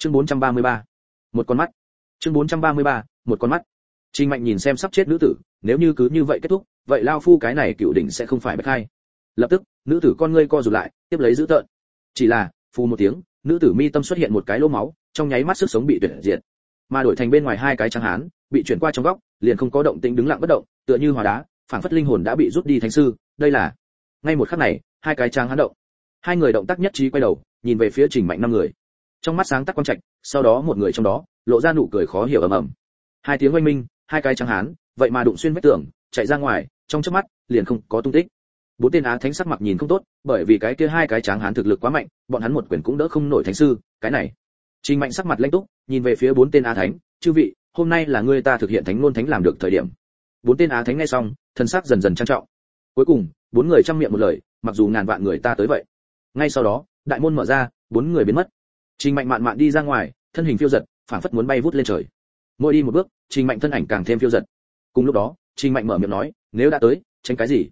chương 433. một con mắt. Chương 433, một con mắt. Trình mạnh nhìn xem sắp chết nữ tử nếu như cứ như vậy kết thúc vậy lao phu cái này cựu đỉnh sẽ không phải bạch khai. lập tức nữ tử con ngươi co rụt lại tiếp lấy giữ tợn. Chỉ là phù một tiếng nữ tử mi tâm xuất hiện một cái lỗ máu trong nháy mắt sức sống bị tuyệt diệt. Mà đổi thành bên ngoài hai cái trắng hán bị chuyển qua trong góc liền không có động tĩnh đứng lặng bất động tựa như hòa đá phản phất linh hồn đã bị rút đi thánh sư. Đây là ngay một khắc này hai cái trắng hán động. Hai người động tác nhất trí quay đầu nhìn về phía trình mạnh năm người trong mắt sáng tắt quang trạch, sau đó một người trong đó, lộ ra nụ cười khó hiểu ầm ầm. Hai tiếng oanh minh, hai cái trắng hán, vậy mà đụng xuyên vách tường, chạy ra ngoài, trong chớp mắt, liền không có tung tích. Bốn tên á thánh sắc mặt nhìn không tốt, bởi vì cái kia hai cái tráng hán thực lực quá mạnh, bọn hắn một quyền cũng đỡ không nổi thánh sư, cái này. Trình mạnh sắc mặt lãnh túc, nhìn về phía bốn tên á thánh, chư vị, hôm nay là ngươi ta thực hiện thánh ngôn thánh làm được thời điểm. Bốn tên á thánh nghe xong, thân sắc dần dần trang trọng. Cuối cùng, bốn người chăm miệng một lời, mặc dù ngàn vạn người ta tới vậy. Ngay sau đó, đại môn mở ra, bốn người biến mất trình mạnh mạn mạn đi ra ngoài, thân hình phiêu giật, phảng phất muốn bay vút lên trời. Mỗi đi một bước, trình mạnh thân ảnh càng thêm phiêu giật. Cùng lúc đó, trình mạnh mở miệng nói, nếu đã tới, tránh cái gì?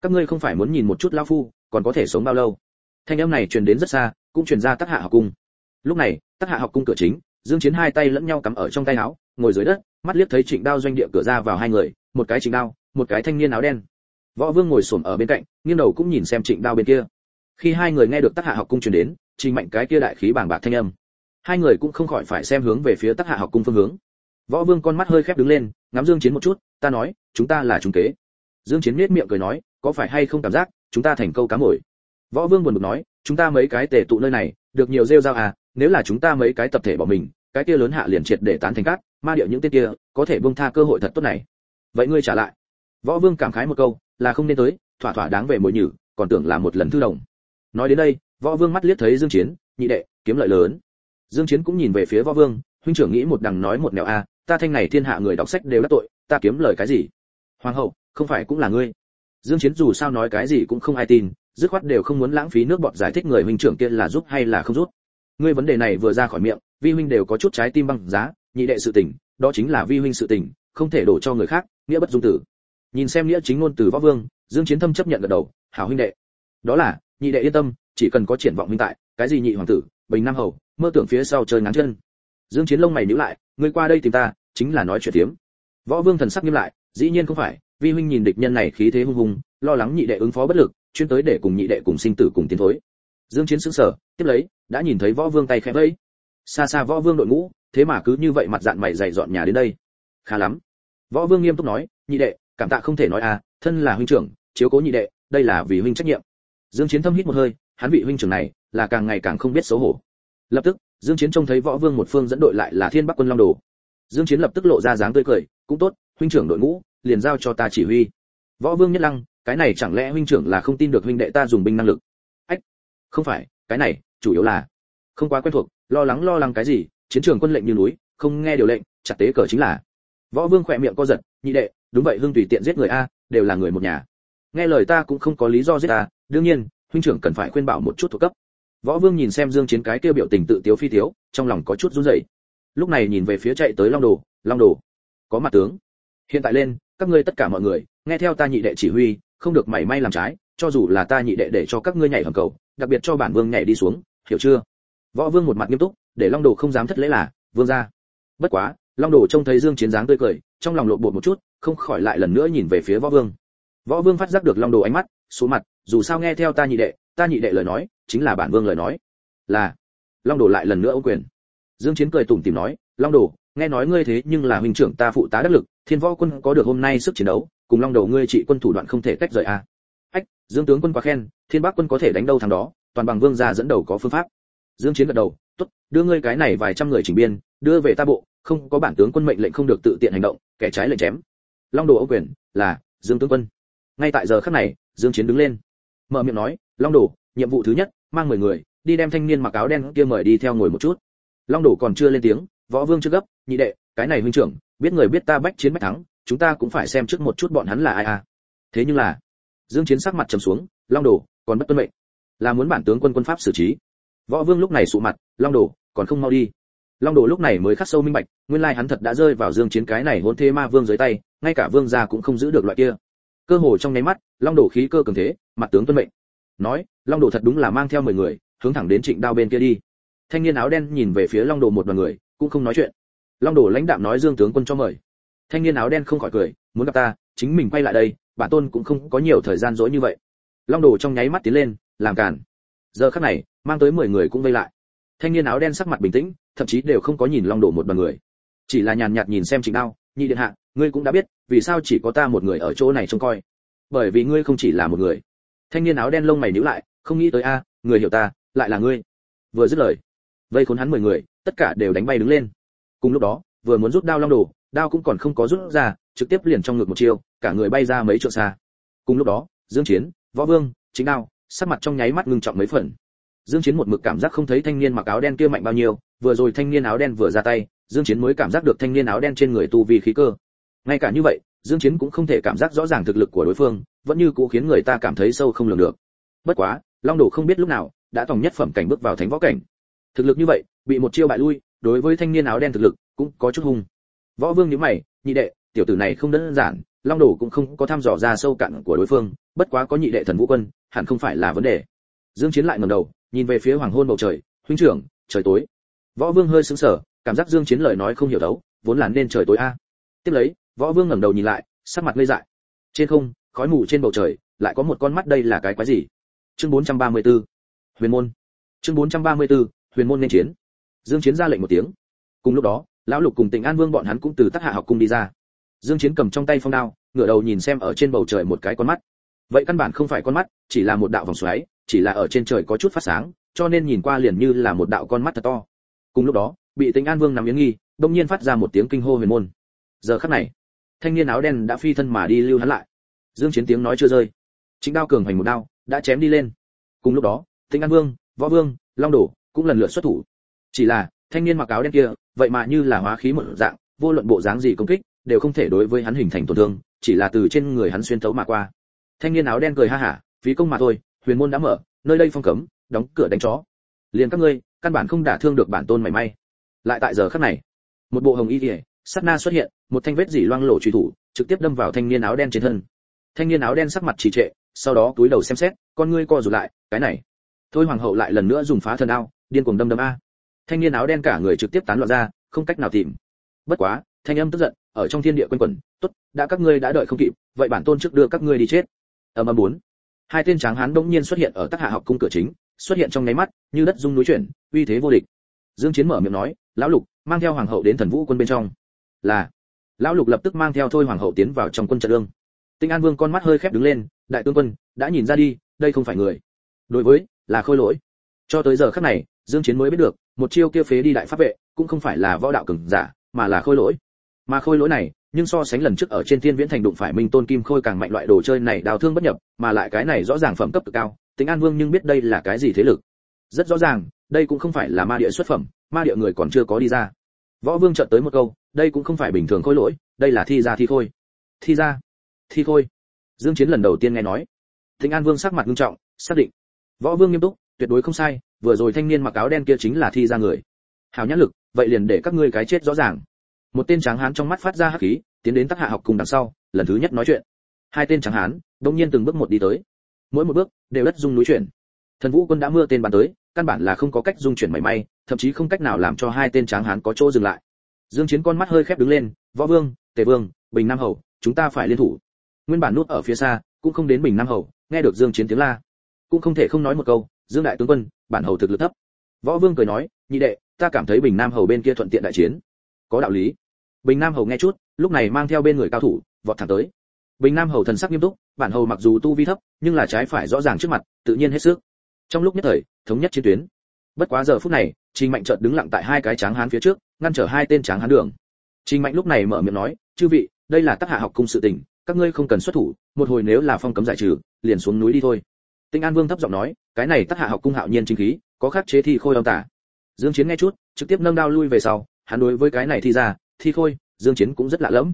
Các ngươi không phải muốn nhìn một chút lão phu, còn có thể sống bao lâu? Thanh âm này truyền đến rất xa, cũng truyền ra tác hạ học cung. Lúc này tác hạ học cung cửa chính, dương chiến hai tay lẫn nhau cắm ở trong tay áo, ngồi dưới đất, mắt liếc thấy trịnh đao doanh địa cửa ra vào hai người, một cái trịnh đao, một cái thanh niên áo đen. Võ vương ngồi xổm ở bên cạnh, nghiêng đầu cũng nhìn xem trịnh đao bên kia. Khi hai người nghe được tác hạ học cung truyền đến trình mạnh cái kia đại khí bàng bạc thanh âm. Hai người cũng không khỏi phải xem hướng về phía tắc hạ học cung phương hướng. Võ vương con mắt hơi khép đứng lên, ngắm dương chiến một chút, ta nói, chúng ta là trung kế. Dương chiến nhếch miệng cười nói, có phải hay không cảm giác, chúng ta thành câu cá mồi? Võ vương buồn bực nói, chúng ta mấy cái tề tụ nơi này, được nhiều rêu rao à nếu là chúng ta mấy cái tập thể bỏ mình, cái kia lớn hạ liền triệt để tán thành cát ma điệu những tên kia, có thể buông tha cơ hội thật tốt này. Vậy ngươi trả lại. Võ vương cảm khái một câu, là không nên tới, thỏa thỏa đáng về mồi nhử, còn tưởng là một lần thư đồng. Nói đến đây võ vương mắt liếc thấy dương chiến nhị đệ kiếm lợi lớn. Dương chiến cũng nhìn về phía võ vương huynh trưởng nghĩ một đằng nói một nẻo a à, ta thanh này thiên hạ người đọc sách đều đắc tội ta kiếm lời cái gì? Hoàng hậu không phải cũng là ngươi? Dương chiến dù sao nói cái gì cũng không ai tin dứt khoát đều không muốn lãng phí nước bọt giải thích người huynh trưởng kia là giúp hay là không giúp. Ngươi vấn đề này vừa ra khỏi miệng vi huynh đều có chút trái tim băng giá nhị đệ sự tình đó chính là vi huynh sự tình không thể đổ cho người khác nghĩa bất dung tử. Nhìn xem nghĩa chính ngôn từ võ vương dương chiến thâm chấp nhận gật đầu hảo huynh đệ. Đó là nhị đệ yên tâm chỉ cần có triển vọng minh tại, cái gì nhị hoàng tử, bình nam hầu, mơ tưởng phía sau chơi ngắn chân. Dương chiến lông mày nhíu lại ngươi qua đây tìm ta, chính là nói chuyện tiếm võ vương thần sắc nghiêm lại, dĩ nhiên không phải, vi huynh nhìn địch nhân này khí thế hung hùng, lo lắng nhị đệ ứng phó bất lực, chuyên tới để cùng nhị đệ cùng sinh tử cùng tiến thối. Dương chiến sững sờ, tiếp lấy, đã nhìn thấy võ vương tay khẽ vẫy. Xa xa võ vương đội ngũ, thế mà cứ như vậy mặt dạng mày dày dọn nhà đến đây. Khá lắm. Võ vương nghiêm túc nói, nhị đệ, cảm tạ không thể nói à thân là huynh trưởng, chiếu cố nhị đệ, đây là vì huynh trách nhiệm. Dương chiến thâm hít một hơi hắn vị huynh trưởng này là càng ngày càng không biết xấu hổ. Lập tức, dương chiến trông thấy võ vương một phương dẫn đội lại là thiên bắc quân long đồ. Dương chiến lập tức lộ ra dáng tươi cười, cũng tốt, huynh trưởng đội ngũ, liền giao cho ta chỉ huy. Võ vương nhất lăng, cái này chẳng lẽ huynh trưởng là không tin được huynh đệ ta dùng binh năng lực? Ách, không phải, cái này, chủ yếu là không quá quen thuộc, lo lắng lo lắng cái gì, chiến trường quân lệnh như núi, không nghe điều lệnh, chặt tế cờ chính là. Võ vương khỏe miệng co giật, nhị đệ, đúng vậy, hưng tùy tiện giết người a, đều là người một nhà. Nghe lời ta cũng không có lý do giết ta đương nhiên huynh trưởng cần phải khuyên bảo một chút thuộc cấp. Võ vương nhìn xem dương chiến cái kia biểu tình tự tiếu phi tiếu, trong lòng có chút run rẩy. Lúc này nhìn về phía chạy tới long đồ long đồ, có mặt tướng. Hiện tại lên, các ngươi tất cả mọi người, nghe theo ta nhị đệ chỉ huy, không được mảy may làm trái, cho dù là ta nhị đệ để cho các ngươi nhảy hầm cầu, đặc biệt cho bản vương nhảy đi xuống, hiểu chưa? Võ vương một mặt nghiêm túc, để long đồ không dám thất lễ là, vương gia. Bất quá, long đồ trông thấy dương chiến dáng tươi cười, trong lòng lộ bột một chút, không khỏi lại lần nữa nhìn về phía võ vương. Võ vương phát giác được long đồ ánh mắt số mặt, dù sao nghe theo ta nhị đệ, ta nhị đệ lời nói, chính là bản vương lời nói. Là, long đồ lại lần nữa ô quyền. Dương chiến cười tủm tỉm nói, long đồ, nghe nói ngươi thế nhưng là huynh trưởng ta phụ tá đắc lực, thiên võ quân có được hôm nay sức chiến đấu, cùng long đầu ngươi trị quân thủ đoạn không thể tách rời a à. ách, dương tướng quân quá khen, thiên bắc quân có thể đánh đâu thằng đó, toàn bằng vương gia dẫn đầu có phương pháp. Dương chiến gật đầu, tốt, đưa ngươi cái này vài trăm người chỉnh biên, đưa về ta bộ, không có bản tướng quân mệnh lệnh không được tự tiện hành động, kẻ trái lệnh chém. Long đồ ô quyền, là, dương tướng quân. Ngay tại giờ khắc này dương chiến đứng lên. Mở miệng nói, long đồ, nhiệm vụ thứ nhất, mang mười người, đi đem thanh niên mặc áo đen kia mời đi theo ngồi một chút. Long đồ còn chưa lên tiếng, võ vương chưa gấp, nhị đệ, cái này huynh trưởng, biết người biết ta bách chiến bách thắng, chúng ta cũng phải xem trước một chút bọn hắn là ai à. Thế nhưng là, dương chiến sắc mặt trầm xuống, long đồ, còn bất tuân mệnh, là muốn bản tướng quân quân pháp xử trí. Võ vương lúc này sụ mặt, long đồ, còn không mau đi. Long đồ lúc này mới khắc sâu minh bạch, nguyên lai hắn thật đã rơi vào dương chiến cái này hỗn thế ma vương dưới tay, ngay cả vương gia cũng không giữ được loại kia cơ hồ trong nháy mắt, long đồ khí cơ cường thế, mặt tướng tuân mệnh. Nói, long đồ thật đúng là mang theo 10 người, hướng thẳng đến trịnh đao bên kia đi. Thanh niên áo đen nhìn về phía long đồ một đoàn người, cũng không nói chuyện. Long đồ lãnh đạm nói dương tướng quân cho mời. Thanh niên áo đen không khỏi cười, muốn gặp ta, chính mình quay lại đây, bản tôn cũng không có nhiều thời gian dỗi như vậy. Long đồ trong nháy mắt tiến lên, làm cản giờ khắc này, mang tới mười người cũng vây lại. Thanh niên áo đen sắc mặt bình tĩnh, thậm chí đều không có nhìn long đồ một đoàn người. Chỉ là nhàn nhạt nhìn xem trịnh đao, nhị điện hạ ngươi cũng đã biết, vì sao chỉ có ta một người ở chỗ này trông coi? Bởi vì ngươi không chỉ là một người. Thanh niên áo đen lông mày nhíu lại, không nghĩ tới a, người hiểu ta, lại là ngươi. Vừa dứt lời, vây khốn hắn mười người, tất cả đều đánh bay đứng lên. Cùng lúc đó, vừa muốn rút đao long đồ, đao cũng còn không có rút ra, trực tiếp liền trong ngực một chiêu, cả người bay ra mấy trượng xa. Cùng lúc đó, dương chiến, võ vương, chính đao, sắc mặt trong nháy mắt ngưng trọng mấy phần. Dương chiến một mực cảm giác không thấy thanh niên mặc áo đen kia mạnh bao nhiêu, vừa rồi thanh niên áo đen vừa ra tay, dương chiến mới cảm giác được thanh niên áo đen trên người tu vi khí cơ ngay cả như vậy, dương chiến cũng không thể cảm giác rõ ràng thực lực của đối phương, vẫn như cũ khiến người ta cảm thấy sâu không lường được. Bất quá, long đồ không biết lúc nào, đã tổng nhất phẩm cảnh bước vào thánh võ cảnh. Thực lực như vậy, bị một chiêu bại lui, đối với thanh niên áo đen thực lực, cũng có chút hung. Võ vương nhíu mày, nhị đệ, tiểu tử này không đơn giản, long đồ cũng không có thăm dò ra sâu cạn của đối phương, bất quá có nhị đệ thần vũ quân, hẳn không phải là vấn đề. Dương chiến lại ngẩng đầu, nhìn về phía hoàng hôn bầu trời, huynh trưởng, trời tối. Võ vương hơi sững sờ, cảm giác dương chiến lời nói không hiểu đấu, vốn là nên trời tối a. Tiếp lấy võ vương ngẩng đầu nhìn lại, sắc mặt ngây dại. Trên không, khói mù trên bầu trời, lại có một con mắt đây là cái quái gì? Chương 434 huyền môn. Chương 434 huyền môn nên chiến. Dương chiến ra lệnh một tiếng. Cùng lúc đó, lão lục cùng Tỉnh an vương bọn hắn cũng từ tác hạ học cung đi ra. Dương chiến cầm trong tay phong đao, ngửa đầu nhìn xem ở trên bầu trời một cái con mắt. Vậy căn bản không phải con mắt, chỉ là một đạo vòng xoáy, chỉ là ở trên trời có chút phát sáng, cho nên nhìn qua liền như là một đạo con mắt thật to. Cùng lúc đó, bị Tỉnh an vương nằm yến nghi, đông nhiên phát ra một tiếng kinh hô huyền môn. Giờ khắc này thanh niên áo đen đã phi thân mà đi lưu hắn lại. Dương chiến tiếng nói chưa rơi. Chính đao cường hành một đao, đã chém đi lên. Cùng lúc đó Tinh an vương, võ vương, long đổ cũng lần lượt xuất thủ. Chỉ là, thanh niên mặc áo đen kia, vậy mà như là hóa khí một dạng, vô luận bộ dáng gì công kích, đều không thể đối với hắn hình thành tổn thương, chỉ là từ trên người hắn xuyên thấu mà qua. Thanh niên áo đen cười ha hả, phí công mà thôi, huyền môn đã mở, nơi đây phong cấm, đóng cửa đánh chó. Liền các ngươi, căn bản không đả thương được bản tôn mảy may. Lại tại giờ khắc này, một bộ hồng y kia sát na xuất hiện, một thanh vết dỉ loang lổ truy thủ, trực tiếp đâm vào thanh niên áo đen trên thân. Thanh niên áo đen sắc mặt trì trệ, sau đó túi đầu xem xét, con ngươi co rụt lại, cái này. Thôi hoàng hậu lại lần nữa dùng phá thần đao, điên cuồng đâm đâm a. Thanh niên áo đen cả người trực tiếp tán loạn ra, không cách nào tìm. Bất quá, thanh âm tức giận, ở trong thiên địa quanh quẩn, tốt, đã các ngươi đã đợi không kịp, vậy bản tôn trước đưa các ngươi đi chết. Ầm ầm bốn. Hai tên tráng hán đống nhiên xuất hiện ở tác hạ học cung cửa chính, xuất hiện trong nháy mắt, như đất rung núi chuyển, uy thế vô địch. Dương chiến mở miệng nói, lão lục, mang theo hoàng hậu đến thần vũ quân bên trong là, lão lục lập tức mang theo thôi hoàng hậu tiến vào trong quân trận lương. Tinh an vương con mắt hơi khép đứng lên, đại tướng quân, đã nhìn ra đi, đây không phải người. Đối với, là khôi lỗi. Cho tới giờ khắc này, dương chiến mới biết được, một chiêu kia phế đi đại pháp vệ, cũng không phải là võ đạo cường giả, mà là khôi lỗi. Mà khôi lỗi này, nhưng so sánh lần trước ở trên thiên viễn thành đụng phải minh tôn kim khôi càng mạnh loại đồ chơi này đào thương bất nhập, mà lại cái này rõ ràng phẩm cấp cực cao tính an vương nhưng biết đây là cái gì thế lực. Rất rõ ràng, đây cũng không phải là ma địa xuất phẩm, ma địa người còn chưa có đi ra võ vương chợt tới một câu, đây cũng không phải bình thường khôi lỗi, đây là thi ra thi khôi. Thi ra? Thi khôi? Dương chiến lần đầu tiên nghe nói. Thịnh an vương sắc mặt nghiêm trọng, xác định. Võ vương nghiêm túc, tuyệt đối không sai, vừa rồi thanh niên mặc áo đen kia chính là thi ra người. Hào nhãn lực, vậy liền để các ngươi cái chết rõ ràng. Một tên tráng hán trong mắt phát ra hắc khí, tiến đến tác hạ học cùng đằng sau, lần thứ nhất nói chuyện. Hai tên tráng hán, đông nhiên từng bước một đi tới. Mỗi một bước, đều đất dung núi chuyển. Thần vũ quân đã mưa tên bắn tới căn bản là không có cách dung chuyển mảy may, thậm chí không cách nào làm cho hai tên tráng hán có chỗ dừng lại. Dương chiến con mắt hơi khép đứng lên, võ vương, tề vương, bình nam hầu, chúng ta phải liên thủ. Nguyên bản nút ở phía xa, cũng không đến bình nam hầu, nghe được dương chiến tiếng la. Cũng không thể không nói một câu, dương đại tướng quân, bản hầu thực lực thấp. Võ vương cười nói, nhị đệ, ta cảm thấy bình nam hầu bên kia thuận tiện đại chiến. Có đạo lý. Bình nam hầu nghe chút, lúc này mang theo bên người cao thủ, vọt thẳng tới. Bình nam hầu thần sắc nghiêm túc, bản hầu mặc dù tu vi thấp, nhưng là trái phải rõ ràng trước mặt, tự nhiên hết sức trong lúc nhất thời, thống nhất chiến tuyến. Bất quá giờ phút này, trình mạnh chợt đứng lặng tại hai cái tráng hán phía trước, ngăn trở hai tên tráng hán đường. Trình mạnh lúc này mở miệng nói, chư vị, đây là tác hạ học cung sự tình, các ngươi không cần xuất thủ, một hồi nếu là phong cấm giải trừ, liền xuống núi đi thôi. Tinh an vương thấp giọng nói, cái này tác hạ học cung hạo nhiên chính khí, có khắc chế thi khôi âm tả. Dương chiến nghe chút, trực tiếp nâng đao lui về sau, hắn đối với cái này thi ra, thi khôi, dương chiến cũng rất lạ lẫm.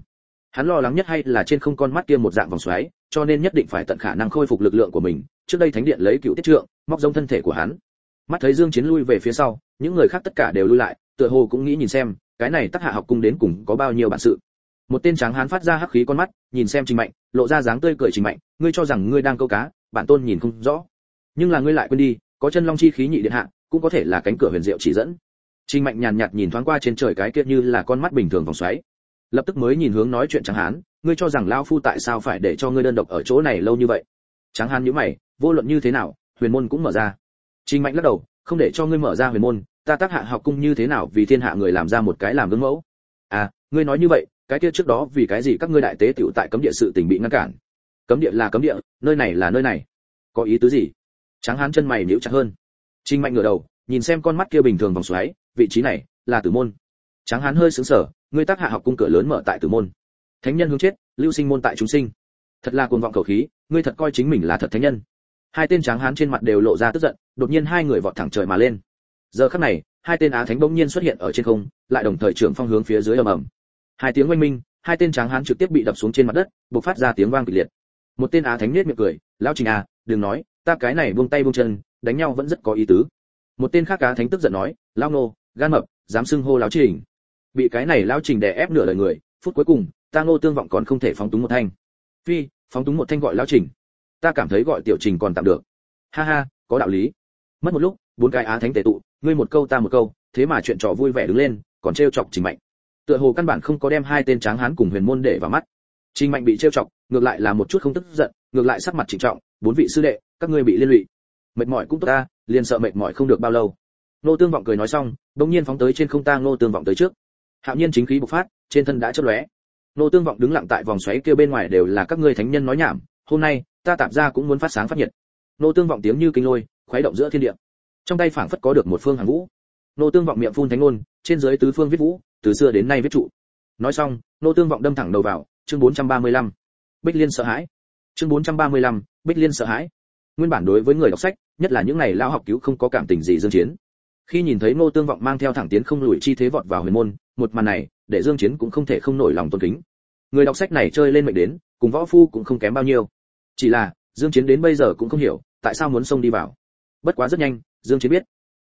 Hắn lo lắng nhất hay là trên không con mắt kia một dạng vòng xoáy, cho nên nhất định phải tận khả năng khôi phục lực lượng của mình trước đây thánh điện lấy cựu tiết trượng, móc giống thân thể của hắn. Mắt thấy dương chiến lui về phía sau, những người khác tất cả đều lui lại, tựa hồ cũng nghĩ nhìn xem, cái này tắc hạ học cung đến cùng có bao nhiêu bản sự. Một tên tráng hán phát ra hắc khí con mắt, nhìn xem trình mạnh lộ ra dáng tươi cười trình mạnh ngươi cho rằng ngươi đang câu cá, bản tôn nhìn không rõ. Nhưng là ngươi lại quên đi, có chân long chi khí nhị điện hạ, cũng có thể là cánh cửa huyền diệu chỉ dẫn. Trình mạnh nhàn nhạt nhìn thoáng qua trên trời cái kia như là con mắt bình thường vòng xoáy. Lập tức mới nhìn hướng nói chuyện tráng hán, ngươi cho rằng lao phu tại sao phải để cho ngươi đơn độc ở chỗ này lâu như vậy? Tráng hán nhíu mày vô luận như thế nào, huyền môn cũng mở ra. Trình mạnh lắc đầu, không để cho ngươi mở ra huyền môn, ta tác hạ học cung như thế nào vì thiên hạ người làm ra một cái làm gương mẫu? À ngươi nói như vậy, cái kia trước đó vì cái gì các ngươi đại tế tiểu tại cấm địa sự tình bị ngăn cản? Cấm địa là cấm địa, nơi này là nơi này. Có ý tứ gì? Tráng hán chân mày nhíu chặt hơn. Trình mạnh ngửa đầu, nhìn xem con mắt kia bình thường vòng xoáy, vị trí này là tử môn. Tráng hán hơi sững sờ, ngươi tác hạ học cung cửa lớn mở tại tử môn. Thánh nhân hướng chết, lưu sinh môn tại chúng sinh. Thật là cuồng vọng cầu khí, ngươi thật coi chính mình là thật thánh nhân hai tên tráng hán trên mặt đều lộ ra tức giận, đột nhiên hai người vọt thẳng trời mà lên. Giờ khắc này, hai tên á thánh bỗng nhiên xuất hiện ở trên không, lại đồng thời trưởng phong hướng phía dưới ầm ầm. Hai tiếng oanh minh, hai tên tráng hán trực tiếp bị đập xuống trên mặt đất, bộc phát ra tiếng vang kịch liệt. Một tên á thánh nết miệng cười, lão trình à đừng nói, ta cái này buông tay buông chân, đánh nhau vẫn rất có ý tứ. Một tên khác á thánh tức giận nói, lão nô, gan mập, dám xưng hô lão trình. Bị cái này lão trình đè ép nửa lời người, phút cuối cùng, ta ngô tương vọng còn không thể phóng túng một thanh. Phi, phóng túng một thanh gọi lão trình ta cảm thấy gọi tiểu trình còn tạm được. Ha ha, có đạo lý. Mất một lúc, bốn cái á thánh tề tụ, ngươi một câu ta một câu, thế mà chuyện trò vui vẻ đứng lên, còn trêu chọc trình mạnh tựa hồ căn bản không có đem hai tên tráng hán cùng huyền môn để vào mắt. Trình mạnh bị trêu chọc, ngược lại là một chút không tức giận, ngược lại sắc mặt trịnh trọng, bốn vị sư đệ, các ngươi bị liên lụy. Mệt mỏi cũng tốt ta, liền sợ mệt mỏi không được bao lâu. Nô tương vọng cười nói xong bỗng nhiên phóng tới trên không ta nô tương vọng tới trước. Hạo nhiên chính khí bộc phát, trên thân đã chớp lóe. Nô tương vọng đứng lặng tại vòng xoáy kia bên ngoài đều là các ngươi thánh nhân nói nhảm, hôm nay ta tạm ra cũng muốn phát sáng phát nhiệt. Nô tương vọng tiếng như kinh lôi khuấy động giữa thiên địa. Trong tay phảng phất có được một phương hàng vũ nô tương vọng miệng phun thánh ngôn trên dưới tứ phương viết vũ từ xưa đến nay viết trụ. Nói xong nô tương vọng đâm thẳng đầu vào chương 435. bích liên sợ hãi. Chương 435, bích liên sợ hãi. Nguyên bản đối với người đọc sách nhất là những ngày lao học cứu không có cảm tình gì dương chiến. Khi nhìn thấy nô tương vọng mang theo thẳng tiến không lùi chi thế vọt vào huyền môn một màn này để dương chiến cũng không thể không nổi lòng tôn kính. Người đọc sách này chơi lên mệnh đến cùng võ phu cũng không kém bao nhiêu chỉ là, dương chiến đến bây giờ cũng không hiểu, tại sao muốn xông đi vào. Bất quá rất nhanh, dương chiến biết.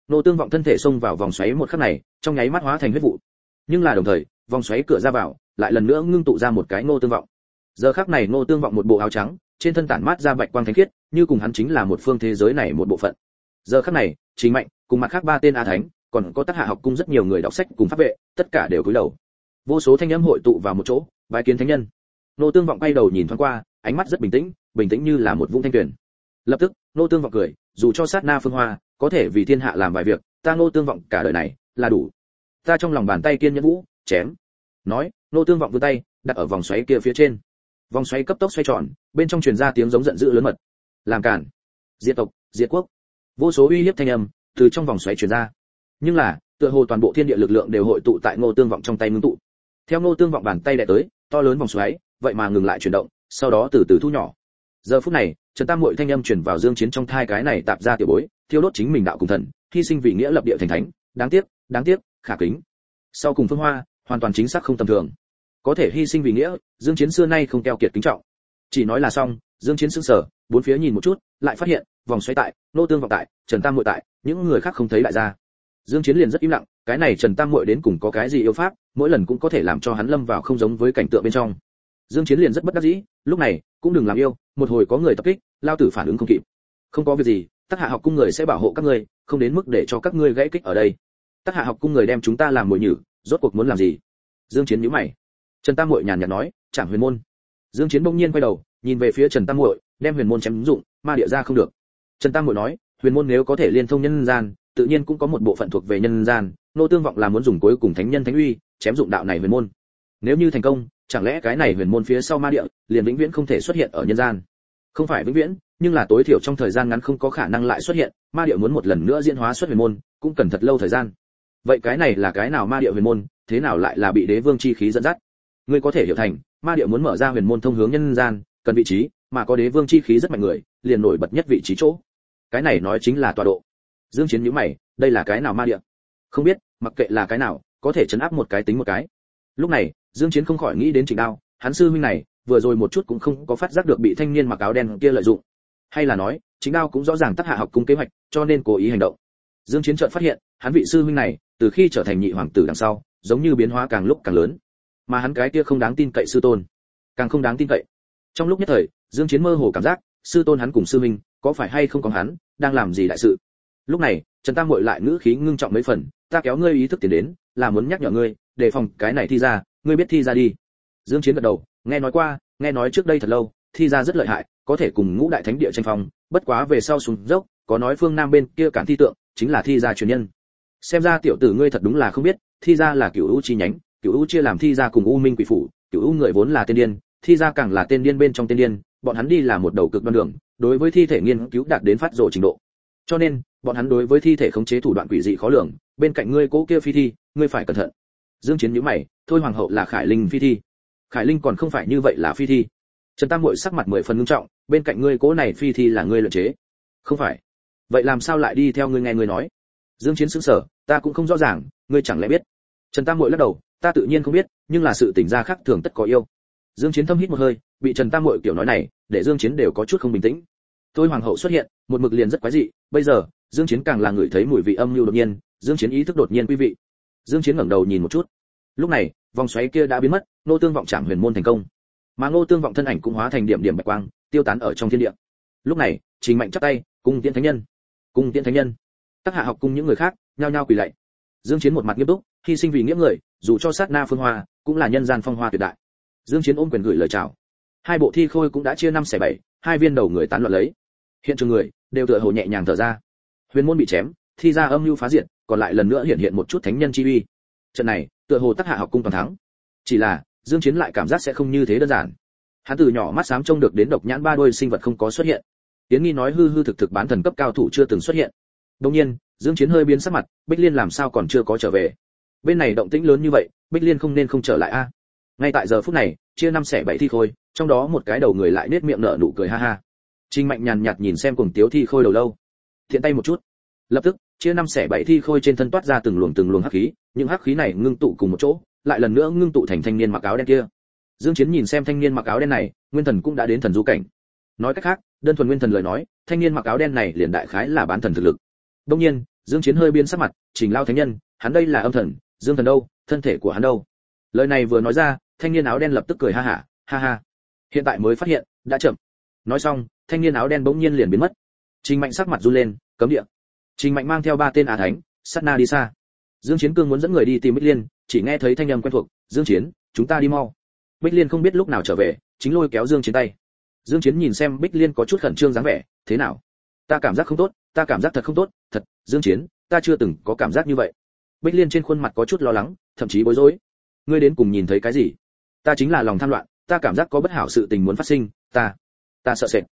Nô tương vọng thân thể xông vào vòng xoáy một khắc này, trong nháy mắt hóa thành huyết vụ. Nhưng là đồng thời, vòng xoáy cửa ra vào, lại lần nữa ngưng tụ ra một cái nô tương vọng. Giờ khắc này nô tương vọng một bộ áo trắng, trên thân tản mát ra bạch quang thánh khiết, như cùng hắn chính là một phương thế giới này một bộ phận. Giờ khắc này chính mạnh, cùng mặt khác ba tên a thánh, còn có tác hạ học cung rất nhiều người đọc sách cùng pháp vệ, tất cả đều cúi đầu. Vô số thanh âm hội tụ vào một chỗ, bái kiến thánh nhân. Nô tương vọng quay đầu nhìn thoáng qua, ánh mắt rất bình tĩnh bình tĩnh như là một vũng thanh tuyển lập tức nô tương vọng cười, dù cho sát na phương hoa, có thể vì thiên hạ làm vài việc, ta nô tương vọng cả đời này là đủ. Ta trong lòng bàn tay kiên nhẫn vũ, chém. Nói nô tương vọng vươn tay, đặt ở vòng xoáy kia phía trên. Vòng xoáy cấp tốc xoay tròn, bên trong truyền ra tiếng giống giận dữ lớn mật. Làm cản diệt tộc, diệt quốc. Vô số uy hiếp thanh âm từ trong vòng xoáy truyền ra. Nhưng là, tựa hồ toàn bộ thiên địa lực lượng đều hội tụ tại ngô tương vọng trong tay ngưng tụ. Theo ngô tương vọng bàn tay đè tới, to lớn vòng xoáy, vậy mà ngừng lại chuyển động, sau đó từ từ thu nhỏ giờ phút này, trần tam muội thanh âm truyền vào dương chiến trong thai cái này tạp ra tiểu bối, thiêu đốt chính mình đạo cùng thần, hy sinh vì nghĩa lập địa thành thánh. Đáng tiếc đáng tiếc, khả kính. Sau cùng phương hoa, hoàn toàn chính xác không tầm thường. Có thể hy sinh vì nghĩa, dương chiến xưa nay không keo kiệt kính trọng. Chỉ nói là xong, dương chiến sững sờ, bốn phía nhìn một chút, lại phát hiện, vòng xoay tại, nô tương vọng tại, trần tam muội tại, những người khác không thấy đại gia dương chiến liền rất im lặng, cái này trần tam muội đến cùng có cái gì yêu pháp, mỗi lần cũng có thể làm cho hắn lâm vào không giống với cảnh tượng bên trong dương chiến liền rất bất đắc dĩ, lúc này, cũng đừng làm yêu, một hồi có người tập kích, lao tử phản ứng không kịp. Không có việc gì tác hạ học cung người sẽ bảo hộ các ngươi, không đến mức để cho các ngươi gãy kích ở đây. Tác hạ học cung người đem chúng ta làm mồi nhử, rốt cuộc muốn làm gì? Dương chiến nhíu mày. Trần tam muội nhàn nhạt nói chẳng huyền môn. Dương chiến bỗng nhiên quay đầu, nhìn về phía trần tam muội, đem huyền môn chém dụng, ma địa ra không được. Trần tam muội nói, huyền môn nếu có thể liên thông nhân gian, tự nhiên cũng có một bộ phận thuộc về nhân gian, nô tương vọng là muốn dùng cuối cùng thánh nhân thánh uy, chém dụng đạo này huyền môn. Nếu như thành công chẳng lẽ cái này huyền môn phía sau ma địa liền vĩnh viễn không thể xuất hiện ở nhân gian? Không phải vĩnh viễn, nhưng là tối thiểu trong thời gian ngắn không có khả năng lại xuất hiện, ma địa muốn một lần nữa diễn hóa xuất huyền môn, cũng cần thật lâu thời gian. Vậy cái này là cái nào ma địa huyền môn, thế nào lại là bị đế vương chi khí dẫn dắt? Ngươi có thể hiểu thành, ma địa muốn mở ra huyền môn thông hướng nhân gian, cần vị trí, mà có đế vương chi khí rất mạnh người, liền nổi bật nhất vị trí chỗ. Cái này nói chính là tọa độ. Dương chiến nhíu mày, đây là cái nào ma địa? Không biết, mặc kệ là cái nào, có thể chấn áp một cái tính một cái. Lúc này dương chiến không khỏi nghĩ đến trịnh đao, hắn sư huynh này, vừa rồi một chút cũng không có phát giác được bị thanh niên mặc áo đen kia lợi dụng. Hay là nói chính đao cũng rõ ràng tác hạ học cung kế hoạch, cho nên cố ý hành động. Dương chiến chợt phát hiện, hắn vị sư huynh này, từ khi trở thành nhị hoàng tử đằng sau, giống như biến hóa càng lúc càng lớn. Mà hắn cái kia không đáng tin cậy sư tôn, càng không đáng tin cậy. Trong lúc nhất thời, dương chiến mơ hồ cảm giác, sư tôn hắn cùng sư huynh, có phải hay không có hắn, đang làm gì đại sự? Lúc này, trần tam muội lại ngữ khí ngưng trọng mấy phần, ta kéo ngươi ý thức tiến đến, là muốn nhắc nhở ngươi, đề phòng cái này thi ra ngươi biết thi ra đi. Dương chiến gật đầu, nghe nói qua, nghe nói trước đây thật lâu, thi ra rất lợi hại, có thể cùng ngũ đại thánh địa tranh phong, bất quá về sau xuống dốc, có nói phương nam bên kia cản thi tượng, chính là thi ra truyền nhân. Xem ra tiểu tử ngươi thật đúng là không biết, thi ra là cửu u chi nhánh, cửu u chia làm thi ra cùng u minh quỷ phủ, cửu u người vốn là tiên điên, thi ra càng là tiên điên bên trong tiên điên, bọn hắn đi là một đầu cực đoan đường, đối với thi thể nghiên cứu đạt đến phát rộ trình độ. Cho nên, bọn hắn đối với thi thể khống chế thủ đoạn quỷ dị khó lường, bên cạnh ngươi cố kia phi thi, ngươi phải cẩn thận. Dương chiến nhíu mày thôi hoàng hậu là khải linh phi thi. Khải linh còn không phải như vậy là phi thi. Trần tam muội sắc mặt mười phần nghiêm trọng, bên cạnh ngươi cố này phi thi là ngươi luyện chế. Không phải. Vậy làm sao lại đi theo ngươi nghe ngươi nói? Dương chiến sững sờ, ta cũng không rõ ràng, ngươi chẳng lẽ biết? Trần tam muội lắc đầu, ta tự nhiên không biết, nhưng là sự tình gia khác thường tất có yêu. Dương chiến thâm hít một hơi, bị trần tam muội kiểu nói này, để dương chiến đều có chút không bình tĩnh. Tôi hoàng hậu xuất hiện, một mực liền rất quái dị, bây giờ, dương chiến càng là người thấy mùi vị âm lưu đột nhiên, dương chiến ý thức đột nhiên quý vị. Dương chiến ngẩng đầu nhìn một chút lúc này, vòng xoáy kia đã biến mất nô tương vọng chạm huyền môn thành công. Mà nô tương vọng thân ảnh cũng hóa thành điểm điểm bạch quang, tiêu tán ở trong thiên địa. Lúc này, trình mạnh chắp tay, cung tiễn thánh nhân, cung tiễn thánh nhân. Tác hạ học cung những người khác, nhao nhao quỳ lạy. Dương chiến một mặt nghiêm túc, hy sinh vì nghĩa người, dù cho sát na phương hoa, cũng là nhân gian phong hoa tuyệt đại. Dương chiến ôm quyền gửi lời chào. Hai bộ thi khôi cũng đã chia năm xẻ bảy, hai viên đầu người tán loạn lấy. Hiện trường người, đều tựa hồ nhẹ nhàng thở ra. Huyền môn bị chém, thi ra âm lưu phá diệt, còn lại lần nữa hiện hiện một chút thánh nhân chi uy. Trận này tựa hồ tác hạ học cung toàn thắng. Chỉ là, dương chiến lại cảm giác sẽ không như thế đơn giản. Hắn từ nhỏ mắt sám trông được đến độc nhãn ba đôi sinh vật không có xuất hiện. Tiến nghi nói hư hư thực thực bán thần cấp cao thủ chưa từng xuất hiện. Đương nhiên, dương chiến hơi biến sắc mặt, bích liên làm sao còn chưa có trở về? Bên này động tĩnh lớn như vậy, bích liên không nên không trở lại a. Ngay tại giờ phút này, chia năm sẻ bảy thi khôi, trong đó một cái đầu người lại nết miệng nở nụ cười ha ha. Trinh mạnh nhàn nhạt nhìn xem cùng tiếu thi khôi đầu lâu. Thiện tay một chút. Lập tức chia năm xẻ bảy thi khôi trên thân toát ra từng luồng từng luồng hắc khí, những hắc khí này ngưng tụ cùng một chỗ, lại lần nữa ngưng tụ thành thanh niên mặc áo đen kia. Dương chiến nhìn xem thanh niên mặc áo đen này, nguyên thần cũng đã đến thần du cảnh. Nói cách khác, đơn thuần nguyên thần lời nói, thanh niên mặc áo đen này liền đại khái là bán thần thực lực. Đương nhiên, dương chiến hơi biến sắc mặt, trình lao thánh nhân, hắn đây là âm thần, dương thần đâu, thân thể của hắn đâu? Lời này vừa nói ra, thanh niên áo đen lập tức cười ha ha ha ha, hiện tại mới phát hiện, đã chậm. Nói xong, thanh niên áo đen bỗng nhiên liền biến mất. Trình mạnh sắc mặt run lên, cấm địa trình mạnh mang theo ba tên á thánh, sát na đi xa. Dương chiến cương muốn dẫn người đi tìm bích liên, chỉ nghe thấy thanh âm quen thuộc, dương chiến, chúng ta đi mau. Bích liên không biết lúc nào trở về, chính lôi kéo dương chiến tay. Dương chiến nhìn xem bích liên có chút khẩn trương dáng vẻ, thế nào? Ta cảm giác không tốt, ta cảm giác thật không tốt, thật, dương chiến, ta chưa từng có cảm giác như vậy. Bích liên trên khuôn mặt có chút lo lắng, thậm chí bối rối. Ngươi đến cùng nhìn thấy cái gì? Ta chính là lòng tham loạn, ta cảm giác có bất hảo sự tình muốn phát sinh, ta ta sợ sệt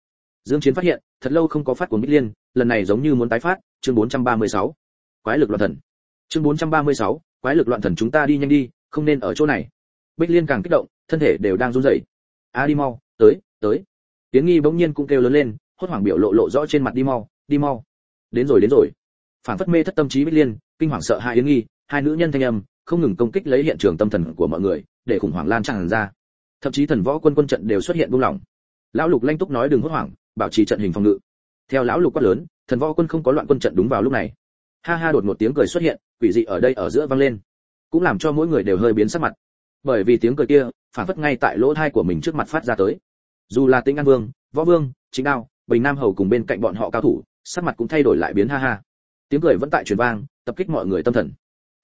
dương chiến phát hiện thật lâu không có phát của bích liên lần này giống như muốn tái phát chương 436. quái lực loạn thần. Chương 436, quái lực loạn thần chúng ta đi nhanh đi không nên ở chỗ này. Bích liên càng kích động thân thể đều đang run rẩy. A đi mau tới tới. Tiến nghi bỗng nhiên cũng kêu lớn lên hốt hoảng biểu lộ lộ rõ trên mặt đi mau đi mau. Đến rồi đến rồi. Phản phất mê thất tâm trí bích liên kinh hoàng sợ hai yến nghi hai nữ nhân thanh âm không ngừng công kích lấy hiện trường tâm thần của mọi người để khủng hoảng lan tràn ra. Thậm chí thần võ quân quân trận đều xuất hiện buông lỏng. Lão lục lanh túc nói đừng hốt hoảng bảo trì trận hình phòng ngự. Theo lão lục quát lớn, thần võ quân không có loạn quân trận đúng vào lúc này. Ha ha đột một tiếng cười xuất hiện, quỷ dị ở đây ở giữa vang lên. Cũng làm cho mỗi người đều hơi biến sắc mặt. Bởi vì tiếng cười kia, phản phất ngay tại lỗ thai của mình trước mặt phát ra tới. Dù là tĩnh an vương, võ vương, chính đao, bình nam hầu cùng bên cạnh bọn họ cao thủ, sắc mặt cũng thay đổi lại biến ha ha. Tiếng cười vẫn tại truyền vang, tập kích mọi người tâm thần.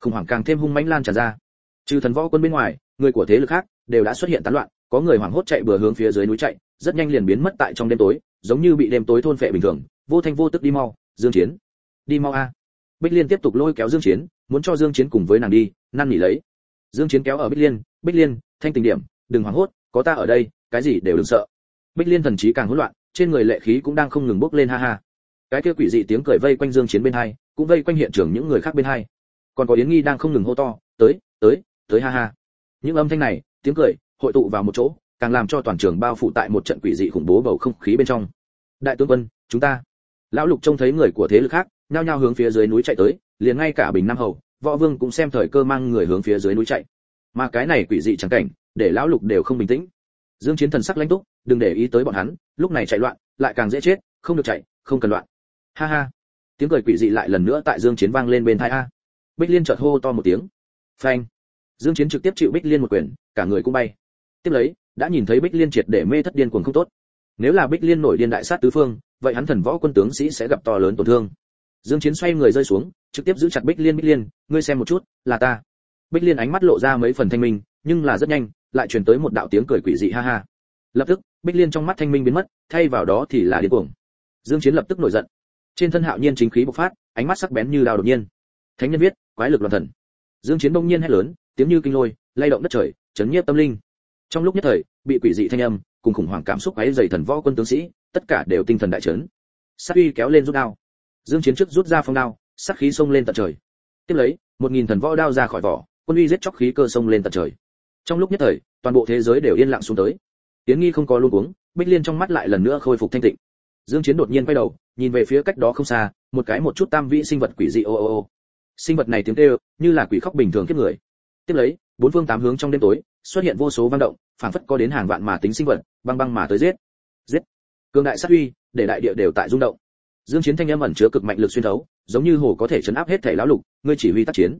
Khủng hoảng càng thêm hung mãnh lan tràn ra. Trừ thần võ quân bên ngoài, người của thế lực khác đều đã xuất hiện tán loạn, có người hoảng hốt chạy bừa hướng phía dưới núi chạy, rất nhanh liền biến mất tại trong đêm tối giống như bị đêm tối thôn phệ bình thường, vô thanh vô tức đi mau, dương chiến. Đi mau a. Bích liên tiếp tục lôi kéo dương chiến, muốn cho dương chiến cùng với nàng đi, năn nỉ lấy. Dương chiến kéo ở bích liên bích liên, thanh tình điểm, đừng hoảng hốt, có ta ở đây, cái gì đều đừng sợ. Bích liên thần trí càng hỗn loạn, trên người lệ khí cũng đang không ngừng bốc lên ha ha. Cái kia quỷ dị tiếng cười vây quanh dương chiến bên hai, cũng vây quanh hiện trường những người khác bên hai. Còn có yến nghi đang không ngừng hô to, tới tới tới ha ha. Những âm thanh này, tiếng cười, hội tụ vào một chỗ càng làm cho toàn trường bao phủ tại một trận quỷ dị khủng bố bầu không khí bên trong. Đại tướng quân, chúng ta. Lão lục trông thấy người của thế lực khác, nhao nhao hướng phía dưới núi chạy tới, liền ngay cả bình nam hầu, võ vương cũng xem thời cơ mang người hướng phía dưới núi chạy. Mà cái này quỷ dị chẳng cảnh, để lão lục đều không bình tĩnh. Dương chiến thần sắc lãnh túc, đừng để ý tới bọn hắn, lúc này chạy loạn, lại càng dễ chết, không được chạy, không cần loạn. Ha ha. Tiếng cười quỷ dị lại lần nữa tại dương chiến vang lên bên tai a. Bích liên chợt hô to một tiếng. Phanh. Dương chiến trực tiếp chịu bích liên một quyền, cả người cũng bay. Tiếp lấy đã nhìn thấy bích liên triệt để mê thất điên cuồng không tốt. Nếu là bích liên nổi điên đại sát tứ phương, vậy hắn thần võ quân tướng sĩ sẽ gặp to lớn tổn thương. Dương chiến xoay người rơi xuống, trực tiếp giữ chặt bích liên bích liên, ngươi xem một chút, là ta. Bích liên ánh mắt lộ ra mấy phần thanh minh, nhưng là rất nhanh, lại truyền tới một đạo tiếng cười quỷ dị ha ha. Lập tức, bích liên trong mắt thanh minh biến mất, thay vào đó thì là điên cuồng. Dương chiến lập tức nổi giận. Trên thân hạo nhiên chính khí bộc phát, ánh mắt sắc bén như đao đột nhiên. Thánh nhân viết, quái lực loạn thần. Dương chiến đông nhiên hét lớn, tiếng như kinh lôi, lay động đất trời, chấn nhiếp tâm linh trong lúc nhất thời, bị quỷ dị thanh âm, cùng khủng hoảng cảm xúc ấy dày thần võ quân tướng sĩ, tất cả đều tinh thần đại chấn. Sát uy kéo lên rút đao. Dương chiến trước rút ra phong đao, sát khí xông lên tận trời. Tiếp lấy, một nghìn thần võ đao ra khỏi vỏ, quân uy giết chóc khí cơ xông lên tận trời. Trong lúc nhất thời, toàn bộ thế giới đều yên lặng xuống tới. Tiến nghi không có luôn uống bích liên trong mắt lại lần nữa khôi phục thanh tịnh. Dương chiến đột nhiên quay đầu, nhìn về phía cách đó không xa, một cái một chút tam vĩ sinh vật quỷ dị ô ô ô. Sinh vật này tiếng kêu, như là quỷ khóc bình thường kiếp người. Tiếp lấy bốn phương tám hướng trong đêm tối, xuất hiện vô số văn động, phảng phất có đến hàng vạn mà tính sinh vật, băng băng mà tới giết. Giết. Cường đại sát uy, để đại địa đều tại rung động. Dương chiến thanh âm ẩn chứa cực mạnh lực xuyên thấu, giống như hồ có thể chấn áp hết thể lão lục, ngươi chỉ huy tác chiến.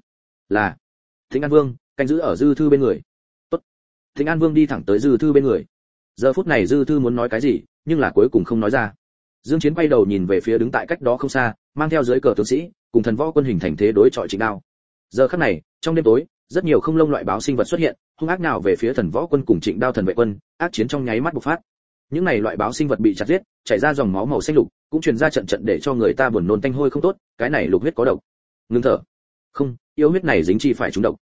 Là. Thính an vương, canh giữ ở dư thư bên người. Tốt. Thính an vương đi thẳng tới dư thư bên người. Giờ phút này dư thư muốn nói cái gì, nhưng là cuối cùng không nói ra. Dương chiến quay đầu nhìn về phía đứng tại cách đó không xa, mang theo dưới cờ tướng sĩ, cùng thần võ quân hình thành thế đối chọi chính đao. Giờ khắc này, trong đêm tối rất nhiều không lông loại báo sinh vật xuất hiện, hung ác nào về phía thần võ quân cùng trịnh đao thần vệ quân, ác chiến trong nháy mắt bộc phát. Những này loại báo sinh vật bị chặt giết, chảy ra dòng máu màu xanh lục, cũng truyền ra trận trận để cho người ta buồn nôn tanh hôi không tốt, cái này lục huyết có độc. Ngưng thở. Không, yêu huyết này dính chi phải trúng độc.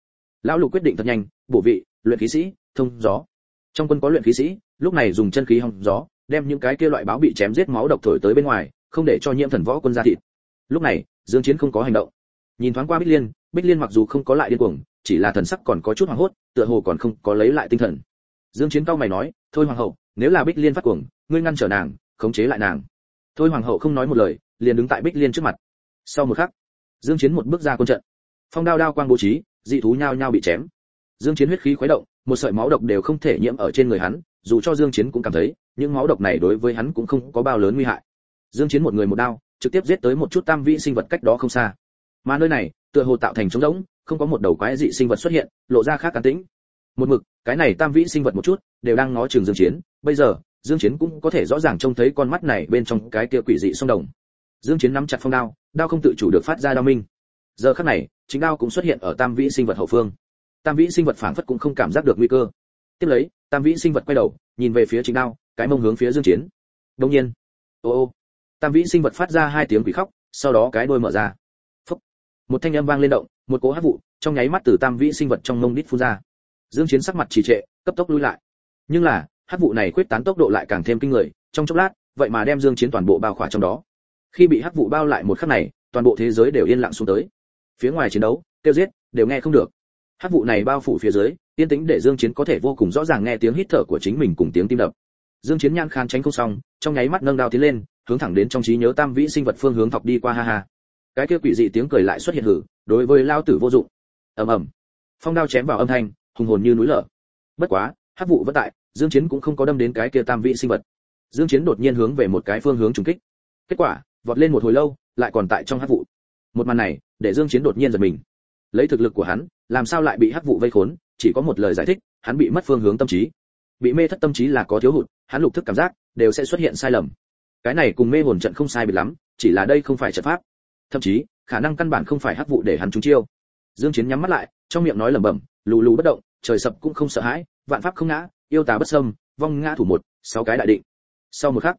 Lão lục quyết định thật nhanh, bổ vị, luyện khí sĩ, thông gió. Trong quân có luyện khí sĩ, lúc này dùng chân khí hong gió, đem những cái kia loại báo bị chém giết máu độc thổi tới bên ngoài, không để cho nhiễm thần võ quân ra thịt. Lúc này, dương chiến không có hành động. Nhìn thoáng qua bích liên bích liên mặc dù không có lại điên cuồng chỉ là thần sắc còn có chút hoảng hốt, tựa hồ còn không có lấy lại tinh thần. Dương chiến cao mày nói, thôi hoàng hậu, nếu là bích liên phát cuồng, ngươi ngăn trở nàng, khống chế lại nàng. Thôi hoàng hậu không nói một lời, liền đứng tại bích liên trước mặt. Sau một khắc, dương chiến một bước ra quân trận. Phong đao đao quang bố trí, dị thú nhao nhao bị chém. Dương chiến huyết khí khuấy động, một sợi máu độc đều không thể nhiễm ở trên người hắn, dù cho dương chiến cũng cảm thấy, những máu độc này đối với hắn cũng không có bao lớn nguy hại. Dương chiến một người một đao, trực tiếp giết tới một chút tam vĩ sinh vật cách đó không xa. Mà nơi này, tựa hồ tạo thành trống rỗng không có một đầu quái dị sinh vật xuất hiện, lộ ra khác cán tĩnh. Một mực, cái này tam vĩ sinh vật một chút, đều đang ngó trường dương chiến. Bây giờ, dương chiến cũng có thể rõ ràng trông thấy con mắt này bên trong cái kia quỷ dị sông đồng. Dương chiến nắm chặt phong đao đao không tự chủ được phát ra đao minh. Giờ khắc này, chính đao cũng xuất hiện ở tam vĩ sinh vật hậu phương. Tam vĩ sinh vật phảng phất cũng không cảm giác được nguy cơ. Tiếp lấy, tam vĩ sinh vật quay đầu, nhìn về phía chính đao, cái mông hướng phía dương chiến. Đương nhiên, ô ô, tam vĩ sinh vật phát ra hai tiếng quỷ khóc, sau đó cái đuôi mở ra một thanh âm vang lên động, một cỗ hắc vụ trong nháy mắt từ tam vĩ sinh vật trong mông đít phun ra. Dương chiến sắc mặt trì trệ, cấp tốc lui lại. Nhưng là, hắc vụ này quyết tán tốc độ lại càng thêm kinh người, trong chốc lát, vậy mà đem dương chiến toàn bộ bao khỏa trong đó. Khi bị hắc vụ bao lại một khắc này, toàn bộ thế giới đều yên lặng xuống tới. Phía ngoài chiến đấu tiêu giết, đều nghe không được. Hắc vụ này bao phủ phía dưới, yên tĩnh để dương chiến có thể vô cùng rõ ràng nghe tiếng hít thở của chính mình cùng tiếng tim đập. Dương chiến nhăn khan tránh không xong, trong nháy mắt nâng đao tiến lên, hướng thẳng đến trong trí nhớ tam vĩ sinh vật phương hướng thọc đi qua, ha ha cái kia quỷ dị tiếng cười lại xuất hiện hử, đối với lao tử vô dụng. Ầm ầm. Phong đao chém vào âm thanh, hùng hồn như núi lở. Bất quá, hắc vụ vẫn tại, dương chiến cũng không có đâm đến cái kia tam vị sinh vật. Dương chiến đột nhiên hướng về một cái phương hướng trùng kích. Kết quả, vọt lên một hồi lâu, lại còn tại trong hắc vụ. Một màn này, để dương chiến đột nhiên giật mình. Lấy thực lực của hắn, làm sao lại bị hắc vụ vây khốn, chỉ có một lời giải thích, hắn bị mất phương hướng tâm trí. Bị mê thất tâm trí là có thiếu hụt, hắn lục thức cảm giác, đều sẽ xuất hiện sai lầm. Cái này cùng mê hồn trận không sai biệt lắm, chỉ là đây không phải trận pháp thậm chí, khả năng căn bản không phải hắc vụ để hắn trúng chiêu. Dương chiến nhắm mắt lại, trong miệng nói lẩm bẩm, lù lù bất động, trời sập cũng không sợ hãi, vạn pháp không ngã, yêu tà bất xâm, vong ngã thủ một, sáu cái đại định. Sau một khắc,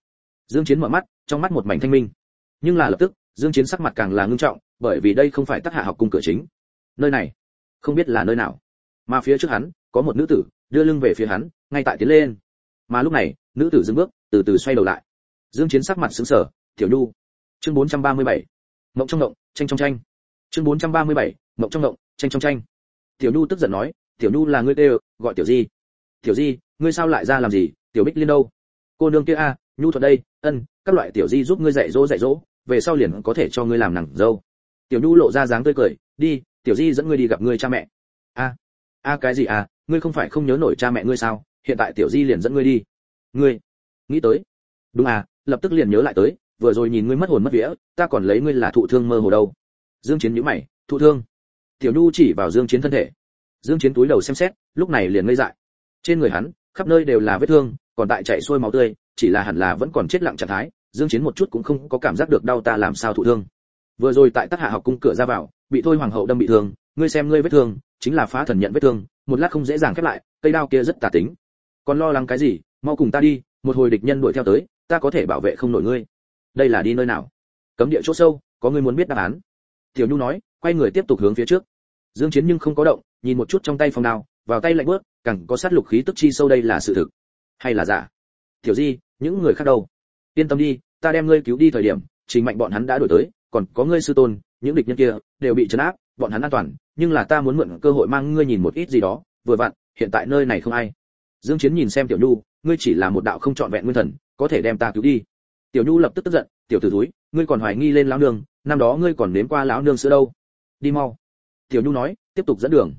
dương chiến mở mắt, trong mắt một mảnh thanh minh. Nhưng là lập tức, dương chiến sắc mặt càng là ngưng trọng, bởi vì đây không phải tác hạ học cung cửa chính. Nơi này, không biết là nơi nào. Mà phía trước hắn, có một nữ tử, đưa lưng về phía hắn, ngay tại tiến lên. Mà lúc này, nữ tử dừng bước, từ từ xoay đầu lại. Dương chiến sắc mặt sững sờ, tiểu nhu, chương 437 mộng trong mộng, tranh trong tranh. Chương 437 mộng trong mộng, tranh trong tranh. Tiểu nhu tức giận nói tiểu nhu là ngươi kêu gọi tiểu di. Tiểu di ngươi sao lại ra làm gì? Tiểu bích liên đâu? Cô nương kia a nhu thuật đây ân các loại tiểu di giúp ngươi dạy dỗ dạy dỗ về sau liền có thể cho ngươi làm nàng dâu. Tiểu nhu lộ ra dáng tươi cười đi tiểu di dẫn ngươi đi gặp ngươi cha mẹ. A a cái gì à ngươi không phải không nhớ nổi cha mẹ ngươi sao? Hiện tại tiểu di liền dẫn ngươi đi. Ngươi nghĩ tới. Đúng à lập tức liền nhớ lại tới vừa rồi nhìn ngươi mất hồn mất vía, ta còn lấy ngươi là thụ thương mơ hồ đâu. Dương chiến nhíu mày, thụ thương? Tiểu nhu chỉ vào dương chiến thân thể. Dương chiến túi đầu xem xét, lúc này liền ngây dại. Trên người hắn, khắp nơi đều là vết thương, còn tại chảy xuôi máu tươi, chỉ là hẳn là vẫn còn chết lặng trạng thái, dương chiến một chút cũng không có cảm giác được đau ta làm sao thụ thương. Vừa rồi tại tác hạ học cung cửa ra vào, bị thôi hoàng hậu đâm bị thương, ngươi xem ngươi vết thương, chính là phá thần nhận vết thương, một lát không dễ dàng khép lại, cây đao kia rất tà tính. Còn lo lắng cái gì, mau cùng ta đi, một hồi địch nhân đuổi theo tới, ta có thể bảo vệ không nổi ngươi đây là đi nơi nào? Cấm địa chỗ sâu, có người muốn biết đáp án. Tiểu nhu nói, quay người tiếp tục hướng phía trước. Dương chiến nhưng không có động, nhìn một chút trong tay phong đao, vào tay lạnh bước càng có sát lục khí tức chi sâu đây là sự thực. Hay là giả? Tiểu di, những người khác đâu? Yên tâm đi, ta đem ngươi cứu đi thời điểm trình mạnh bọn hắn đã đổi tới, còn có ngươi sư tôn, những địch nhân kia, đều bị trấn áp, bọn hắn an toàn, nhưng là ta muốn mượn cơ hội mang ngươi nhìn một ít gì đó, vừa vặn, hiện tại nơi này không ai. Dương chiến nhìn xem tiểu nhu, ngươi chỉ là một đạo không trọn vẹn nguyên thần, có thể đem ta cứu đi tiểu nhu lập tức tức giận, tiểu tử thúi, ngươi còn hoài nghi lên lão nương, năm đó ngươi còn nếm qua lão nương sữa đâu? Đi mau. Tiểu nhu nói, tiếp tục dẫn đường.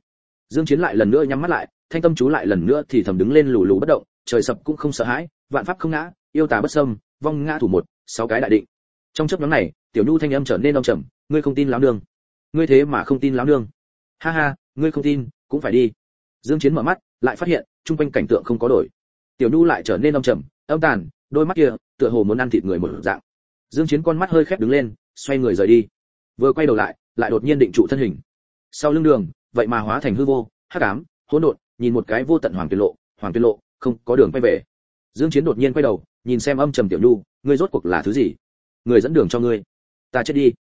Dương chiến lại lần nữa nhắm mắt lại, thanh tâm chú lại lần nữa thì thầm đứng lên lù lù bất động, trời sập cũng không sợ hãi, vạn pháp không ngã, yêu tà bất xâm, vong ngã thủ một, sáu cái đại định. Trong chớp nhoáng này, tiểu nhu thanh âm trở nên đông trầm, ngươi không tin lão nương. Ngươi thế mà không tin lão nương. Ha ha, ngươi không tin, cũng phải đi. Dương chiến mở mắt, lại phát hiện trung quanh cảnh tượng không có đổi. Tiểu nhu lại trở nên đông trầm, âm tàn, đôi mắt kia tựa hồ muốn ăn thịt người một dạng. Dương chiến con mắt hơi khép đứng lên, xoay người rời đi. Vừa quay đầu lại lại đột nhiên định trụ thân hình. Sau lưng đường, vậy mà hóa thành hư vô, hắc ám, hỗn độn, nhìn một cái vô tận hoàng tuyệt lộ, hoàng tuyệt lộ, không có đường quay về. Dương chiến đột nhiên quay đầu, nhìn xem âm trầm tiểu nhu, ngươi rốt cuộc là thứ gì? Người dẫn đường cho ngươi. Ta chết đi.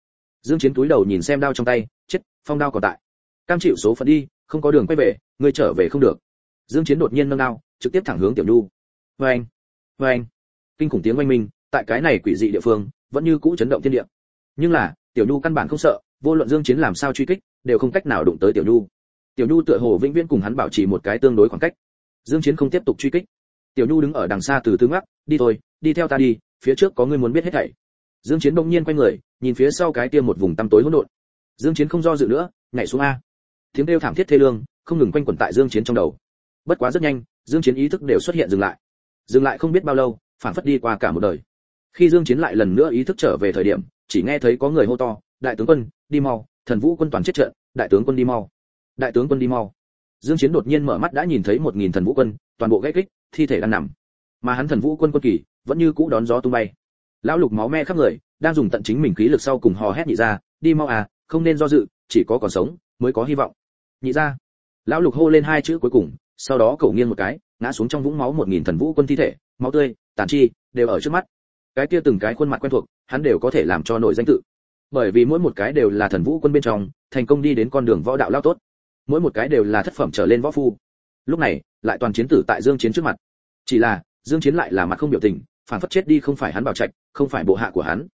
Dương chiến túi đầu nhìn xem đao trong tay, chết, phong đao còn tại. Cam chịu số phận đi, không có đường quay về, ngươi trở về không được. Dương chiến đột nhiên nâng đao, trực tiếp thẳng hướng tiểu nhu. Với anh với anh kinh khủng tiếng oanh minh, tại cái này quỷ dị địa phương, vẫn như cũ chấn động thiên địa. Nhưng là, tiểu nhu căn bản không sợ, vô luận dương chiến làm sao truy kích, đều không cách nào đụng tới tiểu nhu. Tiểu nhu tựa hồ vĩnh viễn cùng hắn bảo trì một cái tương đối khoảng cách. Dương chiến không tiếp tục truy kích. Tiểu nhu đứng ở đằng xa từ từ ngắc, đi thôi, đi theo ta đi, phía trước có người muốn biết hết thảy. Dương chiến đông nhiên quay người, nhìn phía sau cái kia một vùng tăm tối hỗn độn. Dương chiến không do dự nữa, nhảy xuống a. Tiếng kêu thảm thiết thê lương, không ngừng quanh quẩn tại dương chiến trong đầu. Bất quá rất nhanh, dương chiến ý thức đều xuất hiện dừng lại. Dừng lại không biết bao lâu phản phất đi qua cả một đời. Khi dương chiến lại lần nữa ý thức trở về thời điểm, chỉ nghe thấy có người hô to, đại tướng quân, đi mau, thần vũ quân toàn chết trận, đại tướng quân đi mau, đại tướng quân đi mau. Dương chiến đột nhiên mở mắt đã nhìn thấy một nghìn thần vũ quân, toàn bộ gãy kích, thi thể đang nằm. Mà hắn thần vũ quân quân kỳ, vẫn như cũ đón gió tung bay. Lão lục máu me khắp người, đang dùng tận chính mình khí lực sau cùng hò hét nhị ra, đi mau à không nên do dự, chỉ có còn sống mới có hy vọng. Nhị ra. Lão lục hô lên hai chữ cuối cùng, sau đó cậu nghiêng một cái, ngã xuống trong vũng máu một nghìn thần vũ quân thi thể, máu tươi tàn chi, đều ở trước mắt. Cái kia từng cái khuôn mặt quen thuộc, hắn đều có thể làm cho nổi danh tự. Bởi vì mỗi một cái đều là thần vũ quân bên trong, thành công đi đến con đường võ đạo lao tốt. Mỗi một cái đều là thất phẩm trở lên võ phu. Lúc này, lại toàn chiến tử tại dương chiến trước mặt. Chỉ là, dương chiến lại là mặt không biểu tình, phản phất chết đi không phải hắn bảo trạch, không phải bộ hạ của hắn.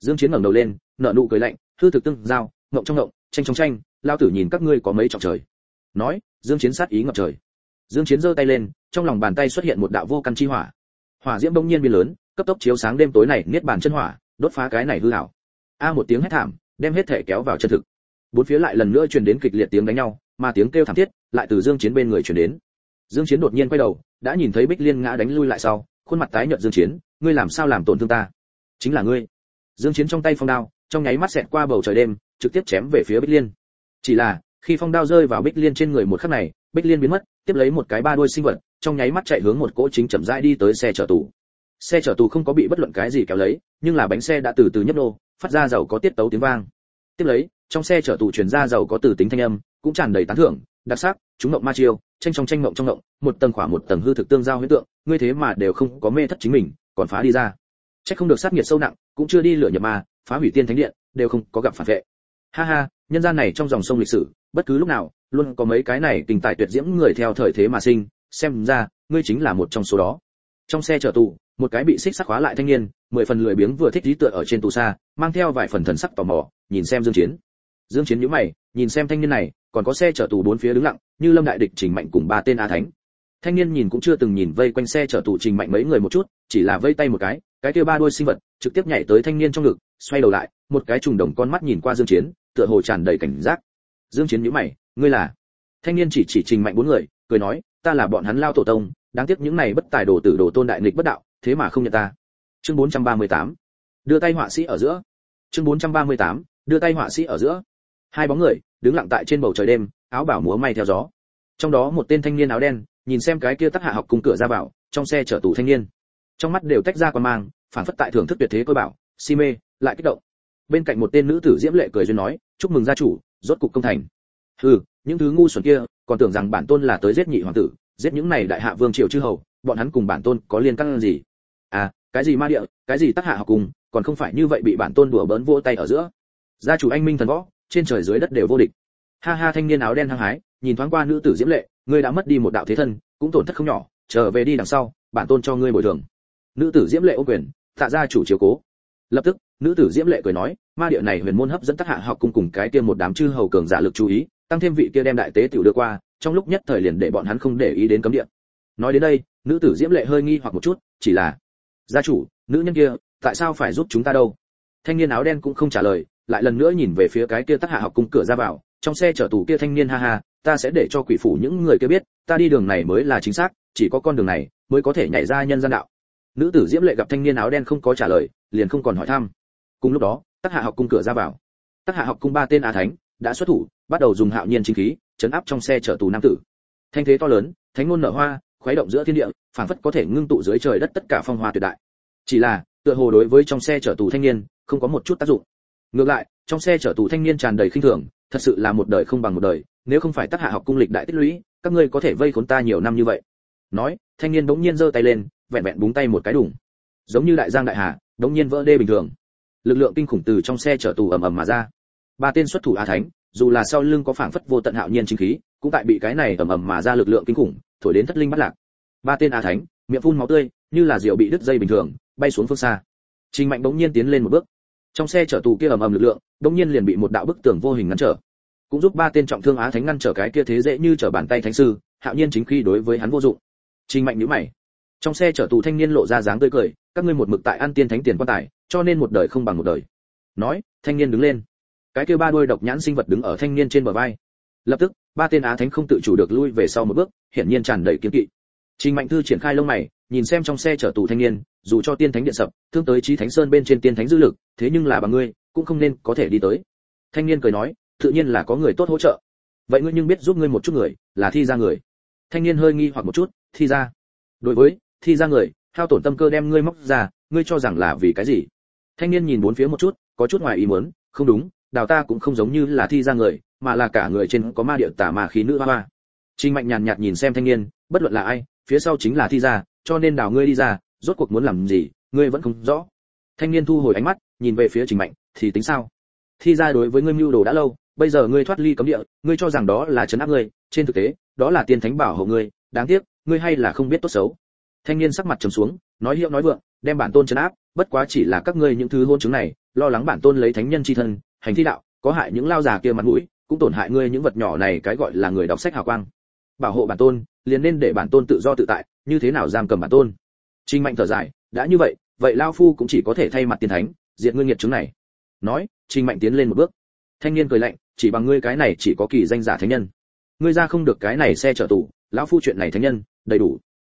Dương chiến ngẩng đầu lên, nở nụ cười lạnh, hư thực tương giao ngậm trong ngậm tranh trong tranh, lao tử nhìn các ngươi có mấy trọng trời. Nói, dương chiến sát ý ngập trời. Dương chiến giơ tay lên, trong lòng bàn tay xuất hiện một đạo vô căn chi hỏa hỏa diễm bỗng nhiên biến lớn, cấp tốc chiếu sáng đêm tối này, niết bàn chân hỏa, đốt phá cái này hư hảo a một tiếng hét thảm, đem hết thể kéo vào chân thực. Bốn phía lại lần nữa truyền đến kịch liệt tiếng đánh nhau, mà tiếng kêu thảm thiết lại từ dương chiến bên người truyền đến. Dương chiến đột nhiên quay đầu, đã nhìn thấy bích liên ngã đánh lui lại sau, khuôn mặt tái nhợt dương chiến, ngươi làm sao làm tổn thương ta? Chính là ngươi. Dương chiến trong tay phong đao, trong nháy mắt xẹt qua bầu trời đêm, trực tiếp chém về phía bích liên. Chỉ là khi phong đao rơi vào bích liên trên người một khắc này, bích liên biến mất, tiếp lấy một cái ba đuôi sinh vật, trong nháy mắt chạy hướng một cỗ chính chậm rãi đi tới xe chở tù. Xe chở tù không có bị bất luận cái gì kéo lấy, nhưng là bánh xe đã từ từ nhấp nô, phát ra dầu có tiết tấu tiếng vang. Tiếp lấy, trong xe chở tù truyền ra dầu có từ tính thanh âm, cũng tràn đầy tán thưởng, đặc sắc, chúng ngộng ma chiêu, tranh trong tranh ngộng trong ngộng một tầng khỏa một tầng hư thực tương giao huyễn tượng, ngươi thế mà đều không có mê thất chính mình, còn phá đi ra. Chắc không được sát nhiệt sâu nặng, cũng chưa đi lửa nhập ma, phá hủy tiên thánh điện, đều không có gặp phản vệ. Ha ha, nhân gian này trong dòng sông lịch sử bất cứ lúc nào, luôn có mấy cái này tình tài tuyệt diễm người theo thời thế mà sinh, xem ra, ngươi chính là một trong số đó. Trong xe chở tù, một cái bị xích sắc khóa lại thanh niên, mười phần lười biếng vừa thích trí tựa ở trên tù xa, mang theo vài phần thần sắc tò mò, nhìn xem dương chiến. Dương chiến nhíu mày, nhìn xem thanh niên này, còn có xe chở tù bốn phía đứng lặng, như lâm đại địch trình mạnh cùng ba tên a thánh. Thanh niên nhìn cũng chưa từng nhìn vây quanh xe chở tù trình mạnh mấy người một chút, chỉ là vây tay một cái cái kia ba đuôi sinh vật, trực tiếp nhảy tới thanh niên trong ngực, xoay đầu lại, một cái trùng đồng con mắt nhìn qua dương chiến, tựa hồ tràn đầy cảnh giác dương chiến nhíu mày, ngươi là? Thanh niên chỉ chỉ trình mạnh bốn người, cười nói, ta là bọn hắn lao tổ tông, đáng tiếc những này bất tài đồ tử đồ tôn đại nghịch bất đạo, thế mà không nhận ta. Chương 438 đưa tay họa sĩ ở giữa. Chương 438 đưa tay họa sĩ ở giữa. Hai bóng người, đứng lặng tại trên bầu trời đêm, áo bảo múa may theo gió. Trong đó một tên thanh niên áo đen, nhìn xem cái kia tắc hạ học cùng cửa ra vào, trong xe chở tù thanh niên. Trong mắt đều tách ra quan mang, phản phất tại thưởng thức tuyệt thế coi bảo, si mê, lại kích động. Bên cạnh một tên nữ tử diễm lệ cười duyên nói, chúc mừng gia chủ rốt cục công thành. Hừ, những thứ ngu xuẩn kia, còn tưởng rằng bản tôn là tới giết nhị hoàng tử, giết những này đại hạ vương triều chư hầu, bọn hắn cùng bản tôn có liên căn gì? À cái gì ma địa, cái gì tác hạ học cùng, còn không phải như vậy bị bản tôn đùa bỡn vỗ tay ở giữa. Gia chủ anh minh thần võ, trên trời dưới đất đều vô địch. Ha ha, thanh niên áo đen hăng hái, nhìn thoáng qua nữ tử diễm lệ, ngươi đã mất đi một đạo thế thân, cũng tổn thất không nhỏ, trở về đi đằng sau, bản tôn cho ngươi bồi thường. Nữ tử diễm lệ ô quyền, tạ gia chủ chiếu cố lập tức, nữ tử diễm lệ cười nói, ma địa này huyền môn hấp dẫn tác hạ học cùng cùng cái kia một đám chư hầu cường giả lực chú ý, tăng thêm vị kia đem đại tế tiểu đưa qua, trong lúc nhất thời liền để bọn hắn không để ý đến cấm địa. Nói đến đây, nữ tử diễm lệ hơi nghi hoặc một chút, chỉ là, gia chủ, nữ nhân kia, tại sao phải giúp chúng ta đâu? Thanh niên áo đen cũng không trả lời, lại lần nữa nhìn về phía cái kia tác hạ học cung cửa ra vào, trong xe chở tù kia thanh niên ha ha, ta sẽ để cho quỷ phủ những người kia biết, ta đi đường này mới là chính xác, chỉ có con đường này mới có thể nhảy ra nhân gian đạo. Nữ tử diễm lệ gặp thanh niên áo đen không có trả lời liền không còn hỏi thăm. Cùng lúc đó tác hạ học cung cửa ra vào. Tác hạ học cung ba tên a thánh đã xuất thủ, bắt đầu dùng hạo nhiên chính khí, chấn áp trong xe chở tù nam tử. Thanh thế to lớn, thánh ngôn nở hoa, khuấy động giữa thiên địa, phảng phất có thể ngưng tụ dưới trời đất tất cả phong hoa tuyệt đại. Chỉ là, tựa hồ đối với trong xe chở tù thanh niên, không có một chút tác dụng. Ngược lại, trong xe chở tù thanh niên tràn đầy khinh thường, thật sự là một đời không bằng một đời, nếu không phải tác hạ học cung lịch đại tích lũy, các ngươi có thể vây khốn ta nhiều năm như vậy. Nói, thanh niên bỗng nhiên giơ tay lên, vẹn vẹn búng tay một cái đùng. Giống như đại giang đại hà đống nhiên vỡ đê bình thường. Lực lượng kinh khủng từ trong xe chở tù ầm ầm mà ra. Ba tên xuất thủ a thánh, dù là sau lưng có phảng phất vô tận hạo nhiên chính khí, cũng tại bị cái này ầm ầm mà ra lực lượng kinh khủng, thổi đến thất linh bắt lạc. Ba tên a thánh, miệng phun máu tươi, như là rượu bị đứt dây bình thường, bay xuống phương xa. Trình mạnh đống nhiên tiến lên một bước. Trong xe chở tù kia ầm ầm lực lượng đống nhiên liền bị một đạo bức tường vô hình ngăn trở. Cũng giúp ba tên trọng thương á thánh ngăn trở cái kia thế dễ như trở bàn tay thánh sư, hạo nhiên chính khi đối với hắn vô dụng. Trình mạnh nhíu mày. Trong xe chở tù thanh niên lộ ra dáng tươi cười các ngươi một mực tại ăn tiên thánh tiền quan tài, cho nên một đời không bằng một đời. Nói, thanh niên đứng lên. Cái kia ba đôi độc nhãn sinh vật đứng ở thanh niên trên bờ vai. Lập tức, ba tên á thánh không tự chủ được lui về sau một bước, hiển nhiên tràn đầy kiên kỵ. Trình mạnh thư triển khai lông mày, nhìn xem trong xe chở tù thanh niên, dù cho tiên thánh điện sập, thương tới trí thánh sơn bên trên tiên thánh dư lực, thế nhưng là bằng ngươi, cũng không nên có thể đi tới. Thanh niên cười nói, tự nhiên là có người tốt hỗ trợ. Vậy ngươi nhưng biết giúp ngươi một chút người, là thi ra người. Thanh niên hơi nghi hoặc một chút, thi ra đối với, thi ra người hao tổn tâm cơ đem ngươi móc ra, ngươi cho rằng là vì cái gì? Thanh niên nhìn bốn phía một chút, có chút ngoài ý muốn, không đúng, đào ta cũng không giống như là thi ra người, mà là cả người trên có ma địa tả mà khí nữ hoa hoa. Trinh mạnh nhàn nhạt nhìn xem thanh niên, bất luận là ai, phía sau chính là thi ra, cho nên đào ngươi đi ra, rốt cuộc muốn làm gì, ngươi vẫn không rõ. Thanh niên thu hồi ánh mắt, nhìn về phía trình mạnh, thì tính sao? Thi ra đối với ngươi mưu đồ đã lâu, bây giờ ngươi thoát ly cấm địa, ngươi cho rằng đó là trấn áp ngươi, trên thực tế, đó là tiên thánh bảo hộ ngươi, đáng tiếc, ngươi hay là không biết tốt xấu thanh niên sắc mặt trầm xuống, nói hiệu nói vượng, đem bản tôn trấn áp, bất quá chỉ là các ngươi những thứ hôn chứng này, lo lắng bản tôn lấy thánh nhân chi thân, hành thi đạo, có hại những lao già kia mặt mũi, cũng tổn hại ngươi những vật nhỏ này, cái gọi là người đọc sách hào quang. Bảo hộ bản tôn, liền nên để bản tôn tự do tự tại, như thế nào giam cầm bản tôn? Trinh mạnh thở dài, đã như vậy vậy lao phu cũng chỉ có thể thay mặt tiên thánh diện ngươi nghiệt chứng này. Nói trinh mạnh tiến lên một bước. Thanh niên cười lạnh, chỉ bằng ngươi cái này chỉ có kỳ danh giả thánh nhân. Ngươi ra không được cái này xe chở tù lão phu chuyện này thánh nhân, đầy đủ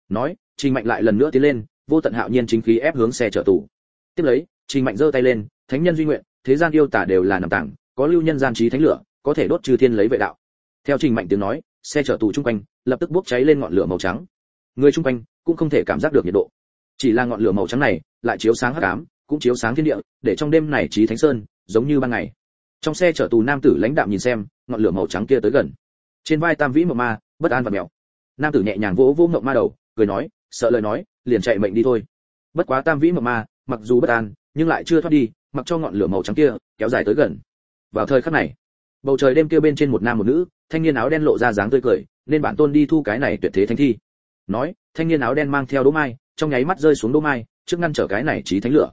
nói, trình mạnh lại lần nữa tiến lên, vô tận hạo nhiên chính khí ép hướng xe chở tù. Tiếp lấy, trình mạnh giơ tay lên, thánh nhân duy nguyện, thế gian yêu tả đều là nằm tảng, có lưu nhân gian trí thánh lửa, có thể đốt trừ thiên lấy vệ đạo. Theo trình mạnh tiếng nói, xe chở tù trung quanh, lập tức bốc cháy lên ngọn lửa màu trắng. Người trung quanh cũng không thể cảm giác được nhiệt độ. Chỉ là ngọn lửa màu trắng này, lại chiếu sáng hắc ám, cũng chiếu sáng thiên địa, để trong đêm này trí thánh sơn, giống như ban ngày. Trong xe chở tù nam tử lãnh đạm nhìn xem, ngọn lửa màu trắng kia tới gần. Trên vai tam vĩ mộng ma, bất an và mèo. Nam tử nhẹ nhàng vỗ vỗ mộng ma đầu cười nói, sợ lời nói, liền chạy mệnh đi thôi. Bất quá tam vĩ mộng ma, mặc dù bất an, nhưng lại chưa thoát đi, mặc cho ngọn lửa màu trắng kia kéo dài tới gần. Vào thời khắc này, bầu trời đêm kia bên trên một nam một nữ, thanh niên áo đen lộ ra dáng tươi cười, nên bản tôn đi thu cái này tuyệt thế thánh thi. Nói, thanh niên áo đen mang theo đỗ mai, trong nháy mắt rơi xuống đỗ mai, trước ngăn trở cái này trí thánh lửa.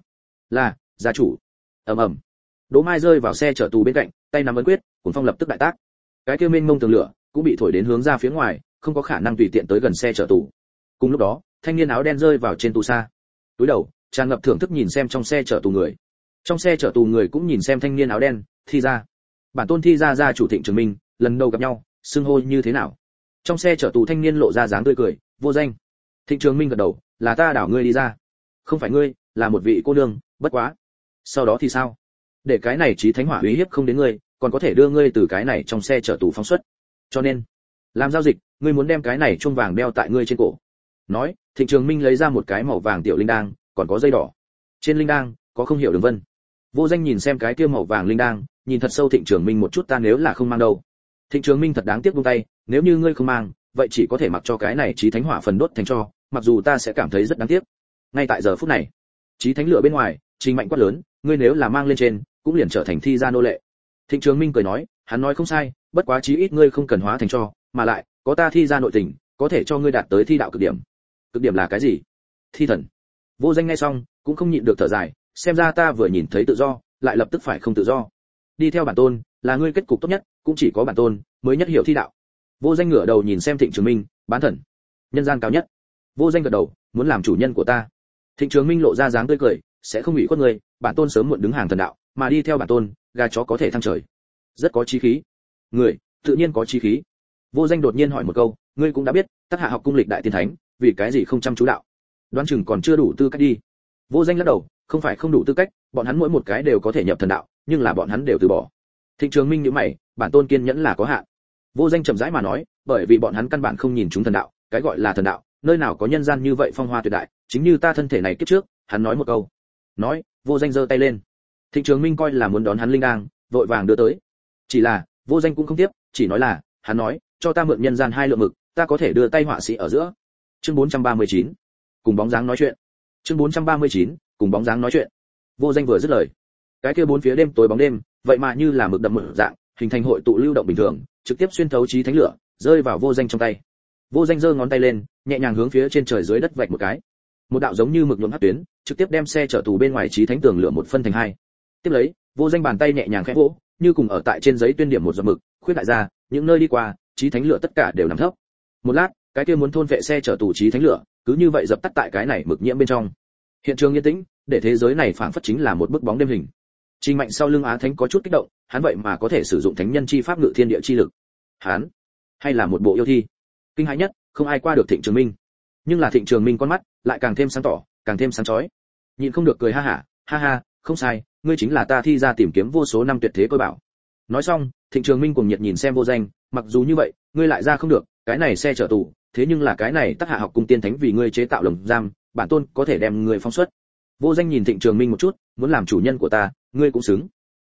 Là, gia chủ. Ầm ầm. Đỗ mai rơi vào xe chở tù bên cạnh, tay nắm ấn quyết, cuốn phong lập tức đại tác. Cái kia mênh mông tường lửa cũng bị thổi đến hướng ra phía ngoài, không có khả năng tùy tiện tới gần xe chở tù cùng lúc đó, thanh niên áo đen rơi vào trên tù xa. Túi đầu, tràn ngập thưởng thức nhìn xem trong xe chở tù người. Trong xe chở tù người cũng nhìn xem thanh niên áo đen, thi ra. Bản tôn thi ra ra chủ thịnh trường minh, lần đầu gặp nhau, xưng hô như thế nào? Trong xe chở tù thanh niên lộ ra dáng tươi cười, vô danh. Thịnh trường minh gật đầu, là ta đảo ngươi đi ra. Không phải ngươi, là một vị cô nương, bất quá. Sau đó thì sao? Để cái này trí thánh hỏa uy hiếp không đến ngươi, còn có thể đưa ngươi từ cái này trong xe chở tù phóng xuất. Cho nên, làm giao dịch, ngươi muốn đem cái này chuông vàng đeo tại ngươi trên cổ nói, thịnh trường minh lấy ra một cái màu vàng tiểu linh đang còn có dây đỏ. Trên linh đang có không hiểu đường vân. Vô danh nhìn xem cái kia màu vàng linh đang nhìn thật sâu thịnh trường minh một chút, ta nếu là không mang đâu. Thịnh trường minh thật đáng tiếc buông tay, nếu như ngươi không mang, vậy chỉ có thể mặc cho cái này trí thánh hỏa phần đốt thành cho, mặc dù ta sẽ cảm thấy rất đáng tiếc. Ngay tại giờ phút này trí thánh lửa bên ngoài, trình mạnh quát lớn, ngươi nếu là mang lên trên, cũng liền trở thành thi gia nô lệ. Thịnh trường minh cười nói, hắn nói không sai, bất quá chí ít ngươi không cần hóa thành cho, mà lại, có ta thi gia nội tình, có thể cho ngươi đạt tới thi đạo cực điểm cực điểm là cái gì? Thi thần. Vô danh ngay xong, cũng không nhịn được thở dài, xem ra ta vừa nhìn thấy tự do, lại lập tức phải không tự do. Đi theo bản tôn, là ngươi kết cục tốt nhất, cũng chỉ có bản tôn mới nhất hiểu thi đạo. Vô danh ngửa đầu nhìn xem thịnh trường minh, bán thần. Nhân gian cao nhất. Vô danh gật đầu, muốn làm chủ nhân của ta. Thịnh trường minh lộ ra dáng tươi cười, sẽ không bị khuất người bản tôn sớm muộn đứng hàng thần đạo, mà đi theo bản tôn, gà chó có thể thăng trời. Rất có chí khí. Người, tự nhiên có chí khí. Vô danh đột nhiên hỏi một câu, ngươi cũng đã biết tác hạ học cung lịch đại tiên thánh vì cái gì không chăm chú đạo? Đoán chừng còn chưa đủ tư cách đi. Vô danh lắc đầu, không phải không đủ tư cách, bọn hắn mỗi một cái đều có thể nhập thần đạo, nhưng là bọn hắn đều từ bỏ. Thịnh trường minh nhíu mày, bản tôn kiên nhẫn là có hạn. Vô danh chậm rãi mà nói, bởi vì bọn hắn căn bản không nhìn chúng thần đạo, cái gọi là thần đạo, nơi nào có nhân gian như vậy phong hoa tuyệt đại, chính như ta thân thể này kiếp trước, hắn nói một câu. Nói, vô danh giơ tay lên. Thịnh trường minh coi là muốn đón hắn linh đang vội vàng đưa tới. Chỉ là, vô danh cũng không tiếp, chỉ nói là, hắn nói, cho ta mượn nhân gian hai lượng mực, ta có thể đưa tay họa sĩ ở giữa chương 439 cùng bóng dáng nói chuyện. Chương 439 cùng bóng dáng nói chuyện. Vô danh vừa dứt lời. Cái kia bốn phía đêm tối bóng đêm, vậy mà như là mực đậm mực dạng, hình thành hội tụ lưu động bình thường, trực tiếp xuyên thấu trí thánh lửa, rơi vào vô danh trong tay. Vô danh giơ ngón tay lên, nhẹ nhàng hướng phía trên trời dưới đất vạch một cái. Một đạo giống như mực nhuộm hắc tuyến, trực tiếp đem xe chở tù bên ngoài trí thánh tường lửa một phân thành hai. Tiếp lấy, vô danh bàn tay nhẹ nhàng khẽ vỗ, như cùng ở tại trên giấy tuyên điểm một giọt mực, khuyết đại ra những nơi đi qua, trí thánh lửa tất cả đều nằm thấp. Một lát cái kia muốn thôn vệ xe chở tù trí thánh lửa cứ như vậy dập tắt tại cái này mực nhiễm bên trong. Hiện trường yên tĩnh để thế giới này phảng phất chính là một bức bóng đêm hình. Trình mạnh sau lưng á thánh có chút kích động hắn vậy mà có thể sử dụng thánh nhân chi pháp ngự thiên địa chi lực. Hắn? Hay là một bộ yêu thi? Kinh hãi nhất không ai qua được thịnh trường minh. Nhưng là thịnh trường minh con mắt lại càng thêm sáng tỏ càng thêm sáng chói. Nhịn không được cười ha hả ha, ha ha không sai ngươi chính là ta thi ra tìm kiếm vô số năm tuyệt thế cơ bảo. Nói xong thịnh trường minh cùng nhiệt nhìn xem vô danh mặc dù như vậy ngươi lại ra không được cái này xe chở tù thế nhưng là cái này tác hạ học cung tiên thánh vì ngươi chế tạo lồng giam, bản tôn có thể đem ngươi phóng xuất. Vô danh nhìn thịnh trường minh một chút, muốn làm chủ nhân của ta, ngươi cũng xứng.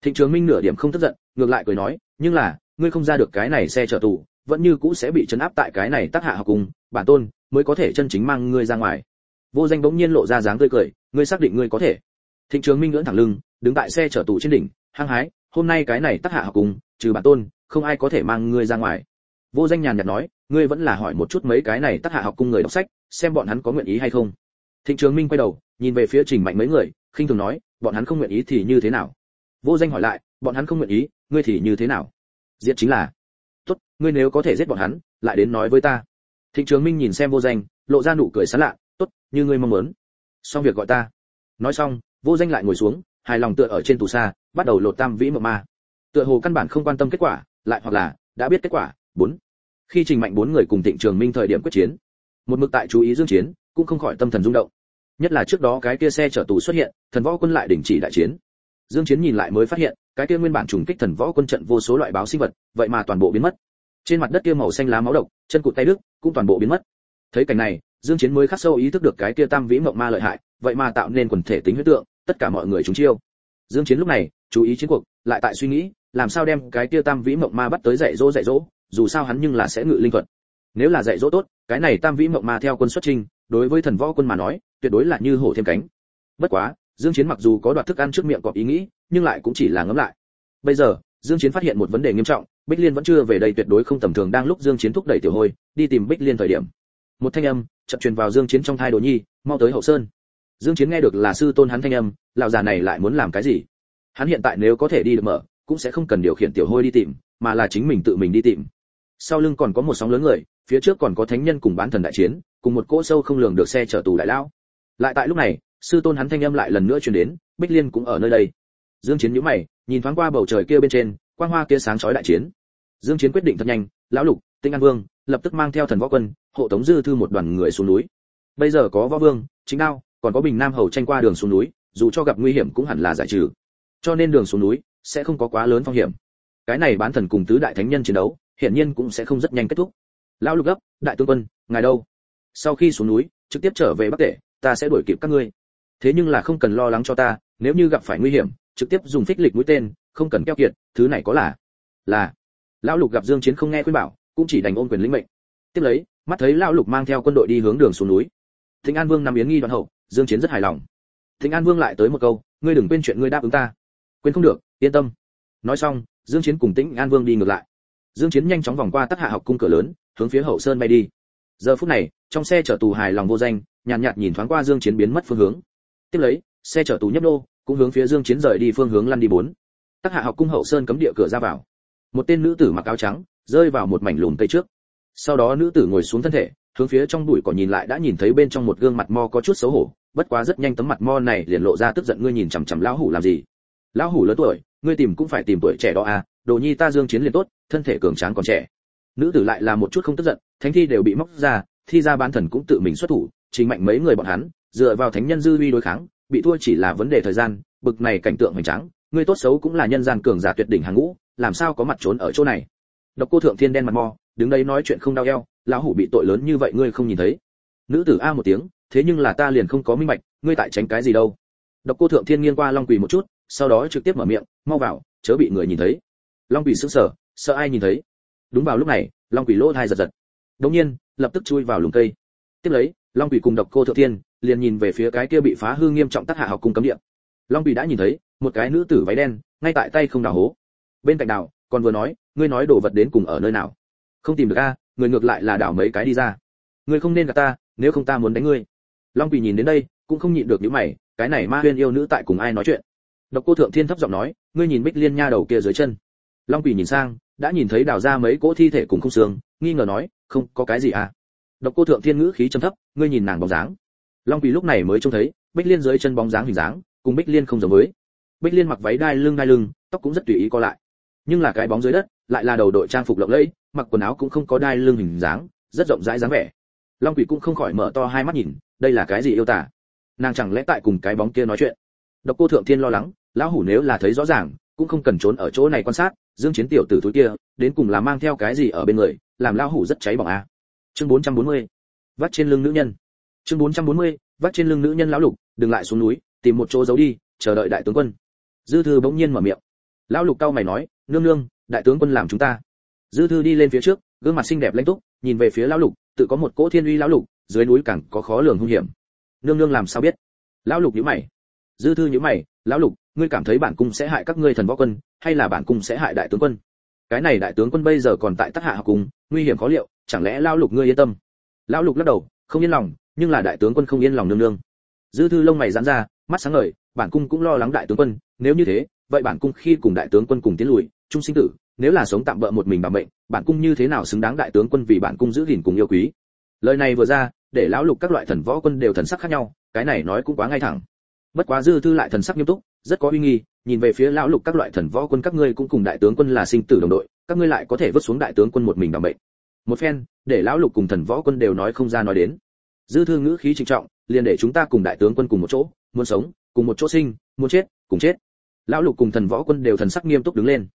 Thịnh trường minh nửa điểm không tức giận, ngược lại cười nói, nhưng là, ngươi không ra được cái này xe chở tù, vẫn như cũ sẽ bị chấn áp tại cái này tác hạ học cung, bản tôn mới có thể chân chính mang ngươi ra ngoài. Vô danh bỗng nhiên lộ ra dáng tươi cười, ngươi xác định ngươi có thể. Thịnh trường minh ngưỡng thẳng lưng, đứng tại xe chở tù trên đỉnh, hăng hái, hôm nay cái này tác hạ học cung, trừ bản tôn, không ai có thể mang ngươi ra ngoài vô danh nhàn nhạt nói, ngươi vẫn là hỏi một chút mấy cái này tác hạ học cung người đọc sách, xem bọn hắn có nguyện ý hay không. Thịnh trường minh quay đầu, nhìn về phía trình mạnh mấy người, khinh thường nói, bọn hắn không nguyện ý thì như thế nào? Vô danh hỏi lại, bọn hắn không nguyện ý, ngươi thì như thế nào? Diệt chính là. Tốt, ngươi nếu có thể giết bọn hắn, lại đến nói với ta. Thịnh trường minh nhìn xem vô danh, lộ ra nụ cười sán lạ, tốt, như ngươi mong muốn. Xong việc gọi ta. Nói xong, vô danh lại ngồi xuống, hài lòng tựa ở trên tù xa, bắt đầu lột tam vĩ mộng ma. Tựa hồ căn bản không quan tâm kết quả, lại hoặc là đã biết kết quả. Bốn khi trình mạnh bốn người cùng thịnh trường minh thời điểm quyết chiến, một mực tại chú ý dương chiến, cũng không khỏi tâm thần rung động. Nhất là trước đó cái kia xe chở tù xuất hiện, thần võ quân lại đình chỉ đại chiến. Dương chiến nhìn lại mới phát hiện, cái kia nguyên bản trùng kích thần võ quân trận vô số loại báo sinh vật, vậy mà toàn bộ biến mất. Trên mặt đất kia màu xanh lá máu độc, chân cụt tay đức cũng toàn bộ biến mất. Thấy cảnh này, dương chiến mới khắc sâu ý thức được cái kia tam vĩ mộng ma lợi hại, vậy mà tạo nên quần thể tính huyết tượng, tất cả mọi người chúng chiêu. Dương chiến lúc này, chú ý chiến cuộc, lại tại suy nghĩ làm sao đem cái kia tam vĩ mộng ma bắt tới dạy dỗ dạy dỗ, dù sao hắn nhưng là sẽ ngự linh thuật. Nếu là dạy dỗ tốt, cái này tam vĩ mộng ma theo quân xuất trình đối với thần võ quân mà nói, tuyệt đối là như hổ thêm cánh. Bất quá, dương chiến mặc dù có đoạt thức ăn trước miệng có ý nghĩ, nhưng lại cũng chỉ là ngấm lại. Bây giờ, dương chiến phát hiện một vấn đề nghiêm trọng, bích liên vẫn chưa về đây tuyệt đối không tầm thường, đang lúc dương chiến thúc đẩy tiểu hôi, đi tìm bích liên thời điểm. Một thanh âm chợt truyền vào dương chiến trong thai đồ nhi, mau tới hậu sơn. Dương chiến nghe được là sư tôn hắn thanh âm, lão già này lại muốn làm cái gì? Hắn hiện tại nếu có thể đi được mở cũng sẽ không cần điều khiển tiểu hôi đi tìm, mà là chính mình tự mình đi tìm. Sau lưng còn có một sóng lớn người, phía trước còn có thánh nhân cùng bán thần đại chiến, cùng một cỗ sâu không lường được xe chở tù đại lão. Lại tại lúc này, sư tôn hắn thanh âm lại lần nữa truyền đến, bích liên cũng ở nơi đây. Dương chiến nhíu mày, nhìn thoáng qua bầu trời kia bên trên, quang hoa kia sáng chói đại chiến. Dương chiến quyết định thật nhanh, lão lục, tinh an vương, lập tức mang theo thần võ quân, hộ tống dư thư một đoàn người xuống núi. Bây giờ có võ vương, chính đao, còn có bình nam hầu tranh qua đường xuống núi, dù cho gặp nguy hiểm cũng hẳn là giải trừ. Cho nên đường xuống núi sẽ không có quá lớn phong hiểm. Cái này bán thần cùng tứ đại thánh nhân chiến đấu, hiển nhiên cũng sẽ không rất nhanh kết thúc. Lão lục gấp, đại tướng quân, ngài đâu? Sau khi xuống núi, trực tiếp trở về bắc tể, ta sẽ đuổi kịp các ngươi. Thế nhưng là không cần lo lắng cho ta, nếu như gặp phải nguy hiểm, trực tiếp dùng phích lịch mũi tên, không cần keo kiệt, thứ này có là là. Lão lục gặp dương chiến không nghe khuyên bảo, cũng chỉ đành ôm quyền lĩnh mệnh. Tiếp lấy, mắt thấy lão lục mang theo quân đội đi hướng đường xuống núi. Thịnh an vương nằm yến nghi đoạn hậu, dương chiến rất hài lòng. Thịnh an vương lại tới một câu, ngươi đừng quên chuyện ngươi đáp ứng ta. Quên không được yên tâm. Nói xong dương chiến cùng tĩnh an vương đi ngược lại. Dương chiến nhanh chóng vòng qua tắc hạ học cung cửa lớn hướng phía hậu sơn bay đi. Giờ phút này trong xe chở tù hài lòng vô danh nhàn nhạt, nhạt nhìn thoáng qua dương chiến biến mất phương hướng. Tiếp lấy xe chở tù nhấp nô cũng hướng phía dương chiến rời đi phương hướng lăn đi bốn. Tắc hạ học cung hậu sơn cấm địa cửa ra vào. Một tên nữ tử mặc áo trắng rơi vào một mảnh lùm cây trước. Sau đó nữ tử ngồi xuống thân thể hướng phía trong bụi cỏ nhìn lại đã nhìn thấy bên trong một gương mặt mo có chút xấu hổ bất quá rất nhanh tấm mặt mo này liền lộ ra tức giận ngươi nhìn chằm chằm lão hủ làm gì? Lão hủ lớn tuổi ngươi tìm cũng phải tìm tuổi trẻ đó à đồ nhi ta dương chiến liền tốt, thân thể cường tráng còn trẻ. Nữ tử lại là một chút không tức giận, thánh thi đều bị móc ra, thi ra bán thần cũng tự mình xuất thủ chính mạnh mấy người bọn hắn, dựa vào thánh nhân dư uy đối kháng, bị thua chỉ là vấn đề thời gian, bực này cảnh tượng hoành tráng, ngươi tốt xấu cũng là nhân gian cường giả tuyệt đỉnh hàng ngũ, làm sao có mặt trốn ở chỗ này? Độc cô thượng thiên đen mặt mò đứng đây nói chuyện không đau eo, lão hủ bị tội lớn như vậy ngươi không nhìn thấy. Nữ tử a một tiếng, thế nhưng là ta liền không có minh bạch, ngươi tại tránh cái gì đâu. Độc cô thượng thiên nghiêng qua long quỳ một chút sau đó trực tiếp mở miệng, mau vào, chớ bị người nhìn thấy. Long quỷ sững sờ, sợ ai nhìn thấy? Đúng vào lúc này, long quỷ lỗ thai giật giật. Đống nhiên, lập tức chui vào lùm cây. Tiếp lấy, long quỷ cùng độc cô thượng thiên liền nhìn về phía cái kia bị phá hư nghiêm trọng tác hạ học cung cấm địa. Long quỷ đã nhìn thấy, một cái nữ tử váy đen, ngay tại tay không đào hố. Bên cạnh đào, còn vừa nói, ngươi nói đồ vật đến cùng ở nơi nào? Không tìm được a, người ngược lại là đảo mấy cái đi ra. Ngươi không nên gặp ta, nếu không ta muốn đánh ngươi. Long quỷ nhìn đến đây, cũng không nhịn được những mày, cái này ma huyên yêu nữ tại cùng ai nói chuyện? Độc cô thượng thiên thấp giọng nói, ngươi nhìn bích liên nha đầu kia dưới chân. Long Quỷ nhìn sang, đã nhìn thấy đào ra mấy cỗ thi thể cùng không xương, nghi ngờ nói, không, có cái gì à? Độc cô thượng thiên ngữ khí trầm thấp, ngươi nhìn nàng bóng dáng. Long Quỷ lúc này mới trông thấy, bích liên dưới chân bóng dáng hình dáng, cùng bích liên không giống với. Bích liên mặc váy đai lưng đai lưng, tóc cũng rất tùy ý co lại. Nhưng là cái bóng dưới đất, lại là đầu đội trang phục lộng lẫy, mặc quần áo cũng không có đai lưng hình dáng, rất rộng rãi dáng vẻ. Long quỷ cũng không khỏi mở to hai mắt nhìn, đây là cái gì yêu tả nàng chẳng lẽ tại cùng cái bóng kia nói chuyện? Độc cô thượng thiên lo lắng, lão hủ nếu là thấy rõ ràng, cũng không cần trốn ở chỗ này quan sát, dương chiến tiểu tử túi kia, đến cùng là mang theo cái gì ở bên người, làm lão hủ rất cháy bỏng a chương 440 vắt trên lưng nữ nhân. Chương 440 vắt trên lưng nữ nhân lão lục, đừng lại xuống núi, tìm một chỗ giấu đi, chờ đợi đại tướng quân. Dư thư bỗng nhiên mở miệng. Lão lục cao mày nói, nương nương, đại tướng quân làm chúng ta. Dư thư đi lên phía trước, gương mặt xinh đẹp lãnh túc, nhìn về phía lão lục, tự có một cỗ thiên uy lão lục, dưới núi càng có khó lường hung hiểm. Nương nương làm sao biết? Lão lục nhíu mày dư thư nhíu mày, lão lục, ngươi cảm thấy bản cung sẽ hại các ngươi thần võ quân, hay là bản cung sẽ hại đại tướng quân? Cái này đại tướng quân bây giờ còn tại tác hạ học cung, nguy hiểm khó liệu, chẳng lẽ lão lục ngươi yên tâm? Lão lục lắc đầu, không yên lòng, nhưng là đại tướng quân không yên lòng nương nương. Dư thư lông mày giãn ra, mắt sáng ngời, bản cung cũng lo lắng đại tướng quân, nếu như thế, vậy bản cung khi cùng đại tướng quân cùng tiến lùi, trung sinh tử, nếu là sống tạm bỡ một mình bà mệnh, bản cung như thế nào xứng đáng đại tướng quân vì bản cung giữ gìn cùng yêu quý? Lời này vừa ra, để lão lục các loại thần võ quân đều thần sắc khác nhau, cái này nói cũng quá ngay thẳng bất quá dư thư lại thần sắc nghiêm túc, rất có uy nghi, nhìn về phía lão lục các loại thần võ quân các ngươi cũng cùng đại tướng quân là sinh tử đồng đội, các ngươi lại có thể vứt xuống đại tướng quân một mình bảo bệnh. một phen, để lão lục cùng thần võ quân đều nói không ra nói đến. Dư thư ngữ khí trịnh trọng, liền để chúng ta cùng đại tướng quân cùng một chỗ, muốn sống, cùng một chỗ sinh, muốn chết, cùng chết. Lão lục cùng thần võ quân đều thần sắc nghiêm túc đứng lên.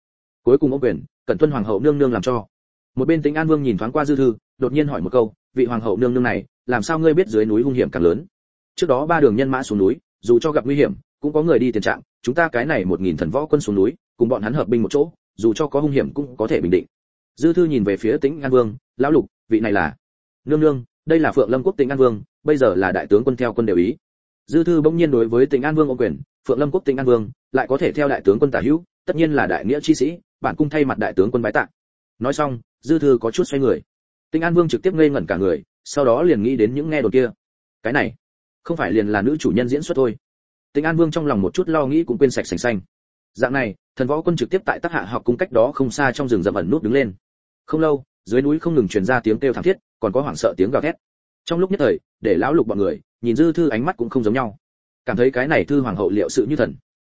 Cuối cùng ông quyền, cẩn tuân hoàng hậu nương nương làm cho. Một bên tính an vương nhìn thoáng qua dư thư, đột nhiên hỏi một câu, vị hoàng hậu nương nương này, làm sao ngươi biết dưới núi hung hiểm càng lớn? Trước đó ba đường nhân mã xuống núi dù cho gặp nguy hiểm, cũng có người đi tiền trạng, chúng ta cái này một nghìn thần võ quân xuống núi, cùng bọn hắn hợp binh một chỗ, dù cho có hung hiểm cũng có thể bình định. Dư thư nhìn về phía tĩnh an vương, lão lục, vị này là? Nương nương, đây là phượng lâm quốc tĩnh an vương, bây giờ là đại tướng quân theo quân đều ý. Dư thư bỗng nhiên đối với tĩnh an vương ô quyền, phượng lâm quốc tĩnh an vương, lại có thể theo đại tướng quân tả hữu, tất nhiên là đại nghĩa chi sĩ, bản cung thay mặt đại tướng quân bái tạ. Nói xong, dư thư có chút xoay người. Tinh an vương trực tiếp ngây ngẩn cả người, sau đó liền nghĩ đến những nghe đồn kia. Cái này không phải liền là nữ chủ nhân diễn xuất thôi. Tinh an vương trong lòng một chút lo nghĩ cũng quên sạch sành xanh. Dạng này, thần võ quân trực tiếp tại tác hạ học cung cách đó không xa trong rừng rậm ẩn nút đứng lên. Không lâu, dưới núi không ngừng truyền ra tiếng kêu thảm thiết, còn có hoảng sợ tiếng gào thét. Trong lúc nhất thời, để lão lục bọn người, nhìn dư thư ánh mắt cũng không giống nhau. Cảm thấy cái này thư hoàng hậu liệu sự như thần.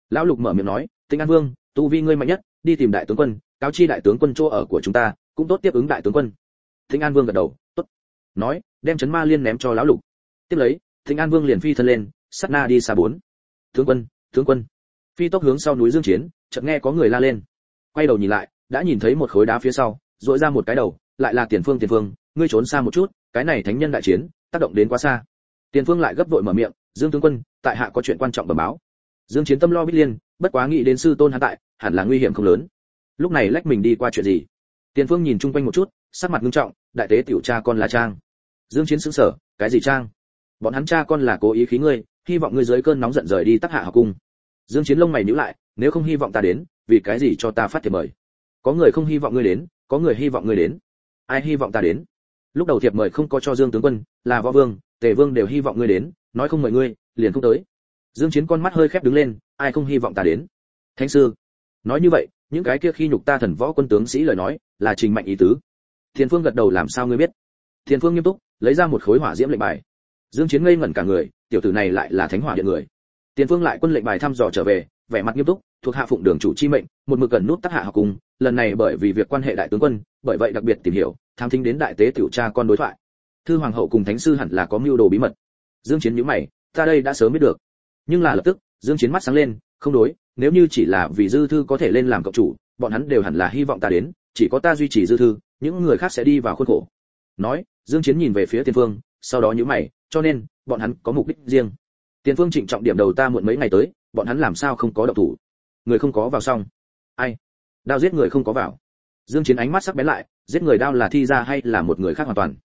Lão lục mở miệng nói, tinh an vương, tu vi ngươi mạnh nhất, đi tìm đại tướng quân, cáo chi đại tướng quân chỗ ở của chúng ta, cũng tốt tiếp ứng đại tướng quân. Tĩnh an vương gật đầu, tốt. Nói, đem chấn ma liên ném cho lão lục. Tiếp lấy thịnh an vương liền phi thân lên, sát na đi xa bốn. Tướng quân tướng quân. Phi tốc hướng sau núi dương chiến, chợt nghe có người la lên. Quay đầu nhìn lại, đã nhìn thấy một khối đá phía sau dội ra một cái đầu, lại là tiền phương tiền phương, ngươi trốn xa một chút, cái này thánh nhân đại chiến, tác động đến quá xa. Tiền phương lại gấp vội mở miệng, dương tướng quân, tại hạ có chuyện quan trọng bẩm báo. Dương chiến tâm lo biết liên, bất quá nghĩ đến sư tôn hắn tại, hẳn là nguy hiểm không lớn. Lúc này lách mình đi qua chuyện gì? Tiền phương nhìn chung quanh một chút, sắc mặt nghiêm trọng, đại tế tiểu cha con là trang. Dương chiến sững sờ, cái gì trang? Bọn hắn cha con là cố ý khí ngươi, hy vọng ngươi dưới cơn nóng giận rời đi tác hạ học cung. Dương chiến lông mày nhíu lại, nếu không hy vọng ta đến, vì cái gì cho ta phát thiệp mời? Có người không hy vọng ngươi đến, có người hy vọng ngươi đến. Ai hy vọng ta đến? Lúc đầu thiệp mời không có cho dương tướng quân, là võ vương, tề vương đều hy vọng ngươi đến, nói không mời ngươi, liền không tới. Dương chiến con mắt hơi khép đứng lên, ai không hy vọng ta đến? Thánh sư, nói như vậy, những cái kia khi nhục ta thần võ quân tướng sĩ lời nói, là trình mạnh ý tứ. Thiên phương gật đầu làm sao ngươi biết? Thiên phương nghiêm túc, lấy ra một khối hỏa diễm lệnh bài dương chiến ngây ngẩn cả người, tiểu tử này lại là thánh hỏa điện người. Tiền phương lại quân lệnh bài thăm dò trở về, vẻ mặt nghiêm túc, thuộc hạ phụng đường chủ chi mệnh, một mực cần nút tác hạ học cùng, lần này bởi vì việc quan hệ đại tướng quân, bởi vậy đặc biệt tìm hiểu, tham thính đến đại tế tiểu cha con đối thoại. Thư hoàng hậu cùng thánh sư hẳn là có mưu đồ bí mật. Dương chiến nhíu mày, ta đây đã sớm biết được. Nhưng là lập tức, dương chiến mắt sáng lên, không đối, nếu như chỉ là vì dư thư có thể lên làm cộng chủ, bọn hắn đều hẳn là hy vọng ta đến, chỉ có ta duy trì dư thư, những người khác sẽ đi vào khuôn khổ. Nói, dương chiến nhìn về phía tiên phương, sau đó nhíu mày cho nên, bọn hắn có mục đích riêng. Tiền phương trịnh trọng điểm đầu ta muộn mấy ngày tới, bọn hắn làm sao không có động thủ? Người không có vào xong. Ai? Đao giết người không có vào. Dương chiến ánh mắt sắc bén lại, giết người đao là thi ra hay là một người khác hoàn toàn?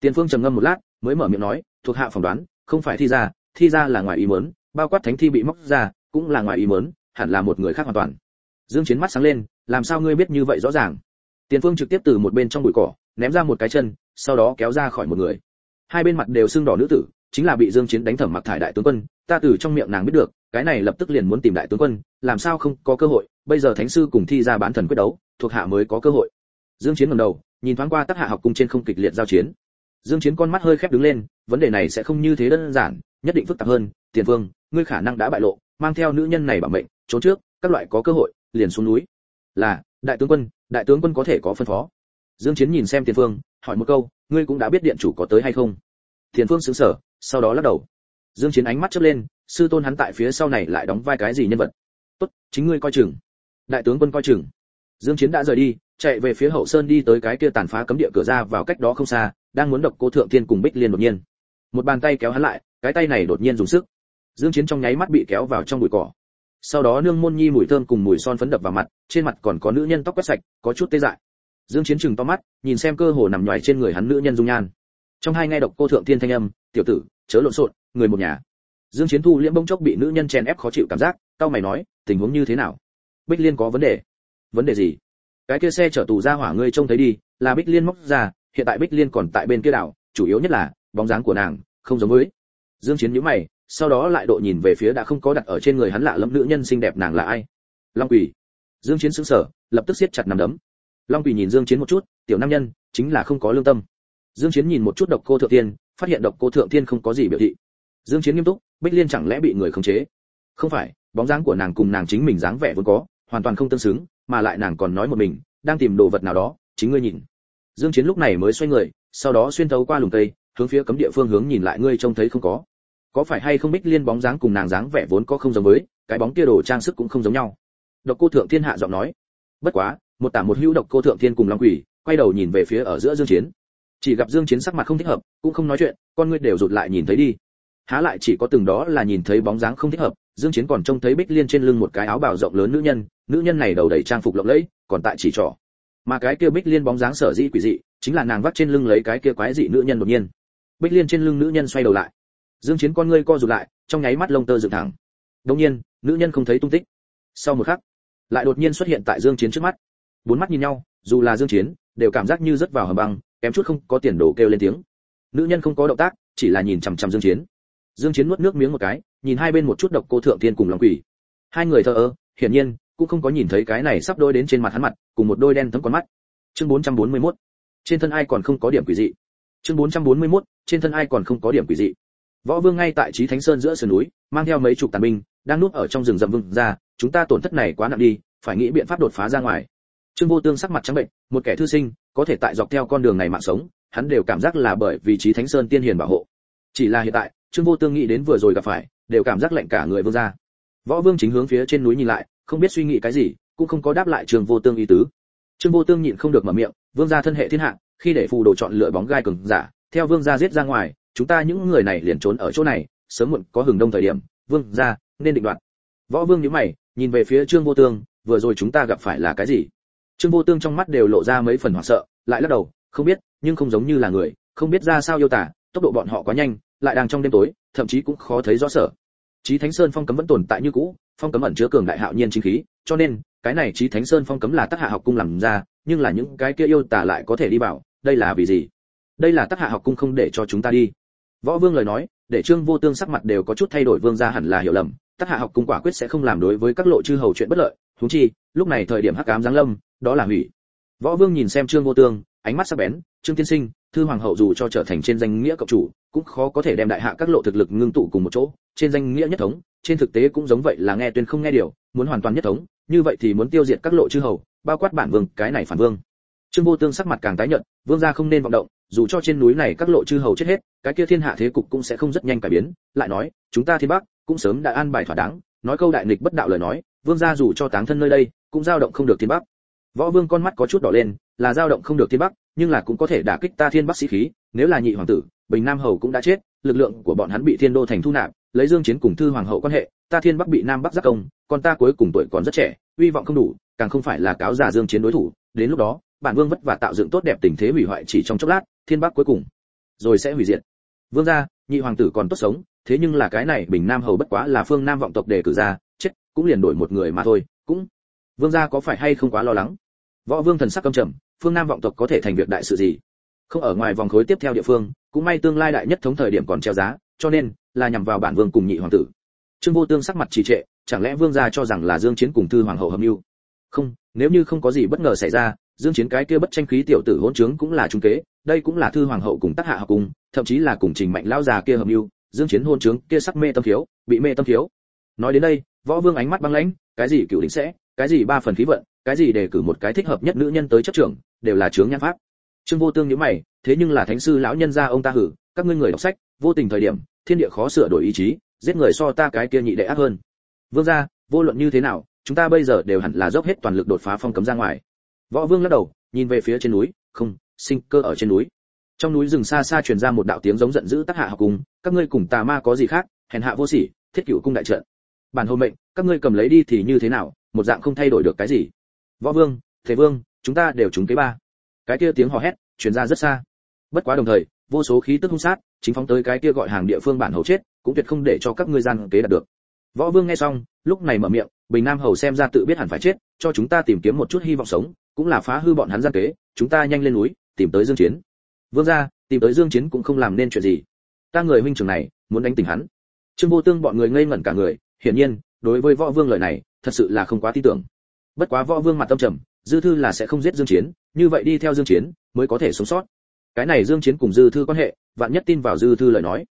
Tiền phương trầm ngâm một lát, mới mở miệng nói, thuộc hạ phỏng đoán, không phải thi ra thi ra là ngoài ý muốn, bao quát thánh thi bị móc ra, cũng là ngoài ý muốn, hẳn là một người khác hoàn toàn. Dương chiến mắt sáng lên, làm sao ngươi biết như vậy rõ ràng? Tiền phương trực tiếp từ một bên trong bụi cỏ, ném ra một cái chân, sau đó kéo ra khỏi một người hai bên mặt đều sưng đỏ nữ tử, chính là bị dương chiến đánh thẩm mặc thải đại tướng quân, ta từ trong miệng nàng biết được, cái này lập tức liền muốn tìm đại tướng quân, làm sao không có cơ hội, bây giờ thánh sư cùng thi ra bán thần quyết đấu, thuộc hạ mới có cơ hội. Dương chiến ngẩng đầu, nhìn thoáng qua tác hạ học cung trên không kịch liệt giao chiến. Dương chiến con mắt hơi khép đứng lên, vấn đề này sẽ không như thế đơn giản, nhất định phức tạp hơn, tiền vương, ngươi khả năng đã bại lộ, mang theo nữ nhân này bảo mệnh, trốn trước, các loại có cơ hội, liền xuống núi. Là, đại tướng quân, đại tướng quân có thể có phân phó. Dương chiến nhìn xem tiền Vương, hỏi một câu ngươi cũng đã biết điện chủ có tới hay không? Thiền phương xứng sở sau đó lắc đầu. Dương chiến ánh mắt chớp lên, sư tôn hắn tại phía sau này lại đóng vai cái gì nhân vật? Tốt, chính ngươi coi chừng. Đại tướng quân coi chừng. Dương chiến đã rời đi, chạy về phía hậu sơn đi tới cái kia tàn phá cấm địa cửa ra vào cách đó không xa, đang muốn độc cô thượng thiên cùng bích liên đột nhiên. Một bàn tay kéo hắn lại, cái tay này đột nhiên dùng sức. Dương chiến trong nháy mắt bị kéo vào trong bụi cỏ. Sau đó nương môn nhi mùi thơm cùng mùi son phấn đập vào mặt, trên mặt còn có nữ nhân tóc quét sạch, có chút tê dại dương chiến chừng to mắt, nhìn xem cơ hồ nằm nhòi trên người hắn nữ nhân dung nhan. Trong hai ngay độc cô thượng thiên thanh âm, tiểu tử, chớ lộn xộn, người một nhà. Dương chiến thu liễm bỗng chốc bị nữ nhân chen ép khó chịu cảm giác tao mày nói, tình huống như thế nào? Bích liên có vấn đề. Vấn đề gì? Cái kia xe chở tù ra hỏa ngươi trông thấy đi, là bích liên móc ra, hiện tại bích liên còn tại bên kia đảo, chủ yếu nhất là, bóng dáng của nàng không giống với. Dương chiến nhíu mày, sau đó lại độ nhìn về phía đã không có đặt ở trên người hắn lạ lẫm nữ nhân xinh đẹp nàng là ai? Long quỷ dương chiến sững sờ, lập tức siết chặt nắm đấm long quỷ nhìn dương chiến một chút tiểu nam nhân chính là không có lương tâm. Dương chiến nhìn một chút độc cô thượng Thiên, phát hiện độc cô thượng Thiên không có gì biểu thị. Dương chiến nghiêm túc bích liên chẳng lẽ bị người khống chế? Không phải bóng dáng của nàng cùng nàng chính mình dáng vẻ vốn có hoàn toàn không tương xứng mà lại nàng còn nói một mình đang tìm đồ vật nào đó chính ngươi nhìn. Dương chiến lúc này mới xoay người sau đó xuyên thấu qua lùm cây hướng phía cấm địa phương hướng nhìn lại ngươi trông thấy không có. Có phải hay không bích liên bóng dáng cùng nàng dáng vẻ vốn có không giống với cái bóng kia đồ trang sức cũng không giống nhau? Độc cô thượng thiên hạ giọng nói bất quá một tả một hữu độc cô thượng thiên cùng long quỷ, quay đầu nhìn về phía ở giữa dương chiến. Chỉ gặp dương chiến sắc mặt không thích hợp, cũng không nói chuyện, con ngươi đều rụt lại nhìn thấy đi. Há lại chỉ có từng đó là nhìn thấy bóng dáng không thích hợp, dương chiến còn trông thấy bích liên trên lưng một cái áo bào rộng lớn nữ nhân nữ nhân này đầu đầy trang phục lộng lẫy, còn tại chỉ trỏ. Mà cái kia bích liên bóng dáng sở dĩ quỷ dị, chính là nàng vắt trên lưng lấy cái kia quái dị nữ nhân đột nhiên. Bích liên trên lưng nữ nhân xoay đầu lại. Dương chiến con ngươi co rụt lại, trong nháy mắt lông tơ dựng thẳng. Đột nhiên, nữ nhân không thấy tung tích. Sau một khắc, lại đột nhiên xuất hiện tại dương chiến trước mắt bốn mắt nhìn nhau, dù là dương chiến, đều cảm giác như rất vào hầm băng, kém chút không có tiền đồ kêu lên tiếng. Nữ nhân không có động tác, chỉ là nhìn chằm chằm dương chiến. Dương chiến nuốt nước miếng một cái, nhìn hai bên một chút độc cô thượng tiên cùng long quỷ. Hai người thờ ơ, hiển nhiên, cũng không có nhìn thấy cái này sắp đôi đến trên mặt hắn mặt, cùng một đôi đen thấm con mắt. Chương 441 trên thân ai còn không có điểm quỷ dị? Chương 441 trên thân ai còn không có điểm quỷ dị? Võ vương ngay tại trí thánh sơn giữa sườn núi, mang theo mấy chục tàn binh, đang núp ở trong rừng rậm vương ra, chúng ta tổn thất này quá nặng đi, phải nghĩ biện pháp đột phá ra ngoài trương vô tương sắc mặt trắng bệnh, một kẻ thư sinh, có thể tại dọc theo con đường này mạng sống, hắn đều cảm giác là bởi vì trí thánh sơn tiên hiền bảo hộ. Chỉ là hiện tại, trương vô tương nghĩ đến vừa rồi gặp phải, đều cảm giác lạnh cả người vương ra. Võ vương chính hướng phía trên núi nhìn lại, không biết suy nghĩ cái gì, cũng không có đáp lại trương vô tương ý tứ. Trương vô tương nhịn không được mở miệng, vương gia thân hệ thiên hạ, khi để phù đồ chọn lựa bóng gai cường giả, theo vương gia giết ra ngoài, chúng ta những người này liền trốn ở chỗ này, sớm muộn có hừng đông thời điểm, vương gia, nên định đoạt. Võ vương nhíu mày, nhìn về phía trương vô tương, vừa rồi chúng ta gặp phải là cái gì? Trương vô tương trong mắt đều lộ ra mấy phần hoảng sợ, lại lắc đầu, không biết, nhưng không giống như là người, không biết ra sao yêu tả, tốc độ bọn họ quá nhanh, lại đang trong đêm tối, thậm chí cũng khó thấy rõ sở chí thánh sơn phong cấm vẫn tồn tại như cũ, phong cấm ẩn chứa cường đại hạo nhiên chính khí, cho nên, cái này chí thánh sơn phong cấm là tác hạ học cung làm ra, nhưng là những cái kia yêu tả lại có thể đi vào đây là vì gì? Đây là tác hạ học cung không để cho chúng ta đi. Võ vương lời nói, để trương vô tương sắc mặt đều có chút thay đổi, vương gia hẳn là hiểu lầm tác hạ học cung quả quyết sẽ không làm đối với các lộ chư hầu chuyện bất lợi huống chi, lúc này thời điểm hắc ám giáng lâm, đó là hủy. Võ vương nhìn xem trương vô tương, ánh mắt sắc bén, trương tiên sinh, thư hoàng hậu dù cho trở thành trên danh nghĩa cộng chủ, cũng khó có thể đem đại hạ các lộ thực lực ngưng tụ cùng một chỗ. Trên danh nghĩa nhất thống, trên thực tế cũng giống vậy là nghe tuyên không nghe điều, muốn hoàn toàn nhất thống, như vậy thì muốn tiêu diệt các lộ chư hầu, bao quát bản vương, cái này phản vương. Trương vô tương sắc mặt càng tái nhợt, vương gia không nên vọng động, dù cho trên núi này các lộ chư hầu chết hết, cái kia thiên hạ thế cục cũng sẽ không rất nhanh cải biến. Lại nói, chúng ta thiên bắc cũng sớm đã an bài thỏa đáng. Nói câu đại nghịch bất đạo lời nói vương gia dù cho táng thân nơi đây, cũng dao động không được thiên bắc. Võ vương con mắt có chút đỏ lên, là dao động không được thiên bắc, nhưng là cũng có thể đả kích ta thiên bắc sĩ khí, nếu là nhị hoàng tử, bình nam hầu cũng đã chết, lực lượng của bọn hắn bị thiên đô thành thu nạp, lấy dương chiến cùng thư hoàng hậu quan hệ, ta thiên bắc bị nam bắc giác công, còn ta cuối cùng tuổi còn rất trẻ uy vọng không đủ, càng không phải là cáo giả dương chiến đối thủ. Đến lúc đó, bản vương vất vả tạo dựng tốt đẹp tình thế hủy hoại chỉ trong chốc lát, thiên bắc cuối cùng, rồi sẽ hủy diệt. Vương gia, nhị hoàng tử còn tốt sống, thế nhưng là cái này bình nam hầu bất quá là phương nam vọng tộc đề cử ra cũng liền đổi một người mà thôi, cũng, vương gia có phải hay không quá lo lắng? Võ vương thần sắc căm trầm, phương nam vọng tộc có thể thành việc đại sự gì? Không ở ngoài vòng khối tiếp theo địa phương, cũng may tương lai đại nhất thống thời điểm còn treo giá, cho nên là nhằm vào bản vương cùng nhị hoàng tử. Trương vô tương sắc mặt trì trệ, chẳng lẽ vương gia cho rằng là dương chiến cùng thư hoàng hậu hợp mưu? Không, nếu như không có gì bất ngờ xảy ra, dương chiến cái kia bất tranh khí tiểu tử hỗn trướng cũng là trung kế, đây cũng là thư hoàng hậu cùng tác hạ học cùng, thậm chí là cùng trình mạnh lão già kia hợp mưu, dương chiến hôn trướng kia sắc mê tâm thiếu, bị mê tâm thiếu. Nói đến đây võ vương ánh mắt băng lãnh, cái gì cựu đỉnh sẽ, cái gì ba phần khí vận, cái gì để cử một cái thích hợp nhất nữ nhân tới chấp trưởng, đều là chướng nhan pháp. Trương vô tương nhíu mày, thế nhưng là thánh sư lão nhân gia ông ta hử, các ngươi người đọc sách, vô tình thời điểm, thiên địa khó sửa đổi ý chí, giết người so ta cái kia nhị đệ ác hơn. Vương gia, vô luận như thế nào, chúng ta bây giờ đều hẳn là dốc hết toàn lực đột phá phong cấm ra ngoài. Võ vương lắc đầu, nhìn về phía trên núi, không, sinh cơ ở trên núi. Trong núi rừng xa xa truyền ra một đạo tiếng giống giận dữ tác hạ học cùng, các ngươi cùng tà ma có gì khác, hèn hạ vô sỉ, thiết cửu cung đại trận bản hôn mệnh, các ngươi cầm lấy đi thì như thế nào, một dạng không thay đổi được cái gì. Võ vương, thế vương, chúng ta đều trúng kế ba. Cái kia tiếng hò hét, truyền ra rất xa. Bất quá đồng thời, vô số khí tức hung sát, chính phóng tới cái kia gọi hàng địa phương bản hầu chết, cũng tuyệt không để cho các ngươi gian kế đạt được. Võ vương nghe xong, lúc này mở miệng, bình nam hầu xem ra tự biết hẳn phải chết, cho chúng ta tìm kiếm một chút hy vọng sống, cũng là phá hư bọn hắn gian kế, chúng ta nhanh lên núi, tìm tới dương chiến. Vương gia, tìm tới dương chiến cũng không làm nên chuyện gì. Ta người huynh trưởng này, muốn đánh tỉnh hắn. Trương vô tương bọn người ngây ngẩn cả người hiển nhiên, đối với võ vương lời này, thật sự là không quá tin tưởng. Bất quá võ vương mặt tâm trầm, dư thư là sẽ không giết dương chiến, như vậy đi theo dương chiến, mới có thể sống sót. Cái này dương chiến cùng dư thư quan hệ, vạn nhất tin vào dư thư lời nói.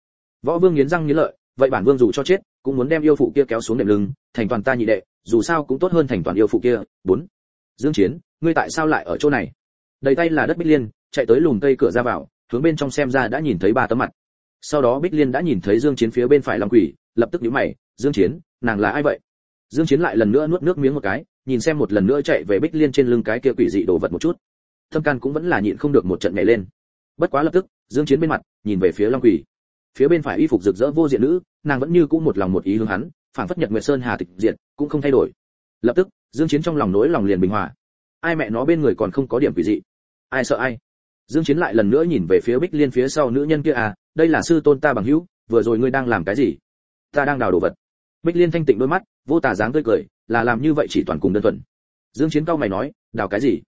Võ vương nghiến răng nghiến lợi, vậy bản vương dù cho chết, cũng muốn đem yêu phụ kia kéo xuống đệm lưng, thành toàn ta nhị đệ, dù sao cũng tốt hơn thành toàn yêu phụ kia. Bốn. Dương chiến, ngươi tại sao lại ở chỗ này? Đầy tay là đất bích liên, chạy tới lùm cây cửa ra vào, hướng bên trong xem ra đã nhìn thấy ba tấm mặt sau đó bích liên đã nhìn thấy dương chiến phía bên phải long quỷ, lập tức nhíu mày, dương chiến, nàng là ai vậy? Dương chiến lại lần nữa nuốt nước miếng một cái, nhìn xem một lần nữa chạy về bích liên trên lưng cái kia quỷ dị đồ vật một chút. Thâm can cũng vẫn là nhịn không được một trận nhảy lên. Bất quá lập tức, dương chiến bên mặt, nhìn về phía long quỷ. Phía bên phải y phục rực rỡ vô diện nữ, nàng vẫn như cũ một lòng một ý hướng hắn, phảng phất nhật nguyệt sơn hà tịch diện cũng không thay đổi. Lập tức, dương chiến trong lòng nỗi lòng liền bình hòa. Ai mẹ nó bên người còn không có điểm quỷ dị? Ai sợ ai? Dương chiến lại lần nữa nhìn về phía bích liên phía sau nữ nhân kia à đây là sư tôn ta bằng hữu, vừa rồi ngươi đang làm cái gì? Ta đang đào đồ vật. Bích liên thanh tịnh đôi mắt, vô tà dáng tươi cười, là làm như vậy chỉ toàn cùng đơn thuần. Dương chiến cao mày nói, đào cái gì?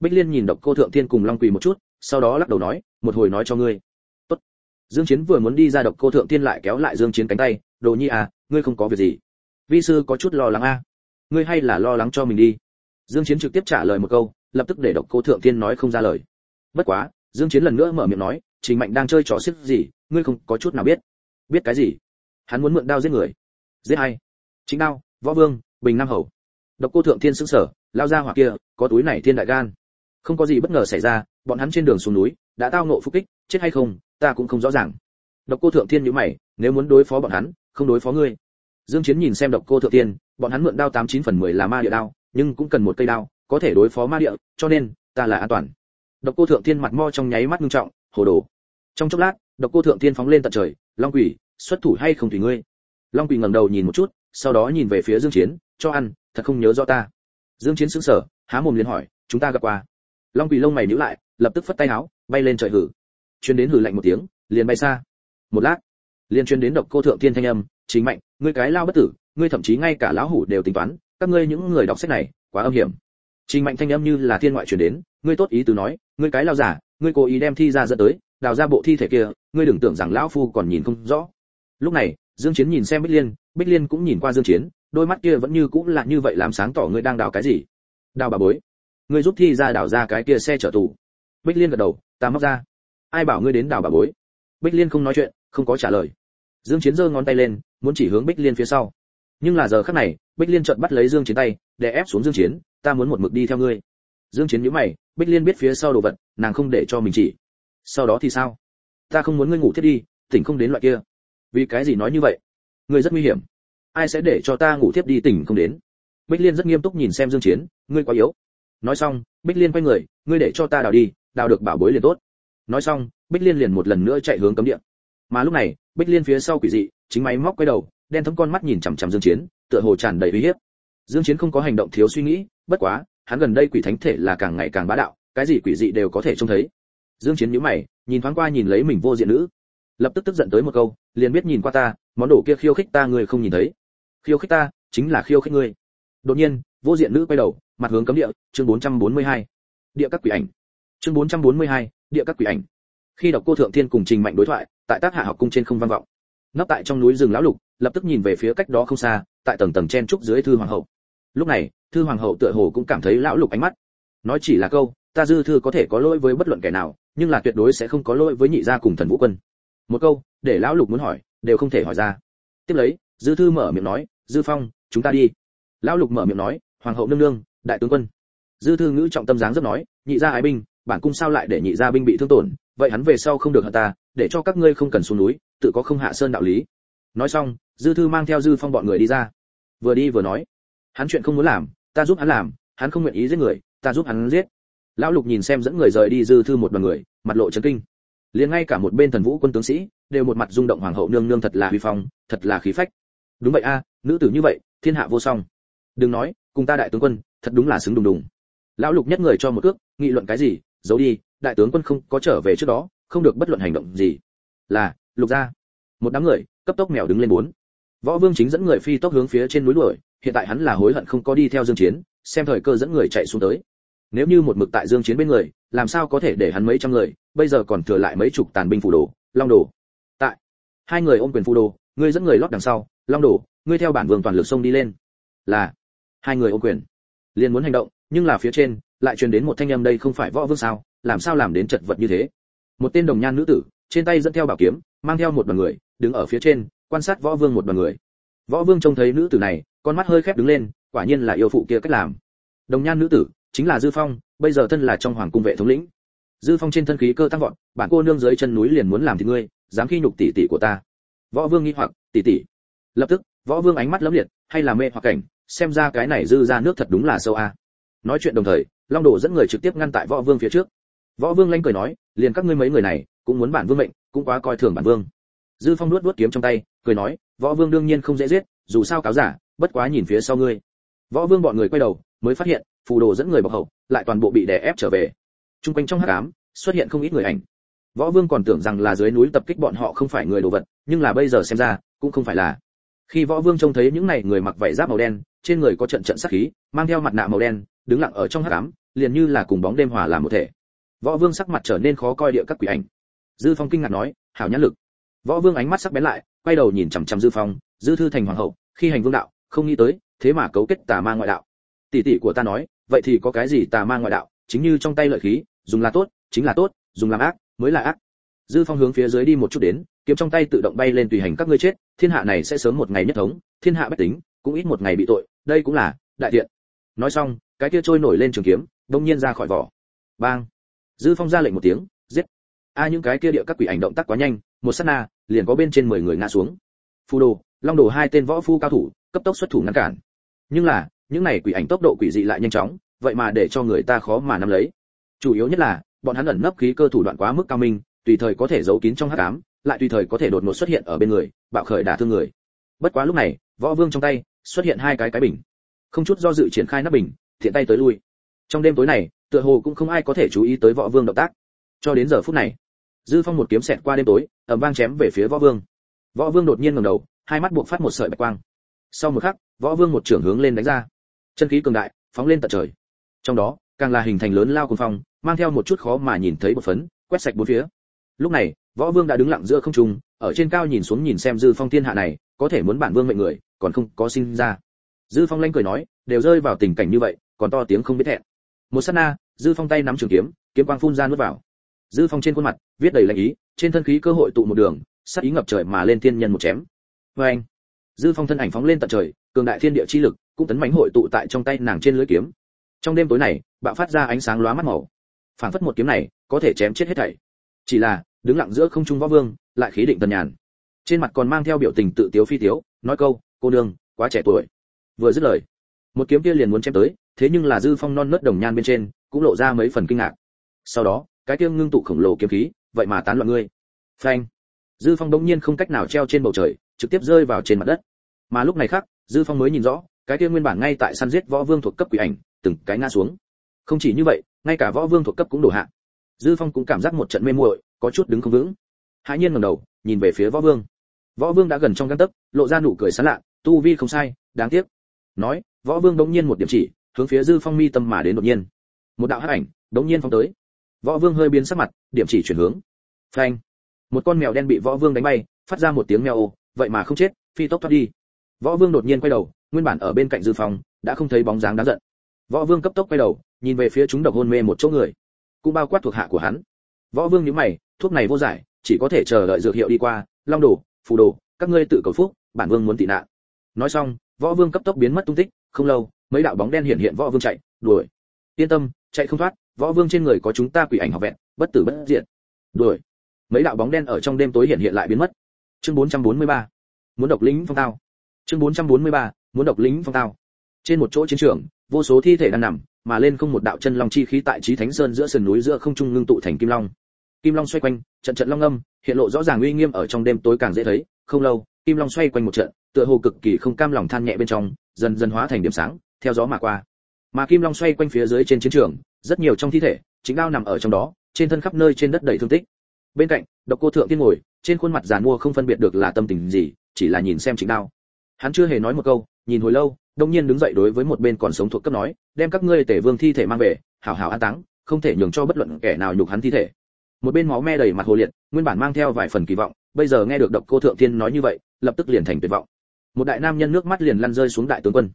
Bích liên nhìn độc cô thượng thiên cùng long quỳ một chút, sau đó lắc đầu nói, một hồi nói cho ngươi. Tốt. Dương chiến vừa muốn đi ra độc cô thượng thiên lại kéo lại dương chiến cánh tay, đồ nhi à ngươi không có việc gì. Vi sư có chút lo lắng a à. ngươi hay là lo lắng cho mình đi. Dương chiến trực tiếp trả lời một câu, lập tức để độc cô thượng thiên nói không ra lời. Bất quá, dương chiến lần nữa mở miệng nói trình mạnh đang chơi trò xiếc gì, ngươi không có chút nào biết. Biết cái gì? Hắn muốn mượn đao giết người. Giết hay? chính đao, võ vương, bình nam hầu. Độc cô thượng thiên sững sở lao ra hỏa kia, có túi này thiên đại gan. Không có gì bất ngờ xảy ra, bọn hắn trên đường xuống núi, đã tao ngộ phục kích, chết hay không, ta cũng không rõ ràng. Độc cô thượng thiên nhíu mày, nếu muốn đối phó bọn hắn, không đối phó ngươi. Dương chiến nhìn xem độc cô thượng thiên, bọn hắn mượn đao tám chín phần mười là ma địa đao, nhưng cũng cần một cây đao, có thể đối phó ma địa, cho nên, ta là an toàn. Độc cô thượng thiên mặt mo trong nháy mắt nghiêm trọng, hồ đồ trong chốc lát, độc cô thượng thiên phóng lên tận trời, long quỷ, xuất thủ hay không tùy ngươi? Long quỷ ngẩng đầu nhìn một chút, sau đó nhìn về phía dương chiến, cho ăn, thật không nhớ rõ ta. Dương chiến sững sờ, há mồm liền hỏi, chúng ta gặp qua? Long quỷ lông mày nhíu lại, lập tức phất tay áo, bay lên trời hử. Truyền đến hử lạnh một tiếng, liền bay xa. Một lát, liền truyền đến độc cô thượng thiên thanh âm chính mạnh, ngươi cái lao bất tử, ngươi thậm chí ngay cả lão hủ đều tính toán, các ngươi những người đọc sách này, quá âm hiểm. Trình mạnh thanh âm như là thiên ngoại truyền đến, ngươi tốt ý từ nói, ngươi cái lao giả, ngươi cố ý đem thi ra dẫn tới đào ra bộ thi thể kia, ngươi đừng tưởng rằng lão phu còn nhìn không rõ. Lúc này, dương chiến nhìn xem bích liên bích liên cũng nhìn qua dương chiến, đôi mắt kia vẫn như cũng là như vậy làm sáng tỏ ngươi đang đào cái gì. Đào bà bối, ngươi giúp thi ra đào ra cái kia xe chở tù. Bích liên gật đầu, ta móc ra. Ai bảo ngươi đến đào bà bối? Bích liên không nói chuyện, không có trả lời. Dương chiến giơ ngón tay lên, muốn chỉ hướng bích liên phía sau. Nhưng là giờ khắc này, bích liên chợt bắt lấy dương chiến tay để ép xuống dương chiến, ta muốn một mực đi theo ngươi. Dương chiến nhíu mày, bích liên biết phía sau đồ vật, nàng không để cho mình chỉ sau đó thì sao? Ta không muốn ngươi ngủ thiết đi, tỉnh không đến loại kia. Vì cái gì nói như vậy? Ngươi rất nguy hiểm. Ai sẽ để cho ta ngủ tiếp đi tỉnh không đến? Bích liên rất nghiêm túc nhìn xem dương chiến, ngươi quá yếu. Nói xong, bích liên quay người, ngươi để cho ta đào đi, đào được bảo bối liền tốt. Nói xong, bích liên liền một lần nữa chạy hướng cấm địa. Mà lúc này, bích liên phía sau quỷ dị, chính máy móc quay đầu, đen thấm con mắt nhìn chằm chằm dương chiến, tựa hồ tràn đầy uy hiếp. Dương chiến không có hành động thiếu suy nghĩ, bất quá, hắn gần đây quỷ thánh thể là càng ngày càng bá đạo, cái gì quỷ dị đều có thể trông thấy dương chiến nhíu mày nhìn thoáng qua nhìn lấy mình vô diện nữ. Lập tức tức giận tới một câu liền biết nhìn qua ta món đồ kia khiêu khích ta người không nhìn thấy. Khiêu khích ta chính là khiêu khích ngươi. Đột nhiên vô diện nữ quay đầu mặt hướng cấm địa chương 442. địa các quỷ ảnh. Chương 442, địa các quỷ ảnh. Khi đọc cô thượng thiên cùng trình mạnh đối thoại tại tác hạ học cung trên không vang vọng. Nấp tại trong núi rừng lão lục lập tức nhìn về phía cách đó không xa tại tầng tầng chen trúc dưới thư hoàng hậu. Lúc này thư hoàng hậu tựa hồ cũng cảm thấy lão lục ánh mắt. Nói chỉ là câu ta dư thư có thể có lỗi với bất luận kẻ nào nhưng là tuyệt đối sẽ không có lỗi với nhị gia cùng thần vũ quân. Một câu, để lão lục muốn hỏi, đều không thể hỏi ra. Tiếp lấy, dư thư mở miệng nói, dư phong, chúng ta đi. Lão lục mở miệng nói, hoàng hậu nương nương, đại tướng quân. Dư thư ngữ trọng tâm dáng rất nói, nhị gia ái binh, bản cung sao lại để nhị gia binh bị thương tổn, vậy hắn về sau không được hận ta, để cho các ngươi không cần xuống núi, tự có không hạ sơn đạo lý. Nói xong, dư thư mang theo dư phong bọn người đi ra. Vừa đi vừa nói, hắn chuyện không muốn làm, ta giúp hắn làm, hắn không nguyện ý giết người, ta giúp hắn giết lão lục nhìn xem dẫn người rời đi dư thư một đoàn người, mặt lộ chấn kinh. Liền ngay cả một bên thần vũ quân tướng sĩ, đều một mặt rung động hoàng hậu nương nương thật là huy phong, thật là khí phách. Đúng vậy a, nữ tử như vậy, thiên hạ vô song. Đừng nói, cùng ta đại tướng quân, thật đúng là xứng đùng đùng. Lão lục nhất người cho một cước nghị luận cái gì, giấu đi, đại tướng quân không có trở về trước đó, không được bất luận hành động gì. Là, lục gia. Một đám người, cấp tốc mèo đứng lên bốn. Võ vương chính dẫn người phi tốc hướng phía trên núi đuổi, hiện tại hắn là hối hận không có đi theo dương chiến, xem thời cơ dẫn người chạy xuống tới nếu như một mực tại dương chiến bên người, làm sao có thể để hắn mấy trăm người, bây giờ còn thừa lại mấy chục tàn binh phù đồ, long đồ. Tại, hai người ôm quyền phù đồ, ngươi dẫn người lót đằng sau, long đồ, ngươi theo bản vương toàn lực sông đi lên. Là, hai người ôm quyền. Liền muốn hành động, nhưng là phía trên, lại truyền đến một thanh âm đây không phải võ vương sao, làm sao làm đến chật vật như thế? Một tên đồng nhan nữ tử, trên tay dẫn theo bảo kiếm, mang theo một đoàn người, đứng ở phía trên, quan sát võ vương một đoàn người. Võ vương trông thấy nữ tử này, con mắt hơi khép đứng lên, quả nhiên là yêu phụ kia cách làm. Đồng nhan nữ tử chính là dư phong, bây giờ thân là trong hoàng cung vệ thống lĩnh. Dư phong trên thân khí cơ tăng vọt, bản cô nương dưới chân núi liền muốn làm thì ngươi, dám khi nhục tỷ tỷ của ta. Võ vương nghi hoặc, tỷ tỷ. Lập tức, võ vương ánh mắt lấm liệt, hay là mê hoặc cảnh, xem ra cái này dư ra nước thật đúng là sâu a. Nói chuyện đồng thời, long đồ dẫn người trực tiếp ngăn tại võ vương phía trước. Võ vương lanh cười nói, liền các ngươi mấy người này, cũng muốn bản vương mệnh, cũng quá coi thường bản vương. Dư phong nuốt nuốt kiếm trong tay, cười nói, võ vương đương nhiên không dễ giết, dù sao cáo giả, bất quá nhìn phía sau ngươi. Võ vương bọn người quay đầu, mới phát hiện phù đồ dẫn người bọc hậu, lại toàn bộ bị đè ép trở về. Trung quanh trong hắc ám, xuất hiện không ít người ảnh. Võ vương còn tưởng rằng là dưới núi tập kích bọn họ không phải người đồ vật, nhưng là bây giờ xem ra, cũng không phải là. Khi võ vương trông thấy những này người mặc vải giáp màu đen, trên người có trận trận sát khí, mang theo mặt nạ màu đen, đứng lặng ở trong hắc ám, liền như là cùng bóng đêm hòa làm một thể. Võ vương sắc mặt trở nên khó coi địa các quỷ ảnh. Dư phong kinh ngạc nói, hảo nhãn lực. Võ vương ánh mắt sắc bén lại, quay đầu nhìn chằm chằm dư phong, dư thư thành hoàng hậu, khi hành vương đạo, không nghĩ tới, thế mà cấu kết tà ma ngoại đạo. Tỷ tỷ của ta nói vậy thì có cái gì tà ma ngoại đạo, chính như trong tay lợi khí, dùng là tốt, chính là tốt, dùng làm ác, mới là ác. Dư phong hướng phía dưới đi một chút đến, kiếm trong tay tự động bay lên tùy hành các ngươi chết, thiên hạ này sẽ sớm một ngày nhất thống, thiên hạ bất tính, cũng ít một ngày bị tội, đây cũng là đại thiện nói xong, cái kia trôi nổi lên trường kiếm, đông nhiên ra khỏi vỏ. Bang! Dư phong ra lệnh một tiếng, giết. A, những cái kia địa các quỷ ảnh động tác quá nhanh, một sát na, liền có bên trên mười người ngã xuống. Phù đồ, long đồ hai tên võ phu cao thủ, cấp tốc xuất thủ ngăn cản. Nhưng là những này quỷ ảnh tốc độ quỷ dị lại nhanh chóng, vậy mà để cho người ta khó mà nắm lấy. Chủ yếu nhất là, bọn hắn ẩn nấp khí cơ thủ đoạn quá mức cao minh, tùy thời có thể giấu kín trong hắc ám, lại tùy thời có thể đột ngột xuất hiện ở bên người, bạo khởi đả thương người. Bất quá lúc này, võ vương trong tay xuất hiện hai cái cái bình. Không chút do dự triển khai nắp bình, thiện tay tới lui. Trong đêm tối này, tựa hồ cũng không ai có thể chú ý tới võ vương động tác. Cho đến giờ phút này, dư phong một kiếm xẹt qua đêm tối, ầm vang chém về phía võ vương. Võ vương đột nhiên ngẩng đầu, hai mắt buộc phát một sợi bạch quang. Sau một khắc, võ vương một trưởng hướng lên đánh ra chân khí cường đại, phóng lên tận trời. Trong đó, càng là hình thành lớn lao cuồng phong, mang theo một chút khó mà nhìn thấy một phấn, quét sạch bốn phía. Lúc này, võ vương đã đứng lặng giữa không trung, ở trên cao nhìn xuống nhìn xem dư phong thiên hạ này, có thể muốn bản vương mệnh người, còn không có sinh ra. Dư phong lanh cười nói, đều rơi vào tình cảnh như vậy, còn to tiếng không biết thẹn. Một sát na, dư phong tay nắm trường kiếm kiếm quang phun ra nuốt vào. Dư phong trên khuôn mặt, viết đầy lạnh ý, trên thân khí cơ hội tụ một đường, sát ý ngập trời mà lên thiên nhân một chém. Vê anh dư phong thân ảnh phóng lên tận trời, cường đại thiên địa chi lực cũng tấn mãnh hội tụ tại trong tay nàng trên lưỡi kiếm. Trong đêm tối này, bạo phát ra ánh sáng lóa mắt màu. Phản phất một kiếm này, có thể chém chết hết thảy. Chỉ là, đứng lặng giữa không trung võ vương, lại khí định tần nhàn. Trên mặt còn mang theo biểu tình tự tiếu phi tiếu, nói câu, cô nương, quá trẻ tuổi. Vừa dứt lời, một kiếm kia liền muốn chém tới, thế nhưng là dư phong non nớt đồng nhan bên trên, cũng lộ ra mấy phần kinh ngạc. Sau đó, cái kia ngưng tụ khổng lồ kiếm khí, vậy mà tán loạn ngươi. Phanh. Dư phong đống nhiên không cách nào treo trên bầu trời, trực tiếp rơi vào trên mặt đất. Mà lúc này khác, dư phong mới nhìn rõ cái kia nguyên bản ngay tại săn giết võ vương thuộc cấp quỷ ảnh, từng cái ngã xuống. Không chỉ như vậy, ngay cả võ vương thuộc cấp cũng đổ hạ. Dư phong cũng cảm giác một trận mê muội, có chút đứng không vững. Hãi nhiên ngẩng đầu, nhìn về phía võ vương. Võ vương đã gần trong gang tấc, lộ ra nụ cười sán lạ, tu vi không sai, đáng tiếc. Nói, võ vương đống nhiên một điểm chỉ, hướng phía dư phong mi tâm mà đến đột nhiên. Một đạo hắc ảnh, đống nhiên phóng tới. Võ vương hơi biến sắc mặt, điểm chỉ chuyển hướng. Phanh. Một con mèo đen bị võ vương đánh bay, phát ra một tiếng mèo ô, vậy mà không chết, phi tốc thoát đi võ vương đột nhiên quay đầu nguyên bản ở bên cạnh dư phòng, đã không thấy bóng dáng đáng giận. Võ vương cấp tốc quay đầu nhìn về phía chúng độc hôn mê một chỗ người. Cũng bao quát thuộc hạ của hắn. Võ vương nhíu mày thuốc này vô giải chỉ có thể chờ đợi dược hiệu đi qua long đồ phù đồ các ngươi tự cầu phúc bản vương muốn tị nạn. Nói xong võ vương cấp tốc biến mất tung tích không lâu mấy đạo bóng đen hiện hiện võ vương chạy đuổi. Yên tâm chạy không thoát võ vương trên người có chúng ta quỷ ảnh học vẹn bất tử bất diệt. Đuổi. Mấy đạo bóng đen ở trong đêm tối hiện hiện lại biến mất. Chương 443 muốn độc lính phong tao chương 443 muốn độc lính phong tao. Trên một chỗ chiến trường, vô số thi thể đang nằm, mà lên không một đạo chân long chi khí tại trí thánh sơn giữa sườn núi giữa không trung ngưng tụ thành kim long. Kim long xoay quanh, trận trận long âm hiện lộ rõ ràng uy nghiêm ở trong đêm tối càng dễ thấy. Không lâu, kim long xoay quanh một trận, tựa hồ cực kỳ không cam lòng than nhẹ bên trong, dần dần hóa thành điểm sáng, theo gió mà qua. Mà kim long xoay quanh phía dưới trên chiến trường, rất nhiều trong thi thể, chính đao nằm ở trong đó, trên thân khắp nơi trên đất đầy thương tích. Bên cạnh, độc cô thượng tiên ngồi, trên khuôn mặt giàn mua không phân biệt được là tâm tình gì, chỉ là nhìn xem chính đao hắn chưa hề nói một câu, nhìn hồi lâu, đông nhiên đứng dậy đối với một bên còn sống thuộc cấp nói, đem các ngươi tể vương thi thể mang về, hảo hảo an táng, không thể nhường cho bất luận kẻ nào nhục hắn thi thể. Một bên máu me đầy mặt hồ liệt, nguyên bản mang theo vài phần kỳ vọng, bây giờ nghe được độc cô thượng tiên nói như vậy, lập tức liền thành tuyệt vọng. Một đại nam nhân nước mắt liền lăn rơi xuống đại tướng quân.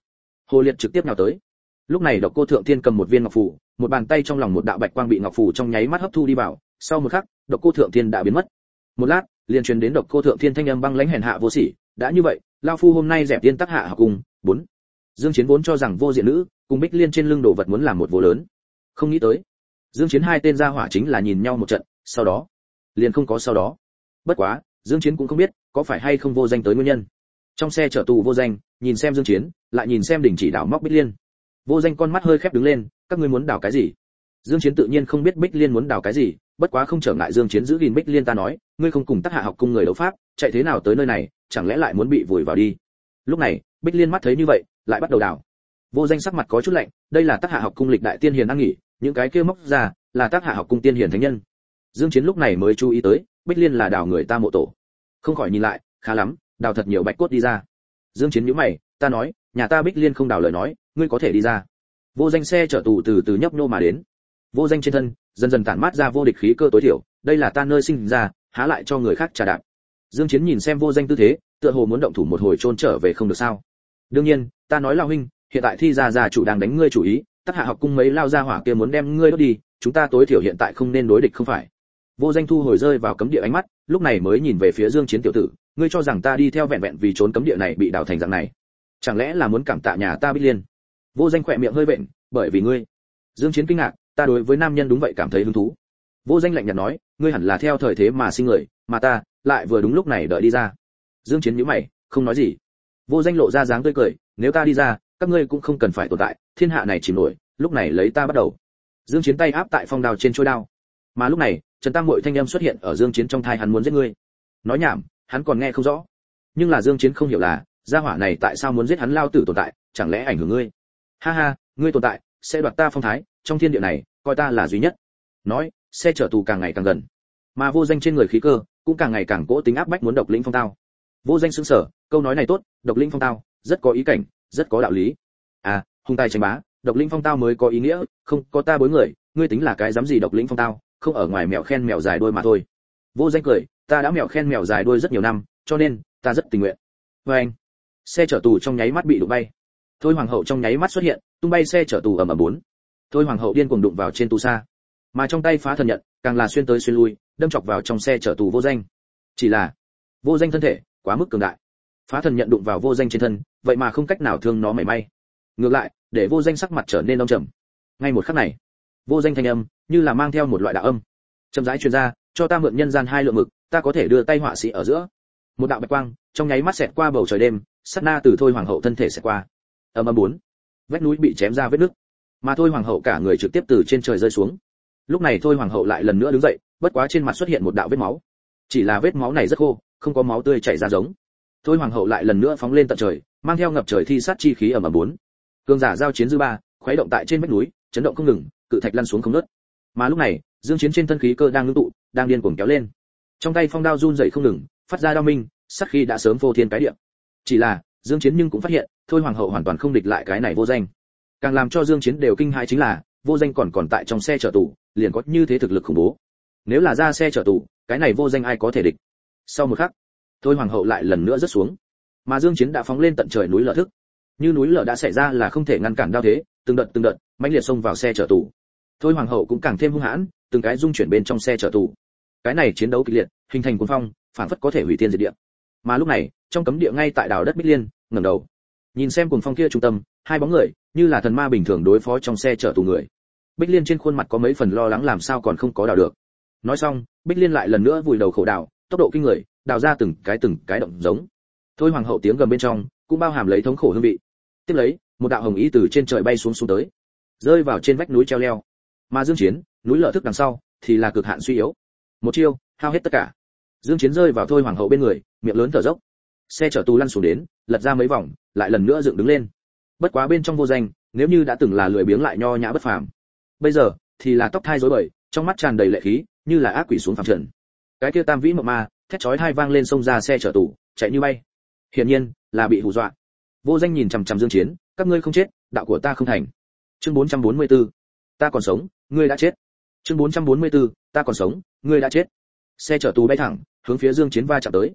Hồ liệt trực tiếp nhào tới. Lúc này độc cô thượng tiên cầm một viên ngọc phù, một bàn tay trong lòng một đạo bạch quang bị ngọc phù trong nháy mắt hấp thu đi vào, sau một khắc, độc cô thượng tiên đã biến mất. Một lát, liền truyền đến độc cô thượng tiên thanh âm băng lãnh hèn hạ vô sỉ, đã như vậy lao phu hôm nay dẹp tiên tắc hạ học cùng, bốn. Dương chiến vốn cho rằng vô diện nữ, cùng bích liên trên lưng đồ vật muốn làm một vô lớn. Không nghĩ tới. Dương chiến hai tên gia hỏa chính là nhìn nhau một trận, sau đó, liền không có sau đó. Bất quá, dương chiến cũng không biết, có phải hay không vô danh tới nguyên nhân. Trong xe chở tù vô danh, nhìn xem dương chiến, lại nhìn xem đỉnh chỉ đảo móc bích liên. Vô danh con mắt hơi khép đứng lên, các ngươi muốn đảo cái gì? Dương chiến tự nhiên không biết bích liên muốn đảo cái gì, bất quá không trở ngại dương chiến giữ gìn bích liên ta nói, ngươi không cùng tác hạ học cung người đấu pháp, chạy thế nào tới nơi này chẳng lẽ lại muốn bị vùi vào đi? Lúc này, bích liên mắt thấy như vậy, lại bắt đầu đào. vô danh sắc mặt có chút lạnh, đây là tác hạ học cung lịch đại tiên hiền ăn nghỉ, những cái kia móc ra, là tác hạ học cung tiên hiền thánh nhân. Dương chiến lúc này mới chú ý tới, bích liên là đào người ta mộ tổ. Không khỏi nhìn lại, khá lắm, đào thật nhiều bạch cốt đi ra. Dương chiến nhíu mày, ta nói, nhà ta bích liên không đào lời nói, ngươi có thể đi ra. Vô danh xe chở tù từ từ nhấp nô mà đến. Vô danh trên thân, dần dần tản mát ra vô địch khí cơ tối thiểu, đây là ta nơi sinh ra, há lại cho người khác trả đạp dương chiến nhìn xem vô danh tư thế, tựa hồ muốn động thủ một hồi trôn trở về không được sao. Đương nhiên, ta nói lao huynh hiện tại thi gia gia chủ đang đánh ngươi chủ ý, tất hạ học cung mấy lao ra hỏa kia muốn đem ngươi đốt đi, chúng ta tối thiểu hiện tại không nên đối địch không phải. Vô danh thu hồi rơi vào cấm địa ánh mắt, lúc này mới nhìn về phía dương chiến tiểu tử, ngươi cho rằng ta đi theo vẹn vẹn vì trốn cấm địa này bị đào thành dạng này. Chẳng lẽ là muốn cảm tạ nhà ta bích liên? Vô danh khỏe miệng hơi bệnh bởi vì ngươi. Dương chiến kinh ngạc, ta đối với nam nhân đúng vậy cảm thấy hứng thú. Vô danh lạnh nhạt nói, ngươi hẳn là theo thời thế mà sinh người, mà ta lại vừa đúng lúc này đợi đi ra. Dương chiến nhíu mày, không nói gì. Vô danh lộ ra dáng tươi cười, nếu ta đi ra, các ngươi cũng không cần phải tồn tại, thiên hạ này chỉ nổi, lúc này lấy ta bắt đầu. Dương chiến tay áp tại phong đao trên chuôi đao. Mà lúc này, trần tam muội thanh âm xuất hiện ở dương chiến trong thai hắn muốn giết ngươi. Nói nhảm, hắn còn nghe không rõ. Nhưng là dương chiến không hiểu là, gia hỏa này tại sao muốn giết hắn lao tử tồn tại, chẳng lẽ ảnh hưởng ngươi? Ha ha, ngươi tồn tại, sẽ đoạt ta phong thái, trong thiên địa này, coi ta là duy nhất. Nói, xe chở tù càng ngày càng gần. Mà vô danh trên người khí cơ cũng càng ngày càng cố tính áp bách muốn độc lĩnh phong tao. Vô danh xứng sở, câu nói này tốt, độc lĩnh phong tao, rất có ý cảnh, rất có đạo lý. À hung tài tranh bá, độc lĩnh phong tao mới có ý nghĩa, không, có ta bối người, ngươi tính là cái dám gì độc lĩnh phong tao, không ở ngoài mèo khen mèo dài đuôi mà thôi. Vô danh cười, ta đã mèo khen mèo dài đuôi rất nhiều năm, cho nên, ta rất tình nguyện. Vê anh, xe chở tù trong nháy mắt bị đụng bay. Thôi hoàng hậu trong nháy mắt xuất hiện, tung bay xe chở tù ầm ầm bốn. Thôi hoàng hậu điên cuồng đụng vào trên tù xa. Mà trong tay phá thần nhận, càng là xuyên tới xuyên lui đâm chọc vào trong xe chở tù vô danh. Chỉ là, vô danh thân thể quá mức cường đại. Phá thần nhận đụng vào vô danh trên thân, vậy mà không cách nào thương nó mảy may. Ngược lại, để vô danh sắc mặt trở nên đông trầm. Ngay một khắc này, vô danh thanh âm như là mang theo một loại đạo âm. Chậm rãi truyền ra, cho ta mượn nhân gian hai lượng mực, ta có thể đưa tay họa sĩ ở giữa. Một đạo bạch quang, trong nháy mắt xẹt qua bầu trời đêm, sát na từ thôi hoàng hậu thân thể xẹt qua. Âm âm bốn, vách núi bị chém ra vết nứt. Mà thôi hoàng hậu cả người trực tiếp từ trên trời rơi xuống. Lúc này thôi hoàng hậu lại lần nữa đứng dậy bất quá trên mặt xuất hiện một đạo vết máu. Chỉ là vết máu này rất khô, không có máu tươi chảy ra giống. Thôi hoàng hậu lại lần nữa phóng lên tận trời, mang theo ngập trời thi sát chi khí ở ầm bốn. Cương giả giao chiến dư ba, khuấy động tại trên vách núi, chấn động không ngừng, cự thạch lăn xuống không nứt mà lúc này, dương chiến trên thân khí cơ đang ngưng tụ, đang điên cuồng kéo lên. Trong tay phong đao run rẩy không ngừng, phát ra đao minh sắc khi đã sớm vô thiên cái địa. Chỉ là, dương chiến nhưng cũng phát hiện, thôi hoàng hậu hoàn toàn không địch lại cái này vô danh. Càng làm cho dương chiến đều kinh hãi chính là, vô danh còn còn tại trong xe chở tù, liền có như thế thực lực khủng bố nếu là ra xe chở tù, cái này vô danh ai có thể địch? Sau một khắc, thôi hoàng hậu lại lần nữa rớt xuống. Mà dương chiến đã phóng lên tận trời núi lở thức. Như núi lở đã xảy ra là không thể ngăn cản đao thế, từng đợt từng đợt, mãnh liệt xông vào xe chở tù. Thôi hoàng hậu cũng càng thêm hung hãn, từng cái dung chuyển bên trong xe chở tù. Cái này chiến đấu kịch liệt, hình thành cuồng phong, phản phất có thể hủy thiên diệt địa. Mà lúc này, trong cấm địa ngay tại đảo đất bích liên, ngẩng đầu. Nhìn xem cuồng phong kia trung tâm, hai bóng người, như là thần ma bình thường đối phó trong xe chở tù người. Bích liên trên khuôn mặt có mấy phần lo lắng làm sao còn không có đảo được nói xong, bích liên lại lần nữa vùi đầu khổ đào tốc độ kinh người, đào ra từng cái từng cái động giống. Thôi hoàng hậu tiếng gầm bên trong, cũng bao hàm lấy thống khổ hương vị. Tiếp lấy, một đạo hồng ý từ trên trời bay xuống xuống tới, rơi vào trên vách núi treo leo. Mà dương chiến, núi lở thức đằng sau, thì là cực hạn suy yếu. Một chiêu, hao hết tất cả. Dương chiến rơi vào thôi hoàng hậu bên người, miệng lớn thở dốc. Xe chở tù lăn xuống đến, lật ra mấy vòng, lại lần nữa dựng đứng lên. Bất quá bên trong vô danh, nếu như đã từng là lười biếng lại nho nhã bất phàm. Bây giờ, thì là tóc thai rối bời, trong mắt tràn đầy lệ khí như là ác quỷ xuống phàm trần. Cái kia tam vĩ mộng ma, thét chói hai vang lên sông ra xe chở tù, chạy như bay. Hiển nhiên, là bị hù dọa. Vô danh nhìn chằm chằm dương chiến, các ngươi không chết, đạo của ta không thành. Chương 444 ta còn sống, ngươi đã chết. Chương 444 ta còn sống, ngươi đã chết. Xe chở tù bay thẳng, hướng phía dương chiến va chạm tới.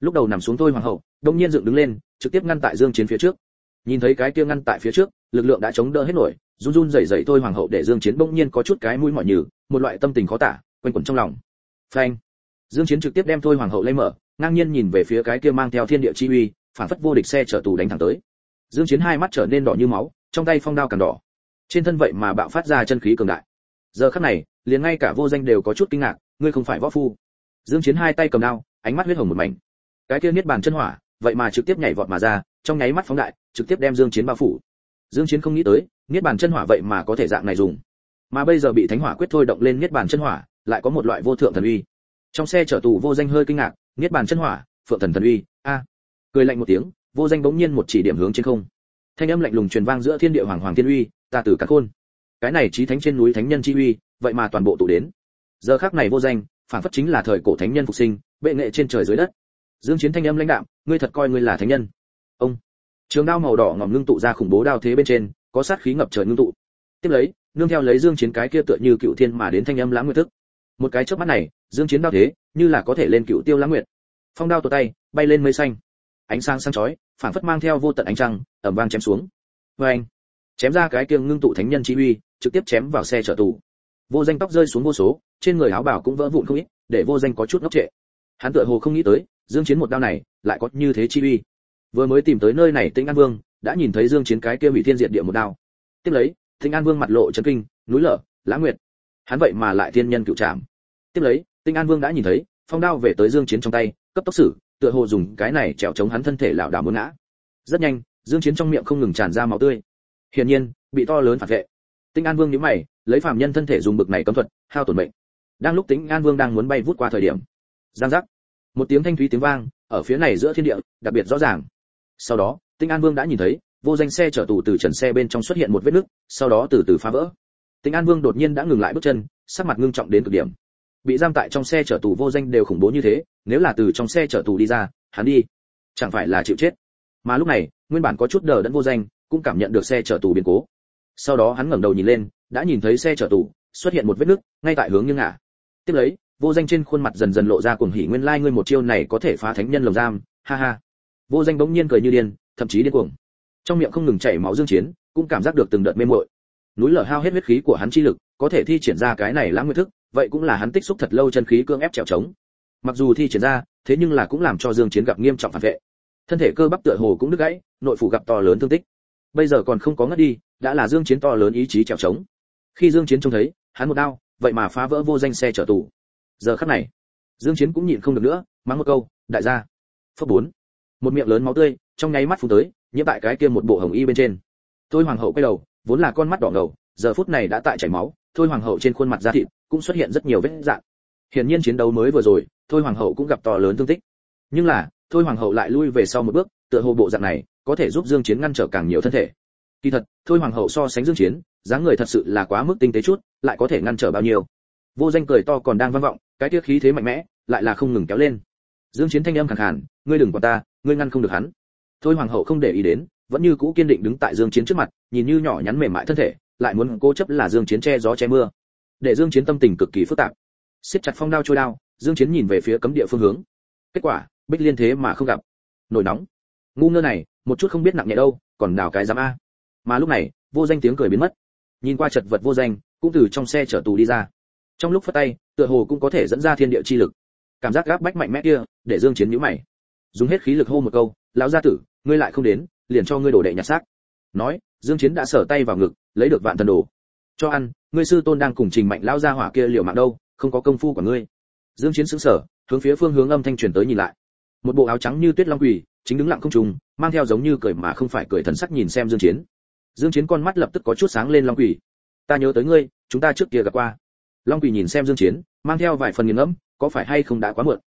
Lúc đầu nằm xuống thôi hoàng hậu, đông nhiên dựng đứng lên, trực tiếp ngăn tại dương chiến phía trước. Nhìn thấy cái kia ngăn tại phía trước, lực lượng đã chống đỡ hết nổi, run run rẩy rẩy thôi hoàng hậu để dương chiến bỗng nhiên có chút cái mũi mỏi nhừ, một loại tâm tình khó tả quanh quẩn trong lòng. Phanh. Dương chiến trực tiếp đem thôi hoàng hậu lấy mở, ngang nhiên nhìn về phía cái kia mang theo thiên địa chi uy, phản phất vô địch xe chở tù đánh thẳng tới. Dương chiến hai mắt trở nên đỏ như máu, trong tay phong đao càng đỏ. Trên thân vậy mà bạo phát ra chân khí cường đại. Giờ khắc này, liền ngay cả vô danh đều có chút kinh ngạc, ngươi không phải võ phu. Dương chiến hai tay cầm đao, ánh mắt huyết hồng một mảnh. Cái kia niết bàn chân hỏa, vậy mà trực tiếp nhảy vọt mà ra, trong nháy mắt phóng đại, trực tiếp đem dương chiến bao phủ. Dương chiến không nghĩ tới, niết bàn chân hỏa vậy mà có thể dạng này dùng. Mà bây giờ bị thánh hỏa quyết thôi động lên niết bàn chân hỏa lại có một loại vô thượng thần uy. Trong xe chở tù vô danh hơi kinh ngạc, niết bàn chân hỏa, phượng thần thần uy, a. Cười lạnh một tiếng, vô danh bỗng nhiên một chỉ điểm hướng trên không. Thanh âm lạnh lùng truyền vang giữa thiên địa hoàng hoàng thiên uy, ta tử cả khôn. Cái này chí thánh trên núi thánh nhân chi uy, vậy mà toàn bộ tụ đến. Giờ khắc này vô danh, phản phất chính là thời cổ thánh nhân phục sinh, bệ nghệ trên trời dưới đất. Dương chiến thanh âm lãnh đạm, ngươi thật coi ngươi là thánh nhân. Ông. Trường đao màu đỏ ngòm ngưng tụ ra khủng bố đao thế bên trên, có sát khí ngập trời ngưng tụ. Tiếp lấy, nương theo lấy dương chiến cái kia tựa như cựu thiên mà đến thanh âm lãng nguyệt thức một cái chớp mắt này, dương chiến đao thế, như là có thể lên cựu tiêu lãng nguyệt. Phong đao tổ tay, bay lên mây xanh. Ánh sáng sáng chói phản phất mang theo vô tận ánh trăng, ầm vang chém xuống. Với anh chém ra cái kiêng ngưng tụ thánh nhân chi uy, trực tiếp chém vào xe chở tù. Vô danh tóc rơi xuống vô số, trên người áo bào cũng vỡ vụn không ít, để vô danh có chút ngốc trệ. Hắn tựa hồ không nghĩ tới, dương chiến một đao này, lại có như thế chi uy. Vừa mới tìm tới nơi này tĩnh an vương, đã nhìn thấy dương chiến cái kia hủy thiên diệt địa một đao. Tiếp lấy, tĩnh an vương mặt lộ chấn kinh, núi lở, lãng nguyệt hắn vậy mà lại thiên nhân cựu trảm. Tiếp lấy, tinh an vương đã nhìn thấy, phong đao về tới dương chiến trong tay, cấp tốc sử tựa hồ dùng cái này trèo chống hắn thân thể lão đảo muốn ngã. Rất nhanh, dương chiến trong miệng không ngừng tràn ra máu tươi. Hiển nhiên, bị to lớn phản vệ. Tinh an vương nhíu mày, lấy phàm nhân thân thể dùng bực này cấm thuật, hao tổn mệnh. Đang lúc tinh an vương đang muốn bay vút qua thời điểm, giang giác, một tiếng thanh thúy tiếng vang, ở phía này giữa thiên địa, đặc biệt rõ ràng. Sau đó, tinh an vương đã nhìn thấy, vô danh xe chở tù từ trần xe bên trong xuất hiện một vết nứt, sau đó từ từ phá vỡ. Tình An Vương đột nhiên đã ngừng lại bước chân, sắc mặt ngưng trọng đến cực điểm. Bị giam tại trong xe chở tù vô danh đều khủng bố như thế, nếu là từ trong xe chở tù đi ra, hắn đi, chẳng phải là chịu chết. Mà lúc này, nguyên bản có chút đờ đẫn vô danh, cũng cảm nhận được xe chở tù biến cố. Sau đó hắn ngẩng đầu nhìn lên, đã nhìn thấy xe chở tù xuất hiện một vết nứt, ngay tại hướng nghiêng ngả. Tiếp lấy, vô danh trên khuôn mặt dần dần lộ ra cuồng hỉ nguyên lai like ngươi một chiêu này có thể phá thánh nhân lồng giam, ha ha. Vô danh bỗng nhiên cười như điên, thậm chí điên cuồng. Trong miệng không ngừng chảy máu dương chiến, cũng cảm giác được từng đợt mê muội núi lở hao hết huyết khí của hắn chi lực, có thể thi triển ra cái này lãng nguyên thức, vậy cũng là hắn tích xúc thật lâu chân khí cương ép trèo trống. Mặc dù thi triển ra, thế nhưng là cũng làm cho dương chiến gặp nghiêm trọng phản vệ. Thân thể cơ bắp tựa hồ cũng đứt gãy, nội phủ gặp to lớn thương tích. Bây giờ còn không có ngất đi, đã là dương chiến to lớn ý chí trèo trống. Khi dương chiến trông thấy, hắn một đao, vậy mà phá vỡ vô danh xe chở tù. Giờ khắc này, dương chiến cũng nhịn không được nữa, mắng một câu, đại gia. Phấp bốn. Một miệng lớn máu tươi, trong nháy mắt phun tới, nhiễm tại cái kia một bộ hồng y bên trên. Tôi hoàng hậu quay đầu vốn là con mắt đỏ ngầu, giờ phút này đã tại chảy máu, thôi hoàng hậu trên khuôn mặt da thịt cũng xuất hiện rất nhiều vết dạng. Hiển nhiên chiến đấu mới vừa rồi, thôi hoàng hậu cũng gặp to lớn thương tích. Nhưng là, thôi hoàng hậu lại lui về sau một bước, tựa hồ bộ dạng này có thể giúp dương chiến ngăn trở càng nhiều thân thể. Kỳ thật, thôi hoàng hậu so sánh dương chiến, dáng người thật sự là quá mức tinh tế chút, lại có thể ngăn trở bao nhiêu. Vô danh cười to còn đang vang vọng, cái tiếc khí thế mạnh mẽ lại là không ngừng kéo lên. Dương chiến thanh âm khàn khàn, ngươi đừng quản ta, ngươi ngăn không được hắn. Thôi hoàng hậu không để ý đến vẫn như cũ kiên định đứng tại dương chiến trước mặt, nhìn như nhỏ nhắn mềm mại thân thể, lại muốn cố chấp là dương chiến che gió che mưa. Để dương chiến tâm tình cực kỳ phức tạp. Siết chặt phong đao trôi đao, dương chiến nhìn về phía cấm địa phương hướng. Kết quả, bích liên thế mà không gặp. Nổi nóng. Ngu ngơ này, một chút không biết nặng nhẹ đâu, còn đào cái dám a. Mà lúc này, vô danh tiếng cười biến mất. Nhìn qua chật vật vô danh, cũng từ trong xe chở tù đi ra. Trong lúc phất tay, tựa hồ cũng có thể dẫn ra thiên địa chi lực. Cảm giác gáp bách mạnh mẽ kia, để dương chiến nhíu mày. Dùng hết khí lực hô một câu, lão gia tử, ngươi lại không đến liền cho ngươi đổ đệ nhặt xác. Nói, dương chiến đã sở tay vào ngực, lấy được vạn thần đồ. Cho ăn, ngươi sư tôn đang cùng trình mạnh lão gia hỏa kia liều mạng đâu, không có công phu của ngươi. Dương chiến sững sờ, hướng phía phương hướng âm thanh truyền tới nhìn lại. Một bộ áo trắng như tuyết long quỷ chính đứng lặng không trùng mang theo giống như cười mà không phải cười thần sắc nhìn xem dương chiến. Dương chiến con mắt lập tức có chút sáng lên long quỷ ta nhớ tới ngươi, chúng ta trước kia gặp qua. Long quỷ nhìn xem dương chiến, mang theo vài phần nghiền ngẫm, có phải hay không đã quá muộn?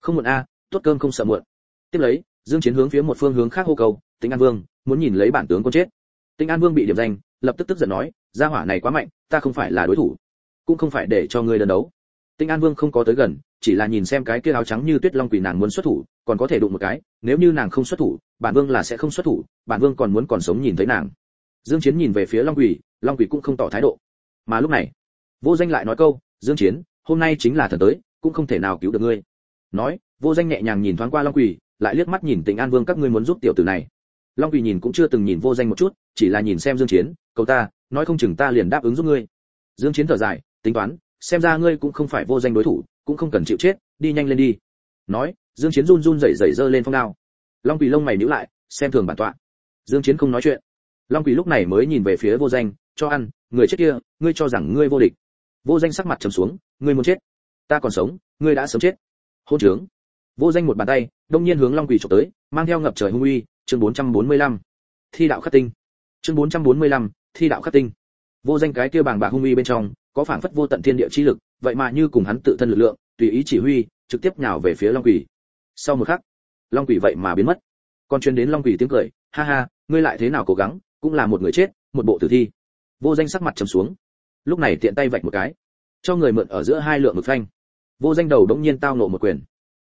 Không muộn a, tốt cơm không sợ muộn. Tiếp lấy, dương chiến hướng phía một phương hướng khác hô cầu tĩnh an vương, muốn nhìn lấy bản tướng con chết. Tĩnh an vương bị điểm danh, lập tức tức giận nói, gia hỏa này quá mạnh, ta không phải là đối thủ, cũng không phải để cho ngươi đơn đấu. Tĩnh an vương không có tới gần, chỉ là nhìn xem cái kia áo trắng như tuyết long quỷ nàng muốn xuất thủ, còn có thể đụng một cái, nếu như nàng không xuất thủ, bản vương là sẽ không xuất thủ, bản vương còn muốn còn sống nhìn thấy nàng. Dương chiến nhìn về phía long quỷ long quỷ cũng không tỏ thái độ. Mà lúc này, vô danh lại nói câu, dương chiến, hôm nay chính là thần tới, cũng không thể nào cứu được ngươi. Nói, vô danh nhẹ nhàng nhìn thoáng qua long quỷ, lại liếc mắt nhìn Tĩnh An Vương, các ngươi muốn giúp tiểu tử này. Long Quỳ nhìn cũng chưa từng nhìn vô danh một chút, chỉ là nhìn xem Dương Chiến, cầu ta, nói không chừng ta liền đáp ứng giúp ngươi. Dương Chiến thở dài, tính toán, xem ra ngươi cũng không phải vô danh đối thủ, cũng không cần chịu chết, đi nhanh lên đi. Nói, Dương Chiến run run rẩy rẩy giơ lên phong đao. Long Quỳ lông mày nhíu lại, xem thường bản tọa. Dương Chiến không nói chuyện. Long Quỳ lúc này mới nhìn về phía vô danh, cho ăn, người chết kia, ngươi cho rằng ngươi vô địch. Vô danh sắc mặt trầm xuống, ngươi muốn chết, ta còn sống, ngươi đã sớm chết. Hôn trướng vô danh một bàn tay đông nhiên hướng long quỳ chụp tới mang theo ngập trời hung uy chương 445. thi đạo khắc tinh. chương 445, thi đạo khắc tinh. vô danh cái kia bảng bạc hung uy bên trong có phảng phất vô tận thiên địa chi lực vậy mà như cùng hắn tự thân lực lượng tùy ý chỉ huy trực tiếp nhào về phía long quỷ. sau một khắc long quỷ vậy mà biến mất. còn truyền đến long quỷ tiếng cười ha ha ngươi lại thế nào cố gắng cũng là một người chết một bộ tử thi. vô danh sắc mặt trầm xuống. lúc này tiện tay vạch một cái cho người mượn ở giữa hai lượng mực phanh. vô danh đầu đống nhiên tao nộ một quyền.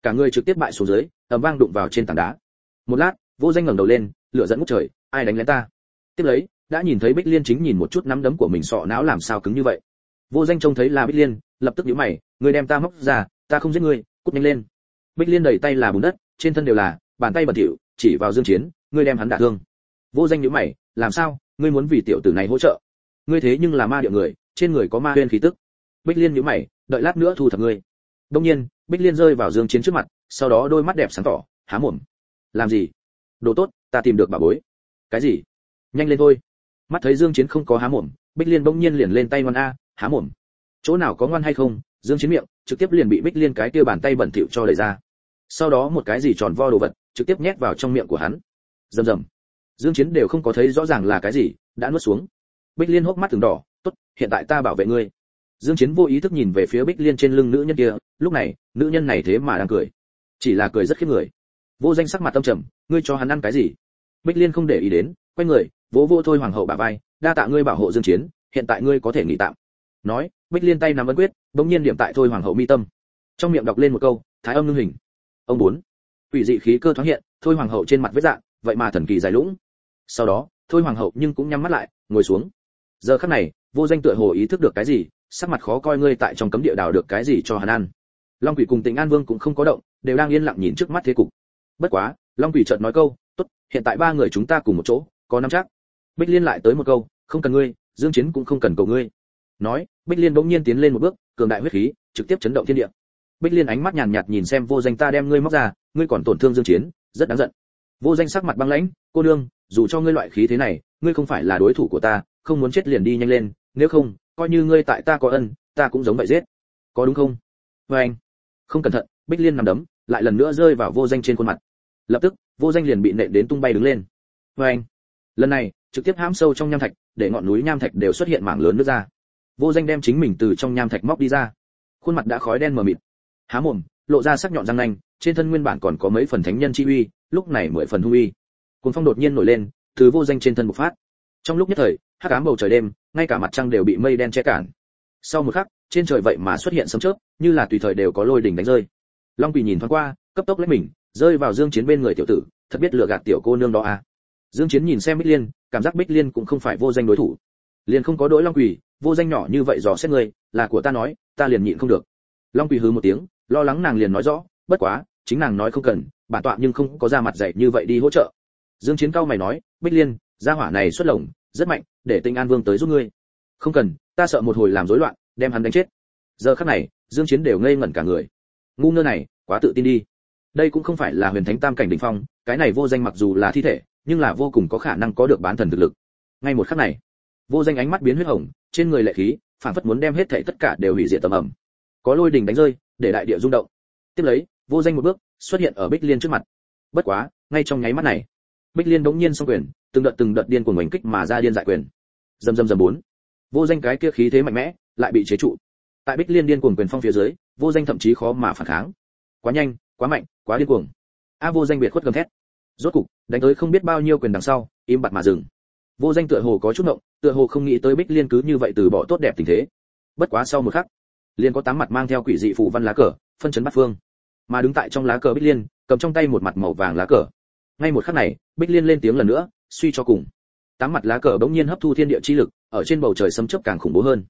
cả người trực tiếp bại xuống dưới ầm vang đụng vào trên tảng đá. một lát vô danh ngẩng đầu lên, lửa dẫn ngút trời, ai đánh lén ta? Tiếp lấy, đã nhìn thấy bích liên chính nhìn một chút nắm đấm của mình sọ não làm sao cứng như vậy. Vô danh trông thấy là bích liên, lập tức nhíu mày, người đem ta móc ra, ta không giết ngươi, cút nhanh lên. Bích liên đẩy tay là bùn đất, trên thân đều là, bàn tay bẩn thỉu, chỉ vào dương chiến, ngươi đem hắn đả thương. Vô danh nhíu mày, làm sao, ngươi muốn vì tiểu tử này hỗ trợ? Ngươi thế nhưng là ma địa người, trên người có ma huyên khí tức. Bích liên nhíu mày, đợi lát nữa thu thập ngươi. Đông nhiên, bích liên rơi vào dương chiến trước mặt, sau đó đôi mắt đẹp sáng tỏ, há mồm. Làm gì? Đồ tốt, ta tìm được bà bối. Cái gì? Nhanh lên thôi. Mắt thấy dương chiến không có há mồm, bích liên bỗng nhiên liền lên tay ngoan a, há mồm. Chỗ nào có ngoan hay không? Dương chiến miệng trực tiếp liền bị bích liên cái kia bàn tay bẩn thỉu cho đẩy ra. Sau đó một cái gì tròn vo đồ vật trực tiếp nhét vào trong miệng của hắn. Rầm rầm. Dương chiến đều không có thấy rõ ràng là cái gì, đã nuốt xuống. Bích liên hốc mắt từng đỏ, tốt, hiện tại ta bảo vệ ngươi. Dương chiến vô ý thức nhìn về phía bích liên trên lưng nữ nhân kia, lúc này, nữ nhân này thế mà đang cười. Chỉ là cười rất khiếp người vô danh sắc mặt tâm trầm, ngươi cho hắn ăn cái gì? Bích liên không để ý đến, quay người, vỗ vỗ thôi hoàng hậu bả vai, đa tạ ngươi bảo hộ dương chiến, hiện tại ngươi có thể nghỉ tạm. Nói, bích liên tay nắm ấn quyết, bỗng nhiên điểm tại thôi hoàng hậu mi tâm. Trong miệng đọc lên một câu, thái âm ngưng hình. Ông bốn. Quỷ dị khí cơ thoáng hiện, thôi hoàng hậu trên mặt vết dạng, vậy mà thần kỳ dài lũng. Sau đó, thôi hoàng hậu nhưng cũng nhắm mắt lại, ngồi xuống. Giờ khắc này, vô danh tựa hồ ý thức được cái gì, sắc mặt khó coi ngươi tại trong cấm địa đào được cái gì cho hắn ăn. Long quỷ cùng tịnh an vương cũng không có động, đều đang yên lặng nhìn trước mắt thế cục bất quá, long quỷ chợt nói câu, tốt, hiện tại ba người chúng ta cùng một chỗ, có năm chắc. Bích liên lại tới một câu, không cần ngươi, dương chiến cũng không cần cầu ngươi. Nói, bích liên bỗng nhiên tiến lên một bước, cường đại huyết khí, trực tiếp chấn động thiên địa. Bích liên ánh mắt nhàn nhạt nhìn xem vô danh ta đem ngươi móc ra, ngươi còn tổn thương dương chiến, rất đáng giận. Vô danh sắc mặt băng lãnh, cô đương dù cho ngươi loại khí thế này, ngươi không phải là đối thủ của ta, không muốn chết liền đi nhanh lên, nếu không, coi như ngươi tại ta có ân, ta cũng giống vậy giết. Có đúng không? Vâng. Anh không cẩn thận, bích liên nằm đấm, lại lần nữa rơi vào vô danh trên khuôn mặt lập tức, vô danh liền bị nện đến tung bay đứng lên. Vê anh, lần này, trực tiếp hãm sâu trong nham thạch, để ngọn núi nham thạch đều xuất hiện mảng lớn nước ra. Vô danh đem chính mình từ trong nham thạch móc đi ra. Khuôn mặt đã khói đen mờ mịt. Há mồm, lộ ra sắc nhọn răng nanh, trên thân nguyên bản còn có mấy phần thánh nhân chi uy, lúc này mười phần hung uy. Cuốn phong đột nhiên nổi lên, từ vô danh trên thân bộc phát. Trong lúc nhất thời, hắc ám bầu trời đêm, ngay cả mặt trăng đều bị mây đen che cản. Sau một khắc, trên trời vậy mà xuất hiện sấm chớp, như là tùy thời đều có lôi đỉnh đánh rơi. Long quỳ nhìn thoáng qua, cấp tốc lấy mình rơi vào dương chiến bên người tiểu tử thật biết lừa gạt tiểu cô nương đó à. Dương chiến nhìn xem bích liên cảm giác bích liên cũng không phải vô danh đối thủ. Liền không có đối long quỷ, vô danh nhỏ như vậy dò xét người là của ta nói ta liền nhịn không được. Long quỷ hừ một tiếng lo lắng nàng liền nói rõ bất quá chính nàng nói không cần bản tọa nhưng không có ra mặt dạy như vậy đi hỗ trợ. Dương chiến cao mày nói bích liên gia hỏa này xuất lồng rất mạnh để tinh an vương tới giúp ngươi. Không cần ta sợ một hồi làm rối loạn đem hắn đánh chết. Giờ khắc này dương chiến đều ngây ngẩn cả người. Ngu ngơ này quá tự tin đi đây cũng không phải là huyền thánh tam cảnh đỉnh phong, cái này vô danh mặc dù là thi thể, nhưng là vô cùng có khả năng có được bán thần thực lực. Ngay một khắc này, vô danh ánh mắt biến huyết hồng, trên người lệ khí phản phất muốn đem hết thảy tất cả đều hủy diệt tầm ẩm. Có lôi đình đánh rơi, để đại địa rung động. Tiếp lấy, vô danh một bước, xuất hiện ở bích liên trước mặt. Bất quá, ngay trong nháy mắt này, bích liên đống nhiên xong quyền, từng đợt từng đợt điên cuồng oanh kích mà ra điên giải quyền. Dầm dầm dầm bốn. Vô danh cái kia khí thế mạnh mẽ, lại bị chế trụ. Tại bích liên điên cuồng quyền phong phía dưới, vô danh thậm chí khó mà phản kháng. Quá nhanh, quá mạnh quá điên cuồng. A vô danh biệt khuất gầm thét. Rốt cục, đánh tới không biết bao nhiêu quyền đằng sau, im bặt mà dừng. Vô danh tựa hồ có chút ngộng, tựa hồ không nghĩ tới bích liên cứ như vậy từ bỏ tốt đẹp tình thế. Bất quá sau một khắc, liền có tám mặt mang theo quỷ dị phụ văn lá cờ, phân chấn bắt phương. Mà đứng tại trong lá cờ bích liên, cầm trong tay một mặt màu vàng lá cờ. Ngay một khắc này, bích liên lên tiếng lần nữa, suy cho cùng. Tám mặt lá cờ bỗng nhiên hấp thu thiên địa chi lực, ở trên bầu trời sấm chớp càng khủng bố hơn.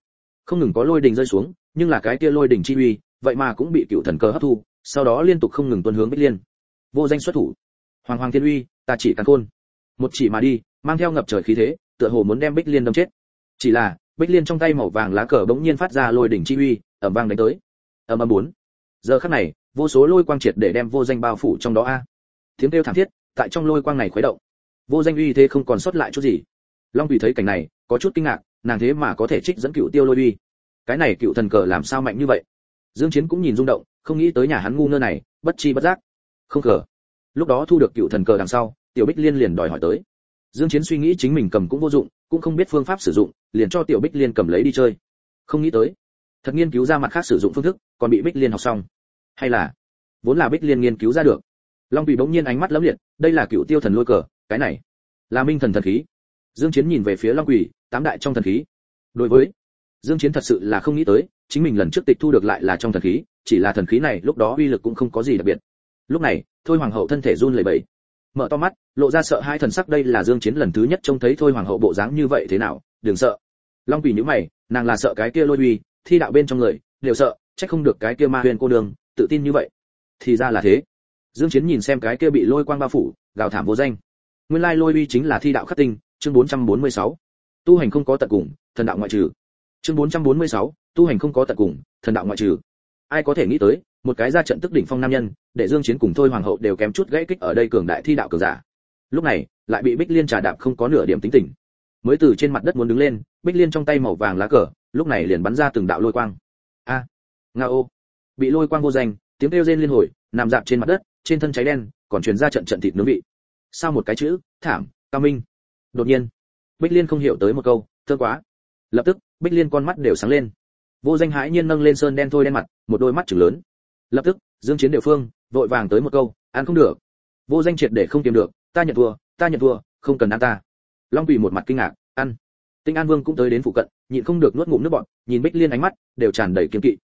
Không ngừng có lôi đình rơi xuống, nhưng là cái kia lôi đình chi uy, vậy mà cũng bị cựu thần cờ hấp thu sau đó liên tục không ngừng tuân hướng bích liên. Vô danh xuất thủ. Hoàng hoàng thiên uy, ta chỉ càn khôn. Một chỉ mà đi, mang theo ngập trời khí thế, tựa hồ muốn đem bích liên đâm chết. Chỉ là, bích liên trong tay màu vàng lá cờ bỗng nhiên phát ra lôi đỉnh chi uy, ầm vang đánh tới. Ầm ầm bốn. Giờ khắc này, vô số lôi quang triệt để đem vô danh bao phủ trong đó a. Tiếng kêu thảm thiết, tại trong lôi quang này khuấy động. Vô danh uy thế không còn sót lại chút gì. Long quỳ thấy cảnh này, có chút kinh ngạc, nàng thế mà có thể trích dẫn cựu tiêu lôi uy. Cái này cựu thần cờ làm sao mạnh như vậy? Dương chiến cũng nhìn rung động không nghĩ tới nhà hắn ngu ngơ này, bất chi bất giác. Không cờ lúc đó thu được cựu thần cờ đằng sau, tiểu bích liên liền đòi hỏi tới. Dương chiến suy nghĩ chính mình cầm cũng vô dụng, cũng không biết phương pháp sử dụng, liền cho tiểu bích liên cầm lấy đi chơi. Không nghĩ tới. Thật nghiên cứu ra mặt khác sử dụng phương thức, còn bị bích liên học xong. Hay là, vốn là bích liên nghiên cứu ra được. Long bị bỗng nhiên ánh mắt lấm liệt, đây là cựu tiêu thần lôi cờ, cái này. Là minh thần thần khí. Dương chiến nhìn về phía long quỷ, tám đại trong thần khí. Đối với dương chiến thật sự là không nghĩ tới, chính mình lần trước tịch thu được lại là trong thần khí, chỉ là thần khí này lúc đó uy lực cũng không có gì đặc biệt. Lúc này, thôi hoàng hậu thân thể run lẩy bẩy. Mở to mắt, lộ ra sợ hai thần sắc đây là dương chiến lần thứ nhất trông thấy thôi hoàng hậu bộ dáng như vậy thế nào, đừng sợ. Long quỷ nhíu mày, nàng là sợ cái kia lôi uy, thi đạo bên trong người, đều sợ, chắc không được cái kia ma huyền cô đường, tự tin như vậy. Thì ra là thế. Dương chiến nhìn xem cái kia bị lôi quang bao phủ, gào thảm vô danh. Nguyên lai lôi uy chính là thi đạo khắc tinh, chương 446. tu hành không có tận cùng, thần đạo ngoại trừ chương 446, tu hành không có tận cùng thần đạo ngoại trừ. Ai có thể nghĩ tới một cái ra trận tức đỉnh phong nam nhân để dương chiến cùng thôi hoàng hậu đều kém chút gãy kích ở đây cường đại thi đạo cường giả. Lúc này lại bị bích liên trà đạp không có nửa điểm tính tình. Mới từ trên mặt đất muốn đứng lên bích liên trong tay màu vàng lá cờ lúc này liền bắn ra từng đạo lôi quang. A! À, nga ô! Bị lôi quang vô danh tiếng kêu rên liên hồi nằm dạp trên mặt đất trên thân cháy đen còn truyền ra trận trận thịt nướng vị. Sao một cái chữ? Thảm tam minh. Đột nhiên bích liên không hiểu tới một câu thơ quá. Lập tức bích liên con mắt đều sáng lên. Vô danh hãi nhiên nâng lên sơn đen thôi đen mặt, một đôi mắt chừng lớn. Lập tức, dương chiến địa phương, vội vàng tới một câu, ăn không được. Vô danh triệt để không tìm được, ta nhận thua, ta nhận thua, không cần ăn ta. Long quỷ một mặt kinh ngạc, ăn. Tinh an vương cũng tới đến phụ cận, nhịn không được nuốt ngụm nước bọt, nhìn bích liên ánh mắt, đều tràn đầy kiên kỵ.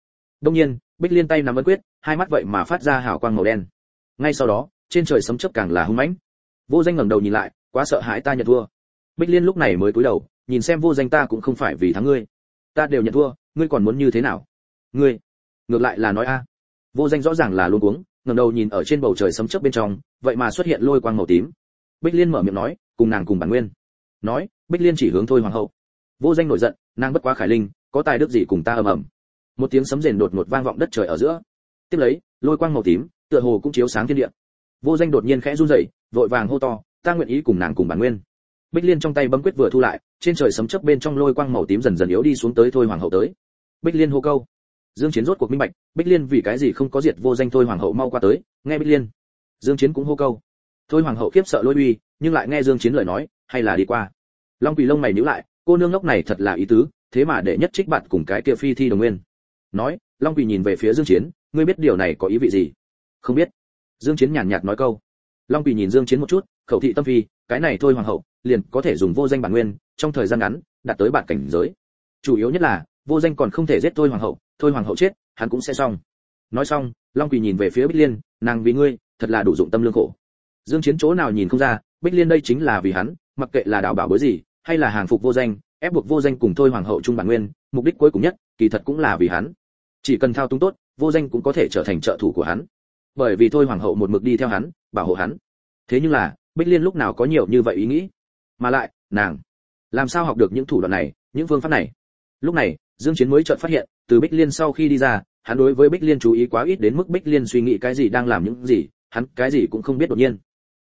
Đông nhiên, bích liên tay nắm ấn quyết, hai mắt vậy mà phát ra hào quang màu đen. Ngay sau đó, trên trời sấm chớp càng là hung mãnh. Vô danh ngẩng đầu nhìn lại, quá sợ hãi ta nhận thua. Bích liên lúc này mới cúi đầu nhìn xem vô danh ta cũng không phải vì thắng ngươi. Ta đều nhận thua, ngươi còn muốn như thế nào? Ngươi, ngược lại là nói a. Vô danh rõ ràng là luôn cuống, ngẩng đầu nhìn ở trên bầu trời sấm chớp bên trong, vậy mà xuất hiện lôi quang màu tím. Bích liên mở miệng nói, cùng nàng cùng bản nguyên. Nói, bích liên chỉ hướng thôi hoàng hậu. Vô danh nổi giận, nàng bất quá khải linh, có tài đức gì cùng ta ầm ầm. Một tiếng sấm rền đột ngột vang vọng đất trời ở giữa. Tiếp lấy, lôi quang màu tím, tựa hồ cũng chiếu sáng thiên địa. Vô danh đột nhiên khẽ run rẩy, vội vàng hô to, ta nguyện ý cùng nàng cùng bản nguyên bích liên trong tay bấm quyết vừa thu lại, trên trời sấm chớp bên trong lôi quang màu tím dần dần yếu đi xuống tới thôi hoàng hậu tới. Bích liên hô câu. Dương chiến rốt cuộc minh bạch, bích liên vì cái gì không có diệt vô danh thôi hoàng hậu mau qua tới, nghe bích liên. Dương chiến cũng hô câu. Thôi hoàng hậu khiếp sợ lôi uy, nhưng lại nghe dương chiến lời nói, hay là đi qua. Long quỷ lông mày nhíu lại, cô nương ngốc này thật là ý tứ, thế mà để nhất trích bạt cùng cái kia phi thi đồng nguyên. Nói, long quỷ nhìn về phía dương chiến, ngươi biết điều này có ý vị gì? Không biết. Dương chiến nhàn nhạt nói câu long quỳ nhìn dương chiến một chút, khẩu thị tâm phi, cái này thôi hoàng hậu, liền có thể dùng vô danh bản nguyên, trong thời gian ngắn, đạt tới bản cảnh giới. Chủ yếu nhất là, vô danh còn không thể giết thôi hoàng hậu, thôi hoàng hậu chết, hắn cũng sẽ xong. Nói xong, long quỳ nhìn về phía bích liên, nàng vì ngươi, thật là đủ dụng tâm lương khổ. Dương chiến chỗ nào nhìn không ra, bích liên đây chính là vì hắn, mặc kệ là đảo bảo bối gì, hay là hàng phục vô danh, ép buộc vô danh cùng thôi hoàng hậu trung bản nguyên, mục đích cuối cùng nhất, kỳ thật cũng là vì hắn. Chỉ cần thao túng tốt, vô danh cũng có thể trở thành trợ thủ của hắn bởi vì thôi hoàng hậu một mực đi theo hắn, bảo hộ hắn. Thế nhưng là, bích liên lúc nào có nhiều như vậy ý nghĩ? Mà lại, nàng, làm sao học được những thủ đoạn này, những phương pháp này? Lúc này, dương chiến mới chợt phát hiện, từ bích liên sau khi đi ra, hắn đối với bích liên chú ý quá ít đến mức bích liên suy nghĩ cái gì đang làm những gì, hắn cái gì cũng không biết đột nhiên.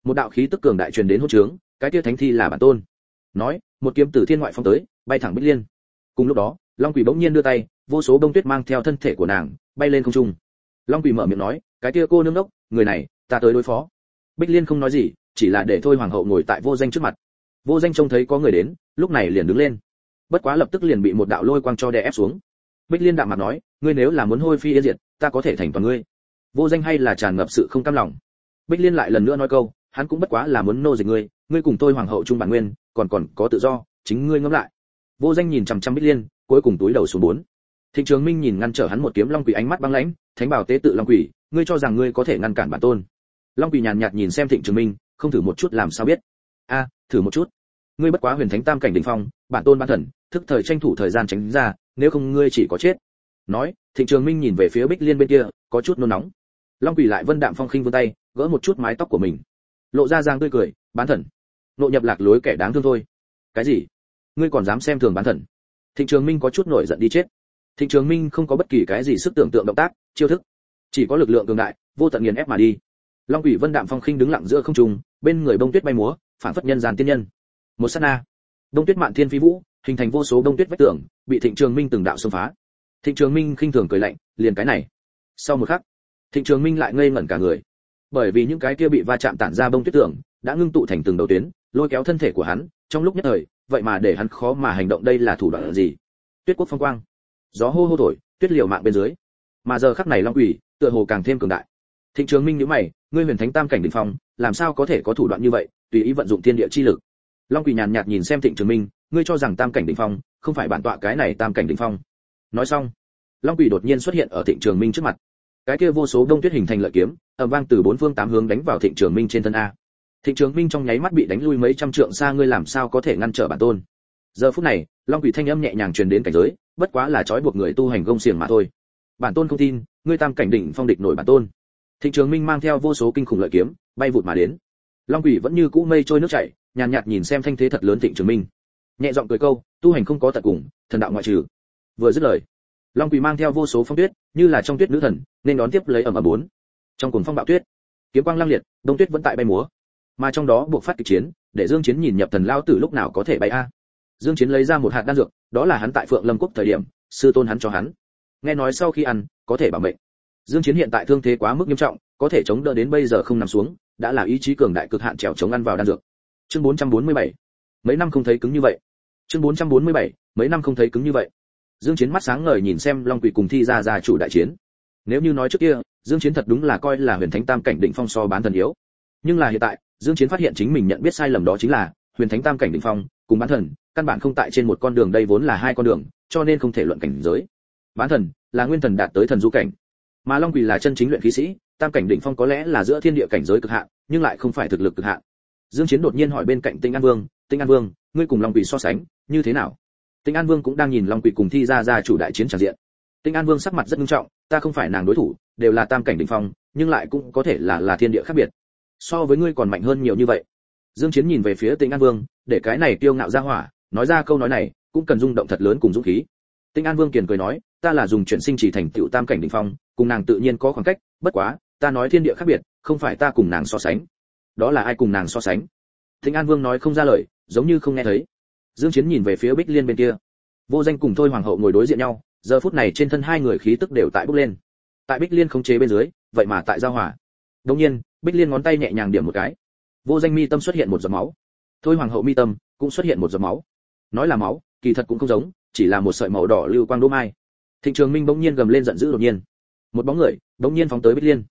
Một đạo khí tức cường đại truyền đến hốt trướng, cái kia thánh thi là bản tôn. Nói, một kiếm từ thiên ngoại phong tới, bay thẳng bích liên. Cùng lúc đó, long quỷ bỗng nhiên đưa tay, vô số bông tuyết mang theo thân thể của nàng, bay lên không trung long quỷ mở miệng nói, cái kia cô nương đốc, người này, ta tới đối phó. Bích liên không nói gì, chỉ là để thôi hoàng hậu ngồi tại vô danh trước mặt. Vô danh trông thấy có người đến, lúc này liền đứng lên. Bất quá lập tức liền bị một đạo lôi quang cho đè ép xuống. Bích liên đạm mặt nói, ngươi nếu là muốn hôi phi yên diệt, ta có thể thành toàn ngươi. Vô danh hay là tràn ngập sự không cam lòng. Bích liên lại lần nữa nói câu, hắn cũng bất quá là muốn nô dịch ngươi ngươi cùng tôi hoàng hậu trung bản nguyên, còn còn có tự do, chính ngươi ngẫm lại. Vô danh nhìn chằm chằm bích liên, cuối cùng túi đầu xuống bốn thịnh trường minh nhìn ngăn trở hắn một kiếm long quỷ ánh mắt băng lãnh, thánh bảo tế tự long quỷ, ngươi cho rằng ngươi có thể ngăn cản bản tôn? Long quỷ nhàn nhạt nhìn xem thịnh trường minh, không thử một chút làm sao biết? A, thử một chút. Ngươi bất quá huyền thánh tam cảnh đỉnh phong, bản tôn ban thần, thức thời tranh thủ thời gian tránh ra, nếu không ngươi chỉ có chết. Nói, thịnh trường minh nhìn về phía bích liên bên kia, có chút nôn nóng. Long quỷ lại vân đạm phong khinh vươn tay, gỡ một chút mái tóc của mình. Lộ ra giang tươi cười, bán thần. Nộ nhập lạc lối kẻ đáng thương thôi. Cái gì? Ngươi còn dám xem thường bán thần? Thịnh trường minh có chút nổi giận đi chết thịnh trường minh không có bất kỳ cái gì sức tưởng tượng động tác, chiêu thức. Chỉ có lực lượng cường đại, vô tận nghiền ép mà đi. Long quỷ vân đạm phong khinh đứng lặng giữa không trung, bên người bông tuyết bay múa, phản phất nhân gian tiên nhân. Một sát na. Đông tuyết mạn thiên phi vũ, hình thành vô số đông tuyết vách tường, bị thịnh trường minh từng đạo xông phá. Thịnh trường minh khinh thường cười lạnh, liền cái này. Sau một khắc, thịnh trường minh lại ngây ngẩn cả người. Bởi vì những cái kia bị va chạm tản ra bông tuyết tường, đã ngưng tụ thành từng đầu tuyến, lôi kéo thân thể của hắn, trong lúc nhất thời, vậy mà để hắn khó mà hành động đây là thủ đoạn gì? Tuyết quốc phong quang gió hô hô thổi, tuyết liều mạng bên dưới. Mà giờ khắc này long quỷ, tựa hồ càng thêm cường đại. Thịnh trường minh nhíu mày, ngươi huyền thánh tam cảnh đỉnh phong, làm sao có thể có thủ đoạn như vậy, tùy ý vận dụng thiên địa chi lực. Long quỷ nhàn nhạt nhìn xem thịnh trường minh, ngươi cho rằng tam cảnh đỉnh phong, không phải bản tọa cái này tam cảnh đỉnh phong. Nói xong, long quỷ đột nhiên xuất hiện ở thịnh trường minh trước mặt. Cái kia vô số đông tuyết hình thành lợi kiếm, ầm vang từ bốn phương tám hướng đánh vào thịnh trường minh trên thân a. Thịnh trường minh trong nháy mắt bị đánh lui mấy trăm trượng xa, ngươi làm sao có thể ngăn trở bản tôn? Giờ phút này, long quỷ thanh âm nhẹ nhàng truyền đến cảnh giới, bất quá là trói buộc người tu hành gông xiềng mà thôi. Bản tôn không tin, ngươi tam cảnh đỉnh phong địch nổi bản tôn. Thịnh trường minh mang theo vô số kinh khủng lợi kiếm, bay vụt mà đến. Long quỷ vẫn như cũ mây trôi nước chảy, nhàn nhạt nhìn xem thanh thế thật lớn thịnh trường minh. Nhẹ giọng cười câu, tu hành không có tận cùng, thần đạo ngoại trừ. Vừa dứt lời, long quỷ mang theo vô số phong tuyết, như là trong tuyết nữ thần, nên đón tiếp lấy ẩm ẩm bốn. Trong cuồng phong bạo tuyết, kiếm quang lăng liệt, đông tuyết vẫn tại bay múa. Mà trong đó buộc phát kịch chiến, để dương chiến nhìn nhập thần lao tử lúc nào có thể bay a? Dương chiến lấy ra một hạt đan dược, đó là hắn tại phượng lâm quốc thời điểm, sư tôn hắn cho hắn. Nghe nói sau khi ăn, có thể bảo mệnh. Dương chiến hiện tại thương thế quá mức nghiêm trọng, có thể chống đỡ đến bây giờ không nằm xuống, đã là ý chí cường đại cực hạn trèo chống ăn vào đan dược. Chương 447 mấy năm không thấy cứng như vậy. Chương 447 mấy năm không thấy cứng như vậy. Dương chiến mắt sáng ngời nhìn xem long quỷ cùng thi ra ra chủ đại chiến. Nếu như nói trước kia, dương chiến thật đúng là coi là huyền thánh tam cảnh Đỉnh phong so bán thần yếu. Nhưng là hiện tại, dương chiến phát hiện chính mình nhận biết sai lầm đó chính là huyền thánh tam cảnh đỉnh phong, cùng bán thần căn bản không tại trên một con đường đây vốn là hai con đường, cho nên không thể luận cảnh giới. Bán thần, là nguyên thần đạt tới thần du cảnh. Mà long quỷ là chân chính luyện khí sĩ, tam cảnh đỉnh phong có lẽ là giữa thiên địa cảnh giới cực hạn, nhưng lại không phải thực lực cực hạn. Dương chiến đột nhiên hỏi bên cạnh tinh an vương tinh an vương, ngươi cùng long quỷ so sánh, như thế nào? Tinh an vương cũng đang nhìn long quỷ cùng thi ra ra chủ đại chiến tràn diện. Tinh an vương sắc mặt rất nghiêm trọng, ta không phải nàng đối thủ, đều là tam cảnh đỉnh phong, nhưng lại cũng có thể là là thiên địa khác biệt. So với ngươi còn mạnh hơn nhiều như vậy. Dương chiến nhìn về phía tinh an vương, để cái này tiêu ngạo ra hỏa nói ra câu nói này, cũng cần rung động thật lớn cùng dũng khí. Tinh an vương kiền cười nói, ta là dùng chuyển sinh chỉ thành tựu tam cảnh đỉnh phong, cùng nàng tự nhiên có khoảng cách, bất quá, ta nói thiên địa khác biệt, không phải ta cùng nàng so sánh. Đó là ai cùng nàng so sánh? Tinh an vương nói không ra lời, giống như không nghe thấy. Dương chiến nhìn về phía bích liên bên kia. Vô danh cùng thôi hoàng hậu ngồi đối diện nhau, giờ phút này trên thân hai người khí tức đều tại bốc lên. Tại bích liên không chế bên dưới, vậy mà tại giao hỏa Đống nhiên, bích liên ngón tay nhẹ nhàng điểm một cái. Vô danh mi tâm xuất hiện một giọt máu. Thôi hoàng hậu mi tâm cũng xuất hiện một giọt máu nói là máu, kỳ thật cũng không giống, chỉ là một sợi màu đỏ lưu quang đỗ mai. Thịnh trường minh bỗng nhiên gầm lên giận dữ đột nhiên. Một bóng người, bỗng nhiên phóng tới bích liên.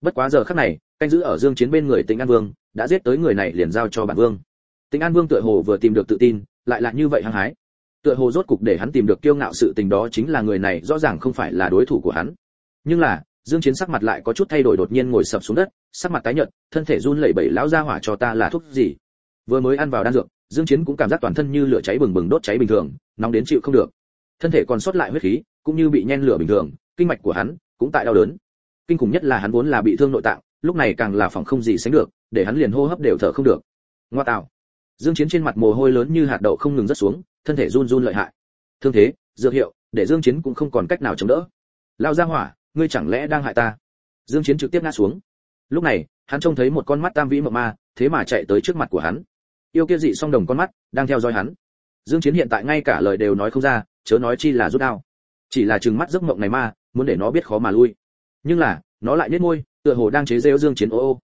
Bất quá giờ khắc này, canh giữ ở dương chiến bên người tĩnh an vương, đã giết tới người này liền giao cho bản vương. Tĩnh an vương tựa hồ vừa tìm được tự tin, lại là như vậy hăng hái. Tựa hồ rốt cục để hắn tìm được kiêu ngạo sự tình đó chính là người này, rõ ràng không phải là đối thủ của hắn. Nhưng là, dương chiến sắc mặt lại có chút thay đổi đột nhiên ngồi sập xuống đất, sắc mặt tái nhợt, thân thể run lẩy bẩy, lão ra hỏa cho ta là thuốc gì? Vừa mới ăn vào đan dược dương chiến cũng cảm giác toàn thân như lửa cháy bừng bừng đốt cháy bình thường, nóng đến chịu không được. Thân thể còn sót lại huyết khí, cũng như bị nhen lửa bình thường, kinh mạch của hắn cũng tại đau đớn. Kinh khủng nhất là hắn vốn là bị thương nội tạng, lúc này càng là phòng không gì sánh được, để hắn liền hô hấp đều thở không được. Ngoa tạo. Dương chiến trên mặt mồ hôi lớn như hạt đậu không ngừng rớt xuống, thân thể run run lợi hại. Thương thế, dược hiệu, để dương chiến cũng không còn cách nào chống đỡ. Lao ra hỏa, ngươi chẳng lẽ đang hại ta? Dương chiến trực tiếp ngã xuống. Lúc này, hắn trông thấy một con mắt tam vĩ mộng ma, thế mà chạy tới trước mặt của hắn yêu kia dị song đồng con mắt, đang theo dõi hắn. Dương chiến hiện tại ngay cả lời đều nói không ra, chớ nói chi là rút đao. Chỉ là trừng mắt giấc mộng này ma muốn để nó biết khó mà lui. Nhưng là, nó lại nhếch môi, tựa hồ đang chế giễu dương chiến ô ô.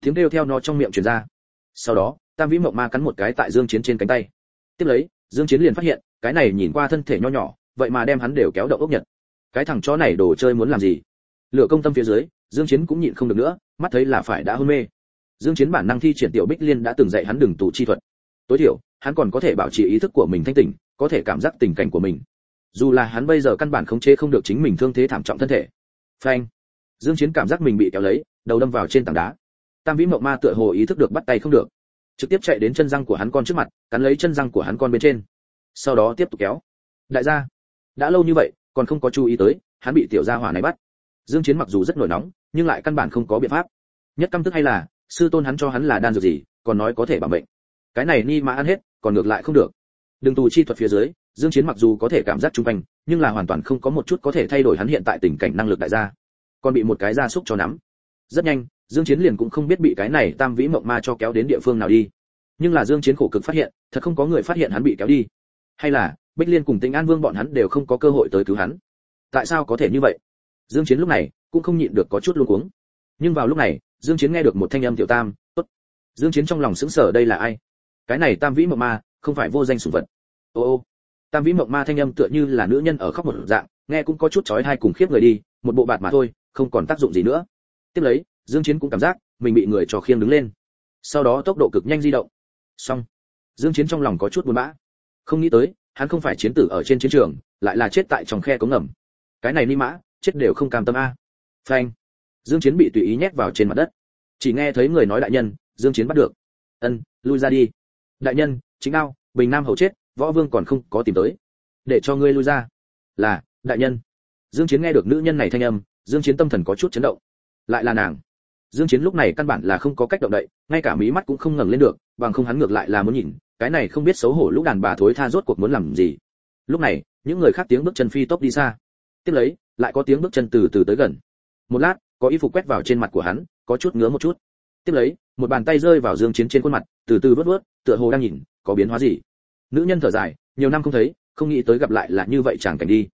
Tiếng kêu theo nó trong miệng truyền ra. Sau đó, tam vĩ mộng ma cắn một cái tại dương chiến trên cánh tay. Tiếp lấy, dương chiến liền phát hiện, cái này nhìn qua thân thể nho nhỏ, vậy mà đem hắn đều kéo động ốc nhật. Cái thằng chó này đồ chơi muốn làm gì? Lửa công tâm phía dưới, dương chiến cũng nhịn không được nữa, mắt thấy là phải đã hôn mê dương chiến bản năng thi triển tiểu bích liên đã từng dạy hắn đừng tụ chi thuật. Tối thiểu, hắn còn có thể bảo trì ý thức của mình thanh tỉnh, có thể cảm giác tình cảnh của mình. Dù là hắn bây giờ căn bản khống chế không được chính mình thương thế thảm trọng thân thể. Phanh. Dương chiến cảm giác mình bị kéo lấy, đầu đâm vào trên tảng đá. Tam vĩ mộng ma tựa hồ ý thức được bắt tay không được. Trực tiếp chạy đến chân răng của hắn con trước mặt, cắn lấy chân răng của hắn con bên trên. Sau đó tiếp tục kéo. Đại gia, đã lâu như vậy, còn không có chú ý tới, hắn bị tiểu gia hỏa này bắt. Dương chiến mặc dù rất nổi nóng, nhưng lại căn bản không có biện pháp. Nhất căm tức hay là sư tôn hắn cho hắn là đan dược gì, còn nói có thể bảo mệnh. Cái này ni mà ăn hết, còn ngược lại không được. Đừng tù chi thuật phía dưới, dương chiến mặc dù có thể cảm giác trung quanh, nhưng là hoàn toàn không có một chút có thể thay đổi hắn hiện tại tình cảnh năng lực đại gia. Còn bị một cái gia súc cho nắm. Rất nhanh, dương chiến liền cũng không biết bị cái này tam vĩ mộng ma cho kéo đến địa phương nào đi. Nhưng là dương chiến khổ cực phát hiện, thật không có người phát hiện hắn bị kéo đi. Hay là, bích liên cùng tinh an vương bọn hắn đều không có cơ hội tới cứu hắn. Tại sao có thể như vậy? Dương chiến lúc này cũng không nhịn được có chút luống cuống. Nhưng vào lúc này dương chiến nghe được một thanh âm tiểu tam, tốt. Dương chiến trong lòng sững sờ, đây là ai? Cái này tam vĩ mộng ma, không phải vô danh sủng vật. Ô ô. Tam vĩ mộng ma thanh âm tựa như là nữ nhân ở khóc một dạng, nghe cũng có chút chói tai cùng khiếp người đi, một bộ bạt mà thôi, không còn tác dụng gì nữa. Tiếp lấy, dương chiến cũng cảm giác mình bị người trò khiêng đứng lên. Sau đó tốc độ cực nhanh di động. Xong. Dương chiến trong lòng có chút buồn bã. Không nghĩ tới, hắn không phải chiến tử ở trên chiến trường, lại là chết tại trong khe cống ngầm. Cái này ni mã, chết đều không cam tâm a. Phanh dương chiến bị tùy ý nhét vào trên mặt đất. Chỉ nghe thấy người nói đại nhân, dương chiến bắt được. Ân, lui ra đi. Đại nhân, chính ao bình nam hầu chết, võ vương còn không có tìm tới. Để cho ngươi lui ra. Là, đại nhân. Dương chiến nghe được nữ nhân này thanh âm, dương chiến tâm thần có chút chấn động. Lại là nàng. Dương chiến lúc này căn bản là không có cách động đậy, ngay cả mí mắt cũng không ngẩng lên được, bằng không hắn ngược lại là muốn nhìn, cái này không biết xấu hổ lúc đàn bà thối tha rốt cuộc muốn làm gì. Lúc này, những người khác tiếng bước chân phi tốc đi xa. Tiếp lấy, lại có tiếng bước chân từ từ tới gần. Một lát có y phục quét vào trên mặt của hắn, có chút ngứa một chút. Tiếp lấy, một bàn tay rơi vào dương chiến trên khuôn mặt, từ từ vớt vớt, tựa hồ đang nhìn, có biến hóa gì. Nữ nhân thở dài, nhiều năm không thấy, không nghĩ tới gặp lại là như vậy chẳng cảnh đi.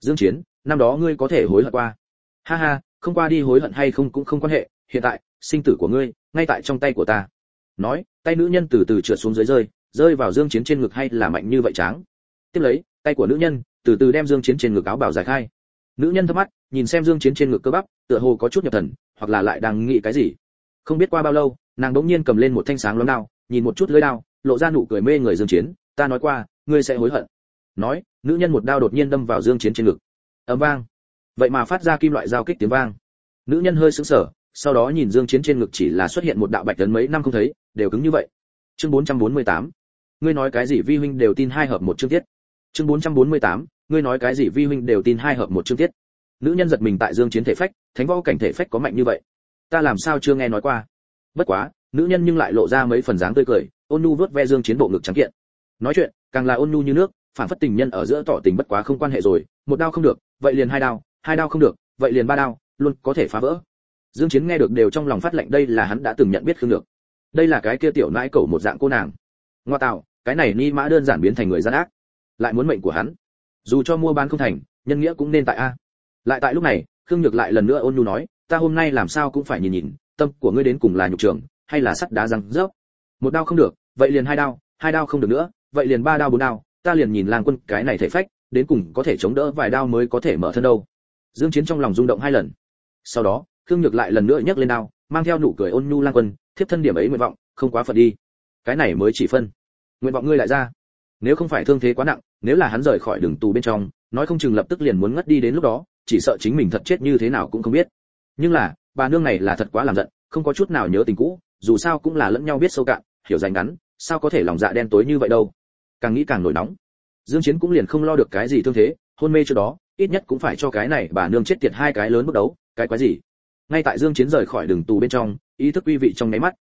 Dương chiến, năm đó ngươi có thể hối hận qua. Ha ha, không qua đi hối hận hay không cũng không quan hệ, hiện tại, sinh tử của ngươi, ngay tại trong tay của ta. Nói, tay nữ nhân từ từ trượt xuống dưới rơi rơi vào dương chiến trên ngực hay là mạnh như vậy tráng tiếp lấy, tay của nữ nhân, từ từ đem dương chiến trên ngực áo bào giải khai nữ nhân thâm mắt, nhìn xem dương chiến trên ngực cơ bắp, tựa hồ có chút nhập thần, hoặc là lại đang nghĩ cái gì. Không biết qua bao lâu, nàng đống nhiên cầm lên một thanh sáng loáng đao, nhìn một chút lưỡi đao, lộ ra nụ cười mê người dương chiến, ta nói qua, ngươi sẽ hối hận. Nói, nữ nhân một đao đột nhiên đâm vào dương chiến trên ngực. Ầm vang. Vậy mà phát ra kim loại giao kích tiếng vang. Nữ nhân hơi sững sờ, sau đó nhìn dương chiến trên ngực chỉ là xuất hiện một đạo bạch tấn mấy năm không thấy, đều cứng như vậy. Chương 448 ngươi nói cái gì vi huynh đều tin hai hợp một chương tiết. Chương 448 ngươi nói cái gì vi huynh đều tin hai hợp một chương tiết. Nữ nhân giật mình tại dương chiến thể phách, thánh võ cảnh thể phách có mạnh như vậy. Ta làm sao chưa nghe nói qua? Bất quá, nữ nhân nhưng lại lộ ra mấy phần dáng tươi cười, ôn nhu vớt ve dương chiến bộ ngực trắng kiện. Nói chuyện, càng là ôn nhu như nước phản phất tình nhân ở giữa tỏ tình bất quá không quan hệ rồi, một đao không được, vậy liền hai đao hai đao không được, vậy liền ba đao, luôn có thể phá vỡ. Dương chiến nghe được đều trong lòng phát lệnh đây là hắn đã từng nhận biết khương được đây là cái kia tiểu nãi cẩu một dạng cô nàng. Ngoa tạo, cái này ni mã đơn giản biến thành người gian ác. Lại muốn mệnh của hắn dù cho mua bán không thành, nhân nghĩa cũng nên tại a. Lại tại lúc này, khương nhược lại lần nữa ôn nhu nói, ta hôm nay làm sao cũng phải nhìn nhìn, tâm của ngươi đến cùng là nhục trường, hay là sắt đá răng rớp? Một đao không được, vậy liền hai đao hai đao không được nữa, vậy liền ba đao bốn đao, ta liền nhìn lang quân cái này thể phách, đến cùng có thể chống đỡ vài đao mới có thể mở thân đâu. Dương chiến trong lòng rung động hai lần. Sau đó, khương nhược lại lần nữa nhấc lên đao, mang theo nụ cười ôn nhu lang quân, thiếp thân điểm ấy nguyện vọng, không quá phận đi. Cái này mới chỉ phân. Nguyện vọng ngươi lại ra nếu không phải thương thế quá nặng, nếu là hắn rời khỏi đường tù bên trong, nói không chừng lập tức liền muốn ngất đi đến lúc đó, chỉ sợ chính mình thật chết như thế nào cũng không biết. Nhưng là, bà nương này là thật quá làm giận, không có chút nào nhớ tình cũ, dù sao cũng là lẫn nhau biết sâu cạn, hiểu rành ngắn, sao có thể lòng dạ đen tối như vậy đâu. Càng nghĩ càng nổi nóng. Dương chiến cũng liền không lo được cái gì thương thế, hôn mê trước đó, ít nhất cũng phải cho cái này bà nương chết tiệt hai cái lớn bước đấu, cái quái gì. Ngay tại dương chiến rời khỏi đường tù bên trong, ý thức quy vị trong nháy mắt.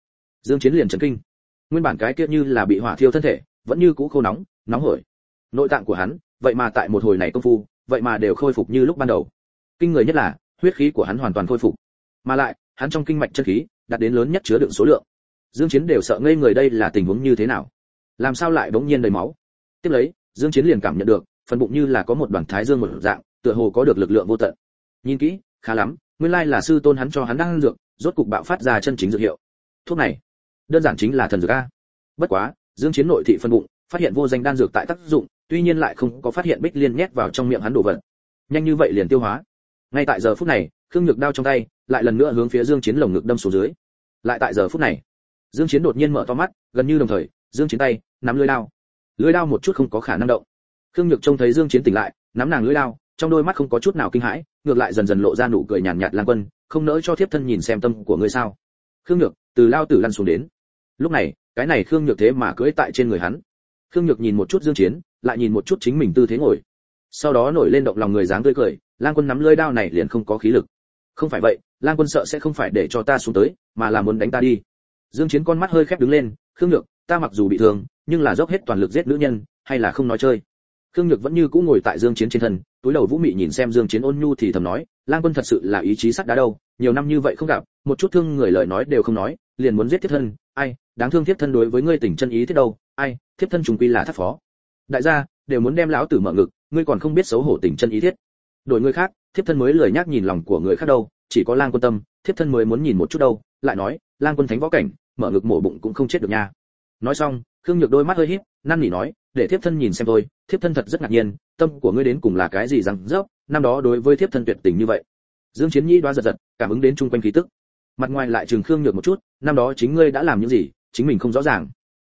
Dương chiến liền chấn kinh. Nguyên bản cái kia như là bị hỏa thiêu thân thể vẫn như cũ khô nóng nóng hổi. Nội tạng của hắn, vậy mà tại một hồi này công phu, vậy mà đều khôi phục như lúc ban đầu. Kinh người nhất là, huyết khí của hắn hoàn toàn khôi phục. Mà lại, hắn trong kinh mạch chân khí, đạt đến lớn nhất chứa đựng số lượng. Dương chiến đều sợ ngây người đây là tình huống như thế nào. Làm sao lại bỗng nhiên đầy máu? Tiếp lấy, dương chiến liền cảm nhận được, phần bụng như là có một đoàn thái dương một dạng, tựa hồ có được lực lượng vô tận. Nhìn kỹ, khá lắm, nguyên lai là sư tôn hắn cho hắn đang ăn dược, rốt cục bạo phát ra chân chính dược hiệu. Thuốc này, đơn giản chính là thần dược a. Bất quá dương chiến nội thị phân bụng phát hiện vô danh đan dược tại tác dụng tuy nhiên lại không có phát hiện bích liên nhét vào trong miệng hắn đổ vật. Nhanh như vậy liền tiêu hóa. Ngay tại giờ phút này khương nhược đao trong tay lại lần nữa hướng phía dương chiến lồng ngực đâm xuống dưới. Lại tại giờ phút này dương chiến đột nhiên mở to mắt gần như đồng thời dương chiến tay nắm lưỡi đao. Lưỡi đao một chút không có khả năng động. Khương nhược trông thấy dương chiến tỉnh lại nắm nàng lưỡi đao trong đôi mắt không có chút nào kinh hãi ngược lại dần dần lộ ra nụ cười nhàn nhạt, nhạt lang quân không nỡ cho thiếp thân nhìn xem tâm của ngươi sao. Khương nhược từ lao tử lăn xuống đến. Lúc này cái này khương nhược thế mà cưỡi tại trên người hắn. Khương nhược nhìn một chút dương chiến, lại nhìn một chút chính mình tư thế ngồi. Sau đó nổi lên động lòng người dáng tươi cười, lang quân nắm lưỡi đao này liền không có khí lực. Không phải vậy, lang quân sợ sẽ không phải để cho ta xuống tới, mà là muốn đánh ta đi. Dương chiến con mắt hơi khép đứng lên, khương nhược, ta mặc dù bị thương, nhưng là dốc hết toàn lực giết nữ nhân, hay là không nói chơi? Khương nhược vẫn như cũ ngồi tại dương chiến trên thân, túi đầu vũ mị nhìn xem dương chiến ôn nhu thì thầm nói, lang quân thật sự là ý chí sắt đá đâu, nhiều năm như vậy không gặp, một chút thương người lời nói đều không nói, liền muốn giết thiết thân ai, đáng thương thiếp thân đối với ngươi tình chân ý thế đâu, ai, thiếp thân trùng quy là thất phó. Đại gia, đều muốn đem lão tử mở ngực, ngươi còn không biết xấu hổ tình chân ý thiết đổi người khác, thiếp thân mới lười nhác nhìn lòng của người khác đâu, chỉ có lang quân tâm, thiếp thân mới muốn nhìn một chút đâu, lại nói, lang quân thánh võ cảnh, mở ngực mổ bụng cũng không chết được nha. Nói xong, khương nhược đôi mắt hơi híp, năn nỉ nói, để thiếp thân nhìn xem tôi thiếp thân thật rất ngạc nhiên, tâm của ngươi đến cùng là cái gì rằng, dốc, năm đó đối với thiếp thân tuyệt tình như vậy. Dương chiến nhi đoá giật giật, cảm ứng đến chung quanh khí tức mặt ngoài lại trường khương nhược một chút, năm đó chính ngươi đã làm những gì, chính mình không rõ ràng.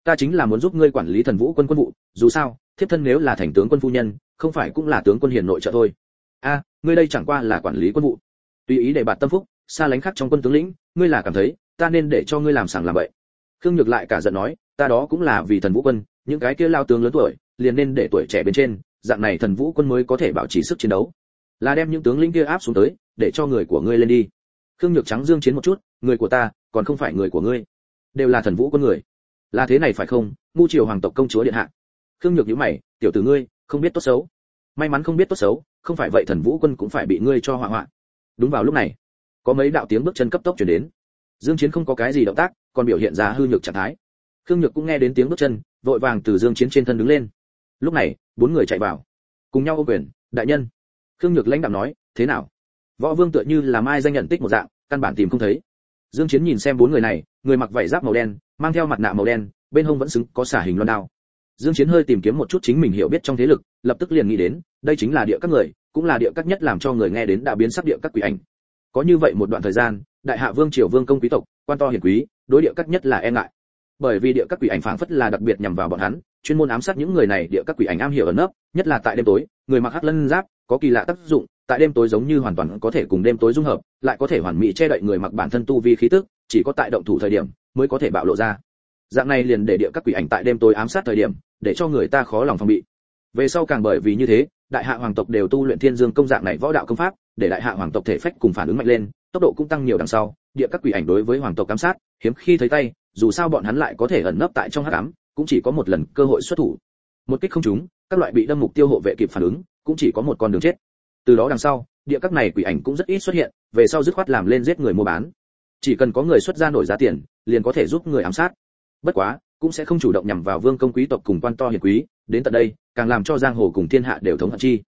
Ta chính là muốn giúp ngươi quản lý thần vũ quân quân vụ, dù sao, thiếp thân nếu là thành tướng quân phu nhân, không phải cũng là tướng quân hiền nội trợ thôi. A, ngươi đây chẳng qua là quản lý quân vụ. Tùy ý để bạt tâm phúc, xa lánh khắc trong quân tướng lĩnh, ngươi là cảm thấy, ta nên để cho ngươi làm sảng làm vậy khương nhược lại cả giận nói, ta đó cũng là vì thần vũ quân, những cái kia lao tướng lớn tuổi, liền nên để tuổi trẻ bên trên, dạng này thần vũ quân mới có thể bảo trì sức chiến đấu. Là đem những tướng lĩnh kia áp xuống tới, để cho người của ngươi lên đi khương nhược trắng dương chiến một chút, người của ta, còn không phải người của ngươi. Đều là thần vũ quân người. Là thế này phải không? Ngu triều hoàng tộc công chúa điện hạ. Khương nhược nhíu mày, tiểu tử ngươi, không biết tốt xấu. May mắn không biết tốt xấu, không phải vậy thần vũ quân cũng phải bị ngươi cho hỏa hoạn. Đúng vào lúc này, có mấy đạo tiếng bước chân cấp tốc chuyển đến. Dương chiến không có cái gì động tác, còn biểu hiện ra hư nhược trạng thái. Khương nhược cũng nghe đến tiếng bước chân, vội vàng từ dương chiến trên thân đứng lên. Lúc này, bốn người chạy vào, cùng nhau ô quyền, đại nhân. Khương nhược lãnh đạm nói, thế nào? Võ vương tựa như là mai danh nhận tích một dạng, căn bản tìm không thấy. Dương chiến nhìn xem bốn người này, người mặc vải giáp màu đen, mang theo mặt nạ màu đen, bên hông vẫn xứng, có xả hình loan đao. Dương chiến hơi tìm kiếm một chút chính mình hiểu biết trong thế lực, lập tức liền nghĩ đến, đây chính là địa các người, cũng là địa các nhất làm cho người nghe đến đã biến sắc địa các quỷ ảnh. Có như vậy một đoạn thời gian, đại hạ vương triều vương công quý tộc, quan to hiển quý, đối địa các nhất là e ngại. Bởi vì địa các quỷ ảnh phảng phất là đặc biệt nhằm vào bọn hắn, chuyên môn ám sát những người này địa các quỷ ảnh am hiểu ở nấp, nhất là tại đêm tối, người mặc hắc lân giáp, có kỳ lạ tác dụng tại đêm tối giống như hoàn toàn có thể cùng đêm tối dung hợp, lại có thể hoàn mỹ che đậy người mặc bản thân tu vi khí tức, chỉ có tại động thủ thời điểm mới có thể bạo lộ ra. Dạng này liền để địa các quỷ ảnh tại đêm tối ám sát thời điểm, để cho người ta khó lòng phòng bị. Về sau càng bởi vì như thế, đại hạ hoàng tộc đều tu luyện thiên dương công dạng này võ đạo công pháp, để đại hạ hoàng tộc thể phách cùng phản ứng mạnh lên, tốc độ cũng tăng nhiều đằng sau, địa các quỷ ảnh đối với hoàng tộc ám sát, hiếm khi thấy tay, dù sao bọn hắn lại có thể ẩn nấp tại trong hắc ám, cũng chỉ có một lần cơ hội xuất thủ. Một kích không trúng, các loại bị đâm mục tiêu hộ vệ kịp phản ứng, cũng chỉ có một con đường chết từ đó đằng sau, địa các này quỷ ảnh cũng rất ít xuất hiện, về sau dứt khoát làm lên giết người mua bán. Chỉ cần có người xuất ra nổi giá tiền, liền có thể giúp người ám sát. Bất quá, cũng sẽ không chủ động nhằm vào vương công quý tộc cùng quan to hiền quý, đến tận đây, càng làm cho giang hồ cùng thiên hạ đều thống hận chi.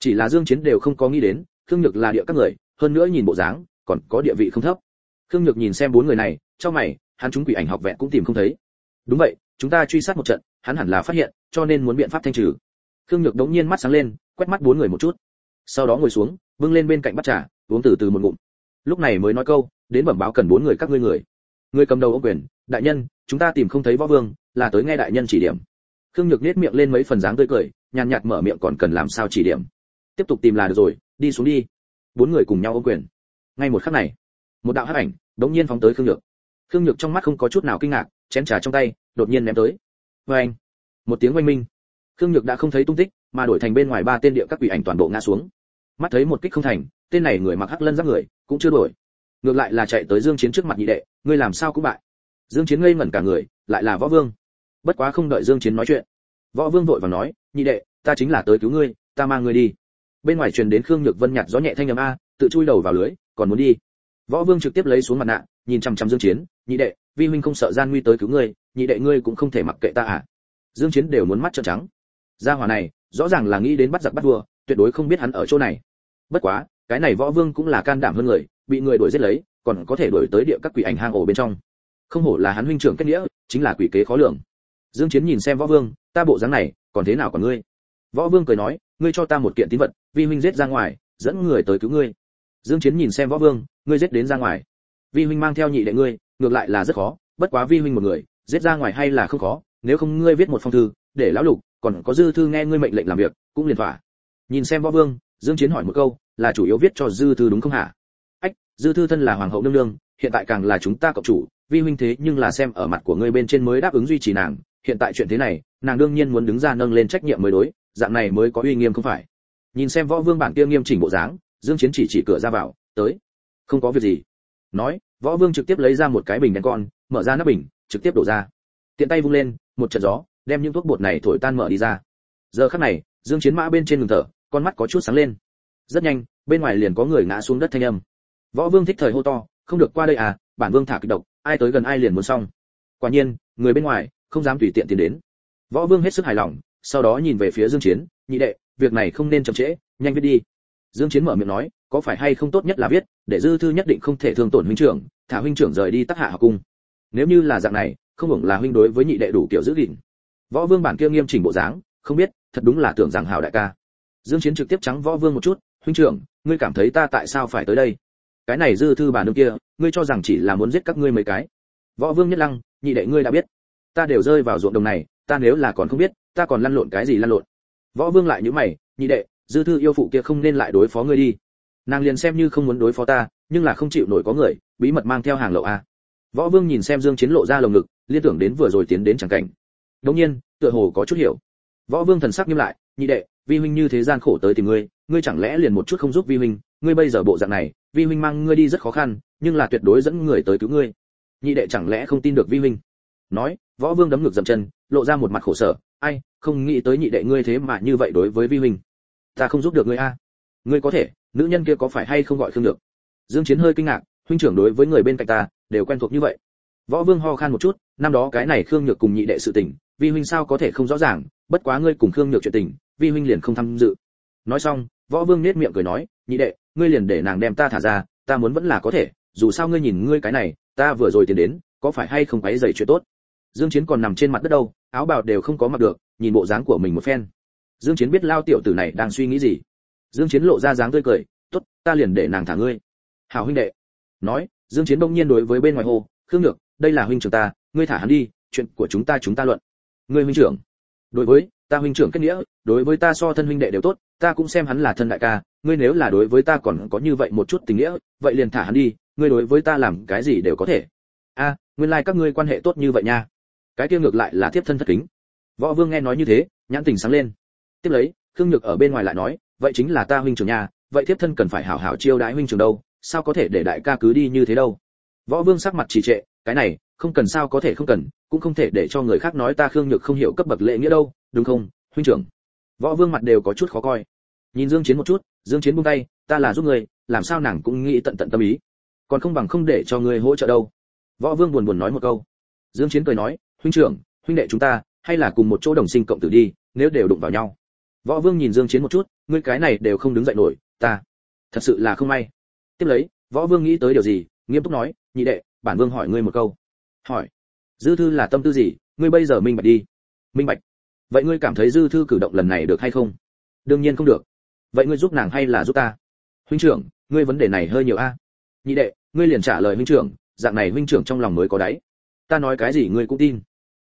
Chỉ là dương chiến đều không có nghĩ đến, khương nhược là địa các người, hơn nữa nhìn bộ dáng, còn có địa vị không thấp. Khương nhược nhìn xem bốn người này trong mày, hắn chúng quỷ ảnh học vẹn cũng tìm không thấy. Đúng vậy, chúng ta truy sát một trận, hắn hẳn là phát hiện, cho nên muốn biện pháp thanh trừ. Khương nhược đống nhiên mắt sáng lên, quét mắt bốn người một chút sau đó ngồi xuống, bưng lên bên cạnh bắt trà, uống từ từ một ngụm. Lúc này mới nói câu, đến bẩm báo cần bốn người các ngươi người. Người cầm đầu ô quyền, đại nhân, chúng ta tìm không thấy võ vương, là tới nghe đại nhân chỉ điểm. Khương nhược nết miệng lên mấy phần dáng tươi cười, nhàn nhạt mở miệng còn cần làm sao chỉ điểm. Tiếp tục tìm là được rồi, đi xuống đi. Bốn người cùng nhau ô quyền. Ngay một khắc này, một đạo hắc ảnh đống nhiên phóng tới khương nhược. Khương nhược trong mắt không có chút nào kinh ngạc, chén trà trong tay, đột nhiên ném tới. Vê anh một tiếng oanh minh. Khương nhược đã không thấy tung tích, mà đổi thành bên ngoài ba tên địa các quỷ ảnh toàn bộ ngã xuống mắt thấy một kích không thành, tên này người mặc hắc lân giáp người, cũng chưa đổi. Ngược lại là chạy tới dương chiến trước mặt nhị đệ, ngươi làm sao cũng bại. Dương chiến ngây ngẩn cả người, lại là võ vương. Bất quá không đợi dương chiến nói chuyện, võ vương vội vàng nói, nhị đệ, ta chính là tới cứu ngươi, ta mang ngươi đi. Bên ngoài truyền đến khương nhược vân nhạt gió nhẹ thanh âm a, tự chui đầu vào lưới, còn muốn đi? Võ vương trực tiếp lấy xuống mặt nạ, nhìn chăm chăm dương chiến, nhị đệ, vi huynh không sợ gian nguy tới cứu ngươi, nhị đệ ngươi cũng không thể mặc kệ ta à? Dương chiến đều muốn mắt trợn trắng. Gia hỏa này, rõ ràng là nghĩ đến bắt giặc bắt vua, tuyệt đối không biết hắn ở chỗ này bất quá, cái này võ vương cũng là can đảm hơn người, bị người đuổi giết lấy, còn có thể đuổi tới địa các quỷ ảnh hang ổ bên trong. Không hổ là hắn huynh trưởng kết nghĩa, chính là quỷ kế khó lường. Dương chiến nhìn xem võ vương, ta bộ dáng này, còn thế nào còn ngươi? Võ vương cười nói, ngươi cho ta một kiện tín vật, vi huynh giết ra ngoài, dẫn người tới cứu ngươi. Dương chiến nhìn xem võ vương, ngươi giết đến ra ngoài. Vi huynh mang theo nhị đệ ngươi, ngược lại là rất khó, bất quá vi huynh một người, giết ra ngoài hay là không khó, nếu không ngươi viết một phong thư, để lão lục, còn có dư thư nghe ngươi mệnh lệnh làm việc, cũng liền thỏa. Nhìn xem võ vương dương chiến hỏi một câu, là chủ yếu viết cho dư thư đúng không hả? Ách, dư thư thân là hoàng hậu nương nương, hiện tại càng là chúng ta cộng chủ, vi huynh thế nhưng là xem ở mặt của ngươi bên trên mới đáp ứng duy trì nàng, hiện tại chuyện thế này, nàng đương nhiên muốn đứng ra nâng lên trách nhiệm mới đối, dạng này mới có uy nghiêm không phải. Nhìn xem võ vương bản kia nghiêm chỉnh bộ dáng, dương chiến chỉ chỉ cửa ra vào, tới. Không có việc gì. Nói, võ vương trực tiếp lấy ra một cái bình đen con, mở ra nắp bình, trực tiếp đổ ra. Tiện tay vung lên, một trận gió, đem những thuốc bột này thổi tan mở đi ra. Giờ khắc này, dương chiến mã bên trên ngừng thở con mắt có chút sáng lên. Rất nhanh, bên ngoài liền có người ngã xuống đất thanh âm. Võ vương thích thời hô to, không được qua đây à bản vương thả kịch độc, ai tới gần ai liền muốn xong. Quả nhiên, người bên ngoài không dám tùy tiện tiến đến. Võ vương hết sức hài lòng, sau đó nhìn về phía dương chiến, nhị đệ, việc này không nên chậm trễ, nhanh viết đi. Dương chiến mở miệng nói, có phải hay không tốt nhất là viết, để dư thư nhất định không thể thương tổn huynh trưởng, thả huynh trưởng rời đi tác hạ học cung. Nếu như là dạng này, không hưởng là huynh đối với nhị đệ đủ kiểu giữ gìn. Võ vương bản kia nghiêm chỉnh bộ dáng, không biết, thật đúng là tưởng rằng hảo đại ca dương chiến trực tiếp trắng võ vương một chút, huynh trưởng, ngươi cảm thấy ta tại sao phải tới đây? Cái này dư thư bà nương kia, ngươi cho rằng chỉ là muốn giết các ngươi mấy cái? Võ vương nhất lăng, nhị đệ ngươi đã biết. Ta đều rơi vào ruộng đồng này, ta nếu là còn không biết, ta còn lăn lộn cái gì lăn lộn? Võ vương lại nhíu mày, nhị đệ, dư thư yêu phụ kia không nên lại đối phó ngươi đi. Nàng liền xem như không muốn đối phó ta, nhưng là không chịu nổi có người, bí mật mang theo hàng lậu a. Võ vương nhìn xem dương chiến lộ ra lồng ngực, liên tưởng đến vừa rồi tiến đến chẳng cảnh. Đống nhiên, tựa hồ có chút hiểu. Võ vương thần sắc nghiêm lại, nhị đệ vi huynh như thế gian khổ tới tìm ngươi ngươi chẳng lẽ liền một chút không giúp vi huynh? Ngươi bây giờ bộ dạng này, vi huynh mang ngươi đi rất khó khăn, nhưng là tuyệt đối dẫn người tới cứu ngươi. Nhị đệ chẳng lẽ không tin được vi huynh? Nói, võ vương đấm ngực dậm chân, lộ ra một mặt khổ sở. Ai, không nghĩ tới nhị đệ ngươi thế mà như vậy đối với vi huynh. Ta không giúp được ngươi a. Ngươi có thể, nữ nhân kia có phải hay không gọi khương được dương chiến hơi kinh ngạc, huynh trưởng đối với người bên cạnh ta, đều quen thuộc như vậy. Võ vương ho khan một chút, năm đó cái này khương nhược cùng nhị đệ sự tình, vi huynh sao có thể không rõ ràng? Bất quá ngươi cùng khương nhược chuyện tình vi huynh liền không tham dự. Nói xong, võ vương nết miệng cười nói, nhị đệ, ngươi liền để nàng đem ta thả ra, ta muốn vẫn là có thể, dù sao ngươi nhìn ngươi cái này, ta vừa rồi tiến đến, có phải hay không quấy dày chuyện tốt? Dương chiến còn nằm trên mặt đất đâu, áo bào đều không có mặc được, nhìn bộ dáng của mình một phen. Dương chiến biết lao tiểu tử này đang suy nghĩ gì. Dương chiến lộ ra dáng tươi cười, tốt, ta liền để nàng thả ngươi. Hảo huynh đệ. Nói, dương chiến bỗng nhiên đối với bên ngoài hô, khương nhược, đây là huynh trưởng ta, ngươi thả hắn đi, chuyện của chúng ta chúng ta luận. Ngươi huynh trưởng. Đối với ta huynh trưởng kết nghĩa, đối với ta so thân huynh đệ đều tốt, ta cũng xem hắn là thân đại ca, ngươi nếu là đối với ta còn có như vậy một chút tình nghĩa, vậy liền thả hắn đi, ngươi đối với ta làm cái gì đều có thể. A, nguyên lai like các ngươi quan hệ tốt như vậy nha. Cái kia ngược lại là tiếp thân thất kính. Võ vương nghe nói như thế, nhãn tình sáng lên. Tiếp lấy, khương nhược ở bên ngoài lại nói, vậy chính là ta huynh trưởng nhà, vậy tiếp thân cần phải hảo hảo chiêu đãi huynh trưởng đâu, sao có thể để đại ca cứ đi như thế đâu? Võ vương sắc mặt trì trệ, cái này, không cần sao có thể không cần, cũng không thể để cho người khác nói ta khương nhược không hiểu cấp bậc lễ nghĩa đâu đúng không, huynh trưởng? Võ vương mặt đều có chút khó coi. Nhìn dương chiến một chút, dương chiến buông tay, ta là giúp người làm sao nàng cũng nghĩ tận tận tâm ý. Còn không bằng không để cho người hỗ trợ đâu. Võ vương buồn buồn nói một câu. Dương chiến cười nói, huynh trưởng, huynh đệ chúng ta, hay là cùng một chỗ đồng sinh cộng tử đi, nếu đều đụng vào nhau. Võ vương nhìn dương chiến một chút, ngươi cái này đều không đứng dậy nổi, ta. Thật sự là không may. Tiếp lấy, võ vương nghĩ tới điều gì, nghiêm túc nói, nhị đệ, bản vương hỏi ngươi một câu. Hỏi. Dư thư là tâm tư gì, ngươi bây giờ minh bạch đi. Minh bạch vậy ngươi cảm thấy dư thư cử động lần này được hay không? Đương nhiên không được. Vậy ngươi giúp nàng hay là giúp ta? Huynh trưởng, ngươi vấn đề này hơi nhiều a. Nhị đệ, ngươi liền trả lời huynh trưởng, dạng này huynh trưởng trong lòng mới có đáy. Ta nói cái gì ngươi cũng tin.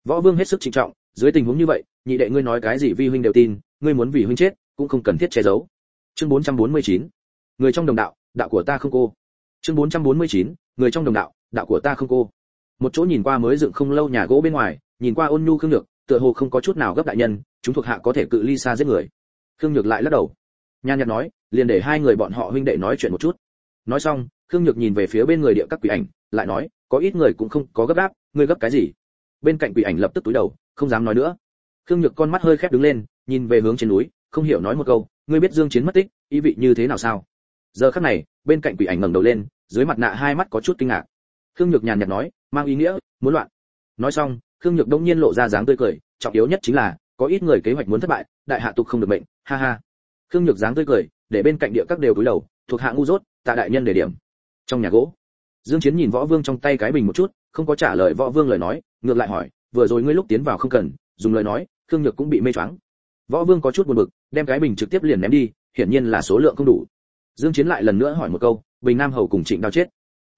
Võ vương hết sức trịnh trọng, dưới tình huống như vậy, nhị đệ ngươi nói cái gì vi huynh đều tin, ngươi muốn vì huynh chết, cũng không cần thiết che giấu. Chương 449 người trong đồng đạo đạo của ta không cô. Chương 449 người trong đồng đạo đạo của ta không cô. Một chỗ nhìn qua mới dựng không lâu nhà gỗ bên ngoài, nhìn qua ôn nhu khương nhược tựa hồ không có chút nào gấp đại nhân, chúng thuộc hạ có thể cự ly xa giết người. Khương nhược lại lắc đầu. Nhan nhạt nói, liền để hai người bọn họ huynh đệ nói chuyện một chút. Nói xong, khương nhược nhìn về phía bên người địa các quỷ ảnh, lại nói, có ít người cũng không có gấp đáp ngươi gấp cái gì? Bên cạnh quỷ ảnh lập tức túi đầu, không dám nói nữa. Khương nhược con mắt hơi khép đứng lên, nhìn về hướng trên núi, không hiểu nói một câu, ngươi biết dương chiến mất tích, ý vị như thế nào sao? Giờ khắc này, bên cạnh quỷ ảnh ngẩng đầu lên, dưới mặt nạ hai mắt có chút kinh ngạc. Khương nhược nhàn nhạt nói, mang ý nghĩa, muốn loạn. Nói xong khương nhược đông nhiên lộ ra dáng tươi cười, trọng yếu nhất chính là, có ít người kế hoạch muốn thất bại, đại hạ tục không được mệnh, ha ha. Khương nhược dáng tươi cười, để bên cạnh địa các đều cúi đầu, thuộc hạ ngu dốt, tạ đại nhân để điểm. Trong nhà gỗ, dương chiến nhìn võ vương trong tay cái bình một chút, không có trả lời võ vương lời nói, ngược lại hỏi, vừa rồi ngươi lúc tiến vào không cần, dùng lời nói, khương nhược cũng bị mê choáng. Võ vương có chút buồn bực, đem cái bình trực tiếp liền ném đi, hiển nhiên là số lượng không đủ. Dương chiến lại lần nữa hỏi một câu, bình nam hầu cùng trịnh đao chết?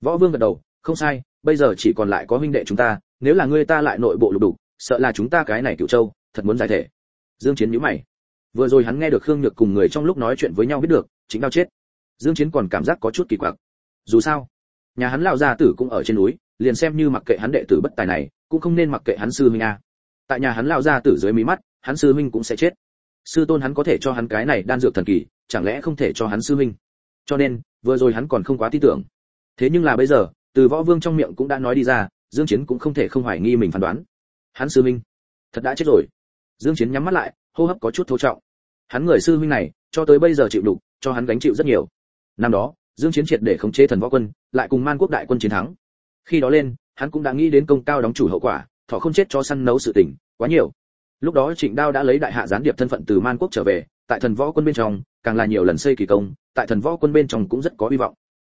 Võ vương gật đầu, không sai, bây giờ chỉ còn lại có huynh đệ chúng ta nếu là ngươi ta lại nội bộ lục đủ sợ là chúng ta cái này cựu châu, thật muốn giải thể. Dương chiến nhíu mày. Vừa rồi hắn nghe được khương nhược cùng người trong lúc nói chuyện với nhau biết được, chính đau chết. Dương chiến còn cảm giác có chút kỳ quặc. Dù sao, nhà hắn lão gia tử cũng ở trên núi, liền xem như mặc kệ hắn đệ tử bất tài này, cũng không nên mặc kệ hắn sư huynh a. Tại nhà hắn lão gia tử dưới mí mắt, hắn sư huynh cũng sẽ chết. Sư tôn hắn có thể cho hắn cái này đan dược thần kỳ, chẳng lẽ không thể cho hắn sư huynh? Cho nên, vừa rồi hắn còn không quá tin tưởng. Thế nhưng là bây giờ, từ võ vương trong miệng cũng đã nói đi ra dương chiến cũng không thể không hoài nghi mình phán đoán. Hắn sư Minh thật đã chết rồi. Dương chiến nhắm mắt lại, hô hấp có chút thô trọng. Hắn người sư huynh này, cho tới bây giờ chịu đủ cho hắn gánh chịu rất nhiều. Năm đó, dương chiến triệt để khống chế thần võ quân, lại cùng man quốc đại quân chiến thắng. Khi đó lên, hắn cũng đã nghĩ đến công cao đóng chủ hậu quả, thọ không chết cho săn nấu sự tình, quá nhiều. Lúc đó trịnh đao đã lấy đại hạ gián điệp thân phận từ man quốc trở về, tại thần võ quân bên trong, càng là nhiều lần xây kỳ công, tại thần võ quân bên trong cũng rất có hy vọng.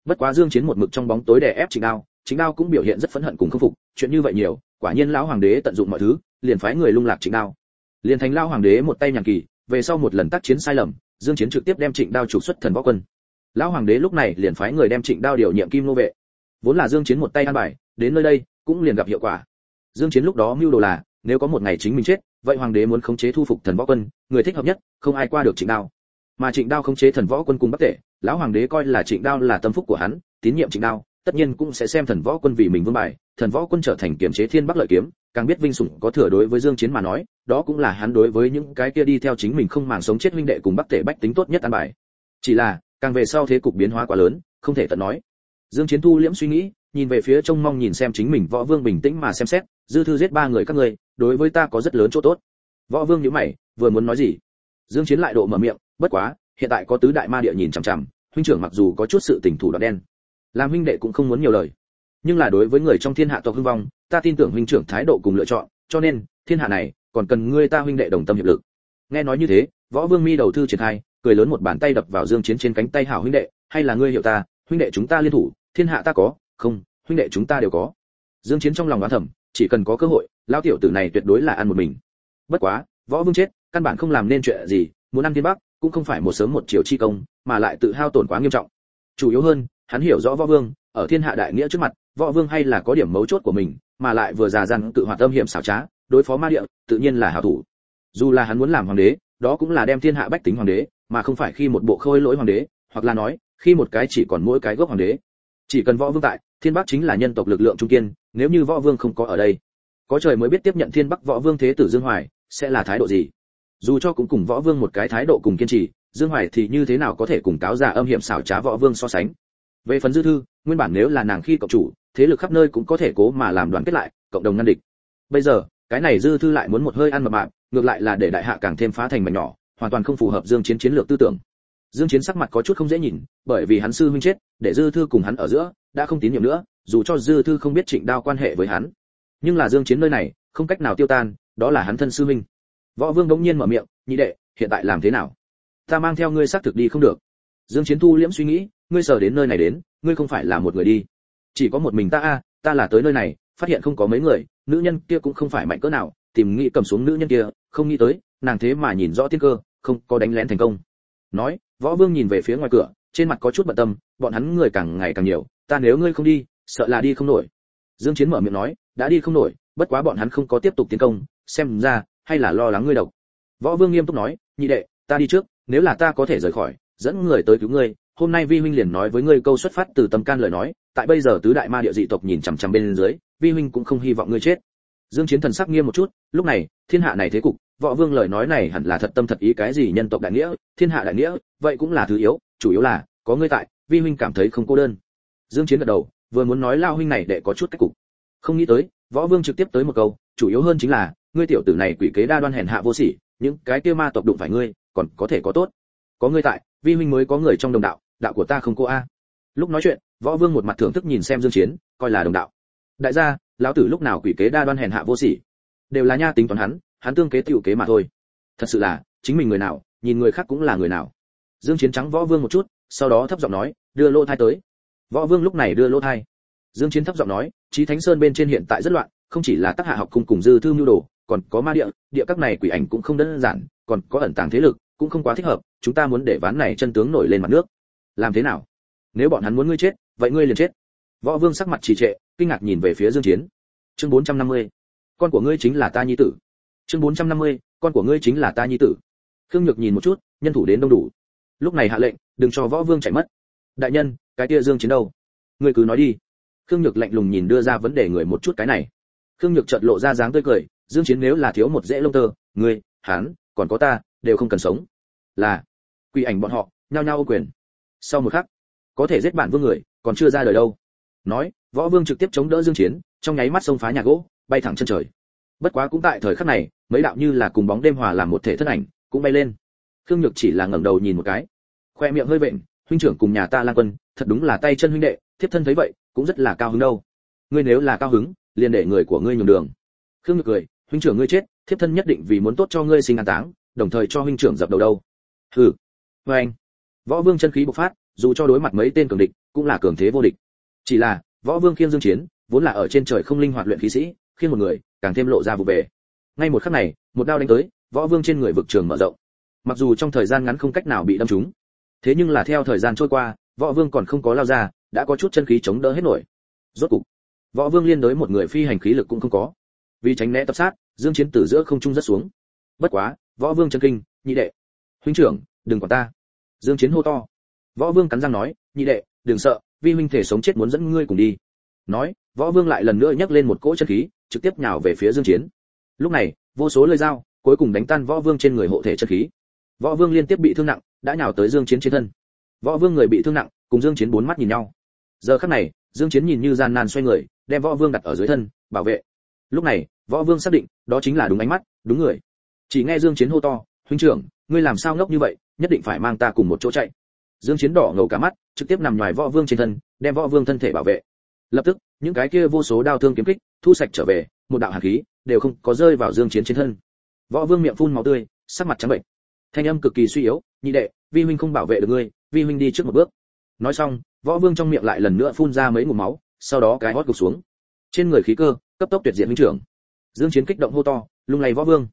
Bất quá dương chiến một mực trong bóng tối đè ép trịnh đao trịnh đao cũng biểu hiện rất phẫn hận cùng khâm phục, chuyện như vậy nhiều, quả nhiên lão hoàng đế tận dụng mọi thứ, liền phái người lung lạc trịnh đao. Liền thành lão hoàng đế một tay nhàn kỳ, về sau một lần tác chiến sai lầm, dương chiến trực tiếp đem trịnh đao trục xuất thần võ quân. Lão hoàng đế lúc này liền phái người đem trịnh đao điều nhiệm kim nô vệ. Vốn là dương chiến một tay an bài, đến nơi đây, cũng liền gặp hiệu quả. Dương chiến lúc đó mưu đồ là, nếu có một ngày chính mình chết, vậy hoàng đế muốn khống chế thu phục thần võ quân, người thích hợp nhất, không ai qua được trịnh đao. Mà trịnh đao khống chế thần võ quân cùng bắc tể, lão hoàng đế coi là trịnh đao là tâm phúc của hắn, tín nhiệm trịnh đao tất nhiên cũng sẽ xem thần võ quân vì mình vương bài, thần võ quân trở thành kiểm chế thiên bắc lợi kiếm, càng biết vinh sủng có thừa đối với dương chiến mà nói, đó cũng là hắn đối với những cái kia đi theo chính mình không màng sống chết huynh đệ cùng bắc tể bách tính tốt nhất an bài. Chỉ là, càng về sau thế cục biến hóa quá lớn, không thể tận nói. Dương chiến thu liễm suy nghĩ, nhìn về phía trông mong nhìn xem chính mình võ vương bình tĩnh mà xem xét, dư thư giết ba người các ngươi, đối với ta có rất lớn chỗ tốt. Võ vương nhíu mày, vừa muốn nói gì? Dương chiến lại độ mở miệng, bất quá, hiện tại có tứ đại ma địa nhìn chằm chằm, huynh trưởng mặc dù có chút sự tình thủ đoạn đen làm huynh đệ cũng không muốn nhiều lời. Nhưng là đối với người trong thiên hạ tộc hưng vong, ta tin tưởng huynh trưởng thái độ cùng lựa chọn, cho nên, thiên hạ này, còn cần ngươi ta huynh đệ đồng tâm hiệp lực. Nghe nói như thế, võ vương mi đầu thư triển khai, cười lớn một bàn tay đập vào dương chiến trên cánh tay hảo huynh đệ, hay là ngươi hiểu ta, huynh đệ chúng ta liên thủ, thiên hạ ta có, không, huynh đệ chúng ta đều có. Dương chiến trong lòng đoán thầm, chỉ cần có cơ hội, lão tiểu tử này tuyệt đối là ăn một mình. Bất quá, võ vương chết, căn bản không làm nên chuyện gì, muốn ăn thiên bắc, cũng không phải một sớm một chiều chi công, mà lại tự hao tổn quá nghiêm trọng. Chủ yếu hơn hắn hiểu rõ võ vương, ở thiên hạ đại nghĩa trước mặt, võ vương hay là có điểm mấu chốt của mình, mà lại vừa già dặn tự hoạt tâm hiểm xảo trá, đối phó ma địa, tự nhiên là hảo thủ. Dù là hắn muốn làm hoàng đế, đó cũng là đem thiên hạ bách tính hoàng đế, mà không phải khi một bộ khôi lỗi hoàng đế, hoặc là nói, khi một cái chỉ còn mỗi cái gốc hoàng đế. Chỉ cần võ vương tại, thiên bắc chính là nhân tộc lực lượng trung kiên, nếu như võ vương không có ở đây, có trời mới biết tiếp nhận thiên bắc võ vương thế tử dương hoài sẽ là thái độ gì. Dù cho cũng cùng võ vương một cái thái độ cùng kiên trì, dương hoài thì như thế nào có thể cùng cáo già âm hiểm xảo trá võ vương so sánh về phần dư thư, nguyên bản nếu là nàng khi cộng chủ, thế lực khắp nơi cũng có thể cố mà làm đoàn kết lại, cộng đồng ngăn địch. Bây giờ, cái này dư thư lại muốn một hơi ăn mập mạp, ngược lại là để đại hạ càng thêm phá thành mảnh nhỏ, hoàn toàn không phù hợp dương chiến chiến lược tư tưởng. Dương chiến sắc mặt có chút không dễ nhìn, bởi vì hắn sư huynh chết, để dư thư cùng hắn ở giữa, đã không tín nhiệm nữa, dù cho dư thư không biết trịnh đao quan hệ với hắn. Nhưng là dương chiến nơi này, không cách nào tiêu tan, đó là hắn thân sư huynh. Võ vương đống nhiên mở miệng, nhị đệ, hiện tại làm thế nào? Ta mang theo ngươi xác thực đi không được. Dương chiến thu liễm suy nghĩ ngươi sờ đến nơi này đến, ngươi không phải là một người đi. Chỉ có một mình ta a, ta là tới nơi này, phát hiện không có mấy người, nữ nhân kia cũng không phải mạnh cỡ nào, tìm nghĩ cầm xuống nữ nhân kia, không nghĩ tới, nàng thế mà nhìn rõ tiên cơ, không có đánh lén thành công. Nói, võ vương nhìn về phía ngoài cửa, trên mặt có chút bận tâm, bọn hắn người càng ngày càng nhiều, ta nếu ngươi không đi, sợ là đi không nổi. Dương chiến mở miệng nói, đã đi không nổi, bất quá bọn hắn không có tiếp tục tiến công, xem ra, hay là lo lắng ngươi độc. Võ vương nghiêm túc nói, nhị đệ, ta đi trước, nếu là ta có thể rời khỏi, dẫn người tới cứu ngươi hôm nay vi huynh liền nói với ngươi câu xuất phát từ tâm can lời nói, tại bây giờ tứ đại ma địa dị tộc nhìn chằm chằm bên dưới, vi huynh cũng không hy vọng ngươi chết. Dương chiến thần sắc nghiêm một chút, lúc này, thiên hạ này thế cục, võ vương lời nói này hẳn là thật tâm thật ý cái gì nhân tộc đại nghĩa, thiên hạ đại nghĩa, vậy cũng là thứ yếu, chủ yếu là, có ngươi tại, vi huynh cảm thấy không cô đơn. Dương chiến gật đầu, vừa muốn nói lao huynh này để có chút cách cục. Không nghĩ tới, võ vương trực tiếp tới một câu, chủ yếu hơn chính là, ngươi tiểu tử này quỷ kế đa đoan hèn hạ vô sỉ, những cái kia ma tộc đụng phải ngươi, còn có thể có tốt. Có ngươi tại, vi huynh mới có người trong đồng đạo đạo của ta không cô a. Lúc nói chuyện, võ vương một mặt thưởng thức nhìn xem dương chiến, coi là đồng đạo. Đại gia, lão tử lúc nào quỷ kế đa đoan hèn hạ vô sỉ? Đều là nha tính toán hắn hắn tương kế tiểu kế mà thôi. Thật sự là, chính mình người nào, nhìn người khác cũng là người nào. Dương chiến trắng võ vương một chút, sau đó thấp giọng nói, đưa lô thai tới. Võ vương lúc này đưa lô thai. Dương chiến thấp giọng nói, chí thánh sơn bên trên hiện tại rất loạn, không chỉ là tác hạ học cùng cùng dư thư mưu đồ, còn có ma địa địa các này quỷ ảnh cũng không đơn giản, còn có ẩn tàng thế lực, cũng không quá thích hợp, chúng ta muốn để ván này chân tướng nổi lên mặt nước làm thế nào? Nếu bọn hắn muốn ngươi chết, vậy ngươi liền chết. Võ vương sắc mặt trì trệ, kinh ngạc nhìn về phía dương chiến. Chương 450. con của ngươi chính là ta nhi tử. Chương 450. con của ngươi chính là ta nhi tử. Khương nhược nhìn một chút, nhân thủ đến đông đủ. Lúc này hạ lệnh, đừng cho võ vương chạy mất. Đại nhân, cái kia dương chiến đâu? Ngươi cứ nói đi. Khương nhược lạnh lùng nhìn đưa ra vấn đề người một chút cái này. Khương nhược chợt lộ ra dáng tươi cười, dương chiến nếu là thiếu một dễ lông tơ, ngươi, hắn, còn có ta, đều không cần sống. Là quy ảnh bọn họ, nhao nhao ô quyền sau một khắc, có thể giết bản vương người, còn chưa ra đời đâu. Nói, võ vương trực tiếp chống đỡ dương chiến, trong nháy mắt xông phá nhà gỗ, bay thẳng chân trời. Bất quá cũng tại thời khắc này, mấy đạo như là cùng bóng đêm hòa làm một thể thân ảnh, cũng bay lên. Khương nhược chỉ là ngẩng đầu nhìn một cái. Khoe miệng hơi vện, huynh trưởng cùng nhà ta lang quân, thật đúng là tay chân huynh đệ, thiếp thân thấy vậy, cũng rất là cao hứng đâu. Ngươi nếu là cao hứng, liền để người của ngươi nhường đường. Khương nhược cười, huynh trưởng ngươi chết, thiếp thân nhất định vì muốn tốt cho ngươi sinh an táng, đồng thời cho huynh trưởng dập đầu đâu. Hừ. Với anh võ vương chân khí bộc phát, dù cho đối mặt mấy tên cường địch, cũng là cường thế vô địch. Chỉ là, võ vương khiên dương chiến, vốn là ở trên trời không linh hoạt luyện khí sĩ khiên một người, càng thêm lộ ra vụ về ngay một khắc này, một đao đánh tới, võ vương trên người vực trường mở rộng. Mặc dù trong thời gian ngắn không cách nào bị đâm trúng, thế nhưng là theo thời gian trôi qua, võ vương còn không có lao ra, đã có chút chân khí chống đỡ hết nổi. Rốt cục, võ vương liên đối một người phi hành khí lực cũng không có. Vì tránh né tập sát, dương chiến từ giữa không trung rất xuống. Bất quá, võ vương chân kinh, nhị đệ. Huynh trưởng, đừng quản ta dương chiến hô to. Võ vương cắn răng nói, nhị đệ, đừng sợ, vi huynh thể sống chết muốn dẫn ngươi cùng đi. Nói, võ vương lại lần nữa nhấc lên một cỗ chân khí, trực tiếp nhào về phía dương chiến. Lúc này, vô số lưỡi dao, cuối cùng đánh tan võ vương trên người hộ thể chân khí. Võ vương liên tiếp bị thương nặng, đã nhào tới dương chiến trên thân. Võ vương người bị thương nặng, cùng dương chiến bốn mắt nhìn nhau. Giờ khắc này, dương chiến nhìn như gian nan xoay người, đem võ vương đặt ở dưới thân, bảo vệ. Lúc này, võ vương xác định, đó chính là đúng ánh mắt, đúng người. Chỉ nghe dương chiến hô to, huynh trưởng, ngươi làm sao ngốc như vậy? Nhất định phải mang ta cùng một chỗ chạy. Dương chiến đỏ ngầu cả mắt, trực tiếp nằm ngoài võ vương trên thân, đem võ vương thân thể bảo vệ. Lập tức, những cái kia vô số đao thương kiếm kích, thu sạch trở về, một đạo hàn khí, đều không có rơi vào dương chiến trên thân. Võ vương miệng phun máu tươi, sắc mặt trắng bệnh. Thanh âm cực kỳ suy yếu, nhị đệ, vi huynh không bảo vệ được ngươi, vi huynh đi trước một bước. Nói xong, võ vương trong miệng lại lần nữa phun ra mấy ngụm máu, sau đó cái hót gục xuống. Trên người khí cơ, cấp tốc tuyệt diện huynh trưởng. Dương chiến kích động hô to, lung lay võ vương.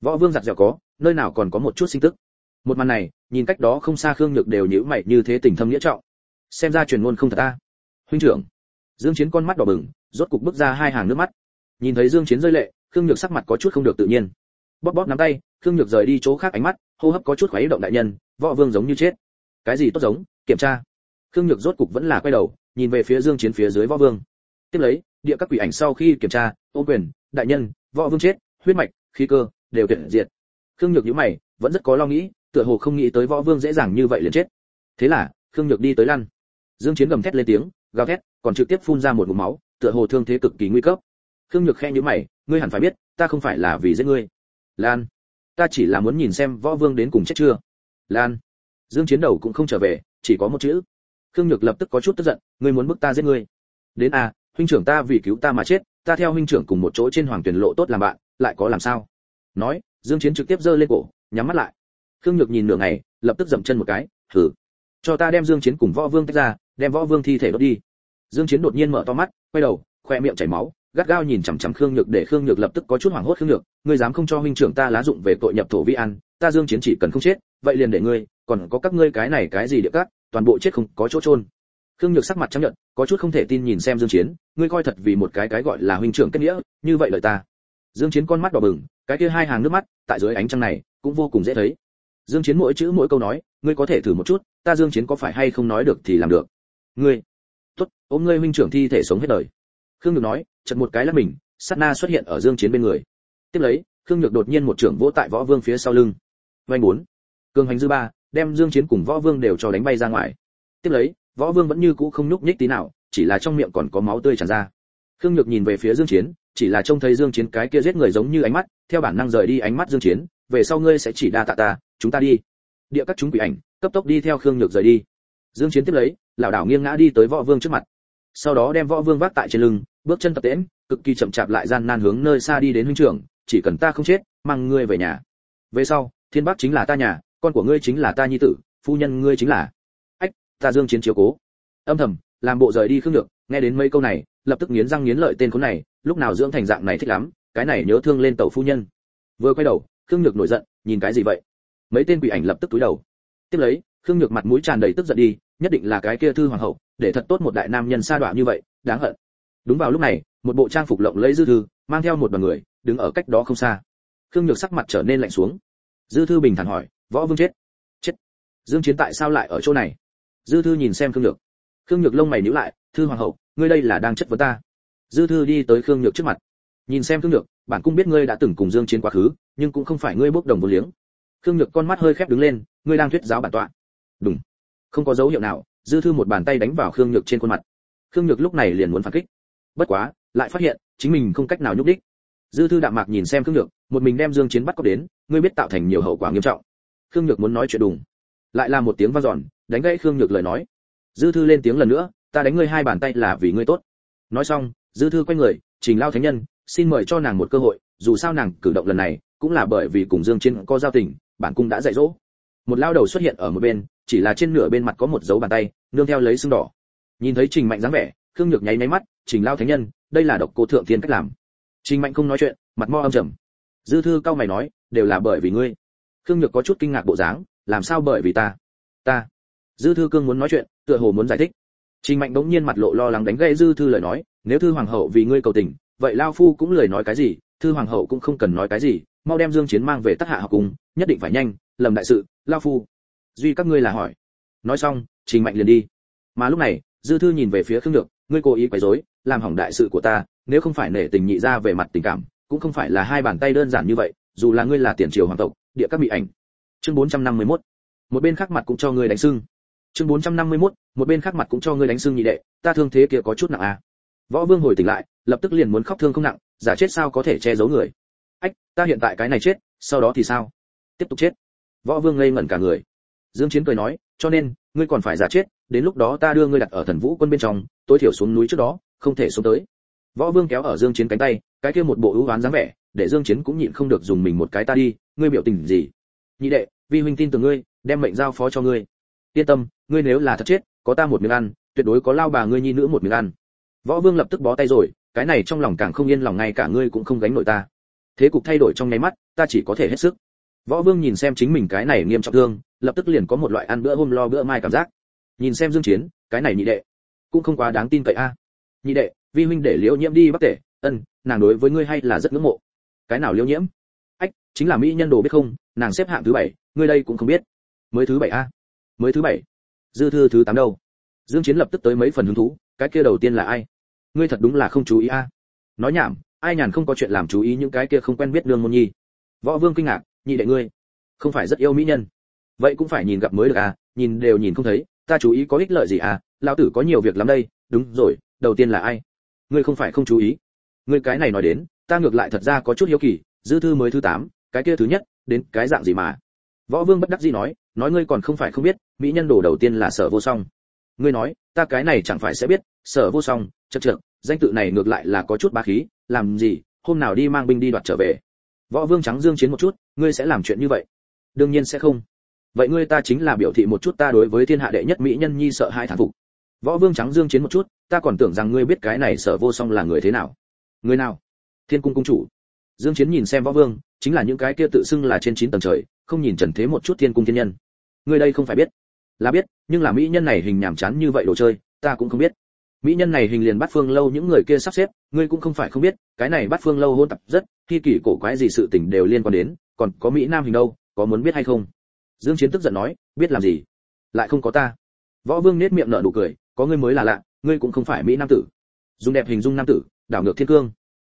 Võ vương giặt dẻo có, nơi nào còn có một chút sinh tức? Một màn này, nhìn cách đó không xa khương nhược đều nhíu mày như thế tình thâm nghĩa trọng. Xem ra truyền ngôn không thật ta. Huynh trưởng. Dương chiến con mắt đỏ bừng, rốt cục bước ra hai hàng nước mắt. Nhìn thấy dương chiến rơi lệ, khương nhược sắc mặt có chút không được tự nhiên. Bóp bóp nắm tay, khương nhược rời đi chỗ khác ánh mắt, hô hấp có chút khuấy động đại nhân, võ vương giống như chết. Cái gì tốt giống, kiểm tra. Khương nhược rốt cục vẫn là quay đầu, nhìn về phía dương chiến phía dưới võ vương. Tiếp lấy, địa các quỷ ảnh sau khi kiểm tra, ô quyền, đại nhân, võ vương chết, huyết mạch, khí cơ, đều tuyệt diệt. Khương nhược nhíu mày, vẫn rất có lo nghĩ tựa hồ không nghĩ tới võ vương dễ dàng như vậy liền chết. Thế là khương nhược đi tới lăn. Dương chiến gầm thét lên tiếng gào thét còn trực tiếp phun ra một ngụm máu tựa hồ thương thế cực kỳ nguy cấp. Khương nhược khẽ nhíu mày ngươi hẳn phải biết ta không phải là vì giết ngươi. Lan ta chỉ là muốn nhìn xem võ vương đến cùng chết chưa. Lan dương chiến đầu cũng không trở về chỉ có một chữ. Khương nhược lập tức có chút tức giận ngươi muốn bức ta giết ngươi. Đến a à, huynh trưởng ta vì cứu ta mà chết ta theo huynh trưởng cùng một chỗ trên hoàng tuyển lộ tốt làm bạn lại có làm sao? Nói dương chiến trực tiếp giơ lên cổ nhắm mắt lại khương nhược nhìn nửa ngày, lập tức dậm chân một cái thử cho ta đem dương chiến cùng võ vương tách ra, đem võ vương thi thể đốt đi. Dương chiến đột nhiên mở to mắt, quay đầu, khoe miệng chảy máu, gắt gao nhìn chằm chằm khương nhược để khương nhược lập tức có chút hoảng hốt, khương nhược, ngươi dám không cho huynh trưởng ta lá dụng về tội nhập thổ vi an ta dương chiến chỉ cần không chết, vậy liền để ngươi, còn có các ngươi cái này cái gì địa các toàn bộ chết không có chỗ trôn khương nhược sắc mặt chấp nhận có chút không thể tin nhìn xem dương chiến, ngươi coi thật vì một cái cái gọi là huynh trưởng kết nghĩa, như vậy lợi ta. Dương chiến con mắt đỏ bừng, cái kia hai hàng nước mắt, tại dưới ánh trăng này, cũng vô cùng dễ thấy dương chiến mỗi chữ mỗi câu nói, ngươi có thể thử một chút, ta dương chiến có phải hay không nói được thì làm được. Ngươi. Tốt, ôm ngươi huynh trưởng thi thể sống hết đời. Khương nhược nói, chật một cái là mình, sát na xuất hiện ở dương chiến bên người. Tiếp lấy, khương nhược đột nhiên một trưởng vỗ tại võ vương phía sau lưng. Vanh bốn. Cường hành dư ba, đem dương chiến cùng võ vương đều cho đánh bay ra ngoài. Tiếp lấy, võ vương vẫn như cũ không nhúc nhích tí nào, chỉ là trong miệng còn có máu tươi tràn ra. Khương nhược nhìn về phía dương chiến, chỉ là trông thấy dương chiến cái kia giết người giống như ánh mắt, theo bản năng rời đi ánh mắt dương chiến, về sau ngươi sẽ chỉ đa tạ ta chúng ta đi. Địa các chúng quỷ ảnh, cấp tốc đi theo khương nhược rời đi. Dương chiến tiếp lấy lão đảo nghiêng ngã đi tới võ vương trước mặt. Sau đó đem võ vương vác tại trên lưng, bước chân tập tễnh, cực kỳ chậm chạp lại gian nan hướng nơi xa đi đến huynh trưởng, chỉ cần ta không chết, mang ngươi về nhà. Về sau, thiên bắc chính là ta nhà, con của ngươi chính là ta nhi tử, phu nhân ngươi chính là. Ách, ta dương chiến chiếu cố. Âm thầm, làm bộ rời đi khương nhược, nghe đến mấy câu này, lập tức nghiến răng nghiến lợi tên khốn này, lúc nào dưỡng thành dạng này thích lắm, cái này nhớ thương lên tàu phu nhân. Vừa quay đầu, khương nhược nổi giận, nhìn cái gì vậy? Mấy tên quỷ ảnh lập tức túi đầu. Tiếp lấy, khương nhược mặt mũi tràn đầy tức giận đi, nhất định là cái kia thư hoàng hậu, để thật tốt một đại nam nhân sa đọa như vậy, đáng hận. Đúng vào lúc này, một bộ trang phục lộng lẫy dư thư, mang theo một đoàn người, đứng ở cách đó không xa. Khương nhược sắc mặt trở nên lạnh xuống. Dư thư bình thản hỏi, võ vương chết? Chết. Dương chiến tại sao lại ở chỗ này? Dư thư nhìn xem khương nhược. Khương nhược lông mày nhíu lại, thư hoàng hậu, ngươi đây là đang chất vấn ta. Dư thư đi tới khương nhược trước mặt. Nhìn xem khương nhược, bản cung biết ngươi đã từng cùng dương chiến quá khứ, nhưng cũng không phải ngươi bốc đồng vô liếng khương nhược con mắt hơi khép đứng lên, ngươi đang thuyết giáo bản tọa. Đúng. Không có dấu hiệu nào, dư thư một bàn tay đánh vào khương nhược trên khuôn mặt. Khương nhược lúc này liền muốn phản kích. Bất quá, lại phát hiện, chính mình không cách nào nhúc đích. Dư thư đạm mạc nhìn xem khương nhược, một mình đem dương chiến bắt cóc đến, ngươi biết tạo thành nhiều hậu quả nghiêm trọng. Khương nhược muốn nói chuyện đùng. Lại là một tiếng vang dọn, đánh gãy khương nhược lời nói. Dư thư lên tiếng lần nữa, ta đánh ngươi hai bàn tay là vì ngươi tốt. Nói xong, dư thư quay người, trình lao thánh nhân, xin mời cho nàng một cơ hội, dù sao nàng cử động lần này, cũng là bởi vì cùng dương chiến có giao tình bản cung đã dạy dỗ. Một lao đầu xuất hiện ở một bên, chỉ là trên nửa bên mặt có một dấu bàn tay, nương theo lấy xương đỏ. Nhìn thấy trình mạnh dáng vẻ, khương nhược nháy nháy mắt, trình lao thánh nhân, đây là độc cô thượng thiên cách làm. Trình mạnh không nói chuyện, mặt mo âm trầm. Dư thư cao mày nói, đều là bởi vì ngươi. Khương nhược có chút kinh ngạc bộ dáng, làm sao bởi vì ta? Ta? Dư thư cương muốn nói chuyện, tựa hồ muốn giải thích. Trình mạnh bỗng nhiên mặt lộ lo lắng đánh gây dư thư lời nói, nếu thư hoàng hậu vì ngươi cầu tình, vậy lao phu cũng lời nói cái gì? Thư hoàng hậu cũng không cần nói cái gì, mau đem dương chiến mang về tác hạ học cùng nhất định phải nhanh lầm đại sự lao phu. Duy các ngươi là hỏi. Nói xong trình mạnh liền đi. Mà lúc này dư thư nhìn về phía khương nhược ngươi cố ý quấy rối làm hỏng đại sự của ta nếu không phải nể tình nhị ra về mặt tình cảm cũng không phải là hai bàn tay đơn giản như vậy dù là ngươi là tiền triều hoàng tộc địa các bị ảnh. Chương 451. một bên khác mặt cũng cho ngươi đánh sưng chương 451, một bên khác mặt cũng cho ngươi đánh sưng nhị đệ ta thương thế kia có chút nặng à. Võ vương hồi tỉnh lại lập tức liền muốn khóc thương không nặng giả chết sao có thể che giấu người. Ách ta hiện tại cái này chết sau đó thì sao? Tiếp tục chết. Võ vương ngây ngẩn cả người. Dương chiến cười nói, cho nên, ngươi còn phải giả chết, đến lúc đó ta đưa ngươi đặt ở thần vũ quân bên trong, tối thiểu xuống núi trước đó, không thể xuống tới. Võ vương kéo ở dương chiến cánh tay, cái kia một bộ ưu ám dáng vẻ, để dương chiến cũng nhịn không được dùng mình một cái ta đi, ngươi biểu tình gì? Nhị đệ, vi huynh tin tưởng ngươi, đem mệnh giao phó cho ngươi. Yên tâm, ngươi nếu là thật chết, có ta một miếng ăn, tuyệt đối có lao bà ngươi nhi nữ một miếng ăn. Võ vương lập tức bó tay rồi, cái này trong lòng càng không yên lòng, ngay cả ngươi cũng không gánh nổi ta. Thế cục thay đổi trong nháy mắt, ta chỉ có thể hết sức võ vương nhìn xem chính mình cái này nghiêm trọng thương, lập tức liền có một loại ăn bữa hôm lo bữa mai cảm giác. Nhìn xem dương chiến, cái này nhị đệ, cũng không quá đáng tin cậy a. Nhị đệ, vi huynh để liễu nhiễm đi bắc tể. Ân, nàng đối với ngươi hay là rất ngưỡng mộ. Cái nào liễu nhiễm? Ách, chính là mỹ nhân đồ biết không? Nàng xếp hạng thứ bảy, ngươi đây cũng không biết. Mới thứ bảy a. Mới thứ bảy. Dư thư thứ tám đâu? Dương chiến lập tức tới mấy phần hứng thú, cái kia đầu tiên là ai? Ngươi thật đúng là không chú ý a. Nói nhảm, ai nhàn không có chuyện làm chú ý những cái kia không quen biết đường môn nhi. Võ vương kinh ngạc nhị đệ ngươi, không phải rất yêu mỹ nhân. Vậy cũng phải nhìn gặp mới được à nhìn đều nhìn không thấy, ta chú ý có ích lợi gì à lão tử có nhiều việc lắm đây, đúng rồi, đầu tiên là ai? Ngươi không phải không chú ý. Ngươi cái này nói đến, ta ngược lại thật ra có chút hiếu kỳ, dư thư mới thứ tám, cái kia thứ nhất, đến cái dạng gì mà? Võ vương bất đắc dĩ nói nói ngươi còn không phải không biết, mỹ nhân đồ đầu tiên là sở vô song. Ngươi nói, ta cái này chẳng phải sẽ biết, sở vô song chật chật danh tự này ngược lại là có chút bá khí, làm gì, hôm nào đi mang binh đi đoạt trở về võ vương trắng dương chiến một chút, ngươi sẽ làm chuyện như vậy? Đương nhiên sẽ không. Vậy ngươi ta chính là biểu thị một chút ta đối với thiên hạ đệ nhất mỹ nhân nhi sợ hai thản phục. Võ vương trắng dương chiến một chút, ta còn tưởng rằng ngươi biết cái này sở vô song là người thế nào. Người nào? Thiên cung cung chủ. Dương chiến nhìn xem võ vương, chính là những cái kia tự xưng là trên chín tầng trời, không nhìn trần thế một chút thiên cung thiên nhân. Ngươi đây không phải biết. Là biết, nhưng là mỹ nhân này hình nhảm chán như vậy đồ chơi, ta cũng không biết mỹ nhân này hình liền bắt phương lâu những người kia sắp xếp, ngươi cũng không phải không biết, cái này bắt phương lâu hôn tập rất, khi kỳ cổ quái gì sự tình đều liên quan đến, còn có mỹ nam hình đâu, có muốn biết hay không? Dương chiến tức giận nói, biết làm gì? Lại không có ta. Võ vương nét miệng nở nụ cười, có ngươi mới là lạ, ngươi cũng không phải mỹ nam tử. Dùng đẹp hình dung nam tử, đảo ngược thiên cương.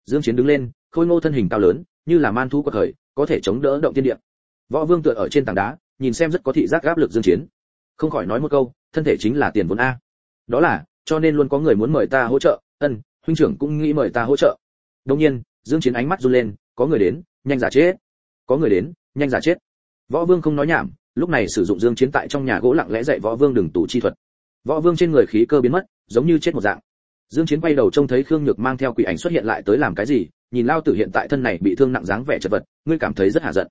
Dương chiến đứng lên, khôi ngô thân hình cao lớn, như là man thú quật khởi có thể chống đỡ động thiên địa. Võ vương tựa ở trên tảng đá, nhìn xem rất có thị giác áp lực dương chiến. Không khỏi nói một câu, thân thể chính là tiền vốn a. Đó là cho nên luôn có người muốn mời ta hỗ trợ. Ân, huynh trưởng cũng nghĩ mời ta hỗ trợ. Đông nhiên, dương chiến ánh mắt run lên, có người đến, nhanh giả chết. Có người đến, nhanh giả chết. Võ vương không nói nhảm, lúc này sử dụng dương chiến tại trong nhà gỗ lặng lẽ dạy võ vương đừng tủ chi thuật. Võ vương trên người khí cơ biến mất, giống như chết một dạng. Dương chiến quay đầu trông thấy khương nhược mang theo quỷ ảnh xuất hiện lại tới làm cái gì, nhìn lao tử hiện tại thân này bị thương nặng dáng vẻ chật vật, ngươi cảm thấy rất hà giận.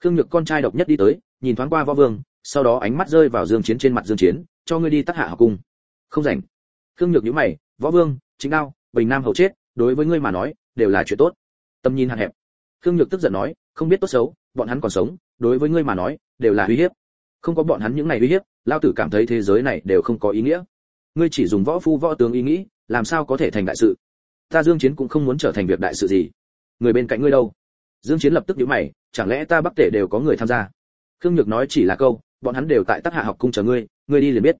Khương nhược con trai độc nhất đi tới, nhìn thoáng qua võ vương, sau đó ánh mắt rơi vào dương chiến trên mặt dương chiến, cho ngươi đi tắt hạ học cung. Không rảnh khương nhược nhíu mày, võ vương chính đao, bình nam hầu chết, đối với ngươi mà nói, đều là chuyện tốt. Tâm nhìn hạn hẹp. Khương nhược tức giận nói, không biết tốt xấu, bọn hắn còn sống, đối với ngươi mà nói, đều là uy hiếp. Không có bọn hắn những này uy hiếp, lao tử cảm thấy thế giới này đều không có ý nghĩa. Ngươi chỉ dùng võ phu võ tướng ý nghĩ, làm sao có thể thành đại sự? Ta dương chiến cũng không muốn trở thành việc đại sự gì. Người bên cạnh ngươi đâu? Dương chiến lập tức nhíu mày, chẳng lẽ ta bắc tể đều có người tham gia? Khương nhược nói chỉ là câu, bọn hắn đều tại tác hạ học cung chờ ngươi ngươi đi liền biết.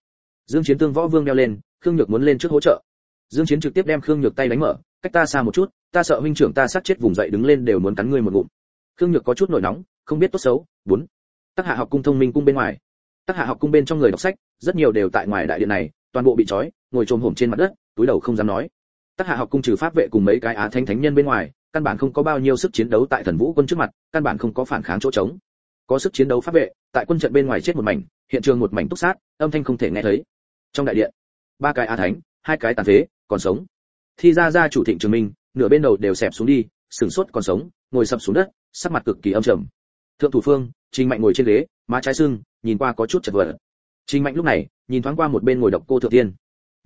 Dương chiến tương võ vương đeo lên khương nhược muốn lên trước hỗ trợ. Dương chiến trực tiếp đem khương nhược tay đánh mở, cách ta xa một chút, ta sợ huynh trưởng ta sát chết vùng dậy đứng lên đều muốn cắn ngươi một ngụm. Khương nhược có chút nổi nóng, không biết tốt xấu, bốn. Tác hạ học cung thông minh cung bên ngoài. Tác hạ học cung bên trong người đọc sách, rất nhiều đều tại ngoài đại điện này, toàn bộ bị trói, ngồi trồm hổm trên mặt đất, túi đầu không dám nói. Tác hạ học cung trừ pháp vệ cùng mấy cái á thánh thánh nhân bên ngoài, căn bản không có bao nhiêu sức chiến đấu tại thần vũ quân trước mặt, căn bản không có phản kháng chỗ trống. Có sức chiến đấu pháp vệ, tại quân trận bên ngoài chết một mảnh, hiện trường một mảnh túc sát, âm thanh không thể nghe thấy. Trong đại điện ba cái a thánh, hai cái tàn phế, còn sống. Thi ra ra chủ thịnh trường minh, nửa bên đầu đều xẹp xuống đi, sừng sốt còn sống, ngồi sập xuống đất, sắc mặt cực kỳ âm trầm. Thượng thủ phương, trình mạnh ngồi trên ghế, má trái sưng, nhìn qua có chút chật vật. Trình mạnh lúc này, nhìn thoáng qua một bên ngồi độc cô thượng tiên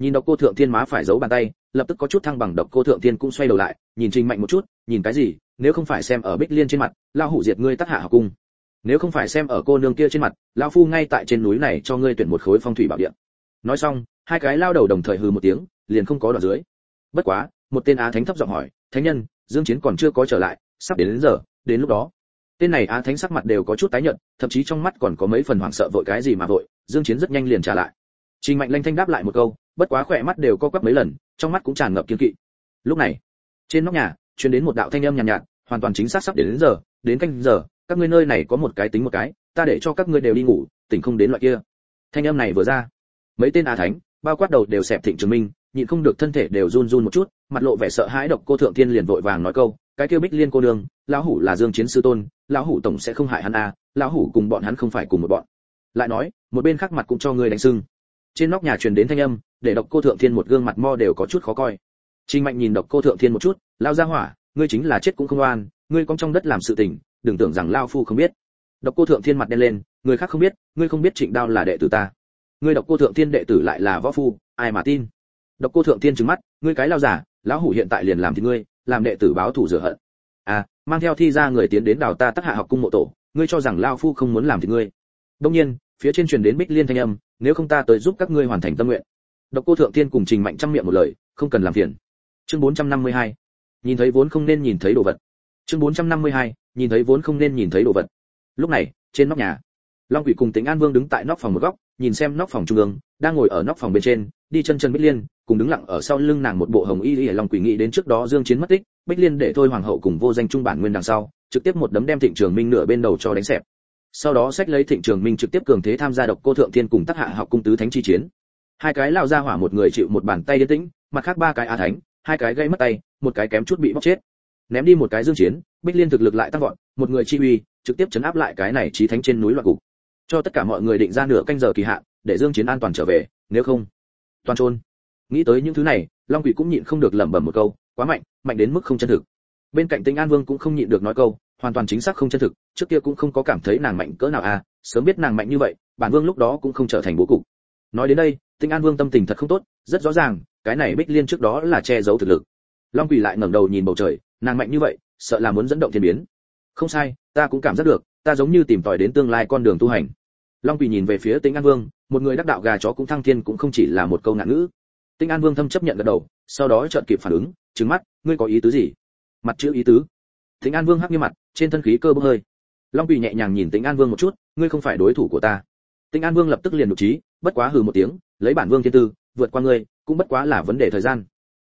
nhìn độc cô thượng tiên má phải giấu bàn tay, lập tức có chút thăng bằng độc cô thượng tiên cũng xoay đầu lại, nhìn trình mạnh một chút, nhìn cái gì, nếu không phải xem ở bích liên trên mặt lao hủ diệt ngươi tất hạ học cung. Nếu không phải xem ở cô nương kia trên mặt lao phu ngay tại trên núi này cho ngươi tuyển một khối phong thủy bảo địa. Nói xong hai cái lao đầu đồng thời hừ một tiếng liền không có đoạn dưới. Bất quá một tên á thánh thấp giọng hỏi thánh nhân dương chiến còn chưa có trở lại sắp đến, đến giờ đến lúc đó. Tên này á thánh sắc mặt đều có chút tái nhợt thậm chí trong mắt còn có mấy phần hoảng sợ vội cái gì mà vội dương chiến rất nhanh liền trả lại. Trình mạnh lanh thanh đáp lại một câu bất quá khỏe mắt đều co quắp mấy lần trong mắt cũng tràn ngập kiên kỵ. Lúc này trên nóc nhà truyền đến một đạo thanh âm nhàn nhạt, nhạt hoàn toàn chính xác sắp đến, đến giờ đến canh giờ các ngươi nơi này có một cái tính một cái ta để cho các ngươi đều đi ngủ tỉnh không đến loại kia. Thanh âm này vừa ra mấy tên á thánh bao quát đầu đều xẹp thịnh trường minh, nhịn không được thân thể đều run run một chút, mặt lộ vẻ sợ hãi độc cô thượng tiên liền vội vàng nói câu, cái kia bích liên cô nương, lão hủ là dương chiến sư tôn, lão hủ tổng sẽ không hại hắn à lão hủ cùng bọn hắn không phải cùng một bọn. Lại nói, một bên khác mặt cũng cho ngươi đánh sưng. Trên nóc nhà truyền đến thanh âm, để độc cô thượng thiên một gương mặt mo đều có chút khó coi. Trình mạnh nhìn độc cô thượng thiên một chút lao ra hỏa, ngươi chính là chết cũng không oan, ngươi con trong đất làm sự tình, đừng tưởng rằng lao phu không biết. Độc cô thượng thiên mặt đen lên, người khác không biết, ngươi không biết trịnh đao là đệ tử ta ngươi độc cô thượng thiên đệ tử lại là võ phu ai mà tin? Độc cô thượng thiên trừng mắt ngươi cái lao giả lão hủ hiện tại liền làm thì ngươi làm đệ tử báo thủ rửa hận. À mang theo thi ra người tiến đến đào ta tắc hạ học cung mộ tổ ngươi cho rằng lao phu không muốn làm thì ngươi. Đông nhiên phía trên truyền đến bích liên thanh âm nếu không ta tới giúp các ngươi hoàn thành tâm nguyện. Độc cô thượng thiên cùng trình mạnh trăm miệng một lời không cần làm phiền. Chương 452 nhìn thấy vốn không nên nhìn thấy đồ vật. Chương 452, nhìn thấy vốn không nên nhìn thấy đồ vật. Lúc này trên nóc nhà long quỷ cùng tính an vương đứng tại nóc phòng một góc nhìn xem nóc phòng trung ương, đang ngồi ở nóc phòng bên trên, đi chân chân bích liên, cùng đứng lặng ở sau lưng nàng một bộ hồng y y lòng quỷ nghĩ đến trước đó dương chiến mất tích, bích liên để thôi hoàng hậu cùng vô danh trung bản nguyên đằng sau, trực tiếp một đấm đem thịnh trường minh nửa bên đầu cho đánh sẹp sau đó sách lấy thịnh trường minh trực tiếp cường thế tham gia độc cô thượng thiên cùng tác hạ học cung tứ thánh chi chiến. Hai cái lao ra hỏa một người chịu một bàn tay điên tĩnh, mặt khác ba cái a thánh, hai cái gây mất tay, một cái kém chút bị bóc chết. Ném đi một cái dương chiến, bích liên thực lực lại tăng vọt, một người chi uy, trực tiếp chấn áp lại cái này trí thánh trên núi loạn cục cho tất cả mọi người định ra nửa canh giờ kỳ hạn, để dương chiến an toàn trở về, nếu không, toàn trôn nghĩ tới những thứ này, long quỷ cũng nhịn không được lẩm bẩm một câu, quá mạnh mạnh đến mức không chân thực. Bên cạnh tinh an vương cũng không nhịn được nói câu, hoàn toàn chính xác không chân thực, trước kia cũng không có cảm thấy nàng mạnh cỡ nào à sớm biết nàng mạnh như vậy, bản vương lúc đó cũng không trở thành bố cục. Nói đến đây tinh an vương tâm tình thật không tốt, rất rõ ràng, cái này bích liên trước đó là che giấu thực lực. Long quỷ lại ngẩng đầu nhìn bầu trời, nàng mạnh như vậy, sợ là muốn dẫn động thiên biến. Không sai, ta cũng cảm giác được, ta giống như tìm tòi đến tương lai con đường tu hành long quỳ nhìn về phía tĩnh an vương, một người đắc đạo gà chó cũng thăng thiên cũng không chỉ là một câu ngạn ngữ. Tĩnh an vương thâm chấp nhận gật đầu, sau đó chợt kịp phản ứng, trừng mắt, ngươi có ý tứ gì? Mặt chữ ý tứ. Tĩnh an vương hắc như mặt, trên thân khí cơ bốc hơi. Long quỳ nhẹ nhàng nhìn tĩnh an vương một chút, ngươi không phải đối thủ của ta. Tĩnh an vương lập tức liền đột trí, bất quá hừ một tiếng, lấy bản vương thiên tư, vượt qua ngươi, cũng bất quá là vấn đề thời gian.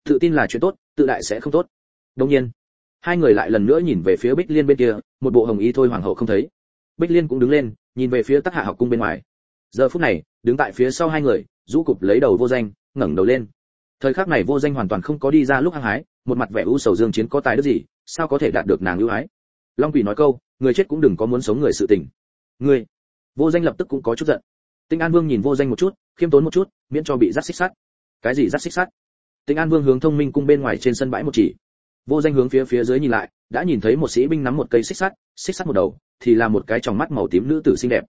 Tự tin là chuyện tốt, tự đại sẽ không tốt. Đương nhiên, hai người lại lần nữa nhìn về phía bích liên bên kia, một bộ hồng y thôi hoàng hậu không thấy. Bích liên cũng đứng lên nhìn về phía tắc hạ học cung bên ngoài. Giờ phút này, đứng tại phía sau hai người, rũ cụp lấy đầu vô danh, ngẩng đầu lên. Thời khắc này vô danh hoàn toàn không có đi ra lúc hăng hái, một mặt vẻ u sầu dương chiến có tài đức gì, sao có thể đạt được nàng ưu ái? Long quỷ nói câu, người chết cũng đừng có muốn sống người sự tình. Ngươi, vô danh lập tức cũng có chút giận. Tinh an vương nhìn vô danh một chút, khiêm tốn một chút, miễn cho bị rắc xích sắt. Cái gì rắc xích sắt? Tinh an vương hướng thông minh cung bên ngoài trên sân bãi một chỉ. Vô danh hướng phía phía dưới nhìn lại, đã nhìn thấy một sĩ binh nắm một cây xích sắt xích sắt một đầu thì là một cái tròng mắt màu tím nữ tử xinh đẹp.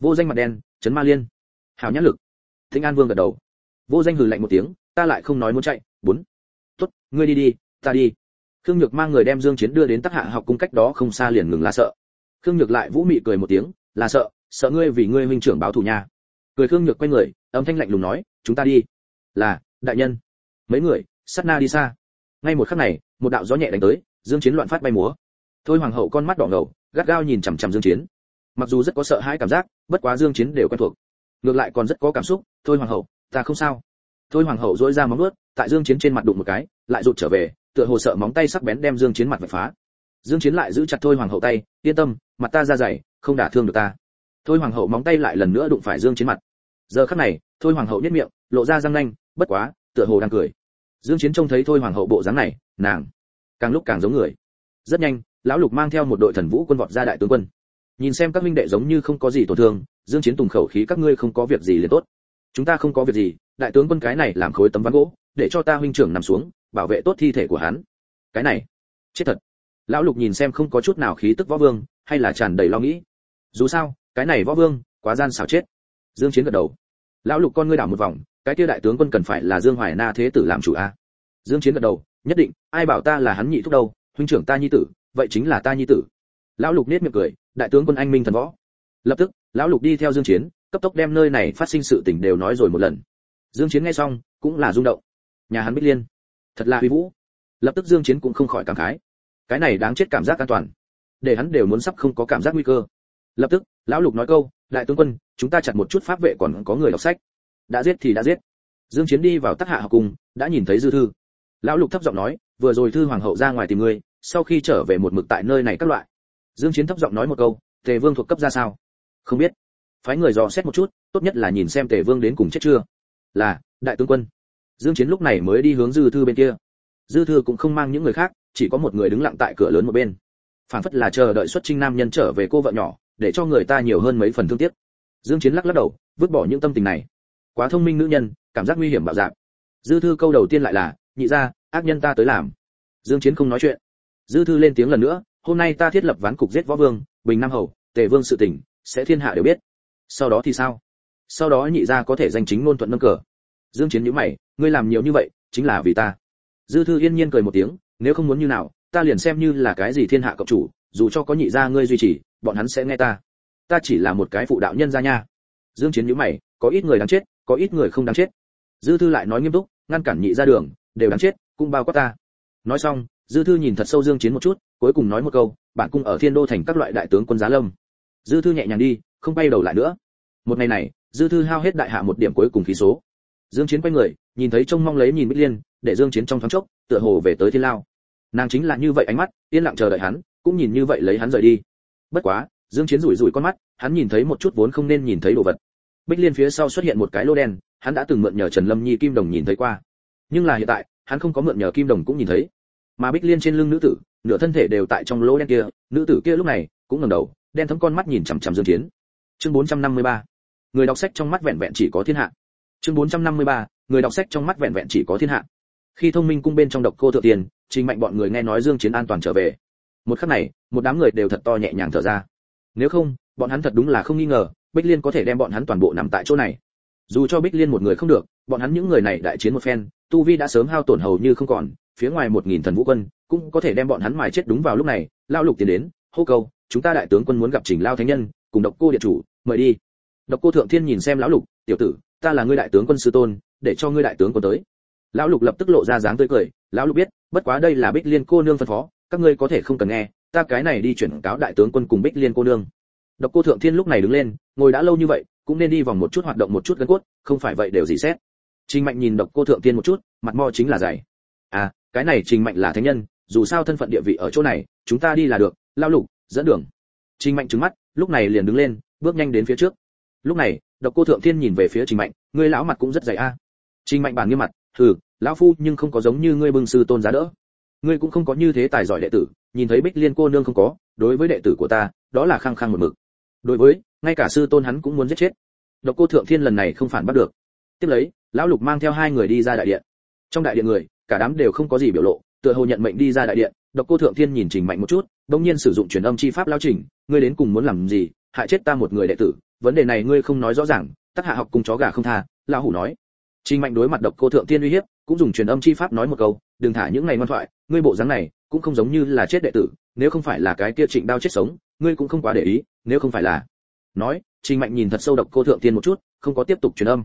Vô danh mặt đen, chấn ma liên. Hảo nhãn lực. Thịnh an vương gật đầu. Vô danh hừ lạnh một tiếng, ta lại không nói muốn chạy. Bốn. Tốt, ngươi đi đi, ta đi. Khương nhược mang người đem dương chiến đưa đến tác hạ học cung cách đó không xa liền ngừng là sợ. Khương nhược lại vũ mị cười một tiếng, là sợ sợ ngươi vì ngươi huynh trưởng báo thù nha. Cười khương nhược quay người, âm thanh lạnh lùng nói, chúng ta đi. Là, đại nhân. Mấy người, sát na đi xa. Ngay một khắc này, một đạo gió nhẹ đánh tới, dương chiến loạn phát bay múa. Thôi hoàng hậu con mắt đỏ ngầu gắt gao nhìn chằm chằm dương chiến. Mặc dù rất có sợ hãi cảm giác, bất quá dương chiến đều quen thuộc. Ngược lại còn rất có cảm xúc, thôi hoàng hậu, ta không sao. Thôi hoàng hậu dỗi ra móng nuốt tại dương chiến trên mặt đụng một cái, lại rụt trở về, tựa hồ sợ móng tay sắc bén đem dương chiến mặt vạch phá. Dương chiến lại giữ chặt thôi hoàng hậu tay, yên tâm, mặt ta ra dày, không đả thương được ta. Thôi hoàng hậu móng tay lại lần nữa đụng phải dương chiến mặt. Giờ khắc này, thôi hoàng hậu nhếch miệng, lộ ra răng nanh, bất quá, tựa hồ đang cười. Dương chiến trông thấy thôi hoàng hậu bộ dáng này, nàng càng lúc càng giống người. Rất nhanh lão lục mang theo một đội thần vũ quân vọt ra đại tướng quân. Nhìn xem các minh đệ giống như không có gì tổn thương, dương chiến tùng khẩu khí các ngươi không có việc gì liền tốt. Chúng ta không có việc gì, đại tướng quân cái này làm khối tấm ván gỗ, để cho ta huynh trưởng nằm xuống, bảo vệ tốt thi thể của hắn. Cái này, chết thật. Lão lục nhìn xem không có chút nào khí tức võ vương, hay là tràn đầy lo nghĩ. Dù sao, cái này võ vương, quá gian xảo chết. Dương chiến gật đầu. Lão lục con ngươi đảo một vòng, cái kia đại tướng quân cần phải là dương hoài na thế tử làm chủ a. Dương chiến gật đầu, nhất định, ai bảo ta là hắn nhị thúc đâu, huynh trưởng ta nhi tử vậy chính là ta nhi tử. Lão lục nết miệng cười, đại tướng quân anh minh thần võ. Lập tức, lão lục đi theo dương chiến, cấp tốc đem nơi này phát sinh sự tình đều nói rồi một lần. Dương chiến nghe xong, cũng là rung động. Nhà hắn bích liên. Thật là uy vũ. Lập tức dương chiến cũng không khỏi cảm khái. Cái này đáng chết cảm giác an toàn. Để hắn đều muốn sắp không có cảm giác nguy cơ. Lập tức, lão lục nói câu, đại tướng quân, chúng ta chặt một chút pháp vệ còn có người đọc sách. Đã giết thì đã giết. Dương chiến đi vào tác hạ học cùng, đã nhìn thấy dư thư. Lão lục thấp giọng nói, vừa rồi thư hoàng hậu ra ngoài tìm ngươi sau khi trở về một mực tại nơi này các loại. Dương chiến thấp giọng nói một câu, tề vương thuộc cấp ra sao? Không biết. Phái người dò xét một chút, tốt nhất là nhìn xem tề vương đến cùng chết chưa. Là, đại tướng quân. Dương chiến lúc này mới đi hướng dư thư bên kia. Dư thư cũng không mang những người khác, chỉ có một người đứng lặng tại cửa lớn một bên. Phản phất là chờ đợi xuất trinh nam nhân trở về cô vợ nhỏ, để cho người ta nhiều hơn mấy phần thương tiếc. Dương chiến lắc lắc đầu, vứt bỏ những tâm tình này. Quá thông minh nữ nhân, cảm giác nguy hiểm bạo dạn. Dư thư câu đầu tiên lại là, nhị ra ác nhân ta tới làm. Dương chiến không nói chuyện dư thư lên tiếng lần nữa, hôm nay ta thiết lập ván cục giết võ vương, bình nam hầu, tề vương sự tình sẽ thiên hạ đều biết. Sau đó thì sao? Sau đó nhị gia có thể danh chính ngôn thuận nâng cờ. Dương chiến nhíu mày, ngươi làm nhiều như vậy, chính là vì ta. Dư thư yên nhiên cười một tiếng, nếu không muốn như nào, ta liền xem như là cái gì thiên hạ cộng chủ, dù cho có nhị gia ngươi duy trì, bọn hắn sẽ nghe ta. Ta chỉ là một cái phụ đạo nhân gia nha. Dương chiến nhíu mày, có ít người đáng chết, có ít người không đáng chết. Dư thư lại nói nghiêm túc, ngăn cản nhị gia đường, đều đáng chết, cũng bao quát ta. Nói xong dư thư nhìn thật sâu dương chiến một chút, cuối cùng nói một câu bạn cung ở thiên đô thành các loại đại tướng quân giá lâm. Dư thư nhẹ nhàng đi, không bay đầu lại nữa. Một ngày này, dư thư hao hết đại hạ một điểm cuối cùng khí số. Dương chiến quay người, nhìn thấy trông mong lấy nhìn bích liên, để dương chiến trong thoáng chốc, tựa hồ về tới thiên lao. Nàng chính là như vậy ánh mắt, yên lặng chờ đợi hắn, cũng nhìn như vậy lấy hắn rời đi. Bất quá, dương chiến rủi rủi con mắt, hắn nhìn thấy một chút vốn không nên nhìn thấy đồ vật. Bích liên phía sau xuất hiện một cái lô đen, hắn đã từng mượn nhờ trần lâm nhi kim đồng nhìn thấy qua. Nhưng là hiện tại, hắn không có mượn nhờ kim đồng cũng nhìn thấy mà bích liên trên lưng nữ tử, nửa thân thể đều tại trong lỗ đen kia, nữ tử kia lúc này cũng ngẩng đầu, đen thấm con mắt nhìn chằm chằm dương chiến chương 453 người đọc sách trong mắt vẹn vẹn chỉ có thiên hạ. Chương 453 người đọc sách trong mắt vẹn vẹn chỉ có thiên hạ. Khi thông minh cung bên trong độc cô thượng tiền, trình mạnh bọn người nghe nói dương chiến an toàn trở về. Một khắc này, một đám người đều thật to nhẹ nhàng thở ra. Nếu không, bọn hắn thật đúng là không nghi ngờ, bích liên có thể đem bọn hắn toàn bộ nằm tại chỗ này. Dù cho bích liên một người không được, bọn hắn những người này đại chiến một phen tu vi đã sớm hao tổn hầu như không còn, phía ngoài một nghìn thần vũ quân cũng có thể đem bọn hắn mài chết đúng vào lúc này. Lao lục tiến đến, hô câu, chúng ta đại tướng quân muốn gặp trình lao thánh nhân, cùng độc cô địa chủ, mời đi. Độc cô thượng thiên nhìn xem lão lục, tiểu tử, ta là ngươi đại tướng quân sư tôn, để cho ngươi đại tướng quân tới. Lão lục lập tức lộ ra dáng tươi cười, lão lục biết, bất quá đây là bích liên cô nương phân phó, các ngươi có thể không cần nghe, ta cái này đi chuyển cáo đại tướng quân cùng bích liên cô nương. Độc cô thượng thiên lúc này đứng lên, ngồi đã lâu như vậy, cũng nên đi vòng một chút hoạt động một chút gân cốt, không phải vậy đều gì xét trình mạnh nhìn độc cô thượng tiên một chút mặt mo chính là dày. À cái này trình mạnh là thánh nhân dù sao thân phận địa vị ở chỗ này chúng ta đi là được lao lục dẫn đường. Trình mạnh trừng mắt lúc này liền đứng lên bước nhanh đến phía trước. Lúc này độc cô thượng tiên nhìn về phía trình mạnh ngươi lão mặt cũng rất dày a. Trình mạnh bản nghiêm mặt thử, lão phu nhưng không có giống như ngươi bưng sư tôn giá đỡ. Ngươi cũng không có như thế tài giỏi đệ tử nhìn thấy bích liên cô nương không có đối với đệ tử của ta đó là khăng khăng một mực. Đối với ngay cả sư tôn hắn cũng muốn giết chết. Độc cô thượng thiên lần này không phản bắt được. Tiếp lấy lão lục mang theo hai người đi ra đại điện. Trong đại điện người, cả đám đều không có gì biểu lộ, tựa hồ nhận mệnh đi ra đại điện. Độc cô thượng thiên nhìn trình mạnh một chút đông nhiên sử dụng truyền âm chi pháp lao trình, ngươi đến cùng muốn làm gì? Hại chết ta một người đệ tử. Vấn đề này ngươi không nói rõ ràng, tắc hạ học cùng chó gà không tha. Lão hủ nói. Trình mạnh đối mặt độc cô thượng thiên uy hiếp, cũng dùng truyền âm chi pháp nói một câu, đừng thả những ngày ngoan thoại, ngươi bộ dáng này cũng không giống như là chết đệ tử, nếu không phải là cái kia trịnh đao chết sống, ngươi cũng không quá để ý, nếu không phải là nói, trình mạnh nhìn thật sâu độc cô thượng thiên một chút, không có tiếp tục truyền âm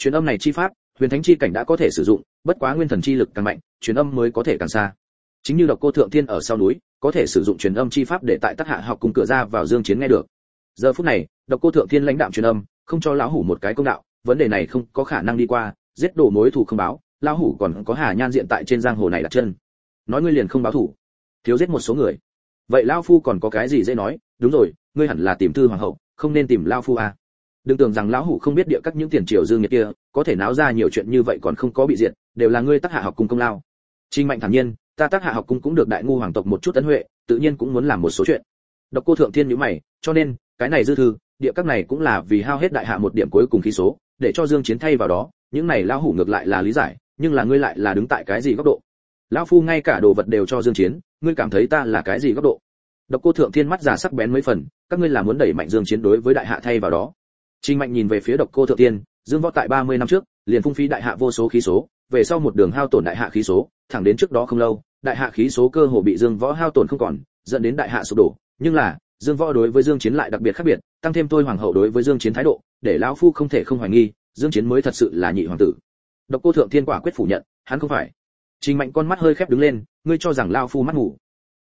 truyền âm này chi pháp, huyền thánh chi cảnh đã có thể sử dụng, bất quá nguyên thần chi lực càng mạnh, truyền âm mới có thể càng xa. Chính như độc cô thượng tiên ở sau núi, có thể sử dụng truyền âm chi pháp để tại tất hạ học cùng cửa ra vào dương chiến nghe được. Giờ phút này, độc cô thượng tiên lãnh đạm truyền âm, không cho lão hủ một cái công đạo, vấn đề này không có khả năng đi qua, giết đổ mối thù không báo, lão hủ còn có hà nhan diện tại trên giang hồ này đặt chân. Nói ngươi liền không báo thủ thiếu giết một số người. Vậy lão phu còn có cái gì dễ nói? Đúng rồi, ngươi hẳn là tìm thư hoàng hậu, không nên tìm lão phu à đừng tưởng rằng lão hủ không biết địa các những tiền triều dương nhiệt kia, có thể náo ra nhiều chuyện như vậy còn không có bị diệt, đều là ngươi tác hạ học cung công lao. Trinh mạnh thản nhiên, ta tác hạ học cung cũng được đại ngu hoàng tộc một chút ân huệ, tự nhiên cũng muốn làm một số chuyện. Độc cô thượng thiên nhíu mày, cho nên, cái này dư thư, địa các này cũng là vì hao hết đại hạ một điểm cuối cùng khí số, để cho dương chiến thay vào đó, những này lão hủ ngược lại là lý giải, nhưng là ngươi lại là đứng tại cái gì góc độ? Lão phu ngay cả đồ vật đều cho dương chiến, ngươi cảm thấy ta là cái gì góc độ? Độc cô thượng thiên mắt già sắc bén mấy phần, các ngươi là muốn đẩy mạnh dương chiến đối với đại hạ thay vào đó trình mạnh nhìn về phía độc cô thượng tiên, dương võ tại 30 năm trước liền phung phí đại hạ vô số khí số về sau một đường hao tổn đại hạ khí số thẳng đến trước đó không lâu đại hạ khí số cơ hồ bị dương võ hao tổn không còn dẫn đến đại hạ sụp đổ. Nhưng là dương võ đối với dương chiến lại đặc biệt khác biệt tăng thêm tôi hoàng hậu đối với dương chiến thái độ để lão phu không thể không hoài nghi dương chiến mới thật sự là nhị hoàng tử. Độc cô thượng thiên quả quyết phủ nhận hắn không phải. Trình mạnh con mắt hơi khép đứng lên ngươi cho rằng lão phu mắt ngủ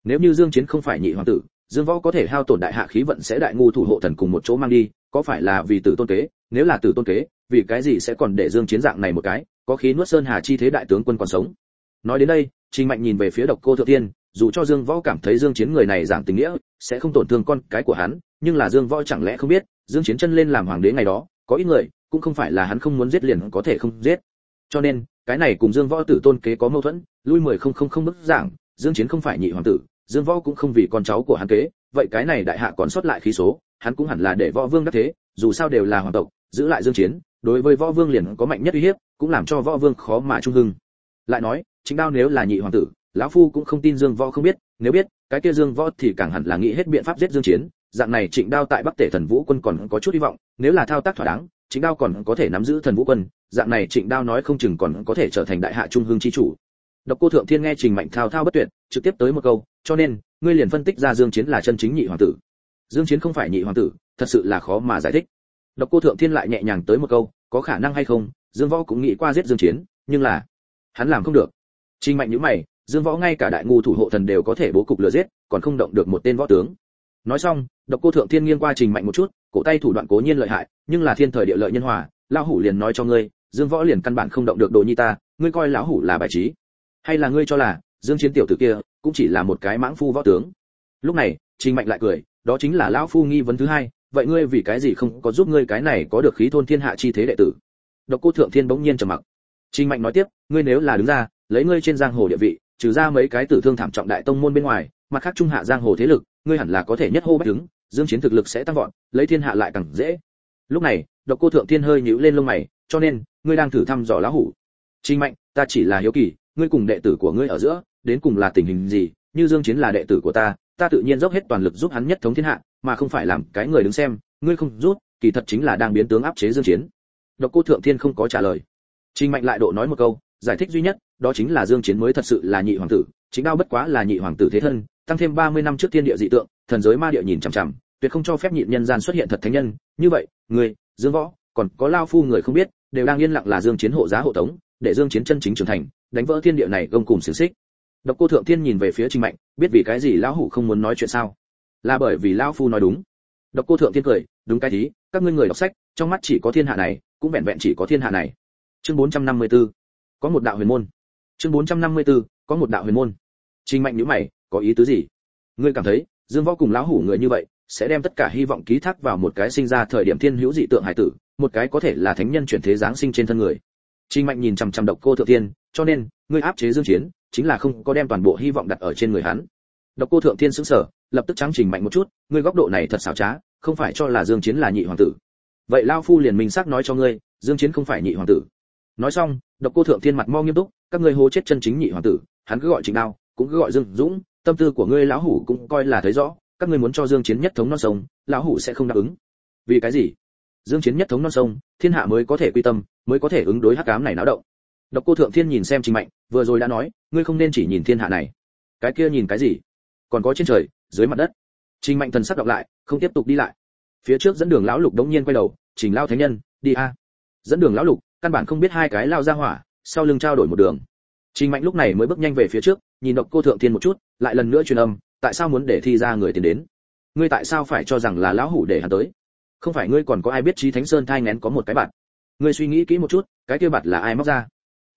nếu như dương chiến không phải nhị hoàng tử dương võ có thể hao tổn đại hạ khí vận sẽ đại ngu thủ hộ thần cùng một chỗ mang đi có phải là vì tử tôn kế? Nếu là tử tôn kế, vì cái gì sẽ còn để dương chiến dạng này một cái, có khí nuốt sơn hà chi thế đại tướng quân còn sống? Nói đến đây, trình mạnh nhìn về phía độc cô thượng tiên, dù cho dương võ cảm thấy dương chiến người này giảng tình nghĩa, sẽ không tổn thương con cái của hắn, nhưng là dương võ chẳng lẽ không biết, dương chiến chân lên làm hoàng đế ngày đó, có ít người, cũng không phải là hắn không muốn giết liền có thể không giết. Cho nên, cái này cùng dương võ tử tôn kế có mâu thuẫn, lui mười không không không bức giảng dương chiến không phải nhị hoàng tử, dương võ cũng không vì con cháu của hắn kế, vậy cái này đại hạ còn sót lại khí số hắn cũng hẳn là để võ vương đắc thế, dù sao đều là hoàng tộc, giữ lại dương chiến, đối với võ vương liền có mạnh nhất uy hiếp, cũng làm cho võ vương khó mà trung hưng. Lại nói chính đao nếu là nhị hoàng tử, lão phu cũng không tin dương võ không biết, nếu biết, cái kia dương võ thì càng hẳn là nghĩ hết biện pháp giết dương chiến, dạng này trịnh đao tại bắc tể thần vũ quân còn có chút hy vọng, nếu là thao tác thỏa đáng, trịnh đao còn có thể nắm giữ thần vũ quân, dạng này trịnh đao nói không chừng còn có thể trở thành đại hạ trung hương chi chủ. Độc cô thượng thiên nghe trình mạnh thao thao bất tuyệt, trực tiếp tới một câu, cho nên, ngươi liền phân tích ra dương chiến là chân chính nhị hoàng tử dương chiến không phải nhị hoàng tử, thật sự là khó mà giải thích. Độc cô thượng thiên lại nhẹ nhàng tới một câu, có khả năng hay không, dương võ cũng nghĩ qua giết dương chiến, nhưng là, hắn làm không được. Trình mạnh nhíu mày, dương võ ngay cả đại ngu thủ hộ thần đều có thể bố cục lừa giết, còn không động được một tên võ tướng. Nói xong, độc cô thượng thiên nghiêng qua trình mạnh một chút, cổ tay thủ đoạn cố nhiên lợi hại, nhưng là thiên thời địa lợi nhân hòa, lão hủ liền nói cho ngươi, dương võ liền căn bản không động được đồ nhi ta, ngươi coi lão hủ là bài trí. Hay là ngươi cho là, dương chiến tiểu tử kia, cũng chỉ là một cái mãng phu võ tướng. Lúc này, trình mạnh lại cười đó chính là lão phu nghi vấn thứ hai, vậy ngươi vì cái gì không có giúp ngươi cái này có được khí thôn thiên hạ chi thế đệ tử? Độc cô thượng thiên bỗng nhiên trầm mặc. Trình mạnh nói tiếp, ngươi nếu là đứng ra, lấy ngươi trên giang hồ địa vị, trừ ra mấy cái tử thương thảm trọng đại tông môn bên ngoài, mặt khác trung hạ giang hồ thế lực, ngươi hẳn là có thể nhất hô bách đứng, dương chiến thực lực sẽ tăng vọt, lấy thiên hạ lại càng dễ. Lúc này, độc cô thượng thiên hơi nhíu lên lông mày, cho nên, ngươi đang thử thăm dò lão hủ. Trình mạnh, ta chỉ là hiếu kỳ, ngươi cùng đệ tử của ngươi ở giữa, đến cùng là tình hình gì, như dương chiến là đệ tử của ta ta tự nhiên dốc hết toàn lực giúp hắn nhất thống thiên hạ, mà không phải làm cái người đứng xem, ngươi không rút kỳ thật chính là đang biến tướng áp chế dương chiến. Độc cô thượng thiên không có trả lời. Trình mạnh lại độ nói một câu, giải thích duy nhất, đó chính là dương chiến mới thật sự là nhị hoàng tử, chính đao bất quá là nhị hoàng tử thế thân, tăng thêm 30 năm trước thiên địa dị tượng, thần giới ma địa nhìn chằm chằm, tuyệt không cho phép nhịn nhân gian xuất hiện thật thánh nhân. Như vậy, ngươi, dương võ, còn có lao phu người không biết, đều đang yên lặng là dương chiến hộ giá hộ tống, để dương chiến chân chính trưởng thành, đánh vỡ thiên địa này gông cùm xiển xích độc cô thượng thiên nhìn về phía trình mạnh, biết vì cái gì lão hủ không muốn nói chuyện sao? Là bởi vì lão phu nói đúng. Độc cô thượng thiên cười, đúng cái thí, các ngươi người đọc sách, trong mắt chỉ có thiên hạ này, cũng vẹn vẹn chỉ có thiên hạ này. Chương 454 có một đạo huyền môn. Chương 454 có một đạo huyền môn. Trình mạnh nhíu mày, có ý tứ gì? Ngươi cảm thấy, dương võ cùng lão hủ người như vậy, sẽ đem tất cả hy vọng ký thác vào một cái sinh ra thời điểm thiên hữu dị tượng hải tử, một cái có thể là thánh nhân chuyển thế giáng sinh trên thân người. Trình mạnh nhìn chằm chằm độc cô thượng thiên, cho nên, ngươi áp chế dương chiến chính là không có đem toàn bộ hy vọng đặt ở trên người hắn. Độc cô thượng thiên sững sờ, lập tức trắng trình mạnh một chút, ngươi góc độ này thật xảo trá, không phải cho là dương chiến là nhị hoàng tử. Vậy lao phu liền minh xác nói cho ngươi, dương chiến không phải nhị hoàng tử. Nói xong, độc cô thượng thiên mặt mo nghiêm túc, các ngươi hô chết chân chính nhị hoàng tử, hắn cứ gọi trình đao, cũng cứ gọi dương dũng, tâm tư của ngươi lão hủ cũng coi là thấy rõ, các ngươi muốn cho dương chiến nhất thống non sông, lão hủ sẽ không đáp ứng. Vì cái gì? Dương chiến nhất thống non sông, thiên hạ mới có thể quy tâm, mới có thể ứng đối hắc ám này náo động. Độc cô thượng thiên nhìn xem trình mạnh vừa rồi đã nói, ngươi không nên chỉ nhìn thiên hạ này. Cái kia nhìn cái gì? Còn có trên trời, dưới mặt đất. Trình mạnh thần sắc đọc lại, không tiếp tục đi lại. Phía trước dẫn đường lão lục đống nhiên quay đầu, trình lao thánh nhân, đi a. Dẫn đường lão lục, căn bản không biết hai cái lao ra hỏa, sau lưng trao đổi một đường. Trình mạnh lúc này mới bước nhanh về phía trước, nhìn độc cô thượng thiên một chút, lại lần nữa truyền âm, tại sao muốn để thi ra người tiến đến? Ngươi tại sao phải cho rằng là lão hủ để hắn tới? Không phải ngươi còn có ai biết trí thánh sơn thai nén có một cái bạt ngươi suy nghĩ kỹ một chút, cái kia bạt là ai móc ra?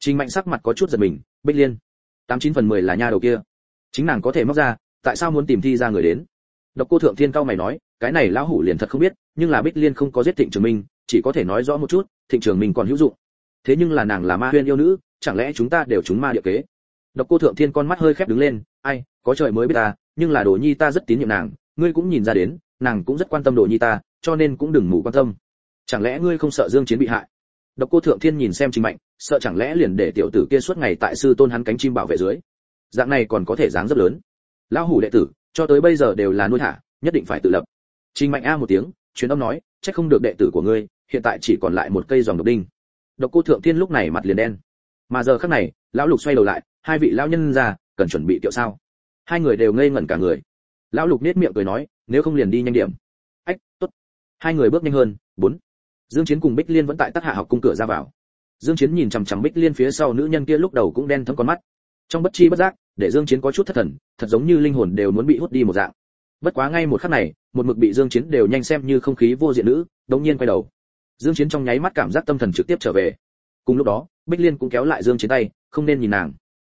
Trình mạnh sắc mặt có chút giật mình, bích liên, tám chín phần mười là nha đầu kia. Chính nàng có thể móc ra, tại sao muốn tìm thi ra người đến? Độc cô thượng thiên cao mày nói, cái này lão hủ liền thật không biết, nhưng là bích liên không có giết thịnh trường minh, chỉ có thể nói rõ một chút, thịnh trường minh còn hữu dụng. Thế nhưng là nàng là ma huyên yêu nữ, chẳng lẽ chúng ta đều chúng ma địa kế? Độc cô thượng thiên con mắt hơi khép đứng lên, ai, có trời mới biết ta, nhưng là đồ nhi ta rất tín nhiệm nàng, ngươi cũng nhìn ra đến, nàng cũng rất quan tâm đồ nhi ta, cho nên cũng đừng mù quan tâm. Chẳng lẽ ngươi không sợ dương chiến bị hại? Độc cô thượng thiên nhìn xem trình mạnh, sợ chẳng lẽ liền để tiểu tử kia suốt ngày tại sư tôn hắn cánh chim bảo vệ dưới? Dạng này còn có thể dáng rất lớn. Lão hủ đệ tử, cho tới bây giờ đều là nuôi thả, nhất định phải tự lập. Trình mạnh a một tiếng, truyền âm nói, chắc không được đệ tử của ngươi, hiện tại chỉ còn lại một cây dòng độc đinh. Độc cô thượng thiên lúc này mặt liền đen. Mà giờ khắc này, lão lục xoay đầu lại, hai vị lão nhân già cần chuẩn bị tiểu sao? Hai người đều ngây ngẩn cả người. Lão lục nét miệng cười nói, nếu không liền đi nhanh điểm. Ách, tốt. Hai người bước nhanh hơn, bốn dương chiến cùng bích liên vẫn tại tác hạ học cung cửa ra vào. Dương chiến nhìn chằm chằm bích liên phía sau nữ nhân kia lúc đầu cũng đen thẫm con mắt. Trong bất chi bất giác, để dương chiến có chút thất thần, thật giống như linh hồn đều muốn bị hút đi một dạng. Bất quá ngay một khắc này, một mực bị dương chiến đều nhanh xem như không khí vô diện nữ, đống nhiên quay đầu. Dương chiến trong nháy mắt cảm giác tâm thần trực tiếp trở về. Cùng lúc đó, bích liên cũng kéo lại dương chiến tay, không nên nhìn nàng.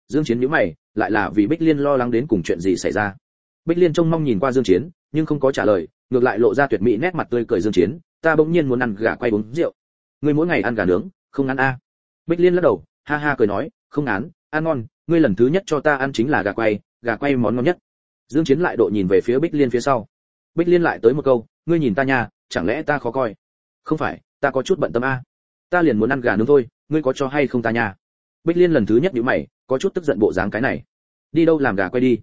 Dương chiến nhíu mày, lại là vì bích liên lo lắng đến cùng chuyện gì xảy ra. Bích liên trông mong nhìn qua dương chiến, nhưng không có trả lời ngược lại lộ ra tuyệt mỹ nét mặt tươi cười dương chiến, ta bỗng nhiên muốn ăn gà quay uống rượu. Ngươi mỗi ngày ăn gà nướng, không ăn a? Bích liên lắc đầu, ha ha cười nói, không án ăn ngon, ngươi lần thứ nhất cho ta ăn chính là gà quay gà quay món ngon nhất. Dương chiến lại độ nhìn về phía bích liên phía sau. Bích liên lại tới một câu, ngươi nhìn ta nha, chẳng lẽ ta khó coi? Không phải, ta có chút bận tâm a. Ta liền muốn ăn gà nướng thôi, ngươi có cho hay không ta nha? Bích liên lần thứ nhất nhíu mày, có chút tức giận bộ dáng cái này. Đi đâu làm gà quay đi?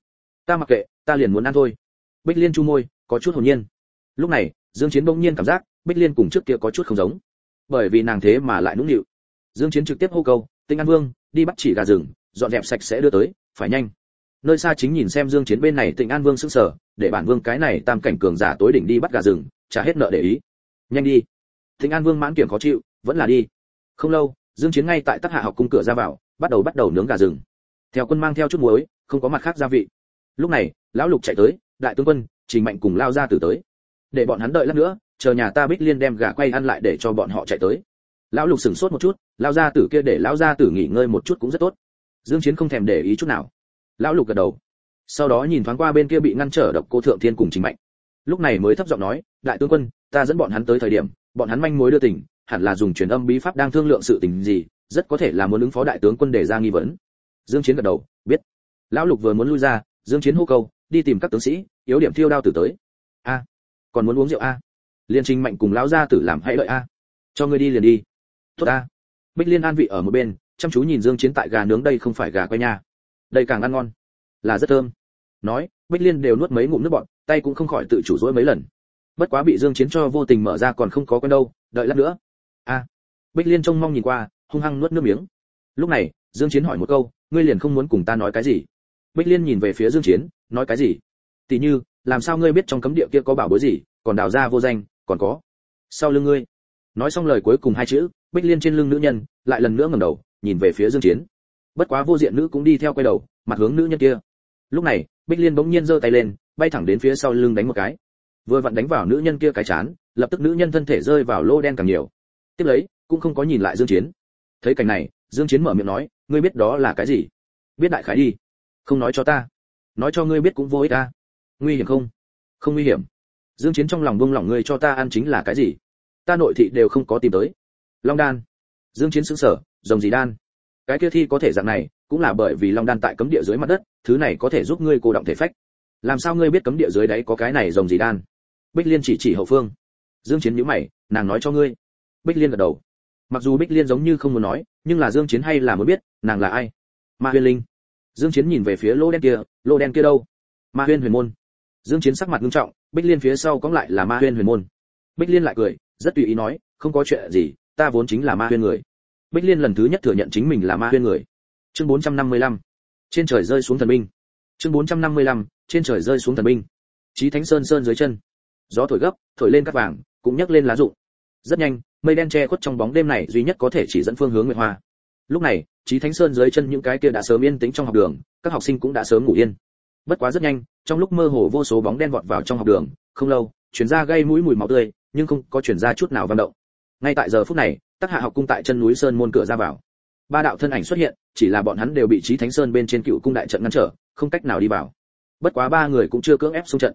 Ta mặc kệ, ta liền muốn ăn thôi. Bích liên chu môi, có chút hồn nhiên lúc này, dương chiến bỗng nhiên cảm giác, bích liên cùng trước kia có chút không giống. Bởi vì nàng thế mà lại nũng nịu. Dương chiến trực tiếp hô câu, tinh an vương, đi bắt chỉ gà rừng, dọn dẹp sạch sẽ đưa tới, phải nhanh. Nơi xa chính nhìn xem dương chiến bên này tịnh an vương sững sờ, để bản vương cái này tam cảnh cường giả tối đỉnh đi bắt gà rừng, trả hết nợ để ý. Nhanh đi. Tịnh an vương mãn kiểm khó chịu, vẫn là đi. Không lâu, dương chiến ngay tại tắc hạ học cung cửa ra vào, bắt đầu bắt đầu nướng gà rừng. Theo quân mang theo chút muối, không có mặt khác gia vị. Lúc này, lão lục chạy tới, đại tướng quân, trình mạnh cùng lao ra từ tới để bọn hắn đợi lát nữa, chờ nhà ta bích liên đem gà quay ăn lại để cho bọn họ chạy tới. Lão lục sửng sốt một chút lao ra tử kia để lão ra tử nghỉ ngơi một chút cũng rất tốt. Dương chiến không thèm để ý chút nào. Lão lục gật đầu. Sau đó nhìn thoáng qua bên kia bị ngăn trở độc cô thượng thiên cùng chính mạnh. Lúc này mới thấp giọng nói, đại tướng quân, ta dẫn bọn hắn tới thời điểm, bọn hắn manh mối đưa tình, hẳn là dùng truyền âm bí pháp đang thương lượng sự tình gì, rất có thể là muốn ứng phó đại tướng quân để ra nghi vấn. Dương chiến gật đầu, biết. Lão lục vừa muốn lui ra, dương chiến hô câu, đi tìm các tướng sĩ, yếu điểm thiêu đao tử tới. A còn muốn uống rượu a? Liên trình mạnh cùng lão gia tử làm hãy đợi a. Cho ngươi đi liền đi. Tốt a bích liên an vị ở một bên, chăm chú nhìn dương chiến tại gà nướng đây không phải gà quay nha. Đây càng ăn ngon. Là rất thơm. Nói, bích liên đều nuốt mấy ngụm nước bọt, tay cũng không khỏi tự chủ dỗi mấy lần. Bất quá bị dương chiến cho vô tình mở ra còn không có quen đâu, đợi lát nữa. A. Bích liên trông mong nhìn qua, hung hăng nuốt nước miếng. Lúc này, dương chiến hỏi một câu, ngươi liền không muốn cùng ta nói cái gì? Bích liên nhìn về phía dương chiến, nói cái gì? Tỷ như làm sao ngươi biết trong cấm địa kia có bảo bối gì, còn đào ra vô danh, còn có. Sau lưng ngươi. Nói xong lời cuối cùng hai chữ, bích liên trên lưng nữ nhân lại lần nữa ngẩng đầu, nhìn về phía dương chiến. Bất quá vô diện nữ cũng đi theo quay đầu, mặt hướng nữ nhân kia. Lúc này, bích liên bỗng nhiên giơ tay lên, bay thẳng đến phía sau lưng đánh một cái. Vừa vặn đánh vào nữ nhân kia cái chán, lập tức nữ nhân thân thể rơi vào lô đen càng nhiều. Tiếp lấy, cũng không có nhìn lại dương chiến. Thấy cảnh này, dương chiến mở miệng nói, ngươi biết đó là cái gì? Biết đại khái đi. Không nói cho ta. Nói cho ngươi biết cũng vô ích ta nguy hiểm không? Không nguy hiểm. Dương chiến trong lòng buông lỏng, ngươi cho ta ăn chính là cái gì? Ta nội thị đều không có tìm tới. Long đan. Dương chiến sững sờ, rồng gì đan? Cái kia thi có thể dạng này, cũng là bởi vì long đan tại cấm địa dưới mặt đất, thứ này có thể giúp ngươi cô động thể phách. Làm sao ngươi biết cấm địa dưới đấy có cái này rồng gì đan? Bích liên chỉ chỉ hậu phương. Dương chiến nhíu mày, nàng nói cho ngươi. Bích liên gật đầu. Mặc dù bích liên giống như không muốn nói, nhưng là dương chiến hay là muốn biết, nàng là ai? Ma huyên linh. Dương chiến nhìn về phía lô đen kia, lô đen kia đâu? Ma huyên huyền môn dương chiến sắc mặt nghiêm trọng, bích liên phía sau cũng lại là ma huyên huyền môn. Bích liên lại cười, rất tùy ý nói, không có chuyện gì, ta vốn chính là ma huyên người. Bích liên lần thứ nhất thừa nhận chính mình là ma huyên người. Chương 455 trên trời rơi xuống thần binh. Chương 455 trên trời rơi xuống thần binh. Chí thánh sơn sơn dưới chân. Gió thổi gấp, thổi lên cát vàng, cũng nhấc lên lá rụng. Rất nhanh, mây đen che khuất trong bóng đêm này duy nhất có thể chỉ dẫn phương hướng nguyệt hoa. Lúc này, chí thánh sơn dưới chân những cái kia đã sớm yên tĩnh trong học đường, các học sinh cũng đã sớm ngủ yên bất quá rất nhanh, trong lúc mơ hồ vô số bóng đen vọt vào trong học đường, không lâu, chuyển ra gây mũi mùi máu tươi, nhưng không có chuyển ra chút nào vang động. Ngay tại giờ phút này, tắc hạ học cung tại chân núi sơn môn cửa ra vào. Ba đạo thân ảnh xuất hiện, chỉ là bọn hắn đều bị trí thánh sơn bên trên cựu cung đại trận ngăn trở, không cách nào đi vào. Bất quá ba người cũng chưa cưỡng ép xung trận.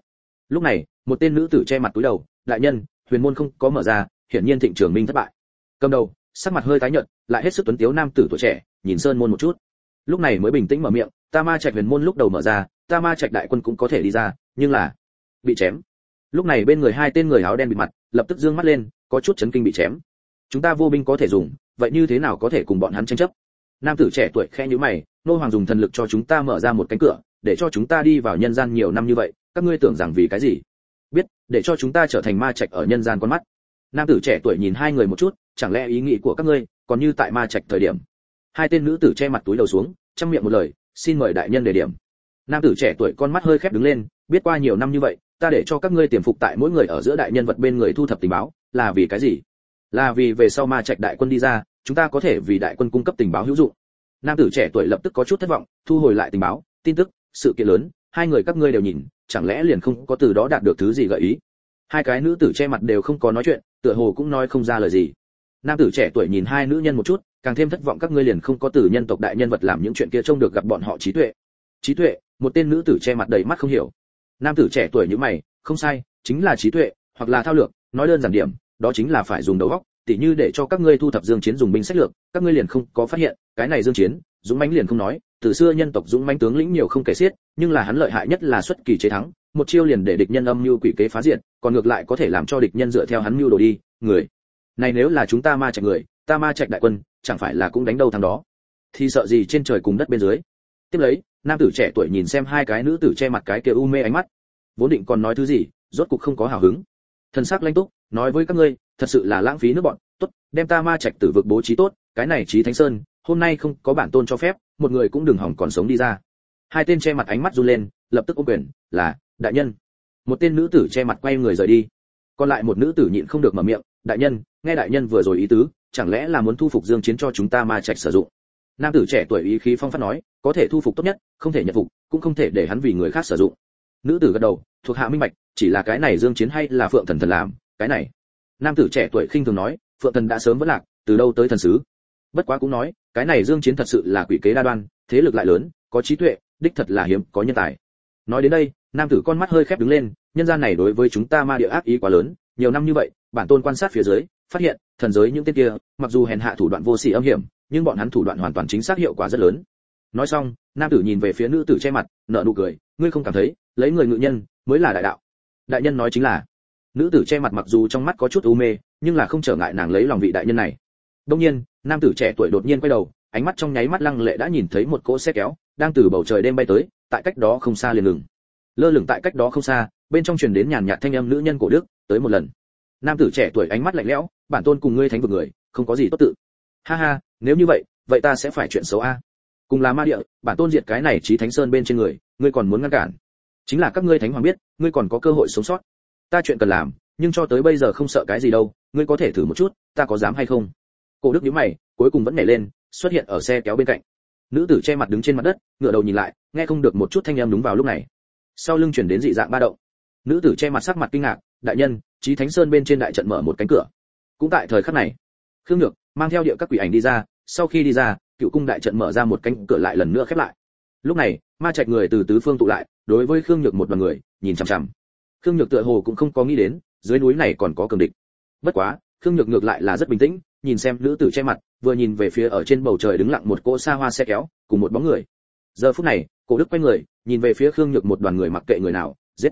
Lúc này, một tên nữ tử che mặt túi đầu, đại nhân, huyền môn không có mở ra, hiển nhiên thịnh trường minh thất bại. Cầm đầu, sắc mặt hơi tái nhợt, lại hết sức tuấn tiếu nam tử tuổi trẻ, nhìn sơn môn một chút. Lúc này mới bình tĩnh mở miệng, ta ma trạch huyền môn lúc đầu mở ra ta ma trạch đại quân cũng có thể đi ra, nhưng là bị chém. Lúc này bên người hai tên người áo đen bị mặt, lập tức dương mắt lên, có chút chấn kinh bị chém. Chúng ta vô binh có thể dùng, vậy như thế nào có thể cùng bọn hắn tranh chấp? Nam tử trẻ tuổi khe nhíu mày, nô hoàng dùng thần lực cho chúng ta mở ra một cánh cửa, để cho chúng ta đi vào nhân gian nhiều năm như vậy, các ngươi tưởng rằng vì cái gì? Biết, để cho chúng ta trở thành ma trạch ở nhân gian con mắt. Nam tử trẻ tuổi nhìn hai người một chút, chẳng lẽ ý nghĩ của các ngươi còn như tại ma trạch thời điểm? Hai tên nữ tử che mặt túi đầu xuống trong miệng một lời, xin mời đại nhân đề điểm nam tử trẻ tuổi con mắt hơi khép đứng lên, biết qua nhiều năm như vậy, ta để cho các ngươi tiềm phục tại mỗi người ở giữa đại nhân vật bên người thu thập tình báo, là vì cái gì? Là vì về sau ma trạch đại quân đi ra, chúng ta có thể vì đại quân cung cấp tình báo hữu dụng. Nam tử trẻ tuổi lập tức có chút thất vọng, thu hồi lại tình báo, tin tức, sự kiện lớn, hai người các ngươi đều nhìn, chẳng lẽ liền không có từ đó đạt được thứ gì gợi ý? Hai cái nữ tử che mặt đều không có nói chuyện, tựa hồ cũng nói không ra lời gì. Nam tử trẻ tuổi nhìn hai nữ nhân một chút, càng thêm thất vọng các ngươi liền không có từ nhân tộc đại nhân vật làm những chuyện kia trông được gặp bọn họ trí tuệ trí tuệ một tên nữ tử che mặt đầy mắt không hiểu. Nam tử trẻ tuổi như mày không sai chính là trí tuệ hoặc là thao lược nói đơn giản điểm đó chính là phải dùng đầu óc tỉ như để cho các ngươi thu thập dương chiến dùng binh sách lược các ngươi liền không có phát hiện cái này dương chiến dũng mãnh liền không nói từ xưa nhân tộc dũng mãnh tướng lĩnh nhiều không kể xiết nhưng là hắn lợi hại nhất là xuất kỳ chế thắng một chiêu liền để địch nhân âm mưu quỷ kế phá diện, còn ngược lại có thể làm cho địch nhân dựa theo hắn mưu đồ đi người. Này nếu là chúng ta ma trạch người ta ma trạch đại quân chẳng phải là cũng đánh đâu thằng đó. Thì sợ gì trên trời cùng đất bên dưới. Tiếp lấy nam tử trẻ tuổi nhìn xem hai cái nữ tử che mặt cái kia u mê ánh mắt. Vốn định còn nói thứ gì, rốt cục không có hào hứng. Thân sắc lanh túc, nói với các ngươi, thật sự là lãng phí nước bọn, tốt, đem ta ma trạch tử vực bố trí tốt, cái này trí thánh sơn, hôm nay không có bản tôn cho phép, một người cũng đừng hỏng còn sống đi ra. Hai tên che mặt ánh mắt run lên, lập tức ô quyền, là, đại nhân. Một tên nữ tử che mặt quay người rời đi. Còn lại một nữ tử nhịn không được mở miệng, đại nhân, nghe đại nhân vừa rồi ý tứ, chẳng lẽ là muốn thu phục dương chiến cho chúng ta ma trạch sử dụng? Nam tử trẻ tuổi ý khí phong phát nói, có thể thu phục tốt nhất, không thể nhận phục, cũng không thể để hắn vì người khác sử dụng. Nữ tử gật đầu, thuộc hạ minh bạch, chỉ là cái này dương chiến hay là phượng thần thần làm, cái này. Nam tử trẻ tuổi khinh thường nói, phượng thần đã sớm vẫn lạc, từ đâu tới thần sứ? Bất quá cũng nói, cái này dương chiến thật sự là quỷ kế đa đoan, thế lực lại lớn, có trí tuệ, đích thật là hiếm, có nhân tài. Nói đến đây, nam tử con mắt hơi khép đứng lên, nhân gian này đối với chúng ta ma địa ác ý quá lớn, nhiều năm như vậy, bản tôn quan sát phía dưới, phát hiện, thần giới những tên kia, mặc dù hèn hạ thủ đoạn vô sỉ âm hiểm nhưng bọn hắn thủ đoạn hoàn toàn chính xác hiệu quả rất lớn. Nói xong, nam tử nhìn về phía nữ tử che mặt, nở nụ cười, ngươi không cảm thấy, lấy người ngự nhân mới là đại đạo. Đại nhân nói chính là, nữ tử che mặt mặc dù trong mắt có chút u mê, nhưng là không trở ngại nàng lấy lòng vị đại nhân này. Đông nhiên, nam tử trẻ tuổi đột nhiên quay đầu, ánh mắt trong nháy mắt lăng lệ đã nhìn thấy một cỗ xe kéo đang từ bầu trời đêm bay tới, tại cách đó không xa liền ngừng. Lơ lửng tại cách đó không xa, bên trong truyền đến nhàn nhạt thanh âm nữ nhân cổ đức, tới một lần. Nam tử trẻ tuổi ánh mắt lạnh lẽo, bản tôn cùng ngươi thánh vực người, không có gì tốt tự ha ha, nếu như vậy vậy ta sẽ phải chuyện xấu a. Cùng là ma địa, bản tôn diệt cái này trí thánh sơn bên trên người, ngươi còn muốn ngăn cản. Chính là các ngươi thánh hoàng biết, ngươi còn có cơ hội sống sót. Ta chuyện cần làm, nhưng cho tới bây giờ không sợ cái gì đâu, ngươi có thể thử một chút, ta có dám hay không? Cổ đức nhíu mày, cuối cùng vẫn nhảy lên, xuất hiện ở xe kéo bên cạnh. Nữ tử che mặt đứng trên mặt đất, ngửa đầu nhìn lại, nghe không được một chút thanh âm đúng vào lúc này. Sau lưng chuyển đến dị dạng ba động. Nữ tử che mặt sắc mặt kinh ngạc, đại nhân trí thánh sơn bên trên đại trận mở một cánh cửa. Cũng tại thời khắc này, khương nhược mang theo địa các quỷ ảnh đi ra, sau khi đi ra, cựu cung đại trận mở ra một cánh cửa lại lần nữa khép lại. Lúc này, ma trạch người từ tứ phương tụ lại, đối với khương nhược một đoàn người, nhìn chằm chằm. Khương nhược tựa hồ cũng không có nghĩ đến, dưới núi này còn có cường địch. Bất quá, khương nhược ngược lại là rất bình tĩnh, nhìn xem nữ tử che mặt, vừa nhìn về phía ở trên bầu trời đứng lặng một cỗ xa hoa xe kéo, cùng một bóng người. Giờ phút này, cổ đức quay người, nhìn về phía khương nhược một đoàn người mặc kệ người nào, giết.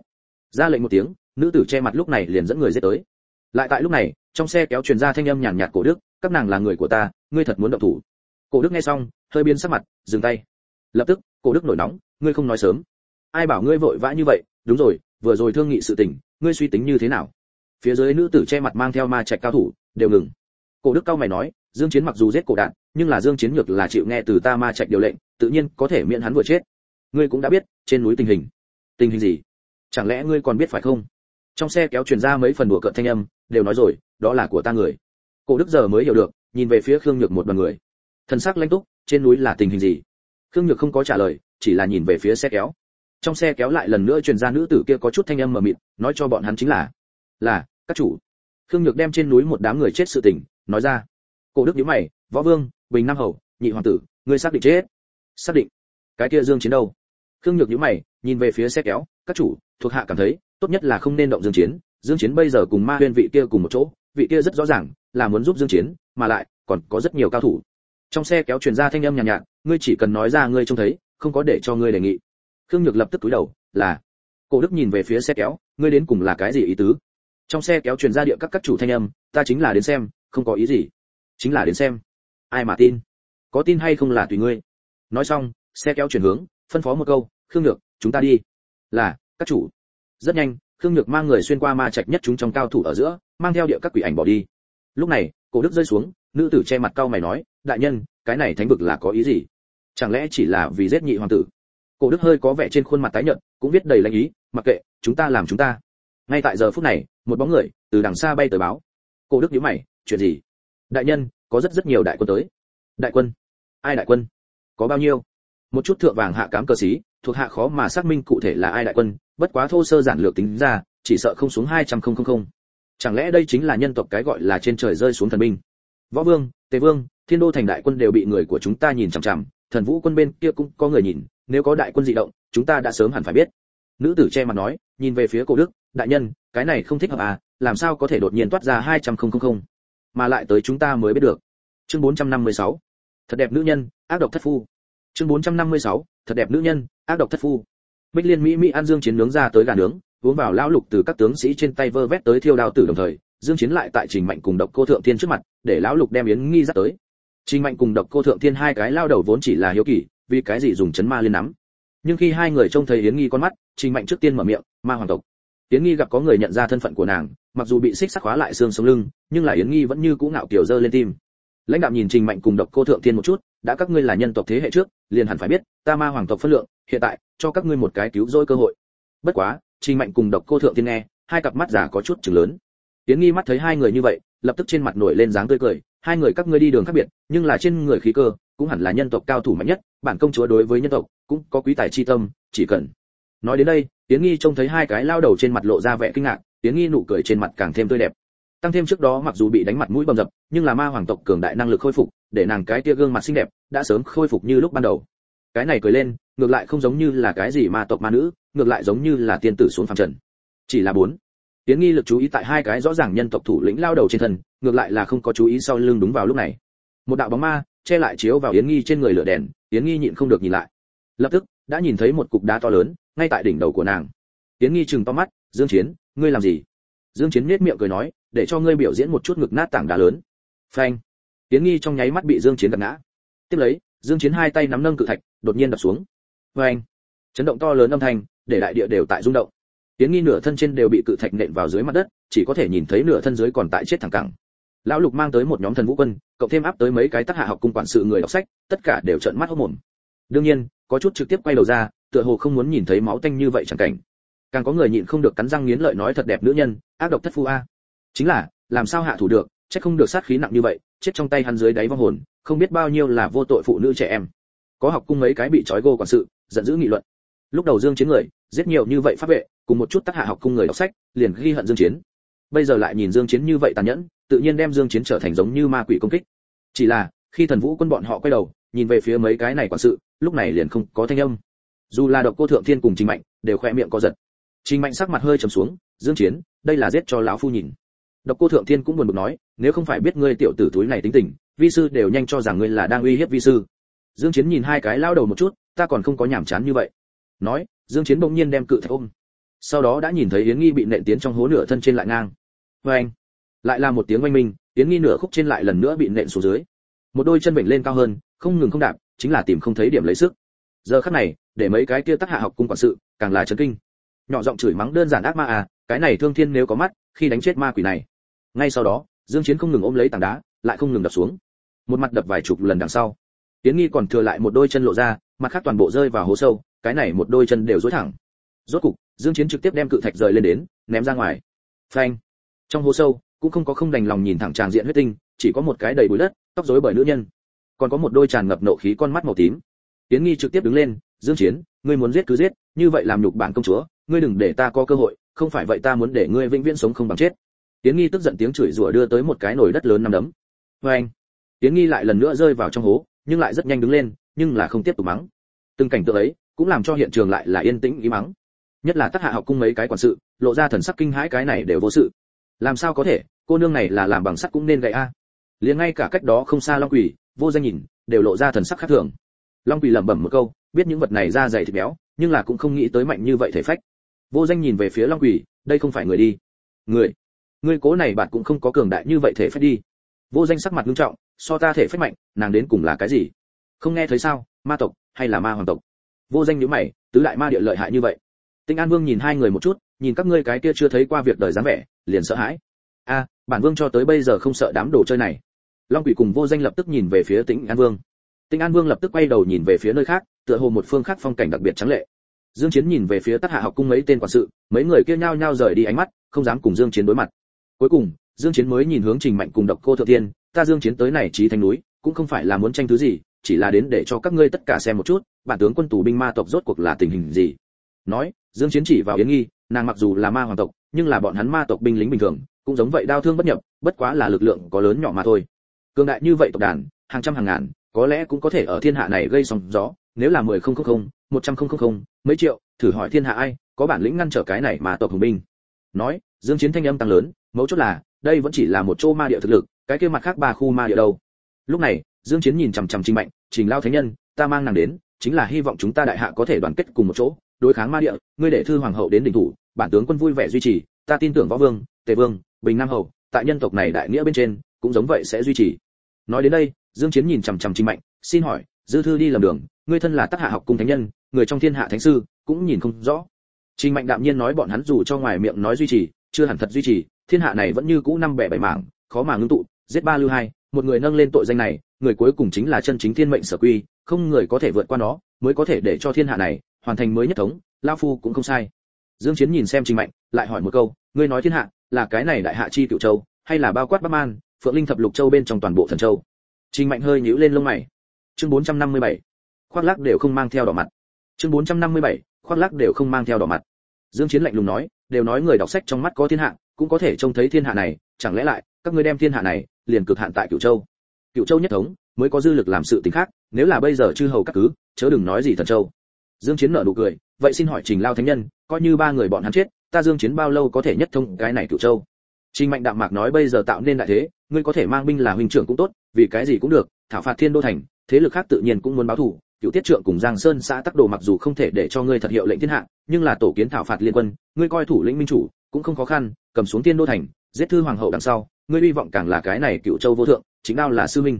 Ra lệnh một tiếng, nữ tử che mặt lúc này liền dẫn người giết tới. Lại tại lúc này, trong xe kéo truyền ra thanh âm nhàn nhạt cổ đức các nàng là người của ta, ngươi thật muốn động thủ. Cổ đức nghe xong, hơi biến sắc mặt, dừng tay. Lập tức, cổ đức nổi nóng, ngươi không nói sớm. Ai bảo ngươi vội vã như vậy? Đúng rồi, vừa rồi thương nghị sự tình, ngươi suy tính như thế nào? Phía dưới nữ tử che mặt mang theo ma trạch cao thủ, đều ngừng. Cổ đức cao mày nói, dương chiến mặc dù giết cổ đạn, nhưng là dương chiến nhược là chịu nghe từ ta ma trạch điều lệnh, tự nhiên có thể miễn hắn vừa chết. Ngươi cũng đã biết, trên núi tình hình. Tình hình gì? Chẳng lẽ ngươi còn biết phải không? Trong xe kéo truyền ra mấy phần đùa cợt thanh âm, đều nói rồi, đó là của ta người cổ đức giờ mới hiểu được, nhìn về phía khương nhược một đoàn người. Thần sắc lãnh túc, trên núi là tình hình gì? Khương nhược không có trả lời, chỉ là nhìn về phía xe kéo. Trong xe kéo lại lần nữa truyền ra nữ tử kia có chút thanh âm mờ mịt, nói cho bọn hắn chính là là, các chủ. Khương nhược đem trên núi một đám người chết sự tình, nói ra. Cổ đức nhíu mày, võ vương, bình nam hầu, nhị hoàng tử, ngươi xác định chết? Xác định. Cái kia dương chiến đâu? Khương nhược nhíu mày, nhìn về phía xe kéo, các chủ, thuộc hạ cảm thấy, tốt nhất là không nên động dương chiến. Dương chiến bây giờ cùng ma huyên vị kia cùng một chỗ vị kia rất rõ ràng là muốn giúp dương chiến mà lại còn có rất nhiều cao thủ. Trong xe kéo truyền ra thanh âm nhàn nhạt, nhạt ngươi chỉ cần nói ra ngươi trông thấy không có để cho ngươi đề nghị. Khương nhược lập tức cúi đầu là. Cổ đức nhìn về phía xe kéo ngươi đến cùng là cái gì ý tứ? Trong xe kéo truyền ra địa các các chủ thanh âm ta chính là đến xem không có ý gì. Chính là đến xem. Ai mà tin? Có tin hay không là tùy ngươi. Nói xong xe kéo chuyển hướng phân phó một câu khương nhược chúng ta đi. Là các chủ. Rất nhanh khương nhược mang người xuyên qua ma trạch nhất chúng trong cao thủ ở giữa, mang theo địa các quỷ ảnh bỏ đi. Lúc này, cổ đức rơi xuống, nữ tử che mặt cao mày nói, đại nhân, cái này thánh vực là có ý gì? Chẳng lẽ chỉ là vì giết nhị hoàng tử? Cổ đức hơi có vẻ trên khuôn mặt tái nhợt, cũng viết đầy lãnh ý, mặc kệ, chúng ta làm chúng ta. Ngay tại giờ phút này, một bóng người từ đằng xa bay tới báo. Cổ đức nhíu mày, chuyện gì? Đại nhân, có rất rất nhiều đại quân tới. Đại quân? Ai đại quân? Có bao nhiêu? Một chút thượng vàng hạ cám cơ sĩ, thuộc hạ khó mà xác minh cụ thể là ai đại quân, bất quá thô sơ giản lược tính ra, chỉ sợ không xuống hai trăm không không không. Chẳng lẽ đây chính là nhân tộc cái gọi là trên trời rơi xuống thần binh? Võ vương, tề vương, thiên đô thành đại quân đều bị người của chúng ta nhìn chằm chằm, thần vũ quân bên kia cũng có người nhìn, nếu có đại quân dị động, chúng ta đã sớm hẳn phải biết. Nữ tử che mặt nói, nhìn về phía cổ đức, đại nhân, cái này không thích hợp à làm sao có thể đột nhiên toát ra hai trăm không không không? Mà lại tới chúng ta mới biết được. Chương bốn trăm năm mươi sáu. Thật đẹp nữ nhân, ác độc thất phu chương bốn trăm năm mươi sáu, thật đẹp nữ nhân, ác độc thất phu. Bích liên mỹ mỹ ăn dương chiến nướng ra tới gà nướng, uống vào lão lục từ các tướng sĩ trên tay vơ vét tới thiêu đao tử đồng thời, dương chiến lại tại trình mạnh cùng độc cô thượng thiên trước mặt, để lão lục đem yến nghi dắt tới. Trình mạnh cùng độc cô thượng thiên hai cái lao đầu vốn chỉ là hiếu kỳ, vì cái gì dùng chấn ma liên nắm. Nhưng khi hai người trông thấy yến nghi con mắt, trình mạnh trước tiên mở miệng, ma hoàng tộc. Yến nghi gặp có người nhận ra thân phận của nàng, mặc dù bị xích sắc khóa lại xương sống lưng, nhưng là yến nghi vẫn như cũ ngạo kiểu dơ lên tim. Lãnh đạo nhìn trình mạnh cùng độc cô thượng thiên một chút đã các ngươi là nhân tộc thế hệ trước, liền hẳn phải biết, ta ma hoàng tộc phân lượng, hiện tại, cho các ngươi một cái cứu rỗi cơ hội. Bất quá, trình mạnh cùng độc cô thượng tiên nghe, hai cặp mắt giả có chút chừng lớn. Tiến nghi mắt thấy hai người như vậy, lập tức trên mặt nổi lên dáng tươi cười, hai người các ngươi đi đường khác biệt, nhưng là trên người khí cơ, cũng hẳn là nhân tộc cao thủ mạnh nhất, bản công chúa đối với nhân tộc, cũng có quý tài chi tâm, chỉ cần. Nói đến đây tiến nghi trông thấy hai cái lao đầu trên mặt lộ ra vẻ kinh ngạc tiến nghi nụ cười trên mặt càng thêm tươi đẹp. Tăng thêm trước đó mặc dù bị đánh mặt mũi bầm dập, nhưng là ma hoàng tộc cường đại năng lực khôi phục để nàng cái kia gương mặt xinh đẹp đã sớm khôi phục như lúc ban đầu. Cái này cười lên, ngược lại không giống như là cái gì ma tộc ma nữ, ngược lại giống như là tiên tử xuống phàm trần. Chỉ là bốn. Tiến nghi lực chú ý tại hai cái rõ ràng nhân tộc thủ lĩnh lao đầu trên thân, ngược lại là không có chú ý sau lưng đúng vào lúc này. Một đạo bóng ma che lại chiếu vào yến nghi trên người lửa đèn, yến nghi nhịn không được nhìn lại. Lập tức, đã nhìn thấy một cục đá to lớn, ngay tại đỉnh đầu của nàng. Yến nghi chừng to mắt, dương chiến, ngươi làm gì? Dương chiến nhếch miệng cười nói, để cho ngươi biểu diễn một chút ngực nát tảng đá lớn. Phanh yến nghi trong nháy mắt bị dương chiến gạt ngã. Tiếp lấy, dương chiến hai tay nắm nâng cự thạch, đột nhiên đập xuống. Oeng! chấn động to lớn âm thanh, để đại địa đều tại rung động. Yến nghi nửa thân trên đều bị cự thạch nện vào dưới mặt đất, chỉ có thể nhìn thấy nửa thân dưới còn tại chết thẳng cẳng. Lão lục mang tới một nhóm thần vũ quân, cộng thêm áp tới mấy cái tác hạ học cung quản sự người đọc sách, tất cả đều trợn mắt hốt mồm đương nhiên, có chút trực tiếp quay đầu ra, tựa hồ không muốn nhìn thấy máu tanh như vậy chẳng cảnh. Càng có người nhịn không được cắn răng nghiến lợi nói thật đẹp nữ nhân, ác độc thất phu a. Chính là, làm sao hạ thủ được? Chắc không được sát khí nặng như vậy, chết trong tay hắn dưới đáy vong hồn, không biết bao nhiêu là vô tội phụ nữ trẻ em. Có học cung mấy cái bị trói gô quản sự, giận dữ nghị luận. Lúc đầu dương chiến người, giết nhiều như vậy pháp vệ, cùng một chút tác hạ học cung người đọc sách, liền ghi hận dương chiến. Bây giờ lại nhìn dương chiến như vậy tàn nhẫn, tự nhiên đem dương chiến trở thành giống như ma quỷ công kích. Chỉ là, khi thần vũ quân bọn họ quay đầu, nhìn về phía mấy cái này quản sự, lúc này liền không có thanh âm. Dù là độc cô thượng thiên cùng trình mạnh, đều khoe miệng co giật. Trình mạnh sắc mặt hơi trầm xuống, dương chiến, đây là giết cho lão phu nhìn độc cô thượng thiên cũng buồn bực nói, nếu không phải biết ngươi tiểu tử túi này tính tình, vi sư đều nhanh cho rằng ngươi là đang uy hiếp vi sư. Dương chiến nhìn hai cái lao đầu một chút, ta còn không có nhảm chán như vậy. Nói, dương chiến bỗng nhiên đem cự thạch ôm. Sau đó đã nhìn thấy yến nghi bị nện tiến trong hố nửa thân trên lại ngang. Với anh lại là một tiếng oanh minh, yến nghi nửa khúc trên lại lần nữa bị nện xuống dưới. Một đôi chân bệnh lên cao hơn, không ngừng không đạp, chính là tìm không thấy điểm lấy sức. Giờ khắc này, để mấy cái kia tác hạ học cung quản sự, càng là chấn kinh. Nhỏ giọng chửi mắng đơn giản ác ma à cái này thương thiên nếu có mắt, khi đánh chết ma quỷ này ngay sau đó, dương chiến không ngừng ôm lấy tảng đá, lại không ngừng đập xuống. Một mặt đập vài chục lần đằng sau. Tiến nghi còn thừa lại một đôi chân lộ ra, mặt khác toàn bộ rơi vào hố sâu, cái này một đôi chân đều rối thẳng. Rốt cục, dương chiến trực tiếp đem cự thạch rời lên đến, ném ra ngoài. Phanh. Trong hố sâu, cũng không có không đành lòng nhìn thẳng tràng diện huyết tinh, chỉ có một cái đầy bụi đất, tóc rối bởi nữ nhân. Còn có một đôi tràn ngập nộ khí con mắt màu tím. Tiến nghi trực tiếp đứng lên, dương chiến, ngươi muốn giết cứ giết, như vậy làm nhục bản công chúa, ngươi đừng để ta có cơ hội, không phải vậy ta muốn để ngươi vĩnh viễn sống không bằng chết tiến nghi tức giận tiếng chửi rủa đưa tới một cái nồi đất lớn nằm đấm. Anh, tiến nghi lại lần nữa rơi vào trong hố nhưng lại rất nhanh đứng lên nhưng là không tiếp tục mắng. Từng cảnh tượng ấy cũng làm cho hiện trường lại là yên tĩnh ý mắng. Nhất là tác hạ học cung mấy cái quản sự lộ ra thần sắc kinh hãi cái này đều vô sự. Làm sao có thể cô nương này là làm bằng sắt cũng nên gậy a. Liền ngay cả cách đó không xa long quỷ vô danh nhìn đều lộ ra thần sắc khác thường. Long quỷ lẩm bẩm một câu biết những vật này ra dày thịt béo nhưng là cũng không nghĩ tới mạnh như vậy thể phách. Vô danh nhìn về phía long quỷ đây không phải người đi. Người? Ngươi cố này bạn cũng không có cường đại như vậy thể phách đi. Vô danh sắc mặt nghiêm trọng, so ta thể phách mạnh, nàng đến cùng là cái gì? Không nghe thấy sao, ma tộc hay là ma hoàng tộc? Vô danh nhíu mày, tứ đại ma địa lợi hại như vậy. Tinh an vương nhìn hai người một chút, nhìn các ngươi cái kia chưa thấy qua việc đời dáng vẻ, liền sợ hãi. A, bản vương cho tới bây giờ không sợ đám đồ chơi này. Long quỷ cùng vô danh lập tức nhìn về phía tĩnh an vương. Tĩnh an vương lập tức quay đầu nhìn về phía nơi khác, tựa hồ một phương khác phong cảnh đặc biệt trắng lệ. Dương chiến nhìn về phía tác hạ học cung mấy tên quản sự, mấy người kia nhao nhao rời đi ánh mắt, không dám cùng dương chiến đối mặt cuối cùng, dương chiến mới nhìn hướng trình mạnh cùng độc cô thượng thiên, ta dương chiến tới này trí thành núi, cũng không phải là muốn tranh thứ gì, chỉ là đến để cho các ngươi tất cả xem một chút, bản tướng quân tù binh ma tộc rốt cuộc là tình hình gì. Nói, dương chiến chỉ vào yến nghi, nàng mặc dù là ma hoàng tộc, nhưng là bọn hắn ma tộc binh lính bình thường, cũng giống vậy đau thương bất nhập, bất quá là lực lượng có lớn nhỏ mà thôi. Cường đại như vậy tộc đàn, hàng trăm hàng ngàn, có lẽ cũng có thể ở thiên hạ này gây sóng gió, nếu là mười không không không, một trăm không không không, mấy triệu, thử hỏi thiên hạ ai có bản lĩnh ngăn trở cái này mà tộc hùng binh? Nói, dương chiến thanh âm tăng lớn mấu chốt là, đây vẫn chỉ là một chỗ ma địa thực lực, cái kia mặt khác ba khu ma địa đâu? Lúc này, dương chiến nhìn chằm chằm trình mạnh, trình lao thánh nhân, ta mang nàng đến, chính là hy vọng chúng ta đại hạ có thể đoàn kết cùng một chỗ, đối kháng ma địa, ngươi để thư hoàng hậu đến đỉnh thủ, bản tướng quân vui vẻ duy trì, ta tin tưởng võ vương, tề vương, bình nam hậu tại nhân tộc này đại nghĩa bên trên, cũng giống vậy sẽ duy trì. Nói đến đây, dương chiến nhìn chằm chằm trình mạnh, xin hỏi, dư thư đi lầm đường, ngươi thân là tác hạ học cung thánh nhân, người trong thiên hạ thánh sư, cũng nhìn không rõ. Trình mạnh đạm nhiên nói bọn hắn dù cho ngoài miệng nói duy trì chưa hẳn thật duy trì, thiên hạ này vẫn như cũ năm bẻ bảy mảng, khó mà ngưng tụ, giết ba lưu hai, một người nâng lên tội danh này, người cuối cùng chính là chân chính thiên mệnh sở quy, không người có thể vượt qua nó, mới có thể để cho thiên hạ này hoàn thành mới nhất thống, lao phu cũng không sai dương chiến nhìn xem trình mạnh, lại hỏi một câu, ngươi nói thiên hạ là cái này đại hạ chi cửu châu, hay là bao quát bắc man, phượng linh thập lục châu bên trong toàn bộ thần châu trình mạnh hơi nhíu lên lông mày chương 457. khoác lác đều không mang theo đỏ mặt chương 457. khoác lác đều không mang theo đỏ mặt dương chiến lạnh lùng nói đều nói người đọc sách trong mắt có thiên hạ, cũng có thể trông thấy thiên hạ này, chẳng lẽ lại, các ngươi đem thiên hạ này, liền cực hạn tại cửu châu? Cửu châu nhất thống, mới có dư lực làm sự tình khác, nếu là bây giờ chư hầu các cứ, chớ đừng nói gì thần châu. Dương chiến nở nụ cười, vậy xin hỏi trình lao thánh nhân, coi như ba người bọn hắn chết, ta dương chiến bao lâu có thể nhất thông cái này cửu châu? Trình mạnh đạm mạc nói bây giờ tạo nên đại thế, ngươi có thể mang binh là huynh trưởng cũng tốt, vì cái gì cũng được, thảo phạt thiên đô thành, thế lực khác tự nhiên cũng muốn báo thù cựu tiết trượng cùng giang sơn xã tắc đồ mặc dù không thể để cho ngươi thật hiệu lệnh thiên hạ, nhưng là tổ kiến thảo phạt liên quân, ngươi coi thủ lĩnh minh chủ, cũng không khó khăn, cầm xuống tiên đô thành, giết thư hoàng hậu đằng sau, ngươi hy vọng càng là cái này cựu châu vô thượng, chính đao là sư minh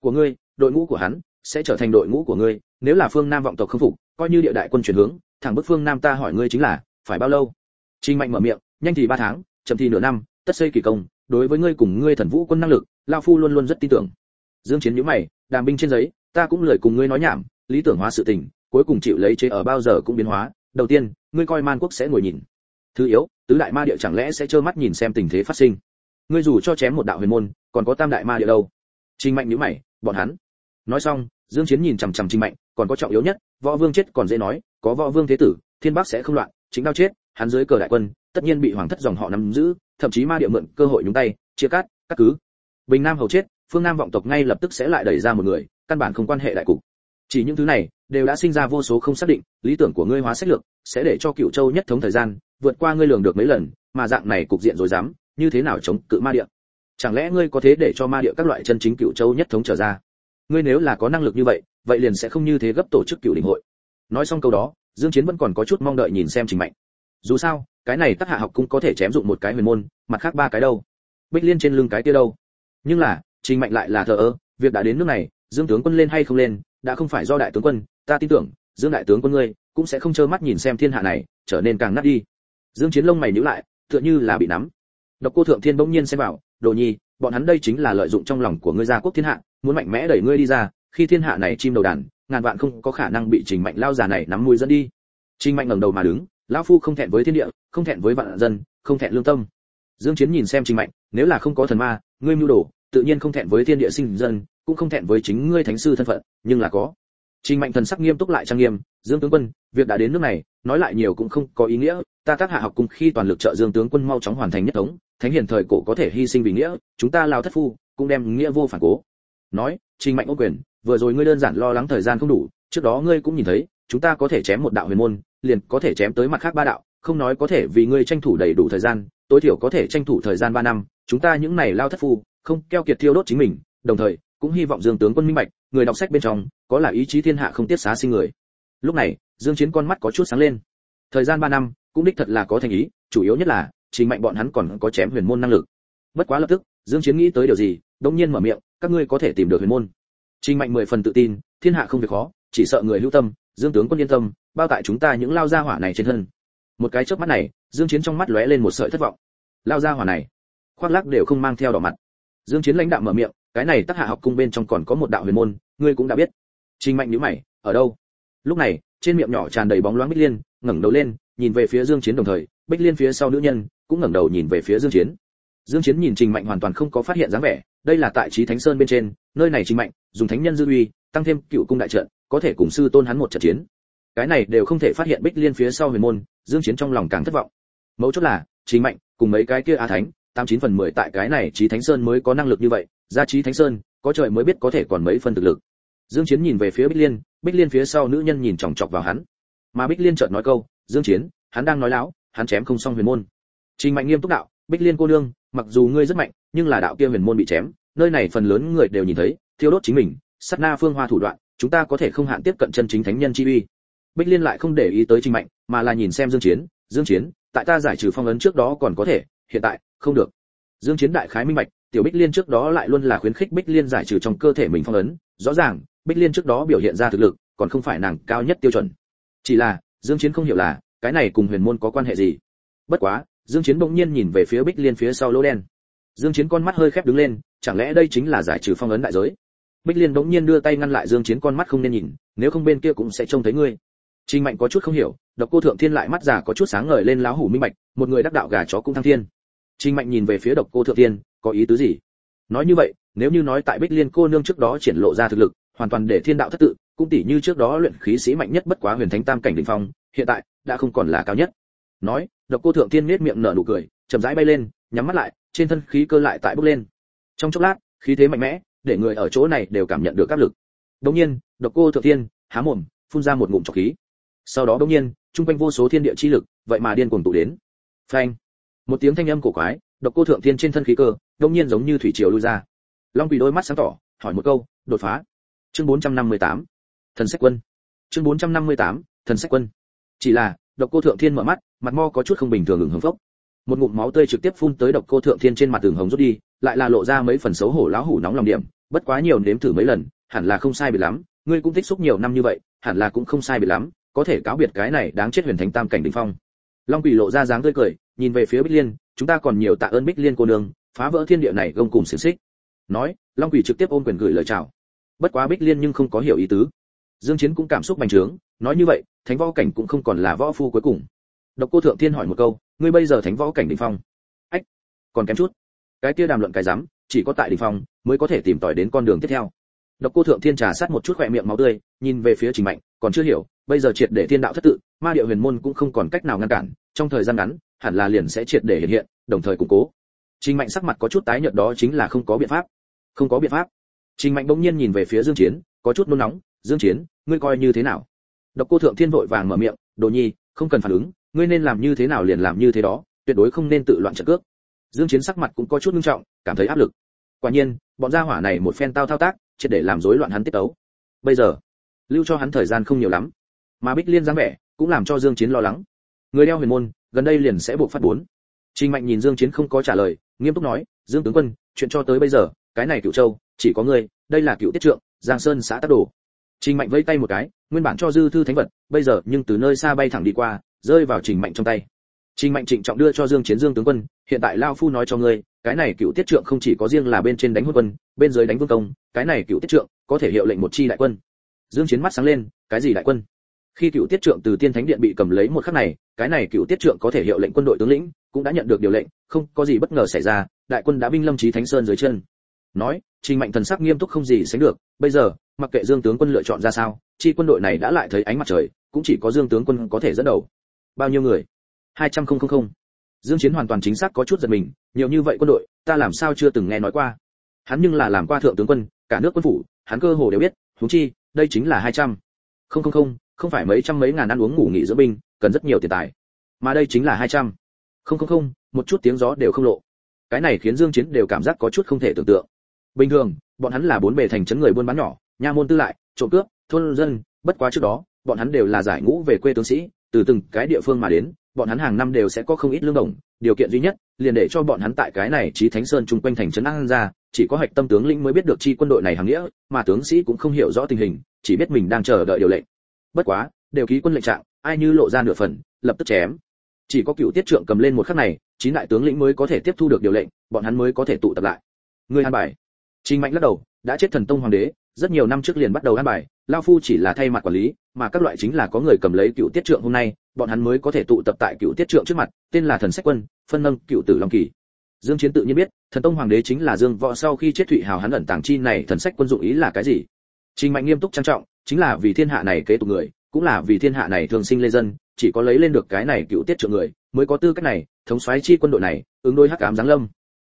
của ngươi, đội ngũ của hắn sẽ trở thành đội ngũ của ngươi, nếu là phương nam vọng tộc không phục, coi như địa đại quân chuyển hướng, thẳng bức phương nam ta hỏi ngươi chính là, phải bao lâu? Trình mạnh mở miệng, nhanh thì ba tháng, chậm thì nửa năm, tất xây kỳ công, đối với ngươi cùng ngươi thần vũ quân năng lực, lao phu luôn luôn rất tin tưởng. Dương chiến nhíu mày, đàm binh trên giấy, ta cũng lười cùng ngươi nói nhảm lý tưởng hóa sự tình, cuối cùng chịu lấy chế ở bao giờ cũng biến hóa. Đầu tiên, ngươi coi man quốc sẽ ngồi nhìn. Thứ yếu, tứ đại ma địa chẳng lẽ sẽ trơ mắt nhìn xem tình thế phát sinh? Ngươi dù cho chém một đạo huyền môn, còn có tam đại ma địa đâu? Trình mạnh nhíu mày, bọn hắn. Nói xong, dương chiến nhìn chằm chằm trình mạnh, còn có trọng yếu nhất, võ vương chết còn dễ nói, có võ vương thế tử, thiên bắc sẽ không loạn, chính đao chết, hắn dưới cờ đại quân, tất nhiên bị hoàng thất dòng họ nắm giữ, thậm chí ma địa mượn cơ hội nhúng tay, chia cắt các cứ. Bình nam hầu chết, phương nam vọng tộc ngay lập tức sẽ lại đẩy ra một người, căn bản không quan hệ đại cục chỉ những thứ này đều đã sinh ra vô số không xác định, lý tưởng của ngươi hóa sách lược sẽ để cho cựu châu nhất thống thời gian vượt qua ngươi lường được mấy lần, mà dạng này cục diện rồi dám, như thế nào chống cự ma địa? Chẳng lẽ ngươi có thế để cho ma địa các loại chân chính cựu châu nhất thống trở ra? Ngươi nếu là có năng lực như vậy vậy liền sẽ không như thế gấp tổ chức cựu đình hội. Nói xong câu đó, dương chiến vẫn còn có chút mong đợi nhìn xem trình mạnh dù sao, cái này tác hạ học cũng có thể chém dụng một cái huyền môn, mặt khác ba cái đâu? Bích liên trên lưng cái kia đâu? Nhưng là, trình mạnh lại là thờ ơ, việc đã đến nước này, dương tướng quân lên hay không lên đã không phải do đại tướng quân, ta tin tưởng, dương đại tướng quân ngươi cũng sẽ không trơ mắt nhìn xem thiên hạ này, trở nên càng nát đi. Dương chiến lông mày nhíu lại, tựa như là bị nắm. Độc cô thượng thiên bỗng nhiên xem bảo đồ nhi, bọn hắn đây chính là lợi dụng trong lòng của ngươi gia quốc thiên hạ, muốn mạnh mẽ đẩy ngươi đi ra, khi thiên hạ này chim đầu đàn, ngàn vạn không có khả năng bị trình mạnh lao già này nắm mũi dẫn đi. Trình mạnh ngẩng đầu mà đứng, lão phu không thẹn với thiên địa, không thẹn với vạn dân, không thẹn lương tâm. Dương chiến nhìn xem trình mạnh, nếu là không có thần ma, ngươi mưu đồ, tự nhiên không thẹn với thiên địa sinh dân cũng không thẹn với chính ngươi thánh sư thân phận, nhưng là có. Trình mạnh thần sắc nghiêm túc lại trang nghiêm, dương tướng quân, việc đã đến nước này, nói lại nhiều cũng không có ý nghĩa, ta tác hạ học cùng khi toàn lực trợ dương tướng quân mau chóng hoàn thành nhất thống, thánh hiền thời cổ có thể hy sinh vì nghĩa, chúng ta lao thất phu, cũng đem nghĩa vô phản cố. Nói, trình mạnh ô quyền, vừa rồi ngươi đơn giản lo lắng thời gian không đủ, trước đó ngươi cũng nhìn thấy, chúng ta có thể chém một đạo huyền môn, liền có thể chém tới mặt khác ba đạo, không nói có thể vì ngươi tranh thủ đầy đủ thời gian, tối thiểu có thể tranh thủ thời gian ba năm, chúng ta những này lao thất phu, không keo kiệt thiêu đốt chính mình, đồng thời cũng hy vọng dương tướng quân minh bạch, người đọc sách bên trong, có là ý chí thiên hạ không tiết xá sinh người. Lúc này, dương chiến con mắt có chút sáng lên. Thời gian ba năm, cũng đích thật là có thành ý, chủ yếu nhất là, trình mạnh bọn hắn còn có chém huyền môn năng lực. Bất quá lập tức, dương chiến nghĩ tới điều gì, đống nhiên mở miệng, các ngươi có thể tìm được huyền môn. Trình mạnh mười phần tự tin, thiên hạ không việc khó, chỉ sợ người lưu tâm, dương tướng quân yên tâm, bao tại chúng ta những lao gia hỏa này trên thân. Một cái chớp mắt này, dương chiến trong mắt lóe lên một sợi thất vọng. Lao gia hỏa này, khoác lác đều không mang theo đỏ mặt. Dương chiến lãnh đạo mở miệng cái này tác hạ học cung bên trong còn có một đạo huyền môn, ngươi cũng đã biết. Trình mạnh nhíu mày, ở đâu? Lúc này, trên miệng nhỏ tràn đầy bóng loáng bích liên, ngẩng đầu lên, nhìn về phía dương chiến đồng thời, bích liên phía sau nữ nhân cũng ngẩng đầu nhìn về phía dương chiến. Dương chiến nhìn trình mạnh hoàn toàn không có phát hiện dáng vẻ, đây là tại trí thánh sơn bên trên, nơi này trình mạnh dùng thánh nhân dư uy, tăng thêm cựu cung đại trận, có thể cùng sư tôn hắn một trận chiến. Cái này đều không thể phát hiện bích liên phía sau huyền môn, dương chiến trong lòng càng thất vọng. Mấu chốt là, trình mạnh cùng mấy cái kia a thánh tám chín phần mười tại cái này trí thánh sơn mới có năng lực như vậy, ra trí thánh sơn, có trời mới biết có thể còn mấy phần thực lực. Dương chiến nhìn về phía bích liên bích liên phía sau nữ nhân nhìn chòng chọc vào hắn. Mà bích liên chợt nói câu, dương chiến, hắn đang nói láo, hắn chém không xong huyền môn. Trình mạnh nghiêm túc đạo, bích liên cô nương, mặc dù ngươi rất mạnh, nhưng là đạo kia huyền môn bị chém, nơi này phần lớn người đều nhìn thấy, thiêu đốt chính mình, sát na phương hoa thủ đoạn, chúng ta có thể không hạn tiếp cận chân chính thánh nhân chi uy. Bích liên lại không để ý tới trình mạnh, mà là nhìn xem dương chiến dương chiến, tại ta giải trừ phong ấn trước đó còn có thể, hiện tại không được. Dương chiến đại khái minh bạch tiểu bích liên trước đó lại luôn là khuyến khích bích liên giải trừ trong cơ thể mình phong ấn. Rõ ràng bích liên trước đó biểu hiện ra thực lực còn không phải nàng cao nhất tiêu chuẩn. Chỉ là dương chiến không hiểu là cái này cùng huyền môn có quan hệ gì. Bất quá dương chiến bỗng nhiên nhìn về phía bích liên phía sau lỗ đen. Dương chiến con mắt hơi khép đứng lên chẳng lẽ đây chính là giải trừ phong ấn đại giới? Bích liên bỗng nhiên đưa tay ngăn lại dương chiến con mắt không nên nhìn nếu không bên kia cũng sẽ trông thấy ngươi. Trình Mạnh có chút không hiểu, Độc Cô Thượng Thiên lại mắt già có chút sáng ngời lên láo hủ minh bạch, một người đắc đạo gà chó cũng thăng thiên. Trình Mạnh nhìn về phía Độc Cô Thượng tiên, có ý tứ gì? Nói như vậy, nếu như nói tại Bích Liên cô nương trước đó triển lộ ra thực lực, hoàn toàn để thiên đạo thất tự cũng tỷ như trước đó luyện khí sĩ mạnh nhất bất quá huyền thánh tam cảnh đỉnh phong hiện tại đã không còn là cao nhất. Nói độc cô thượng Tiên nhếch miệng nở nụ cười chậm rãi bay lên nhắm mắt lại trên thân khí cơ lại tại bốc lên. Trong chốc lát khí thế mạnh mẽ để người ở chỗ này đều cảm nhận được áp lực. Đống nhiên độc cô thượng tiên há mồm phun ra một ngụm trọc khí. Sau đó đống nhiên trung quanh vô số thiên địa chi lực vậy mà điên cuồng tụ đến. Phanh! Một tiếng thanh âm cổ quái, độc cô thượng thiên trên thân khí cơ đông nhiên giống như thủy triều lui ra. Long quỷ đôi mắt sáng tỏ, hỏi một câu, đột phá? Chương 458 thần sách quân. Chương 458 thần sách quân. Chỉ là, độc cô thượng thiên mở mắt, mặt mo có chút không bình thường ngừng hứng phốc. Một ngụm máu tươi trực tiếp phun tới độc cô thượng thiên trên mặt tường hồng rút đi, lại là lộ ra mấy phần xấu hổ lão hủ nóng lòng điểm. Bất quá nhiều nếm thử mấy lần, hẳn là không sai biệt lắm. Ngươi cũng tích xúc nhiều năm như vậy, hẳn là cũng không sai biệt lắm. Có thể cáo biệt cái này đáng chết huyền thánh tam cảnh đỉnh phong long quỷ lộ ra dáng tươi cười, nhìn về phía bích liên, chúng ta còn nhiều tạ ơn bích liên cô nương, phá vỡ thiên địa này gông cùng xiềng xích. Nói, long quỷ trực tiếp ôm quyền gửi lời chào. Bất quá bích liên nhưng không có hiểu ý tứ. Dương chiến cũng cảm xúc bành trướng, nói như vậy, thánh võ cảnh cũng không còn là võ phu cuối cùng. Độc cô thượng thiên hỏi một câu, ngươi bây giờ thánh võ cảnh đỉnh phong? Ách, còn kém chút. Cái kia đàm luận cái rắm, chỉ có tại đỉnh phong mới có thể tìm tòi đến con đường tiếp theo. Độc cô thượng thiên trà sát một chút khỏe miệng máu tươi, nhìn về phía trình mạnh còn chưa hiểu, bây giờ triệt để thiên đạo thất tự, ma địa huyền môn cũng không còn cách nào ngăn cản, trong thời gian ngắn, hẳn là liền sẽ triệt để hiện hiện, đồng thời củng cố. Trình mạnh sắc mặt có chút tái nhợt đó chính là không có biện pháp. Không có biện pháp. Trình mạnh bỗng nhiên nhìn về phía dương chiến, có chút nôn nóng, dương chiến, ngươi coi như thế nào? Độc cô thượng thiên vội vàng mở miệng, đồ nhi, không cần phản ứng, ngươi nên làm như thế nào liền làm như thế đó, tuyệt đối không nên tự loạn trận cước. Dương chiến sắc mặt cũng có chút nghiêm trọng, cảm thấy áp lực. Quả nhiên, bọn gia hỏa này một phen tao thao tác, triệt để làm rối loạn hắn tiết tấu. Bây giờ lưu cho hắn thời gian không nhiều lắm. Mà bích liên dáng vẻ cũng làm cho dương chiến lo lắng. Người đeo huyền môn, gần đây liền sẽ buộc phát bốn. Trình mạnh nhìn dương chiến không có trả lời, nghiêm túc nói, dương tướng quân, chuyện cho tới bây giờ, cái này cựu châu, chỉ có ngươi, đây là cựu tiết trượng, giang sơn xã tác đồ. Trình mạnh vẫy tay một cái, nguyên bản cho dư thư thánh vật, bây giờ nhưng từ nơi xa bay thẳng đi qua, rơi vào trình mạnh trong tay. Trình mạnh trịnh trọng đưa cho dương chiến, dương tướng quân, hiện tại lao phu nói cho ngươi, cái này cựu tiết trượng không chỉ có riêng là bên trên đánh hôn quân, bên dưới đánh vương công, cái này cựu tiết trượng có thể hiệu lệnh một chi đại quân dương chiến mắt sáng lên, cái gì đại quân? Khi cựu tiết trượng từ tiên thánh điện bị cầm lấy một khắc này, cái này cựu tiết trượng có thể hiệu lệnh quân đội tướng lĩnh, cũng đã nhận được điều lệnh, không có gì bất ngờ xảy ra, đại quân đã binh lâm chí thánh sơn dưới chân. Nói, trình mạnh thần sắc nghiêm túc không gì sánh được, bây giờ, mặc kệ dương tướng quân lựa chọn ra sao, chi quân đội này đã lại thấy ánh mặt trời, cũng chỉ có dương tướng quân có thể dẫn đầu. Bao nhiêu người? Hai trăm không không không. Dương chiến hoàn toàn chính xác có chút giật mình, nhiều như vậy quân đội, ta làm sao chưa từng nghe nói qua. Hắn nhưng là làm qua thượng tướng quân, cả nước quân phủ, hắn cơ hồ đều biết, huống chi đây chính là hai trăm. Không không không không phải mấy trăm mấy ngàn ăn uống ngủ nghỉ giữa binh, cần rất nhiều tiền tài. Mà đây chính là hai trăm. Không không không, một chút tiếng gió đều không lộ. Cái này khiến dương chiến đều cảm giác có chút không thể tưởng tượng. Bình thường, bọn hắn là bốn bề thành trấn người buôn bán nhỏ, nha môn tư lại, trộm cướp, thôn dân. Bất quá trước đó, bọn hắn đều là giải ngũ về quê tướng sĩ, từ từng cái địa phương mà đến, bọn hắn hàng năm đều sẽ có không ít lương đồng, điều kiện duy nhất liền để cho bọn hắn tại cái này chí thánh sơn chung quanh thành trấn an ra, chỉ có hạch tâm tướng lĩnh mới biết được chi quân đội này hàng nghĩa, mà tướng sĩ cũng không hiểu rõ tình hình, chỉ biết mình đang chờ đợi điều lệnh. Bất quá, đều ký quân lệnh trạng, ai như lộ ra nửa phần, lập tức chém. Chỉ có cựu tiết trượng cầm lên một khắc này, chín đại tướng lĩnh mới có thể tiếp thu được điều lệnh, bọn hắn mới có thể tụ tập lại. Người an bài. Trình mạnh lắc đầu, đã chết thần tông hoàng đế, rất nhiều năm trước liền bắt đầu an bài, lao phu chỉ là thay mặt quản lý, mà các loại chính là có người cầm lấy cựu tiết trượng hôm nay bọn hắn mới có thể tụ tập tại cựu tiết trượng trước mặt, tên là thần sách quân, phân nâng cựu tử long kỳ. Dương chiến tự nhiên biết, thần tông hoàng đế chính là dương võ sau khi chết thụy hào hắn ẩn tàng chi này, thần sách quân dụng ý là cái gì? Trình mạnh nghiêm túc trang trọng, chính là vì thiên hạ này kế tục người, cũng là vì thiên hạ này thường sinh lê dân, chỉ có lấy lên được cái này cựu tiết trượng người, mới có tư cách này, thống soái chi quân đội này, ứng đối hắc ám giáng lâm.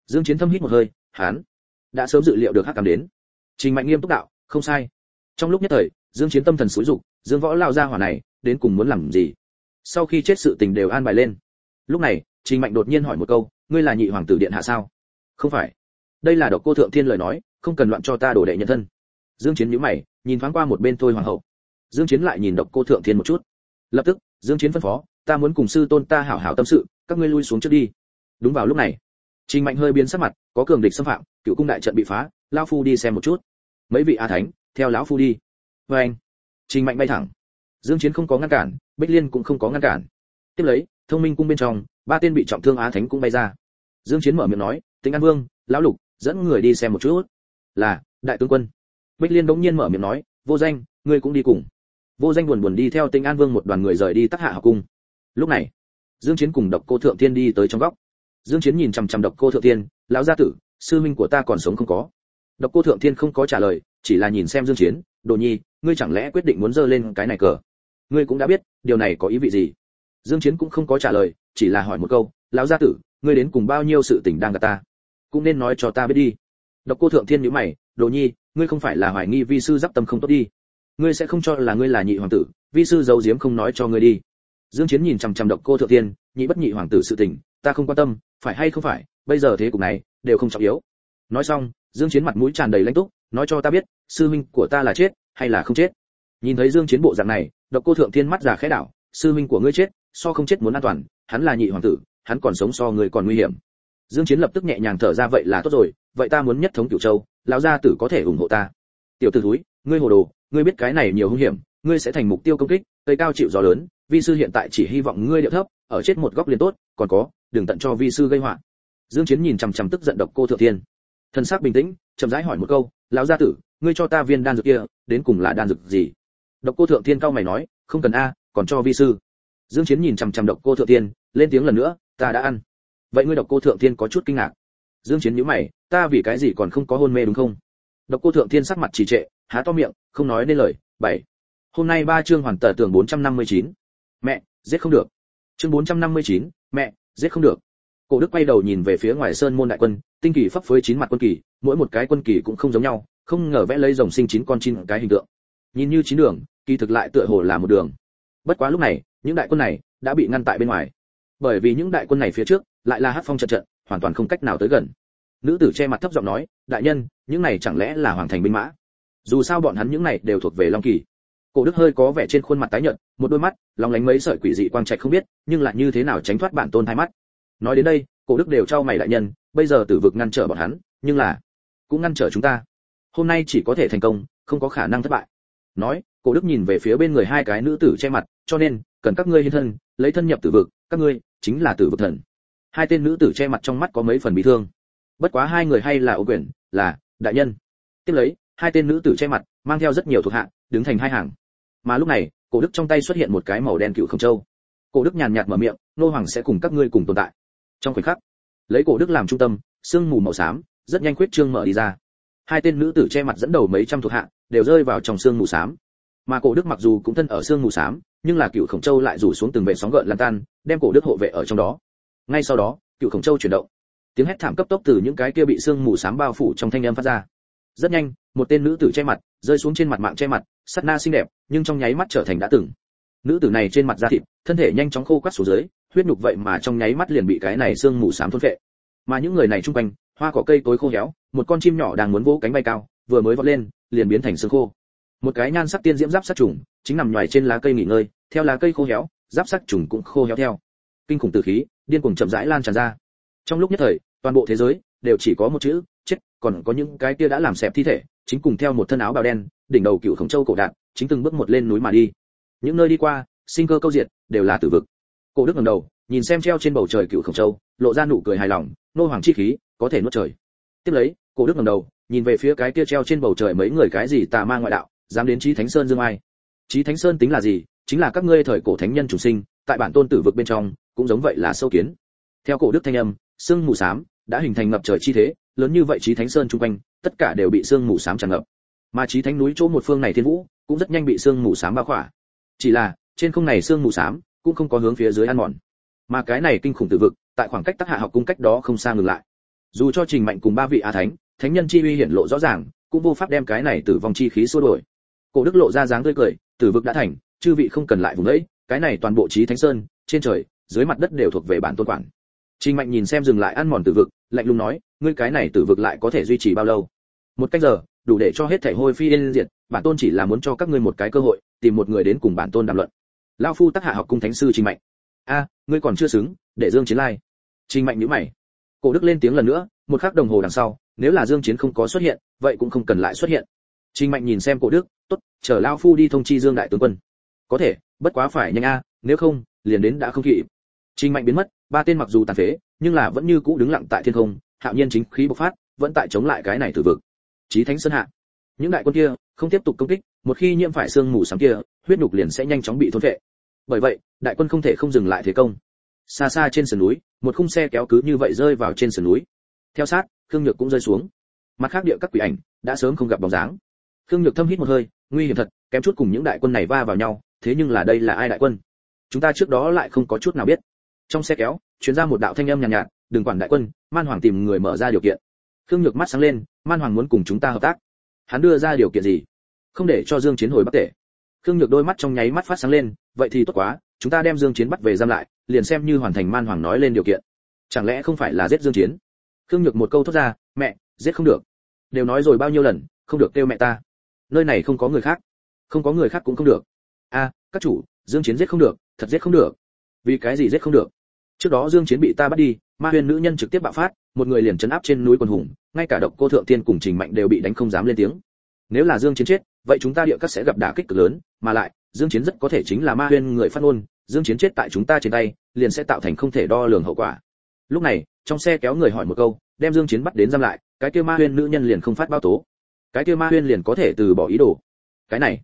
Dương chiến thâm hít một hơi, hắn đã sớm dự liệu được hắc ám đến. Trình mạnh nghiêm túc đạo, không sai. Trong lúc nhất thời, dương chiến tâm thần sử dụng dương võ lao ra hỏa này, đến cùng muốn làm gì? Sau khi chết sự tình đều an bài lên. Lúc này, trình mạnh đột nhiên hỏi một câu, ngươi là nhị hoàng tử điện hạ sao? Không phải. Đây là độc cô thượng thiên lời nói, không cần loạn cho ta đổ đệ nhân thân. Dương chiến nhíu mày, nhìn thoáng qua một bên thôi hoàng hậu. Dương chiến lại nhìn độc cô thượng thiên một chút. Lập tức, dương chiến phân phó, ta muốn cùng sư tôn ta hảo hảo tâm sự, các ngươi lui xuống trước đi. Đúng vào lúc này, trình mạnh hơi biến sắc mặt, có cường địch xâm phạm, cựu cung đại trận bị phá, lão phu đi xem một chút. Mấy vị a thánh, theo lão phu đi. Với anh trình mạnh bay thẳng. Dương chiến không có ngăn cản bích liên cũng không có ngăn cản. Tiếp lấy, thông minh cung bên trong, ba tên bị trọng thương á thánh cũng bay ra. Dương chiến mở miệng nói tính an vương, lão lục, dẫn người đi xem một chút. Là, đại tướng quân. Bích liên đống nhiên mở miệng nói, vô danh, ngươi cũng đi cùng. Vô danh buồn buồn đi theo Tinh an vương một đoàn người rời đi tắc hạ học cung. Lúc này, dương chiến cùng độc cô thượng thiên đi tới trong góc. Dương chiến nhìn chăm chăm độc cô thượng thiên, lão gia tử, sư minh của ta còn sống không có? Độc cô thượng thiên không có trả lời, chỉ là nhìn xem dương chiến, đồ nhi, ngươi chẳng lẽ quyết định muốn dơ lên cái này cờ? Ngươi cũng đã biết, điều này có ý vị gì? Dương chiến cũng không có trả lời, chỉ là hỏi một câu, lão gia tử, ngươi đến cùng bao nhiêu sự tình đang gặp ta? Cũng nên nói cho ta biết đi. Độc cô thượng thiên nhíu mày, đồ nhi, ngươi không phải là hoài nghi vi sư giáp tâm không tốt đi. Ngươi sẽ không cho là ngươi là nhị hoàng tử, vi sư giấu giếm không nói cho ngươi đi. Dương chiến nhìn chăm chăm độc cô thượng thiên, nhị bất nhị hoàng tử sự tình, ta không quan tâm, phải hay không phải, bây giờ thế cục này, đều không trọng yếu. Nói xong, dương chiến mặt mũi tràn đầy lãnh túc, nói cho ta biết, sư minh của ta là chết, hay là không chết? Nhìn thấy dương chiến bộ dạng này độc cô thượng thiên mắt già khẽ đảo, sư minh của ngươi chết, so không chết muốn an toàn, hắn là nhị hoàng tử, hắn còn sống so ngươi còn nguy hiểm. Dương chiến lập tức nhẹ nhàng thở ra, vậy là tốt rồi, vậy ta muốn nhất thống cửu châu, lão gia tử có thể ủng hộ ta. Tiểu tử thúi, ngươi hồ đồ, ngươi biết cái này nhiều hung hiểm, ngươi sẽ thành mục tiêu công kích tây cao chịu gió lớn, vi sư hiện tại chỉ hy vọng ngươi điệu thấp, ở chết một góc liền tốt, còn có, đừng tận cho vi sư gây họa. Dương chiến nhìn chằm chằm tức giận độc cô thượng thiên. Thần sắc bình tĩnh, chậm rãi hỏi một câu, lão gia tử, ngươi cho ta viên đan dược kia, đến cùng là đan dược gì? Độc cô thượng thiên cao mày nói không cần a còn cho vi sư. Dương chiến nhìn chằm chằm độc cô thượng thiên lên tiếng lần nữa ta đã ăn. Vậy ngươi độc cô thượng thiên có chút kinh ngạc. Dương chiến nhíu mày ta vì cái gì còn không có hôn mê đúng không? Độc cô thượng thiên sắc mặt trì trệ há to miệng không nói nên lời bảy hôm nay ba chương hoàn tờ tưởng 459. mẹ giết không được. Chương 459, mẹ giết không được. Cổ đức quay đầu nhìn về phía ngoài sơn môn đại quân tinh kỳ pháp phối chín mặt quân kỳ mỗi một cái quân kỳ cũng không giống nhau không ngờ vẽ lấy rồng sinh chín con chim cái hình tượng nhìn như chín đường, kỳ thực lại tựa hồ là một đường. Bất quá lúc này, những đại quân này đã bị ngăn tại bên ngoài. Bởi vì những đại quân này phía trước lại là hát phong trận trận, hoàn toàn không cách nào tới gần. Nữ tử che mặt thấp giọng nói, đại nhân, những này chẳng lẽ là hoàng thành binh mã? Dù sao bọn hắn những này đều thuộc về long kỳ. Cổ đức hơi có vẻ trên khuôn mặt tái nhợt, một đôi mắt long lánh mấy sợi quỷ dị quang trạch không biết, nhưng lại như thế nào tránh thoát bản tôn thay mắt. Nói đến đây, cổ đức đều trao mày đại nhân, bây giờ tử vực ngăn trở bọn hắn, nhưng là cũng ngăn trở chúng ta. Hôm nay chỉ có thể thành công, không có khả năng thất bại nói, cổ đức nhìn về phía bên người hai cái nữ tử che mặt, cho nên, cần các ngươi hiến thân, lấy thân nhập tử vực, các ngươi chính là tử vực thần. Hai tên nữ tử che mặt trong mắt có mấy phần bị thương. Bất quá hai người hay là ô quyền, là, đại nhân. Tiếp lấy, hai tên nữ tử che mặt, mang theo rất nhiều thuộc hạ, đứng thành hai hàng. Mà lúc này, cổ đức trong tay xuất hiện một cái màu đen cựu không châu. Cổ đức nhàn nhạt mở miệng, nô hoàng sẽ cùng các ngươi cùng tồn tại. Trong khoảnh khắc, lấy cổ đức làm trung tâm, sương mù màu xám, rất nhanh khuyết trương mở đi ra hai tên nữ tử che mặt dẫn đầu mấy trăm thuộc hạ, đều rơi vào trong sương mù xám. Mà cổ đức mặc dù cũng thân ở sương mù xám, nhưng là cựu khổng châu lại rủ xuống từng vệ sóng gợn lan tan đem cổ đức hộ vệ ở trong đó. Ngay sau đó, cựu khổng châu chuyển động. Tiếng hét thảm cấp tốc từ những cái kia bị sương mù xám bao phủ trong thanh âm phát ra. Rất nhanh, một tên nữ tử che mặt, rơi xuống trên mặt mạng che mặt, sắt na xinh đẹp, nhưng trong nháy mắt trở thành đã từng. Nữ tử này trên mặt da thịt, thân thể nhanh chóng khô quắt xuống dưới, huyết nhục vậy mà trong nháy mắt liền bị cái này sương mù xám thôn phệ. Mà những người này chung quanh hoa cỏ cây tối khô héo, một con chim nhỏ đang muốn vỗ cánh bay cao, vừa mới vọt lên, liền biến thành xương khô. Một cái nhan sắc tiên diễm giáp sát trùng, chính nằm ngoài trên lá cây nghỉ ngơi, theo lá cây khô héo, giáp sát trùng cũng khô héo theo. Kinh khủng tử khí, điên cuồng chậm rãi lan tràn ra. Trong lúc nhất thời, toàn bộ thế giới đều chỉ có một chữ, chết, còn có những cái kia đã làm xẹp thi thể, chính cùng theo một thân áo bào đen, đỉnh đầu cựu khổng châu cổ đạn, chính từng bước một lên núi mà đi. Những nơi đi qua, sinh cơ câu diệt, đều là tử vực. Cổ đức ngẩng đầu, nhìn xem treo trên bầu trời cựu khổng châu, lộ ra nụ cười hài lòng, nô hoàng chi khí có thể nuốt trời. Tiếp lấy, cổ đức ngẩng đầu, nhìn về phía cái kia treo trên bầu trời mấy người cái gì tà ma ngoại đạo, dám đến chí thánh sơn dương ai. Chí thánh sơn tính là gì? Chính là các ngươi thời cổ thánh nhân chủ sinh, tại bản tôn tử vực bên trong, cũng giống vậy là sâu kiến. Theo cổ đức thanh âm, sương mù xám đã hình thành ngập trời chi thế, lớn như vậy chí thánh sơn chung quanh, tất cả đều bị sương mù xám tràn ngập. Mà chí thánh núi chỗ một phương này thiên vũ, cũng rất nhanh bị sương mù xám bao khỏa. Chỉ là, trên không này sương mù xám cũng không có hướng phía dưới ăn mòn. Mà cái này kinh khủng tử vực, tại khoảng cách tác hạ học cung cách đó không xa ngừng lại dù cho trình mạnh cùng ba vị a thánh thánh nhân chi uy hiển lộ rõ ràng, cũng vô pháp đem cái này tử vong chi khí xua đổi cổ đức lộ ra dáng tươi cười, tử vực đã thành, chư vị không cần lại vùng ấy, cái này toàn bộ trí thánh sơn, trên trời, dưới mặt đất đều thuộc về bản tôn quản. Trình mạnh nhìn xem dừng lại ăn mòn tử vực, lạnh lùng nói, ngươi cái này tử vực lại có thể duy trì bao lâu? Một cách giờ, đủ để cho hết thể hôi phi yên diệt, bản tôn chỉ là muốn cho các ngươi một cái cơ hội, tìm một người đến cùng bản tôn đàm luận. Lao phu tác hạ học cung thánh sư trình mạnh. A, ngươi còn chưa xứng, để dương chiến lai. Trình mạnh nhíu mày cổ đức lên tiếng lần nữa, một khắc đồng hồ đằng sau, nếu là dương chiến không có xuất hiện, vậy cũng không cần lại xuất hiện. Trình mạnh nhìn xem cổ đức, tốt, chờ lao phu đi thông chi dương đại tướng quân. Có thể, bất quá phải nhanh a, nếu không, liền đến đã không kịp. Trình mạnh biến mất, ba tên mặc dù tàn phế, nhưng là vẫn như cũ đứng lặng tại thiên không, hạo nhiên chính khí bộc phát, vẫn tại chống lại cái này tử vực. Chí thánh sơn hạ. Những đại quân kia không tiếp tục công kích, một khi nhiễm phải xương mù sáng kia, huyết nhục liền sẽ nhanh chóng bị thôn phệ. Bởi vậy, đại quân không thể không dừng lại thế công xa xa trên sườn núi một khung xe kéo cứ như vậy rơi vào trên sườn núi. Theo sát khương nhược cũng rơi xuống. Mặt khác địa các quỷ ảnh đã sớm không gặp bóng dáng. Khương nhược thâm hít một hơi nguy hiểm thật kém chút cùng những đại quân này va vào nhau thế nhưng là đây là ai đại quân? Chúng ta trước đó lại không có chút nào biết. Trong xe kéo chuyến ra một đạo thanh âm nhàn nhạt, nhạt đừng quản đại quân man hoàng tìm người mở ra điều kiện. Khương nhược mắt sáng lên man hoàng muốn cùng chúng ta hợp tác. Hắn đưa ra điều kiện gì? Không để cho dương chiến hồi bắc tể khương nhược đôi mắt trong nháy mắt phát sáng lên vậy thì tốt quá chúng ta đem dương chiến bắt về giam lại liền xem như hoàn thành man hoàng nói lên điều kiện. Chẳng lẽ không phải là giết dương chiến? Khương nhược một câu thốt ra, mẹ, giết không được. Đều nói rồi bao nhiêu lần, không được kêu mẹ ta. Nơi này không có người khác. Không có người khác cũng không được. A, các chủ, dương chiến giết không được, thật giết không được. Vì cái gì giết không được? Trước đó dương chiến bị ta bắt đi, ma huyền nữ nhân trực tiếp bạo phát, một người liền chấn áp trên núi quân hùng, ngay cả độc cô thượng tiên cùng trình mạnh đều bị đánh không dám lên tiếng. Nếu là dương chiến chết, vậy chúng ta địa các sẽ gặp đả kích cực lớn, mà lại, dương chiến rất có thể chính là ma huyền người phát ngôn dương chiến chết tại chúng ta trên tay, liền sẽ tạo thành không thể đo lường hậu quả. Lúc này, trong xe kéo người hỏi một câu, đem dương chiến bắt đến giam lại, cái kia ma Huyên nữ nhân liền không phát báo tố. Cái kia ma Huyên liền có thể từ bỏ ý đồ. Cái này,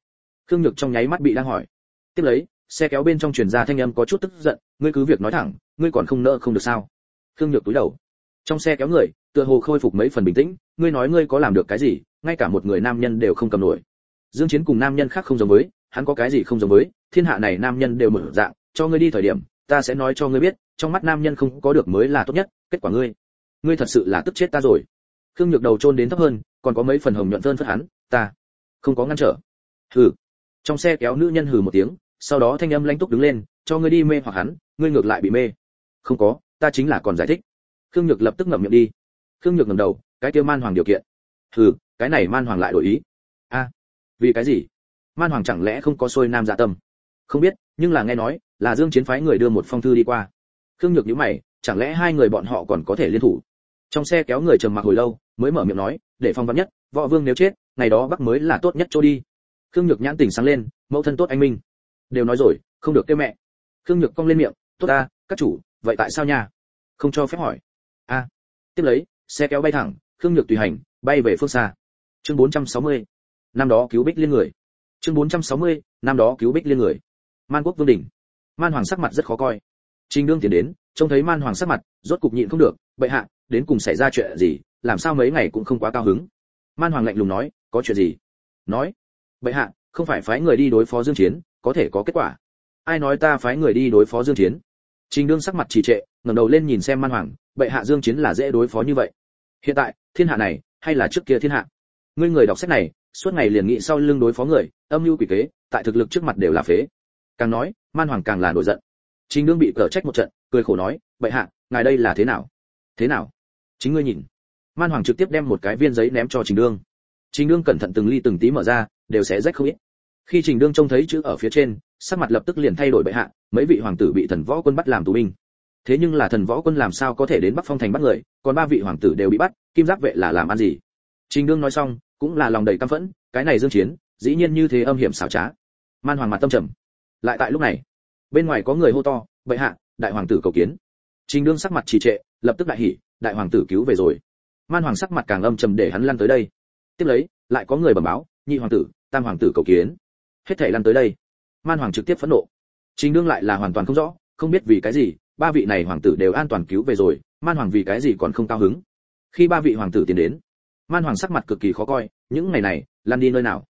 khương nhược trong nháy mắt bị đang hỏi. Tiếp lấy, xe kéo bên trong truyền ra thanh âm có chút tức giận, ngươi cứ việc nói thẳng, ngươi còn không nợ không được sao? Khương nhược túi đầu. Trong xe kéo người, tựa hồ khôi phục mấy phần bình tĩnh, ngươi nói ngươi có làm được cái gì, ngay cả một người nam nhân đều không cầm nổi. Dương chiến cùng nam nhân khác không giống với hắn có cái gì không giống với, thiên hạ này nam nhân đều mở dạng, cho ngươi đi thời điểm, ta sẽ nói cho ngươi biết, trong mắt nam nhân không có được mới là tốt nhất, kết quả ngươi ngươi thật sự là tức chết ta rồi. Khương nhược đầu trôn đến thấp hơn, còn có mấy phần hồng nhuận phơn phất hắn, ta không có ngăn trở. Hừ. Trong xe kéo nữ nhân hừ một tiếng, sau đó thanh âm lãnh túc đứng lên, cho ngươi đi mê hoặc hắn, ngươi ngược lại bị mê. Không có, ta chính là còn giải thích. Khương nhược lập tức ngậm miệng đi. Khương nhược ngẩng đầu, cái kia man hoàng điều kiện. Hừ, cái này man hoàng lại đổi ý. A, vì cái gì? Man hoàng chẳng lẽ không có xôi nam dạ tâm? Không biết, nhưng là nghe nói, là dương chiến phái người đưa một phong thư đi qua. Khương nhược nhíu mày, chẳng lẽ hai người bọn họ còn có thể liên thủ? Trong xe kéo người trầm mặc hồi lâu, mới mở miệng nói, để phong vắn nhất, võ vương nếu chết, ngày đó bắc mới là tốt nhất chỗ đi. Khương nhược nhãn tỉnh sáng lên, mẫu thân tốt anh minh. Đều nói rồi, không được kêu mẹ. Khương nhược cong lên miệng, tốt ta, các chủ, vậy tại sao nha? Không cho phép hỏi. A. Tiếp lấy, xe kéo bay thẳng, khương nhược tùy hành, bay về phương xa. Chương 460. năm đó cứu bích liên người chương 460, năm đó cứu bích liên người. Man quốc vương đỉnh. Man hoàng sắc mặt rất khó coi. Trình đương tiến đến trông thấy man hoàng sắc mặt rốt cục nhịn không được bệ hạ đến cùng xảy ra chuyện gì? Làm sao mấy ngày cũng không quá cao hứng? Man hoàng lạnh lùng nói có chuyện gì? Nói bệ hạ không phải phái người đi đối phó dương chiến có thể có kết quả. Ai nói ta phái người đi đối phó dương chiến? Trình đương sắc mặt trì trệ ngẩng đầu lên nhìn xem man hoàng bệ hạ dương chiến là dễ đối phó như vậy. Hiện tại thiên hạ này hay là trước kia thiên hạ? Ngươi người đọc sách này suốt ngày liền nghĩ sau lưng đối phó người âm mưu quỷ kế, tại thực lực trước mặt đều là phế. Càng nói, man hoàng càng là nổi giận. Trình đương bị cở trách một trận, cười khổ nói, bệ hạ, ngài đây là thế nào? Thế nào? Chính ngươi nhìn. Man hoàng trực tiếp đem một cái viên giấy ném cho trình đương trình đương cẩn thận từng ly từng tí mở ra, đều sẽ rách không ít. Khi trình đương trông thấy chữ ở phía trên, sắc mặt lập tức liền thay đổi bệ hạ, mấy vị hoàng tử bị thần võ quân bắt làm tù binh. Thế nhưng là thần võ quân làm sao có thể đến bắc phong thành bắt người, còn ba vị hoàng tử đều bị bắt, kim giáp vệ là làm ăn gì? Trình đương nói xong, cũng là lòng đầy căm phẫn, cái này dương chiến dĩ nhiên như thế âm hiểm xảo trá. Man hoàng mặt tâm trầm. Lại tại lúc này, bên ngoài có người hô to, bệ hạ, đại hoàng tử cầu kiến. Trình đương sắc mặt trì trệ, lập tức đại hỉ, đại hoàng tử cứu về rồi. Man hoàng sắc mặt càng âm trầm để hắn lăn tới đây. Tiếp lấy, lại có người bẩm báo, nhị hoàng tử, tam hoàng tử cầu kiến. Hết thảy lăn tới đây. Man hoàng trực tiếp phẫn nộ. Trình đương lại là hoàn toàn không rõ, không biết vì cái gì, ba vị này hoàng tử đều an toàn cứu về rồi, man hoàng vì cái gì còn không cao hứng? Khi ba vị hoàng tử tiến đến, man hoàng sắc mặt cực kỳ khó coi, những ngày này lăn đi nơi nào?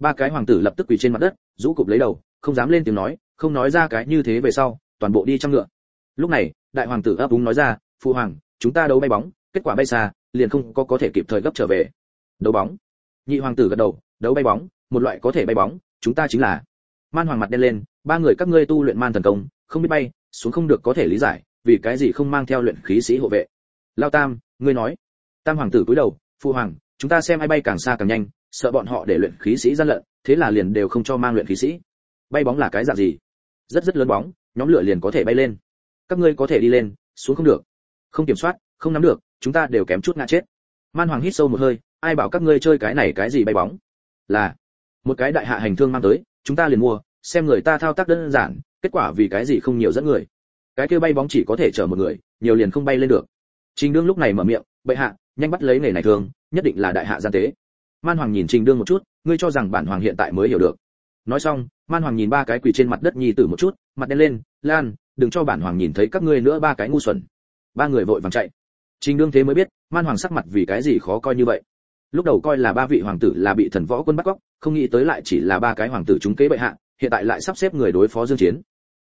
Ba cái hoàng tử lập tức quỳ trên mặt đất, rũ cụp lấy đầu, không dám lên tiếng nói, không nói ra cái như thế về sau, toàn bộ đi trong ngựa. Lúc này, đại hoàng tử ấp úng nói ra phụ hoàng, chúng ta đấu bay bóng, kết quả bay xa, liền không có có thể kịp thời gấp trở về. Đấu bóng. Nhị hoàng tử gật đầu, đấu bay bóng, một loại có thể bay bóng, chúng ta chính là. Man hoàng mặt đen lên, ba người các ngươi tu luyện man thần công, không biết bay, xuống không được có thể lý giải, vì cái gì không mang theo luyện khí sĩ hộ vệ. Lao tam, ngươi nói. Tam hoàng tử cúi đầu phụ hoàng chúng ta xem ai bay càng xa càng nhanh, sợ bọn họ để luyện khí sĩ gian lận, thế là liền đều không cho mang luyện khí sĩ. Bay bóng là cái dạng gì? Rất rất lớn bóng, nhóm lửa liền có thể bay lên. Các ngươi có thể đi lên, xuống không được. Không kiểm soát, không nắm được, chúng ta đều kém chút ngã chết. Man hoàng hít sâu một hơi, ai bảo các ngươi chơi cái này cái gì bay bóng? Là, một cái đại hạ hành thương mang tới, chúng ta liền mua, xem người ta thao tác đơn giản, kết quả vì cái gì không nhiều dẫn người. Cái kia bay bóng chỉ có thể chở một người, nhiều liền không bay lên được. Trình đương lúc này mở miệng, bệ hạ nhanh bắt lấy nghề này thường, nhất định là đại hạ gian tế. Man hoàng nhìn trình đương một chút, ngươi cho rằng bản hoàng hiện tại mới hiểu được. Nói xong, man hoàng nhìn ba cái quỳ trên mặt đất nhi tử một chút, mặt đen lên, lan, đừng cho bản hoàng nhìn thấy các ngươi nữa ba cái ngu xuẩn. Ba người vội vàng chạy. Trình đương thế mới biết, man hoàng sắc mặt vì cái gì khó coi như vậy. Lúc đầu coi là ba vị hoàng tử là bị thần võ quân bắt cóc, không nghĩ tới lại chỉ là ba cái hoàng tử chúng kế bệ hạ, hiện tại lại sắp xếp người đối phó dương chiến.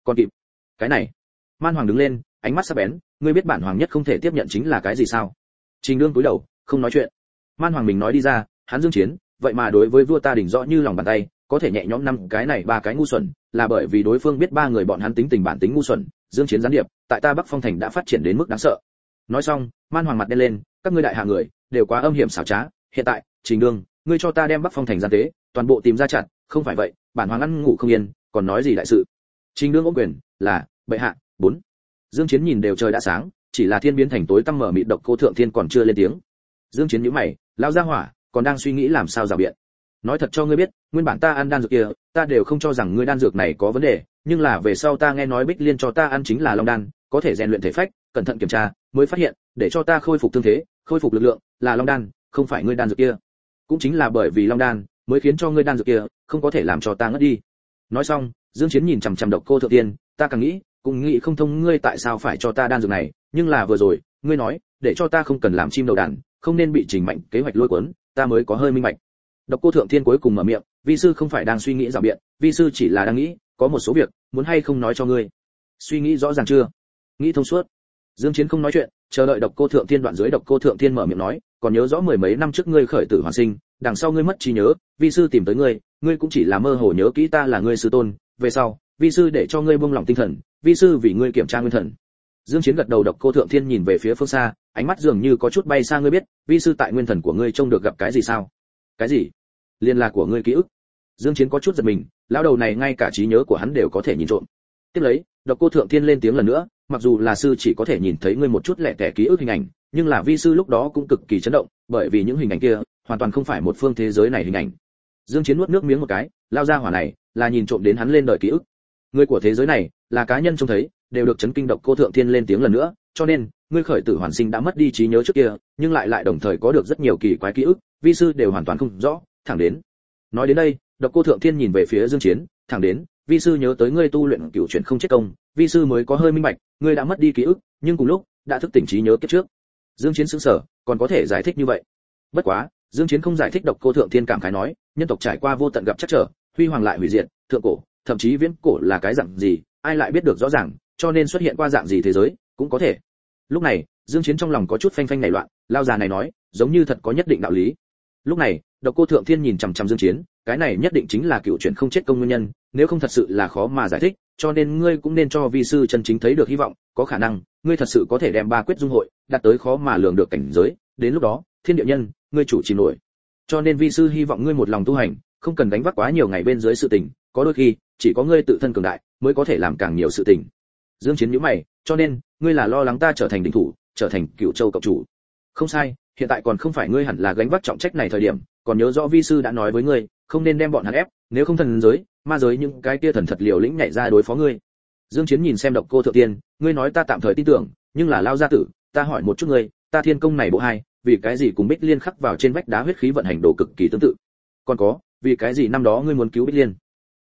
Còn kịp. Cái này. Man hoàng đứng lên, ánh mắt sắc bén, ngươi biết bản hoàng nhất không thể tiếp nhận chính là cái gì sao? Trình đương cúi đầu không nói chuyện. Man hoàng mình nói đi ra hắn dương chiến vậy mà đối với vua ta đỉnh rõ như lòng bàn tay có thể nhẹ nhõm năm cái này ba cái ngu xuẩn là bởi vì đối phương biết ba người bọn hắn tính tình bản tính ngu xuẩn dương chiến gián điệp tại ta bắc phong thành đã phát triển đến mức đáng sợ. Nói xong man hoàng mặt đen lên các ngươi đại hạ người đều quá âm hiểm xảo trá. Hiện tại trình đương ngươi cho ta đem bắc phong thành gian tế toàn bộ tìm ra chặt, không phải vậy bản hoàng ăn ngủ không yên còn nói gì đại sự? Trình đương ôm quyền là bệ hạ bốn. Dương chiến nhìn đều trời đã sáng chỉ là thiên biến thành tối tăm mở mịt độc cô thượng thiên còn chưa lên tiếng. Dương chiến nhíu mày lao ra hỏa, còn đang suy nghĩ làm sao giả biện. Nói thật cho ngươi biết, nguyên bản ta ăn đan dược kia, ta đều không cho rằng ngươi đan dược này có vấn đề, nhưng là về sau ta nghe nói bích liên cho ta ăn chính là long đan, có thể rèn luyện thể phách, cẩn thận kiểm tra, mới phát hiện, để cho ta khôi phục thương thế, khôi phục lực lượng, là long đan, không phải ngươi đan dược kia. Cũng chính là bởi vì long đan, mới khiến cho ngươi đan dược kia, không có thể làm cho ta ngất đi. Nói xong, dương chiến nhìn chằm chằm độc cô thượng tiên ta càng nghĩ, cũng nghĩ không thông ngươi tại sao phải cho ta đan dược này nhưng là vừa rồi, ngươi nói, để cho ta không cần làm chim đầu đàn, không nên bị trình mạnh kế hoạch lôi cuốn, ta mới có hơi minh bạch. Độc cô thượng thiên cuối cùng mở miệng, vi sư không phải đang suy nghĩ rào biện, vi sư chỉ là đang nghĩ, có một số việc, muốn hay không nói cho ngươi. Suy nghĩ rõ ràng chưa? Nghĩ thông suốt. Dương chiến không nói chuyện, chờ đợi độc cô thượng thiên đoạn dưới độc cô thượng thiên mở miệng nói, còn nhớ rõ mười mấy năm trước ngươi khởi tử hoàn sinh, đằng sau ngươi mất trí nhớ, vi sư tìm tới ngươi ngươi cũng chỉ là mơ hồ nhớ kỹ ta là ngươi sư tôn, về sau, vi sư để cho ngươi buông lòng tinh thần, vi sư vì ngươi kiểm tra nguyên thần dương chiến gật đầu độc cô thượng thiên nhìn về phía phương xa, ánh mắt dường như có chút bay xa ngươi biết, vi sư tại nguyên thần của ngươi trông được gặp cái gì sao? Cái gì? Liên lạc của ngươi ký ức. Dương chiến có chút giật mình, lão đầu này ngay cả trí nhớ của hắn đều có thể nhìn trộm. Tiếp lấy, độc cô thượng thiên lên tiếng lần nữa, mặc dù là sư chỉ có thể nhìn thấy ngươi một chút lẻ tẻ ký ức hình ảnh, nhưng là vi sư lúc đó cũng cực kỳ chấn động, bởi vì những hình ảnh kia hoàn toàn không phải một phương thế giới này hình ảnh. Dương chiến nuốt nước miếng một cái, lao ra hỏa này là nhìn trộm đến hắn lên đời ký ức. Người của thế giới này là cá nhân trông thấy đều được chấn kinh độc cô thượng thiên lên tiếng lần nữa, cho nên, ngươi khởi tử hoàn sinh đã mất đi trí nhớ trước kia, nhưng lại lại đồng thời có được rất nhiều kỳ quái ký ức, vi sư đều hoàn toàn không rõ, thẳng đến. Nói đến đây, độc cô thượng thiên nhìn về phía dương chiến, thẳng đến, vi sư nhớ tới ngươi tu luyện cửu chuyển không chết công, vi sư mới có hơi minh bạch, ngươi đã mất đi ký ức, nhưng cùng lúc, đã thức tỉnh trí nhớ kiếp trước. Dương chiến sững sờ, còn có thể giải thích như vậy. Bất quá, dương chiến không giải thích độc cô thượng thiên cảm khái nói, nhân tộc trải qua vô tận gặp chắc trở, huy hoàng lại hủy diệt, thượng cổ, thậm chí viễn cổ là cái dạng gì, ai lại biết được rõ ràng cho nên xuất hiện qua dạng gì thế giới, cũng có thể. Lúc này, dương chiến trong lòng có chút phanh phanh nảy loạn, lao già này nói, giống như thật có nhất định đạo lý. Lúc này, độc cô thượng thiên nhìn chằm chằm dương chiến, cái này nhất định chính là cựu chuyện không chết công nguyên nhân, nếu không thật sự là khó mà giải thích, cho nên ngươi cũng nên cho vi sư chân chính thấy được hy vọng, có khả năng, ngươi thật sự có thể đem ba quyết dung hội, đạt tới khó mà lường được cảnh giới. Đến lúc đó, thiên địa nhân, ngươi chủ trì nổi. Cho nên vi sư hy vọng ngươi một lòng tu hành, không cần đánh vác quá nhiều ngày bên dưới sự tình, có đôi khi, chỉ có ngươi tự thân cường đại, mới có thể làm càng nhiều sự tình dương chiến nhíu mày, cho nên, ngươi là lo lắng ta trở thành đỉnh thủ, trở thành cựu châu cộng chủ. Không sai, hiện tại còn không phải ngươi hẳn là gánh vác trọng trách này thời điểm, còn nhớ rõ vi sư đã nói với ngươi, không nên đem bọn hắn ép, nếu không thần giới, ma giới những cái kia thần thật liều lĩnh nhảy ra đối phó ngươi. Dương chiến nhìn xem độc cô thượng tiên, ngươi nói ta tạm thời tin tưởng, nhưng là lao gia tử, ta hỏi một chút ngươi, ta thiên công này bộ hai, vì cái gì cùng bích liên khắc vào trên vách đá huyết khí vận hành đồ cực kỳ tương tự? Còn có, vì cái gì năm đó ngươi muốn cứu bích liên?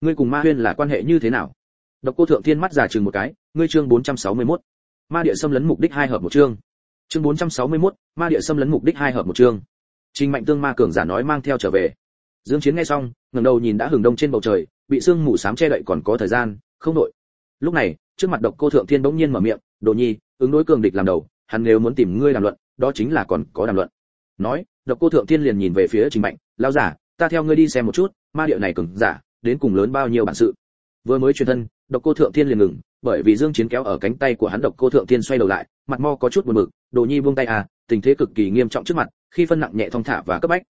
Ngươi cùng ma huyên là quan hệ như thế nào? Độc cô thượng thiên mắt giả chừng một cái ngươi chương 461. ma địa xâm lấn mục đích hai hợp một chương. Chương 461, ma địa xâm lấn mục đích hai hợp một chương. Trình mạnh tương ma cường giả nói mang theo trở về. Dương chiến nghe xong ngẩng đầu nhìn đã hừng đông trên bầu trời bị sương mù sám che đậy còn có thời gian không đổi. lúc này trước mặt độc cô thượng thiên bỗng nhiên mở miệng đồ nhi ứng đối cường địch làm đầu hắn nếu muốn tìm ngươi làm luận đó chính là còn có đàm luận. Nói độc cô thượng thiên liền nhìn về phía trình mạnh lão giả ta theo ngươi đi xem một chút ma địa này cường giả đến cùng lớn bao nhiêu bản sự. Vừa mới truyền thân độc cô thượng thiên liền ngừng, bởi vì dương chiến kéo ở cánh tay của hắn độc cô thượng thiên xoay đầu lại, mặt mo có chút buồn bực, đồ nhi buông tay à tình thế cực kỳ nghiêm trọng trước mặt, khi phân nặng nhẹ thong thả và cấp bách.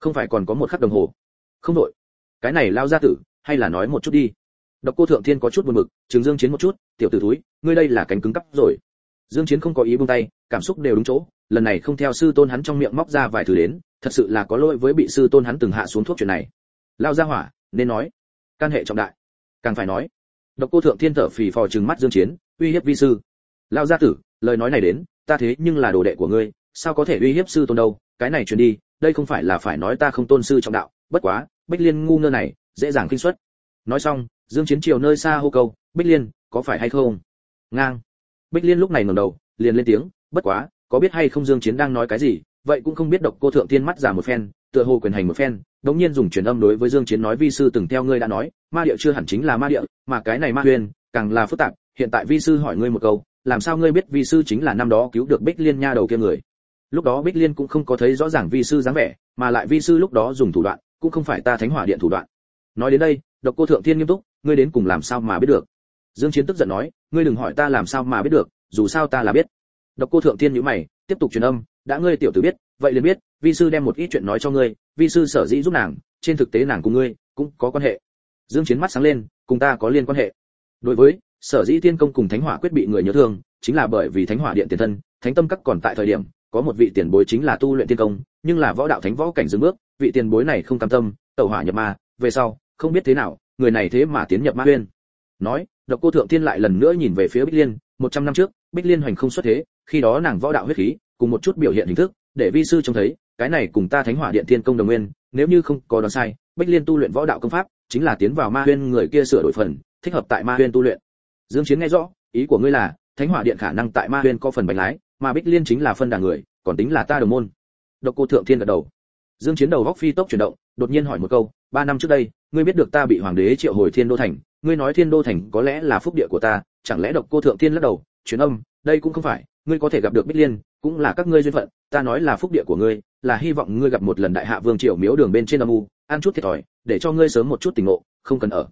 Không phải còn có một khắc đồng hồ. Không đổi cái này lao ra tử, hay là nói một chút đi. Độc cô thượng thiên có chút buồn bực chứng dương chiến một chút, tiểu tử túi ngươi đây là cánh cứng cắp rồi. Dương chiến không có ý buông tay, cảm xúc đều đúng chỗ, lần này không theo sư tôn hắn trong miệng móc ra vài thứ đến, thật sự là có lỗi với bị sư tôn hắn từng hạ xuống thuốc chuyện này. Lao ra hỏa, nên nói. Can hệ trọng đại. Càng phải nói độc cô thượng thiên thở phì phò trừng mắt dương chiến, uy hiếp vi sư. Lao gia tử, lời nói này đến, ta thế nhưng là đồ đệ của ngươi, sao có thể uy hiếp sư tôn đâu? Cái này truyền đi, đây không phải là phải nói ta không tôn sư trọng đạo. Bất quá, bích liên ngu ngơ này, dễ dàng kinh suất. Nói xong, dương chiến chiều nơi xa hô câu, bích liên, có phải hay không? Ngang. Bích liên lúc này ngẩng đầu, liền lên tiếng, bất quá, có biết hay không dương chiến đang nói cái gì? Vậy cũng không biết độc cô thượng thiên mắt giả một phen tựa hồ quyền hành một phen, đống nhiên dùng truyền âm đối với dương chiến nói, vi sư từng theo ngươi đã nói, ma địa chưa hẳn chính là ma địa, mà cái này ma huyền, càng là phức tạp, hiện tại vi sư hỏi ngươi một câu, làm sao ngươi biết vi sư chính là năm đó cứu được bích liên nha đầu kia người? Lúc đó bích liên cũng không có thấy rõ ràng vi sư dáng vẻ, mà lại vi sư lúc đó dùng thủ đoạn, cũng không phải ta thánh hỏa điện thủ đoạn. Nói đến đây, độc cô thượng thiên nghiêm túc, ngươi đến cùng làm sao mà biết được? Dương chiến tức giận nói, ngươi đừng hỏi ta làm sao mà biết được, dù sao ta là biết. Độc cô thượng thiên nhíu mày, tiếp tục truyền âm, đã ngươi tiểu tử biết vậy liền biết, vi sư đem một ít chuyện nói cho ngươi, vi sư sở dĩ giúp nàng, trên thực tế nàng cùng ngươi cũng có quan hệ. Dương chiến mắt sáng lên, cùng ta có liên quan hệ. Đối với, sở dĩ tiên công cùng thánh hỏa quyết bị người nhớ thương, chính là bởi vì thánh hỏa điện tiền thân, thánh tâm các còn tại thời điểm, có một vị tiền bối chính là tu luyện tiên công, nhưng là võ đạo thánh võ cảnh dừng bước, vị tiền bối này không cam tâm, tẩu hỏa nhập ma, về sau, không biết thế nào, người này thế mà tiến nhập ma huyên nói, độc cô thượng thiên lại lần nữa nhìn về phía bích liên, một trăm năm trước, bích liên hoành không xuất thế, khi đó nàng võ đạo huyết khí, cùng một chút biểu hiện hình thức để vi sư trông thấy, cái này cùng ta thánh hỏa điện tiên công đồng nguyên, nếu như không có đoán sai bích liên tu luyện võ đạo công pháp, chính là tiến vào ma huyên người kia sửa đổi phần, thích hợp tại ma huyên tu luyện. Dương chiến nghe rõ, ý của ngươi là, thánh hỏa điện khả năng tại ma huyên có phần bánh lái, mà bích liên chính là phân đà người, còn tính là ta đồng môn. Độc cô thượng thiên gật đầu. Dương chiến đầu góc phi tốc chuyển động, đột nhiên hỏi một câu, ba năm trước đây, ngươi biết được ta bị hoàng đế triệu hồi thiên đô thành, ngươi nói thiên đô thành có lẽ là phúc địa của ta, chẳng lẽ độc cô thượng thiên lắc đầu truyền âm, đây cũng không phải ngươi có thể gặp được bích liên, cũng là các ngươi duyên phận, ta nói là phúc địa của ngươi, là hy vọng ngươi gặp một lần đại hạ vương triều miếu đường bên trên âm u, ăn chút thiệt thòi, để cho ngươi sớm một chút tỉnh ngộ, không cần ở.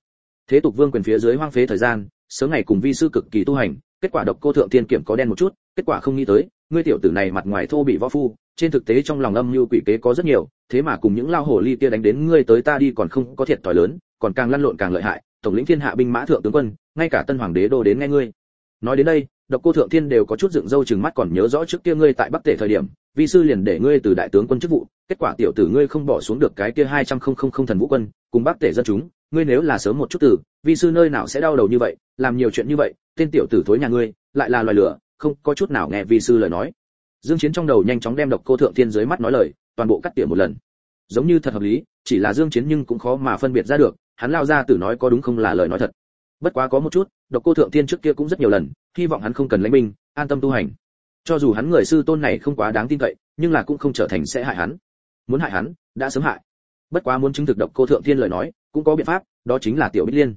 Thế tục vương quyền phía dưới hoang phế thời gian, sớm ngày cùng vi sư cực kỳ tu hành, kết quả độc cô thượng thiên kiểm có đen một chút, kết quả không nghĩ tới, ngươi tiểu tử này mặt ngoài thô bị võ phu, trên thực tế trong lòng âm như quỷ kế có rất nhiều, thế mà cùng những lao hổ ly kia đánh đến ngươi tới ta đi còn không có thiệt thòi lớn, còn càng lăn lộn càng lợi hại, tổng lĩnh thiên hạ binh mã thượng tướng quân, ngay cả tân hoàng đế đô đến nghe ngươi. Nói đến đây độc cô thượng thiên đều có chút dựng râu chừng mắt còn nhớ rõ trước kia ngươi tại bắc tể thời điểm, vi sư liền để ngươi từ đại tướng quân chức vụ, kết quả tiểu tử ngươi không bỏ xuống được cái kia hai trăm không không không thần vũ quân, cùng bắc tể dân chúng, ngươi nếu là sớm một chút tử vi sư nơi nào sẽ đau đầu như vậy, làm nhiều chuyện như vậy, tên tiểu tử thối nhà ngươi, lại là loài lửa, không có chút nào nghe vi sư lời nói. Dương chiến trong đầu nhanh chóng đem độc cô thượng thiên dưới mắt nói lời, toàn bộ cắt tỉa một lần. Giống như thật hợp lý, chỉ là dương chiến nhưng cũng khó mà phân biệt ra được, hắn lao ra tử nói có đúng không là lời nói thật. Bất quá có một chút, độc cô thượng thiên trước kia cũng rất nhiều lần hy vọng hắn không cần lãnh binh, an tâm tu hành. Cho dù hắn người sư tôn này không quá đáng tin cậy, nhưng là cũng không trở thành sẽ hại hắn. Muốn hại hắn, đã sớm hại. Bất quá muốn chứng thực độc cô thượng thiên lời nói, cũng có biện pháp, đó chính là tiểu bích liên.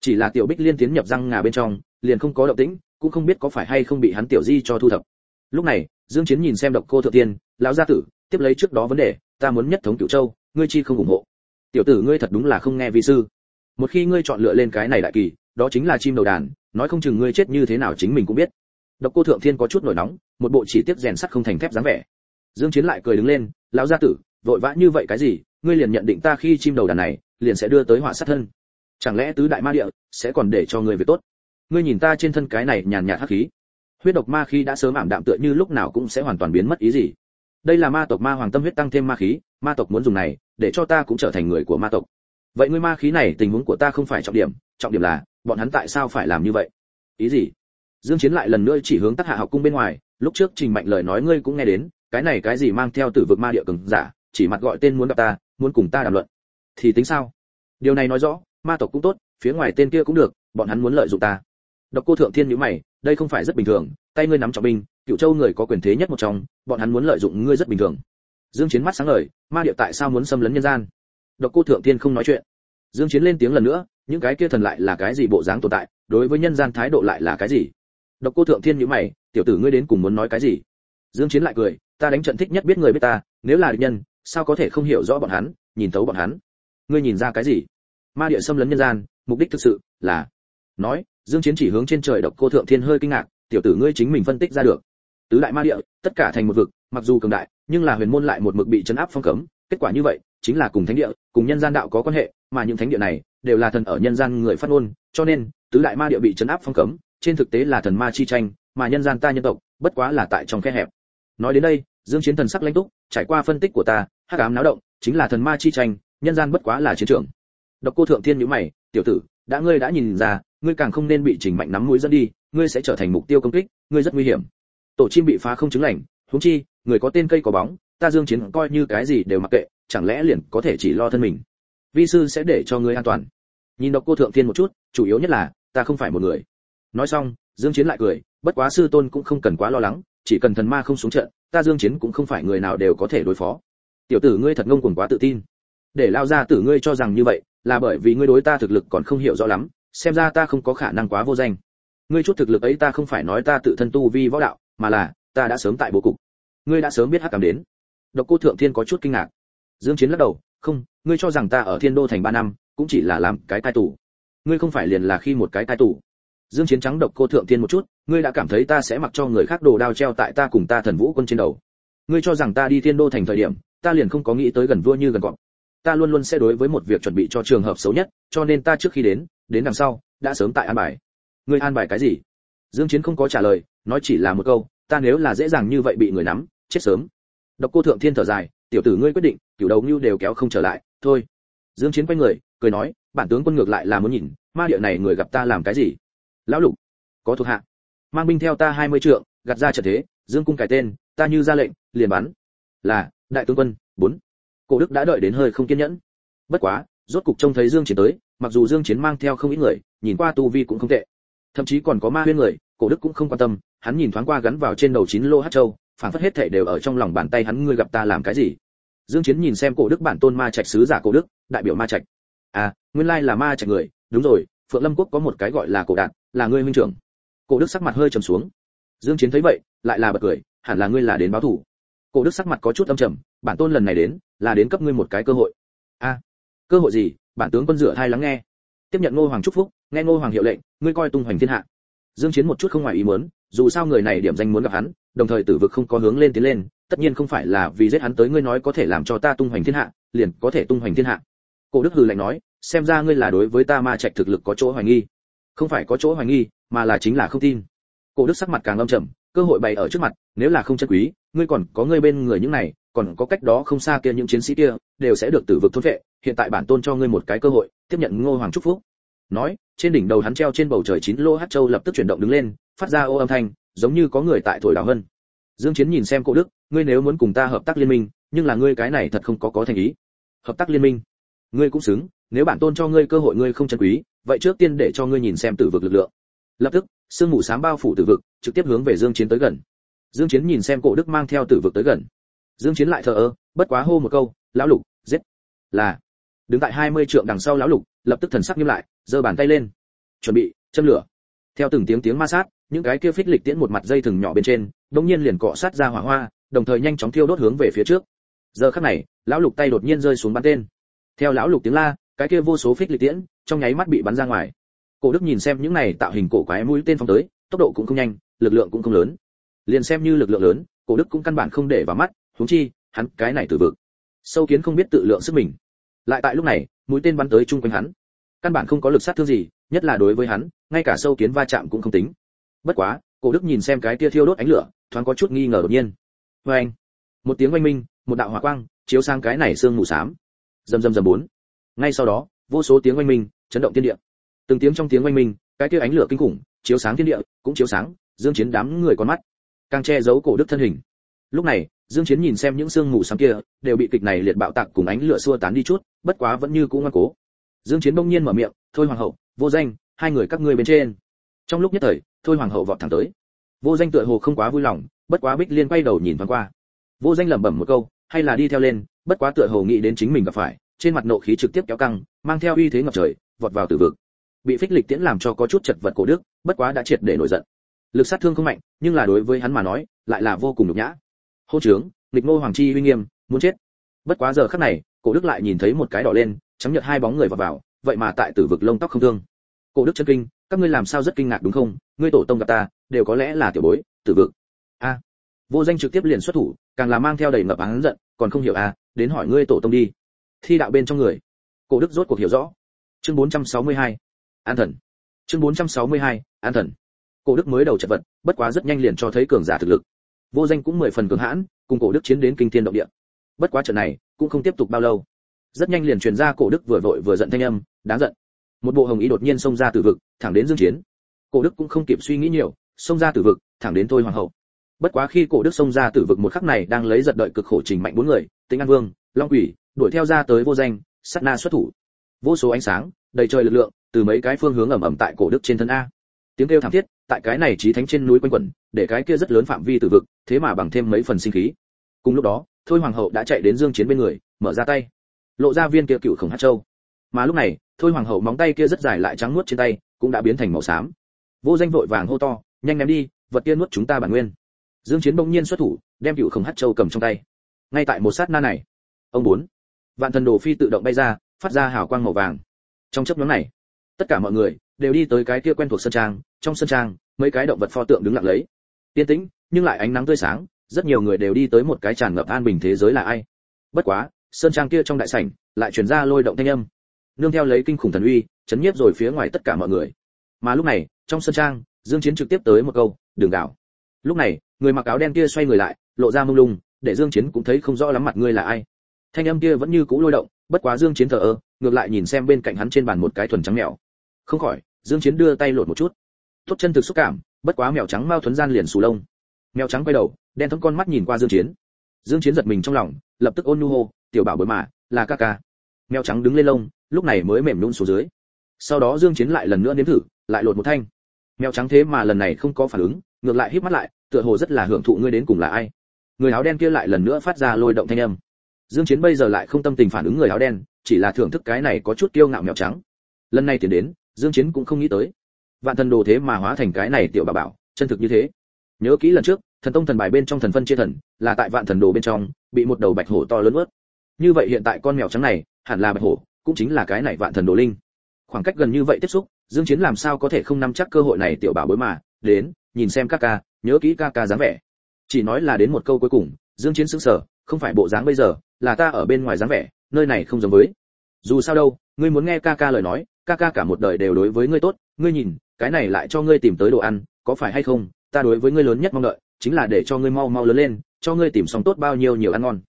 Chỉ là tiểu bích liên tiến nhập răng ngà bên trong, liền không có động tĩnh, cũng không biết có phải hay không bị hắn tiểu di cho thu thập. Lúc này, dương chiến nhìn xem độc cô thượng tiên lão gia tử, tiếp lấy trước đó vấn đề, ta muốn nhất thống cửu châu, ngươi chi không ủng hộ? Tiểu tử ngươi thật đúng là không nghe vi sư. Một khi ngươi chọn lựa lên cái này đại kỳ, đó chính là chim đầu đàn nói không chừng ngươi chết như thế nào chính mình cũng biết. Độc cô thượng thiên có chút nổi nóng, một bộ chỉ tiếp rèn sắt không thành thép dáng vẻ. Dương chiến lại cười đứng lên, lão gia tử, vội vã như vậy cái gì? Ngươi liền nhận định ta khi chim đầu đàn này, liền sẽ đưa tới họa sát thân. Chẳng lẽ tứ đại ma địa sẽ còn để cho ngươi việc tốt? Ngươi nhìn ta trên thân cái này nhàn nhạt hắc khí. Huyết độc ma khí đã sớm ảm đạm tựa như lúc nào cũng sẽ hoàn toàn biến mất ý gì. Đây là ma tộc ma hoàng tâm huyết tăng thêm ma khí, ma tộc muốn dùng này, để cho ta cũng trở thành người của ma tộc. Vậy ngươi ma khí này tình huống của ta không phải trọng điểm trọng điểm là bọn hắn tại sao phải làm như vậy? Ý gì? Dương chiến lại lần nữa chỉ hướng tác hạ học cung bên ngoài, lúc trước trình mạnh lời nói ngươi cũng nghe đến, cái này cái gì mang theo tử vực ma địa cường giả, chỉ mặt gọi tên muốn gặp ta, muốn cùng ta đàm luận. Thì tính sao? Điều này nói rõ, ma tộc cũng tốt, phía ngoài tên kia cũng được, bọn hắn muốn lợi dụng ta. Độc cô thượng thiên nhíu mày, đây không phải rất bình thường, tay ngươi nắm trọng binh, cựu châu người có quyền thế nhất một trong, bọn hắn muốn lợi dụng ngươi rất bình thường. Dương chiến mắt sáng ngời, ma địa tại sao muốn xâm lấn nhân gian? Độc cô thượng thiên không nói chuyện. Dương chiến lên tiếng lần nữa những cái kia thần lại là cái gì bộ dáng tồn tại, đối với nhân gian thái độ lại là cái gì? Độc cô thượng thiên nhíu mày, tiểu tử ngươi đến cùng muốn nói cái gì? Dương chiến lại cười, ta đánh trận thích nhất biết người biết ta, nếu là địch nhân, sao có thể không hiểu rõ bọn hắn, nhìn thấu bọn hắn? Ngươi nhìn ra cái gì? Ma địa xâm lấn nhân gian, mục đích thực sự là nói, dương chiến chỉ hướng trên trời độc cô thượng thiên hơi kinh ngạc, tiểu tử ngươi chính mình phân tích ra được. Tứ đại ma địa, tất cả thành một vực, mặc dù cường đại, nhưng là huyền môn lại một mực bị chấn áp phong cấm, kết quả như vậy chính là cùng thánh địa, cùng nhân gian đạo có quan hệ, mà những thánh địa này đều là thần ở nhân gian người phát ngôn, cho nên, tứ đại ma địa bị chấn áp phong cấm, trên thực tế là thần ma chi tranh, mà nhân gian ta nhân tộc, bất quá là tại trong khe hẹp. Nói đến đây, dương chiến thần sắc lãnh túc, trải qua phân tích của ta, hắc ám náo động, chính là thần ma chi tranh, nhân gian bất quá là chiến trường. Độc cô thượng thiên nhíu mày, tiểu tử, đã ngươi đã nhìn ra, ngươi càng không nên bị trình mạnh nắm mũi dẫn đi, ngươi sẽ trở thành mục tiêu công kích, ngươi rất nguy hiểm. Tổ chim bị phá không chứng lành, huống chi, người có tên cây có bóng, ta dương chiến coi như cái gì đều mặc kệ chẳng lẽ liền có thể chỉ lo thân mình? Vi sư sẽ để cho ngươi an toàn. Nhìn độc cô thượng thiên một chút, chủ yếu nhất là, ta không phải một người. Nói xong, dương chiến lại cười, bất quá sư tôn cũng không cần quá lo lắng, chỉ cần thần ma không xuống trận, ta dương chiến cũng không phải người nào đều có thể đối phó. Tiểu tử ngươi thật ngông cuồng quá tự tin. Để lao ra tử ngươi cho rằng như vậy, là bởi vì ngươi đối ta thực lực còn không hiểu rõ lắm, xem ra ta không có khả năng quá vô danh. Ngươi chút thực lực ấy ta không phải nói ta tự thân tu vi võ đạo, mà là, ta đã sớm tại bố cục. Ngươi đã sớm biết hắc cảm đến. Độc cô thượng thiên có chút kinh ngạc dương chiến lắc đầu, không, ngươi cho rằng ta ở thiên đô thành ba năm, cũng chỉ là làm cái tai tù. Ngươi không phải liền là khi một cái tai tù. Dương chiến trắng độc cô thượng thiên một chút, ngươi đã cảm thấy ta sẽ mặc cho người khác đồ đao treo tại ta cùng ta thần vũ quân trên đầu. Ngươi cho rằng ta đi thiên đô thành thời điểm, ta liền không có nghĩ tới gần vua như gần cọp ta luôn luôn sẽ đối với một việc chuẩn bị cho trường hợp xấu nhất, cho nên ta trước khi đến đến đằng sau, đã sớm tại an bài. Ngươi an bài cái gì? Dương chiến không có trả lời, nói chỉ là một câu, ta nếu là dễ dàng như vậy bị người nắm, chết sớm. Độc cô thượng thiên thở dài tiểu tử ngươi quyết định, cửu đầu như đều kéo không trở lại, thôi. Dương chiến quay người, cười nói, bản tướng quân ngược lại là muốn nhìn, ma địa này người gặp ta làm cái gì? Lão lục, có thuộc hạ. Mang binh theo ta 20 trượng, gạt ra trận thế, dương cung cải tên, ta như ra lệnh, liền bắn. Là, đại tướng quân, bốn. Cổ đức đã đợi đến hơi không kiên nhẫn. Bất quá, rốt cục trông thấy dương chiến tới, mặc dù dương chiến mang theo không ít người, nhìn qua tu vi cũng không tệ. Thậm chí còn có ma huyên người, cổ đức cũng không quan tâm, hắn nhìn thoáng qua gắn vào trên đầu chín lô hát châu phản phất hết thể đều ở trong lòng bàn tay hắn ngươi gặp ta làm cái gì? Dương chiến nhìn xem cổ đức bản tôn ma trạch sứ giả cổ đức đại biểu ma trạch. À nguyên lai là ma trạch người. Đúng rồi phượng lâm quốc có một cái gọi là cổ đạt là ngươi huynh trưởng. Cổ đức sắc mặt hơi trầm xuống. Dương chiến thấy vậy lại là bật cười hẳn là ngươi là đến báo thù cổ đức sắc mặt có chút âm trầm bản tôn lần này đến là đến cấp ngươi một cái cơ hội. A à, cơ hội gì? Bản tướng quân rửa thai lắng nghe. Tiếp nhận ngô hoàng chúc phúc nghe ngô hoàng hiệu lệnh ngươi coi tung hoành thiên hạ. Dương chiến một chút không ngoài ý muốn dù sao người này điểm danh muốn gặp hắn đồng thời tử vực không có hướng lên tiến lên, tất nhiên không phải là vì giết hắn tới ngươi nói có thể làm cho ta tung hoành thiên hạ, liền có thể tung hoành thiên hạ. Cổ đức hừ lạnh nói, xem ra ngươi là đối với ta ma trạch thực lực có chỗ hoài nghi. Không phải có chỗ hoài nghi, mà là chính là không tin. Cổ đức sắc mặt càng âm trầm, cơ hội bày ở trước mặt, nếu là không chân quý, ngươi còn có ngươi bên người những này, còn có cách đó không xa kia những chiến sĩ kia, đều sẽ được tử vực thôn vệ, hiện tại bản tôn cho ngươi một cái cơ hội, tiếp nhận ngô hoàng chúc phúc. Nói, trên đỉnh đầu hắn treo trên bầu trời chín lô hát châu lập tức chuyển động đứng lên, phát ra ô âm thanh giống như có người tại thổi đào hân dương chiến nhìn xem cô đức, ngươi nếu muốn cùng ta hợp tác liên minh, nhưng là ngươi cái này thật không có có thành ý. Hợp tác liên minh? Ngươi cũng xứng, nếu bản tôn cho ngươi cơ hội ngươi không chân quý, vậy trước tiên để cho ngươi nhìn xem tử vực lực lượng. Lập tức, sương mù sám bao phủ tử vực, trực tiếp hướng về dương chiến tới gần. Dương chiến nhìn xem cổ đức mang theo tử vực tới gần. Dương chiến lại thở ơ, bất quá hô một câu, lão lục, giết! Là, đứng tại 20 trượng đằng sau lão lục, lập tức thần sắc nghiêm lại, giơ bàn tay lên. Chuẩn bị, châm lửa. Theo từng tiếng tiếng ma sát những cái kia phích lịch tiễn một mặt dây thừng nhỏ bên trên đống nhiên liền cọ sát ra hỏa hoa, đồng thời nhanh chóng thiêu đốt hướng về phía trước. Giờ khắc này, lão lục tay đột nhiên rơi xuống bắn tên. Theo lão lục tiếng la, cái kia vô số phích lịch tiễn trong nháy mắt bị bắn ra ngoài. Cổ đức nhìn xem những này tạo hình cổ quái mũi tên phóng tới, tốc độ cũng không nhanh, lực lượng cũng không lớn. Liền xem như lực lượng lớn, cổ đức cũng căn bản không để vào mắt, huống chi, hắn cái này từ vực, sâu kiến không biết tự lượng sức mình. Lại tại lúc này, mũi tên bắn tới chung quanh hắn. Căn bản không có lực sát thương gì, nhất là đối với hắn, ngay cả sâu kiến va chạm cũng không tính bất quá, cổ đức nhìn xem cái tia thiêu đốt ánh lửa, thoáng có chút nghi ngờ đột nhiên. Vê anh. Một tiếng oanh minh, một đạo hỏa quang chiếu sang cái này sương mù xám. Rầm rầm rầm bốn. Ngay sau đó, vô số tiếng oanh minh chấn động thiên địa. Từng tiếng trong tiếng oanh minh, cái tia ánh lửa kinh khủng chiếu sáng thiên địa, cũng chiếu sáng dương chiến đám người con mắt, càng che giấu cổ đức thân hình. Lúc này, dương chiến nhìn xem những sương mù xám kia, đều bị kịch này liệt bạo tạc cùng ánh lửa xua tán đi chút, bất quá vẫn như cũ ngoan cố. Dương chiến bỗng nhiên mở miệng, thôi hoàng hậu, vô danh, hai người các ngươi bên trên. Trong lúc nhất thời thôi hoàng hậu vọt thẳng tới. Vô danh tựa hồ không quá vui lòng, bất quá bích liên quay đầu nhìn thoáng qua. Vô danh lẩm bẩm một câu, hay là đi theo lên, bất quá tựa hồ nghĩ đến chính mình gặp phải, trên mặt nộ khí trực tiếp kéo căng, mang theo uy thế ngập trời, vọt vào tử vực. Bị phích lịch tiễn làm cho có chút chật vật cổ đức, bất quá đã triệt để nổi giận. Lực sát thương không mạnh, nhưng là đối với hắn mà nói, lại là vô cùng nhục nhã. Hô trướng nghịch ngô hoàng chi uy nghiêm, muốn chết. Bất quá giờ khắc này, cổ đức lại nhìn thấy một cái đỏ lên, chấm nhật hai bóng người vào vào, vậy mà tại tử vực lông tóc không thương. Cổ đức chân kinh các ngươi làm sao rất kinh ngạc đúng không? Ngươi tổ tông gặp ta, đều có lẽ là tiểu bối, tử vực. A. Vô danh trực tiếp liền xuất thủ, càng là mang theo đầy ngập án giận, còn không hiểu a đến hỏi ngươi tổ tông đi. Thi đạo bên trong người. Cổ đức rốt cuộc hiểu rõ. Chương 462. an thần. Chương 462. an thần. Cổ đức mới đầu chật vật, bất quá rất nhanh liền cho thấy cường giả thực lực. Vô danh cũng mười phần cường hãn, cùng cổ đức chiến đến kinh thiên động địa. Bất quá trận này, cũng không tiếp tục bao lâu. Rất nhanh liền truyền ra cổ đức vừa vội vừa giận thanh âm, đáng giận một bộ hồng ý đột nhiên xông ra từ vực, thẳng đến dương chiến. Cổ đức cũng không kịp suy nghĩ nhiều, xông ra từ vực, thẳng đến thôi hoàng hậu. Bất quá khi cổ đức xông ra từ vực một khắc này đang lấy giật đợi cực khổ trình mạnh bốn người tính an vương, long quỷ, đuổi theo ra tới vô danh, sát na xuất thủ. Vô số ánh sáng, đầy trời lực lượng, từ mấy cái phương hướng ẩm ẩm tại cổ đức trên thân a. Tiếng kêu thảm thiết, tại cái này trí thánh trên núi quanh quẩn, để cái kia rất lớn phạm vi từ vực, thế mà bằng thêm mấy phần sinh khí. Cùng lúc đó, thôi hoàng hậu đã chạy đến dương chiến bên người, mở ra tay. Lộ ra viên kia cựu khổng hát châu mà lúc này, thôi hoàng hậu móng tay kia rất dài lại trắng nuốt trên tay, cũng đã biến thành màu xám. Vô danh vội vàng hô to, nhanh ném đi, vật kia nuốt chúng ta bản nguyên. Dương chiến bỗng nhiên xuất thủ, đem cựu khổng hát châu cầm trong tay. Ngay tại một sát na này, ông bốn, vạn thần đồ phi tự động bay ra, phát ra hào quang màu vàng. Trong chớp nhoáng này, tất cả mọi người đều đi tới cái kia quen thuộc sân trang, trong sân trang, mấy cái động vật pho tượng đứng lặng lấy. Yên tĩnh, nhưng lại ánh nắng tươi sáng, rất nhiều người đều đi tới một cái tràn ngập an bình thế giới là ai. Bất quá sơn trang kia trong đại sảnh lại truyền ra lôi động thanh âm nương theo lấy kinh khủng thần uy, chấn nhiếp rồi phía ngoài tất cả mọi người. Mà lúc này, trong sân trang, dương chiến trực tiếp tới một câu, đường đảo. Lúc này, người mặc áo đen kia xoay người lại, lộ ra mông lung, để dương chiến cũng thấy không rõ lắm mặt ngươi là ai. Thanh âm kia vẫn như cũ lôi động, bất quá dương chiến thở ơ, ngược lại nhìn xem bên cạnh hắn trên bàn một cái thuần trắng mèo. Không khỏi, dương chiến đưa tay lột một chút. Tốt chân thực xúc cảm, bất quá mèo trắng mau thuấn gian liền sù lông. Mèo trắng quay đầu, đen thấm con mắt nhìn qua dương chiến. Dương chiến giật mình trong lòng, lập tức ôn nhu hô, tiểu bảo bối mà, là ca ca. Mèo trắng đứng lên lông lúc này mới mềm nhũn xuống dưới. Sau đó dương chiến lại lần nữa nếm thử, lại lột một thanh. Mèo trắng thế mà lần này không có phản ứng, ngược lại híp mắt lại, tựa hồ rất là hưởng thụ ngươi đến cùng là ai. Người áo đen kia lại lần nữa phát ra lôi động thanh âm. Dương chiến bây giờ lại không tâm tình phản ứng người áo đen, chỉ là thưởng thức cái này có chút kiêu ngạo mèo trắng. Lần này tiến đến, dương chiến cũng không nghĩ tới. Vạn thần đồ thế mà hóa thành cái này tiểu bà bảo, chân thực như thế. Nhớ kỹ lần trước, thần tông thần bài bên trong thần phân chia thần, là tại vạn thần đồ bên trong, bị một đầu bạch hổ to lớn ướt như vậy hiện tại con mèo trắng này, hẳn là bạch hổ cũng chính là cái này vạn thần đồ linh. Khoảng cách gần như vậy tiếp xúc, dương chiến làm sao có thể không nắm chắc cơ hội này tiểu bảo bối mà, đến, nhìn xem các ca, nhớ kỹ ca ca dáng vẻ. Chỉ nói là đến một câu cuối cùng, dương chiến sững sờ, không phải bộ dáng bây giờ, là ta ở bên ngoài dáng vẻ, nơi này không giống với. Dù sao đâu, ngươi muốn nghe ca ca lời nói, ca ca cả một đời đều đối với ngươi tốt, ngươi nhìn, cái này lại cho ngươi tìm tới đồ ăn, có phải hay không, ta đối với ngươi lớn nhất mong đợi, chính là để cho ngươi mau mau lớn lên, cho ngươi tìm xong tốt bao nhiêu nhiều ăn ngon.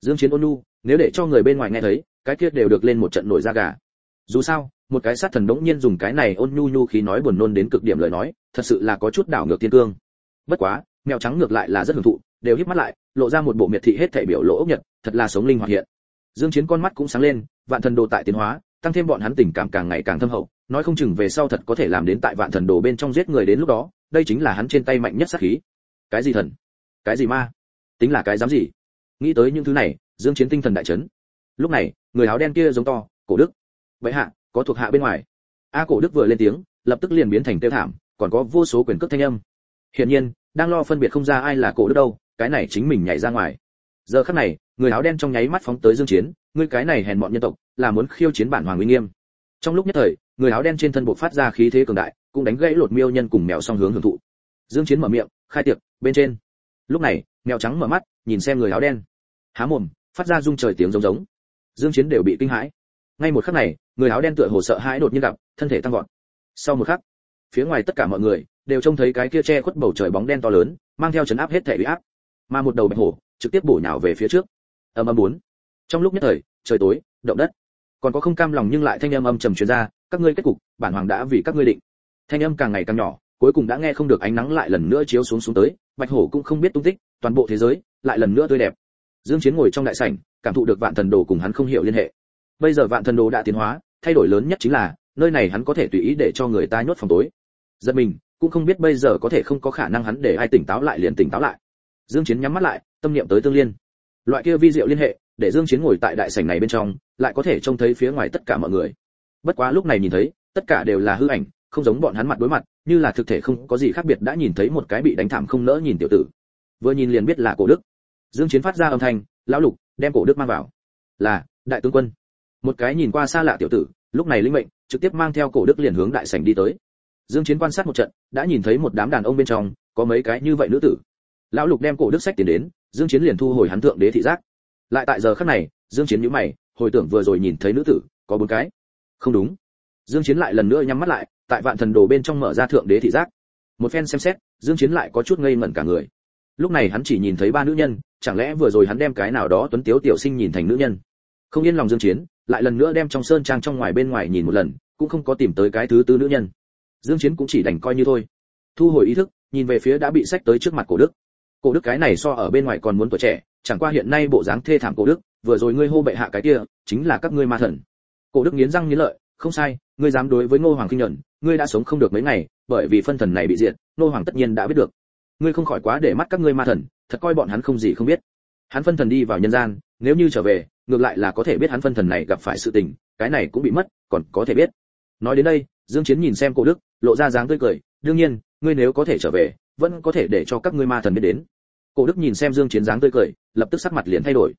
Dương chiến ôn nhu, nếu để cho người bên ngoài nghe thấy cái kia đều được lên một trận nổi da gà. Dù sao, một cái sát thần đống nhiên dùng cái này ôn nhu nhu khí nói buồn nôn đến cực điểm lời nói, thật sự là có chút đảo ngược thiên cương. Bất quá, mèo trắng ngược lại là rất hưởng thụ, đều híp mắt lại, lộ ra một bộ miệt thị hết thể biểu lỗ ốc nhật, thật là sống linh hoạt hiện. Dương chiến con mắt cũng sáng lên, vạn thần đồ tại tiến hóa, tăng thêm bọn hắn tình cảm càng ngày càng thâm hậu, nói không chừng về sau thật có thể làm đến tại vạn thần đồ bên trong giết người đến lúc đó, đây chính là hắn trên tay mạnh nhất sát khí. Cái gì thần? Cái gì ma? Tính là cái dám gì? Nghĩ tới những thứ này, dương chiến tinh thần đại chấn lúc này, người áo đen kia giống to, cổ đức. Vậy hạ, có thuộc hạ bên ngoài. A cổ đức vừa lên tiếng, lập tức liền biến thành tiêu thảm, còn có vô số quyền cước thanh âm. Hiển nhiên, đang lo phân biệt không ra ai là cổ đức đâu, cái này chính mình nhảy ra ngoài. Giờ khắc này, người áo đen trong nháy mắt phóng tới dương chiến, ngươi cái này hèn mọn nhân tộc, là muốn khiêu chiến bản hoàng uy nghiêm. Trong lúc nhất thời, người áo đen trên thân bộ phát ra khí thế cường đại, cũng đánh gãy lột miêu nhân cùng mèo song hướng hưởng thụ. Dương chiến mở miệng, khai tiệc, bên trên. Lúc này, mèo trắng mở mắt, nhìn xem người áo đen. Há mồm, phát ra rung trời tiếng giống giống dương chiến đều bị kinh hãi. Ngay một khắc này, người áo đen tựa hồ sợ hãi đột nhiên gặp, thân thể tăng vọt. Sau một khắc, phía ngoài tất cả mọi người đều trông thấy cái kia che khuất bầu trời bóng đen to lớn, mang theo chấn áp hết thể uy áp. Mà một đầu bạch hổ trực tiếp bổ nhào về phía trước. Âm âm bốn. Trong lúc nhất thời, trời tối, động đất. Còn có không cam lòng nhưng lại thanh âm âm trầm truyền ra, các ngươi kết cục, bản hoàng đã vì các ngươi định. Thanh âm càng ngày càng nhỏ, cuối cùng đã nghe không được ánh nắng lại lần nữa chiếu xuống xuống tới. Bạch hổ cũng không biết tung tích, toàn bộ thế giới lại lần nữa tươi đẹp. Dương chiến ngồi trong đại sảnh cảm thụ được vạn thần đồ cùng hắn không hiểu liên hệ. Bây giờ vạn thần đồ đã tiến hóa, thay đổi lớn nhất chính là, nơi này hắn có thể tùy ý để cho người ta nhốt phòng tối. Giật mình, cũng không biết bây giờ có thể không có khả năng hắn để ai tỉnh táo lại liền tỉnh táo lại. Dương chiến nhắm mắt lại, tâm niệm tới tương liên. Loại kia vi diệu liên hệ, để dương chiến ngồi tại đại sảnh này bên trong, lại có thể trông thấy phía ngoài tất cả mọi người. Bất quá lúc này nhìn thấy, tất cả đều là hư ảnh, không giống bọn hắn mặt đối mặt, như là thực thể không có gì khác biệt đã nhìn thấy một cái bị đánh thảm không nỡ nhìn tiểu tử. Vừa nhìn liền biết là cổ đức. Dương chiến phát ra âm thanh lão lục, đem cổ đức mang vào. Là, đại tướng quân. Một cái nhìn qua xa lạ tiểu tử, lúc này linh mệnh, trực tiếp mang theo cổ đức liền hướng đại sảnh đi tới. Dương chiến quan sát một trận, đã nhìn thấy một đám đàn ông bên trong, có mấy cái như vậy nữ tử. Lão lục đem cổ đức sách tiền đến, dương chiến liền thu hồi hắn thượng đế thị giác. Lại tại giờ khắc này, dương chiến nhíu mày, hồi tưởng vừa rồi nhìn thấy nữ tử, có bốn cái. Không đúng. Dương chiến lại lần nữa nhắm mắt lại, tại vạn thần đồ bên trong mở ra thượng đế thị giác. Một phen xem xét, dương chiến lại có chút ngây ngẩn cả người. Lúc này hắn chỉ nhìn thấy ba nữ nhân chẳng lẽ vừa rồi hắn đem cái nào đó tuấn tiếu tiểu sinh nhìn thành nữ nhân? Không yên lòng dương chiến, lại lần nữa đem trong sơn trang trong ngoài bên ngoài nhìn một lần, cũng không có tìm tới cái thứ tư nữ nhân. Dương chiến cũng chỉ đành coi như thôi. Thu hồi ý thức, nhìn về phía đã bị sách tới trước mặt cổ đức. Cổ đức cái này so ở bên ngoài còn muốn tuổi trẻ, chẳng qua hiện nay bộ dáng thê thảm cổ đức, vừa rồi ngươi hô bệ hạ cái kia, chính là các ngươi ma thần. Cổ đức nghiến răng nghiến lợi, không sai, ngươi dám đối với ngô hoàng kinh nhẫn ngươi đã sống không được mấy ngày, bởi vì phân thần này bị diệt nô hoàng tất nhiên đã biết được. Ngươi không khỏi quá để mắt các ngươi ma thần thật coi bọn hắn không gì không biết. Hắn phân thần đi vào nhân gian, nếu như trở về, ngược lại là có thể biết hắn phân thần này gặp phải sự tình, cái này cũng bị mất, còn có thể biết. Nói đến đây, dương chiến nhìn xem cổ đức, lộ ra dáng tươi cười, đương nhiên, ngươi nếu có thể trở về, vẫn có thể để cho các ngươi ma thần biết đến. Cổ đức nhìn xem dương chiến dáng tươi cười, lập tức sắc mặt liền thay đổi.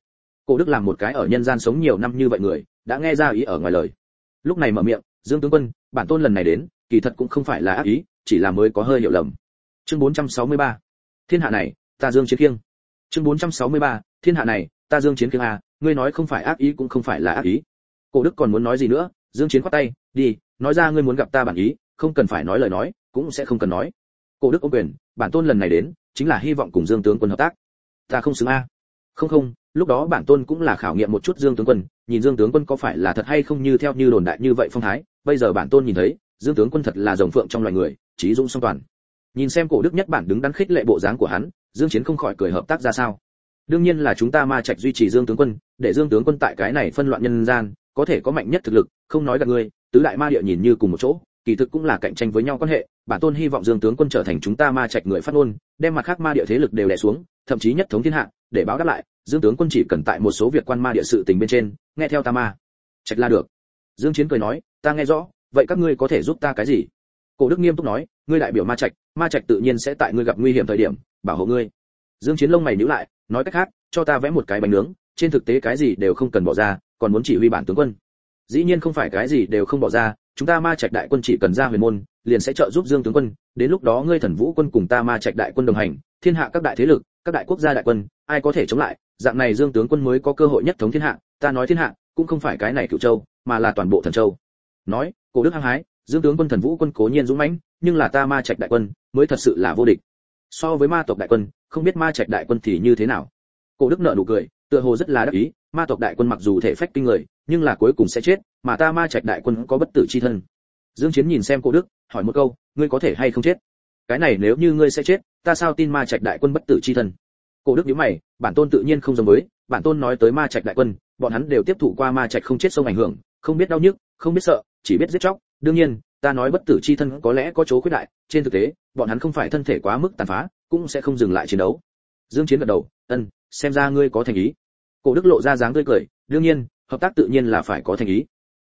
Cổ đức làm một cái ở nhân gian sống nhiều năm như vậy người, đã nghe ra ý ở ngoài lời. Lúc này mở miệng, dương tướng quân, bản tôn lần này đến, kỳ thật cũng không phải là ác ý, chỉ là mới có hơi hiểu lầm. Chương 463 thiên hạ này ta dương chiến kiêng chương 463 thiên hạ này, ta dương chiến kiêng à ngươi nói không phải ác ý cũng không phải là ác ý. Cổ đức còn muốn nói gì nữa, dương chiến quát tay, đi, nói ra ngươi muốn gặp ta bản ý, không cần phải nói lời nói, cũng sẽ không cần nói. Cổ đức ôm quyền, bản tôn lần này đến, chính là hy vọng cùng dương tướng quân hợp tác. Ta không xứng a. Không không, lúc đó bản tôn cũng là khảo nghiệm một chút dương tướng quân, nhìn dương tướng quân có phải là thật hay không như theo như đồn đại như vậy phong thái, bây giờ bản tôn nhìn thấy, dương tướng quân thật là rồng phượng trong loài người, trí dũng song toàn nhìn xem cổ đức nhất bản đứng đắn khích lệ bộ dáng của hắn, dương chiến không khỏi cười hợp tác ra sao. Đương nhiên là chúng ta ma trạch duy trì dương tướng quân, để dương tướng quân tại cái này phân loạn nhân gian, có thể có mạnh nhất thực lực, không nói gạt ngươi, tứ đại ma địa nhìn như cùng một chỗ, kỳ thực cũng là cạnh tranh với nhau quan hệ. Bản tôn hy vọng dương tướng quân trở thành chúng ta ma trạch người phát ngôn, đem mặt khác ma địa thế lực đều đè xuống, thậm chí nhất thống thiên hạ, để báo đáp lại, dương tướng quân chỉ cần tại một số việc quan ma địa sự tình bên trên, nghe theo ta ma. Trạch là được. Dương chiến cười nói, ta nghe rõ, vậy các ngươi có thể giúp ta cái gì? Cổ đức nghiêm túc nói, ngươi đại biểu ma trạch ma trạch tự nhiên sẽ tại ngươi gặp nguy hiểm thời điểm, bảo hộ ngươi. Dương chiến lông mày nhíu lại, nói cách khác, cho ta vẽ một cái bánh nướng, trên thực tế cái gì đều không cần bỏ ra, còn muốn chỉ huy bản tướng quân. Dĩ nhiên không phải cái gì đều không bỏ ra, chúng ta ma trạch đại quân chỉ cần ra huyền môn, liền sẽ trợ giúp dương tướng quân, đến lúc đó ngươi thần vũ quân cùng ta ma trạch đại quân đồng hành, thiên hạ các đại thế lực, các đại quốc gia đại quân, ai có thể chống lại? Dạng này dương tướng quân mới có cơ hội nhất thống thiên hạ, ta nói thiên hạ, cũng không phải cái này cựu châu, mà là toàn bộ thần châu. Nói, cổ đức hăng hái dương tướng quân thần vũ quân cố nhiên dũng mãnh, nhưng là ta ma trạch đại quân, mới thật sự là vô địch. So với ma tộc đại quân, không biết ma trạch đại quân thì như thế nào. Cổ đức nợ nụ cười, tựa hồ rất là đắc ý, ma tộc đại quân mặc dù thể phách kinh người, nhưng là cuối cùng sẽ chết, mà ta ma trạch đại quân có bất tử chi thân. Dương chiến nhìn xem cổ đức, hỏi một câu, ngươi có thể hay không chết? Cái này nếu như ngươi sẽ chết, ta sao tin ma trạch đại quân bất tử chi thân? Cổ đức nhíu mày, bản tôn tự nhiên không giống với, bản tôn nói tới ma trạch đại quân, bọn hắn đều tiếp thụ qua ma trạch không chết sông ảnh hưởng, không biết đau nhức, không biết sợ, chỉ biết giết chóc đương nhiên, ta nói bất tử chi thân có lẽ có chỗ khuyết đại, trên thực tế, bọn hắn không phải thân thể quá mức tàn phá, cũng sẽ không dừng lại chiến đấu. Dương chiến gật đầu, ân, xem ra ngươi có thành ý. Cổ đức lộ ra dáng tươi cười, đương nhiên, hợp tác tự nhiên là phải có thành ý.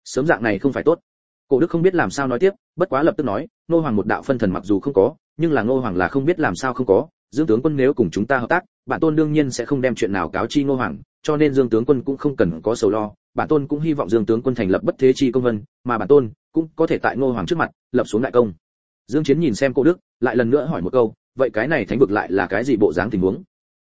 Sớm dạng này không phải tốt. Cổ đức không biết làm sao nói tiếp, bất quá lập tức nói nô hoàng một đạo phân thần mặc dù không có, nhưng là nô hoàng là không biết làm sao không có. Dương tướng quân nếu cùng chúng ta hợp tác bản tôn đương nhiên sẽ không đem chuyện nào cáo chi nô hoàng, cho nên dương tướng quân cũng không cần có sầu lo bản tôn cũng hy vọng dương tướng quân thành lập bất thế chi công vân, mà bản tôn cũng có thể tại ngô hoàng trước mặt lập xuống đại công. Dương chiến nhìn xem cổ đức, lại lần nữa hỏi một câu, vậy cái này thánh vực lại là cái gì bộ dáng tình huống?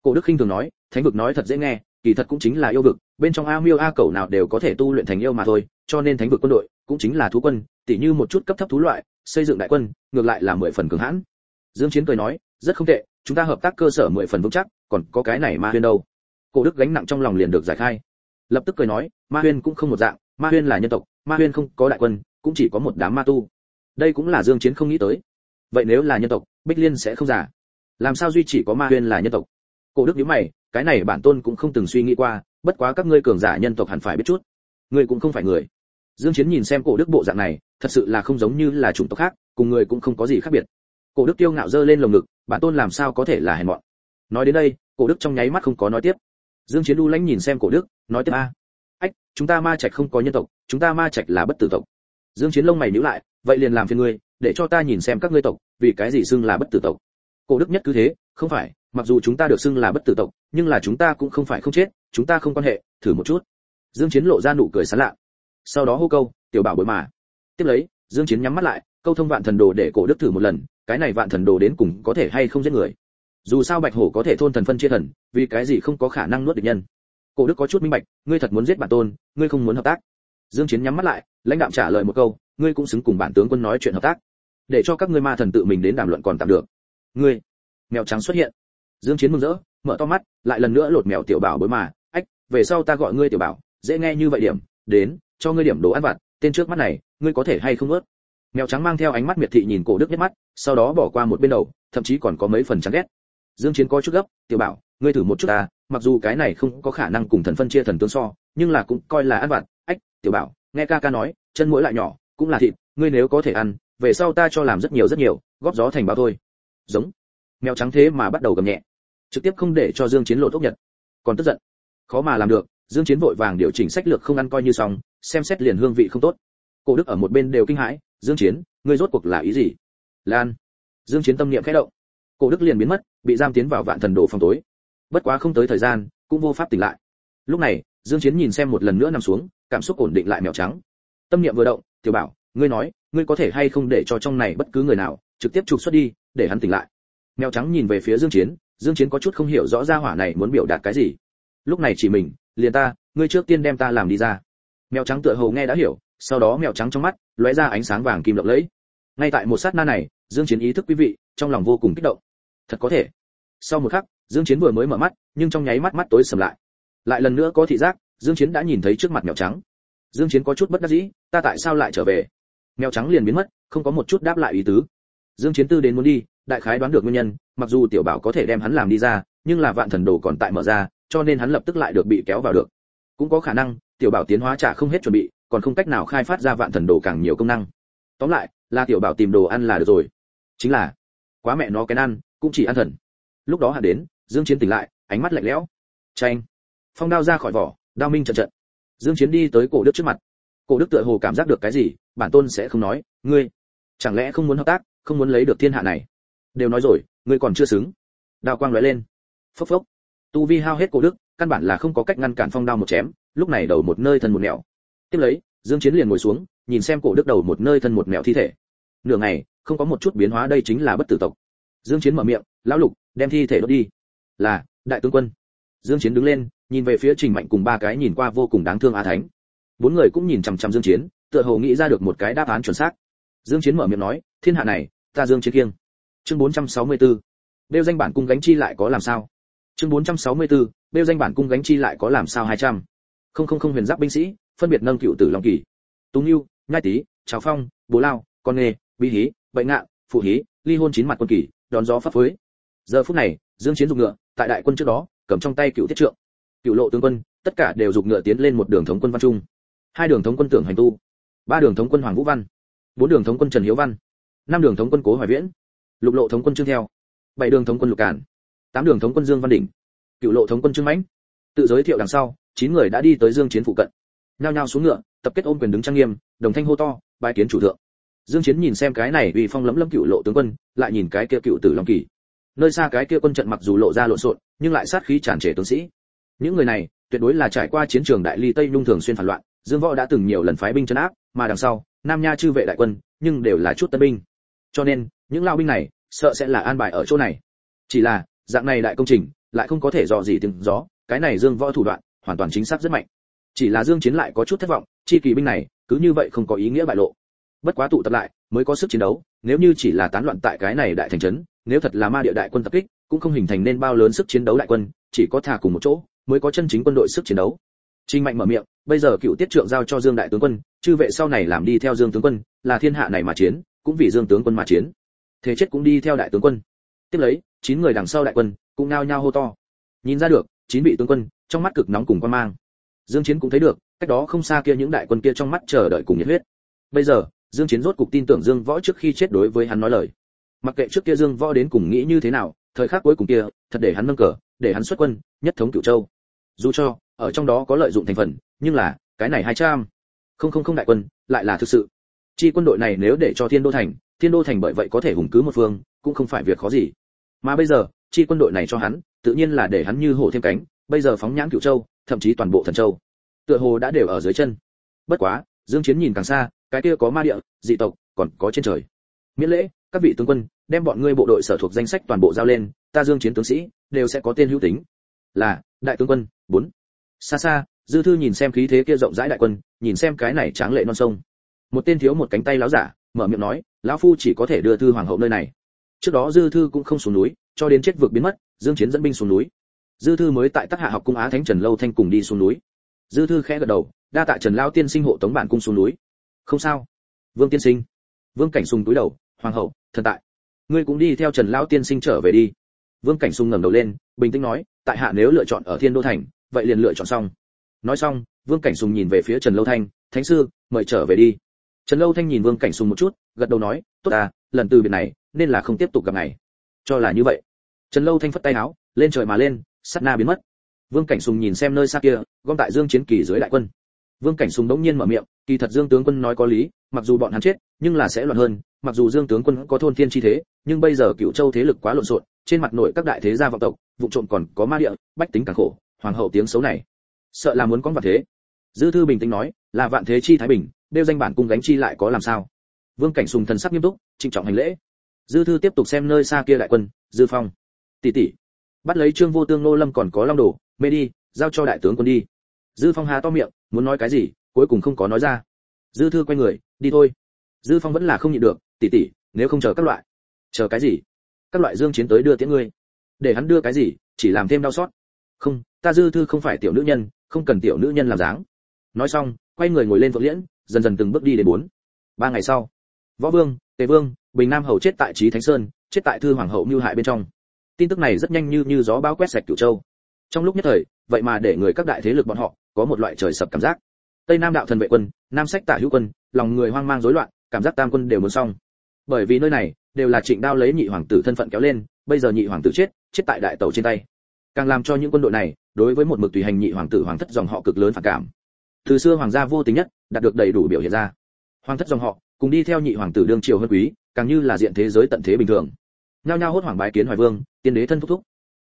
Cổ đức khinh thường nói, thánh vực nói thật dễ nghe, kỳ thật cũng chính là yêu vực, bên trong a miêu a cẩu nào đều có thể tu luyện thành yêu mà thôi, cho nên thánh vực quân đội cũng chính là thú quân, tỉ như một chút cấp thấp thú loại, xây dựng đại quân, ngược lại là mười phần cường hãn. Dương chiến cười nói, rất không tệ, chúng ta hợp tác cơ sở mười phần vững chắc, còn có cái này ma huyên đâu? Cổ đức gánh nặng trong lòng liền được giải khai lập tức cười nói, ma huyên cũng không một dạng, ma huyên là nhân tộc, ma huyên không có đại quân, cũng chỉ có một đám ma tu. Đây cũng là dương chiến không nghĩ tới. Vậy nếu là nhân tộc, bích liên sẽ không giả làm sao duy chỉ có ma huyên là nhân tộc? Cổ đức nhíu mày, cái này bản tôn cũng không từng suy nghĩ qua, bất quá các ngươi cường giả nhân tộc hẳn phải biết chút. Ngươi cũng không phải người. Dương chiến nhìn xem cổ đức bộ dạng này, thật sự là không giống như là chủng tộc khác, cùng người cũng không có gì khác biệt. Cổ đức tiêu ngạo dơ lên lồng ngực, bản tôn làm sao có thể là hèn mọn? Nói đến đây, cổ đức trong nháy mắt không có nói tiếp dương chiến U lãnh nhìn xem cổ đức, nói tiếp a. Ách, chúng ta ma trạch không có nhân tộc, chúng ta ma trạch là bất tử tộc. Dương chiến lông mày nhíu lại, vậy liền làm phiền ngươi, để cho ta nhìn xem các ngươi tộc, vì cái gì xưng là bất tử tộc. Cổ đức nhất cứ thế, không phải, mặc dù chúng ta được xưng là bất tử tộc, nhưng là chúng ta cũng không phải không chết, chúng ta không quan hệ, thử một chút. Dương chiến lộ ra nụ cười sán lạ. Sau đó hô câu, tiểu bảo bối mà. Tiếp lấy, dương chiến nhắm mắt lại, câu thông vạn thần đồ để cổ đức thử một lần, cái này vạn thần đồ đến cùng có thể hay không giết người? Dù sao bạch hổ có thể thôn thần phân chia thần, vì cái gì không có khả năng nuốt địch nhân? Cổ đức có chút minh bạch, ngươi thật muốn giết bản tôn, ngươi không muốn hợp tác. Dương chiến nhắm mắt lại, lãnh đạm trả lời một câu, ngươi cũng xứng cùng bản tướng quân nói chuyện hợp tác. Để cho các ngươi ma thần tự mình đến đàm luận còn tạm được. Ngươi, mèo trắng xuất hiện. Dương chiến mừng rỡ, mở to mắt, lại lần nữa lột mèo tiểu bảo bối mà, ách, về sau ta gọi ngươi tiểu bảo, dễ nghe như vậy điểm, đến, cho ngươi điểm đồ ăn vặt, tên trước mắt này, ngươi có thể hay không ướt mèo trắng mang theo ánh mắt miệt thị nhìn cổ đức nhất mắt, sau đó bỏ qua một bên đầu, thậm chí còn có mấy phần chán ghét dương chiến có chút gấp, tiểu bảo, ngươi thử một chút ta, mặc dù cái này không có khả năng cùng thần phân chia thần tương so, nhưng là cũng coi là ăn vặt. Ách, tiểu bảo, nghe ca ca nói, chân mũi lại nhỏ, cũng là thịt, ngươi nếu có thể ăn, về sau ta cho làm rất nhiều rất nhiều, góp gió thành bao thôi. Giống. Mèo trắng thế mà bắt đầu gầm nhẹ, trực tiếp không để cho dương chiến lộ tốt nhật, còn tức giận. Khó mà làm được, dương chiến vội vàng điều chỉnh sách lược không ăn coi như xong, xem xét liền hương vị không tốt. Cổ đức ở một bên đều kinh hãi, dương chiến, ngươi rốt cuộc là ý gì? Lan. Dương chiến tâm niệm khẽ động cổ đức liền biến mất, bị giam tiến vào vạn thần đồ phòng tối. Bất quá không tới thời gian, cũng vô pháp tỉnh lại. Lúc này, dương chiến nhìn xem một lần nữa nằm xuống, cảm xúc ổn định lại mèo trắng. Tâm niệm vừa động, tiểu bảo, ngươi nói, ngươi có thể hay không để cho trong này bất cứ người nào trực tiếp trục xuất đi, để hắn tỉnh lại? Mèo trắng nhìn về phía dương chiến dương chiến có chút không hiểu rõ ra hỏa này muốn biểu đạt cái gì. Lúc này chỉ mình, liền ta, ngươi trước tiên đem ta làm đi ra. Mèo trắng tựa hồ nghe đã hiểu, sau đó mèo trắng trong mắt lóe ra ánh sáng vàng kim lộng lẫy. Ngay tại một sát na này, dương chiến ý thức quý vị, trong lòng vô cùng kích động thật có thể. Sau một khắc, dương chiến vừa mới mở mắt, nhưng trong nháy mắt mắt tối sầm lại. Lại lần nữa có thị giác, dương chiến đã nhìn thấy trước mặt mèo trắng. Dương chiến có chút bất đắc dĩ, ta tại sao lại trở về? Mèo trắng liền biến mất, không có một chút đáp lại ý tứ. Dương chiến tư đến muốn đi, đại khái đoán được nguyên nhân, mặc dù tiểu bảo có thể đem hắn làm đi ra, nhưng là vạn thần đồ còn tại mở ra, cho nên hắn lập tức lại được bị kéo vào được. Cũng có khả năng, tiểu bảo tiến hóa trả không hết chuẩn bị, còn không cách nào khai phát ra vạn thần đồ càng nhiều công năng. Tóm lại, là tiểu bảo tìm đồ ăn là được rồi. Chính là, quá mẹ nó cái ăn cũng chỉ an thần. Lúc đó hạ đến, dương chiến tỉnh lại, ánh mắt lạnh lẽo. Tranh phong đao ra khỏi vỏ, đao minh trận trận. Dương chiến đi tới cổ đức trước mặt. Cổ đức tựa hồ cảm giác được cái gì, bản tôn sẽ không nói, ngươi chẳng lẽ không muốn hợp tác, không muốn lấy được thiên hạ này? Đều nói rồi, ngươi còn chưa xứng. Đao quang lóe lên. Phốc phốc. Tu vi hao hết cổ đức, căn bản là không có cách ngăn cản phong đao một chém, lúc này đầu một nơi thân một nẻo. Tiếp lấy, dương chiến liền ngồi xuống, nhìn xem cổ đức đầu một nơi thân một nẻo thi thể. Nửa ngày, không có một chút biến hóa, đây chính là bất tử tộc dương chiến mở miệng, lão lục, đem thi thể đốt đi. Là, đại tướng quân. Dương chiến đứng lên, nhìn về phía trình mạnh cùng ba cái nhìn qua vô cùng đáng thương a thánh. Bốn người cũng nhìn chằm chằm dương chiến, tựa hồ nghĩ ra được một cái đáp án chuẩn xác. Dương chiến mở miệng nói, thiên hạ này, ta dương chiến kiêng. Chương 464 đeo danh bản cung gánh chi lại có làm sao? Chương 464 đeo danh bản cung gánh chi lại có làm sao 200 không không không huyền giáp binh sĩ, phân biệt nâng cựu tử long kỳ. Túng yêu nhai tý cháo phong bố lao, con nghề bí hí bệnh ngạ, phụ hí, ly hôn chín mặt quân kỳ đón gió pháp phới giờ phút này, dương chiến dùng ngựa, tại đại quân trước đó, cầm trong tay cựu thiết trượng. Cựu lộ tướng quân, tất cả đều dùng ngựa tiến lên một đường thống quân văn trung. Hai đường thống quân tưởng hành tu, ba đường thống quân hoàng vũ văn, bốn đường thống quân trần hiếu văn, năm đường thống quân cố hoài viễn, lục lộ thống quân trương theo, bảy đường thống quân lục cản, tám đường thống quân dương văn đỉnh, cựu lộ thống quân trương mãnh. Tự giới thiệu đằng sau, chín người đã đi tới dương chiến phụ cận, nhao nhao xuống ngựa, tập kết ôm quyền đứng trang nghiêm, đồng thanh hô to bài kiến chủ thượng dương chiến nhìn xem cái này uy phong lấm lấm cựu lộ tướng quân, lại nhìn cái kia cựu tử long kỳ. Nơi xa cái kia quân trận mặc dù lộ ra lộn xộn, nhưng lại sát khí tràn trề tướng sĩ. Những người này, tuyệt đối là trải qua chiến trường đại ly tây nhung thường xuyên phản loạn, dương võ đã từng nhiều lần phái binh trấn áp, mà đằng sau, nam nha chư vệ đại quân, nhưng đều là chút tân binh. Cho nên, những lao binh này, sợ sẽ là an bài ở chỗ này. Chỉ là, dạng này đại công trình, lại không có thể dò gì từng gió, cái này dương võ thủ đoạn, hoàn toàn chính xác rất mạnh. Chỉ là dương chiến lại có chút thất vọng, chi kỳ binh này, cứ như vậy không có ý nghĩa bại lộ bất quá tụ tập lại mới có sức chiến đấu nếu như chỉ là tán loạn tại cái này đại thành trấn nếu thật là ma địa đại quân tập kích cũng không hình thành nên bao lớn sức chiến đấu đại quân chỉ có thả cùng một chỗ mới có chân chính quân đội sức chiến đấu trinh Mạnh mở miệng, bây giờ cựu tiết trượng giao cho Dương đại tướng quân, chư vệ sau này làm đi theo Dương tướng quân, là thiên hạ này mà chiến, cũng vì Dương tướng quân mà chiến. Thế chết cũng đi theo đại tướng quân. Tiếp lấy, chín người đằng sau đại quân, cũng nao nhao hô to. Nhìn ra được, chín vị tướng quân, trong mắt cực nóng cùng quan mang. Dương Chiến cũng thấy được, cách đó không xa kia những đại quân kia trong mắt chờ đợi cùng nhiệt huyết. Bây giờ, Dương Chiến rốt cục tin tưởng Dương Võ trước khi chết đối với hắn nói lời. Mặc kệ trước kia Dương Võ đến cùng nghĩ như thế nào, thời khắc cuối cùng kia, thật để hắn nâng cờ, để hắn xuất quân, nhất thống Cửu Châu. Dù cho ở trong đó có lợi dụng thành phần, nhưng là, cái này hai trăm không không không đại quân, lại là thực sự. Chi quân đội này nếu để cho Thiên Đô thành, Thiên Đô thành bởi vậy có thể hùng cứ một phương, cũng không phải việc khó gì. Mà bây giờ, chi quân đội này cho hắn, tự nhiên là để hắn như hổ thêm cánh, bây giờ phóng nhãn Cửu Châu, thậm chí toàn bộ Thần Châu, tựa hồ đã đều ở dưới chân. Bất quá, Dương Chiến nhìn càng xa, cái kia có ma địa, dị tộc, còn có trên trời. Miễn lễ, các vị tướng quân, đem bọn ngươi bộ đội sở thuộc danh sách toàn bộ giao lên, ta Dương Chiến tướng sĩ đều sẽ có tên hữu tính. Là, đại tướng quân, bốn. Xa xa, Dư thư nhìn xem khí thế kia rộng rãi đại quân, nhìn xem cái này tráng lệ non sông. Một tên thiếu một cánh tay láo giả, mở miệng nói, lão phu chỉ có thể đưa thư hoàng hậu nơi này. Trước đó Dư thư cũng không xuống núi, cho đến chết vực biến mất, Dương Chiến dẫn binh xuống núi. Dư thư mới tại Tắc Hạ học cung Á Thánh Trần Lâu Thanh cùng đi xuống núi. Dư thư khẽ gật đầu, đa tạ Trần lao tiên sinh hộ tống bản cung xuống núi. Không sao. Vương tiên sinh. Vương Cảnh Sùng túi đầu, hoàng hậu, thần tại. Ngươi cũng đi theo Trần lão tiên sinh trở về đi. Vương Cảnh Sùng ngẩng đầu lên, bình tĩnh nói, tại hạ nếu lựa chọn ở Thiên Đô thành, vậy liền lựa chọn xong. Nói xong, Vương Cảnh Sùng nhìn về phía Trần Lâu Thanh, "Thánh sư, mời trở về đi." Trần Lâu Thanh nhìn Vương Cảnh Sùng một chút, gật đầu nói tốt à lần từ biệt này nên là không tiếp tục gặp ngày cho là như vậy trần lâu thanh phất tay áo lên trời mà lên sát na biến mất vương cảnh sùng nhìn xem nơi xa kia gom tại dương chiến kỳ dưới đại quân vương cảnh sùng đống nhiên mở miệng, kỳ thật dương tướng quân nói có lý, mặc dù bọn hắn chết, nhưng là sẽ loạn hơn, mặc dù dương tướng quân có thôn thiên chi thế, nhưng bây giờ Cửu châu thế lực quá lộn xộn, trên mặt nội các đại thế gia vọng tộc, vụ trộm còn có ma địa, bách tính càng khổ, hoàng hậu tiếng xấu này. Sợ là muốn con vạn thế. Dư thư bình tĩnh nói, là vạn thế chi thái bình đeo danh bản cung gánh chi lại có làm sao? Vương cảnh sùng thần sắc nghiêm túc, trịnh trọng hành lễ. Dư thư tiếp tục xem nơi xa kia đại quân, dư phong. Tỷ tỷ, bắt lấy trương vô tương nô lâm còn có long đồ, mê đi, giao cho đại tướng quân đi. Dư phong hà to miệng muốn nói cái gì, cuối cùng không có nói ra. Dư thư quay người, đi thôi. Dư phong vẫn là không nhịn được, tỷ tỷ, nếu không chờ các loại. Chờ cái gì? Các loại dương chiến tới đưa tiễn ngươi. Để hắn đưa cái gì, chỉ làm thêm đau xót. Không, ta dư thư không phải tiểu nữ nhân, không cần tiểu nữ nhân làm dáng. Nói xong, quay người ngồi lên phượng liễn, dần dần từng bước đi đến bốn. Ba ngày sau, võ vương, tề vương, bình nam hầu chết tại trí thánh sơn, chết tại thư hoàng hậu mưu hại bên trong. Tin tức này rất nhanh như như gió bão quét sạch cửu châu trong lúc nhất thời, vậy mà để người các đại thế lực bọn họ có một loại trời sập cảm giác. Tây nam đạo thần vệ quân, nam sách tả hữu quân, lòng người hoang mang rối loạn, cảm giác tam quân đều muốn xong. Bởi vì nơi này đều là trịnh đao lấy nhị hoàng tử thân phận kéo lên, bây giờ nhị hoàng tử chết chết tại đại tàu trên tay. Càng làm cho những quân đội này đối với một mực tùy hành nhị hoàng tử hoàng thất dòng họ cực lớn phản cảm. Từ xưa hoàng gia vô tính nhất, đạt được đầy đủ biểu hiện ra. Hoàng thất dòng họ cùng đi theo nhị hoàng tử đương triều hơn quý, càng như là diện thế giới tận thế bình thường. Nhao nhao hốt hoàng bái kiến hoài vương, tiên đế thân thúc thúc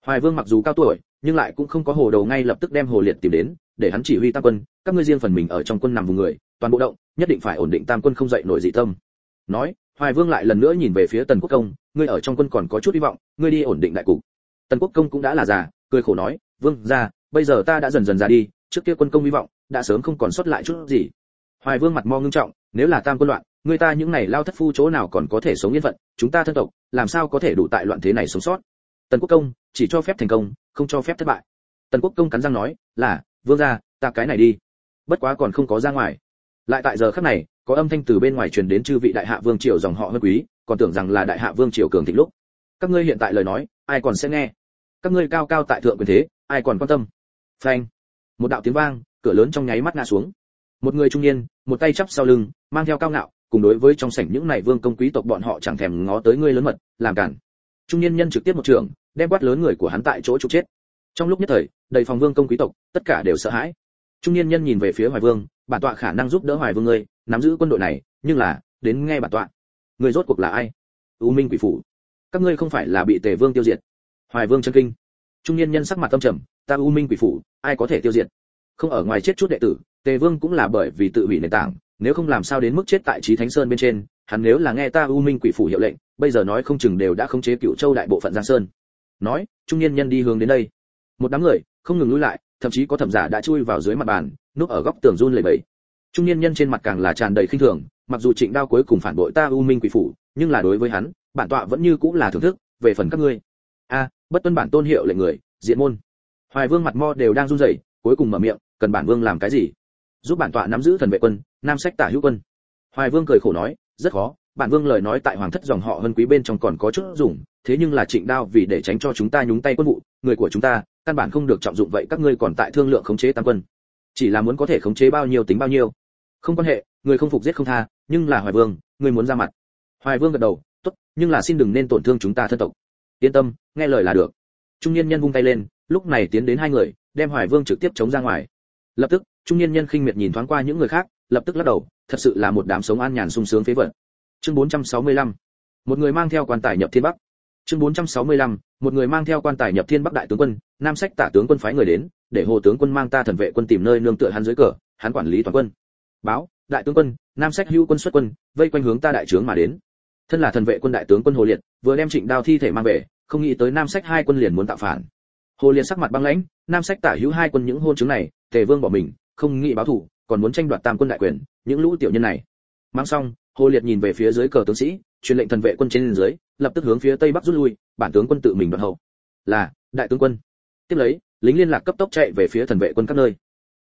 hoài vương mặc dù cao tuổi, nhưng lại cũng không có hồ đầu ngay lập tức đem hồ liệt tìm đến, để hắn chỉ huy tam quân, các ngươi riêng phần mình ở trong quân nằm vùng người, toàn bộ động, nhất định phải ổn định tam quân không dậy nổi dị tâm. Nói, hoài vương lại lần nữa nhìn về phía tần quốc công, ngươi ở trong quân còn có chút hy vọng, ngươi đi ổn định đại cục. Tần quốc công cũng đã là già, cười khổ nói, vương ra bây giờ ta đã dần dần già đi, trước kia quân công hy vọng, đã sớm không còn xuất lại chút gì. Hoài vương mặt mo ngưng trọng, nếu là tam quân loạn, người ta những này lao thất phu chỗ nào còn có thể sống yên phận, chúng ta thân tộc, làm sao có thể đủ tại loạn thế này sống sót? Tần quốc công chỉ cho phép thành công, không cho phép thất bại. Tần quốc công cắn răng nói, là, vương gia, ta cái này đi. Bất quá còn không có ra ngoài. Lại tại giờ khắc này, có âm thanh từ bên ngoài truyền đến chư vị đại hạ vương triều dòng họ hơn quý, còn tưởng rằng là đại hạ vương triều cường thịnh lúc. Các ngươi hiện tại lời nói, ai còn sẽ nghe? Các ngươi cao cao tại thượng quyền thế, ai còn quan tâm? Phanh. Một đạo tiếng vang, cửa lớn trong nháy mắt ngã xuống. Một người trung niên, một tay chắp sau lưng, mang theo cao ngạo, cùng đối với trong sảnh những này vương công quý tộc bọn họ chẳng thèm ngó tới ngươi lớn mật, làm cản. Trung niên nhân trực tiếp một trường đem quát lớn người của hắn tại chỗ trục chết. Trong lúc nhất thời, đầy phòng vương công quý tộc, tất cả đều sợ hãi. Trung niên nhân nhìn về phía hoài vương, bản tọa khả năng giúp đỡ hoài vương ngươi, nắm giữ quân đội này, nhưng là, đến nghe bản tọa. Người rốt cuộc là ai? U minh quỷ phủ. Các ngươi không phải là bị tề vương tiêu diệt. Hoài vương chân kinh. Trung niên nhân sắc mặt tâm trầm, ta u minh quỷ phủ, ai có thể tiêu diệt? Không ở ngoài chết chút đệ tử, tề vương cũng là bởi vì tự hủy nền tảng, nếu không làm sao đến mức chết tại trí thánh sơn bên trên, hắn nếu là nghe ta u minh quỷ phủ hiệu lệnh, bây giờ nói không chừng đều đã khống chế cựu châu đại bộ phận giang sơn nói, trung niên nhân đi hướng đến đây. Một đám người không ngừng lui lại, thậm chí có thẩm giả đã chui vào dưới mặt bàn, núp ở góc tường run lẩy bẩy. Trung niên nhân trên mặt càng là tràn đầy khinh thường, mặc dù trịnh đao cuối cùng phản bội ta u minh quỷ phủ, nhưng là đối với hắn, bản tọa vẫn như cũng là thưởng thức, về phần các ngươi. A, bất tuân bản tôn hiệu lệnh người, diện môn. Hoài vương mặt mo đều đang run rẩy, cuối cùng mở miệng, cần bản vương làm cái gì? Giúp bản tọa nắm giữ thần vệ quân, nam sách tả hữu quân. Hoài vương cười khổ nói, rất khó, bản vương lời nói tại hoàng thất dòng họ hơn quý bên trong còn có chút dùng thế nhưng là trịnh đao vì để tránh cho chúng ta nhúng tay quân vụ, người của chúng ta, căn bản không được trọng dụng vậy các ngươi còn tại thương lượng khống chế tam quân. Chỉ là muốn có thể khống chế bao nhiêu tính bao nhiêu. Không quan hệ, người không phục giết không tha, nhưng là hoài vương, người muốn ra mặt. Hoài vương gật đầu, tốt, nhưng là xin đừng nên tổn thương chúng ta thân tộc. Yên tâm, nghe lời là được. Trung niên nhân vung tay lên, lúc này tiến đến hai người, đem hoài vương trực tiếp chống ra ngoài. Lập tức, trung niên nhân khinh miệt nhìn thoáng qua những người khác, lập tức lắc đầu, thật sự là một đám sống an nhàn sung sướng phế vật. Chương 465 một người mang theo quan tài nhập thiên bắc chương 465 một người mang theo quan tài nhập thiên bắc đại tướng quân, nam sách tả tướng quân phái người đến, để hồ tướng quân mang ta thần vệ quân tìm nơi nương tựa hắn dưới cờ, hắn quản lý toàn quân. Báo, đại tướng quân, nam sách hữu quân xuất quân, vây quanh hướng ta đại trướng mà đến. Thân là thần vệ quân đại tướng quân hồ liệt, vừa đem trịnh đao thi thể mang về, không nghĩ tới nam sách hai quân liền muốn tạo phản. Hồ liệt sắc mặt băng lãnh, nam sách tả hữu hai quân những hôn chứng này, tề vương bỏ mình, không nghĩ báo thù, còn muốn tranh đoạt tam quân đại quyền, những lũ tiểu nhân này. Mang xong, hồ liệt nhìn về phía dưới cờ tướng sĩ, truyền lệnh thần vệ quân trên dưới lập tức hướng phía tây bắc rút lui, bản tướng quân tự mình đoạn hậu. Là, đại tướng quân. Tiếp lấy, lính liên lạc cấp tốc chạy về phía thần vệ quân các nơi.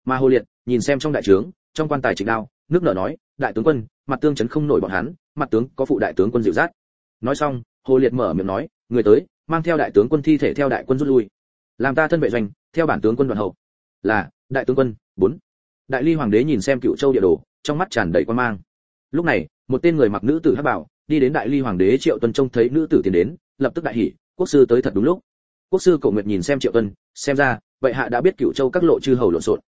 Mà hồ liệt, nhìn xem trong đại trướng, trong quan tài trịnh đao, nước nở nói, đại tướng quân, mặt tương chấn không nổi bọn hắn, mặt tướng có phụ đại tướng quân dịu dắt. Nói xong, hồ liệt mở miệng nói, người tới, mang theo đại tướng quân thi thể theo đại quân rút lui. Làm ta thân vệ doanh, theo bản tướng quân đoàn hậu. Là, đại tướng quân, bốn. Đại ly hoàng đế nhìn xem cựu châu địa đồ, trong mắt tràn đầy quan mang. Lúc này, một tên người mặc nữ tử hắc bảo đi đến đại ly hoàng đế triệu tuân trông thấy nữ tử tiến đến, lập tức đại hỉ, quốc sư tới thật đúng lúc. Quốc sư cổ nguyệt nhìn xem triệu tuân, xem ra, vậy hạ đã biết cựu châu các lộ chư hầu lộn xộn.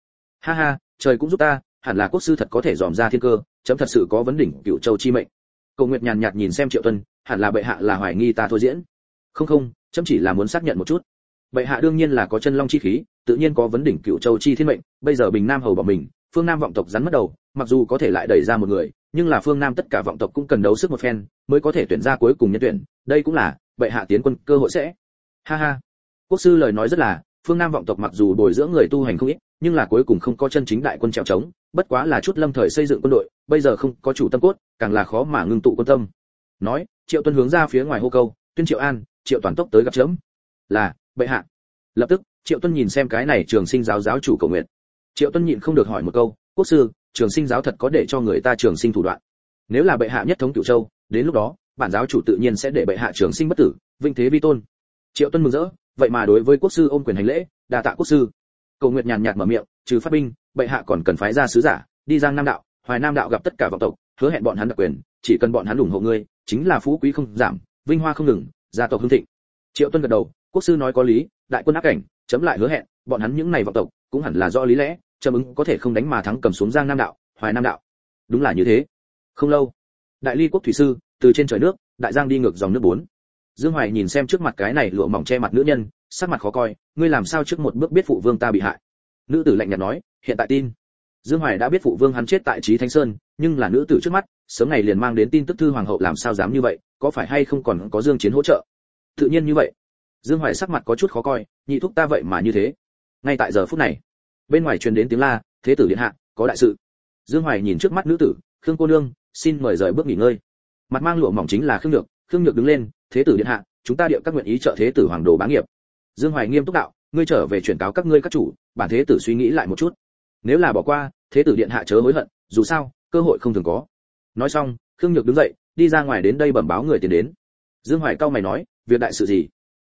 Ha ha, trời cũng giúp ta, hẳn là quốc sư thật có thể dòm ra thiên cơ, chấm thật sự có vấn đỉnh cựu châu chi mệnh. Cổ nguyệt nhàn nhạt nhìn xem triệu tuân, hẳn là bệ hạ là hoài nghi ta thôi diễn. Không không, chấm chỉ là muốn xác nhận một chút. Bệ hạ đương nhiên là có chân long chi khí, tự nhiên có vấn đỉnh cựu châu chi thiên mệnh, bây giờ bình nam hầu bỏ mình, phương nam vọng tộc rắn mất đầu, mặc dù có thể lại đẩy ra một người nhưng là phương nam tất cả vọng tộc cũng cần đấu sức một phen, mới có thể tuyển ra cuối cùng nhân tuyển, đây cũng là, bệ hạ tiến quân, cơ hội sẽ. Ha ha. Quốc sư lời nói rất là, phương nam vọng tộc mặc dù bồi dưỡng người tu hành không ít, nhưng là cuối cùng không có chân chính đại quân trèo trống, bất quá là chút lâm thời xây dựng quân đội, bây giờ không có chủ tâm cốt, càng là khó mà ngưng tụ quân tâm. Nói, triệu tuân hướng ra phía ngoài hô câu, tuyên triệu an, triệu toàn tốc tới gặp chấm. Là, bệ hạ. Lập tức, triệu tuân nhìn xem cái này trường sinh giáo giáo chủ cầu nguyện. Triệu tuân nhịn không được hỏi một câu, quốc sư trường sinh giáo thật có để cho người ta trường sinh thủ đoạn. Nếu là bệ hạ nhất thống cửu châu, đến lúc đó, bản giáo chủ tự nhiên sẽ để bệ hạ trường sinh bất tử, vinh thế vi tôn. Triệu tuân mừng rỡ, vậy mà đối với quốc sư ôm quyền hành lễ, đa tạ quốc sư. Cầu nguyện nhàn nhạt mở miệng, trừ phát binh, bệ hạ còn cần phái ra sứ giả, đi giang nam đạo, hoài nam đạo gặp tất cả vọng tộc, hứa hẹn bọn hắn đặc quyền, chỉ cần bọn hắn ủng hộ ngươi, chính là phú quý không giảm, vinh hoa không ngừng, gia tộc hưng thịnh. Triệu tuân gật đầu, quốc sư nói có lý, đại quân áp cảnh, chấm lại hứa hẹn, bọn hắn những này vọng tộc, cũng hẳn là do lý lẽ chấm ứng có thể không đánh mà thắng cầm xuống giang nam đạo, hoài nam đạo. Đúng là như thế. Không lâu, đại ly quốc thủy sư, từ trên trời nước, đại giang đi ngược dòng nước bốn. Dương hoài nhìn xem trước mặt cái này lụa mỏng che mặt nữ nhân, sắc mặt khó coi, ngươi làm sao trước một bước biết phụ vương ta bị hại? Nữ tử lạnh nhạt nói, hiện tại tin. Dương hoài đã biết phụ vương hắn chết tại trí thánh sơn, nhưng là nữ tử trước mắt, sớm ngày liền mang đến tin tức thư hoàng hậu làm sao dám như vậy, có phải hay không còn có dương chiến hỗ trợ? Tự nhiên như vậy. Dương hoài sắc mặt có chút khó coi, nhị thúc ta vậy mà như thế. Ngay tại giờ phút này bên ngoài truyền đến tiếng la, thế tử điện hạ, có đại sự. Dương hoài nhìn trước mắt nữ tử, khương cô nương, xin mời rời bước nghỉ ngơi. Mặt mang lụa mỏng chính là khương nhược khương nhược đứng lên, thế tử điện hạ, chúng ta điệu các nguyện ý trợ thế tử hoàng đồ bá nghiệp. Dương hoài nghiêm túc đạo, ngươi trở về chuyển cáo các ngươi các chủ, bản thế tử suy nghĩ lại một chút. Nếu là bỏ qua, thế tử điện hạ chớ hối hận, dù sao, cơ hội không thường có. Nói xong, khương nhược đứng dậy, đi ra ngoài đến đây bẩm báo người tiền đến. Dương hoài cao mày nói, việc đại sự gì?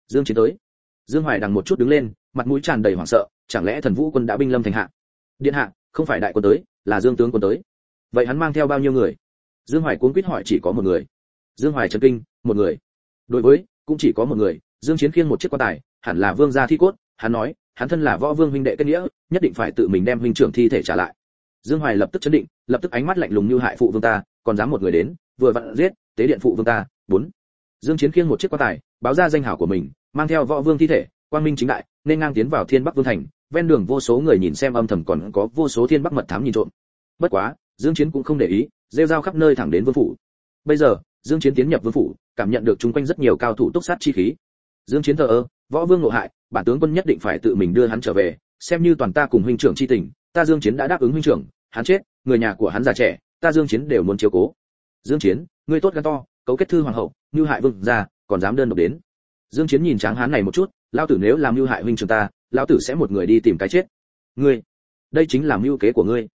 Dương chiến tới. Dương hoài đằng một chút đứng lên, mặt mũi tràn đầy hoảng sợ chẳng lẽ thần vũ quân đã binh lâm thành hạ? Điện hạ, không phải đại quân tới, là dương tướng quân tới. Vậy hắn mang theo bao nhiêu người? Dương hoài cuống quýt hỏi chỉ có một người. Dương hoài chấn kinh, một người. Đối với, cũng chỉ có một người, dương chiến khiêng một chiếc quan tài, hẳn là vương gia thi cốt, hắn nói, hắn thân là võ vương huynh đệ kết nghĩa, nhất định phải tự mình đem huynh trưởng thi thể trả lại. Dương hoài lập tức chấn định, lập tức ánh mắt lạnh lùng như hại phụ vương ta, còn dám một người đến, vừa vặn giết, tế điện phụ vương ta, bốn. Dương chiến khiêng một chiếc quan tài, báo ra danh hảo của mình, mang theo võ vương thi thể, quang minh chính đại, nên ngang tiến vào thiên bắc vương thành ven đường vô số người nhìn xem âm thầm còn có vô số thiên bắc mật thám nhìn trộm. Bất quá, dương chiến cũng không để ý, rêu rao khắp nơi thẳng đến vương phủ. Bây giờ, dương chiến tiến nhập vương phủ, cảm nhận được chung quanh rất nhiều cao thủ túc sát chi khí. Dương chiến thờ ơ, võ vương ngộ hại, bản tướng quân nhất định phải tự mình đưa hắn trở về, xem như toàn ta cùng huynh trưởng chi tình, ta dương chiến đã đáp ứng huynh trưởng, hắn chết, người nhà của hắn già trẻ, ta dương chiến đều muốn chiếu cố. Dương chiến, ngươi tốt gan to, cấu kết thư hoàng hậu, như hại vương gia, còn dám đơn độc đến. Dương chiến nhìn tráng hán này một chút lão tử nếu làm mưu hại huynh trưởng ta, lão tử sẽ một người đi tìm cái chết. Ngươi, đây chính là mưu kế của ngươi.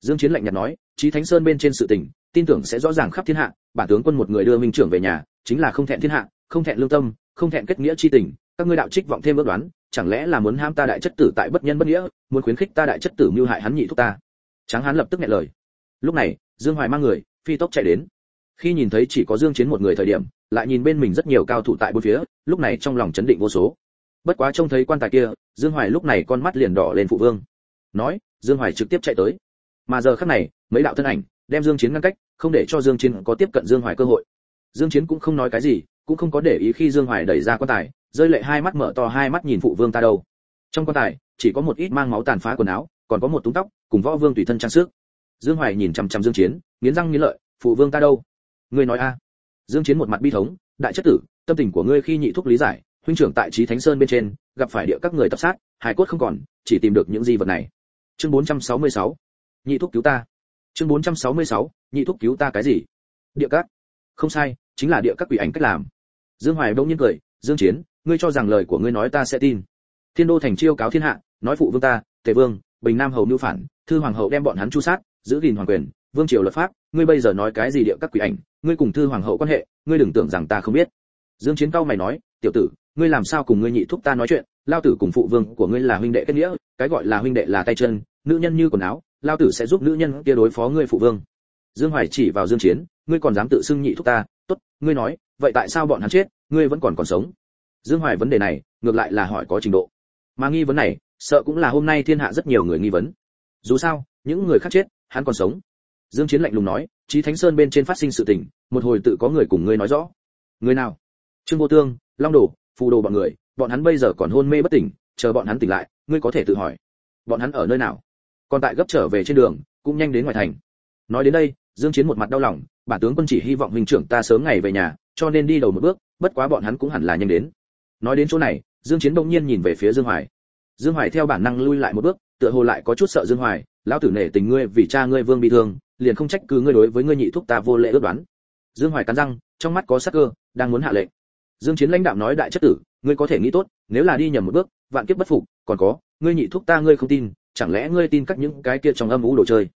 Dương chiến lạnh nhạt nói, chí thánh sơn bên trên sự tình, tin tưởng sẽ rõ ràng khắp thiên hạ, bản tướng quân một người đưa minh trưởng về nhà, chính là không thẹn thiên hạ, không thẹn lương tâm, không thẹn kết nghĩa chi tình. Các ngươi đạo trích vọng thêm ước đoán, chẳng lẽ là muốn ham ta đại chất tử tại bất nhân bất nghĩa, muốn khuyến khích ta đại chất tử mưu hại hắn nhị thúc ta? Tráng hán lập tức nhẹ lời. Lúc này, dương hoài mang người, phi tốc chạy đến. Khi nhìn thấy chỉ có dương chiến một người thời điểm, lại nhìn bên mình rất nhiều cao thủ tại bốn phía, lúc này trong lòng chấn định vô số bất quá trông thấy quan tài kia, dương hoài lúc này con mắt liền đỏ lên phụ vương. Nói, dương hoài trực tiếp chạy tới. Mà giờ khắc này, mấy đạo thân ảnh đem dương chiến ngăn cách, không để cho dương chiến có tiếp cận dương hoài cơ hội. Dương chiến cũng không nói cái gì, cũng không có để ý khi dương hoài đẩy ra quan tài, rơi lệ hai mắt mở to hai mắt nhìn phụ vương ta đâu. Trong quan tài, chỉ có một ít mang máu tàn phá quần áo, còn có một túng tóc, cùng võ vương tùy thân trang sức. Dương hoài nhìn chăm chăm dương chiến, nghiến răng nghiến lợi, phụ vương ta đâu? Ngươi nói a. Dương chiến một mặt bi thống, đại chất tử, tâm tình của ngươi khi nhị thúc lý giải huynh trưởng tại trí thánh sơn bên trên, gặp phải địa các người tập sát hải cốt không còn, chỉ tìm được những di vật này. Chương 466 nhị thúc cứu ta. Chương 466 nhị thúc cứu ta cái gì? Địa các. Không sai, chính là địa các quỷ ảnh cách làm. Dương hoài đông nhiên cười, dương chiến, ngươi cho rằng lời của ngươi nói ta sẽ tin. Thiên đô thành chiêu cáo thiên hạ, nói phụ vương ta, tề vương, bình nam hầu mưu phản, thư hoàng hậu đem bọn hắn chu sát, giữ gìn hoàng quyền, vương triều luật pháp, ngươi bây giờ nói cái gì địa các quỷ ảnh? Ngươi cùng thư hoàng hậu quan hệ, ngươi đừng tưởng rằng ta không biết. Dương chiến cao mày nói, tiểu tử ngươi làm sao cùng ngươi nhị thúc ta nói chuyện, lao tử cùng phụ vương của ngươi là huynh đệ kết nghĩa, cái gọi là huynh đệ là tay chân, nữ nhân như quần áo, lao tử sẽ giúp nữ nhân kia đối phó ngươi phụ vương. Dương hoài chỉ vào dương chiến, ngươi còn dám tự xưng nhị thúc ta, tốt, ngươi nói, vậy tại sao bọn hắn chết, ngươi vẫn còn còn sống? Dương hoài vấn đề này, ngược lại là hỏi có trình độ. Mà nghi vấn này, sợ cũng là hôm nay thiên hạ rất nhiều người nghi vấn. Dù sao, những người khác chết, hắn còn sống. Dương chiến lạnh lùng nói, chí thánh sơn bên trên phát sinh sự tình, một hồi tự có người cùng ngươi nói rõ. Người nào? Trương vô tương, long đồ phù đồ bọn người, bọn hắn bây giờ còn hôn mê bất tỉnh, chờ bọn hắn tỉnh lại, ngươi có thể tự hỏi, bọn hắn ở nơi nào? Còn tại gấp trở về trên đường, cũng nhanh đến ngoài thành. Nói đến đây, dương chiến một mặt đau lòng, bản tướng quân chỉ hy vọng huynh trưởng ta sớm ngày về nhà, cho nên đi đầu một bước, bất quá bọn hắn cũng hẳn là nhanh đến. Nói đến chỗ này, dương chiến đông nhiên nhìn về phía dương hoài. Dương hoài theo bản năng lui lại một bước, tựa hồ lại có chút sợ dương hoài, lão tử nể tình ngươi vì cha ngươi vương bị thương, liền không trách cứ ngươi đối với ngươi nhị thúc ta vô lễ ước đoán. Dương hoài cắn răng, trong mắt có sắc cơ, đang muốn hạ lệnh dương chiến lãnh đạo nói đại chất tử, ngươi có thể nghĩ tốt, nếu là đi nhầm một bước, vạn kiếp bất phục, còn có, ngươi nhị thúc ta ngươi không tin, chẳng lẽ ngươi tin các những cái kia trong âm u đồ chơi?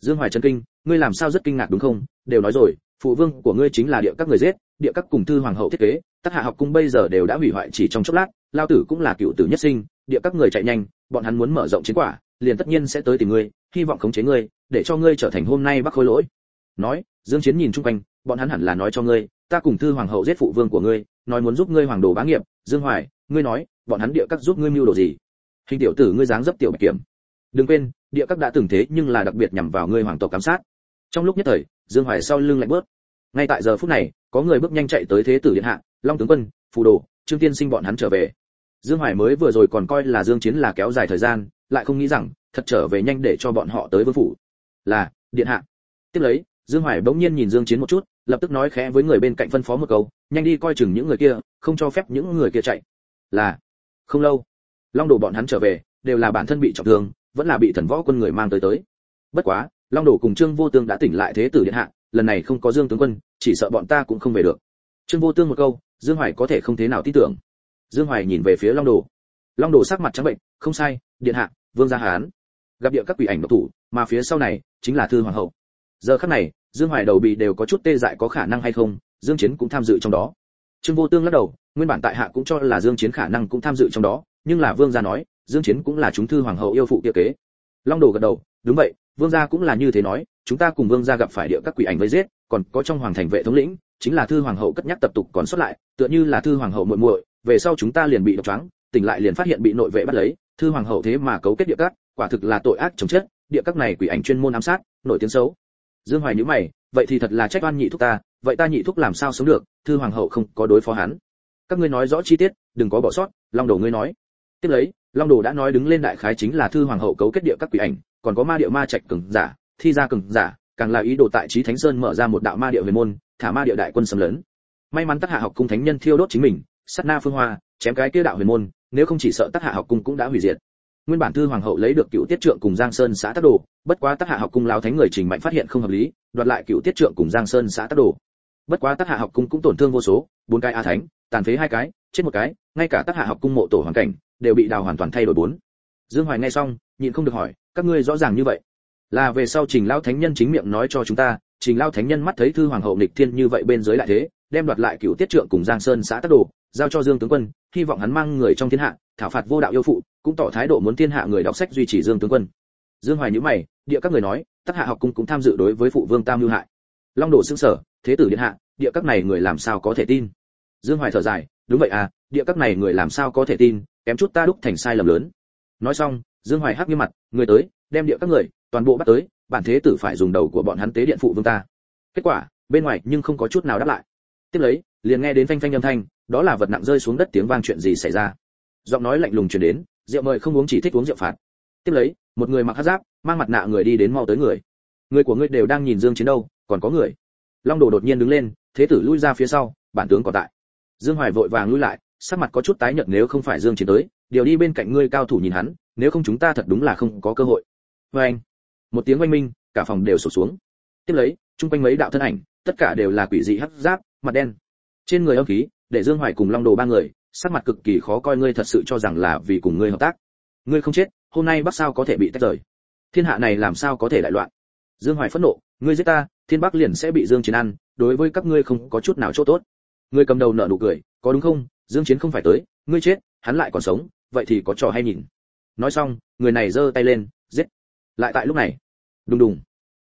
Dương hoài chân kinh, ngươi làm sao rất kinh ngạc đúng không? Đều nói rồi, phụ vương của ngươi chính là địa các người giết, địa các cùng thư hoàng hậu thiết kế, tất hạ học cung bây giờ đều đã hủy hoại chỉ trong chốc lát, lao tử cũng là cựu tử nhất sinh, địa các người chạy nhanh, bọn hắn muốn mở rộng chiến quả, liền tất nhiên sẽ tới tìm ngươi, hy vọng khống chế ngươi, để cho ngươi trở thành hôm nay bắc khôi lỗi. Nói, dương chiến nhìn chung quanh, bọn hắn hẳn là nói cho ngươi, ta cùng thư hoàng hậu giết phụ vương của ngươi nói muốn giúp ngươi hoàng đồ bá nghiệp, dương hoài, ngươi nói, bọn hắn địa các giúp ngươi mưu đồ gì? Hình tiểu tử ngươi dáng dấp tiểu bạch kiểm. Đừng quên, địa các đã từng thế nhưng là đặc biệt nhằm vào ngươi hoàng tộc giám sát. Trong lúc nhất thời, dương hoài sau lưng lạnh bớt. Ngay tại giờ phút này, có người bước nhanh chạy tới thế tử điện hạ, long tướng quân, phù đồ, trương tiên sinh bọn hắn trở về. Dương hoài mới vừa rồi còn coi là dương chiến là kéo dài thời gian, lại không nghĩ rằng, thật trở về nhanh để cho bọn họ tới vương phủ. Là, điện hạ. Tiếp lấy dương hoài bỗng nhiên nhìn dương chiến một chút, lập tức nói khẽ với người bên cạnh phân phó một câu, nhanh đi coi chừng những người kia, không cho phép những người kia chạy. Là, không lâu. Long đồ bọn hắn trở về, đều là bản thân bị trọng thương, vẫn là bị thần võ quân người mang tới tới. Bất quá, long đồ cùng trương vô tương đã tỉnh lại thế tử điện hạ, lần này không có dương tướng quân, chỉ sợ bọn ta cũng không về được. Trương vô tương một câu, dương hoài có thể không thế nào tin tưởng. Dương hoài nhìn về phía long đồ. Long đồ sắc mặt trắng bệnh, không sai, điện hạ, vương gia hán. Gặp địa các quỷ ảnh độc thủ, mà phía sau này chính là thư hoàng hậu giờ khắc này, dương hoài đầu bị đều có chút tê dại có khả năng hay không, dương chiến cũng tham dự trong đó. Trương vô tương lắc đầu, nguyên bản tại hạ cũng cho là dương chiến khả năng cũng tham dự trong đó, nhưng là vương gia nói, dương chiến cũng là chúng thư hoàng hậu yêu phụ kia kế. Long đồ gật đầu, đúng vậy, vương gia cũng là như thế nói, chúng ta cùng vương gia gặp phải địa các quỷ ảnh vây giết, còn có trong hoàng thành vệ thống lĩnh, chính là thư hoàng hậu cất nhắc tập tục còn xuất lại, tựa như là thư hoàng hậu muội muội, về sau chúng ta liền bị độc choáng, tỉnh lại liền phát hiện bị nội vệ bắt lấy, thư hoàng hậu thế mà cấu kết địa các, quả thực là tội ác chồng chết địa các này quỷ ảnh chuyên môn ám sát, nổi tiếng xấu dương hoài nhíu mày, vậy thì thật là trách oan nhị thúc ta, vậy ta nhị thúc làm sao sống được, thư hoàng hậu không có đối phó hắn. Các ngươi nói rõ chi tiết, đừng có bỏ sót, long đồ ngươi nói. Tiếp lấy, long đồ đã nói đứng lên đại khái chính là thư hoàng hậu cấu kết địa các quỷ ảnh, còn có ma địa ma trạch cường giả, thi ra cường giả, càng là ý đồ tại trí thánh sơn mở ra một đạo ma địa huyền môn, thả ma địa đại quân xâm lấn. May mắn tác hạ học cung thánh nhân thiêu đốt chính mình, sát na phương hoa, chém cái kia đạo huyền môn, nếu không chỉ sợ tác hạ học cung cũng đã hủy diệt nguyên bản thư hoàng hậu lấy được cựu tiết trượng cùng giang sơn xã tác đồ, bất quá tác hạ học cung lao thánh người trình mạnh phát hiện không hợp lý, đoạt lại cựu tiết trượng cùng giang sơn xã tác đồ. Bất quá tác hạ học cung cũng tổn thương vô số, bốn cái a thánh, tàn phế hai cái, chết một cái, ngay cả tác hạ học cung mộ tổ hoàn cảnh đều bị đào hoàn toàn thay đổi bốn. Dương hoài nghe xong, nhịn không được hỏi, các ngươi rõ ràng như vậy? Là về sau trình lao thánh nhân chính miệng nói cho chúng ta, trình lao thánh nhân mắt thấy thư hoàng hậu nghịch thiên như vậy bên dưới lại thế, đem đoạt lại cựu tiết trượng cùng giang sơn xã tác đồ giao cho dương tướng quân, hy vọng hắn mang người trong thiên hạ, thảo phạt vô đạo yêu phụ, cũng tỏ thái độ muốn thiên hạ người đọc sách duy trì dương tướng quân. Dương hoài nhíu mày, địa các người nói tất hạ học cung cũng tham dự đối với phụ vương tam lưu hại. Long đồ xương sở thế tử điện hạ, địa các này người làm sao có thể tin? Dương hoài thở dài, đúng vậy à địa các này người làm sao có thể tin, kém chút ta đúc thành sai lầm lớn. Nói xong, dương hoài hắc nghiêm mặt, người tới, đem địa các người, toàn bộ bắt tới, bản thế tử phải dùng đầu của bọn hắn tế điện phụ vương ta. Kết quả, bên ngoài nhưng không có chút nào đáp lại. Tiếp lấy, liền nghe đến phanh phanh âm thanh đó là vật nặng rơi xuống đất tiếng vang chuyện gì xảy ra. Giọng nói lạnh lùng truyền đến, rượu mời không uống chỉ thích uống rượu phạt. Tiếp lấy, một người mặc hắc giáp, mang mặt nạ người đi đến mau tới người. Người của ngươi đều đang nhìn dương chiến đâu, còn có người. Long đồ đột nhiên đứng lên, thế tử lui ra phía sau, bản tướng còn tại. Dương hoài vội vàng lui lại, sắc mặt có chút tái nhợt nếu không phải dương chiến tới, điều đi bên cạnh ngươi cao thủ nhìn hắn, nếu không chúng ta thật đúng là không có cơ hội. Với anh, một tiếng oanh minh, cả phòng đều sụp xuống. Tiếp lấy, chung quanh mấy đạo thân ảnh, tất cả đều là quỷ dị hắc giáp, mặt đen. Trên người âm khí để dương hoài cùng long đồ ba người, sắc mặt cực kỳ khó coi, ngươi thật sự cho rằng là vì cùng ngươi hợp tác. Ngươi không chết, hôm nay bắc sao có thể bị tách rời? Thiên hạ này làm sao có thể đại loạn? Dương hoài phẫn nộ, ngươi giết ta, thiên bắc liền sẽ bị dương chiến ăn, đối với các ngươi không có chút nào chỗ tốt. Ngươi cầm đầu nợ nụ cười, có đúng không? Dương chiến không phải tới, ngươi chết, hắn lại còn sống, vậy thì có trò hay nhìn. Nói xong, người này giơ tay lên, giết. Lại tại lúc này, đùng đùng,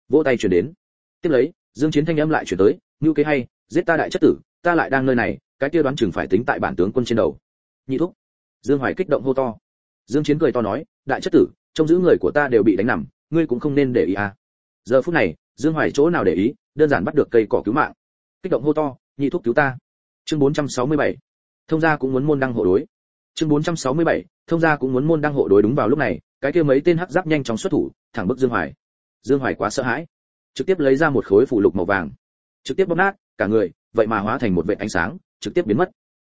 vỗ tay truyền đến. Tiếp lấy, dương chiến thanh âm lại chuyển tới như kế hay, giết ta đại chất tử ta lại đang nơi này, cái kia đoán chừng phải tính tại bản tướng quân trên đầu. Nhị thúc. Dương hoài kích động hô to. Dương chiến cười to nói, đại chất tử trong giữ người của ta đều bị đánh nằm, ngươi cũng không nên để ý à. Giờ phút này, dương hoài chỗ nào để ý, đơn giản bắt được cây cỏ cứu mạng. Kích động hô to, nhị thúc cứu ta. Chương 467 thông gia cũng muốn môn đăng hộ đối. Chương 467 thông gia cũng muốn môn đăng hộ đối đúng vào lúc này, cái kia mấy tên hắc giáp nhanh chóng xuất thủ, thẳng bức dương hoài. Dương hoài quá sợ hãi. Trực tiếp lấy ra một khối phủ lục màu vàng. Trực tiếp bóp nát, cả người vậy mà hóa thành một vệt ánh sáng, trực tiếp biến mất.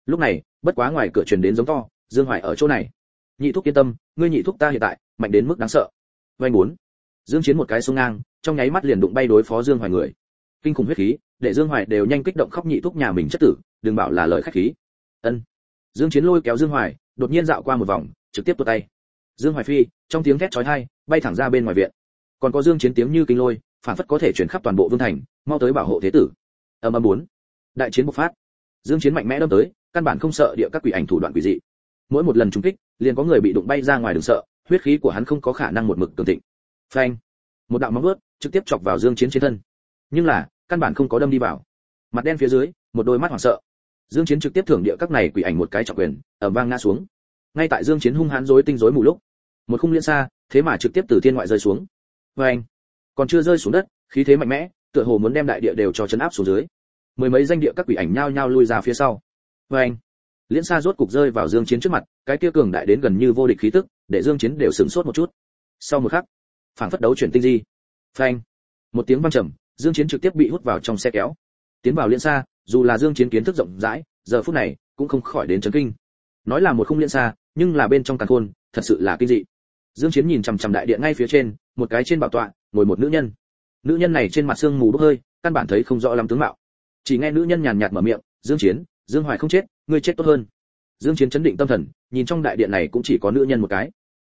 Lúc này, bất quá ngoài cửa truyền đến giống to, dương hoài ở chỗ này. Nhị thúc yên tâm, ngươi nhị thúc ta hiện tại, mạnh đến mức đáng sợ. Vay muốn dương chiến một cái xuống ngang, trong nháy mắt liền đụng bay đối phó dương hoài người. Kinh khủng huyết khí, để dương hoài đều nhanh kích động khóc nhị thúc nhà mình chất tử, đừng bảo là lời khách khí. Ân. Dương chiến lôi kéo dương hoài, đột nhiên dạo qua một vòng, trực tiếp tuột tay. Dương hoài phi, trong tiếng thét chói tai, bay thẳng ra bên ngoài viện. Còn có dương chiến tiếng như kinh lôi phản phất có thể truyền khắp toàn bộ vương thành, mau tới bảo hộ thế tử. Âm âm bốn đại chiến bộc phát. Dương chiến mạnh mẽ đâm tới, căn bản không sợ địa các quỷ ảnh thủ đoạn quỷ dị. Mỗi một lần trúng kích, liền có người bị đụng bay ra ngoài đường sợ, huyết khí của hắn không có khả năng một mực cường thịnh. Phanh! Một đạo móng vuốt trực tiếp chọc vào dương chiến trên thân. Nhưng là, căn bản không có đâm đi vào. Mặt đen phía dưới, một đôi mắt hoảng sợ. Dương chiến trực tiếp thưởng địa các này quỷ ảnh một cái trọng quyền ở vang ngã xuống. Ngay tại dương chiến hung hãn rối tinh rối mù lúc, một khung liên xa, thế mà trực tiếp từ thiên ngoại rơi xuống. Phanh! Còn chưa rơi xuống đất, khí thế mạnh mẽ, tựa hồ muốn đem đại địa đều cho chấn áp xuống dưới mười mấy danh địa các quỷ ảnh nhao nhao lui ra phía sau. Phanh liễn xa rốt cục rơi vào dương chiến trước mặt, cái kia cường đại đến gần như vô địch khí tức, để dương chiến đều sửng sốt một chút. Sau một khắc, phảng phất đấu chuyển tinh di. Phanh một tiếng vang trầm, dương chiến trực tiếp bị hút vào trong xe kéo. Tiến vào liễn xa dù là dương chiến kiến thức rộng rãi, giờ phút này cũng không khỏi đến chấn kinh. Nói là một khung liễn xa nhưng là bên trong càn khôn, thật sự là kinh dị. Dương chiến nhìn chằm chằm đại điện ngay phía trên, một cái trên bảo tọa, ngồi một nữ nhân. Nữ nhân này trên mặt xương mù bốc hơi, căn bản thấy không rõ lắm tướng mạo chỉ nghe nữ nhân nhàn nhạt mở miệng, dương chiến, dương hoài không chết, ngươi chết tốt hơn. Dương chiến chấn định tâm thần, nhìn trong đại điện này cũng chỉ có nữ nhân một cái.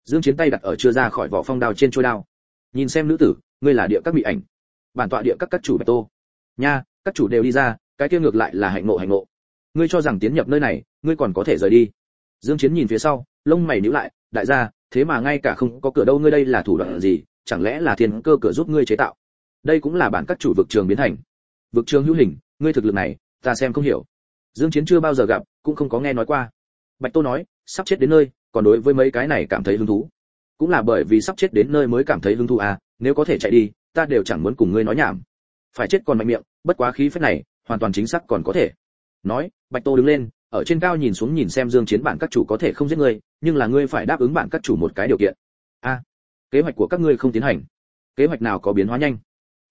Dương chiến tay đặt ở chưa ra khỏi vỏ phong đao trên chuôi đao. Nhìn xem nữ tử, ngươi là địa các bị ảnh. Bản tọa địa các các chủ bạch tô. Nha, các chủ đều đi ra, cái kia ngược lại là hạnh ngộ hạnh ngộ. Ngươi cho rằng tiến nhập nơi này, ngươi còn có thể rời đi. Dương chiến nhìn phía sau, lông mày nhíu lại, đại gia, thế mà ngay cả không có cửa đâu, ngươi đây là thủ đoạn gì? Chẳng lẽ là thiên cơ cửa giúp ngươi chế tạo? Đây cũng là bản các chủ vực trường biến thành. Vực trường hữu hình ngươi thực lực này, ta xem không hiểu. Dương chiến chưa bao giờ gặp, cũng không có nghe nói qua. Bạch tô nói, sắp chết đến nơi, còn đối với mấy cái này cảm thấy hứng thú. Cũng là bởi vì sắp chết đến nơi mới cảm thấy hứng thú à nếu có thể chạy đi, ta đều chẳng muốn cùng ngươi nói nhảm. Phải chết còn mạnh miệng, bất quá khí phép này, hoàn toàn chính xác còn có thể. Nói, bạch tô đứng lên, ở trên cao nhìn xuống nhìn xem dương chiến bản các chủ có thể không giết ngươi, nhưng là ngươi phải đáp ứng bản các chủ một cái điều kiện. A, kế hoạch của các ngươi không tiến hành. Kế hoạch nào có biến hóa nhanh?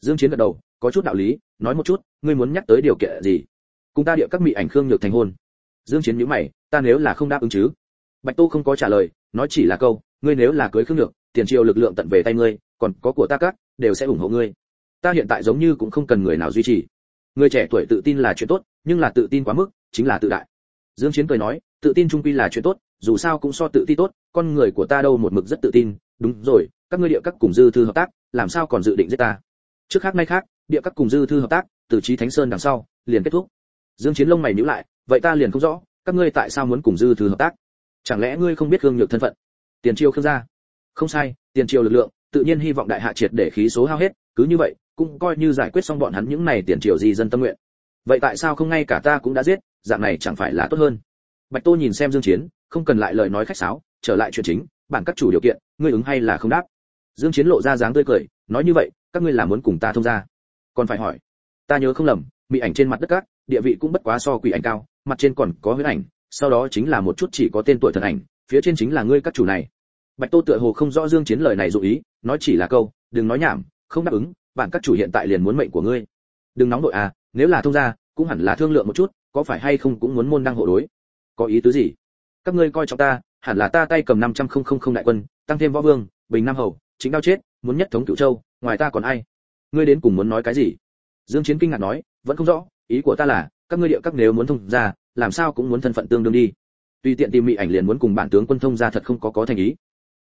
Dương chiến gật đầu, có chút đạo lý nói một chút, ngươi muốn nhắc tới điều kiện gì? Cùng ta địa các mỹ ảnh khương nhược thành hôn. Dương chiến nhíu mày, ta nếu là không đáp ứng chứ? Bạch tô không có trả lời, nói chỉ là câu, ngươi nếu là cưới khương nhược, tiền triều lực lượng tận về tay ngươi, còn có của ta các, đều sẽ ủng hộ ngươi. Ta hiện tại giống như cũng không cần người nào duy trì. Người trẻ tuổi tự tin là chuyện tốt, nhưng là tự tin quá mức, chính là tự đại. Dương chiến cười nói, tự tin trung quy là chuyện tốt, dù sao cũng so tự ti tốt, con người của ta đâu một mực rất tự tin. Đúng rồi, các ngươi địa các cùng dư thư hợp tác, làm sao còn dự định giết ta? Trước khác nay khác địa các cùng dư thư hợp tác, từ trí thánh sơn đằng sau, liền kết thúc. Dương chiến lông mày nhíu lại, vậy ta liền không rõ, các ngươi tại sao muốn cùng dư thư hợp tác? Chẳng lẽ ngươi không biết gương nhược thân phận? Tiền triều khương gia. Không sai, tiền triều lực lượng, tự nhiên hy vọng đại hạ triệt để khí số hao hết, cứ như vậy, cũng coi như giải quyết xong bọn hắn những này tiền triều gì dân tâm nguyện. Vậy tại sao không ngay cả ta cũng đã giết, dạng này chẳng phải là tốt hơn? Bạch tô nhìn xem dương chiến, không cần lại lời nói khách sáo, trở lại chuyện chính, bản các chủ điều kiện, ngươi ứng hay là không đáp? Dương chiến lộ ra dáng tươi cười, nói như vậy, các ngươi là muốn cùng ta thông gia còn phải hỏi. Ta nhớ không lầm mỹ ảnh trên mặt đất cát địa vị cũng bất quá so quỷ ảnh cao, mặt trên còn có huyết ảnh, sau đó chính là một chút chỉ có tên tuổi thần ảnh, phía trên chính là ngươi các chủ này. Bạch tô tựa hồ không rõ dương chiến lời này dụ ý, nói chỉ là câu, đừng nói nhảm, không đáp ứng, bạn các chủ hiện tại liền muốn mệnh của ngươi. Đừng nóng nội à nếu là thông gia, cũng hẳn là thương lượng một chút, có phải hay không cũng muốn môn đăng hộ đối? Có ý tứ gì? Các ngươi coi trọng ta, hẳn là ta tay cầm năm trăm không không không đại quân, tăng thêm võ vương, bình nam hầu, chính đao chết, muốn nhất thống cửu châu, ngoài ta còn ai? Ngươi đến cùng muốn nói cái gì? Dương chiến kinh ngạc nói, vẫn không rõ, ý của ta là, các ngươi địa các nếu muốn thông ra làm sao cũng muốn thân phận tương đương đi. Tùy tiện tìm mỹ ảnh liền muốn cùng bản tướng quân thông ra thật không có có thành ý.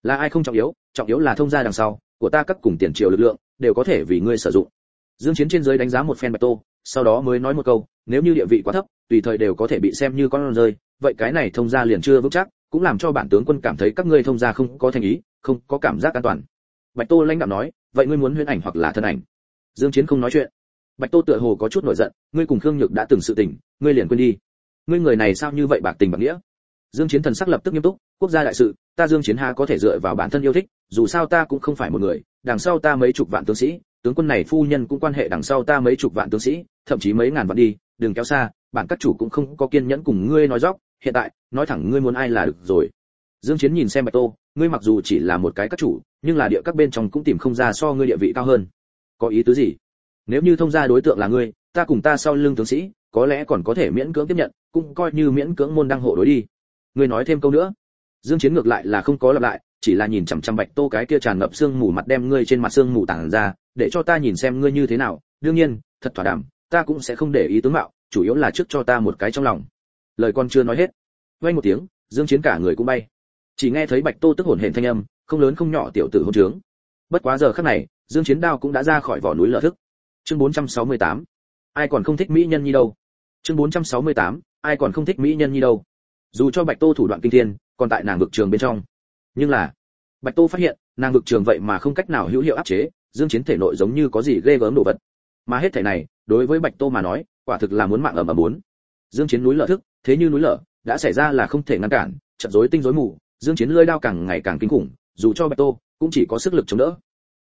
Là ai không trọng yếu trọng yếu là thông ra đằng sau, của ta các cùng tiền triều lực lượng, đều có thể vì ngươi sử dụng. Dương chiến trên dưới đánh giá một phen bạch tô, sau đó mới nói một câu, nếu như địa vị quá thấp, tùy thời đều có thể bị xem như con rơi, vậy cái này thông gia liền chưa vững chắc, cũng làm cho bản tướng quân cảm thấy các ngươi thông gia không có thành ý, không có cảm giác an toàn. Bạch tô lãnh đạo nói, vậy ngươi muốn huyễn ảnh hoặc là thân ảnh? Dương chiến không nói chuyện. Bạch tô tựa hồ có chút nổi giận, ngươi cùng khương nhược đã từng sự tình, ngươi liền quên đi. Ngươi người này sao như vậy bạc tình bạc nghĩa? Dương chiến thần sắc lập tức nghiêm túc, quốc gia đại sự, ta dương chiến ha có thể dựa vào bản thân yêu thích, dù sao ta cũng không phải một người, đằng sau ta mấy chục vạn tướng sĩ, tướng quân này phu nhân cũng quan hệ đằng sau ta mấy chục vạn tướng sĩ, thậm chí mấy ngàn vạn đi, đừng kéo xa, bản các chủ cũng không có kiên nhẫn cùng ngươi nói dóc, hiện tại, nói thẳng ngươi muốn ai là được rồi. Dương chiến nhìn xem bạch tô, ngươi mặc dù chỉ là một cái các chủ, nhưng là địa các bên trong cũng tìm không ra so ngươi địa vị cao hơn có ý tứ gì? Nếu như thông gia đối tượng là ngươi, ta cùng ta sau lưng tướng sĩ, có lẽ còn có thể miễn cưỡng tiếp nhận, cũng coi như miễn cưỡng môn đăng hộ đối đi. Ngươi nói thêm câu nữa. Dương chiến ngược lại là không có lặp lại, chỉ là nhìn chằm chằm bạch tô cái kia tràn ngập xương mù mặt đem ngươi trên mặt xương mù tàng ra, để cho ta nhìn xem ngươi như thế nào. Đương nhiên, thật thỏa đảm ta cũng sẽ không để ý tướng mạo, chủ yếu là trước cho ta một cái trong lòng. Lời con chưa nói hết, vang một tiếng, dương chiến cả người cũng bay. Chỉ nghe thấy bạch tô tức hồn hển thanh âm, không lớn không nhỏ tiểu tử hôn trướng. Bất quá giờ khắc này dương chiến đao cũng đã ra khỏi vỏ núi lở thức. Chương 468 ai còn không thích mỹ nhân nhi đâu? Chương 468 ai còn không thích mỹ nhân nhi đâu? Dù cho bạch tô thủ đoạn kinh thiên, còn tại nàng vực trường bên trong. Nhưng là, bạch tô phát hiện, nàng vực trường vậy mà không cách nào hữu hiệu áp chế, dương chiến thể nội giống như có gì ghê gớm đồ vật. Mà hết thể này, đối với bạch tô mà nói, quả thực là muốn mạng ở mà muốn. Dương chiến núi lở thức, thế như núi lở, đã xảy ra là không thể ngăn cản trận rối tinh rối mù, dương chiến lưỡi đao càng ngày càng kinh khủng, dù cho bạch tô, cũng chỉ có sức lực chống đỡ.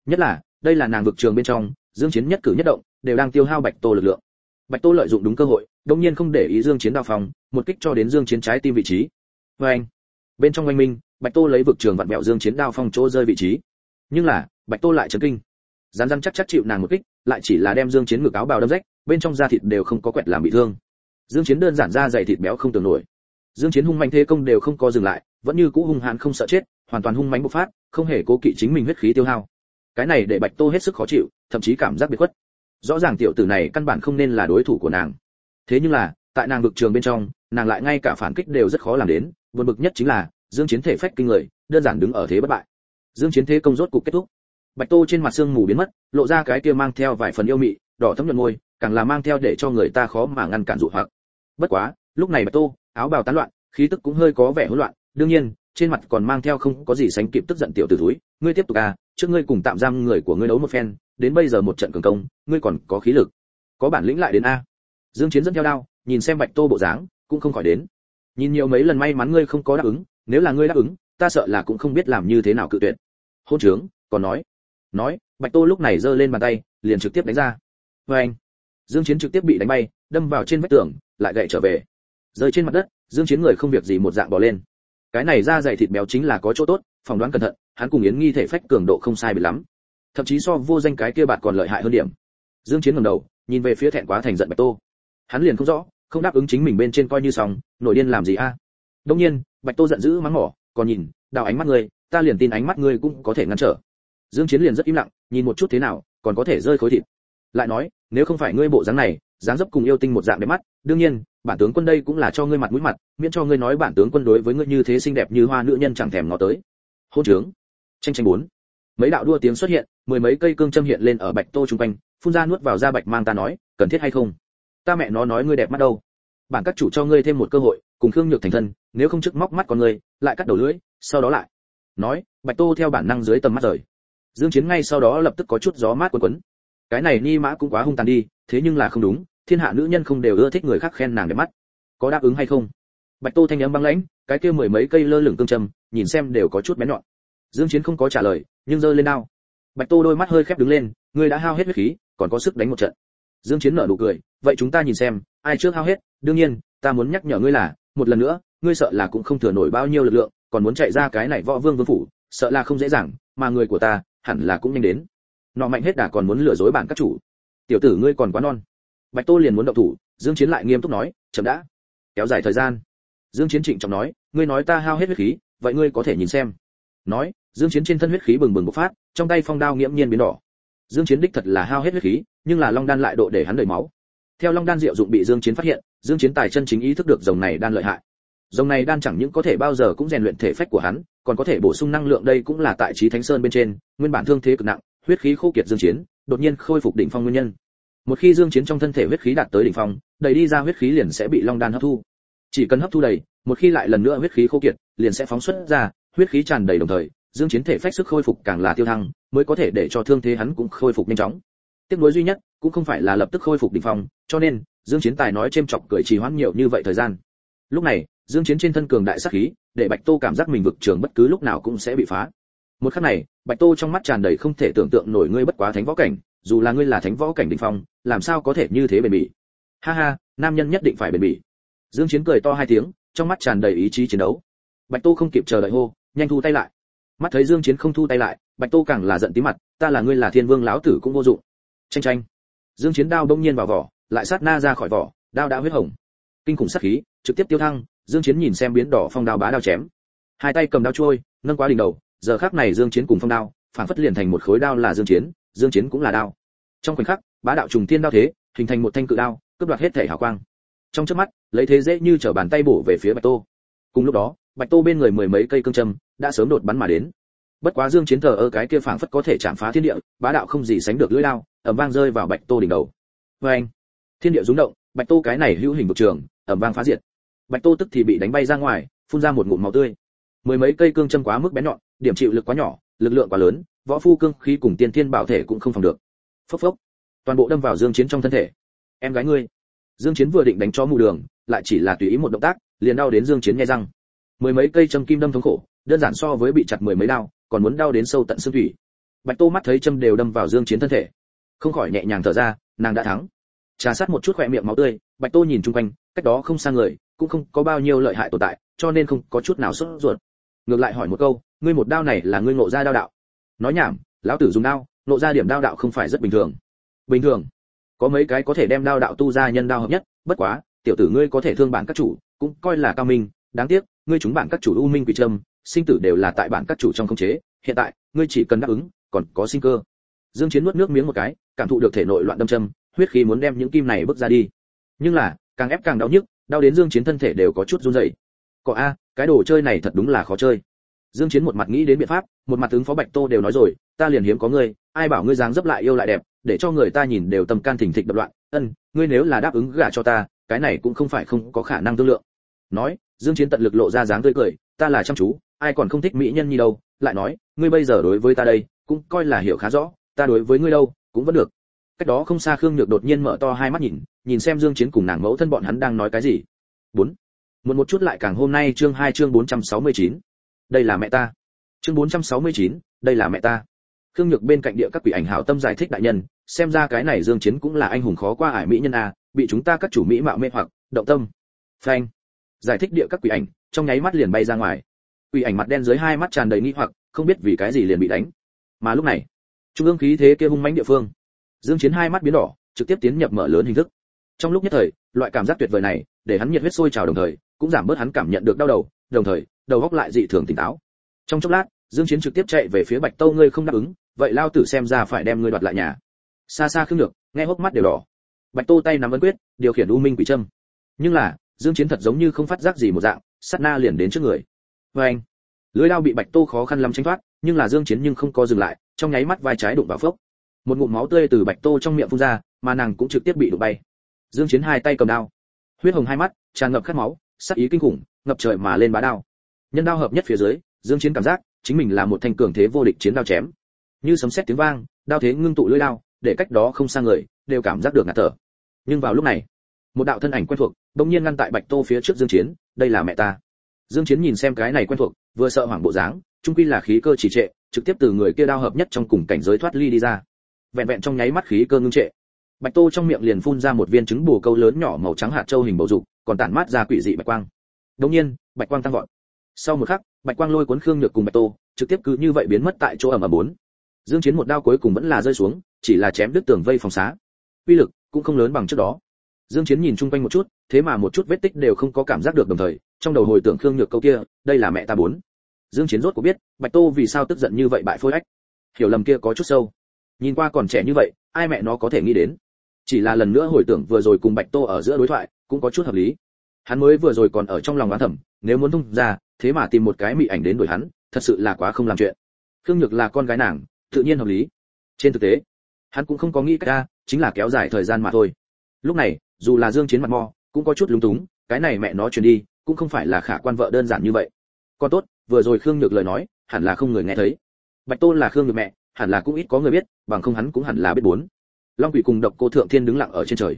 Nhất là đây là nàng vực trường bên trong, dương chiến nhất cử nhất động, đều đang tiêu hao bạch tô lực lượng. Bạch tô lợi dụng đúng cơ hội đống nhiên không để ý dương chiến đao phòng, một kích cho đến dương chiến trái tim vị trí. Với anh, bên trong oanh minh, bạch tô lấy vực trường vặn bẹo dương chiến đao phong chỗ rơi vị trí. Nhưng là, bạch tô lại chấn kinh. Rán rán chắc chắc chịu nàng một kích, lại chỉ là đem dương chiến ngực áo bào đâm rách, bên trong da thịt đều không có quẹt làm bị thương. Dương chiến đơn giản ra dày thịt béo không tưởng nổi. Dương chiến hung manh thế công đều không có dừng lại, vẫn như cũ hung hãn không sợ chết, hoàn toàn hung mãnh bộc phát, không hề cố kỵ chính mình huyết khí tiêu hao cái này để bạch tô hết sức khó chịu, thậm chí cảm giác biệt khuất. Rõ ràng tiểu tử này căn bản không nên là đối thủ của nàng. Thế nhưng là, tại nàng vực trường bên trong, nàng lại ngay cả phản kích đều rất khó làm đến, buồn bực nhất chính là, dương chiến thể phách kinh người, đơn giản đứng ở thế bất bại. Dương chiến thế công rốt cục kết thúc. Bạch tô trên mặt xương mù biến mất, lộ ra cái kia mang theo vài phần yêu mị, đỏ thấm nhuận môi, càng là mang theo để cho người ta khó mà ngăn cản dụ hoặc. Bất quá, lúc này bạch tô, áo bào tán loạn, khí tức cũng hơi có vẻ hỗn loạn, đương nhiên, trên mặt còn mang theo không có gì sánh kịp tức giận tiểu tử túi ngươi tiếp tục à trước ngươi cùng tạm giam người của ngươi đấu một phen, đến bây giờ một trận cường công, ngươi còn có khí lực. Có bản lĩnh lại đến a. Dương chiến dẫn theo đao, nhìn xem bạch tô bộ dáng, cũng không khỏi đến. Nhìn nhiều mấy lần may mắn ngươi không có đáp ứng, nếu là ngươi đáp ứng, ta sợ là cũng không biết làm như thế nào cự tuyệt. Hôn trướng, còn nói. Nói, bạch tô lúc này giơ lên bàn tay, liền trực tiếp đánh ra. Với anh, dương chiến trực tiếp bị đánh bay, đâm vào trên vách tường, lại gậy trở về. Rơi trên mặt đất, dương chiến người không việc gì một dạng bò lên. Cái này ra dày thịt béo chính là có chỗ tốt phỏng đoán cẩn thận, hắn cùng yến nghi thể phách cường độ không sai biệt lắm. Thậm chí so vô danh cái kia bạt còn lợi hại hơn điểm. Dương chiến ngẩng đầu, nhìn về phía thẹn quá thành giận bạch tô. Hắn liền không rõ, không đáp ứng chính mình bên trên coi như xong, nổi điên làm gì a? À? Đương nhiên, bạch tô giận dữ mắng mỏ, còn nhìn đào ánh mắt ngươi, ta liền tin ánh mắt ngươi cũng có thể ngăn trở. Dương chiến liền rất im lặng, nhìn một chút thế nào, còn có thể rơi khối thịt. Lại nói, nếu không phải ngươi bộ dáng này, dáng dấp cùng yêu tinh một dạng đẹp mắt, đương nhiên, bản tướng quân đây cũng là cho ngươi mặt mũi mặt, miễn cho ngươi nói bản tướng quân đối với ngươi như thế xinh đẹp như hoa nữ nhân chẳng thèm ngó tới hôn trướng. Tranh tranh bốn. Mấy đạo đua tiếng xuất hiện, mười mấy cây cương châm hiện lên ở bạch tô trung quanh, phun ra nuốt vào da bạch mang ta nói, cần thiết hay không? Ta mẹ nó nói ngươi đẹp mắt đâu. Bản các chủ cho ngươi thêm một cơ hội, cùng khương nhược thành thân, nếu không trước móc mắt con ngươi, lại cắt đầu lưỡi, sau đó lại. Nói, bạch tô theo bản năng dưới tầm mắt rời. Dương chiến ngay sau đó lập tức có chút gió mát quấn quấn cái này ni mã cũng quá hung tàn đi, thế nhưng là không đúng, thiên hạ nữ nhân không đều ưa thích người khác khen nàng đẹp mắt. Có đáp ứng hay không? Bạch tô thanh âm băng lãnh, cái kia mười mấy cây lơ lửng cương trầm nhìn xem đều có chút bén nhọn. Dương chiến không có trả lời, nhưng giơ lên đao. Bạch tô đôi mắt hơi khép đứng lên, ngươi đã hao hết huyết khí, còn có sức đánh một trận. Dương chiến nở nụ cười, vậy chúng ta nhìn xem, ai trước hao hết? Đương nhiên, ta muốn nhắc nhở ngươi là, một lần nữa, ngươi sợ là cũng không thừa nổi bao nhiêu lực lượng, còn muốn chạy ra cái này võ vương vương phủ, sợ là không dễ dàng, mà người của ta, hẳn là cũng nhanh đến. Nọ mạnh hết đà còn muốn lừa dối bản các chủ. Tiểu tử ngươi còn quá non. Bạch tô liền muốn động thủ, dương chiến lại nghiêm túc nói, chậm đã. Kéo dài thời gian. Dương chiến trịnh trọng nói, ngươi nói ta hao hết huyết khí vậy ngươi có thể nhìn xem. Nói, dương chiến trên thân huyết khí bừng bừng bộc phát, trong tay phong đao nghiễm nhiên biến đỏ. Dương chiến đích thật là hao hết huyết khí, nhưng là long đan lại độ để hắn đầy máu. Theo long đan diệu dụng bị dương chiến phát hiện, dương chiến tài chân chính ý thức được dòng này đan lợi hại. Dòng này đan chẳng những có thể bao giờ cũng rèn luyện thể phách của hắn, còn có thể bổ sung năng lượng đây cũng là tại trí thánh sơn bên trên, nguyên bản thương thế cực nặng, huyết khí khô kiệt dương chiến, đột nhiên khôi phục đỉnh phong nguyên nhân. Một khi dương chiến trong thân thể huyết khí đạt tới đỉnh phong, đầy đi ra huyết khí liền sẽ bị long đan hấp thu. Chỉ cần hấp thu đầy một khi lại lần nữa huyết khí khô kiệt, liền sẽ phóng xuất ra, huyết khí tràn đầy đồng thời, dương chiến thể phách sức khôi phục càng là tiêu thăng, mới có thể để cho thương thế hắn cũng khôi phục nhanh chóng. Tiếc nuối duy nhất, cũng không phải là lập tức khôi phục đỉnh phong, cho nên, dương chiến tài nói chêm chọc cười trì hoãn nhiều như vậy thời gian. Lúc này, dương chiến trên thân cường đại sát khí, để bạch tô cảm giác mình vực trường bất cứ lúc nào cũng sẽ bị phá. Một khắc này, bạch tô trong mắt tràn đầy không thể tưởng tượng nổi ngươi bất quá thánh võ cảnh, dù là ngươi là thánh võ cảnh đỉnh phong, làm sao có thể như thế bền bỉ? Ha ha, nam nhân nhất định phải bền bỉ. Dương chiến cười to hai tiếng trong mắt tràn đầy ý chí chiến đấu. Bạch tô không kịp chờ đợi hô, nhanh thu tay lại. Mắt thấy dương chiến không thu tay lại, bạch tô càng là giận tí mặt, ta là ngươi là thiên vương lão tử cũng vô dụng. Tranh tranh dương chiến đao đông nhiên vào vỏ, lại sát na ra khỏi vỏ, đao đã huyết hồng. Kinh khủng sát khí, trực tiếp tiêu thăng, dương chiến nhìn xem biến đỏ phong đao bá đao chém. Hai tay cầm đao trôi, nâng quá đỉnh đầu, giờ khắc này dương chiến cùng phong đao, phản phất liền thành một khối đao là dương chiến dương chiến cũng là đao. Trong khoảnh khắc, bá đạo trùng thiên đao thế, hình thành một thanh cự đao, cướp đoạt hết thể hào quang trong chớp mắt, lấy thế dễ như trở bàn tay bổ về phía bạch tô. Cùng lúc đó, bạch tô bên người mười mấy cây cương châm đã sớm đột bắn mà đến. Bất quá dương chiến thờ ơ cái kia phảng phất có thể chạm phá thiên địa, bá đạo không gì sánh được lưỡi đao ầm vang rơi vào bạch tô đỉnh đầu. Với anh, thiên địa rung động, bạch tô cái này hữu hình vực trường, ầm vang phá diệt. Bạch tô tức thì bị đánh bay ra ngoài, phun ra một ngụm máu tươi. Mười mấy cây cương châm quá mức bén nhọn, điểm chịu lực quá nhỏ, lực lượng quá lớn, võ phu cương khí cùng tiên thiên bảo thể cũng không phòng được. Phốc phốc, toàn bộ đâm vào dương chiến trong thân thể. Em gái ngươi dương chiến vừa định đánh cho mù đường, lại chỉ là tùy ý một động tác, liền đau đến dương chiến nghe răng. Mười mấy cây châm kim đâm thống khổ, đơn giản so với bị chặt mười mấy đao, còn muốn đau đến sâu tận xương thủy. Bạch tô mắt thấy châm đều đâm vào dương chiến thân thể. Không khỏi nhẹ nhàng thở ra, nàng đã thắng. Trà sát một chút khỏe miệng máu tươi, bạch tô nhìn chung quanh, cách đó không xa người, cũng không có bao nhiêu lợi hại tồn tại, cho nên không có chút nào sốt ruột. Ngược lại hỏi một câu, ngươi một đao này là ngươi ngộ ra đao đạo? Nói nhảm, lão tử dùng đao, ngộ ra điểm đao đạo không phải rất bình thường. Bình thường? Có mấy cái có thể đem đao đạo tu ra nhân đao hợp nhất, bất quá, tiểu tử ngươi có thể thương bản các chủ, cũng coi là cao minh. Đáng tiếc, ngươi chúng bản các chủ u minh quỷ trâm, sinh tử đều là tại bản các chủ trong không chế. Hiện tại, ngươi chỉ cần đáp ứng, còn có sinh cơ. Dương chiến nuốt nước miếng một cái, cảm thụ được thể nội loạn đâm châm huyết khí muốn đem những kim này bước ra đi. Nhưng là, càng ép càng đau nhức, đau đến dương chiến thân thể đều có chút run rẩy. Cọ a, cái đồ chơi này thật đúng là khó chơi. Dương chiến một mặt nghĩ đến biện pháp, một mặt ứng phó bạch tô đều nói rồi, ta liền hiếm có ngươi ai bảo ngươi dáng dấp lại yêu lại đẹp để cho người ta nhìn đều tâm can thỉnh thịch đập loạn. Ân ngươi nếu là đáp ứng gả cho ta cái này cũng không phải không có khả năng thương lượng. Nói dương chiến tận lực lộ ra dáng tươi cười ta là chăm chú ai còn không thích mỹ nhân như đâu lại nói ngươi bây giờ đối với ta đây cũng coi là hiểu khá rõ ta đối với ngươi đâu cũng vẫn được. Cách đó không xa khương nhược đột nhiên mở to hai mắt nhìn nhìn xem dương chiến cùng nàng mẫu thân bọn hắn đang nói cái gì. Bốn muốn một chút lại càng hôm nay chương 2 chương 469. đây là mẹ ta. Chương 469, đây là mẹ ta khương nhược bên cạnh địa các quỷ ảnh hảo tâm giải thích đại nhân, xem ra cái này dương chiến cũng là anh hùng khó qua ải mỹ nhân a, bị chúng ta các chủ mỹ mạo mê hoặc, động tâm. Phanh. Giải thích địa các quỷ ảnh, trong nháy mắt liền bay ra ngoài. Quỷ ảnh mặt đen dưới hai mắt tràn đầy nghi hoặc, không biết vì cái gì liền bị đánh. Mà lúc này, trung ương khí thế kia hung mãnh địa phương. Dương chiến hai mắt biến đỏ, trực tiếp tiến nhập mở lớn hình thức. Trong lúc nhất thời, loại cảm giác tuyệt vời này, để hắn nhiệt huyết sôi trào đồng thời, cũng giảm bớt hắn cảm nhận được đau đầu, đồng thời, đầu óc lại dị thường tỉnh táo. Trong chốc lát, dương chiến trực tiếp chạy về phía bạch tâu ngươi không đáp ứng vậy lao tử xem ra phải đem ngươi đoạt lại nhà. Xa xa khương được nghe hốc mắt đều đỏ. Bạch tô tay nắm ấn quyết, điều khiển u minh quỷ trâm nhưng là, dương chiến thật giống như không phát giác gì một dạng sát na liền đến trước người. Với anh lưỡi lao bị bạch tô khó khăn lắm tránh thoát, nhưng là dương chiến nhưng không có dừng lại, trong nháy mắt vai trái đụng vào phốc. Một ngụm máu tươi từ bạch tô trong miệng phun ra, mà nàng cũng trực tiếp bị đụng bay. Dương chiến hai tay cầm đao. Huyết hồng hai mắt, tràn ngập khát máu sát ý kinh khủng, ngập trời mà lên bá đao. Nhân đao hợp nhất phía dưới, dương chiến cảm giác chính mình là một thanh cường thế vô địch chiến đao chém như sấm sét tiếng vang, đao thế ngưng tụ lưỡi đao, để cách đó không xa người, đều cảm giác được ngạt thở. Nhưng vào lúc này, một đạo thân ảnh quen thuộc, bỗng nhiên ngăn tại bạch tô phía trước dương chiến, đây là mẹ ta. Dương chiến nhìn xem cái này quen thuộc, vừa sợ hoảng bộ dáng, trung quy là khí cơ chỉ trệ, trực tiếp từ người kia đao hợp nhất trong cùng cảnh giới thoát ly đi ra. Vẹn vẹn trong nháy mắt khí cơ ngưng trệ. Bạch tô trong miệng liền phun ra một viên trứng bù câu lớn nhỏ màu trắng hạt châu hình bầu dục, còn tản mát ra quỷ dị bạch quang. Đống nhiên, bạch quang tăng vọt. Sau một khắc, bạch quang lôi cuốn khương nhược cùng bạch tô, trực tiếp cứ như vậy biến mất tại chỗ ẩm ở bốn dương chiến một đao cuối cùng vẫn là rơi xuống, chỉ là chém đứt tường vây phòng xá. Uy lực cũng không lớn bằng trước đó. Dương chiến nhìn chung quanh một chút, thế mà một chút vết tích đều không có cảm giác được đồng thời, trong đầu hồi tưởng khương nhược câu kia, đây là mẹ ta bốn dương chiến rốt cuộc biết, bạch tô vì sao tức giận như vậy bại phôi ách. Hiểu lầm kia có chút sâu. Nhìn qua còn trẻ như vậy, ai mẹ nó có thể nghĩ đến? Chỉ là lần nữa hồi tưởng vừa rồi cùng bạch tô ở giữa đối thoại, cũng có chút hợp lý. Hắn mới vừa rồi còn ở trong lòng oán thầm, nếu muốn tung ra, thế mà tìm một cái mị ảnh đến đuổi hắn, thật sự là quá không làm chuyện. Khương nhược là con gái nàng tự nhiên hợp lý. Trên thực tế, hắn cũng không có nghĩ cách ra, chính là kéo dài thời gian mà thôi. Lúc này, dù là dương chiến mặt mò cũng có chút lúng túng, cái này mẹ nó truyền đi, cũng không phải là khả quan vợ đơn giản như vậy. Còn tốt, vừa rồi khương nhược lời nói, hẳn là không người nghe thấy. Bạch tôn là khương nhược mẹ, hẳn là cũng ít có người biết, bằng không hắn cũng hẳn là biết bốn. Long quỷ cùng độc cô thượng thiên đứng lặng ở trên trời.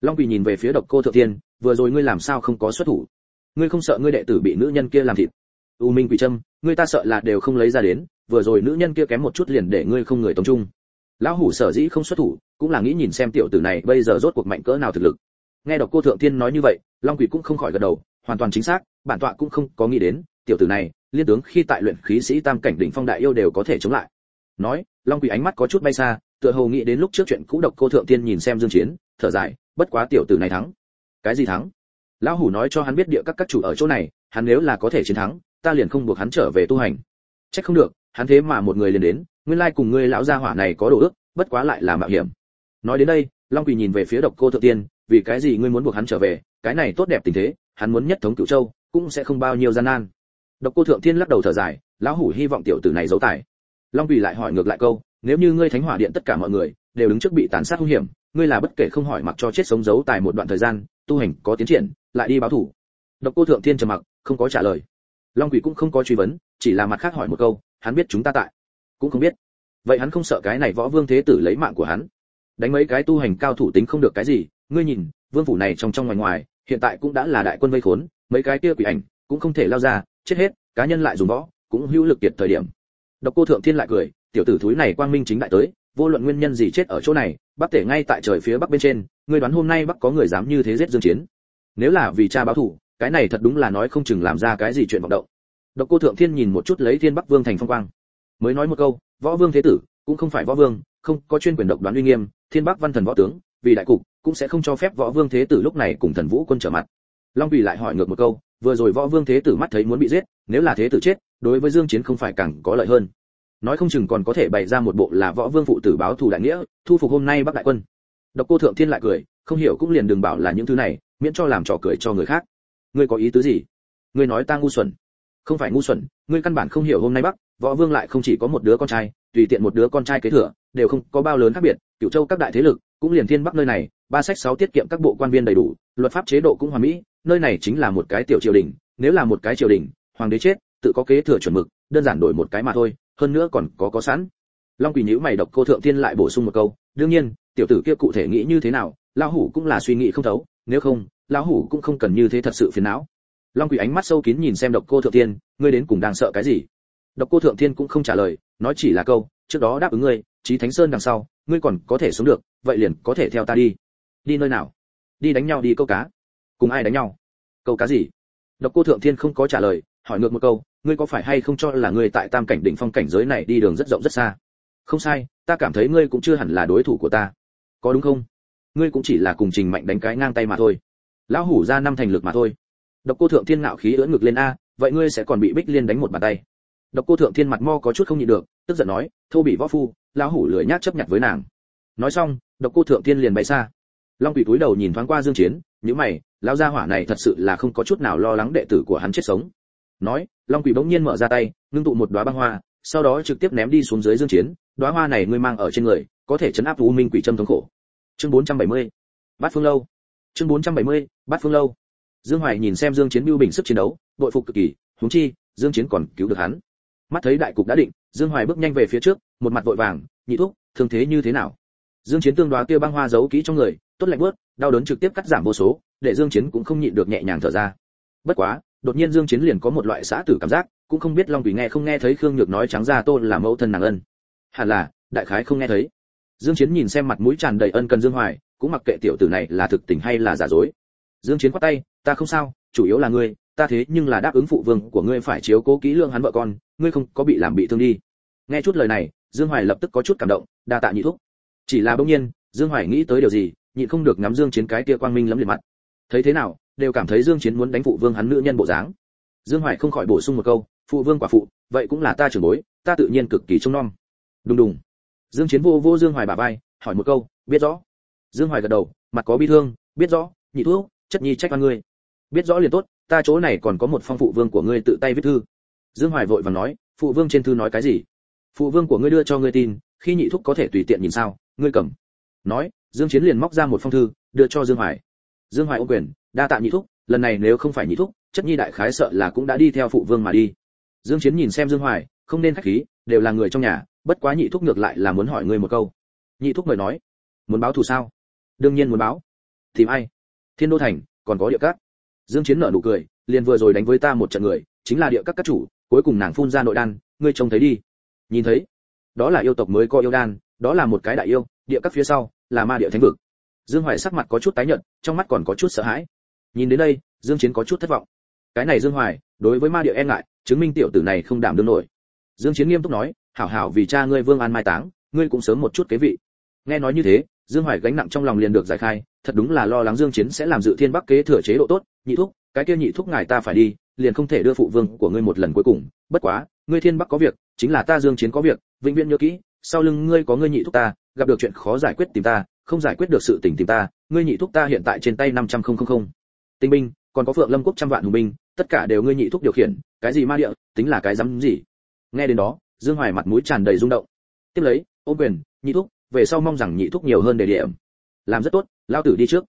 Long quỷ nhìn về phía độc cô thượng thiên, vừa rồi ngươi làm sao không có xuất thủ? Ngươi không sợ ngươi đệ tử bị nữ nhân kia làm thịt? U minh quỷ trâm, ngươi ta sợ là đều không lấy ra đến vừa rồi nữ nhân kia kém một chút liền để ngươi không người tống trung. Lão hủ sở dĩ không xuất thủ, cũng là nghĩ nhìn xem tiểu tử này bây giờ rốt cuộc mạnh cỡ nào thực lực. Nghe độc cô thượng thiên nói như vậy, long quỷ cũng không khỏi gật đầu, hoàn toàn chính xác, bản tọa cũng không có nghĩ đến, tiểu tử này, liên tướng khi tại luyện khí sĩ tam cảnh đỉnh phong đại yêu đều có thể chống lại. Nói, long quỷ ánh mắt có chút bay xa, tựa hồ nghĩ đến lúc trước chuyện cũ độc cô thượng tiên nhìn xem dương chiến, thở dài, bất quá tiểu tử này thắng. Cái gì thắng? Lão hủ nói cho hắn biết địa các các chủ ở chỗ này, hắn nếu là có thể chiến thắng, ta liền không buộc hắn trở về tu hành. Trách không được hắn thế mà một người liền đến, nguyên lai cùng ngươi lão gia hỏa này có đồ ước, bất quá lại là mạo hiểm. Nói đến đây, long quỳ nhìn về phía độc cô thượng tiên, vì cái gì ngươi muốn buộc hắn trở về, cái này tốt đẹp tình thế, hắn muốn nhất thống cửu châu, cũng sẽ không bao nhiêu gian nan. Độc cô thượng tiên lắc đầu thở dài, lão hủ hy vọng tiểu tử này giấu tài. Long quỳ lại hỏi ngược lại câu, nếu như ngươi thánh hỏa điện tất cả mọi người, đều đứng trước bị tàn sát hung hiểm, ngươi là bất kể không hỏi mặc cho chết sống giấu tài một đoạn thời gian, tu hành có tiến triển, lại đi báo thủ. Độc cô thượng tiên trầm mặc, không có trả lời. Long quỳ cũng không có truy vấn, chỉ là mặt khác hỏi một câu hắn biết chúng ta tại. Cũng không biết. Vậy hắn không sợ cái này võ vương thế tử lấy mạng của hắn? Đánh mấy cái tu hành cao thủ tính không được cái gì. Ngươi nhìn, vương phủ này trong trong ngoài ngoài, hiện tại cũng đã là đại quân vây khốn, mấy cái kia quỷ ảnh cũng không thể lao ra, chết hết, cá nhân lại dùng võ, cũng hữu lực kiệt thời điểm. Độc cô thượng thiên lại cười, tiểu tử thúi này quang minh chính đại tới, vô luận nguyên nhân gì chết ở chỗ này bắc tể ngay tại trời phía bắc bên trên, ngươi đoán hôm nay bắc có người dám như thế giết dương chiến? Nếu là vì cha báo thù cái này thật đúng là nói không chừng làm ra cái gì chuyện vọng động độc cô thượng thiên nhìn một chút lấy thiên bắc vương thành phong quang. Mới nói một câu, võ vương thế tử, cũng không phải võ vương, không có chuyên quyền độc đoán uy nghiêm, thiên bắc văn thần võ tướng, vì đại cục, cũng sẽ không cho phép võ vương thế tử lúc này cùng thần vũ quân trở mặt. Long Quỷ lại hỏi ngược một câu, vừa rồi võ vương thế tử mắt thấy muốn bị giết, nếu là thế tử chết, đối với dương chiến không phải càng có lợi hơn. Nói không chừng còn có thể bày ra một bộ là võ vương phụ tử báo thù đại nghĩa, thu phục hôm nay bắc đại quân. Độc cô thượng thiên lại cười, không hiểu cũng liền đừng bảo là những thứ này, miễn cho làm trò cười cho người khác. Ngươi có ý tứ gì? Ngươi nói ta ngu xuẩn không phải ngu xuẩn, ngươi căn bản không hiểu hôm nay bắc, võ vương lại không chỉ có một đứa con trai, tùy tiện một đứa con trai kế thừa, đều không có bao lớn khác biệt cựu châu các đại thế lực cũng liền thiên bắc nơi này, ba sách sáu tiết kiệm các bộ quan viên đầy đủ, luật pháp chế độ cũng hoàn mỹ, nơi này chính là một cái tiểu triều đình, nếu là một cái triều đình, hoàng đế chết, tự có kế thừa chuẩn mực, đơn giản đổi một cái mà thôi, hơn nữa còn có có sẵn. Long quỷ nhíu mày độc cô thượng tiên lại bổ sung một câu, đương nhiên, tiểu tử kia cụ thể nghĩ như thế nào, lão hủ cũng là suy nghĩ không thấu, nếu không, lão hủ cũng không cần như thế thật sự phiền não long quỷ ánh mắt sâu kín nhìn xem độc cô thượng thiên, ngươi đến cùng đang sợ cái gì? Độc cô thượng thiên cũng không trả lời, nói chỉ là câu, trước đó đáp ứng ngươi, chí thánh sơn đằng sau, ngươi còn có thể sống được, vậy liền có thể theo ta đi. Đi nơi nào? Đi đánh nhau đi câu cá. Cùng ai đánh nhau? Câu cá gì? Độc cô thượng thiên không có trả lời, hỏi ngược một câu, ngươi có phải hay không cho là ngươi tại tam cảnh đỉnh phong cảnh giới này đi đường rất rộng rất xa? Không sai, ta cảm thấy ngươi cũng chưa hẳn là đối thủ của ta. Có đúng không? Ngươi cũng chỉ là cùng trình mạnh đánh cái ngang tay mà thôi. Lão hủ ra năm thành lực mà thôi độc cô thượng thiên ngạo khí ưỡn ngực lên a, vậy ngươi sẽ còn bị bích liên đánh một bàn tay. Độc cô thượng thiên mặt mo có chút không nhịn được, tức giận nói, thô bị võ phu, lão hủ lười nhác chấp nhận với nàng. Nói xong, độc cô thượng thiên liền bay xa. Long quỷ túi đầu nhìn thoáng qua dương chiến, nhíu mày, lão gia hỏa này thật sự là không có chút nào lo lắng đệ tử của hắn chết sống. Nói, long quỷ bỗng nhiên mở ra tay, ngưng tụ một đóa băng hoa, sau đó trực tiếp ném đi xuống dưới dương chiến, đóa hoa này ngươi mang ở trên người, có thể chấn áp u minh quỷ châm thống khổ. Chương 470 bát phương lâu. Chương 470 bát phương lâu dương hoài nhìn xem dương chiến biêu bình sức chiến đấu, đội phục cực kỳ, huống chi, dương chiến còn cứu được hắn. Mắt thấy đại cục đã định, dương hoài bước nhanh về phía trước, một mặt vội vàng, nhị thúc, thương thế như thế nào? Dương chiến tương đoá kia băng hoa giấu kỹ trong người, tốt lạnh bước đau đớn trực tiếp cắt giảm vô số, để dương chiến cũng không nhịn được nhẹ nhàng thở ra. Bất quá, đột nhiên dương chiến liền có một loại xã tử cảm giác, cũng không biết long quỷ nghe không nghe thấy khương nhược nói trắng ra tôn là mẫu thân nàng ân. Hẳn là, đại khái không nghe thấy. Dương chiến nhìn xem mặt mũi tràn đầy ân cần dương hoài, cũng mặc kệ tiểu tử này là thực tình hay là giả dối dương chiến quát tay, ta không sao, chủ yếu là ngươi, ta thế nhưng là đáp ứng phụ vương của ngươi phải chiếu cố kỹ lương hắn vợ con, ngươi không có bị làm bị thương đi. Nghe chút lời này, dương hoài lập tức có chút cảm động, đa tạ nhị thúc. Chỉ là bỗng nhiên, dương hoài nghĩ tới điều gì, nhịn không được ngắm dương chiến cái kia quang minh lắm liền mặt. Thấy thế nào, đều cảm thấy dương chiến muốn đánh phụ vương hắn nữ nhân bộ dáng. Dương hoài không khỏi bổ sung một câu, phụ vương quả phụ, vậy cũng là ta trưởng bối, ta tự nhiên cực kỳ trông nom. Đùng đùng. Dương chiến vô vô dương hoài bà vai, hỏi một câu, biết rõ? Dương hoài gật đầu, mặt có bi thương, biết rõ, nhị thuốc chất nhi trách oan ngươi. Biết rõ liền tốt, ta chỗ này còn có một phong phụ vương của ngươi tự tay viết thư. Dương hoài vội vàng nói, phụ vương trên thư nói cái gì? Phụ vương của ngươi đưa cho ngươi tin, khi nhị thúc có thể tùy tiện nhìn sao, ngươi cầm. Nói, dương chiến liền móc ra một phong thư, đưa cho dương hoài. Dương hoài ôm quyền, đa tạ nhị thúc, lần này nếu không phải nhị thúc, chất nhi đại khái sợ là cũng đã đi theo phụ vương mà đi. Dương chiến nhìn xem dương hoài, không nên khách khí, đều là người trong nhà, bất quá nhị thúc ngược lại là muốn hỏi ngươi một câu. Nhị thúc mời nói, muốn báo thù sao? Đương nhiên muốn báo. Tìm ai? Thiên đô thành, còn có địa cát. dương chiến nở nụ cười, liền vừa rồi đánh với ta một trận người, chính là địa các các chủ, cuối cùng nàng phun ra nội đan, ngươi trông thấy đi. Nhìn thấy, đó là yêu tộc mới có yêu đan, đó là một cái đại yêu, địa các phía sau là ma địa thánh vực. Dương hoài sắc mặt có chút tái nhợt, trong mắt còn có chút sợ hãi. Nhìn đến đây, dương chiến có chút thất vọng. Cái này dương hoài, đối với ma địa e ngại, chứng minh tiểu tử này không đảm đương nổi. Dương chiến nghiêm túc nói, hảo hảo vì cha ngươi vương an mai táng, ngươi cũng sớm một chút kế vị. Nghe nói như thế dương hoài gánh nặng trong lòng liền được giải khai, thật đúng là lo lắng dương chiến sẽ làm dự thiên bắc kế thừa chế độ tốt, nhị thúc, cái kia nhị thúc ngài ta phải đi, liền không thể đưa phụ vương của ngươi một lần cuối cùng. Bất quá, ngươi thiên bắc có việc, chính là ta dương chiến có việc, vĩnh viễn nhớ kỹ, sau lưng ngươi có ngươi nhị thúc ta, gặp được chuyện khó giải quyết tìm ta, không giải quyết được sự tình tìm ta, ngươi nhị thúc ta hiện tại trên tay năm trăm không không không. Tinh binh, còn có phượng lâm quốc trăm vạn hùng binh, tất cả đều ngươi nhị thúc điều khiển, cái gì ma địa, tính là cái dám gì? Nghe đến đó, dương hoài mặt mũi tràn đầy rung động. Tiếp lấy ô quyền, nhị thúc về sau mong rằng nhị thúc nhiều hơn đề điểm. Làm rất tốt lao tử đi trước.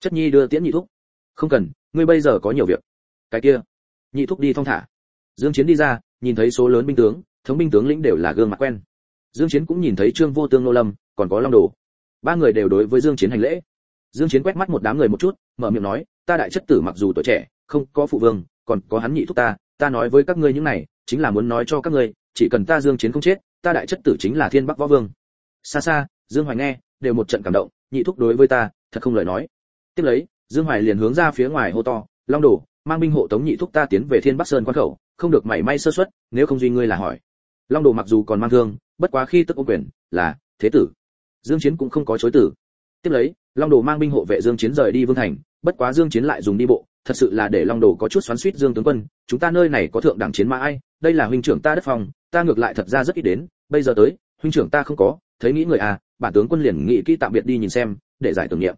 Chất nhi đưa tiễn nhị thúc. Không cần, ngươi bây giờ có nhiều việc. Cái kia. Nhị thúc đi thong thả. Dương chiến đi ra, nhìn thấy số lớn binh tướng, thống binh tướng lĩnh đều là gương mặt quen. Dương chiến cũng nhìn thấy trương vô tương nô lâm, còn có long đồ. Ba người đều đối với dương chiến hành lễ. Dương chiến quét mắt một đám người một chút, mở miệng nói, ta đại chất tử mặc dù tuổi trẻ, không có phụ vương, còn có hắn nhị thúc ta ta nói với các ngươi những này, chính là muốn nói cho các ngươi, chỉ cần ta dương chiến không chết, ta đại chất tử chính là thiên bắc võ vương xa xa, dương hoài nghe, đều một trận cảm động, nhị thúc đối với ta, thật không lời nói. Tiếp lấy, dương hoài liền hướng ra phía ngoài hô to, long đồ, mang binh hộ tống nhị thúc ta tiến về thiên bắc sơn quan khẩu, không được mảy may sơ suất, nếu không duy ngươi là hỏi. Long đồ mặc dù còn mang thương, bất quá khi tức ô quyền, là, thế tử. Dương chiến cũng không có chối từ. Tiếp lấy, long đồ mang binh hộ vệ dương chiến rời đi vương thành, bất quá dương chiến lại dùng đi bộ, thật sự là để long đồ có chút xoắn xuýt dương tướng quân, chúng ta nơi này có thượng đẳng chiến mã ai, đây là huynh trưởng ta đất phòng, ta ngược lại thật ra rất ít đến, bây giờ tới, huynh trưởng ta không có thấy nghĩ người à bản tướng quân liền nghĩ kỹ tạm biệt đi nhìn xem, để giải tưởng niệm.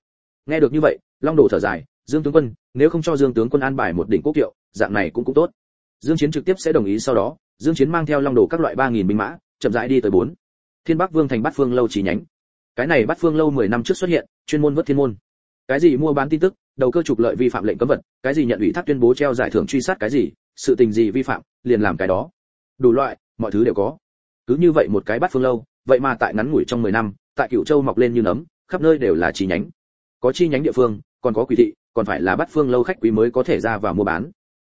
Nghe được như vậy, long đồ thở dài, dương tướng quân, nếu không cho dương tướng quân an bài một đỉnh quốc kiệu, dạng này cũng cũng tốt. Dương chiến trực tiếp sẽ đồng ý sau đó, dương chiến mang theo long đồ các loại 3.000 binh mã, chậm rãi đi tới bốn. Thiên bắc vương thành bát phương lâu chỉ nhánh. Cái này bát phương lâu 10 năm trước xuất hiện, chuyên môn vớt thiên môn. Cái gì mua bán tin tức, đầu cơ trục lợi vi phạm lệnh cấm vật cái gì nhận ủy thác tuyên bố treo giải thưởng truy sát cái gì, sự tình gì vi phạm, liền làm cái đó. Đủ loại, mọi thứ đều có. Cứ như vậy một cái bát phương lâu vậy mà tại ngắn ngủi trong 10 năm, tại cửu châu mọc lên như nấm, khắp nơi đều là chi nhánh. Có chi nhánh địa phương, còn có quỷ thị, còn phải là bát phương lâu khách quý mới có thể ra vào mua bán.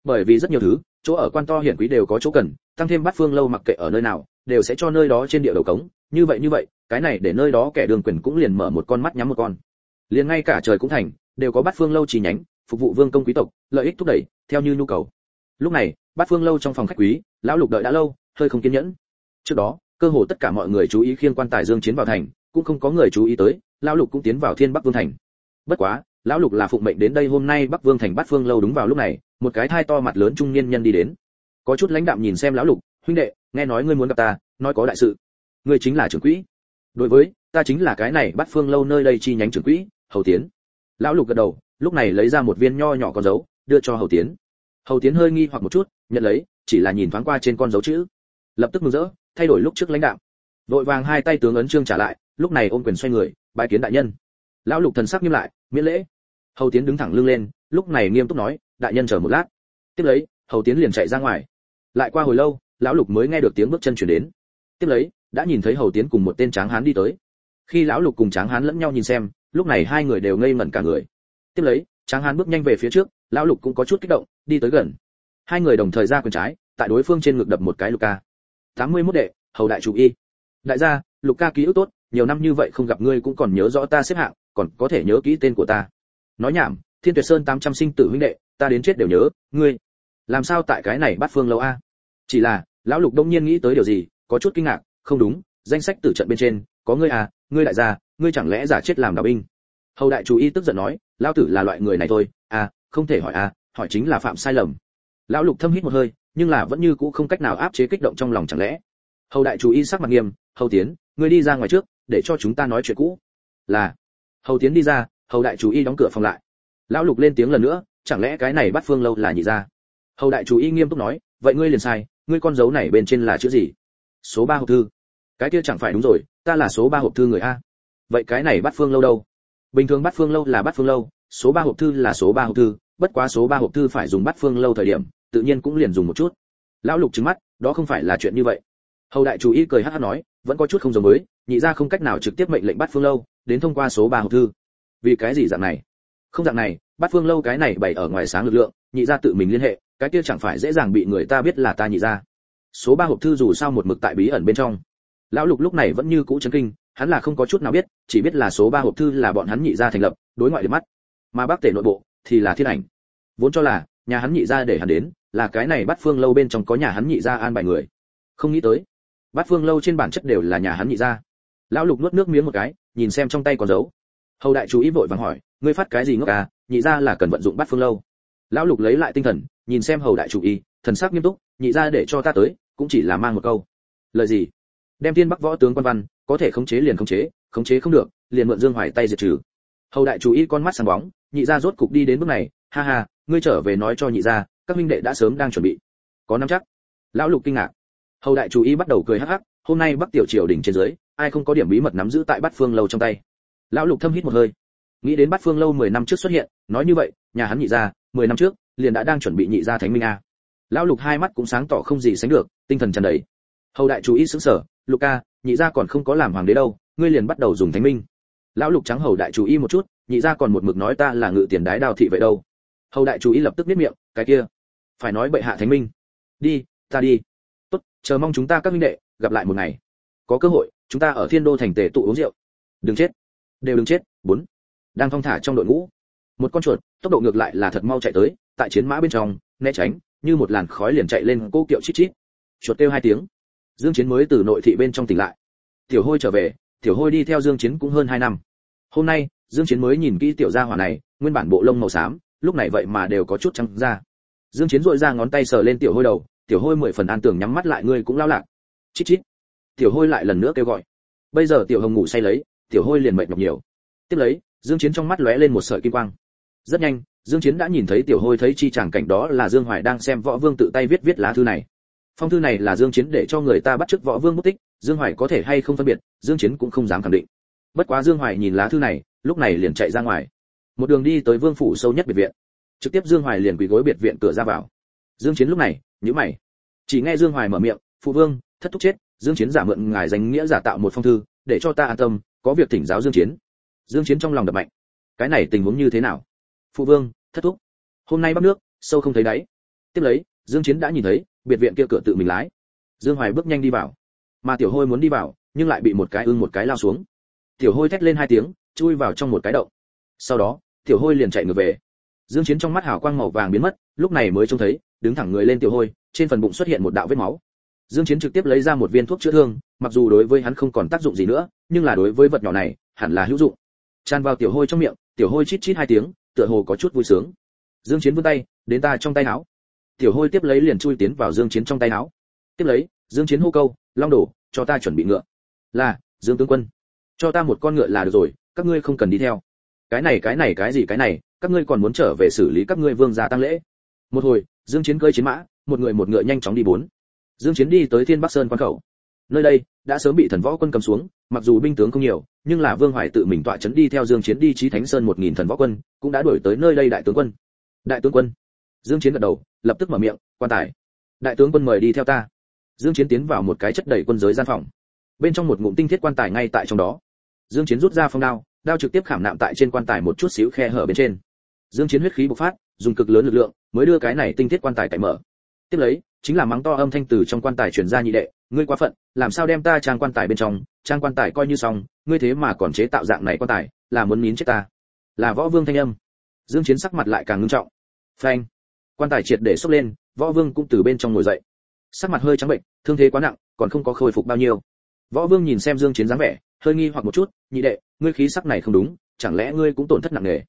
Bởi vì rất nhiều thứ, chỗ ở quan to hiển quý đều có chỗ cần, tăng thêm bát phương lâu mặc kệ ở nơi nào, đều sẽ cho nơi đó trên địa đầu cống. Như vậy như vậy, cái này để nơi đó kẻ đường quyền cũng liền mở một con mắt nhắm một con. Liền ngay cả trời cũng thành, đều có bát phương lâu chi nhánh, phục vụ vương công quý tộc, lợi ích thúc đẩy, theo như nhu cầu. Lúc này bát phương lâu trong phòng khách quý, lão lục đợi đã lâu, hơi không kiên nhẫn. Trước đó cơ hồ tất cả mọi người chú ý khiêng quan tài dương chiến vào thành, cũng không có người chú ý tới, lão lục cũng tiến vào thiên bắc vương thành. Bất quá, lão lục là phụng mệnh đến đây hôm nay bắc vương thành bát phương lâu đúng vào lúc này, một cái thai to mặt lớn trung niên nhân đi đến. Có chút lãnh đạm nhìn xem lão lục, huynh đệ, nghe nói ngươi muốn gặp ta, nói có đại sự. Ngươi chính là trưởng quỹ. Đối với, ta chính là cái này bát phương lâu nơi đây chi nhánh trưởng quỹ, hầu tiến. Lão lục gật đầu, lúc này lấy ra một viên nho nhỏ con dấu, đưa cho hầu tiến. Hầu tiến hơi nghi hoặc một chút, nhận lấy, chỉ là nhìn thoáng qua trên con dấu chữ. Lập tức mừng rỡ thay đổi lúc trước lãnh đạo. Vội vàng hai tay tướng ấn trương trả lại, lúc này ôm quyền xoay người, bái kiến đại nhân. Lão lục thần sắc nghiêm lại, miễn lễ. Hầu tiến đứng thẳng lưng lên, lúc này nghiêm túc nói, đại nhân chờ một lát. Tiếp lấy, hầu tiến liền chạy ra ngoài. Lại qua hồi lâu, lão lục mới nghe được tiếng bước chân chuyển đến. Tiếp lấy, đã nhìn thấy hầu tiến cùng một tên tráng hán đi tới. Khi lão lục cùng tráng hán lẫn nhau nhìn xem, lúc này hai người đều ngây ngẩn cả người. Tiếp lấy, tráng hán bước nhanh về phía trước, lão lục cũng có chút kích động, đi tới gần. Hai người đồng thời ra quyền trái, tại đối phương trên ngực đập một cái lục ca. 81 đệ, hầu đại chủ y. Đại gia, lục ca ký ức tốt, nhiều năm như vậy không gặp ngươi cũng còn nhớ rõ ta xếp hạng, còn có thể nhớ kỹ tên của ta. Nói nhảm, thiên tuyệt sơn tám trăm sinh tử huynh đệ, ta đến chết đều nhớ, ngươi. Làm sao tại cái này bắt phương lâu a? Chỉ là, lão lục đông nhiên nghĩ tới điều gì, có chút kinh ngạc, không đúng, danh sách tử trận bên trên, có ngươi à ngươi đại gia, ngươi chẳng lẽ giả chết làm đạo binh? Hầu đại chủ y tức giận nói, lão tử là loại người này thôi à không thể hỏi à hỏi chính là phạm sai lầm. Lão lục thâm hít một hơi nhưng là vẫn như cũ không cách nào áp chế kích động trong lòng chẳng lẽ. Hầu đại chủ y sắc mặt nghiêm, hầu tiến, ngươi đi ra ngoài trước, để cho chúng ta nói chuyện cũ. Là. Hầu tiến đi ra, hầu đại chủ y đóng cửa phòng lại. Lão lục lên tiếng lần nữa, chẳng lẽ cái này bắt phương lâu là nhị ra hầu đại chủ y nghiêm túc nói, vậy ngươi liền sai, ngươi con dấu này bên trên là chữ gì? Số ba hộp thư. Cái kia chẳng phải đúng rồi, ta là số ba hộp thư người a. Vậy cái này bắt phương lâu đâu? Bình thường bắt phương lâu là bắt phương lâu, số ba hộp thư là số ba hộp thư, bất quá số ba hộp thư phải dùng bắt phương lâu thời điểm tự nhiên cũng liền dùng một chút. Lão lục trừng mắt, đó không phải là chuyện như vậy. Hầu đại chủ y cười hắt hắt nói, vẫn có chút không giống mới nhị gia không cách nào trực tiếp mệnh lệnh bắt phương lâu, đến thông qua số ba hộp thư. Vì cái gì dạng này? Không dạng này, bắt phương lâu cái này bày ở ngoài sáng lực lượng, nhị ra tự mình liên hệ, cái kia chẳng phải dễ dàng bị người ta biết là ta nhị ra số ba hộp thư dù sao một mực tại bí ẩn bên trong. Lão lục lúc này vẫn như cũ chấn kinh, hắn là không có chút nào biết, chỉ biết là số ba hộp thư là bọn hắn nhị ra thành lập, đối ngoại để mắt. Mà bác tể nội bộ thì là thiên ảnh. Vốn cho là nhà hắn nhị ra để hắn đến, là cái này bát phương lâu bên trong có nhà hắn nhị ra an bài người. Không nghĩ tới, bát phương lâu trên bản chất đều là nhà hắn nhị ra lão lục nuốt nước miếng một cái, nhìn xem trong tay còn dấu. Hầu đại chú ý vội vàng hỏi, ngươi phát cái gì ngốc à? Nhị ra là cần vận dụng bát phương lâu. Lão lục lấy lại tinh thần, nhìn xem hầu đại chủ y thần sắc nghiêm túc, nhị ra để cho ta tới, cũng chỉ là mang một câu. Lời gì? Đem tiên bắc võ tướng quan văn, có thể khống chế liền khống chế khống chế không được, liền mượn dương hoài tay diệt trừ. Hầu đại chủ y con mắt sáng bóng, nhị ra rốt cục đi đến bước này, ha ha ngươi trở về nói cho nhị gia, các huynh đệ đã sớm đang chuẩn bị. Có nắm chắc? Lão lục kinh ngạc. Hầu đại chủ y bắt đầu cười hắc hắc hôm nay bắc tiểu triều đỉnh trên dưới ai không có điểm bí mật nắm giữ tại bát phương lâu trong tay. Lão lục thâm hít một hơi. Nghĩ đến bát phương lâu 10 năm trước xuất hiện nói như vậy nhà hắn nhị gia, 10 năm trước liền đã đang chuẩn bị nhị gia thánh minh a. Lão lục hai mắt cũng sáng tỏ không gì sánh được tinh thần tràn đầy. Hầu đại chủ ý sững sờ, luca nhị gia còn không có làm hoàng đế đâu ngươi liền bắt đầu dùng thánh minh. Lão lục trắng hầu đại chủ ý một chút nhị gia còn một mực nói ta là ngự tiền đái đào thị vậy đâu hầu đại chủ ý lập tức biết miệng, cái kia, phải nói bệ hạ thánh minh. Đi, ta đi. Tốt, chờ mong chúng ta các minh đệ gặp lại một ngày. Có cơ hội, chúng ta ở thiên đô thành tề tụ uống rượu. Đừng chết. Đều đừng chết. Bốn. Đang thong thả trong đội ngũ, một con chuột, tốc độ ngược lại là thật mau chạy tới, tại chiến mã bên trong, né tránh, như một làn khói liền chạy lên cô kiệu chít chít. Chuột kêu hai tiếng. Dương chiến mới từ nội thị bên trong tỉnh lại. Tiểu hôi trở về, tiểu hôi đi theo dương chiến cũng hơn hai năm. Hôm nay, dương chiến mới nhìn kỹ tiểu gia hỏa này, nguyên bản bộ lông màu xám lúc này vậy mà đều có chút trắng ra. Dương chiến duỗi ra ngón tay sờ lên tiểu hôi đầu, tiểu hôi mười phần an tưởng nhắm mắt lại ngươi cũng lao lạc. Chít chít. Tiểu hôi lại lần nữa kêu gọi. Bây giờ tiểu hồng ngủ say lấy, tiểu hôi liền mệt nhọc nhiều. Tiếp lấy, dương chiến trong mắt lóe lên một sợi kim quang. Rất nhanh, dương chiến đã nhìn thấy tiểu hôi thấy chi chẳng cảnh đó là dương hoài đang xem võ vương tự tay viết viết lá thư này. Phong thư này là dương chiến để cho người ta bắt chước võ vương mất tích dương hoài có thể hay không phân biệt, dương chiến cũng không dám khẳng định. Bất quá dương hoài nhìn lá thư này, lúc này liền chạy ra ngoài một đường đi tới vương phủ sâu nhất biệt viện. Trực tiếp dương hoài liền quỳ gối biệt viện cửa ra vào. Dương chiến lúc này, nhíu mày. Chỉ nghe dương hoài mở miệng, phụ vương, thất thúc chết, dương chiến giả mượn ngài danh nghĩa giả tạo một phong thư, để cho ta an tâm, có việc thỉnh giáo dương chiến. Dương chiến trong lòng đập mạnh. Cái này tình huống như thế nào? Phụ vương, thất thúc, hôm nay bắc nước, sâu không thấy đáy. Tiếp lấy, dương chiến đã nhìn thấy, biệt viện kia cửa tự mình lái. Dương hoài bước nhanh đi vào. Mà tiểu hôi muốn đi vào, nhưng lại bị một cái ưng một cái lao xuống. Tiểu hôi thét lên hai tiếng, chui vào trong một cái động. Sau đó tiểu hôi liền chạy ngược về. Dương chiến trong mắt hào quang màu vàng biến mất, lúc này mới trông thấy, đứng thẳng người lên tiểu hôi, trên phần bụng xuất hiện một đạo vết máu. Dương chiến trực tiếp lấy ra một viên thuốc chữa thương, mặc dù đối với hắn không còn tác dụng gì nữa, nhưng là đối với vật nhỏ này, hẳn là hữu dụng. Tràn vào tiểu hôi trong miệng, tiểu hôi chít chít hai tiếng, tựa hồ có chút vui sướng. Dương chiến vươn tay, đến ta trong tay áo. Tiểu hôi tiếp lấy liền chui tiến vào dương chiến trong tay áo. Tiếp lấy, dương chiến hô câu, long đổ cho ta chuẩn bị ngựa. Là, dương tướng quân. Cho ta một con ngựa là được rồi, các ngươi không cần đi theo cái này cái này, cái gì, cái này, các ngươi còn muốn trở về xử lý các ngươi vương gia tăng lễ. Một hồi, dương chiến cơi chiến mã, một người một ngựa nhanh chóng đi bốn. Dương chiến đi tới thiên bắc sơn quan khẩu. Nơi đây, đã sớm bị thần võ quân cầm xuống, mặc dù binh tướng không nhiều, nhưng là vương hoài tự mình tọa chấn đi theo dương chiến đi chí thánh sơn một nghìn thần võ quân, cũng đã đuổi tới nơi đây đại tướng quân. Đại tướng quân. Dương chiến gật đầu, lập tức mở miệng, quan tài. Đại tướng quân mời đi theo ta. Dương chiến tiến vào một cái chất đầy quân giới gian phòng. Bên trong một ngụm tinh thiết quan tài ngay tại trong đó. Dương chiến rút ra phong đao đao trực tiếp khảm nạm tại trên quan tài một chút xíu khe hở bên trên. Dương chiến huyết khí bộc phát, dùng cực lớn lực lượng mới đưa cái này tinh thiết quan tài cạy mở. Tiếp lấy, chính là mắng to âm thanh từ trong quan tài truyền ra nhị đệ, ngươi quá phận, làm sao đem ta trang quan tài bên trong? Trang quan tài coi như xong, ngươi thế mà còn chế tạo dạng này quan tài, là muốn nín chết ta. Là võ vương thanh âm. Dương chiến sắc mặt lại càng ngưng trọng. Phanh! Quan tài triệt để sốc lên, võ vương cũng từ bên trong ngồi dậy. Sắc mặt hơi trắng bệnh, thương thế quá nặng, còn không có khôi phục bao nhiêu. Võ vương nhìn xem dương chiến dáng vẻ hơi nghi hoặc một chút, nhị đệ, ngươi khí sắc này không đúng, chẳng lẽ ngươi cũng tổn thất nặng nề?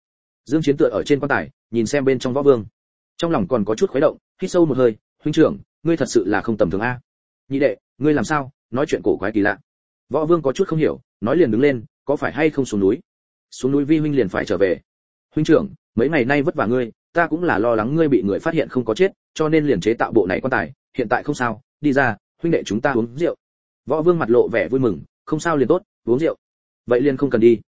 Dương chiến tựa ở trên quan tài, nhìn xem bên trong võ vương. Trong lòng còn có chút khuấy động, hít sâu một hơi, huynh trưởng, ngươi thật sự là không tầm thường a. Nhị đệ, ngươi làm sao? Nói chuyện cổ quái kỳ lạ. Võ vương có chút không hiểu, nói liền đứng lên, có phải hay không xuống núi? Xuống núi vi huynh liền phải trở về. Huynh trưởng, mấy ngày nay vất vả ngươi, ta cũng là lo lắng ngươi bị người phát hiện không có chết, cho nên liền chế tạo bộ này quan tài, hiện tại không sao, đi ra, huynh đệ chúng ta uống rượu. Võ vương mặt lộ vẻ vui mừng, không sao liền tốt uống rượu. Vậy liền không cần đi.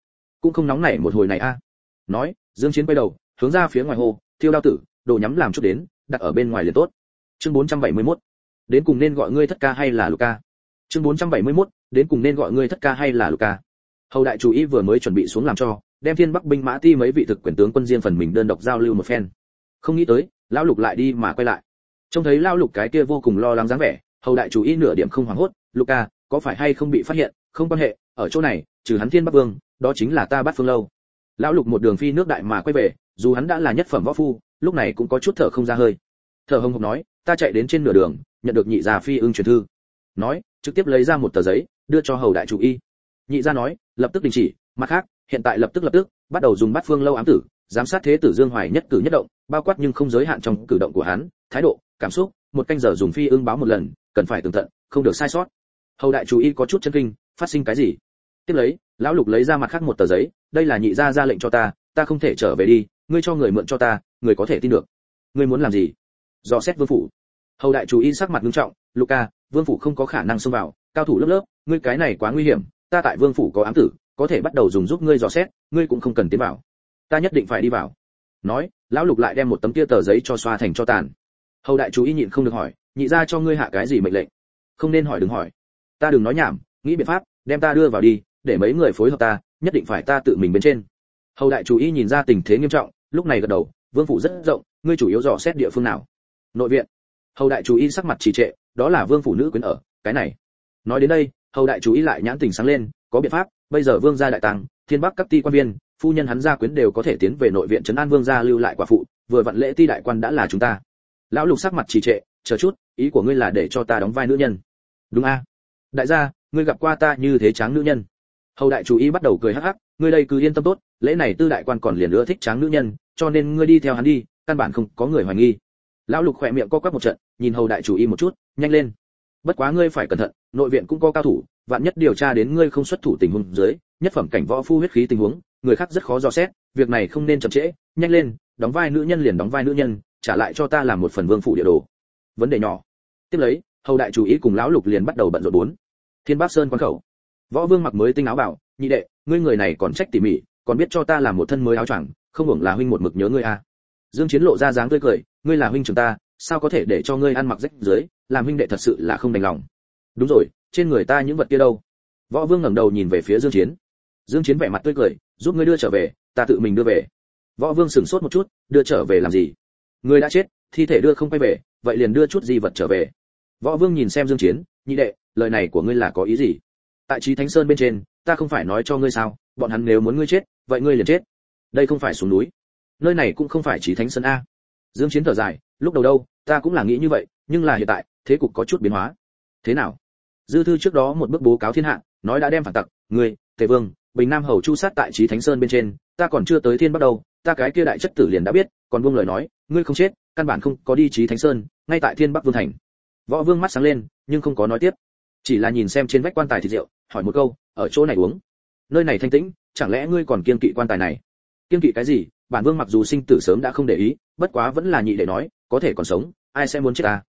Cũng không nóng nảy một hồi này a. Nói, dương chiến quay đầu, hướng ra phía ngoài hồ, thiêu đao tử, đồ nhắm làm chút đến, đặt ở bên ngoài liền tốt. Chương 471 đến cùng nên gọi ngươi thất ca hay là lục ca? Chương 471 đến cùng nên gọi ngươi thất ca hay là lục ca? Hầu đại chủ ý vừa mới chuẩn bị xuống làm cho, đem thiên bắc binh mã ti mấy vị thực quyền tướng quân riêng phần mình đơn độc giao lưu một phen. Không nghĩ tới, lão lục lại đi mà quay lại. Trông thấy lão lục cái kia vô cùng lo lắng dáng vẻ, hầu đại chủ ý nửa điểm không hoảng hốt, lục ca, có phải hay không bị phát hiện? Không quan hệ ở chỗ này, trừ hắn thiên bắc vương, đó chính là ta bắt phương lâu. Lão lục một đường phi nước đại mà quay về, dù hắn đã là nhất phẩm võ phu, lúc này cũng có chút thở không ra hơi. Thở hồng hộc nói, ta chạy đến trên nửa đường, nhận được nhị gia phi ưng truyền thư. Nói, trực tiếp lấy ra một tờ giấy, đưa cho hầu đại chủ y. Nhị gia nói, lập tức đình chỉ, mặt khác, hiện tại lập tức lập tức, bắt đầu dùng bắt phương lâu ám tử, giám sát thế tử dương hoài nhất cử nhất động, bao quát nhưng không giới hạn trong cử động của hắn, thái độ, cảm xúc, một canh giờ dùng phi ưng báo một lần, cần phải tường tận, không được sai sót. Hầu đại chủ y có chút chân kinh, phát sinh cái gì? Tiếp lấy, lão lục lấy ra mặt khác một tờ giấy, đây là nhị gia ra lệnh cho ta ta không thể trở về đi, ngươi cho người mượn cho ta, người có thể tin được. Ngươi muốn làm gì? Dò xét vương phủ. Hầu đại chủ y sắc mặt nghiêm trọng luca vương phủ không có khả năng xông vào, cao thủ lớp lớp, ngươi cái này quá nguy hiểm, ta tại vương phủ có ám tử, có thể bắt đầu dùng giúp ngươi dò xét, ngươi cũng không cần tiến vào. Ta nhất định phải đi vào. Nói, lão lục lại đem một tấm kia tờ giấy cho xoa thành cho tàn. Hầu đại chú ý nhịn không được hỏi, nhị ra cho ngươi hạ cái gì mệnh lệnh? Không nên hỏi, đừng hỏi. Ta đừng nói nhảm, nghĩ biện pháp, đem ta đưa vào đi để mấy người phối hợp ta, nhất định phải ta tự mình bên trên. Hầu đại chủ ý nhìn ra tình thế nghiêm trọng, lúc này gật đầu, vương phủ rất rộng, ngươi chủ yếu dò xét địa phương nào? Nội viện. Hầu đại chủ ý sắc mặt trì trệ, đó là vương phủ nữ quyến ở, cái này. Nói đến đây, hầu đại chủ ý lại nhãn tình sáng lên, có biện pháp, bây giờ vương gia đại tàng, thiên bắc các ti quan viên, phu nhân hắn gia quyến đều có thể tiến về nội viện trấn an vương gia lưu lại quả phụ, vừa vặn lễ ti đại quan đã là chúng ta. Lão lục sắc mặt trì trệ, chờ chút, ý của ngươi là để cho ta đóng vai nữ nhân. Đúng a. Đại gia, ngươi gặp qua ta như thế tráng nữ nhân hầu đại chủ ý bắt đầu cười hắc hắc, ngươi đây cứ yên tâm tốt, lễ này tư đại quan còn liền nữa thích tráng nữ nhân, cho nên ngươi đi theo hắn đi, căn bản không có người hoài nghi. Lão lục khỏe miệng co quắp một trận, nhìn hầu đại chủ y một chút, nhanh lên. Bất quá ngươi phải cẩn thận, nội viện cũng có cao thủ, vạn nhất điều tra đến ngươi không xuất thủ tình huống dưới, nhất phẩm cảnh võ phu huyết khí tình huống, người khác rất khó dò xét, việc này không nên chậm trễ, nhanh lên, đóng vai nữ nhân liền đóng vai nữ nhân, trả lại cho ta làm một phần vương phủ địa đồ. Vấn đề nhỏ. Tiếp lấy, hầu đại chủ ý cùng lão lục liền bắt đầu bận rộn bốn. Thiên bắc sơn quan khẩu võ vương mặc mới tinh áo bảo, nhị đệ, ngươi người này còn trách tỉ mỉ, còn biết cho ta làm một thân mới áo choàng, không hưởng là huynh một mực nhớ ngươi a à. dương chiến lộ ra dáng tươi cười, ngươi là huynh trưởng ta, sao có thể để cho ngươi ăn mặc rách dưới làm huynh đệ thật sự là không đành lòng. Đúng rồi, trên người ta những vật kia đâu? Võ vương ngẩng đầu nhìn về phía dương chiến. Dương chiến vẻ mặt tươi cười, giúp ngươi đưa trở về, ta tự mình đưa về. Võ vương sửng sốt một chút, đưa trở về làm gì? Ngươi đã chết, thi thể đưa không quay về, vậy liền đưa chút gì vật trở về. Võ vương nhìn xem dương chiến, nhị đệ, lời này của ngươi là có ý gì? Tại trí thánh sơn bên trên, ta không phải nói cho ngươi sao, bọn hắn nếu muốn ngươi chết, vậy ngươi liền chết. Đây không phải xuống núi. Nơi này cũng không phải trí thánh sơn a. Dương chiến thở dài, lúc đầu đâu, ta cũng là nghĩ như vậy, nhưng là hiện tại, thế cục có chút biến hóa. Thế nào? Dư thư trước đó một bước bố cáo thiên hạ, nói đã đem phản tặc, ngươi, tề vương, bình nam hầu chu sát tại trí thánh sơn bên trên, ta còn chưa tới thiên bắt đầu ta cái kia đại chất tử liền đã biết, còn vương lời nói, ngươi không chết, căn bản không có đi trí thánh sơn, ngay tại thiên bắc vương thành. Võ vương mắt sáng lên, nhưng không có nói tiếp chỉ là nhìn xem trên vách quan tài thịt rượu, hỏi một câu, ở chỗ này uống? Nơi này thanh tĩnh, chẳng lẽ ngươi còn kiên kỵ quan tài này? Kiên kỵ cái gì? Bản vương mặc dù sinh tử sớm đã không để ý, bất quá vẫn là nhị để nói, có thể còn sống, ai sẽ muốn chết ta?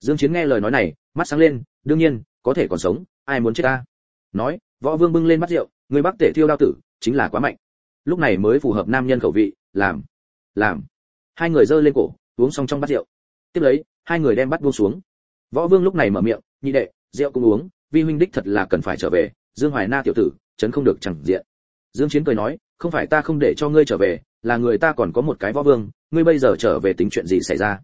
Dương chiến nghe lời nói này, mắt sáng lên, đương nhiên, có thể còn sống, ai muốn chết ta? Nói, võ vương bưng lên bát rượu người bắc tể thiêu đao tử, chính là quá mạnh. Lúc này mới phù hợp nam nhân khẩu vị, làm làm. Hai người giơ lên cổ, uống xong trong bát rượu. Tiếp lấy, hai người đem bắt buông xuống. Võ vương lúc này mở miệng, nhị đệ rượu cũng uống, vi huynh đích thật là cần phải trở về, dương hoài na tiểu tử, chấn không được chẳng diện. Dương chiến cười nói, không phải ta không để cho ngươi trở về, là người ta còn có một cái võ vương, ngươi bây giờ trở về tính chuyện gì xảy ra?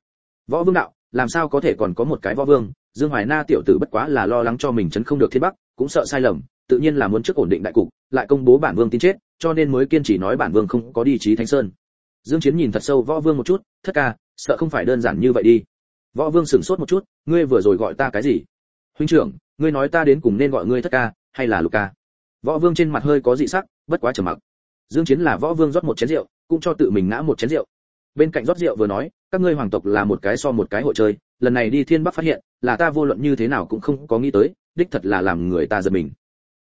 Võ vương đạo, làm sao có thể còn có một cái võ vương? Dương hoài na tiểu tử bất quá là lo lắng cho mình chấn không được thiên bắc, cũng sợ sai lầm, tự nhiên là muốn trước ổn định đại cục, lại công bố bản vương tin chết, cho nên mới kiên trì nói bản vương không có đi chí thánh sơn. Dương chiến nhìn thật sâu võ vương một chút, thất ca, sợ không phải đơn giản như vậy đi. Võ vương sửng sốt một chút, ngươi vừa rồi gọi ta cái gì? Huynh trưởng, ngươi nói ta đến cùng nên gọi ngươi thất ca hay là lục ca? Võ vương trên mặt hơi có dị sắc, bất quá trầm mặc. Dương chiến là võ vương rót một chén rượu, cũng cho tự mình ngã một chén rượu. Bên cạnh rót rượu vừa nói, các ngươi hoàng tộc là một cái so một cái hội chơi, lần này đi thiên bắc phát hiện, là ta vô luận như thế nào cũng không có nghĩ tới, đích thật là làm người ta giật mình.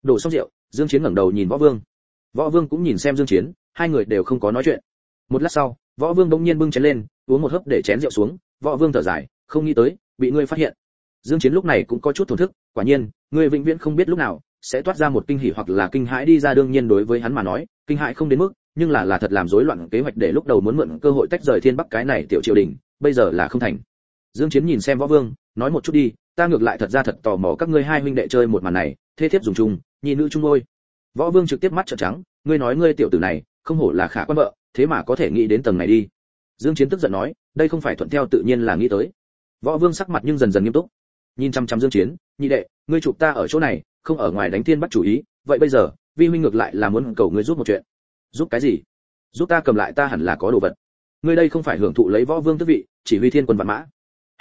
Đổ xong rượu, dương chiến ngẩng đầu nhìn võ vương. Võ vương cũng nhìn xem dương chiến, hai người đều không có nói chuyện. Một lát sau, võ vương đống nhiên bưng chén lên, uống một hớp để chén rượu xuống. Võ vương thở dài, không nghĩ tới, bị ngươi phát hiện dương chiến lúc này cũng có chút thổn thức, quả nhiên ngươi vĩnh viễn không biết lúc nào sẽ toát ra một kinh hỉ hoặc là kinh hãi đi ra đương nhiên đối với hắn mà nói, kinh hãi không đến mức, nhưng là là thật làm rối loạn kế hoạch để lúc đầu muốn mượn cơ hội tách rời thiên bắc cái này tiểu triều đình, bây giờ là không thành. Dương chiến nhìn xem võ vương, nói một chút đi, ta ngược lại thật ra thật tò mò các ngươi hai huynh đệ chơi một màn này, thế thiếp dùng chung, nhị nữ chung ôi võ vương trực tiếp mắt trợn trắng, ngươi nói ngươi tiểu tử này, không hổ là khả quan vợ, thế mà có thể nghĩ đến tầng này đi. Dương chiến tức giận nói, đây không phải thuận theo tự nhiên là nghĩ tới. Võ vương sắc mặt nhưng dần dần nghiêm túc nhìn chăm chăm dương chiến, nhị đệ, ngươi chụp ta ở chỗ này, không ở ngoài đánh tiên bắt chủ ý, vậy bây giờ, vi huynh ngược lại là muốn cầu ngươi giúp một chuyện. Giúp cái gì? Giúp ta cầm lại ta hẳn là có đồ vật. Ngươi đây không phải hưởng thụ lấy võ vương tước vị, chỉ huy thiên quân vạn mã.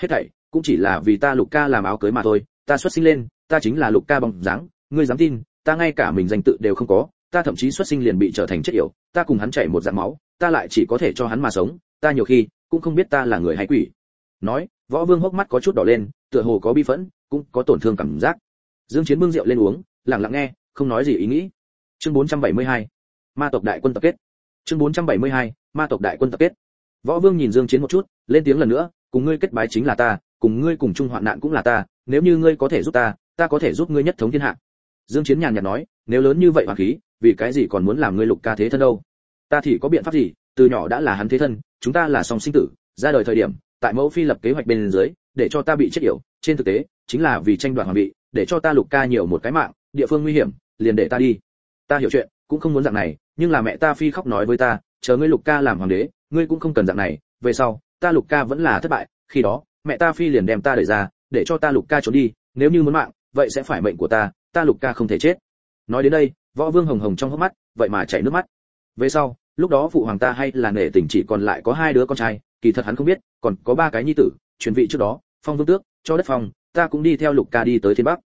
Hết thảy, cũng chỉ là vì ta lục ca làm áo cưới mà thôi, ta xuất sinh lên, ta chính là lục ca bằng dáng, ngươi dám tin, ta ngay cả mình danh tự đều không có, ta thậm chí xuất sinh liền bị trở thành chất yểu, ta cùng hắn chảy một dạng máu, ta lại chỉ có thể cho hắn mà sống, ta nhiều khi cũng không biết ta là người hay quỷ. Nói, võ vương hốc mắt có chút đỏ lên tựa hồ có bi phẫn, cũng có tổn thương cảm giác. Dương chiến bưng rượu lên uống, lặng lặng nghe, không nói gì ý nghĩ. Chương 472 ma tộc đại quân tập kết. Chương 472 ma tộc đại quân tập kết. Võ vương nhìn dương chiến một chút, lên tiếng lần nữa, cùng ngươi kết bái chính là ta, cùng ngươi cùng chung hoạn nạn cũng là ta, nếu như ngươi có thể giúp ta ta có thể giúp ngươi nhất thống thiên hạ. Dương chiến nhàn nhạt nói, nếu lớn như vậy hoàng khí, vì cái gì còn muốn làm ngươi lục ca thế thân đâu? Ta thì có biện pháp gì, từ nhỏ đã là hắn thế thân, chúng ta là song sinh tử, ra đời thời điểm tại mẫu phi lập kế hoạch bên dưới, để cho ta bị chết yểu. Trên thực tế, chính là vì tranh đoạt hoàng vị, để cho ta lục ca nhiều một cái mạng, địa phương nguy hiểm, liền để ta đi. Ta hiểu chuyện, cũng không muốn dạng này, nhưng là mẹ ta phi khóc nói với ta, chờ ngươi lục ca làm hoàng đế, ngươi cũng không cần dạng này, về sau, ta lục ca vẫn là thất bại. Khi đó, mẹ ta phi liền đem ta đẩy ra, để cho ta lục ca trốn đi, nếu như muốn mạng, vậy sẽ phải mệnh của ta ta lục ca không thể chết. Nói đến đây, võ vương hồng hồng trong hốc mắt, vậy mà chảy nước mắt. Về sau, lúc đó phụ hoàng ta hay là nể tình chỉ còn lại có hai đứa con trai kỳ thật hắn không biết, còn có ba cái nhi tử truyền vị trước đó, phong vương tước, cho đất phong, ta cũng đi theo lục ca đi tới thiên bắc.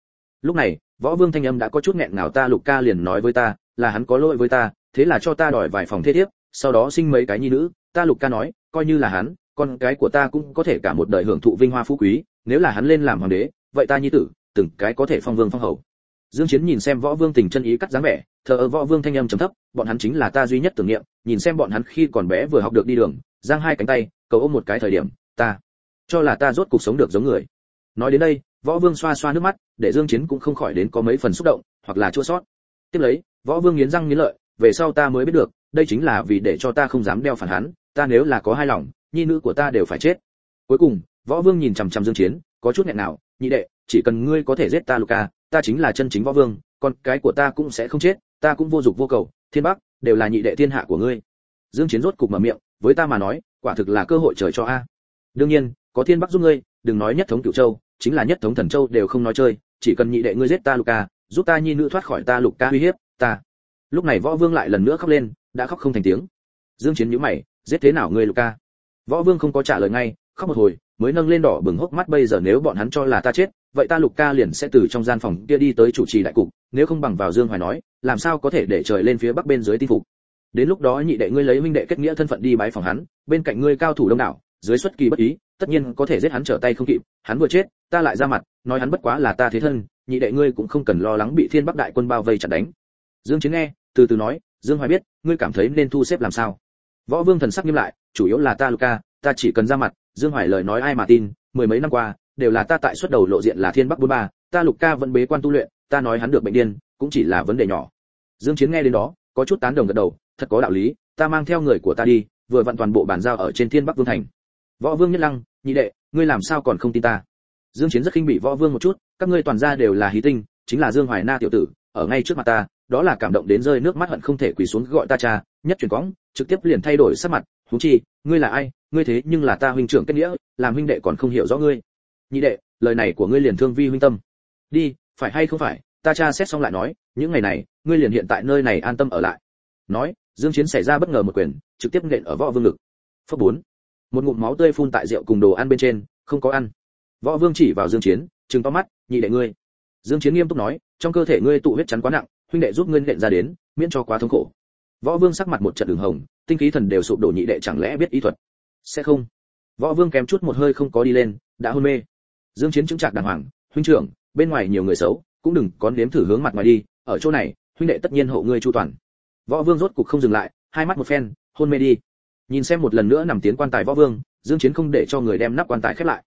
Lúc này, võ vương thanh âm đã có chút nghẹn ngào ta, lục ca liền nói với ta, là hắn có lỗi với ta, thế là cho ta đòi vài phòng thế thiếp, sau đó sinh mấy cái nhi nữ, ta lục ca nói, coi như là hắn, con cái của ta cũng có thể cả một đời hưởng thụ vinh hoa phú quý, nếu là hắn lên làm hoàng đế, vậy ta nhi tử, từng cái có thể phong vương phong hầu. Dương chiến nhìn xem võ vương tình chân ý cắt dáng vẻ, thờ võ vương thanh âm trầm thấp, bọn hắn chính là ta duy nhất tưởng niệm, nhìn xem bọn hắn khi còn bé vừa học được đi đường, giang hai cánh tay cầu ôm một cái thời điểm, ta cho là ta rốt cuộc sống được giống người. Nói đến đây, võ vương xoa xoa nước mắt, để dương chiến cũng không khỏi đến có mấy phần xúc động, hoặc là chua xót. tiếp lấy, võ vương nghiến răng nghiến lợi, về sau ta mới biết được, đây chính là vì để cho ta không dám đeo phản hắn, ta nếu là có hai lòng, nhi nữ của ta đều phải chết. Cuối cùng, võ vương nhìn chằm chằm dương chiến, có chút nghẹn nào, nhị đệ, chỉ cần ngươi có thể giết ta luca ta chính là chân chính võ vương, con cái của ta cũng sẽ không chết, ta cũng vô dục vô cầu, thiên bắc đều là nhị đệ thiên hạ của ngươi. Dương chiến rốt cục mở miệng, với ta mà nói quả thực là cơ hội trời cho a. Đương nhiên, có thiên bắc giúp ngươi, đừng nói nhất thống cửu châu, chính là nhất thống thần châu đều không nói chơi, chỉ cần nhị đệ ngươi giết ta luka, giúp ta nhi nữ thoát khỏi ta lục ca uy hiếp, ta. Lúc này võ vương lại lần nữa khóc lên, đã khóc không thành tiếng. Dương chiến nhíu mày, giết thế nào ngươi luka? Võ vương không có trả lời ngay, khóc một hồi, mới nâng lên đỏ bừng hốc mắt bây giờ nếu bọn hắn cho là ta chết, vậy ta lục ca liền sẽ từ trong gian phòng kia đi tới chủ trì đại cục, nếu không bằng vào dương hoài nói, làm sao có thể để trời lên phía bắc bên dưới tin phục? Đến lúc đó nhị đệ ngươi lấy minh đệ kết nghĩa thân phận đi bái phòng hắn, bên cạnh ngươi cao thủ đông đảo, dưới xuất kỳ bất ý, tất nhiên có thể giết hắn trở tay không kịp, hắn vừa chết, ta lại ra mặt, nói hắn bất quá là ta thế thân, nhị đệ ngươi cũng không cần lo lắng bị thiên bắc đại quân bao vây chặt đánh. Dương chiến nghe, từ từ nói, dương hoài biết, ngươi cảm thấy nên thu xếp làm sao. Võ vương thần sắc nghiêm lại, chủ yếu là ta luca ta chỉ cần ra mặt, dương hoài lời nói ai mà tin, mười mấy năm qua, đều là ta tại xuất đầu lộ diện là thiên bắc bốn ba, ta lục ca vẫn bế quan tu luyện, ta nói hắn được bệnh điên, cũng chỉ là vấn đề nhỏ. Dương chiến nghe đến đó, có chút tán đồng gật đầu thật có đạo lý, ta mang theo người của ta đi, vừa vặn toàn bộ bàn giao ở trên thiên bắc vương thành. Võ vương nhất lăng, nhị đệ, ngươi làm sao còn không tin ta? Dương chiến rất kinh bị võ vương một chút, các ngươi toàn gia đều là hí tinh, chính là dương hoài na tiểu tử, ở ngay trước mặt ta, đó là cảm động đến rơi nước mắt hận không thể quỳ xuống gọi ta cha, nhất chuyển quõng, trực tiếp liền thay đổi sắc mặt thú chi, ngươi là ai? Ngươi thế nhưng là ta huynh trưởng kết nghĩa, làm huynh đệ còn không hiểu rõ ngươi. Nhị đệ, lời này của ngươi liền thương vi huynh tâm. Đi, phải hay không phải, ta cha xét xong lại nói, những ngày này, ngươi liền hiện tại nơi này an tâm ở lại. Nói dương chiến xảy ra bất ngờ một quyền, trực tiếp nện ở võ vương ngực. Phấp bốn. Một ngụm máu tươi phun tại rượu cùng đồ ăn bên trên, không có ăn. Võ vương chỉ vào dương chiến, trừng to mắt, nhị đệ ngươi. Dương chiến nghiêm túc nói, trong cơ thể ngươi tụ huyết chắn quá nặng, huynh đệ giúp ngươi nện ra đến, miễn cho quá thống khổ. Võ vương sắc mặt một trận đường hồng, tinh khí thần đều sụp đổ nhị đệ chẳng lẽ biết y thuật? Sẽ không. Võ vương kém chút một hơi không có đi lên, đã hôn mê. Dương chiến chứng trạc đàng hoàng, huynh trưởng, bên ngoài nhiều người xấu, cũng đừng có nếm thử hướng mặt ngoài đi, ở chỗ này, huynh đệ tất nhiên hộ ngươi chu toàn võ vương rốt cục không dừng lại hai mắt một phen hôn mê đi nhìn xem một lần nữa nằm tiến quan tài võ vương dương chiến không để cho người đem nắp quan tài khép lại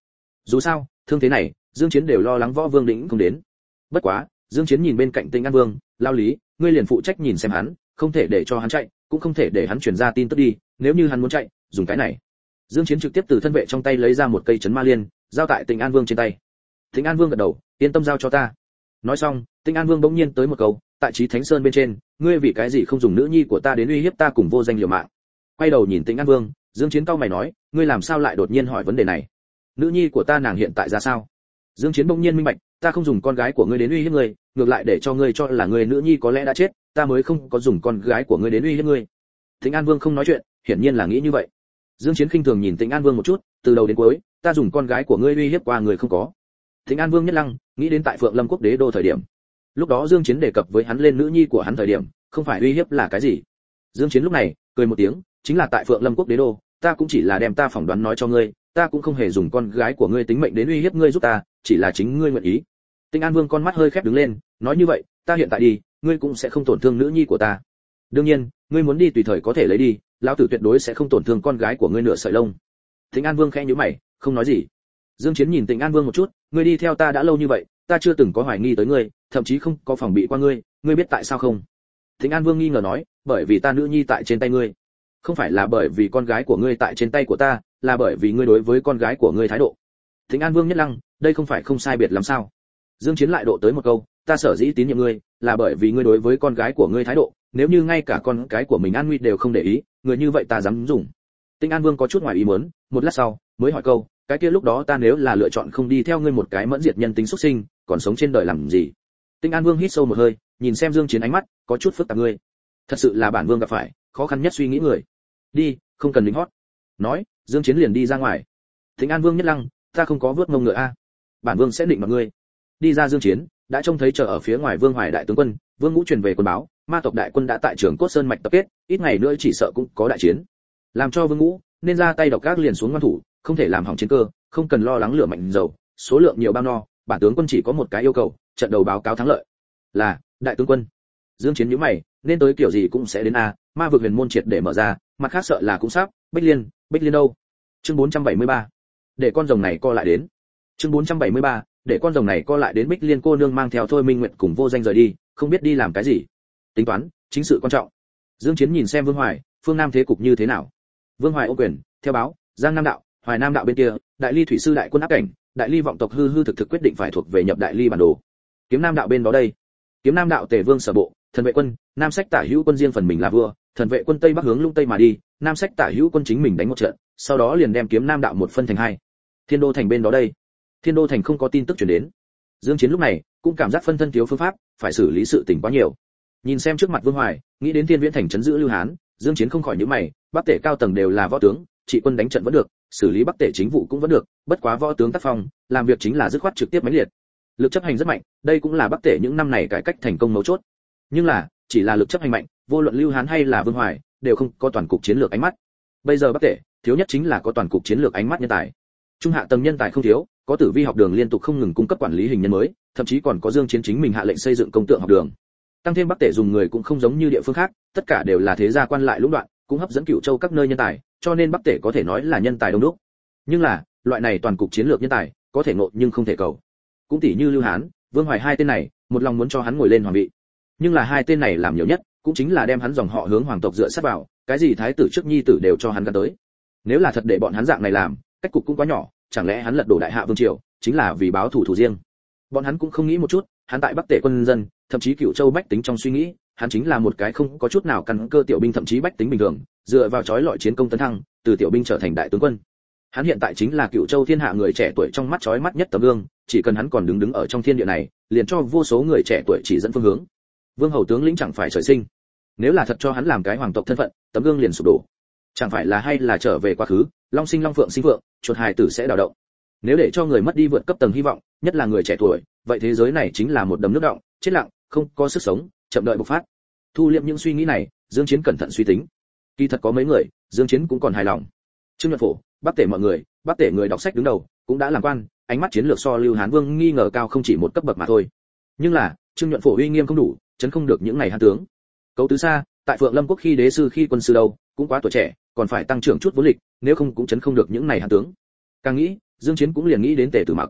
dù sao thương thế này dương chiến đều lo lắng võ vương đỉnh không đến bất quá dương chiến nhìn bên cạnh tinh an vương lao lý ngươi liền phụ trách nhìn xem hắn không thể để cho hắn chạy cũng không thể để hắn truyền ra tin tức đi nếu như hắn muốn chạy dùng cái này dương chiến trực tiếp từ thân vệ trong tay lấy ra một cây chấn ma liên giao tại Tinh An Vương trên tay. Tinh An Vương gật đầu, yên tâm giao cho ta. nói xong tinh an vương bỗng nhiên tới một câu tại trí thánh sơn bên trên ngươi vì cái gì không dùng nữ nhi của ta đến uy hiếp ta cùng vô danh liều mạng quay đầu nhìn tĩnh an vương dương chiến cao mày nói ngươi làm sao lại đột nhiên hỏi vấn đề này nữ nhi của ta nàng hiện tại ra sao dương chiến bỗng nhiên minh bạch ta không dùng con gái của ngươi đến uy hiếp ngươi ngược lại để cho ngươi cho là ngươi nữ nhi có lẽ đã chết ta mới không có dùng con gái của ngươi đến uy hiếp ngươi Tĩnh An Vương không nói chuyện, hiển nhiên là nghĩ như vậy. Dương Chiến khinh thường nhìn Tĩnh An Vương một chút, từ đầu đến cuối, ta dùng con gái của ngươi uy hiếp qua người không có. Tĩnh An Vương nhất lăng, nghĩ đến tại Phượng Lâm quốc đế đô thời điểm. Lúc đó Dương Chiến đề cập với hắn lên nữ nhi của hắn thời điểm, không phải uy hiếp là cái gì? Dương Chiến lúc này, cười một tiếng, chính là tại Phượng Lâm quốc đế đô, ta cũng chỉ là đem ta phỏng đoán nói cho ngươi, ta cũng không hề dùng con gái của ngươi tính mệnh đến uy hiếp ngươi giúp ta, chỉ là chính ngươi nguyện ý. tinh An Vương con mắt hơi khép đứng lên, nói như vậy, ta hiện tại đi, ngươi cũng sẽ không tổn thương nữ nhi của ta. Đương nhiên, ngươi muốn đi tùy thời có thể lấy đi, lão tử tuyệt đối sẽ không tổn thương con gái của ngươi nửa sợi lông. tinh An Vương khẽ nhíu mày, không nói gì. Dương Chiến nhìn tinh An Vương một chút, ngươi đi theo ta đã lâu như vậy, ta chưa từng có hoài nghi tới ngươi, thậm chí không có phòng bị qua ngươi, ngươi biết tại sao không? Thịnh An Vương nghi ngờ nói, bởi vì ta nữ nhi tại trên tay ngươi. Không phải là bởi vì con gái của ngươi tại trên tay của ta, là bởi vì ngươi đối với con gái của ngươi thái độ. Thịnh An Vương nhất lăng, đây không phải không sai biệt làm sao? Dương Chiến lại độ tới một câu, ta sở dĩ tín nhiệm ngươi, là bởi vì ngươi đối với con gái của ngươi thái độ, nếu như ngay cả con cái của mình an nguy đều không để ý, người như vậy ta dám dùng. Tinh An Vương có chút ngoài ý muốn, một lát sau, mới hỏi câu, cái kia lúc đó ta nếu là lựa chọn không đi theo ngươi một cái mẫn diệt nhân tính xuất sinh, còn sống trên đời làm gì? Tinh An Vương hít sâu một hơi, nhìn xem Dương Chiến ánh mắt, có chút phức tạp ngươi. Thật sự là bản vương gặp phải, khó khăn nhất suy nghĩ người. Đi, không cần lính hót. Nói, Dương Chiến liền đi ra ngoài. Tinh An Vương nhất lăng, ta không có vớt ngông ngựa a. Bản vương sẽ định mà ngươi. Đi ra Dương Chiến, đã trông thấy chờ ở phía ngoài Vương Hoài đại tướng quân, Vương Ngũ truyền về quân báo, ma tộc đại quân đã tại trường cốt sơn mạch tập kết ít ngày nữa chỉ sợ cũng có đại chiến làm cho vương ngũ nên ra tay độc các liền xuống ngoan thủ không thể làm hỏng chiến cơ không cần lo lắng lửa mạnh dầu số lượng nhiều bao no bản tướng quân chỉ có một cái yêu cầu, trận đầu báo cáo thắng lợi. Là, đại tướng quân. Dương chiến nhíu mày, nên tới kiểu gì cũng sẽ đến a, ma vực huyền môn triệt để mở ra, mặt khác sợ là cũng sắp, bích liên bích liên đâu? Chương 473 để con rồng này co lại đến. Chương 473 để con rồng này co lại đến bích liên cô nương mang theo thôi minh nguyện cùng vô danh rời đi, không biết đi làm cái gì. Tính toán, chính sự quan trọng. Dương chiến nhìn xem vương hoài, phương nam thế cục như thế nào? Vương hoài ô quyền, theo báo, giang nam đạo, hoài nam đạo bên kia, đại ly thủy sư đại quân áp cảnh đại ly vọng tộc hư hư thực thực quyết định phải thuộc về nhập đại ly bản đồ. Kiếm nam đạo bên đó đây. Kiếm nam đạo tề vương sở bộ, thần vệ quân, nam sách tả hữu quân riêng phần mình là vua, thần vệ quân tây bắc hướng lung tây mà đi, nam sách tả hữu quân chính mình đánh một trận, sau đó liền đem kiếm nam đạo một phân thành hai. Thiên đô thành bên đó đây. Thiên đô thành không có tin tức truyền đến. Dương chiến lúc này cũng cảm giác phân thân thiếu phương pháp, phải xử lý sự tình quá nhiều. Nhìn xem trước mặt vương hoài, nghĩ đến thiên viễn thành chấn giữ lưu hán, dương chiến không khỏi nhíu mày, bắc tể cao tầng đều là võ tướng trị quân đánh trận vẫn được, xử lý bắc tể chính vụ cũng vẫn được, bất quá võ tướng tác phong, làm việc chính là dứt khoát trực tiếp mãnh liệt. Lực chấp hành rất mạnh, đây cũng là bắc tể những năm này cải cách thành công mấu chốt. Nhưng là, chỉ là lực chấp hành mạnh, vô luận lưu hán hay là vương hoài, đều không có toàn cục chiến lược ánh mắt. Bây giờ bắc tể, thiếu nhất chính là có toàn cục chiến lược ánh mắt nhân tài. Trung hạ tầng nhân tài không thiếu, có tử vi học đường liên tục không ngừng cung cấp quản lý hình nhân mới, thậm chí còn có dương chiến chính mình hạ lệnh xây dựng công tượng học đường. Tăng thêm bắc tể dùng người cũng không giống như địa phương khác, tất cả đều là thế gia quan lại lũng đoạn, cũng hấp dẫn cựu châu các nơi nhân tài cho nên bắc tể có thể nói là nhân tài đông đúc. Nhưng là, loại này toàn cục chiến lược nhân tài, có thể ngộ nhưng không thể cầu. Cũng tỷ như lưu hán, vương hoài hai tên này, một lòng muốn cho hắn ngồi lên hoàng vị. Nhưng là hai tên này làm nhiều nhất, cũng chính là đem hắn dòng họ hướng hoàng tộc dựa sát vào, cái gì thái tử trước nhi tử đều cho hắn gắn tới. Nếu là thật để bọn hắn dạng này làm, cách cục cũng quá nhỏ, chẳng lẽ hắn lật đổ đại hạ vương triều, chính là vì báo thủ thủ riêng? Bọn hắn cũng không nghĩ một chút, hắn tại bắc tể quân dân, thậm chí cựu châu bách tính trong suy nghĩ, hắn chính là một cái không có chút nào căn cơ tiểu binh thậm chí bách tính bình thường dựa vào chói lọi chiến công tấn thăng, từ tiểu binh trở thành đại tướng quân. Hắn hiện tại chính là cựu châu thiên hạ người trẻ tuổi trong mắt chói mắt nhất tấm gương, chỉ cần hắn còn đứng đứng ở trong thiên địa này, liền cho vô số người trẻ tuổi chỉ dẫn phương hướng. Vương hầu tướng lĩnh chẳng phải trời sinh. Nếu là thật cho hắn làm cái hoàng tộc thân phận, tấm gương liền sụp đổ. Chẳng phải là hay là trở về quá khứ, long sinh long phượng sinh phượng, chuột hài tử sẽ đào động. Nếu để cho người mất đi vượt cấp tầng hy vọng, nhất là người trẻ tuổi, vậy thế giới này chính là một đầm nước động, chết lặng, không có sức sống, chậm đợi bộc phát. Thu liệm những suy nghĩ này, dương chiến cẩn thận suy tính kỳ thật có mấy người, dương chiến cũng còn hài lòng. Trương nhuận phổ bắc tể mọi người bắc tể người đọc sách đứng đầu, cũng đã làm quan, ánh mắt chiến lược so lưu hán vương nghi ngờ cao không chỉ một cấp bậc mà thôi. Nhưng là, trương nhuận phổ uy nghiêm không đủ, chấn không được những ngày hán tướng. Cấu tứ xa, tại phượng lâm quốc khi đế sư, khi quân sư đâu, cũng quá tuổi trẻ, còn phải tăng trưởng chút vốn lịch, nếu không cũng chấn không được những ngày hán tướng. Càng nghĩ, dương chiến cũng liền nghĩ đến tề tử mặc.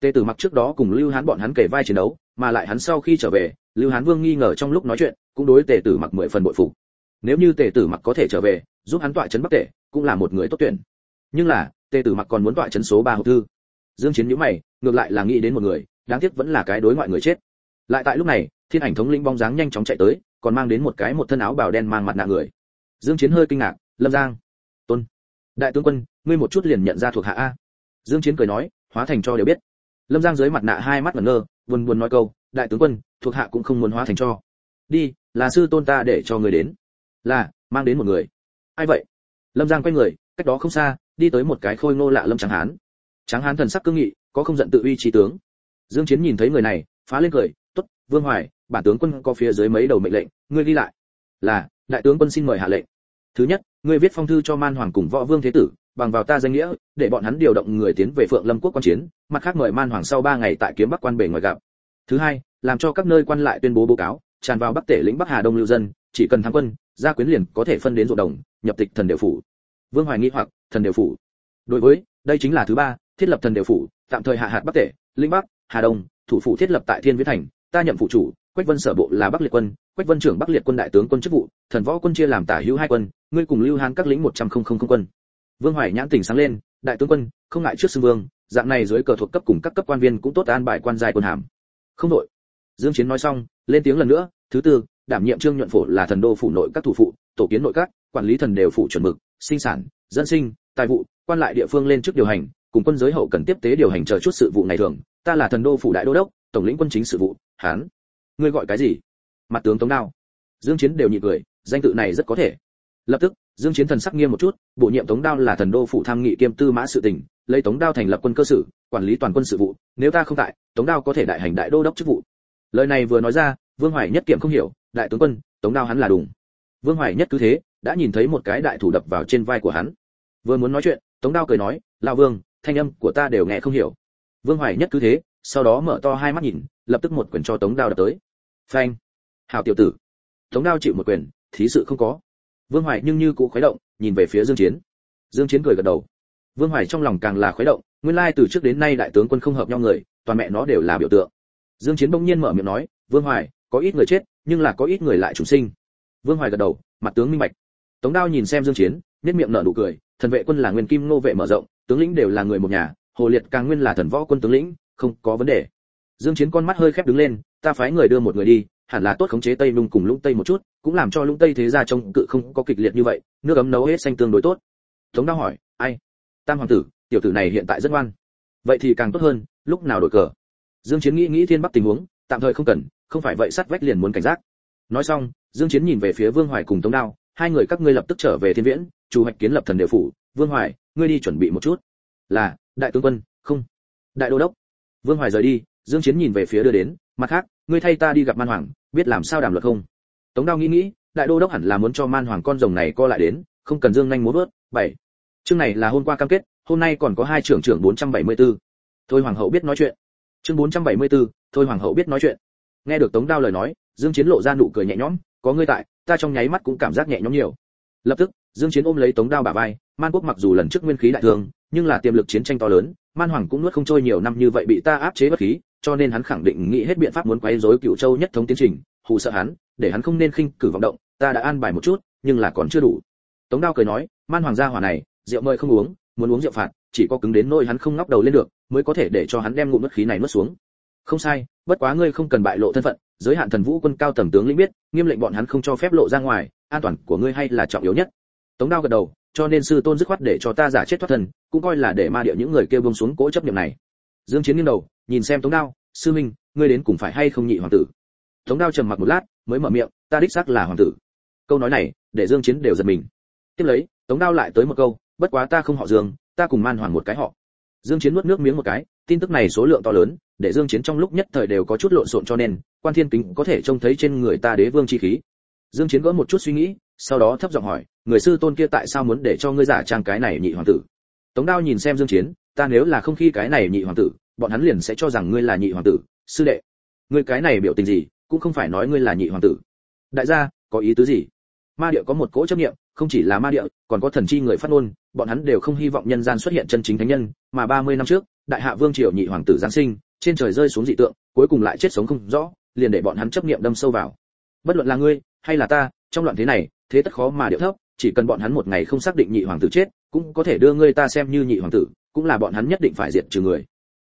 Tề tử mặc trước đó cùng lưu hán bọn hắn kể vai chiến đấu, mà lại hắn sau khi trở về, lưu hán vương nghi ngờ trong lúc nói chuyện, cũng đối tề tử mặc mười phần bội phục nếu như tề tử mặc có thể trở về, giúp hắn tọa chấn bắc tề cũng là một người tốt tuyển. Nhưng là, tề tử mặc còn muốn tọa chấn số ba hộp thư. Dương chiến nhíu mày, ngược lại là nghĩ đến một người, đáng tiếc vẫn là cái đối ngoại người chết. Lại tại lúc này, thiên ảnh thống lĩnh bóng dáng nhanh chóng chạy tới, còn mang đến một cái một thân áo bào đen mang mặt nạ người. Dương chiến hơi kinh ngạc, lâm giang, tôn, đại tướng quân, ngươi một chút liền nhận ra thuộc hạ a. Dương chiến cười nói, hóa thành cho đều biết. Lâm giang dưới mặt nạ hai mắt ngẩn ngơ, buồn buồn nói câu, đại tướng quân, thuộc hạ cũng không muốn hóa thành cho. Đi, là sư tôn ta để cho người đến là, mang đến một người. Ai vậy? Lâm giang quay người, cách đó không xa, đi tới một cái khôi ngô lạ lâm tráng hán. Tráng hán thần sắc cương nghị, có không giận tự uy trí tướng. Dương chiến nhìn thấy người này, phá lên cười, tốt, vương hoài, bản tướng quân có phía dưới mấy đầu mệnh lệnh, ngươi đi lại. Là, đại tướng quân xin mời hạ lệnh. Thứ nhất, ngươi viết phong thư cho man hoàng cùng võ vương thế tử, bằng vào ta danh nghĩa, để bọn hắn điều động người tiến về phượng lâm quốc quan chiến, mặt khác mời man hoàng sau ba ngày tại kiếm bắc quan bể ngoài gặp. Thứ hai, làm cho các nơi quan lại tuyên bố báo cáo, tràn vào bắc tể lĩnh bắc hà đông lưu dân, chỉ cần thắng quân gia quyến liền có thể phân đến ruộng đồng, nhập tịch thần đều phủ. Vương hoài nghi hoặc, thần đều phủ. Đối với, đây chính là thứ ba, thiết lập thần đều phủ, tạm thời hạ hạt bắc tể, linh bắc, hà đông, thủ phủ thiết lập tại thiên viễn thành, ta nhậm phụ chủ, quách vân sở bộ là bắc liệt quân, quách vân trưởng bắc liệt quân đại tướng quân chức vụ, thần võ quân chia làm tả hữu hai quân, ngươi cùng lưu hán các lĩnh một trăm không không quân. Vương hoài nhãn tỉnh sáng lên, đại tướng quân, không ngại trước xưng vương, dạng này dưới cờ thuộc cấp cùng các cấp quan viên cũng tốt an bài quan giai quân hàm. Không đội. Dương chiến nói xong, lên tiếng lần nữa, thứ tư đảm nhiệm trương nhuận phổ là thần đô phủ nội các thủ phụ, tổ kiến nội các, quản lý thần đều phủ chuẩn mực, sinh sản, dân sinh, tài vụ, quan lại địa phương lên trước điều hành, cùng quân giới hậu cần tiếp tế điều hành chờ chút sự vụ ngày thường. Ta là thần đô phủ đại đô đốc, tổng lĩnh quân chính sự vụ, hán. Ngươi gọi cái gì? Mặt tướng tống đao. Dương chiến đều nhị cười, danh tự này rất có thể. Lập tức, dương chiến thần sắc nghiêm một chút, bổ nhiệm tống đao là thần đô phủ tham nghị kiêm tư mã sự tình lấy tống đao thành lập quân cơ sở quản lý toàn quân sự vụ, nếu ta không tại, tống đao có thể đại hành đại đô đốc chức vụ. Lời này vừa nói ra, vương hoài nhất kiệm không hiểu đại tướng quân, tống đao hắn là đùng. Vương hoài nhất cứ thế, đã nhìn thấy một cái đại thủ đập vào trên vai của hắn. Vừa muốn nói chuyện, tống đao cười nói lao vương, thanh âm của ta đều nghe không hiểu. Vương hoài nhất cứ thế, sau đó mở to hai mắt nhìn, lập tức một quyền cho tống đao đập tới. Phanh! Hào tiểu tử! Tống đao chịu một quyền, thí sự không có. Vương hoài nhưng như cũ khuấy động, nhìn về phía dương chiến. Dương chiến cười gật đầu. Vương hoài trong lòng càng là khuấy động, nguyên lai từ trước đến nay đại tướng quân không hợp nhau người, toàn mẹ nó đều là biểu tượng. Dương chiến bỗng nhiên mở miệng nói, vương hoài, có ít người chết nhưng là có ít người lại trùng sinh. Vương hoài gật đầu, mặt tướng minh bạch. Tống đao nhìn xem dương chiến nét miệng nở nụ cười, thần vệ quân là nguyên kim nô vệ mở rộng, tướng lĩnh đều là người một nhà, hồ liệt càng nguyên là thần võ quân tướng lĩnh, không có vấn đề. Dương chiến con mắt hơi khép đứng lên, ta phái người đưa một người đi, hẳn là tốt khống chế tây nung cùng lũng tây một chút, cũng làm cho lũng tây thế gia trông cự không có kịch liệt như vậy, nước ấm nấu hết xanh tương đối tốt. Tống đao hỏi, ai? Tam hoàng tử, tiểu tử này hiện tại rất ngoan. Vậy thì càng tốt hơn, lúc nào đổi cờ? Dương chiến nghĩ nghĩ thiên bắc tình huống, tạm thời không cần không phải vậy sát vách liền muốn cảnh giác. Nói xong dương chiến nhìn về phía vương hoài cùng tống đao hai người các ngươi lập tức trở về thiên viễn chủ hoạch kiến lập thần đều phủ. Vương hoài ngươi đi chuẩn bị một chút. Là đại tướng quân không. Đại đô đốc. Vương hoài rời đi dương chiến nhìn về phía đưa đến mặt khác ngươi thay ta đi gặp man hoàng biết làm sao đảm luật không? Tống đao nghĩ nghĩ đại đô đốc hẳn là muốn cho man hoàng con rồng này co lại đến không cần dương nhanh muốn vớt. Bảy. Chương này là hôm qua cam kết hôm nay còn có hai trưởng trưởng 474. thôi hoàng hậu biết nói chuyện. Chương 474, thôi hoàng hậu biết nói chuyện nghe được tống đao lời nói, dương chiến lộ ra nụ cười nhẹ nhõm, có ngươi tại, ta trong nháy mắt cũng cảm giác nhẹ nhõm nhiều. Lập tức, dương chiến ôm lấy tống đao bả vai, man quốc mặc dù lần trước nguyên khí đại thương, nhưng là tiềm lực chiến tranh to lớn, man hoàng cũng nuốt không trôi nhiều năm như vậy bị ta áp chế bất khí, cho nên hắn khẳng định nghĩ hết biện pháp muốn quấy rối cựu châu nhất thống tiến trình, hù sợ hắn, để hắn không nên khinh cử vọng động, ta đã an bài một chút, nhưng là còn chưa đủ. Tống đao cười nói, man hoàng gia hỏa này, rượu mời không uống, muốn uống rượu phạt, chỉ có cứng đến nỗi hắn không ngóc đầu lên được, mới có thể để cho hắn đem ngụm mất khí này nuốt xuống không sai bất quá ngươi không cần bại lộ thân phận giới hạn thần vũ quân cao tầng tướng lĩnh biết nghiêm lệnh bọn hắn không cho phép lộ ra ngoài an toàn của ngươi hay là trọng yếu nhất. Tống đao gật đầu cho nên sư tôn dứt khoát để cho ta giả chết thoát thần, cũng coi là để ma địa những người kêu bông xuống cỗ chấp niệm này. Dương chiến nghiêng đầu nhìn xem tống đao sư minh ngươi đến cùng phải hay không nhị hoàng tử? Tống đao trầm mặc một lát mới mở miệng ta đích xác là hoàng tử. Câu nói này để dương chiến đều giật mình. Tiếp lấy tống đao lại tới một câu bất quá ta không họ dương ta cùng man hoàng một cái họ. Dương chiến nuốt nước miếng một cái tin tức này số lượng to lớn để dương chiến trong lúc nhất thời đều có chút lộn xộn cho nên, quan thiên kính có thể trông thấy trên người ta đế vương chi khí. Dương chiến gỡ một chút suy nghĩ, sau đó thấp giọng hỏi, người sư tôn kia tại sao muốn để cho ngươi giả trang cái này nhị hoàng tử? Tống đao nhìn xem dương chiến, ta nếu là không khi cái này nhị hoàng tử, bọn hắn liền sẽ cho rằng ngươi là nhị hoàng tử, sư đệ. Ngươi cái này biểu tình gì, cũng không phải nói ngươi là nhị hoàng tử. Đại gia, có ý tứ gì? Ma địa có một cỗ chấp niệm, không chỉ là ma địa, còn có thần chi người phát ngôn, bọn hắn đều không hy vọng nhân gian xuất hiện chân chính thánh nhân, mà 30 năm trước, đại hạ vương triều nhị hoàng tử giáng sinh trên trời rơi xuống dị tượng, cuối cùng lại chết sống không rõ, liền để bọn hắn chấp niệm đâm sâu vào. Bất luận là ngươi, hay là ta, trong loạn thế này, thế tất khó mà điệu thấp, chỉ cần bọn hắn một ngày không xác định nhị hoàng tử chết, cũng có thể đưa ngươi ta xem như nhị hoàng tử, cũng là bọn hắn nhất định phải diệt trừ người.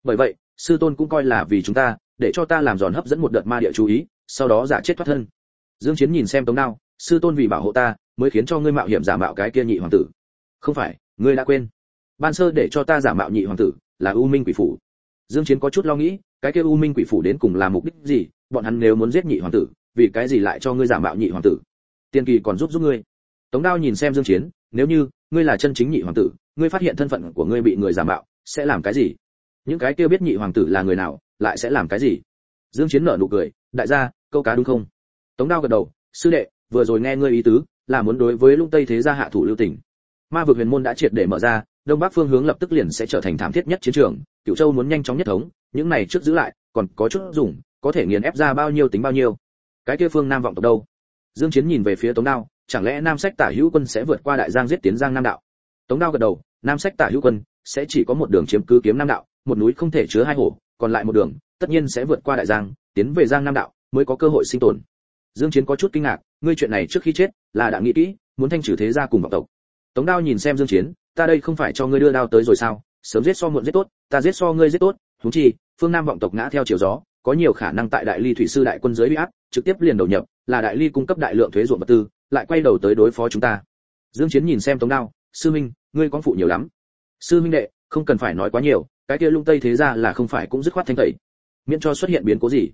Bởi vậy, sư tôn cũng coi là vì chúng ta, để cho ta làm giòn hấp dẫn một đợt ma địa chú ý, sau đó giả chết thoát thân. Dương chiến nhìn xem tống đao, sư tôn vì bảo hộ ta, mới khiến cho ngươi mạo hiểm giả mạo cái kia nhị hoàng tử. Không phải, ngươi đã quên. Ban sơ để cho ta giả mạo nhị hoàng tử, là u minh quỷ phủ dương chiến có chút lo nghĩ, cái kia u minh quỷ phủ đến cùng là mục đích gì? Bọn hắn nếu muốn giết nhị hoàng tử, vì cái gì lại cho ngươi giả mạo nhị hoàng tử? Tiên kỳ còn giúp giúp ngươi. Tống đao nhìn xem dương chiến, nếu như ngươi là chân chính nhị hoàng tử, ngươi phát hiện thân phận của ngươi bị người giả mạo, sẽ làm cái gì? Những cái kia biết nhị hoàng tử là người nào, lại sẽ làm cái gì? Dương chiến nở nụ cười, đại gia, câu cá đúng không? Tống đao gật đầu, sư đệ, vừa rồi nghe ngươi ý tứ, là muốn đối với Lung tây thế gia hạ thủ lưu tình. Ma vực huyền môn đã triệt để mở ra, đông bắc phương hướng lập tức liền sẽ trở thành thảm thiết nhất chiến trường cựu châu muốn nhanh chóng nhất thống, những này trước giữ lại, còn có chút dùng, có thể nghiền ép ra bao nhiêu tính bao nhiêu. Cái kia phương nam vọng tộc đâu? Dương chiến nhìn về phía tống đao, chẳng lẽ nam sách tả hữu quân sẽ vượt qua đại giang giết tiến giang nam đạo? Tống đao gật đầu, nam sách tả hữu quân sẽ chỉ có một đường chiếm cứ kiếm nam đạo, một núi không thể chứa hai hổ, còn lại một đường, tất nhiên sẽ vượt qua đại giang, tiến về giang nam đạo mới có cơ hội sinh tồn. Dương chiến có chút kinh ngạc, ngươi chuyện này trước khi chết là đã nghĩ kỹ, muốn thanh trừ thế gia cùng vọng tộc. Tống đao nhìn xem dương chiến, ta đây không phải cho ngươi đưa đao tới rồi sao? Sớm giết so muộn giết tốt, ta giết so ngươi giết tốt, huống chi, phương nam vọng tộc ngã theo chiều gió, có nhiều khả năng tại đại ly thủy sư đại quân dưới uy áp, trực tiếp liền đầu nhập, là đại ly cung cấp đại lượng thuế ruộng vật tư, lại quay đầu tới đối phó chúng ta. Dương chiến nhìn xem tống đao, sư minh, ngươi con phụ nhiều lắm. Sư minh đệ, không cần phải nói quá nhiều, cái kia lung tây thế ra là không phải cũng dứt khoát thanh tẩy, miễn cho xuất hiện biến cố gì.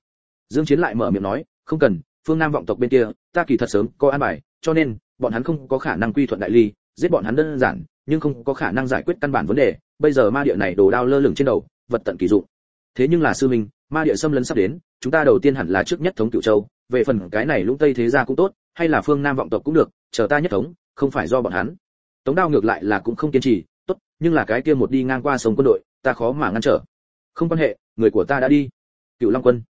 Dương chiến lại mở miệng nói, không cần, phương nam vọng tộc bên kia, ta kỳ thật sớm có an bài, cho nên, bọn hắn không có khả năng quy thuận đại ly, giết bọn hắn đơn giản nhưng không có khả năng giải quyết căn bản vấn đề, bây giờ ma địa này đồ đao lơ lửng trên đầu, vật tận kỳ dụng. Thế nhưng là sư minh, ma địa xâm lấn sắp đến, chúng ta đầu tiên hẳn là trước nhất thống cửu châu, về phần cái này lũng tây thế gia cũng tốt, hay là phương nam vọng tộc cũng được, chờ ta nhất thống, không phải do bọn hắn. Tống đao ngược lại là cũng không kiên trì, tốt, nhưng là cái kia một đi ngang qua sông quân đội, ta khó mà ngăn trở. Không quan hệ, người của ta đã đi. Cựu long quân.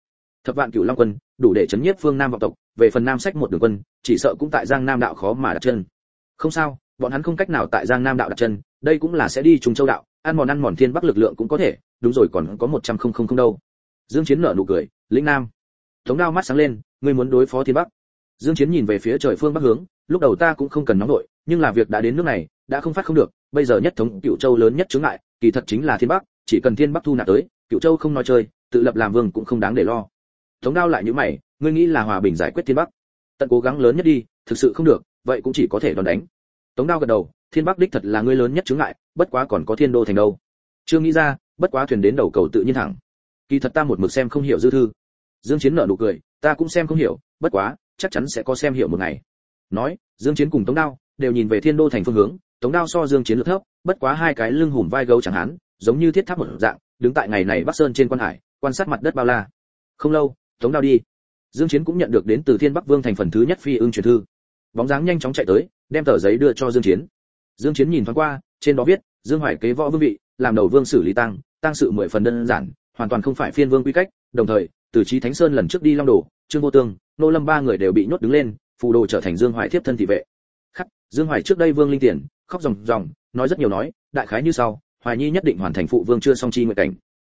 Thập vạn cựu long quân, đủ để chấn nhiếp phương nam vọng tộc, về phần nam sách một đường quân, chỉ sợ cũng tại giang nam đạo khó mà đặt chân. Không sao bọn hắn không cách nào tại giang nam đạo đặt chân, đây cũng là sẽ đi trùng châu đạo, ăn mòn ăn mòn thiên bắc lực lượng cũng có thể, đúng rồi còn có một trăm không không không đâu. Dương chiến nở nụ cười, lĩnh nam, tống đao mắt sáng lên, ngươi muốn đối phó thiên bắc? Dương chiến nhìn về phía trời phương bắc hướng, lúc đầu ta cũng không cần nóng nổi nhưng là việc đã đến nước này, đã không phát không được, bây giờ nhất thống cựu châu lớn nhất chướng ngại, kỳ thật chính là thiên bắc, chỉ cần thiên bắc thu nạp tới cựu châu không nói chơi, tự lập làm vương cũng không đáng để lo. Tống đao lại như mày, ngươi nghĩ là hòa bình giải quyết thiên bắc? Tận cố gắng lớn nhất đi, thực sự không được, vậy cũng chỉ có thể đòn đánh tống đao gật đầu, thiên bắc đích thật là ngươi lớn nhất chướng ngại, bất quá còn có thiên đô thành đâu. Chưa nghĩ ra, bất quá thuyền đến đầu cầu tự nhiên thẳng. Kỳ thật ta một mực xem không hiểu dư thư. Dương chiến nở nụ cười, ta cũng xem không hiểu, bất quá, chắc chắn sẽ có xem hiểu một ngày. Nói, dương chiến cùng tống đao đều nhìn về thiên đô thành phương hướng, tống đao so dương chiến lực thấp, bất quá hai cái lưng hùm vai gấu chẳng hắn, giống như thiết tháp một dạng, đứng tại ngày này bắc sơn trên quan hải, quan sát mặt đất bao la. Không lâu, tống đao đi. Dương chiến cũng nhận được đến từ thiên bắc vương thành phần thứ nhất phi ương truyền thư. Bóng dáng nhanh chóng chạy tới đem tờ giấy đưa cho dương chiến. Dương chiến nhìn thoáng qua, trên đó viết, dương hoài kế võ vương vị, làm đầu vương xử lý tăng tăng sự mười phần đơn giản, hoàn toàn không phải phiên vương quy cách, đồng thời, từ trí thánh sơn lần trước đi long đồ, trương vô tương, nô lâm ba người đều bị nhốt đứng lên, phù đồ trở thành dương hoài thiếp thân thị vệ. Khắc, dương hoài trước đây vương linh tiền, khóc ròng ròng, nói rất nhiều nói, đại khái như sau, hoài nhi nhất định hoàn thành phụ vương chưa song chi nguyện cảnh.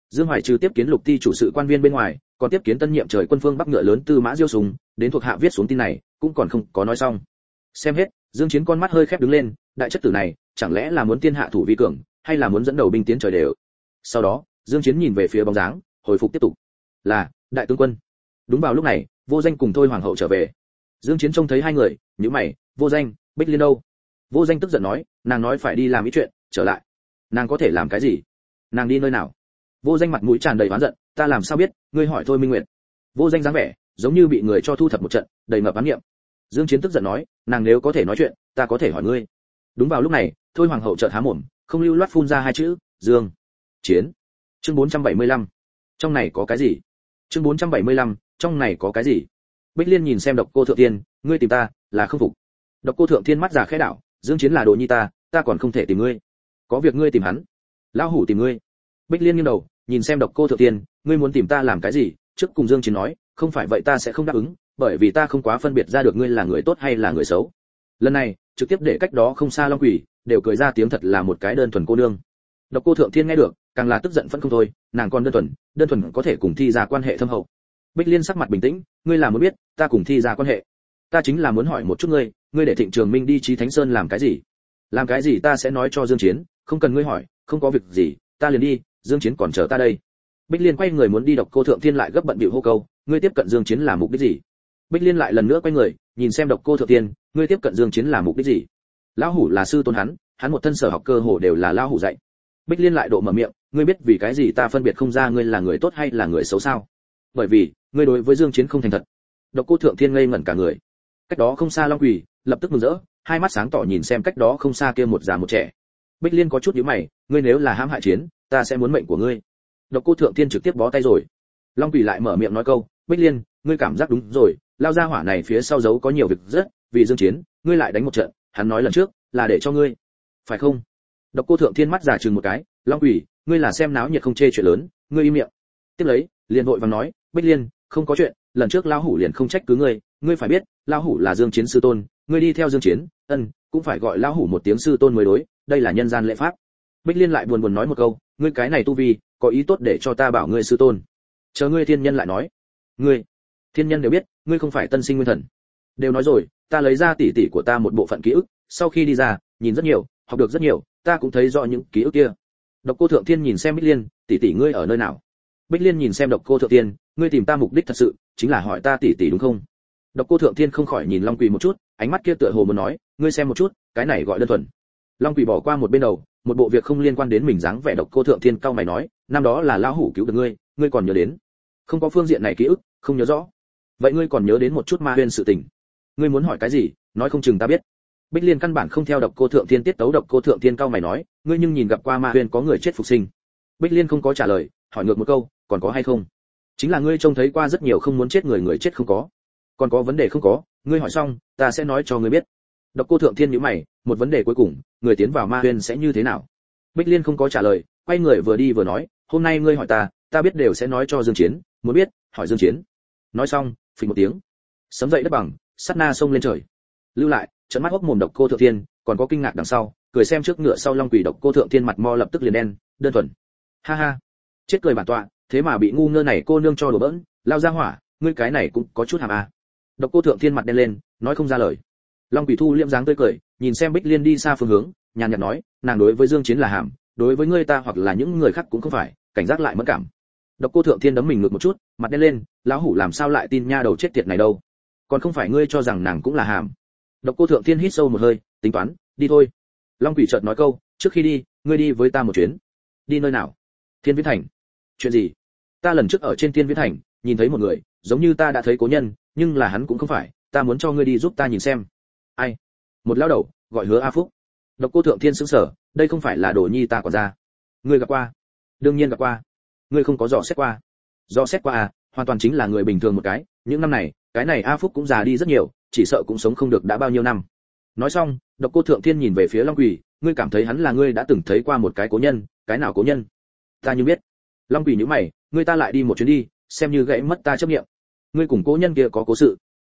Dương hoài trừ tiếp kiến lục ti chủ sự quan viên bên ngoài, còn tiếp kiến tân nhiệm trời quân phương bắc ngựa lớn tư mã diêu sùng, đến thuộc hạ viết xuống tin này, cũng còn không có nói xong. Xem hết dương chiến con mắt hơi khép đứng lên, đại chất tử này, chẳng lẽ là muốn tiên hạ thủ vi cường, hay là muốn dẫn đầu binh tiến trời đều? Sau đó, dương chiến nhìn về phía bóng dáng, hồi phục tiếp tục. Là, đại tướng quân. Đúng vào lúc này, vô danh cùng thôi hoàng hậu trở về. Dương chiến trông thấy hai người, nhíu mày, vô danh, bích liên đâu? Vô danh tức giận nói, nàng nói phải đi làm ý chuyện, trở lại. Nàng có thể làm cái gì? Nàng đi nơi nào? Vô danh mặt mũi tràn đầy oán giận, ta làm sao biết, ngươi hỏi thôi minh nguyệt. Vô danh dáng vẻ, giống như bị người cho thu thập một trận, đầy ngập ám nghiệm dương chiến tức giận nói nàng nếu có thể nói chuyện ta có thể hỏi ngươi. Đúng vào lúc này thôi hoàng hậu chợt há mồm không lưu loát phun ra hai chữ dương chiến. Chương 475. trong này có cái gì? Chương 475, trong này có cái gì? Bích liên nhìn xem độc cô thượng tiên ngươi tìm ta là không phục. Độc cô thượng thiên mắt già khẽ đảo dương chiến là đồ nhi ta ta còn không thể tìm ngươi. Có việc ngươi tìm hắn. Lão hủ tìm ngươi. Bích liên nghiêng đầu nhìn xem độc cô thượng tiên ngươi muốn tìm ta làm cái gì? Trước cùng dương chiến nói không phải vậy ta sẽ không đáp ứng bởi vì ta không quá phân biệt ra được ngươi là người tốt hay là người xấu. Lần này, trực tiếp để cách đó không xa long quỷ, đều cười ra tiếng thật là một cái đơn thuần cô nương. Độc cô thượng thiên nghe được, càng là tức giận phân không thôi, nàng còn đơn thuần đơn thuần có thể cùng thi ra quan hệ thâm hậu. Bích liên sắc mặt bình tĩnh, ngươi là muốn biết, ta cùng thi ra quan hệ. Ta chính là muốn hỏi một chút ngươi ngươi để thịnh trường minh đi trí thánh sơn làm cái gì? Làm cái gì ta sẽ nói cho dương chiến, không cần ngươi hỏi, không có việc gì, ta liền đi, dương chiến còn chờ ta đây. Bích liên quay người muốn đi độc cô thượng thiên lại gấp bận bịu hô câu, ngươi tiếp cận dương chiến là mục đích gì? Bích liên lại lần nữa quay người, nhìn xem độc cô thượng thiên ngươi tiếp cận dương chiến là mục đích gì? Lão hủ là sư tôn hắn hắn một thân sở học cơ hồ đều là lão hủ dạy. Bích liên lại độ mở miệng, ngươi biết vì cái gì ta phân biệt không ra ngươi là người tốt hay là người xấu sao? Bởi vì, ngươi đối với dương chiến không thành thật. Độc cô thượng thiên ngây ngẩn cả người. Cách đó không xa long quỳ, lập tức mừng rỡ, hai mắt sáng tỏ nhìn xem cách đó không xa kia một già một trẻ. Bích liên có chút nhíu mày, ngươi nếu là hãm hại chiến, ta sẽ muốn mệnh của ngươi. Độc cô thượng thiên trực tiếp bó tay rồi. Long quỳ lại mở miệng nói câu, bích liên, ngươi cảm giác đúng rồi lao ra hỏa này phía sau giấu có nhiều việc rất, vì dương chiến, ngươi lại đánh một trận, hắn nói lần trước, là để cho ngươi. Phải không? Độc cô thượng thiên mắt giả chừng một cái, long quỷ, ngươi là xem náo nhiệt không chê chuyện lớn, ngươi im miệng. Tiếp lấy, liền vội vàng nói, bích liên, không có chuyện, lần trước lao hủ liền không trách cứ ngươi ngươi phải biết lao hủ là dương chiến sư tôn, ngươi đi theo dương chiến, ân, cũng phải gọi lao hủ một tiếng sư tôn mới đối, đây là nhân gian lễ pháp. Bích liên lại buồn buồn nói một câu, ngươi cái này tu vi, có ý tốt để cho ta bảo ngươi sư tôn. Chờ ngươi thiên nhân lại nói, ngươi thiên nhân đều biết, ngươi không phải tân sinh nguyên thần. Đều nói rồi, ta lấy ra tỉ tỉ của ta một bộ phận ký ức, sau khi đi ra, nhìn rất nhiều, học được rất nhiều, ta cũng thấy rõ những ký ức kia. Độc cô thượng thiên nhìn xem bích liên tỷ tỷ ngươi ở nơi nào? Bích liên nhìn xem độc cô thượng thiên, ngươi tìm ta mục đích thật sự, chính là hỏi ta tỷ tỷ đúng không? Độc cô thượng thiên không khỏi nhìn long quỳ một chút, ánh mắt kia tựa hồ muốn nói, ngươi xem một chút, cái này gọi đơn thuần. Long quỳ bỏ qua một bên đầu, một bộ việc không liên quan đến mình dáng vẻ độc cô thượng thiên cao mày nói, năm đó là lão hủ cứu được ngươi ngươi còn nhớ đến? Không có phương diện này ký ức, không nhớ rõ vậy ngươi còn nhớ đến một chút ma huyên sự tình. Ngươi muốn hỏi cái gì, nói không chừng ta biết. Bích liên căn bản không theo độc cô thượng thiên tiết tấu độc cô thượng thiên cao mày nói, ngươi nhưng nhìn gặp qua ma huyên có người chết phục sinh. Bích liên không có trả lời, hỏi ngược một câu, còn có hay không? Chính là ngươi trông thấy qua rất nhiều không muốn chết người người chết không có. Còn có vấn đề không có, ngươi hỏi xong, ta sẽ nói cho ngươi biết. Độc cô thượng thiên nhíu mày, một vấn đề cuối cùng, người tiến vào ma huyên sẽ như thế nào? Bích liên không có trả lời, quay người vừa đi vừa nói, hôm nay ngươi hỏi ta ta biết đều sẽ nói cho dương chiến, muốn biết, hỏi dương chiến. Nói xong phình một tiếng. Sấm dậy đất bằng sắt na sông lên trời. Lưu lại trận mắt hốc mồm độc cô thượng thiên, còn có kinh ngạc đằng sau, cười xem trước ngựa sau long quỷ độc cô thượng thiên mặt mo lập tức liền đen, đơn thuần. Ha ha. Chết cười bản tọa, thế mà bị ngu ngơ này cô nương cho đổ bỡn, lao ra hỏa, ngươi cái này cũng có chút hàm à. độc cô thượng thiên mặt đen lên, nói không ra lời. Long quỷ thu liễm dáng tươi cười, nhìn xem bích liên đi xa phương hướng, nhàn nhạt nói, nàng đối với dương chiến là hàm, đối với ngươi ta hoặc là những người khác cũng không phải, cảnh giác lại mất cảm độc cô thượng thiên đấm mình ngược một chút, mặt đen lên, lão hủ làm sao lại tin nha đầu chết tiệt này đâu? Còn không phải ngươi cho rằng nàng cũng là hàm. Độc cô thượng thiên hít sâu một hơi, tính toán, đi thôi. Long quỷ chợt nói câu, trước khi đi, ngươi đi với ta một chuyến. Đi nơi nào? Thiên viễn thành. Chuyện gì? Ta lần trước ở trên thiên viễn thành, nhìn thấy một người, giống như ta đã thấy cố nhân, nhưng là hắn cũng không phải, ta muốn cho ngươi đi giúp ta nhìn xem. Ai? Một lão đầu, gọi hứa a phúc. Độc cô thượng thiên sững sờ, đây không phải là đồ nhi ta còn ra. Ngươi gặp qua? Đương nhiên gặp qua ngươi không có dò xét qua. Dò xét qua à hoàn toàn chính là người bình thường một cái. Những năm này, cái này a phúc cũng già đi rất nhiều, chỉ sợ cũng sống không được đã bao nhiêu năm. Nói xong, độc cô thượng thiên nhìn về phía long quỷ ngươi cảm thấy hắn là ngươi đã từng thấy qua một cái cố nhân, cái nào cố nhân? Ta như biết. Long quỷ nhíu mày, ngươi ta lại đi một chuyến đi, xem như gãy mất ta chấp niệm. Ngươi cùng cố nhân kia có cố sự.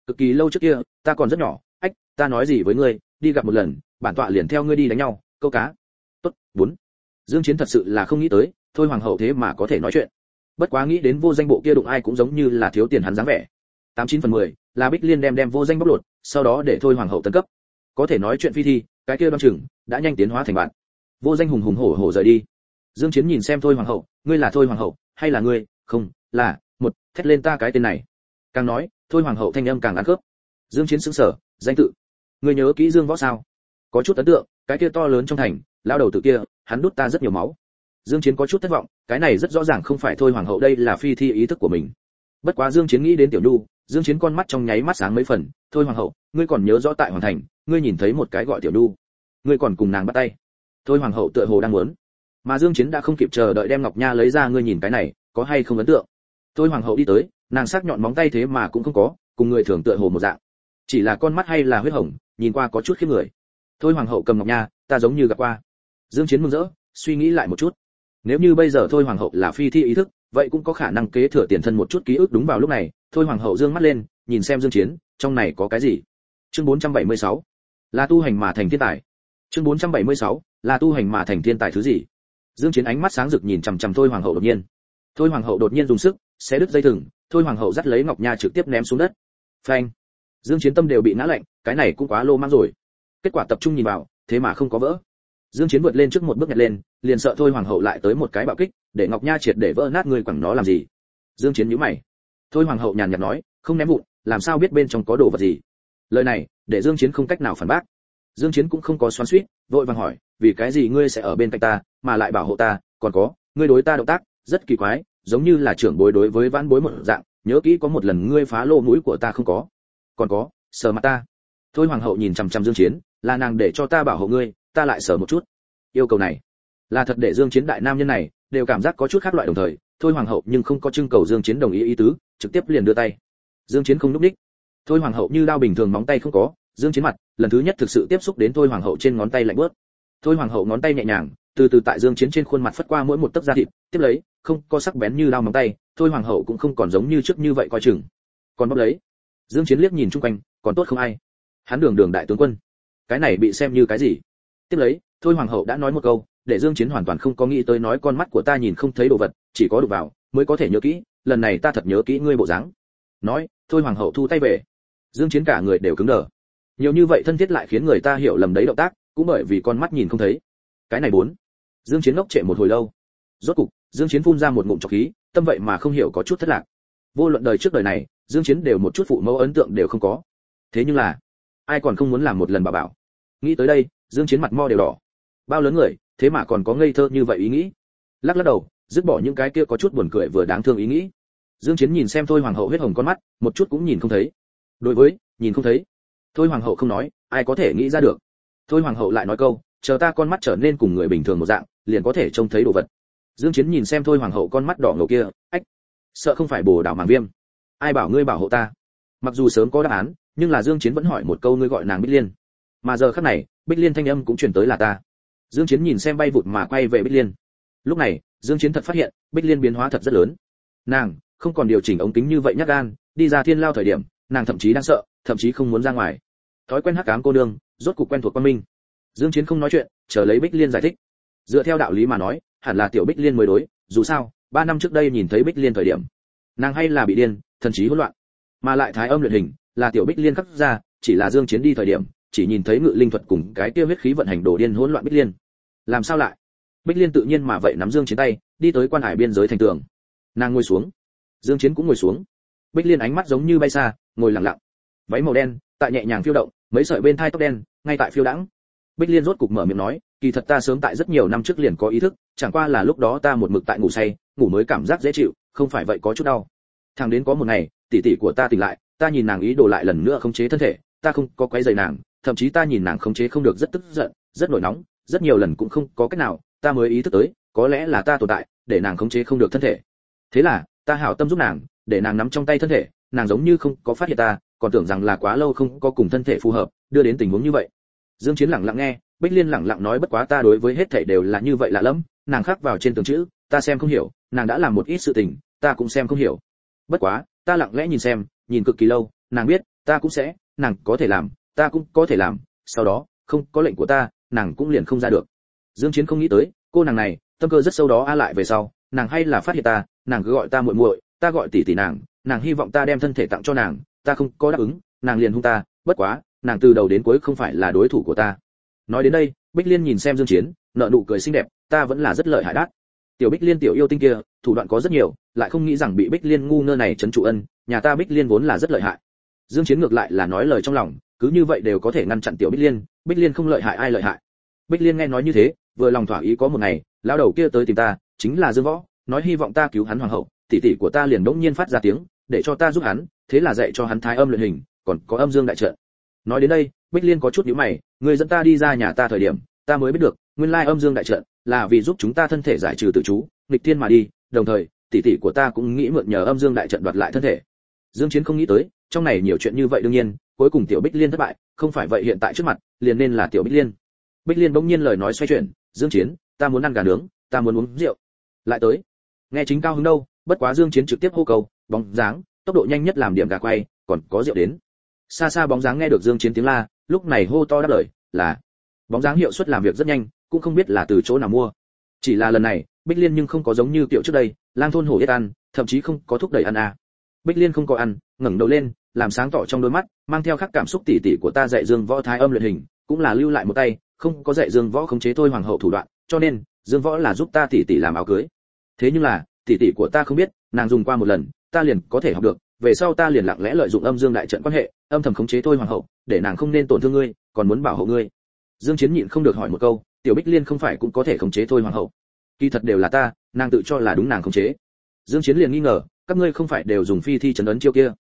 Cực kỳ lâu trước kia, ta còn rất nhỏ. Ách, ta nói gì với ngươi, đi gặp một lần, bản tọa liền theo ngươi đi đánh nhau, câu cá. Tốt, bốn. Dương chiến thật sự là không nghĩ tới thôi hoàng hậu thế mà có thể nói chuyện. Bất quá nghĩ đến vô danh bộ kia đụng ai cũng giống như là thiếu tiền hắn dáng vẻ. Tám chín phần mười là bích liên đem đem vô danh bóc lột, sau đó để thôi hoàng hậu tấn cấp. Có thể nói chuyện phi thi, cái kia đoan chừng, đã nhanh tiến hóa thành bạn. Vô danh hùng hùng hổ hổ rời đi. Dương chiến nhìn xem thôi hoàng hậu, ngươi là thôi hoàng hậu, hay là ngươi? Không, là, một, thét lên ta cái tên này. Càng nói, thôi hoàng hậu thanh âm càng ăn cướp dương chiến sững sờ, danh tự. Ngươi nhớ kỹ dương võ sao? Có chút ấn tượng, cái kia to lớn trong thành lao đầu tự kia, hắn đút ta rất nhiều máu dương chiến có chút thất vọng, cái này rất rõ ràng không phải thôi hoàng hậu, đây là phi thi ý thức của mình. Bất quá dương chiến nghĩ đến tiểu nhu, dương chiến con mắt trong nháy mắt sáng mấy phần, thôi hoàng hậu, ngươi còn nhớ rõ tại hoàng thành, ngươi nhìn thấy một cái gọi tiểu nhu, ngươi còn cùng nàng bắt tay. Thôi hoàng hậu tựa hồ đang muốn. Mà dương chiến đã không kịp chờ đợi đem ngọc nha lấy ra, ngươi nhìn cái này, có hay không ấn tượng? Thôi hoàng hậu đi tới, nàng sắc nhọn móng tay thế mà cũng không có, cùng người thường tựa hồ một dạng. Chỉ là con mắt hay là huyết hồng, nhìn qua có chút khiếp người. Thôi hoàng hậu cầm ngọc nha, ta giống như gặp qua. Dương chiến mừng rỡ, suy nghĩ lại một chút nếu như bây giờ thôi hoàng hậu là phi thi ý thức, vậy cũng có khả năng kế thừa tiền thân một chút ký ức đúng vào lúc này. Thôi hoàng hậu dương mắt lên, nhìn xem dương chiến, trong này có cái gì? Chương 476 là tu hành mà thành thiên tài. Chương 476 là tu hành mà thành thiên tài thứ gì? Dương chiến ánh mắt sáng rực nhìn chằm chằm thôi hoàng hậu đột nhiên. Thôi hoàng hậu đột nhiên dùng sức, xé đứt dây thừng, thôi hoàng hậu dắt lấy ngọc nha trực tiếp ném xuống đất. Phanh. Dương chiến tâm đều bị ngã lạnh, cái này cũng quá lô mang rồi. Kết quả tập trung nhìn vào, thế mà không có vỡ dương chiến vượt lên trước một bước nhặt lên, liền sợ thôi hoàng hậu lại tới một cái bạo kích, để ngọc nha triệt để vỡ nát người quẳng nó làm gì? Dương chiến nhíu mày. Thôi hoàng hậu nhàn nhạt nói, không ném vụn, làm sao biết bên trong có đồ vật gì? Lời này, để dương chiến không cách nào phản bác. Dương chiến cũng không có xoắn xuýt, vội vàng hỏi, vì cái gì ngươi sẽ ở bên cạnh ta, mà lại bảo hộ ta? Còn có, ngươi đối ta động tác, rất kỳ quái, giống như là trưởng bối đối với vãn bối một dạng, nhớ kỹ có một lần ngươi phá lô mũi của ta không có. Còn có, sờ mặt ta. Thôi hoàng hậu nhìn chằm chằm dương chiến, là nàng để cho ta bảo hộ ngươi ta lại sờ một chút. Yêu cầu này là thật để dương chiến đại nam nhân này đều cảm giác có chút khác loại đồng thời, thôi hoàng hậu nhưng không có trưng cầu dương chiến đồng ý ý tứ, trực tiếp liền đưa tay. Dương chiến không núp đích. Thôi hoàng hậu như đao bình thường móng tay không có, dương chiến mặt lần thứ nhất thực sự tiếp xúc đến thôi hoàng hậu trên ngón tay lạnh bớt. Thôi hoàng hậu ngón tay nhẹ nhàng, từ từ tại dương chiến trên khuôn mặt phất qua mỗi một tấc da thịt, tiếp lấy, không có sắc bén như lao móng tay, thôi hoàng hậu cũng không còn giống như trước như vậy coi chừng. Còn bóp lấy. Dương chiến liếc nhìn chung quanh, còn tốt không ai. Hắn đường đường đại tướng quân. Cái này bị xem như cái gì? Tiếp lấy, thôi hoàng hậu đã nói một câu, để dương chiến hoàn toàn không có nghĩ tới nói con mắt của ta nhìn không thấy đồ vật, chỉ có đụng vào, mới có thể nhớ kỹ, lần này ta thật nhớ kỹ ngươi bộ dáng. Nói, thôi hoàng hậu thu tay về. Dương chiến cả người đều cứng đờ. Nhiều như vậy thân thiết lại khiến người ta hiểu lầm đấy động tác, cũng bởi vì con mắt nhìn không thấy. Cái này bốn. Dương chiến ngốc trệ một hồi lâu. Rốt cục, dương chiến phun ra một ngụm trọc khí, tâm vậy mà không hiểu có chút thất lạc. Vô luận đời trước đời này, dương chiến đều một chút phụ mẫu ấn tượng đều không có. Thế nhưng là, ai còn không muốn làm một lần bà bảo? Nghĩ tới đây, dương chiến mặt mo đều đỏ. Bao lớn người, thế mà còn có ngây thơ như vậy ý nghĩ. Lắc lắc đầu, dứt bỏ những cái kia có chút buồn cười vừa đáng thương ý nghĩ. Dương chiến nhìn xem thôi hoàng hậu huyết hồng con mắt, một chút cũng nhìn không thấy. Đối với, nhìn không thấy. Thôi hoàng hậu không nói, ai có thể nghĩ ra được. Thôi hoàng hậu lại nói câu, chờ ta con mắt trở nên cùng người bình thường một dạng, liền có thể trông thấy đồ vật. Dương chiến nhìn xem thôi hoàng hậu con mắt đỏ ngầu kia, ách, sợ không phải bồ đảo màng viêm. Ai bảo ngươi bảo hộ ta? Mặc dù sớm có đáp án, nhưng là dương chiến vẫn hỏi một câu ngươi gọi nàng bích liên mà giờ khắc này, bích liên thanh âm cũng truyền tới là ta. Dương chiến nhìn xem bay vụt mà quay về bích liên. Lúc này, dương chiến thật phát hiện, bích liên biến hóa thật rất lớn. Nàng, không còn điều chỉnh ống kính như vậy nhát gan, đi ra thiên lao thời điểm, nàng thậm chí đang sợ, thậm chí không muốn ra ngoài. Thói quen hắc ám cô đương rốt cục quen thuộc quan minh. Dương chiến không nói chuyện, chờ lấy bích liên giải thích. Dựa theo đạo lý mà nói, hẳn là tiểu bích liên mới đối, dù sao, ba năm trước đây nhìn thấy bích liên thời điểm, nàng hay là bị điên, thần trí hỗn loạn. Mà lại thái âm luyện hình, là tiểu bích liên khắc ra, chỉ là dương chiến đi thời điểm chỉ nhìn thấy ngự linh thuật cùng cái kia huyết khí vận hành đồ điên hỗn loạn bích liên. Làm sao lại? Bích liên tự nhiên mà vậy nắm dương chiến tay, đi tới quan hải biên giới thành tường. Nàng ngồi xuống. Dương chiến cũng ngồi xuống. Bích liên ánh mắt giống như bay xa, ngồi lặng lặng. Váy màu đen, tại nhẹ nhàng phiêu động, mấy sợi bên thai tóc đen, ngay tại phiêu đãng. Bích liên rốt cục mở miệng nói, kỳ thật ta sớm tại rất nhiều năm trước liền có ý thức, chẳng qua là lúc đó ta một mực tại ngủ say, ngủ mới cảm giác dễ chịu, không phải vậy có chút đau. Thằng đến có một ngày, tỷ tỷ của ta tỉnh lại, ta nhìn nàng ý đồ lại lần nữa khống chế thân thể, ta không có quấy rầy nàng thậm chí ta nhìn nàng khống chế không được rất tức giận, rất nổi nóng, rất nhiều lần cũng không có cách nào, ta mới ý thức tới, có lẽ là ta tồn tại, để nàng khống chế không được thân thể. Thế là, ta hảo tâm giúp nàng, để nàng nắm trong tay thân thể, nàng giống như không có phát hiện ta, còn tưởng rằng là quá lâu không có cùng thân thể phù hợp, đưa đến tình huống như vậy. Dương chiến lặng lặng nghe, bích liên lặng lặng nói bất quá ta đối với hết thảy đều là như vậy lạ lắm nàng khắc vào trên tường chữ, ta xem không hiểu, nàng đã làm một ít sự tình, ta cũng xem không hiểu. Bất quá, ta lặng lẽ nhìn xem, nhìn cực kỳ lâu, nàng biết, ta cũng sẽ, nàng có thể làm ta cũng có thể làm, sau đó, không có lệnh của ta, nàng cũng liền không ra được. Dương chiến không nghĩ tới, cô nàng này, tâm cơ rất sâu đó a lại về sau, nàng hay là phát hiện ta, nàng cứ gọi ta muội muội, ta gọi tỷ tỷ nàng nàng hy vọng ta đem thân thể tặng cho nàng, ta không có đáp ứng, nàng liền hung ta, bất quá, nàng từ đầu đến cuối không phải là đối thủ của ta. Nói đến đây, bích liên nhìn xem dương chiến nợ nụ cười xinh đẹp, ta vẫn là rất lợi hại đắt tiểu bích liên tiểu yêu tinh kia, thủ đoạn có rất nhiều, lại không nghĩ rằng bị bích liên ngu ngơ này chấn trụ ân, nhà ta bích liên vốn là rất lợi hại. Dương chiến ngược lại là nói lời trong lòng cứ như vậy đều có thể ngăn chặn tiểu bích liên bích liên không lợi hại, ai lợi hại? Bích liên nghe nói như thế, vừa lòng thỏa ý có một ngày, lão đầu kia tới tìm ta, chính là dương võ, nói hy vọng ta cứu hắn hoàng hậu, tỷ tỷ của ta liền đỗng nhiên phát ra tiếng, để cho ta giúp hắn, thế là dạy cho hắn thái âm luyện hình, còn có âm dương đại trận. Nói đến đây, bích liên có chút nhíu mày, người dẫn ta đi ra nhà ta thời điểm, ta mới biết được, nguyên lai âm dương đại trận là vì giúp chúng ta thân thể giải trừ tự chú, nghịch thiên mà đi, đồng thời, tỷ tỷ của ta cũng nghĩ mượn nhờ âm dương đại trận đoạt lại thân thể. Dương chiến không nghĩ tới, trong này nhiều chuyện như vậy đương nhiên cuối cùng tiểu bích liên thất bại, không phải vậy hiện tại trước mặt, liền nên là tiểu bích liên. Bích liên bỗng nhiên lời nói xoay chuyển, dương chiến, ta muốn ăn gà nướng, ta muốn uống rượu. Lại tới. Nghe chính cao hứng đâu, bất quá dương chiến trực tiếp hô cầu, bóng dáng, tốc độ nhanh nhất làm điểm gà quay, còn có rượu đến. Xa xa bóng dáng nghe được dương chiến tiếng la, lúc này hô to đáp lời, là bóng dáng hiệu suất làm việc rất nhanh, cũng không biết là từ chỗ nào mua. Chỉ là lần này, bích liên nhưng không có giống như kiểu trước đây, lang thôn hổ yết ăn, thậm chí không có thúc đẩy ăn à. bích liên không có ăn, ngẩng đầu lên làm sáng tỏ trong đôi mắt, mang theo khắc cảm xúc tỉ tỉ của ta dạy dương võ thái âm luyện hình, cũng là lưu lại một tay, không có dạy dương võ khống chế thôi hoàng hậu thủ đoạn, cho nên, dương võ là giúp ta tỷ tỷ làm áo cưới. Thế nhưng là tỷ tỷ của ta không biết, nàng dùng qua một lần, ta liền có thể học được, về sau ta liền lặng lẽ lợi dụng âm dương đại trận quan hệ, âm thầm khống chế thôi hoàng hậu, để nàng không nên tổn thương ngươi, còn muốn bảo hộ ngươi. Dương chiến nhịn không được hỏi một câu, tiểu bích liên không phải cũng có thể khống chế thôi hoàng hậu. Kỳ thật đều là ta, nàng tự cho là đúng nàng khống chế. Dương chiến liền nghi ngờ, các ngươi không phải đều dùng phi thi chấn ấn chiêu kia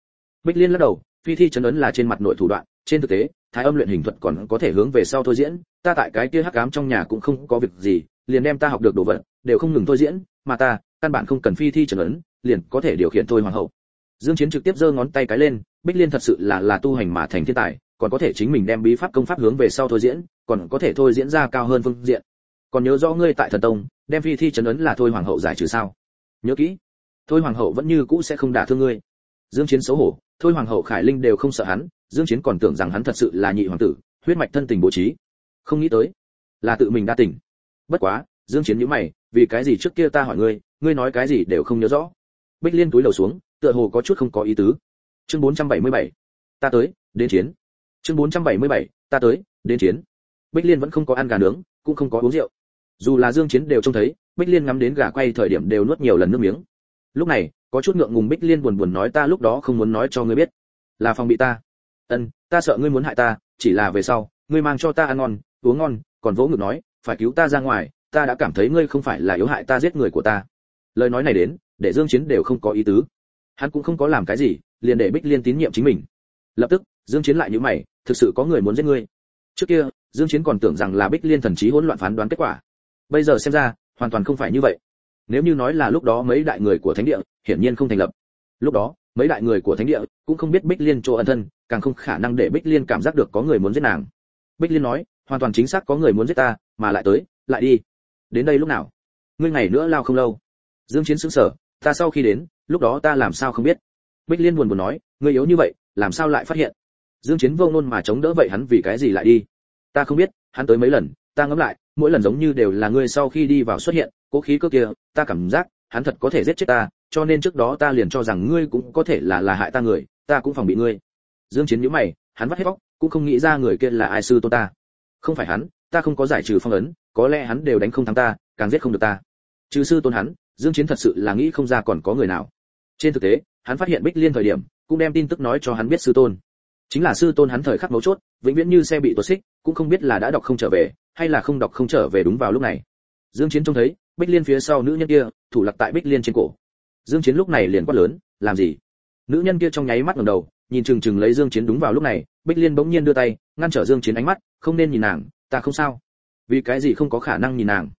bích liên lắc đầu, phi thi chấn ấn là trên mặt nội thủ đoạn, trên thực tế, thái âm luyện hình thuật còn có thể hướng về sau thôi diễn, ta tại cái kia hắc ám trong nhà cũng không có việc gì, liền đem ta học được đồ vật, đều không ngừng thôi diễn, mà ta, căn bản không cần phi thi chấn ấn, liền có thể điều khiển thôi hoàng hậu. Dương chiến trực tiếp giơ ngón tay cái lên, bích liên thật sự là là tu hành mà thành thiên tài, còn có thể chính mình đem bí pháp công pháp hướng về sau thôi diễn, còn có thể thôi diễn ra cao hơn phương diện. Còn nhớ rõ ngươi tại thần tông, đem phi thi chấn ấn là thôi hoàng hậu giải trừ sao? Nhớ kỹ, thôi hoàng hậu vẫn như cũ sẽ không đả thương ngươi. Dương chiến xấu hổ thôi hoàng hậu khải linh đều không sợ hắn, dương chiến còn tưởng rằng hắn thật sự là nhị hoàng tử, huyết mạch thân tình bố trí. Không nghĩ tới, là tự mình đa tình bất quá, dương chiến nhíu mày, vì cái gì trước kia ta hỏi ngươi ngươi nói cái gì đều không nhớ rõ. Bích liên túi đầu xuống, tựa hồ có chút không có ý tứ. Chương 477 ta tới, đến chiến. Chương 477 ta tới, đến chiến. Bích liên vẫn không có ăn gà nướng, cũng không có uống rượu. Dù là dương chiến đều trông thấy, bích liên ngắm đến gà quay thời điểm đều nuốt nhiều lần nước miếng. Lúc này có chút ngượng ngùng bích liên buồn buồn nói ta lúc đó không muốn nói cho ngươi biết. Là phòng bị ta. Ân, ta sợ ngươi muốn hại ta, chỉ là về sau, ngươi mang cho ta ăn ngon, uống ngon, còn vỗ ngực nói, phải cứu ta ra ngoài, ta đã cảm thấy ngươi không phải là yếu hại ta giết người của ta. Lời nói này đến, để dương chiến đều không có ý tứ. Hắn cũng không có làm cái gì, liền để bích liên tín nhiệm chính mình. Lập tức, dương chiến lại nhíu mày, thực sự có người muốn giết ngươi? Trước kia, dương chiến còn tưởng rằng là bích liên thần trí hỗn loạn phán đoán kết quả. Bây giờ xem ra, hoàn toàn không phải như vậy nếu như nói là lúc đó mấy đại người của thánh địa, hiển nhiên không thành lập. Lúc đó, mấy đại người của thánh địa cũng không biết bích liên chỗ ân thân, càng không khả năng để bích liên cảm giác được có người muốn giết nàng. Bích liên nói, hoàn toàn chính xác có người muốn giết ta, mà lại tới, lại đi. Đến đây lúc nào? Ngươi ngày nữa lao không lâu. Dương chiến sững sờ, ta sau khi đến, lúc đó ta làm sao không biết? Bích liên buồn buồn nói, ngươi yếu như vậy, làm sao lại phát hiện? Dương chiến vô ngôn mà chống đỡ vậy hắn vì cái gì lại đi? Ta không biết, hắn tới mấy lần, ta ngẫm lại mỗi lần giống như đều là ngươi sau khi đi vào xuất hiện, cố khí cơ kia, ta cảm giác, hắn thật có thể giết chết ta, cho nên trước đó ta liền cho rằng ngươi cũng có thể là là hại ta người, ta cũng phòng bị ngươi. Dương chiến nhíu mày, hắn vắt hết bóc cũng không nghĩ ra người kia là ai sư tôn ta. Không phải hắn, ta không có giải trừ phong ấn, có lẽ hắn đều đánh không thắng ta, càng giết không được ta. Trừ sư tôn hắn, dương chiến thật sự là nghĩ không ra còn có người nào. Trên thực tế, hắn phát hiện bích liên thời điểm, cũng đem tin tức nói cho hắn biết sư tôn. Chính là sư tôn hắn thời khắc mấu chốt, vĩnh viễn như xe bị tuột xích, cũng không biết là đã đọc không trở về hay là không đọc không trở về đúng vào lúc này. Dương chiến trông thấy, bích liên phía sau nữ nhân kia, thủ lặc tại bích liên trên cổ. Dương chiến lúc này liền quát lớn, làm gì? Nữ nhân kia trong nháy mắt ngẩng đầu, nhìn chừng chừng lấy dương chiến đúng vào lúc này, bích liên bỗng nhiên đưa tay, ngăn trở dương chiến ánh mắt, không nên nhìn nàng, ta không sao. Vì cái gì không có khả năng nhìn nàng?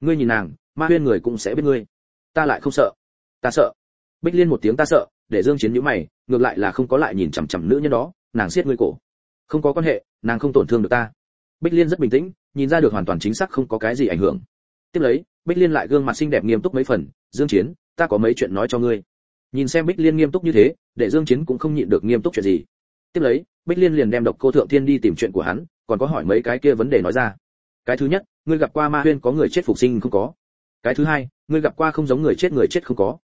Ngươi nhìn nàng, ma huyên người cũng sẽ biết ngươi. Ta lại không sợ. Ta sợ. Bích liên một tiếng ta sợ để dương chiến nhíu mày, ngược lại là không có lại nhìn chằm chằm nữ nhân đó, nàng siết ngươi cổ. Không có quan hệ, nàng không tổn thương được ta. Bích liên rất bình tĩnh nhìn ra được hoàn toàn chính xác không có cái gì ảnh hưởng. Tiếp lấy, bích liên lại gương mặt xinh đẹp nghiêm túc mấy phần, dương chiến, ta có mấy chuyện nói cho ngươi. Nhìn xem bích liên nghiêm túc như thế, để dương chiến cũng không nhịn được nghiêm túc chuyện gì. Tiếp lấy, bích liên liền đem độc cô thượng thiên đi tìm chuyện của hắn, còn có hỏi mấy cái kia vấn đề nói ra. Cái thứ nhất, ngươi gặp qua ma huyên có người chết phục sinh không có? Cái thứ hai, ngươi gặp qua không giống người chết người chết không có?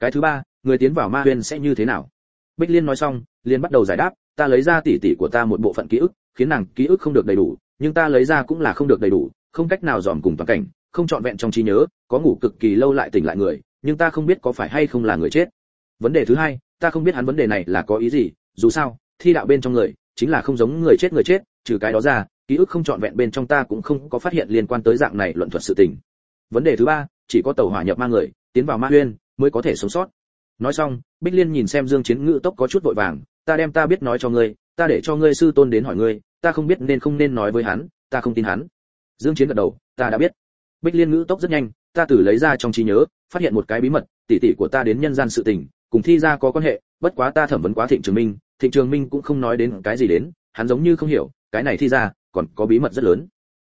Cái thứ ba, người tiến vào ma huyên sẽ như thế nào? Bích liên nói xong, liền bắt đầu giải đáp, ta lấy ra tỷ tỷ của ta một bộ phận ký ức, khiến nàng ký ức không được đầy đủ nhưng ta lấy ra cũng là không được đầy đủ, không cách nào dòm cùng toàn cảnh, không trọn vẹn trong trí nhớ, có ngủ cực kỳ lâu lại tỉnh lại người, nhưng ta không biết có phải hay không là người chết. Vấn đề thứ hai, ta không biết hắn vấn đề này là có ý gì, dù sao, thi đạo bên trong người, chính là không giống người chết người chết, trừ cái đó ra, ký ức không trọn vẹn bên trong ta cũng không có phát hiện liên quan tới dạng này luận thuật sự tình. Vấn đề thứ ba, chỉ có tàu hỏa nhập ma người, tiến vào ma huyên, mới có thể sống sót. Nói xong, bích liên nhìn xem dương chiến ngự tốc có chút vội vàng, ta đem ta biết nói cho ngươi ta để cho ngươi sư tôn đến hỏi ngươi, ta không biết nên không nên nói với hắn, ta không tin hắn. Dương chiến gật đầu, ta đã biết. Bích liên ngữ tốc rất nhanh, ta từ lấy ra trong trí nhớ, phát hiện một cái bí mật, tỷ tỷ của ta đến nhân gian sự tình, cùng thi ra có quan hệ, bất quá ta thẩm vấn quá thịnh trường minh, thịnh trường minh cũng không nói đến cái gì đến, hắn giống như không hiểu, cái này thi ra còn có bí mật rất lớn.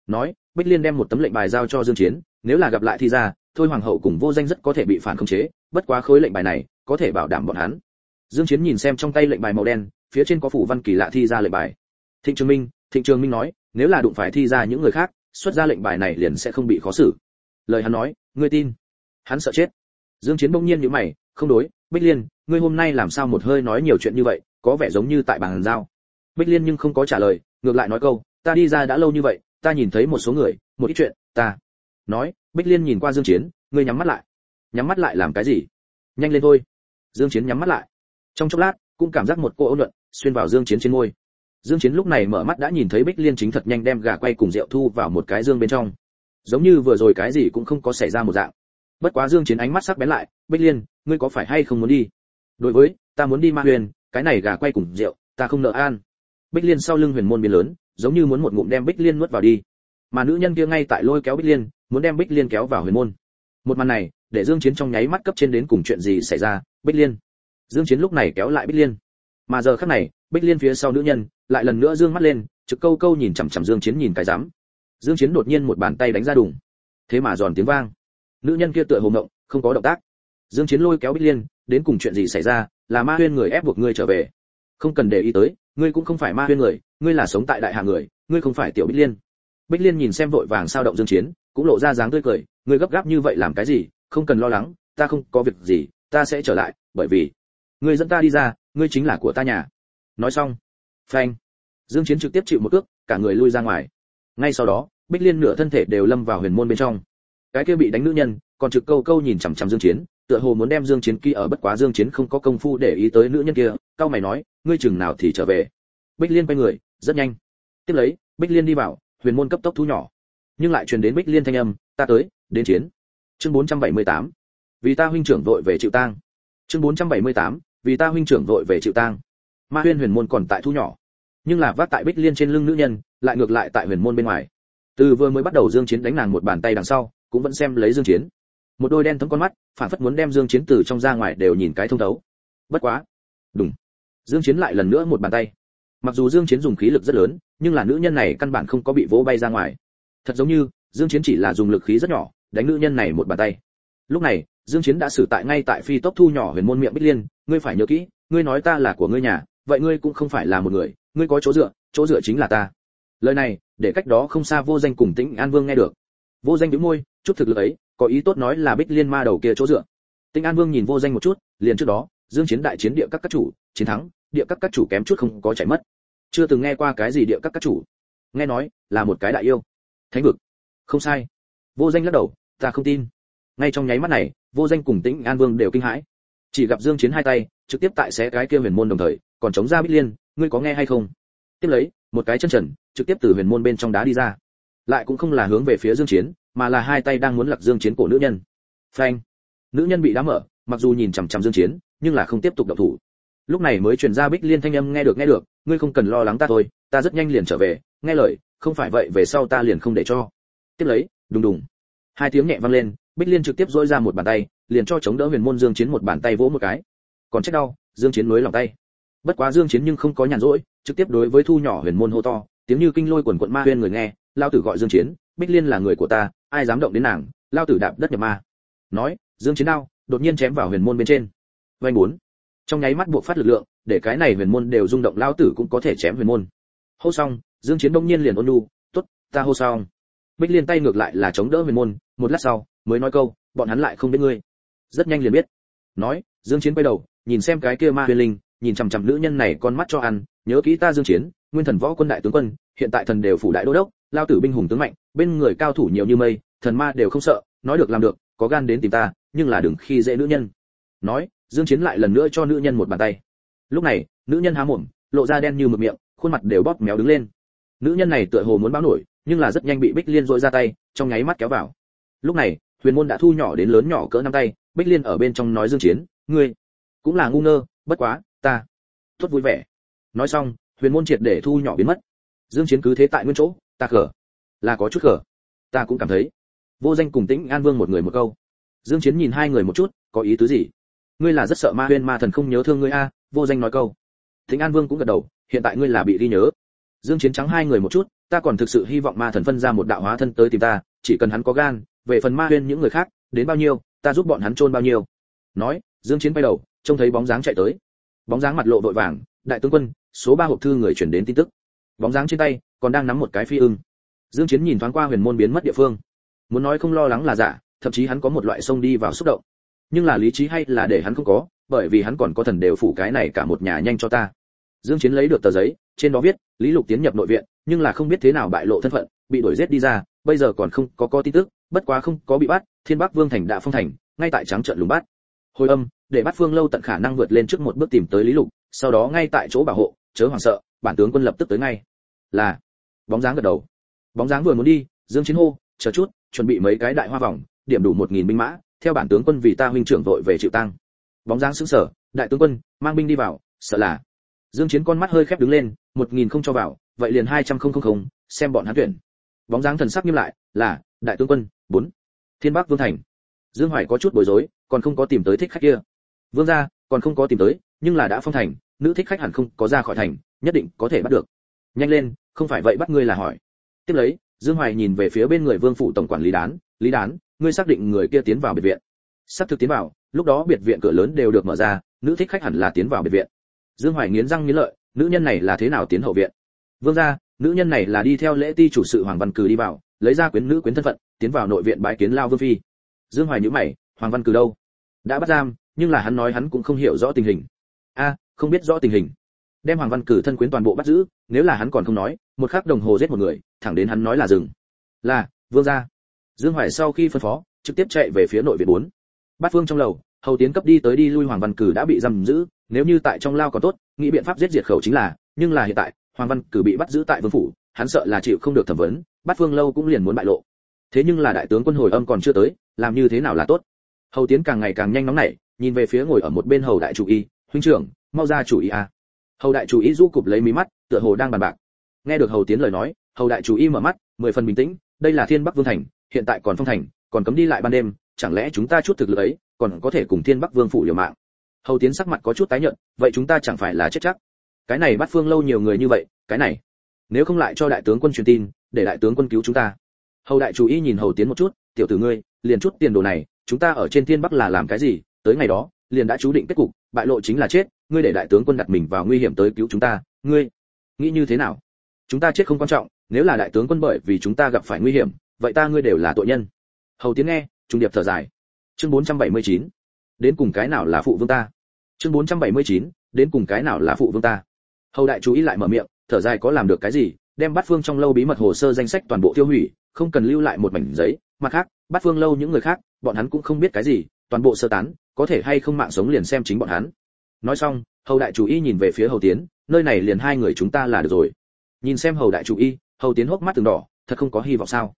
Nói, bích liên đem một tấm lệnh bài giao cho dương chiến, nếu là gặp lại thi ra thôi hoàng hậu cùng vô danh rất có thể bị phản khống chế, bất quá khối lệnh bài này, có thể bảo đảm bọn hắn dương chiến nhìn xem trong tay lệnh bài màu đen, phía trên có phủ văn kỳ lạ thi ra lệnh bài. Thịnh trường minh, thịnh trường minh nói, nếu là đụng phải thi ra những người khác, xuất ra lệnh bài này liền sẽ không bị khó xử. Lời hắn nói, ngươi tin. Hắn sợ chết. Dương chiến bỗng nhiên nhíu mày, không đối, bích liên, ngươi hôm nay làm sao một hơi nói nhiều chuyện như vậy, có vẻ giống như tại bàn giao. Bích liên nhưng không có trả lời, ngược lại nói câu, ta đi ra đã lâu như vậy, ta nhìn thấy một số người, một ít chuyện, ta. Nói, bích liên nhìn qua dương chiến, ngươi nhắm mắt lại. Nhắm mắt lại làm cái gì? Nhanh lên thôi. Dương chiến nhắm mắt lại trong chốc lát, cũng cảm giác một cô ôn luận xuyên vào dương chiến trên môi. Dương chiến lúc này mở mắt đã nhìn thấy bích liên chính thật nhanh đem gà quay cùng rượu thu vào một cái dương bên trong. Giống như vừa rồi cái gì cũng không có xảy ra một dạng. Bất quá dương chiến ánh mắt sắc bén lại, bích liên, ngươi có phải hay không muốn đi? Đối với, ta muốn đi ma huyền, cái này gà quay cùng rượu, ta không nợ an. Bích liên sau lưng huyền môn biến lớn, giống như muốn một ngụm đem bích liên nuốt vào đi. Mà nữ nhân kia ngay tại lôi kéo bích liên, muốn đem bích liên kéo vào huyền môn. Một màn này, để dương chiến trong nháy mắt cấp trên đến cùng chuyện gì xảy ra, bích liên dương chiến lúc này kéo lại bích liên. Mà giờ khắc này, bích liên phía sau nữ nhân, lại lần nữa dương mắt lên, trực câu câu nhìn chằm chằm dương chiến nhìn cái dám dương chiến đột nhiên một bàn tay đánh ra đùng. Thế mà giòn tiếng vang. Nữ nhân kia tựa hồ ngộng, không có động tác. Dương chiến lôi kéo bích liên, đến cùng chuyện gì xảy ra, là ma huyên người ép buộc ngươi trở về. Không cần để ý tới, ngươi cũng không phải ma huyên người, ngươi là sống tại đại hạ người, ngươi không phải tiểu bích liên. Bích liên nhìn xem vội vàng sao động dương chiến, cũng lộ ra dáng tươi cười, ngươi gấp gáp như vậy làm cái gì, không cần lo lắng, ta không có việc gì, ta sẽ trở lại, bởi vì ngươi dẫn ta đi ra, ngươi chính là của ta nhà. Nói xong, phanh, dương chiến trực tiếp chịu một cước, cả người lui ra ngoài. Ngay sau đó, bích liên nửa thân thể đều lâm vào huyền môn bên trong. Cái kia bị đánh nữ nhân, còn trực câu câu nhìn chằm chằm dương chiến, tựa hồ muốn đem dương chiến kia ở bất quá dương chiến không có công phu để ý tới nữ nhân kia, cao mày nói, ngươi chừng nào thì trở về. Bích liên quay người, rất nhanh. Tiếp lấy, bích liên đi vào, huyền môn cấp tốc thu nhỏ. Nhưng lại truyền đến bích liên thanh âm, ta tới, đến chiến. Chương 478 vì ta huynh trưởng vội về chịu tang. Chương 478 vì ta huynh trưởng vội về chịu tang. Ma huyên huyền môn còn tại thu nhỏ, nhưng là vác tại bích liên trên lưng nữ nhân, lại ngược lại tại huyền môn bên ngoài. Từ vừa mới bắt đầu dương chiến đánh nàng một bàn tay đằng sau, cũng vẫn xem lấy dương chiến. Một đôi đen thấm con mắt, phản phất muốn đem dương chiến từ trong ra ngoài đều nhìn cái thông thấu. Bất quá đúng dương chiến lại lần nữa một bàn tay. Mặc dù dương chiến dùng khí lực rất lớn, nhưng là nữ nhân này căn bản không có bị vỗ bay ra ngoài. Thật giống như, dương chiến chỉ là dùng lực khí rất nhỏ, đánh nữ nhân này một bàn tay lúc này, dương chiến đã xử tại ngay tại phi tốc thu nhỏ huyền môn miệng bích liên, ngươi phải nhớ kỹ, ngươi nói ta là của ngươi nhà, vậy ngươi cũng không phải là một người, ngươi có chỗ dựa chỗ dựa chính là ta. Lời này, để cách đó không xa vô danh cùng tĩnh an vương nghe được. Vô danh nhíu môi, chút thực lực ấy, có ý tốt nói là bích liên ma đầu kia chỗ dựa. Tĩnh an vương nhìn vô danh một chút, liền trước đó, dương chiến đại chiến địa các các chủ, chiến thắng, địa các các chủ kém chút không có chạy mất. Chưa từng nghe qua cái gì địa các các chủ. Nghe nói, là một cái đại yêu. Thánh vực. Không sai. Vô danh lắc đầu, ta không tin ngay trong nháy mắt này, vô danh cùng tĩnh an vương đều kinh hãi. Chỉ gặp dương chiến hai tay, trực tiếp tại xé cái kia huyền môn đồng thời, còn chống ra bích liên, ngươi có nghe hay không? Tiếp lấy, một cái chân trần, trực tiếp từ huyền môn bên trong đá đi ra. Lại cũng không là hướng về phía dương chiến, mà là hai tay đang muốn lật dương chiến cổ nữ nhân. Phanh! Nữ nhân bị đá mở, mặc dù nhìn chằm chằm dương chiến, nhưng là không tiếp tục động thủ. Lúc này mới truyền ra bích liên thanh âm nghe được nghe được, ngươi không cần lo lắng ta thôi, ta rất nhanh liền trở về, nghe lời, không phải vậy về sau ta liền không để cho. Tiếp lấy, đùng đùng. Hai tiếng nhẹ vang lên bích liên trực tiếp dỗi ra một bàn tay, liền cho chống đỡ huyền môn dương chiến một bàn tay vỗ một cái. Còn trách đau, dương chiến nối lòng tay. Bất quá dương chiến nhưng không có nhàn rỗi, trực tiếp đối với thu nhỏ huyền môn hô to, tiếng như kinh lôi quần quận ma huyền người nghe, lao tử gọi dương chiến, bích liên là người của ta, ai dám động đến nàng, lao tử đạp đất nhập ma. Nói, dương chiến đao đột nhiên chém vào huyền môn bên trên. Vanh bốn. Trong nháy mắt buộc phát lực lượng, để cái này huyền môn đều rung động, lao tử cũng có thể chém huyền môn. Hô xong, dương chiến đông nhiên liền ôn nhu, tốt, ta hô xong. Bích liên tay ngược lại là chống đỡ huyền môn, một lát sau mới nói câu, bọn hắn lại không biết ngươi. Rất nhanh liền biết. Nói, dương chiến quay đầu, nhìn xem cái kia ma huyền linh, nhìn chằm chằm nữ nhân này con mắt cho ăn, nhớ kỹ ta dương chiến, nguyên thần võ quân đại tướng quân, hiện tại thần đều phủ đại đô đốc, lao tử binh hùng tướng mạnh, bên người cao thủ nhiều như mây, thần ma đều không sợ, nói được làm được, có gan đến tìm ta, nhưng là đừng khi dễ nữ nhân. Nói, dương chiến lại lần nữa cho nữ nhân một bàn tay. Lúc này, nữ nhân há mồm, lộ ra đen như mực miệng, khuôn mặt đều bóp méo đứng lên. Nữ nhân này tựa hồ muốn báo nổi, nhưng là rất nhanh bị bích liên dội ra tay, trong nháy mắt kéo vào. Lúc này huyền môn đã thu nhỏ đến lớn nhỏ cỡ năm tay, bích liên ở bên trong nói dương chiến, ngươi cũng là ngu ngơ, bất quá, ta tốt vui vẻ. Nói xong, huyền môn triệt để thu nhỏ biến mất. Dương chiến cứ thế tại nguyên chỗ, ta khở là có chút khở ta cũng cảm thấy. Vô danh cùng tĩnh an vương một người một câu. Dương chiến nhìn hai người một chút, có ý tứ gì? Ngươi là rất sợ ma huyên ma thần không nhớ thương ngươi a? Vô danh nói câu. Tĩnh an vương cũng gật đầu, hiện tại ngươi là bị đi nhớ. Dương chiến trắng hai người một chút, ta còn thực sự hy vọng ma thần phân ra một đạo hóa thân tới tìm ta, chỉ cần hắn có gan về phần ma huyên những người khác, đến bao nhiêu, ta giúp bọn hắn chôn bao nhiêu. Nói, dương chiến bay đầu, trông thấy bóng dáng chạy tới. Bóng dáng mặt lộ vội vàng, đại tướng quân, số ba hộp thư người chuyển đến tin tức. Bóng dáng trên tay, còn đang nắm một cái phi ưng. Dương chiến nhìn thoáng qua huyền môn biến mất địa phương. Muốn nói không lo lắng là giả, thậm chí hắn có một loại sông đi vào xúc động. Nhưng là lý trí hay là để hắn không có, bởi vì hắn còn có thần đều phủ cái này cả một nhà nhanh cho ta. Dương chiến lấy được tờ giấy, trên đó viết, lý lục tiến nhập nội viện, nhưng là không biết thế nào bại lộ thân phận, bị đuổi giết đi ra, bây giờ còn không có có tin tức bất quá không có bị bắt, thiên bắc vương thành đã phong thành, ngay tại trắng trận lùng bắt hồi âm, để bắt phương lâu tận khả năng vượt lên trước một bước tìm tới lý lục, sau đó ngay tại chỗ bảo hộ, chớ hoảng sợ, bản tướng quân lập tức tới ngay. Là, bóng dáng gật đầu. Bóng dáng vừa muốn đi, dương chiến hô, chờ chút, chuẩn bị mấy cái đại hoa vòng, điểm đủ một nghìn binh mã, theo bản tướng quân vì ta huynh trưởng vội về chịu tăng. Bóng dáng sững sờ, đại tướng quân, mang binh đi vào, sợ là. Dương chiến con mắt hơi khép đứng lên, một nghìn không cho vào, vậy liền hai trăm không không không, xem bọn hắn tuyển. Bóng dáng thần sắc nghiêm lại, là đại tướng quân, bốn. Thiên bắc vương thành. Dương hoài có chút bối rối, còn không có tìm tới thích khách kia. Vương gia, còn không có tìm tới, nhưng là đã phong thành, nữ thích khách hẳn không có ra khỏi thành, nhất định có thể bắt được. Nhanh lên, không phải vậy bắt ngươi là hỏi. Tiếp lấy, dương hoài nhìn về phía bên người vương phụ tổng quản lý đán lý đán, ngươi xác định người kia tiến vào biệt viện? Sắp thực tiến vào, lúc đó biệt viện cửa lớn đều được mở ra, nữ thích khách hẳn là tiến vào biệt viện. Dương hoài nghiến răng nghiến lợi, nữ nhân này là thế nào tiến hậu viện? Vương gia, nữ nhân này là đi theo lễ ti chủ sự hoàng văn cử đi vào lấy ra quyến nữ quyến thân phận, tiến vào nội viện bái kiến lao vương phi. Dương hoài nhữ mày, hoàng văn cử đâu? Đã bắt giam, nhưng là hắn nói hắn cũng không hiểu rõ tình hình. A, không biết rõ tình hình. Đem hoàng văn cử thân quyến toàn bộ bắt giữ, nếu là hắn còn không nói, một khắc đồng hồ giết một người, thẳng đến hắn nói là dừng. Là, vương gia. Dương hoài sau khi phân phó, trực tiếp chạy về phía nội viện bốn. Bát phương trong lầu, hầu tiến cấp đi tới đi lui hoàng văn cử đã bị giam giữ, nếu như tại trong lao còn tốt, nghĩ biện pháp giết diệt khẩu chính là, nhưng là hiện tại, hoàng văn cử bị bắt giữ tại vương phủ, hắn sợ là chịu không được thẩm vấn bát phương lâu cũng liền muốn bại lộ. Thế nhưng là đại tướng quân hồi âm còn chưa tới, làm như thế nào là tốt? Hầu tiến càng ngày càng nhanh nóng nảy, nhìn về phía ngồi ở một bên hầu đại chủ y, huynh trưởng, mau ra chủ y a. Hầu đại chủ y rũ cụp lấy mí mắt, tựa hồ đang bàn bạc. Nghe được hầu tiến lời nói, hầu đại chủ y mở mắt, mười phần bình tĩnh, đây là thiên bắc vương thành, hiện tại còn phong thành, còn cấm đi lại ban đêm, chẳng lẽ chúng ta chút thực lực ấy còn có thể cùng thiên bắc vương phủ liều mạng? Hầu tiến sắc mặt có chút tái nhợt, vậy chúng ta chẳng phải là chết chắc? Cái này bắt phương lâu nhiều người như vậy, cái này, nếu không lại cho đại tướng quân truyền tin để đại tướng quân cứu chúng ta. Hầu đại chủ ý nhìn hầu tiến một chút, tiểu tử ngươi, liền chút tiền đồ này, chúng ta ở trên thiên bắc là làm cái gì? Tới ngày đó, liền đã chú định kết cục, bại lộ chính là chết, ngươi để đại tướng quân đặt mình vào nguy hiểm tới cứu chúng ta. Ngươi, nghĩ như thế nào? Chúng ta chết không quan trọng, nếu là đại tướng quân bởi vì chúng ta gặp phải nguy hiểm, vậy ta ngươi đều là tội nhân. Hầu tiến nghe, trung điệp thở dài. Chương 479. đến cùng cái nào là phụ vương ta? Chương 479. đến cùng cái nào là phụ vương ta? Hầu đại chú ý lại mở miệng, thở dài có làm được cái gì? Đem bắt phương trong lâu bí mật hồ sơ danh sách toàn bộ tiêu hủy, không cần lưu lại một mảnh giấy. Mặt khác bắt phương lâu những người khác, bọn hắn cũng không biết cái gì, toàn bộ sơ tán, có thể hay không mạng sống liền xem chính bọn hắn. Nói xong, hầu đại chủ y nhìn về phía hầu tiến, nơi này liền hai người chúng ta là được rồi. Nhìn xem hầu đại chủ y, hầu tiến hốc mắt từng đỏ, thật không có hy vọng sao?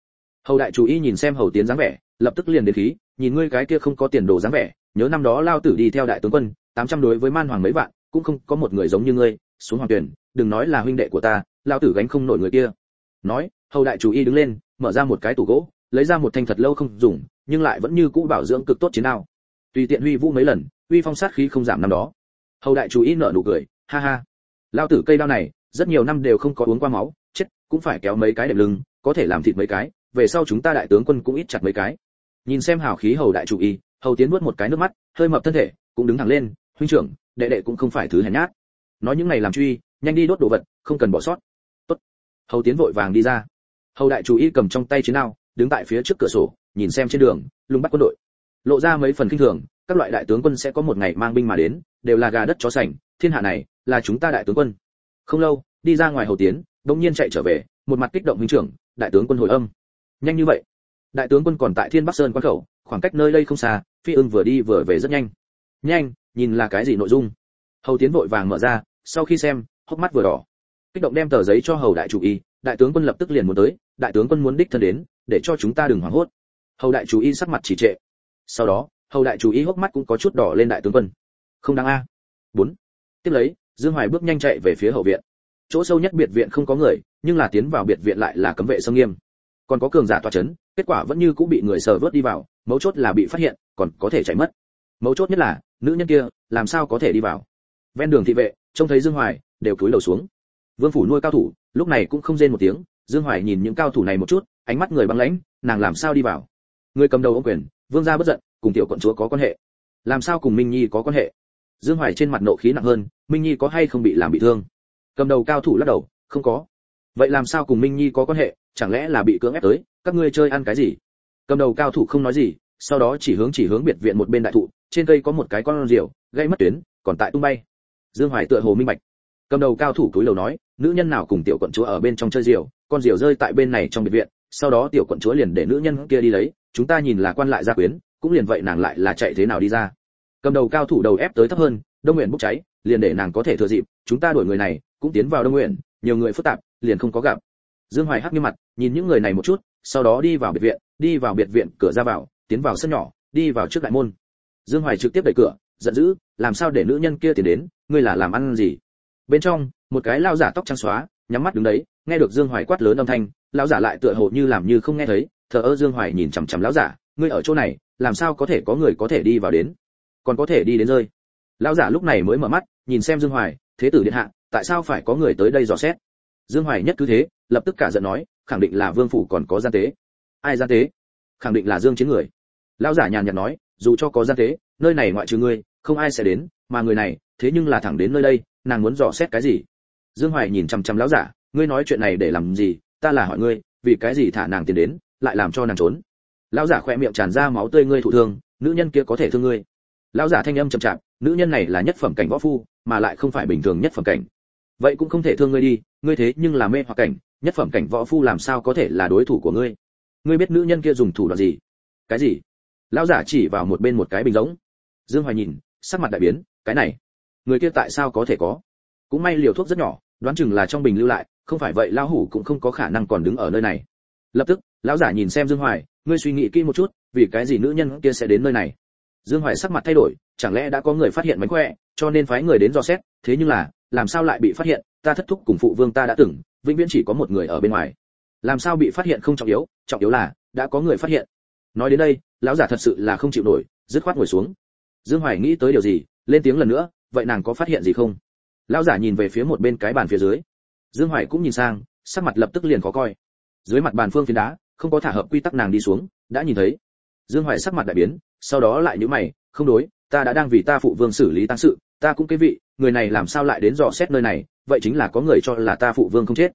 Hầu đại chủ y nhìn xem hầu tiến dáng vẻ, lập tức liền đến khí, nhìn ngươi cái kia không có tiền đồ dáng vẻ, nhớ năm đó lao tử đi theo đại tướng quân, tám trăm đối với man hoàng mấy vạn, cũng không có một người giống như ngươi, xuống hoàng tuyển, đừng nói là huynh đệ của ta lao tử gánh không nổi người kia. Nói, hầu đại chủ y đứng lên, mở ra một cái tủ gỗ, lấy ra một thanh thật lâu không dùng, nhưng lại vẫn như cũ bảo dưỡng cực tốt chiến đao. Tùy tiện huy vũ mấy lần, uy phong sát khí không giảm năm đó. Hầu đại chủ y nở nụ cười, ha ha. Lao tử cây đao này, rất nhiều năm đều không có uống qua máu, chết, cũng phải kéo mấy cái đệm lưng, có thể làm thịt mấy cái, về sau chúng ta đại tướng quân cũng ít chặt mấy cái. Nhìn xem hào khí hầu đại chủ y, hầu tiến nuốt một cái nước mắt, hơi mập thân thể, cũng đứng thẳng lên, huynh trưởng, đệ đệ cũng không phải thứ hèn nhát. Nói những này làm truy, nhanh đi đốt đồ vật, không cần bỏ sót hầu tiến vội vàng đi ra. Hầu đại chủ y cầm trong tay chiến ao đứng tại phía trước cửa sổ, nhìn xem trên đường, lùng bắt quân đội. Lộ ra mấy phần kinh thường, các loại đại tướng quân sẽ có một ngày mang binh mà đến, đều là gà đất chó sành, thiên hạ này, là chúng ta đại tướng quân. Không lâu, đi ra ngoài hầu tiến đột nhiên chạy trở về, một mặt kích động huynh trưởng, đại tướng quân hồi âm. Nhanh như vậy. Đại tướng quân còn tại thiên bắc sơn quan khẩu, khoảng cách nơi đây không xa, phi ưng vừa đi vừa về rất nhanh. Nhanh, nhìn là cái gì nội dung? Hầu tiến vội vàng mở ra, sau khi xem, hốc mắt vừa đỏ kích động đem tờ giấy cho hầu đại chủ y, đại tướng quân lập tức liền muốn tới, đại tướng quân muốn đích thân đến, để cho chúng ta đừng hoảng hốt. Hầu đại chủ y sắc mặt chỉ trệ. Sau đó, hầu đại chủ y hốc mắt cũng có chút đỏ lên đại tướng quân. Không đáng a. Bốn. Tiếp lấy, dương hoài bước nhanh chạy về phía hậu viện. Chỗ sâu nhất biệt viện không có người, nhưng là tiến vào biệt viện lại là cấm vệ sông nghiêm. Còn có cường giả tòa chấn, kết quả vẫn như cũng bị người sờ vớt đi vào, mấu chốt là bị phát hiện, còn có thể chạy mất. Mấu chốt nhất là, nữ nhân kia, làm sao có thể đi vào? Ven đường thị vệ, trông thấy dương hoài, đều cúi đầu xuống vương phủ nuôi cao thủ, lúc này cũng không rên một tiếng, dương hoài nhìn những cao thủ này một chút, ánh mắt người băng lãnh, nàng làm sao đi vào? Người cầm đầu ông quyền, vương gia bất giận, cùng tiểu quận chúa có quan hệ. Làm sao cùng minh nhi có quan hệ? Dương hoài trên mặt nộ khí nặng hơn, minh nhi có hay không bị làm bị thương? Cầm đầu cao thủ lắc đầu, không có. Vậy làm sao cùng minh nhi có quan hệ, chẳng lẽ là bị cưỡng ép tới, các ngươi chơi ăn cái gì? Cầm đầu cao thủ không nói gì, sau đó chỉ hướng chỉ hướng biệt viện một bên đại thụ, trên cây có một cái con rượu gây mất tuyến, còn tại tung bay. Dương hoài tựa hồ minh bạch cầm đầu cao thủ túi lầu nói, nữ nhân nào cùng tiểu quận chúa ở bên trong chơi rượu, con diều rơi tại bên này trong biệt viện, sau đó tiểu quận chúa liền để nữ nhân kia đi lấy, chúng ta nhìn là quan lại gia quyến, cũng liền vậy nàng lại là chạy thế nào đi ra. Cầm đầu cao thủ đầu ép tới thấp hơn, đông nguyện bốc cháy, liền để nàng có thể thừa dịp, chúng ta đuổi người này, cũng tiến vào đông nguyện, nhiều người phức tạp, liền không có gặp. Dương hoài hắc nghiêm mặt, nhìn những người này một chút, sau đó đi vào biệt viện, đi vào biệt viện, cửa ra vào, tiến vào sân nhỏ, đi vào trước đại môn. Dương hoài trực tiếp đẩy cửa, giận dữ, làm sao để nữ nhân kia tiến đến, ngươi là làm ăn gì? Bên trong, một cái lao giả tóc trắng xóa, nhắm mắt đứng đấy, nghe được dương hoài quát lớn âm thanh, lão giả lại tựa hồ như làm như không nghe thấy, thờ ơ dương hoài nhìn chằm chằm lão giả, ngươi ở chỗ này, làm sao có thể có người có thể đi vào đến? Còn có thể đi đến rơi? Lão giả lúc này mới mở mắt, nhìn xem dương hoài, thế tử điện hạ, tại sao phải có người tới đây dò xét? Dương hoài nhất cứ thế, lập tức cả giận nói, khẳng định là vương phủ còn có gian tế. Ai gian tế? Khẳng định là dương chiến người. Lão giả nhàn nhạt nói, dù cho có gian tế, nơi này ngoại trừ ngươi, không ai sẽ đến, mà người này, thế nhưng là thẳng đến nơi đây nàng muốn dò xét cái gì? Dương hoài nhìn chăm chăm lão giả, ngươi nói chuyện này để làm gì? Ta là hỏi ngươi, vì cái gì thả nàng tiền đến, lại làm cho nàng trốn? Lão giả khỏe miệng tràn ra máu tươi ngươi thụ thương, nữ nhân kia có thể thương ngươi. Lão giả thanh âm chậm chạp, nữ nhân này là nhất phẩm cảnh võ phu, mà lại không phải bình thường nhất phẩm cảnh. Vậy cũng không thể thương ngươi đi, ngươi thế nhưng là mê hoặc cảnh, nhất phẩm cảnh võ phu làm sao có thể là đối thủ của ngươi? Ngươi biết nữ nhân kia dùng thủ đoạn gì? Cái gì? Lão giả chỉ vào một bên một cái bình rỗng. Dương hoài nhìn, sắc mặt đại biến, cái này người kia tại sao có thể có? Cũng may liều thuốc rất nhỏ, đoán chừng là trong bình lưu lại, không phải vậy lão hủ cũng không có khả năng còn đứng ở nơi này. Lập tức, lão giả nhìn xem dương hoài, ngươi suy nghĩ kỹ một chút, vì cái gì nữ nhân kia sẽ đến nơi này? Dương hoài sắc mặt thay đổi, chẳng lẽ đã có người phát hiện mánh khỏe, cho nên phái người đến dò xét, thế nhưng là, làm sao lại bị phát hiện? Ta thất thúc cùng phụ vương ta đã từng, vĩnh viễn chỉ có một người ở bên ngoài. Làm sao bị phát hiện không trọng yếu trọng yếu là, đã có người phát hiện. Nói đến đây, lão giả thật sự là không chịu nổi, dứt khoát ngồi xuống. Dương hoài nghĩ tới điều gì, lên tiếng lần nữa vậy nàng có phát hiện gì không? Lão giả nhìn về phía một bên cái bàn phía dưới. Dương hoài cũng nhìn sang, sắc mặt lập tức liền khó coi. Dưới mặt bàn phương phiến đá, không có thả hợp quy tắc nàng đi xuống, đã nhìn thấy. Dương hoài sắc mặt đại biến, sau đó lại nhíu mày, không đối, ta đã đang vì ta phụ vương xử lý tăng sự, ta cũng cái vị, người này làm sao lại đến dò xét nơi này, vậy chính là có người cho là ta phụ vương không chết.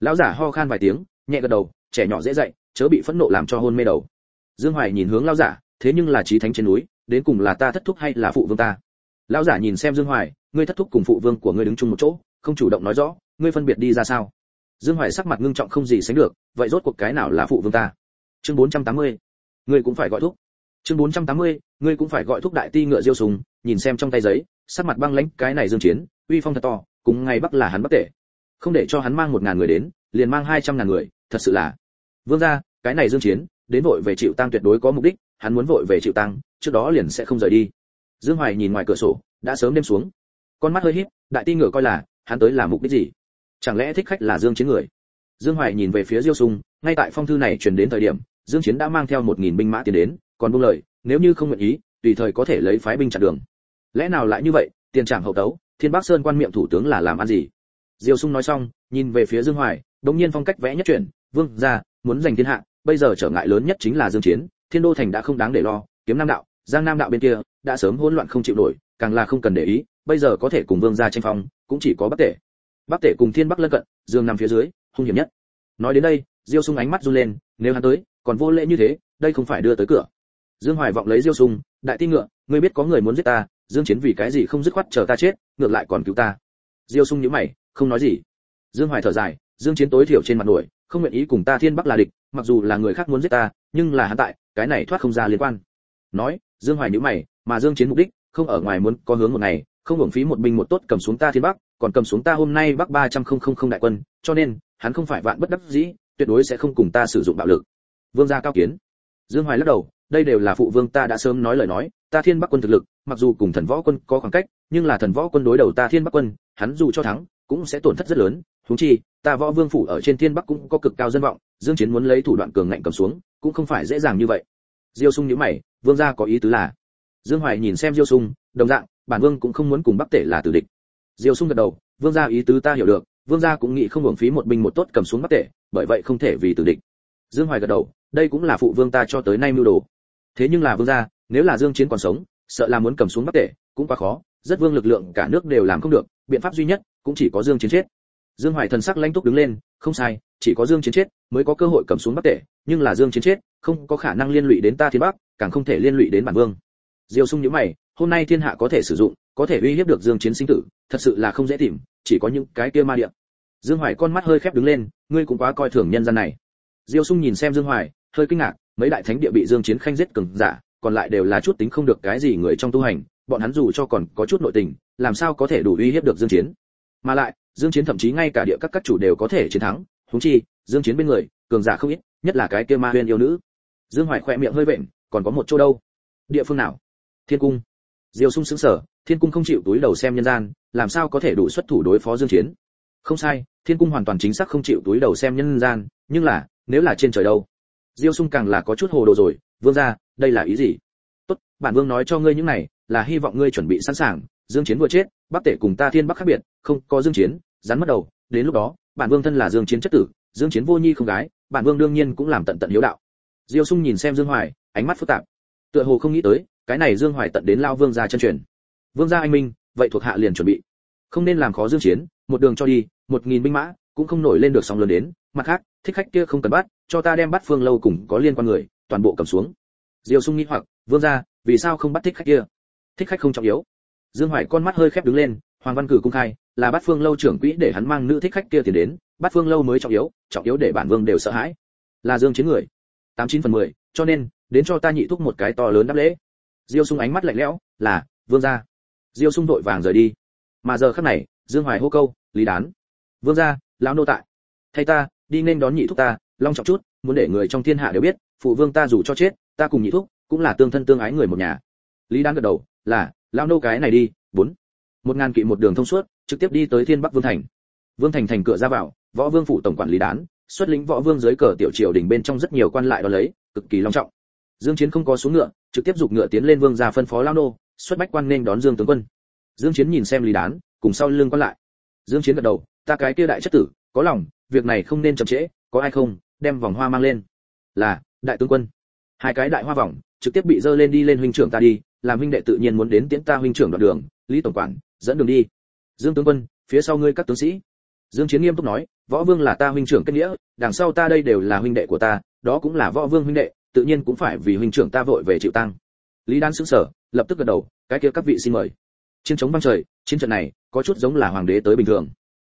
Lão giả ho khan vài tiếng, nhẹ gật đầu, trẻ nhỏ dễ dậy chớ bị phẫn nộ làm cho hôn mê đầu. Dương hoài nhìn hướng lão giả, thế nhưng là trí thánh trên núi, đến cùng là ta thất thúc hay là phụ vương ta? Lão giả nhìn xem dương hoài ngươi thất thúc cùng phụ vương của ngươi đứng chung một chỗ không chủ động nói rõ ngươi phân biệt đi ra sao? Dương hoài sắc mặt ngưng trọng không gì sánh được vậy rốt cuộc cái nào là phụ vương ta? Chương 480. ngươi cũng phải gọi thúc. Chương 480, ngươi cũng phải gọi thúc đại ti ngựa diêu súng nhìn xem trong tay giấy sắc mặt băng lãnh cái này dương chiến uy phong thật to cùng ngày bắc là hắn bắc tệ không để cho hắn mang một ngàn người đến liền mang hai trăm ngàn người thật sự là. Vương gia cái này dương chiến đến vội về chịu tăng tuyệt đối có mục đích hắn muốn vội về chịu tăng trước đó liền sẽ không rời đi dương hoài nhìn ngoài cửa sổ, đã sớm đêm xuống. Con mắt hơi híp, đại ti ngựa coi là, hắn tới là mục đích gì? Chẳng lẽ thích khách là dương chiến người? Dương hoài nhìn về phía diêu sung, ngay tại phong thư này truyền đến thời điểm, dương chiến đã mang theo một nghìn binh mã tiến đến, còn buông lời, nếu như không nguyện ý, tùy thời có thể lấy phái binh chặn đường. Lẽ nào lại như vậy, tiền trảm hậu tấu, thiên bắc sơn quan miệng thủ tướng là làm ăn gì? Diêu sung nói xong, nhìn về phía dương hoài, đống nhiên phong cách vẽ nhất chuyển, vương gia muốn giành thiên hạ, bây giờ trở ngại lớn nhất chính là dương chiến, thiên đô thành đã không đáng để lo, kiếm nam đạo, giang nam đạo bên kia đã sớm hỗn loạn không chịu nổi, càng là không cần để ý, bây giờ có thể cùng vương gia tranh phong, cũng chỉ có bắc tể. Bắc tể cùng thiên bắc lân cận, dương nằm phía dưới, hung hiểm nhất. Nói đến đây, diêu sung ánh mắt run lên, nếu hắn tới, còn vô lễ như thế, đây không phải đưa tới cửa. Dương hoài vọng lấy diêu sung, đại tin ngựa, ngươi biết có người muốn giết ta, dương chiến vì cái gì không dứt khoát chờ ta chết, ngược lại còn cứu ta. Diêu sung nhíu mày, không nói gì. Dương hoài thở dài, dương chiến tối thiểu trên mặt nổi, không nguyện ý cùng ta thiên bắc là địch, mặc dù là người khác muốn giết ta, nhưng là hắn tại, cái này thoát không ra liên quan. Nói dương hoài nhíu mày, mà dương chiến mục đích, không ở ngoài muốn có hướng một ngày, không hưởng phí một binh một tốt cầm xuống ta thiên bắc, còn cầm xuống ta hôm nay bắc ba trăm không không không đại quân, cho nên, hắn không phải vạn bất đắc dĩ, tuyệt đối sẽ không cùng ta sử dụng bạo lực. Vương gia cao kiến. Dương hoài lắc đầu, đây đều là phụ vương ta đã sớm nói lời nói, ta thiên bắc quân thực lực, mặc dù cùng thần võ quân có khoảng cách, nhưng là thần võ quân đối đầu ta thiên bắc quân, hắn dù cho thắng, cũng sẽ tổn thất rất lớn. Huống chi, ta võ vương phủ ở trên thiên bắc cũng có cực cao dân vọng, dương chiến muốn lấy thủ đoạn cường ngạnh cầm xuống, cũng không phải dễ dàng như vậy. Diêu sung nhíu mày vương gia có ý tứ là, dương hoài nhìn xem diêu sung, đồng dạng, bản vương cũng không muốn cùng bắc tể là tử địch. Diêu sung gật đầu, vương gia ý tứ ta hiểu được, vương gia cũng nghĩ không hưởng phí một binh một tốt cầm xuống bắc tể, bởi vậy không thể vì tử địch. Dương hoài gật đầu, đây cũng là phụ vương ta cho tới nay mưu đồ. Thế nhưng là vương gia, nếu là dương chiến còn sống, sợ là muốn cầm xuống bắc tể, cũng quá khó, rất vương lực lượng cả nước đều làm không được, biện pháp duy nhất cũng chỉ có dương chiến chết dương hoài thần sắc lãnh túc đứng lên, không sai, chỉ có dương chiến chết mới có cơ hội cầm xuống bắc tể, nhưng là dương chiến chết không có khả năng liên lụy đến ta thiên bắc, càng không thể liên lụy đến bản vương. Diêu sung nhíu mày, hôm nay thiên hạ có thể sử dụng, có thể uy hiếp được dương chiến sinh tử, thật sự là không dễ tìm, chỉ có những cái kia ma địa. Dương hoài con mắt hơi khép đứng lên, ngươi cũng quá coi thường nhân gian này. Diêu sung nhìn xem dương hoài, hơi kinh ngạc, mấy đại thánh địa bị dương chiến khanh giết cường giả, còn lại đều là chút tính không được cái gì người trong tu hành, bọn hắn dù cho còn có chút nội tình, làm sao có thể đủ uy hiếp được dương chiến? Mà lại, dương chiến thậm chí ngay cả địa các các chủ đều có thể chiến thắng. Huống chi, dương chiến bên người, cường giả không ít, nhất là cái kia ma huyền yêu nữ. Dương hoài khỏe miệng hơi vện, còn có một chỗ đâu? Địa phương nào? Thiên cung. Diêu sung sững sờ, thiên cung không chịu túi đầu xem nhân gian, làm sao có thể đủ xuất thủ đối phó dương chiến? Không sai, thiên cung hoàn toàn chính xác không chịu túi đầu xem nhân gian, nhưng là, nếu là trên trời đâu? Diêu sung càng là có chút hồ đồ rồi, vương gia, đây là ý gì? Tốt, bản vương nói cho ngươi những này, là hy vọng ngươi chuẩn bị sẵn sàng dương chiến vừa chết, bắc tể cùng ta thiên bắc khác biệt, không có dương chiến, rắn mất đầu. Đến lúc đó, bản vương thân là dương chiến chất tử, dương chiến vô nhi không gái, bản vương đương nhiên cũng làm tận tận hiếu đạo. Diêu sung nhìn xem dương hoài, ánh mắt phức tạp. Tựa hồ không nghĩ tới, cái này dương hoài tận đến lao vương gia chân truyền. Vương gia anh minh, vậy thuộc hạ liền chuẩn bị. Không nên làm khó dương chiến, một đường cho đi, một nghìn binh mã, cũng không nổi lên được sóng lớn đến. Mặt khác, thích khách kia không cần bắt, cho ta đem bắt phương lâu cùng có liên quan người, toàn bộ cầm xuống. Diêu sung nghĩ hoặc, vương gia, vì sao không bắt thích khách kia? Thích khách không trọng yếu dương hoài con mắt hơi khép đứng lên, hoàng văn cử công khai, là Bát phương lâu trưởng quỹ để hắn mang nữ thích khách kia tiền đến, Bát phương lâu mới trọng yếu trọng yếu để bản vương đều sợ hãi. Là dương chiến người. Tám chín phần mười, cho nên, đến cho ta nhị thúc một cái to lớn đáp lễ. Diêu sung ánh mắt lạnh lẽo, là, vương gia. Diêu sung đội vàng rời đi. Mà giờ khắc này, dương hoài hô câu, lý đán. Vương gia, lão nô tại. Thay ta, đi nên đón nhị thúc ta, long trọng chút, muốn để người trong thiên hạ đều biết, phụ vương ta dù cho chết, ta cùng nhị thúc, cũng là tương thân tương ái người một nhà. Lý đán gật đầu, là lao nô cái này đi, bốn. Một ngàn kỵ một đường thông suốt, trực tiếp đi tới thiên bắc vương thành. Vương thành thành cửa ra vào, võ vương phủ tổng quản lý đán, xuất lĩnh võ vương dưới cờ tiểu triều đỉnh bên trong rất nhiều quan lại đó lấy, cực kỳ long trọng. Dương chiến không có xuống ngựa, trực tiếp dục ngựa tiến lên vương gia phân phó lao nô, xuất bách quan nên đón dương tướng quân. Dương chiến nhìn xem lý đán, cùng sau lưng quan lại. Dương chiến gật đầu, ta cái kia đại chất tử, có lòng, việc này không nên chậm trễ, có ai không, đem vòng hoa mang lên. Là, đại tướng quân. Hai cái đại hoa vòng, trực tiếp bị dơ lên đi lên huynh trưởng ta đi làm huynh đệ tự nhiên muốn đến tiễn ta huynh trưởng đoạn đường, lý tổng quản, dẫn đường đi. Dương tướng quân, phía sau ngươi các tướng sĩ. Dương chiến nghiêm túc nói, võ vương là ta huynh trưởng kết nghĩa, đằng sau ta đây đều là huynh đệ của ta, đó cũng là võ vương huynh đệ, tự nhiên cũng phải vì huynh trưởng ta vội về chịu tăng lý đan sững sờ, lập tức gật đầu, cái kia các vị xin mời. Chiến chống băng trời, chiến trận này, có chút giống là hoàng đế tới bình thường.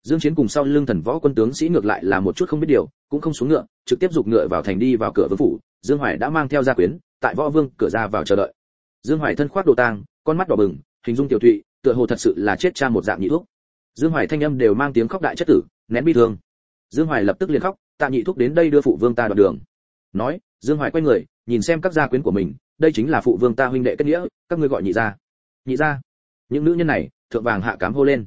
Dương chiến cùng sau lưng thần võ quân tướng sĩ ngược lại là một chút không biết điều, cũng không xuống ngựa, trực tiếp dục ngựa vào thành đi vào cửa vương phủ. Dương hoài đã mang theo gia quyến, tại võ vương cửa ra vào chờ đợi dương hoài thân khoác đồ tang, con mắt đỏ bừng, hình dung tiểu thụy, tựa hồ thật sự là chết cha một dạng nhị thuốc. Dương hoài thanh âm đều mang tiếng khóc đại chất tử, nén bi thương. Dương hoài lập tức liền khóc, tạ nhị thuốc đến đây đưa phụ vương ta đoạn đường. Nói, dương hoài quay người, nhìn xem các gia quyến của mình, đây chính là phụ vương ta huynh đệ kết nghĩa, các ngươi gọi nhị gia. Nhị gia? Những nữ nhân này, thượng vàng hạ cám hô lên.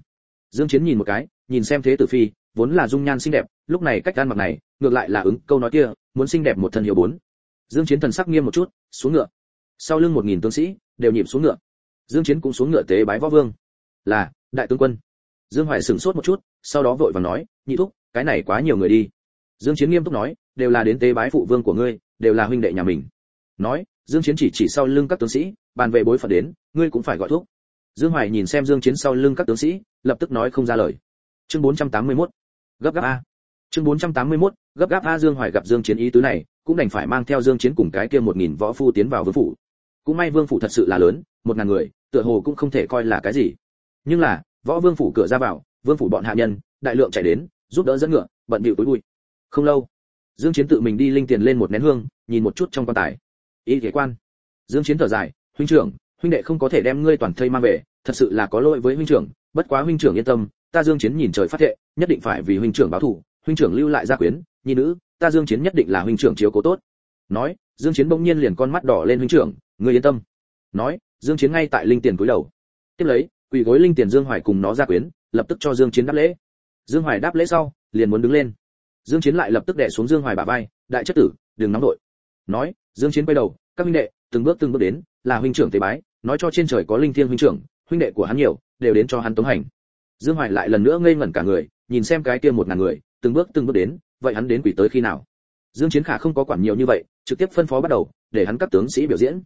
Dương chiến nhìn một cái, nhìn xem thế tử phi, vốn là dung nhan xinh đẹp, lúc này cách ăn mặc này, ngược lại là ứng, câu nói kia, muốn xinh đẹp một thân hiệu bốn. Dương chiến thần sắc nghiêm một chút, xuống ngựa sau lưng một nghìn tướng sĩ đều nhịp xuống ngựa. Dương chiến cũng xuống ngựa tế bái võ vương. Là, đại tướng quân. Dương hoài sửng sốt một chút, sau đó vội vàng nói, nhị thúc, cái này quá nhiều người đi. Dương chiến nghiêm túc nói, đều là đến tế bái phụ vương của ngươi, đều là huynh đệ nhà mình. Nói, dương chiến chỉ chỉ sau lưng các tướng sĩ, bàn về bối phận đến, ngươi cũng phải gọi thuốc dương hoài nhìn xem dương chiến sau lưng các tướng sĩ, lập tức nói không ra lời. Chương 481 gấp gáp a. Chương 481 gấp gáp a dương hoài gặp dương chiến ý tứ này, cũng đành phải mang theo dương chiến cùng cái kia một nghìn võ phu tiến vào vương phủ cũng may vương phủ thật sự là lớn, một ngàn người, tựa hồ cũng không thể coi là cái gì. Nhưng là, võ vương phủ cửa ra vào, vương phủ bọn hạ nhân, đại lượng chạy đến, giúp đỡ dẫn ngựa, bận bịu túi bụi. Không lâu, dương chiến tự mình đi linh tiền lên một nén hương, nhìn một chút trong quan tài. Ý thế quan. Dương chiến thở dài, huynh trưởng, huynh đệ không có thể đem ngươi toàn thây mang về, thật sự là có lỗi với huynh trưởng, bất quá huynh trưởng yên tâm, ta dương chiến nhìn trời phát thệ, nhất định phải vì huynh trưởng báo thù, huynh trưởng lưu lại gia quyến, nhi nữ, ta dương chiến nhất định là huynh trưởng chiếu cố tốt. Nói, dương chiến bỗng nhiên liền con mắt đỏ lên huynh trưởng ngươi yên tâm. Nói, dương chiến ngay tại linh tiền cúi đầu. Tiếp lấy, quỳ gối linh tiền dương hoài cùng nó ra quyến, lập tức cho dương chiến đáp lễ. Dương hoài đáp lễ sau, liền muốn đứng lên. Dương chiến lại lập tức đè xuống dương hoài bả vai, đại chất tử, đừng nóng đội nói, dương chiến quay đầu, các huynh đệ, từng bước từng bước đến, là huynh trưởng tế bái, nói cho trên trời có linh thiên huynh trưởng, huynh đệ của hắn nhiều, đều đến cho hắn tống hành. Dương hoài lại lần nữa ngây ngẩn cả người, nhìn xem cái kia một ngàn người, từng bước từng bước đến, vậy hắn đến quỷ tới khi nào? Dương chiến khả không có quản nhiều như vậy, trực tiếp phân phó bắt đầu, để hắn các tướng sĩ biểu diễn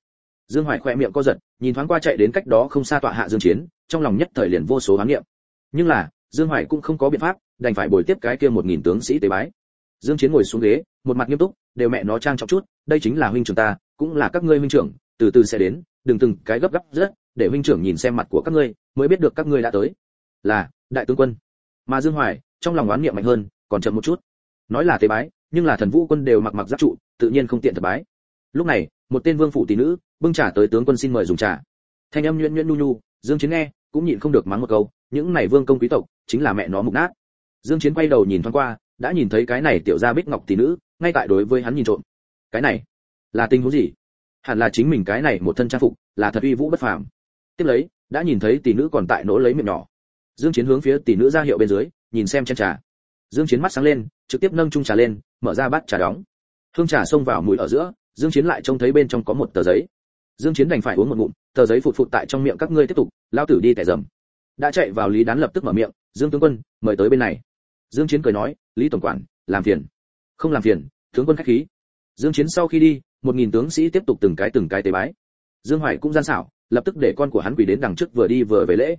dương hoài khoe miệng co giật, nhìn thoáng qua chạy đến cách đó không xa tọa hạ dương chiến, trong lòng nhất thời liền vô số hoán niệm. Nhưng là, dương hoài cũng không có biện pháp, đành phải bồi tiếp cái kia một nghìn tướng sĩ tế bái. Dương chiến ngồi xuống ghế, một mặt nghiêm túc, đều mẹ nó trang trọng chút, đây chính là huynh trưởng ta, cũng là các ngươi huynh trưởng, từ từ sẽ đến, đừng từng cái gấp gáp rất, để huynh trưởng nhìn xem mặt của các ngươi, mới biết được các ngươi đã tới. Là, đại tướng quân. Mà dương hoài, trong lòng oán niệm mạnh hơn, còn chậm một chút. Nói là tế bái, nhưng là thần vũ quân đều mặc mặc giáp trụ, tự nhiên không tiện thật bái. Lúc này, một tên vương phụ tỷ nữ bưng trà tới tướng quân xin mời dùng trà. Thanh âm nhuyễn nhuyễn nu nu dương chiến nghe, cũng nhịn không được mắng một câu, những này vương công quý tộc, chính là mẹ nó mục nát. Dương chiến quay đầu nhìn thoáng qua, đã nhìn thấy cái này tiểu gia bích ngọc tỷ nữ, ngay tại đối với hắn nhìn trộm. Cái này, là tình huống gì? Hẳn là chính mình cái này một thân trang phục, là thật uy vũ bất phàm. Tiếp lấy, đã nhìn thấy tỷ nữ còn tại nỗ lấy miệng nhỏ. Dương chiến hướng phía tỷ nữ ra hiệu bên dưới, nhìn xem chén trà. Dương chiến mắt sáng lên, trực tiếp nâng chung trà lên, mở ra bát trà đóng. Hương trà xông vào mũi ở giữa, dương chiến lại trông thấy bên trong có một tờ giấy dương chiến đành phải uống một ngụm, tờ giấy phụt phụt tại trong miệng các ngươi tiếp tục lao tử đi tẻ dầm. Đã chạy vào lý đán lập tức mở miệng, dương tướng quân, mời tới bên này. Dương chiến cười nói, lý tổng quản, làm phiền. Không làm phiền, tướng quân khách khí. Dương chiến sau khi đi, một nghìn tướng sĩ tiếp tục từng cái từng cái tế bái. Dương hoài cũng gian xảo, lập tức để con của hắn quỳ đến đằng trước vừa đi vừa về lễ.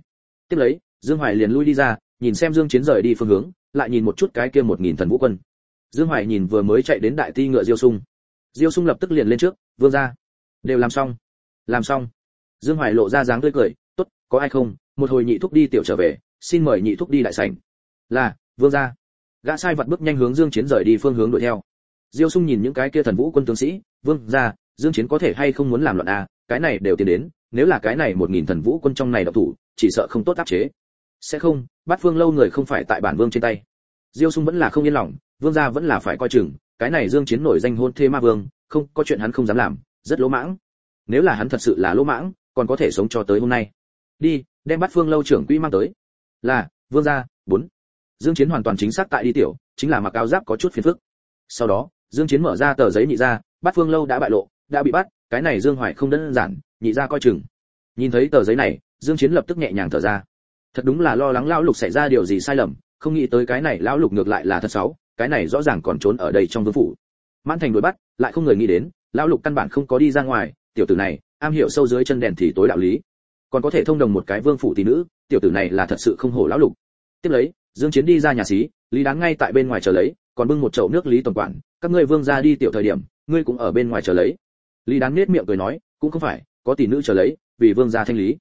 Tiếp lấy, dương hoài liền lui đi ra, nhìn xem dương chiến rời đi phương hướng, lại nhìn một chút cái kia một nghìn thần vũ quân. Dương hoài nhìn vừa mới chạy đến đại ti ngựa diêu sung. Diêu sung lập tức liền lên trước, vương ra đều làm xong làm xong. Dương hoài lộ ra dáng tươi cười tốt có ai không? Một hồi nhị thúc đi tiểu trở về xin mời nhị thúc đi đại sảnh. Là vương gia. gã sai vật bước nhanh hướng dương chiến rời đi phương hướng đuổi theo. Diêu sung nhìn những cái kia thần vũ quân tướng sĩ vương gia, dương chiến có thể hay không muốn làm loạn à? Cái này đều tiến đến nếu là cái này một nghìn thần vũ quân trong này độc thủ chỉ sợ không tốt áp chế. Sẽ không bát phương lâu người không phải tại bản vương trên tay. Diêu sung vẫn là không yên lòng vương gia vẫn là phải coi chừng cái này dương chiến nổi danh hôn thê ma vương không có chuyện hắn không dám làm rất lỗ mãng nếu là hắn thật sự là lỗ mãng, còn có thể sống cho tới hôm nay. Đi, đem bắt phương lâu trưởng quỹ mang tới. Là, vương gia, bốn. Dương chiến hoàn toàn chính xác tại đi tiểu, chính là mặc áo giáp có chút phiền phức. Sau đó, dương chiến mở ra tờ giấy nhị ra bắt phương lâu đã bại lộ, đã bị bắt, cái này dương hoài không đơn giản, nhị ra coi chừng. Nhìn thấy tờ giấy này, dương chiến lập tức nhẹ nhàng thở ra. Thật đúng là lo lắng lão lục xảy ra điều gì sai lầm, không nghĩ tới cái này lão lục ngược lại là thật xấu, cái này rõ ràng còn trốn ở đây trong vương phủ. Mãn thành đuổi bắt, lại không người nghĩ đến, lão lục căn bản không có đi ra ngoài tiểu tử này, am hiểu sâu dưới chân đèn thì tối đạo lý. Còn có thể thông đồng một cái vương phủ tỷ nữ, tiểu tử này là thật sự không hổ lão lục. Tiếp lấy, dương chiến đi ra nhà xí, lý đáng ngay tại bên ngoài chờ lấy, còn bưng một chậu nước lý tổng quản, các ngươi vương gia đi tiểu thời điểm, ngươi cũng ở bên ngoài chờ lấy. Lý đáng nét miệng cười nói, cũng không phải, có tỷ nữ chờ lấy, vì vương gia thanh lý.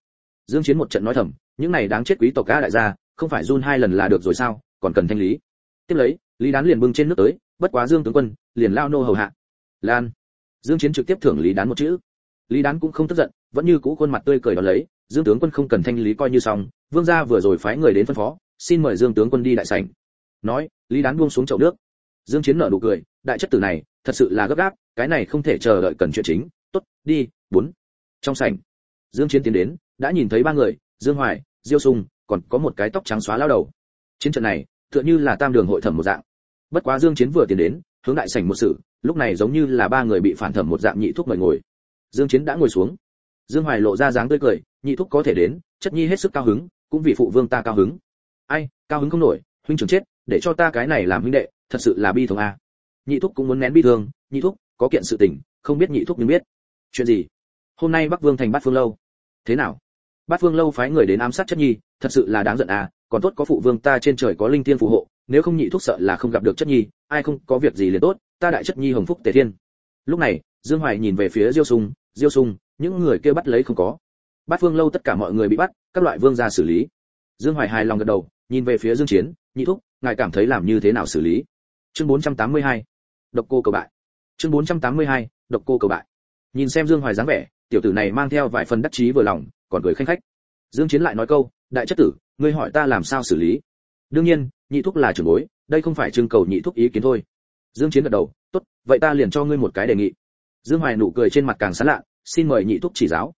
Dương chiến một trận nói thầm, những này đáng chết quý tộc ca đại gia, không phải run hai lần là được rồi sao, còn cần thanh lý. Tiếp lấy, lý đán liền bưng trên nước tới, bất quá dương tướng quân, liền lao nô hầu hạ. Lan. Dương chiến trực tiếp thưởng lý đán một chữ lý đán cũng không tức giận, vẫn như cũ khuôn mặt tươi cười đón lấy, dương tướng quân không cần thanh lý coi như xong, vương gia vừa rồi phái người đến phân phó, xin mời dương tướng quân đi đại sảnh. Nói, lý đán buông xuống chậu nước. Dương chiến nở nụ cười, đại chất tử này, thật sự là gấp gáp, cái này không thể chờ đợi cần chuyện chính. Tốt, đi, bốn. Trong sảnh, dương chiến tiến đến, đã nhìn thấy ba người, dương hoài, diêu sung còn có một cái tóc trắng xóa lao đầu. Chiến trận này, tựa như là tam đường hội thẩm một dạng. Bất quá dương chiến vừa tiến đến, hướng đại sảnh một sự, lúc này giống như là ba người bị phản thẩm một dạng nhị thúc mời ngồi dương chiến đã ngồi xuống. Dương hoài lộ ra dáng tươi cười, nhị thúc có thể đến, chất nhi hết sức cao hứng, cũng vì phụ vương ta cao hứng. Ai, cao hứng không nổi, huynh trưởng chết, để cho ta cái này làm huynh đệ, thật sự là bi thương a. Nhị thúc cũng muốn nén bi thương, nhị thúc, có kiện sự tình, không biết nhị thúc nhưng biết. Chuyện gì? Hôm nay bắc vương thành bát phương lâu. Thế nào? Bát phương lâu phái người đến ám sát chất nhi, thật sự là đáng giận à còn tốt có phụ vương ta trên trời có linh tiên phù hộ, nếu không nhị thúc sợ là không gặp được chất nhi, ai không có việc gì liền tốt, ta đại chất nhi hồng phúc tề thiên. Lúc này, dương hoài nhìn về phía diêu sung diêu sung, những người kia bắt lấy không có. Bát phương lâu tất cả mọi người bị bắt, các loại vương ra xử lý. Dương hoài hài lòng gật đầu, nhìn về phía dương chiến, nhị thúc, ngài cảm thấy làm như thế nào xử lý? Chương 482 độc cô cầu bại. Chương 482 độc cô cầu bại. Nhìn xem dương hoài dáng vẻ, tiểu tử này mang theo vài phần đắc chí vừa lòng, còn cười khanh khách. Dương chiến lại nói câu, đại chất tử, ngươi hỏi ta làm sao xử lý? Đương nhiên, nhị thúc là trưởng bối, đây không phải trưng cầu nhị thúc ý kiến thôi. Dương chiến gật đầu, tốt, vậy ta liền cho ngươi một cái đề nghị dương hoài nụ cười trên mặt càng sán lạ xin mời nhị thúc chỉ giáo.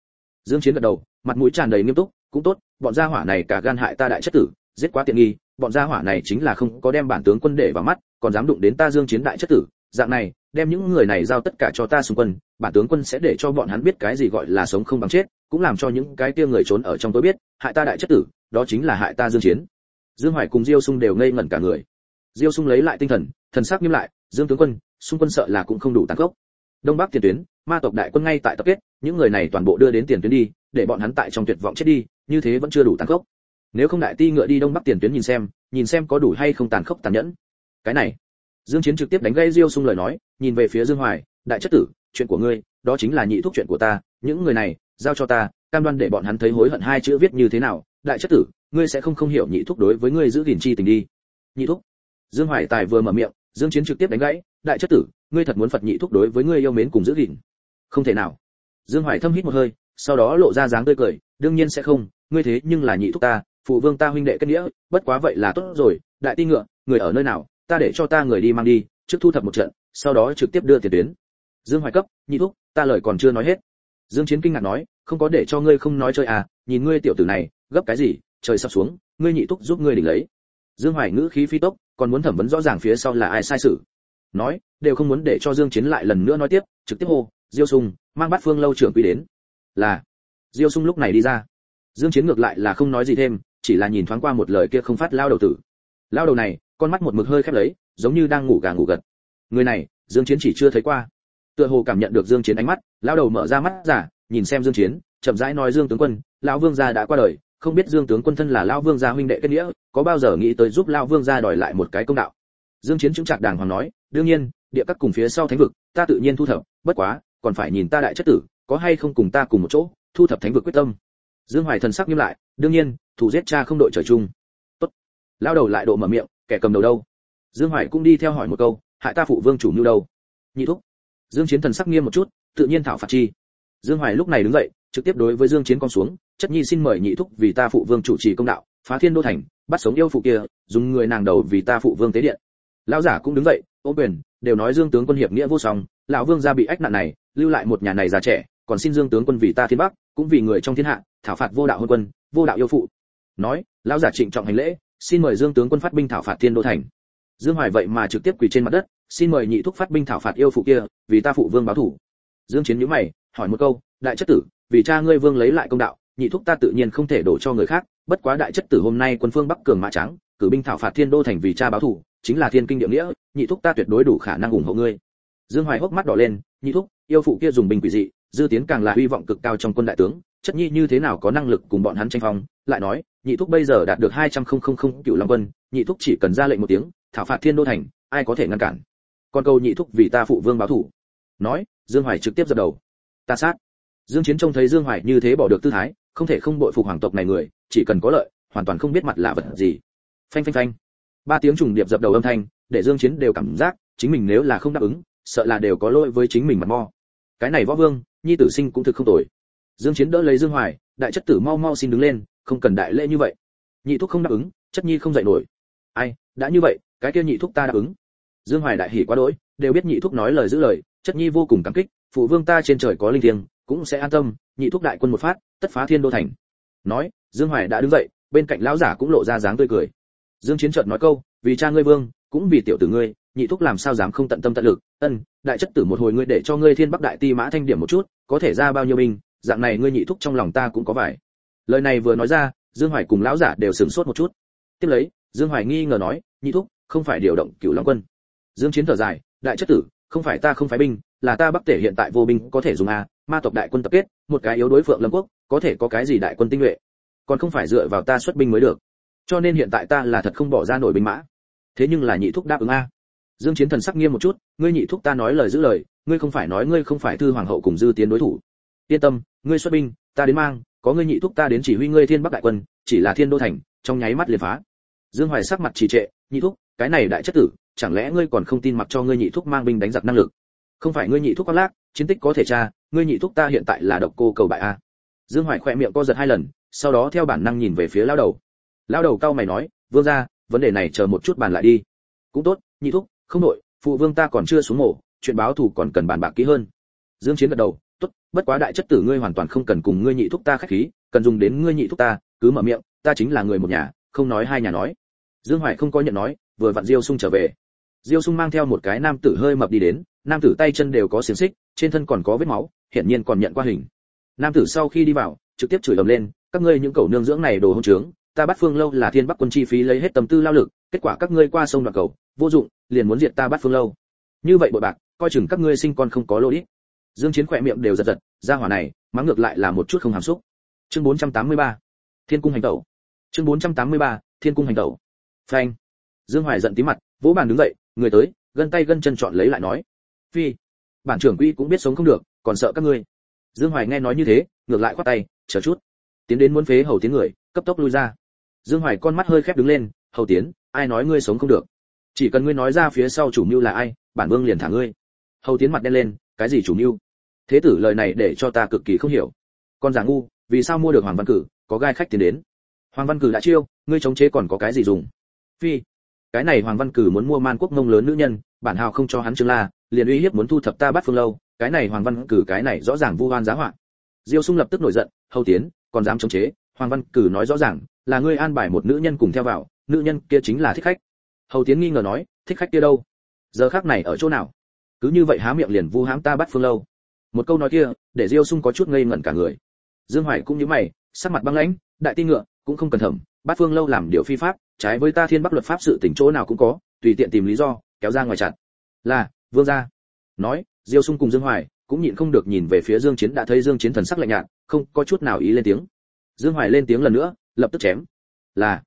Dương chiến gật đầu, mặt mũi tràn đầy nghiêm túc, cũng tốt, bọn gia hỏa này cả gan hại ta đại chất tử, giết quá tiện nghi, bọn gia hỏa này chính là không có đem bản tướng quân để vào mắt, còn dám đụng đến ta dương chiến đại chất tử. Dạng này, đem những người này giao tất cả cho ta xung quân, bản tướng quân sẽ để cho bọn hắn biết cái gì gọi là sống không bằng chết, cũng làm cho những cái kia người trốn ở trong tôi biết, hại ta đại chất tử, đó chính là hại ta dương chiến. Dương hoài cùng diêu sung đều ngây ngẩn cả người. Diêu sung lấy lại tinh thần thần sắc nghiêm lại, dương tướng quân, xung quân sợ là cũng không đủ tăng cốc đông bắc tiền tuyến, ma tộc đại quân ngay tại tập kết, những người này toàn bộ đưa đến tiền tuyến đi, để bọn hắn tại trong tuyệt vọng chết đi, như thế vẫn chưa đủ tàn khốc. nếu không đại ti ngựa đi đông bắc tiền tuyến nhìn xem nhìn xem có đủ hay không tàn khốc tàn nhẫn. Cái này, dương chiến trực tiếp đánh gây diêu sung lời nói, nhìn về phía dương hoài, đại chất tử, chuyện của ngươi, đó chính là nhị thuốc chuyện của ta, những người này, giao cho ta, cam đoan để bọn hắn thấy hối hận hai chữ viết như thế nào, đại chất tử, ngươi sẽ không không hiểu nhị thuốc đối với ngươi giữ gìn chi tình đi. Nhị thúc? Dương hoài tài vừa mở miệng, dương chiến trực tiếp đánh gãy, đại chất tử ngươi thật muốn phật nhị thúc đối với ngươi yêu mến cùng giữ gìn. Không thể nào. Dương hoài thâm hít một hơi, sau đó lộ ra dáng tươi cười, đương nhiên sẽ không, ngươi thế nhưng là nhị thúc ta, phụ vương ta huynh đệ kết nghĩa, bất quá vậy là tốt rồi, đại ti ngựa, người ở nơi nào, ta để cho ta người đi mang đi, trước thu thập một trận, sau đó trực tiếp đưa tiền tuyến. Dương hoài cấp, nhị thúc, ta lời còn chưa nói hết. Dương chiến kinh ngạc nói, không có để cho ngươi không nói chơi à nhìn ngươi tiểu tử này, gấp cái gì, trời sắp xuống, ngươi nhị thúc giúp ngươi đỉnh lấy. Dương hoài ngữ khí phi tốc, còn muốn thẩm vấn rõ ràng phía sau là ai sai sự nói, đều không muốn để cho dương chiến lại lần nữa nói tiếp, trực tiếp hô, diêu sung, mang bát phương lâu trưởng quy đến. Là. Diêu sung lúc này đi ra. Dương chiến ngược lại là không nói gì thêm, chỉ là nhìn thoáng qua một lời kia không phát lao đầu tử. Lao đầu này, con mắt một mực hơi khép lấy, giống như đang ngủ gà ngủ gật. Người này, dương chiến chỉ chưa thấy qua. Tựa hồ cảm nhận được dương chiến ánh mắt, lao đầu mở ra mắt giả, nhìn xem dương chiến, chậm rãi nói, dương tướng quân, lão vương gia đã qua đời, không biết dương tướng quân thân là lão vương gia huynh đệ kết nghĩa, có bao giờ nghĩ tới giúp lão vương gia đòi lại một cái công đạo? Dương chiến chứng chặt đàng hoàng nói đương nhiên, địa các cùng phía sau thánh vực, ta tự nhiên thu thập, bất quá, còn phải nhìn ta đại chất tử, có hay không cùng ta cùng một chỗ, thu thập thánh vực quyết tâm. Dương hoài thần sắc nghiêm lại, đương nhiên, thủ giết cha không đội trời chung. Tốt. Lao đầu lại độ mở miệng, kẻ cầm đầu đâu? Dương hoài cũng đi theo hỏi một câu, hại ta phụ vương chủ mưu đâu? Nhị thúc. Dương chiến thần sắc nghiêm một chút, tự nhiên thảo phạt chi. Dương hoài lúc này đứng dậy, trực tiếp đối với dương chiến con xuống, chất nhi xin mời nhị thúc vì ta phụ vương chủ trì công đạo, phá thiên đô thành, bắt sống yêu phụ kia, dùng người nàng đầu vì ta phụ vương tế điện. Lão giả cũng đứng dậy ô quyền, đều nói dương tướng quân hiệp nghĩa vô song, lão vương gia bị ách nạn này, lưu lại một nhà này già trẻ, còn xin dương tướng quân vì ta thiên bắc cũng vì người trong thiên hạ, thảo phạt vô đạo hôn quân, vô đạo yêu phụ. Nói, lão giả trịnh trọng hành lễ, xin mời dương tướng quân phát binh thảo phạt thiên đô thành. Dương hoài vậy mà trực tiếp quỳ trên mặt đất, xin mời nhị thúc phát binh thảo phạt yêu phụ kia, vì ta phụ vương báo thủ. Dương chiến nhíu mày, hỏi một câu, đại chất tử, vì cha ngươi vương lấy lại công đạo, nhị thúc ta tự nhiên không thể đổ cho người khác, bất quá đại chất tử hôm nay quân phương bắc cường mã trắng cử binh thảo phạt thiên đô thành vì cha báo thủ chính là thiên kinh địa nghĩa, nhị thúc ta tuyệt đối đủ khả năng ủng hộ ngươi. Dương hoài hốc mắt đỏ lên, nhị thúc, yêu phụ kia dùng binh quỷ dị, dư tiến càng là hy vọng cực cao trong quân đại tướng, chất nhi như thế nào có năng lực cùng bọn hắn tranh phong, lại nói, nhị thúc bây giờ đạt được hai trăm không không không cựu long quân, nhị thúc chỉ cần ra lệnh một tiếng, thảo phạt thiên đô thành, ai có thể ngăn cản? Con câu nhị thúc vì ta phụ vương báo thủ. Nói, dương hoài trực tiếp dập đầu. Ta sát. Dương chiến trông thấy dương hoài như thế bỏ được tư thái, không thể không bội phục hoàng tộc này người, chỉ cần có lợi, hoàn toàn không biết mặt là vật gì. Phanh phanh phanh ba tiếng trùng điệp dập đầu âm thanh, để dương chiến đều cảm giác chính mình nếu là không đáp ứng, sợ là đều có lỗi với chính mình mặt mo. Cái này võ vương, nhi tử sinh cũng thực không tồi. Dương chiến đỡ lấy dương hoài, đại chất tử mau mau xin đứng lên, không cần đại lễ như vậy. Nhị thúc không đáp ứng, chất nhi không dậy nổi. Ai, đã như vậy, cái kia nhị thúc ta đáp ứng. Dương hoài đại hỉ quá đỗi, đều biết nhị thúc nói lời giữ lời, chất nhi vô cùng cảm kích, phụ vương ta trên trời có linh thiêng, cũng sẽ an tâm, nhị thúc đại quân một phát, tất phá thiên đô thành. Nói, dương hoài đã đứng dậy, bên cạnh lão giả cũng lộ ra dáng tươi cười dương chiến chợt nói câu, vì cha ngươi vương, cũng vì tiểu tử ngươi, nhị thúc làm sao dám không tận tâm tận lực? Ân, đại chất tử một hồi ngươi để cho ngươi thiên bắc đại ti mã thanh điểm một chút, có thể ra bao nhiêu binh, dạng này ngươi nhị thúc trong lòng ta cũng có vải. Lời này vừa nói ra, dương hoài cùng lão giả đều sửng sốt một chút. Tiếp lấy, dương hoài nghi ngờ nói, nhị thúc, không phải điều động cửu long quân. Dương chiến thở dài, đại chất tử, không phải ta không phái binh, là ta bắc tể hiện tại vô binh có thể dùng a, ma tộc đại quân tập kết, một cái yếu đối phượng lâm quốc, có thể có cái gì đại quân tinh nhuệ? Còn không phải dựa vào ta xuất binh mới được cho nên hiện tại ta là thật không bỏ ra nổi binh mã. Thế nhưng là nhị thúc đáp ứng a. Dương chiến thần sắc nghiêm một chút, ngươi nhị thúc ta nói lời giữ lời, ngươi không phải nói ngươi không phải thư hoàng hậu cùng dư tiến đối thủ. Yên tâm, ngươi xuất binh, ta đến mang, có ngươi nhị thúc ta đến chỉ huy ngươi thiên bắc đại quân, chỉ là thiên đô thành, trong nháy mắt liền phá. Dương hoài sắc mặt trì trệ, nhị thúc, cái này đại chất tử, chẳng lẽ ngươi còn không tin mặc cho ngươi nhị thúc mang binh đánh giặc năng lực? Không phải ngươi nhị thúc có lác, chiến tích có thể tra, ngươi nhị thúc ta hiện tại là độc cô cầu bại a. Dương hoài khỏe miệng co giật hai lần, sau đó theo bản năng nhìn về phía lao đầu lao đầu cao mày nói, vương gia, vấn đề này chờ một chút bàn lại đi. Cũng tốt, nhị thúc, không nội phụ vương ta còn chưa xuống mổ, chuyện báo thù còn cần bàn bạc kỹ hơn. Dương chiến gật đầu, tốt, bất quá đại chất tử ngươi hoàn toàn không cần cùng ngươi nhị thúc ta khách khí, cần dùng đến ngươi nhị thúc ta, cứ mở miệng, ta chính là người một nhà, không nói hai nhà nói. Dương hoài không có nhận nói, vừa vặn diêu sung trở về. Diêu sung mang theo một cái nam tử hơi mập đi đến, nam tử tay chân đều có xiềng xích, trên thân còn có vết máu, hiển nhiên còn nhận qua hình. Nam tử sau khi đi vào, trực tiếp chửi ầm lên, các ngươi những cẩu nương dưỡng này đồ hỗn trướng ta bắt phương lâu là thiên bắc quân chi phí lấy hết tâm tư lao lực, kết quả các ngươi qua sông đoạn cầu, vô dụng, liền muốn diệt ta bắt phương lâu. Như vậy bội bạc, coi chừng các ngươi sinh con không có lô ít dương chiến khỏe miệng đều giật giật ra hỏa này, mắng ngược lại là một chút không hàm xúc. Chương 483 thiên cung hành tẩu. Chương 483 thiên cung hành tẩu. Phanh. Dương hoài giận tí mặt, vỗ bàn đứng dậy, người tới, gân tay gân chân chọn lấy lại nói. Phi. Bản trưởng quỹ cũng biết sống không được, còn sợ các ngươi. Dương hoài nghe nói như thế, ngược lại quát tay, chờ chút. Tiến đến muốn phế hầu tiếng người, cấp tốc lui ra dương hoài con mắt hơi khép đứng lên, hầu tiến, ai nói ngươi sống không được? Chỉ cần ngươi nói ra phía sau chủ mưu là ai, bản vương liền thả ngươi. Hầu tiến mặt đen lên, cái gì chủ mưu? Thế tử lời này để cho ta cực kỳ không hiểu. Con giả ngu, vì sao mua được hoàng văn cử, có gai khách tiến đến? Hoàng văn cử đã chiêu, ngươi chống chế còn có cái gì dùng? Phi, cái này hoàng văn cử muốn mua man quốc ngông lớn nữ nhân, bản hào không cho hắn trương la, liền uy hiếp muốn thu thập ta bắt phương lâu, cái này hoàng văn cử cái này rõ ràng vu oan giá họa. Diêu sung lập tức nổi giận, hầu tiến, còn dám chống chế hoàng văn cử nói rõ ràng, là ngươi an bài một nữ nhân cùng theo vào, nữ nhân kia chính là thích khách. Hầu tiến nghi ngờ nói, thích khách kia đâu? Giờ khác này ở chỗ nào? Cứ như vậy há miệng liền vu hãm ta bắt phương lâu. Một câu nói kia, để diêu sung có chút ngây ngẩn cả người. Dương hoài cũng như mày, sắc mặt băng lãnh, đại ti ngựa, cũng không cần thẩm bát phương lâu làm điều phi pháp, trái với ta thiên bắc luật pháp sự tỉnh chỗ nào cũng có, tùy tiện tìm lý do, kéo ra ngoài chặt là, vương gia. Nói, diêu sung cùng dương hoài cũng nhịn không được nhìn về phía dương chiến, đã thấy dương chiến thần sắc lạnh nhạt, không có chút nào ý lên tiếng dương hoài lên tiếng lần nữa, lập tức chém. Là.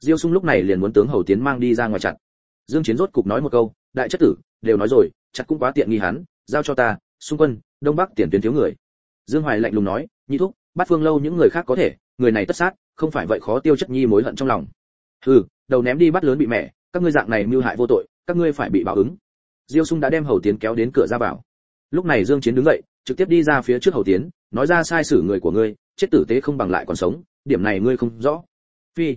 Diêu sung lúc này liền muốn tướng hầu tiến mang đi ra ngoài chặt. Dương chiến rốt cục nói một câu, đại chất tử, đều nói rồi, chặt cũng quá tiện nghi hắn, giao cho ta xung quân, đông bắc tiền tuyến thiếu người. Dương hoài lạnh lùng nói, nhị thúc, bắt phương lâu những người khác có thể, người này tất sát, không phải vậy khó tiêu chất nhi mối hận trong lòng. Hừ, đầu ném đi bắt lớn bị mẹ, các ngươi dạng này mưu hại vô tội, các ngươi phải bị báo ứng. Diêu sung đã đem hầu tiến kéo đến cửa ra bảo lúc này dương chiến đứng dậy, trực tiếp đi ra phía trước hầu tiến, nói ra sai sử người của ngươi, chết tử tế không bằng lại còn sống, điểm này ngươi không rõ. Phi,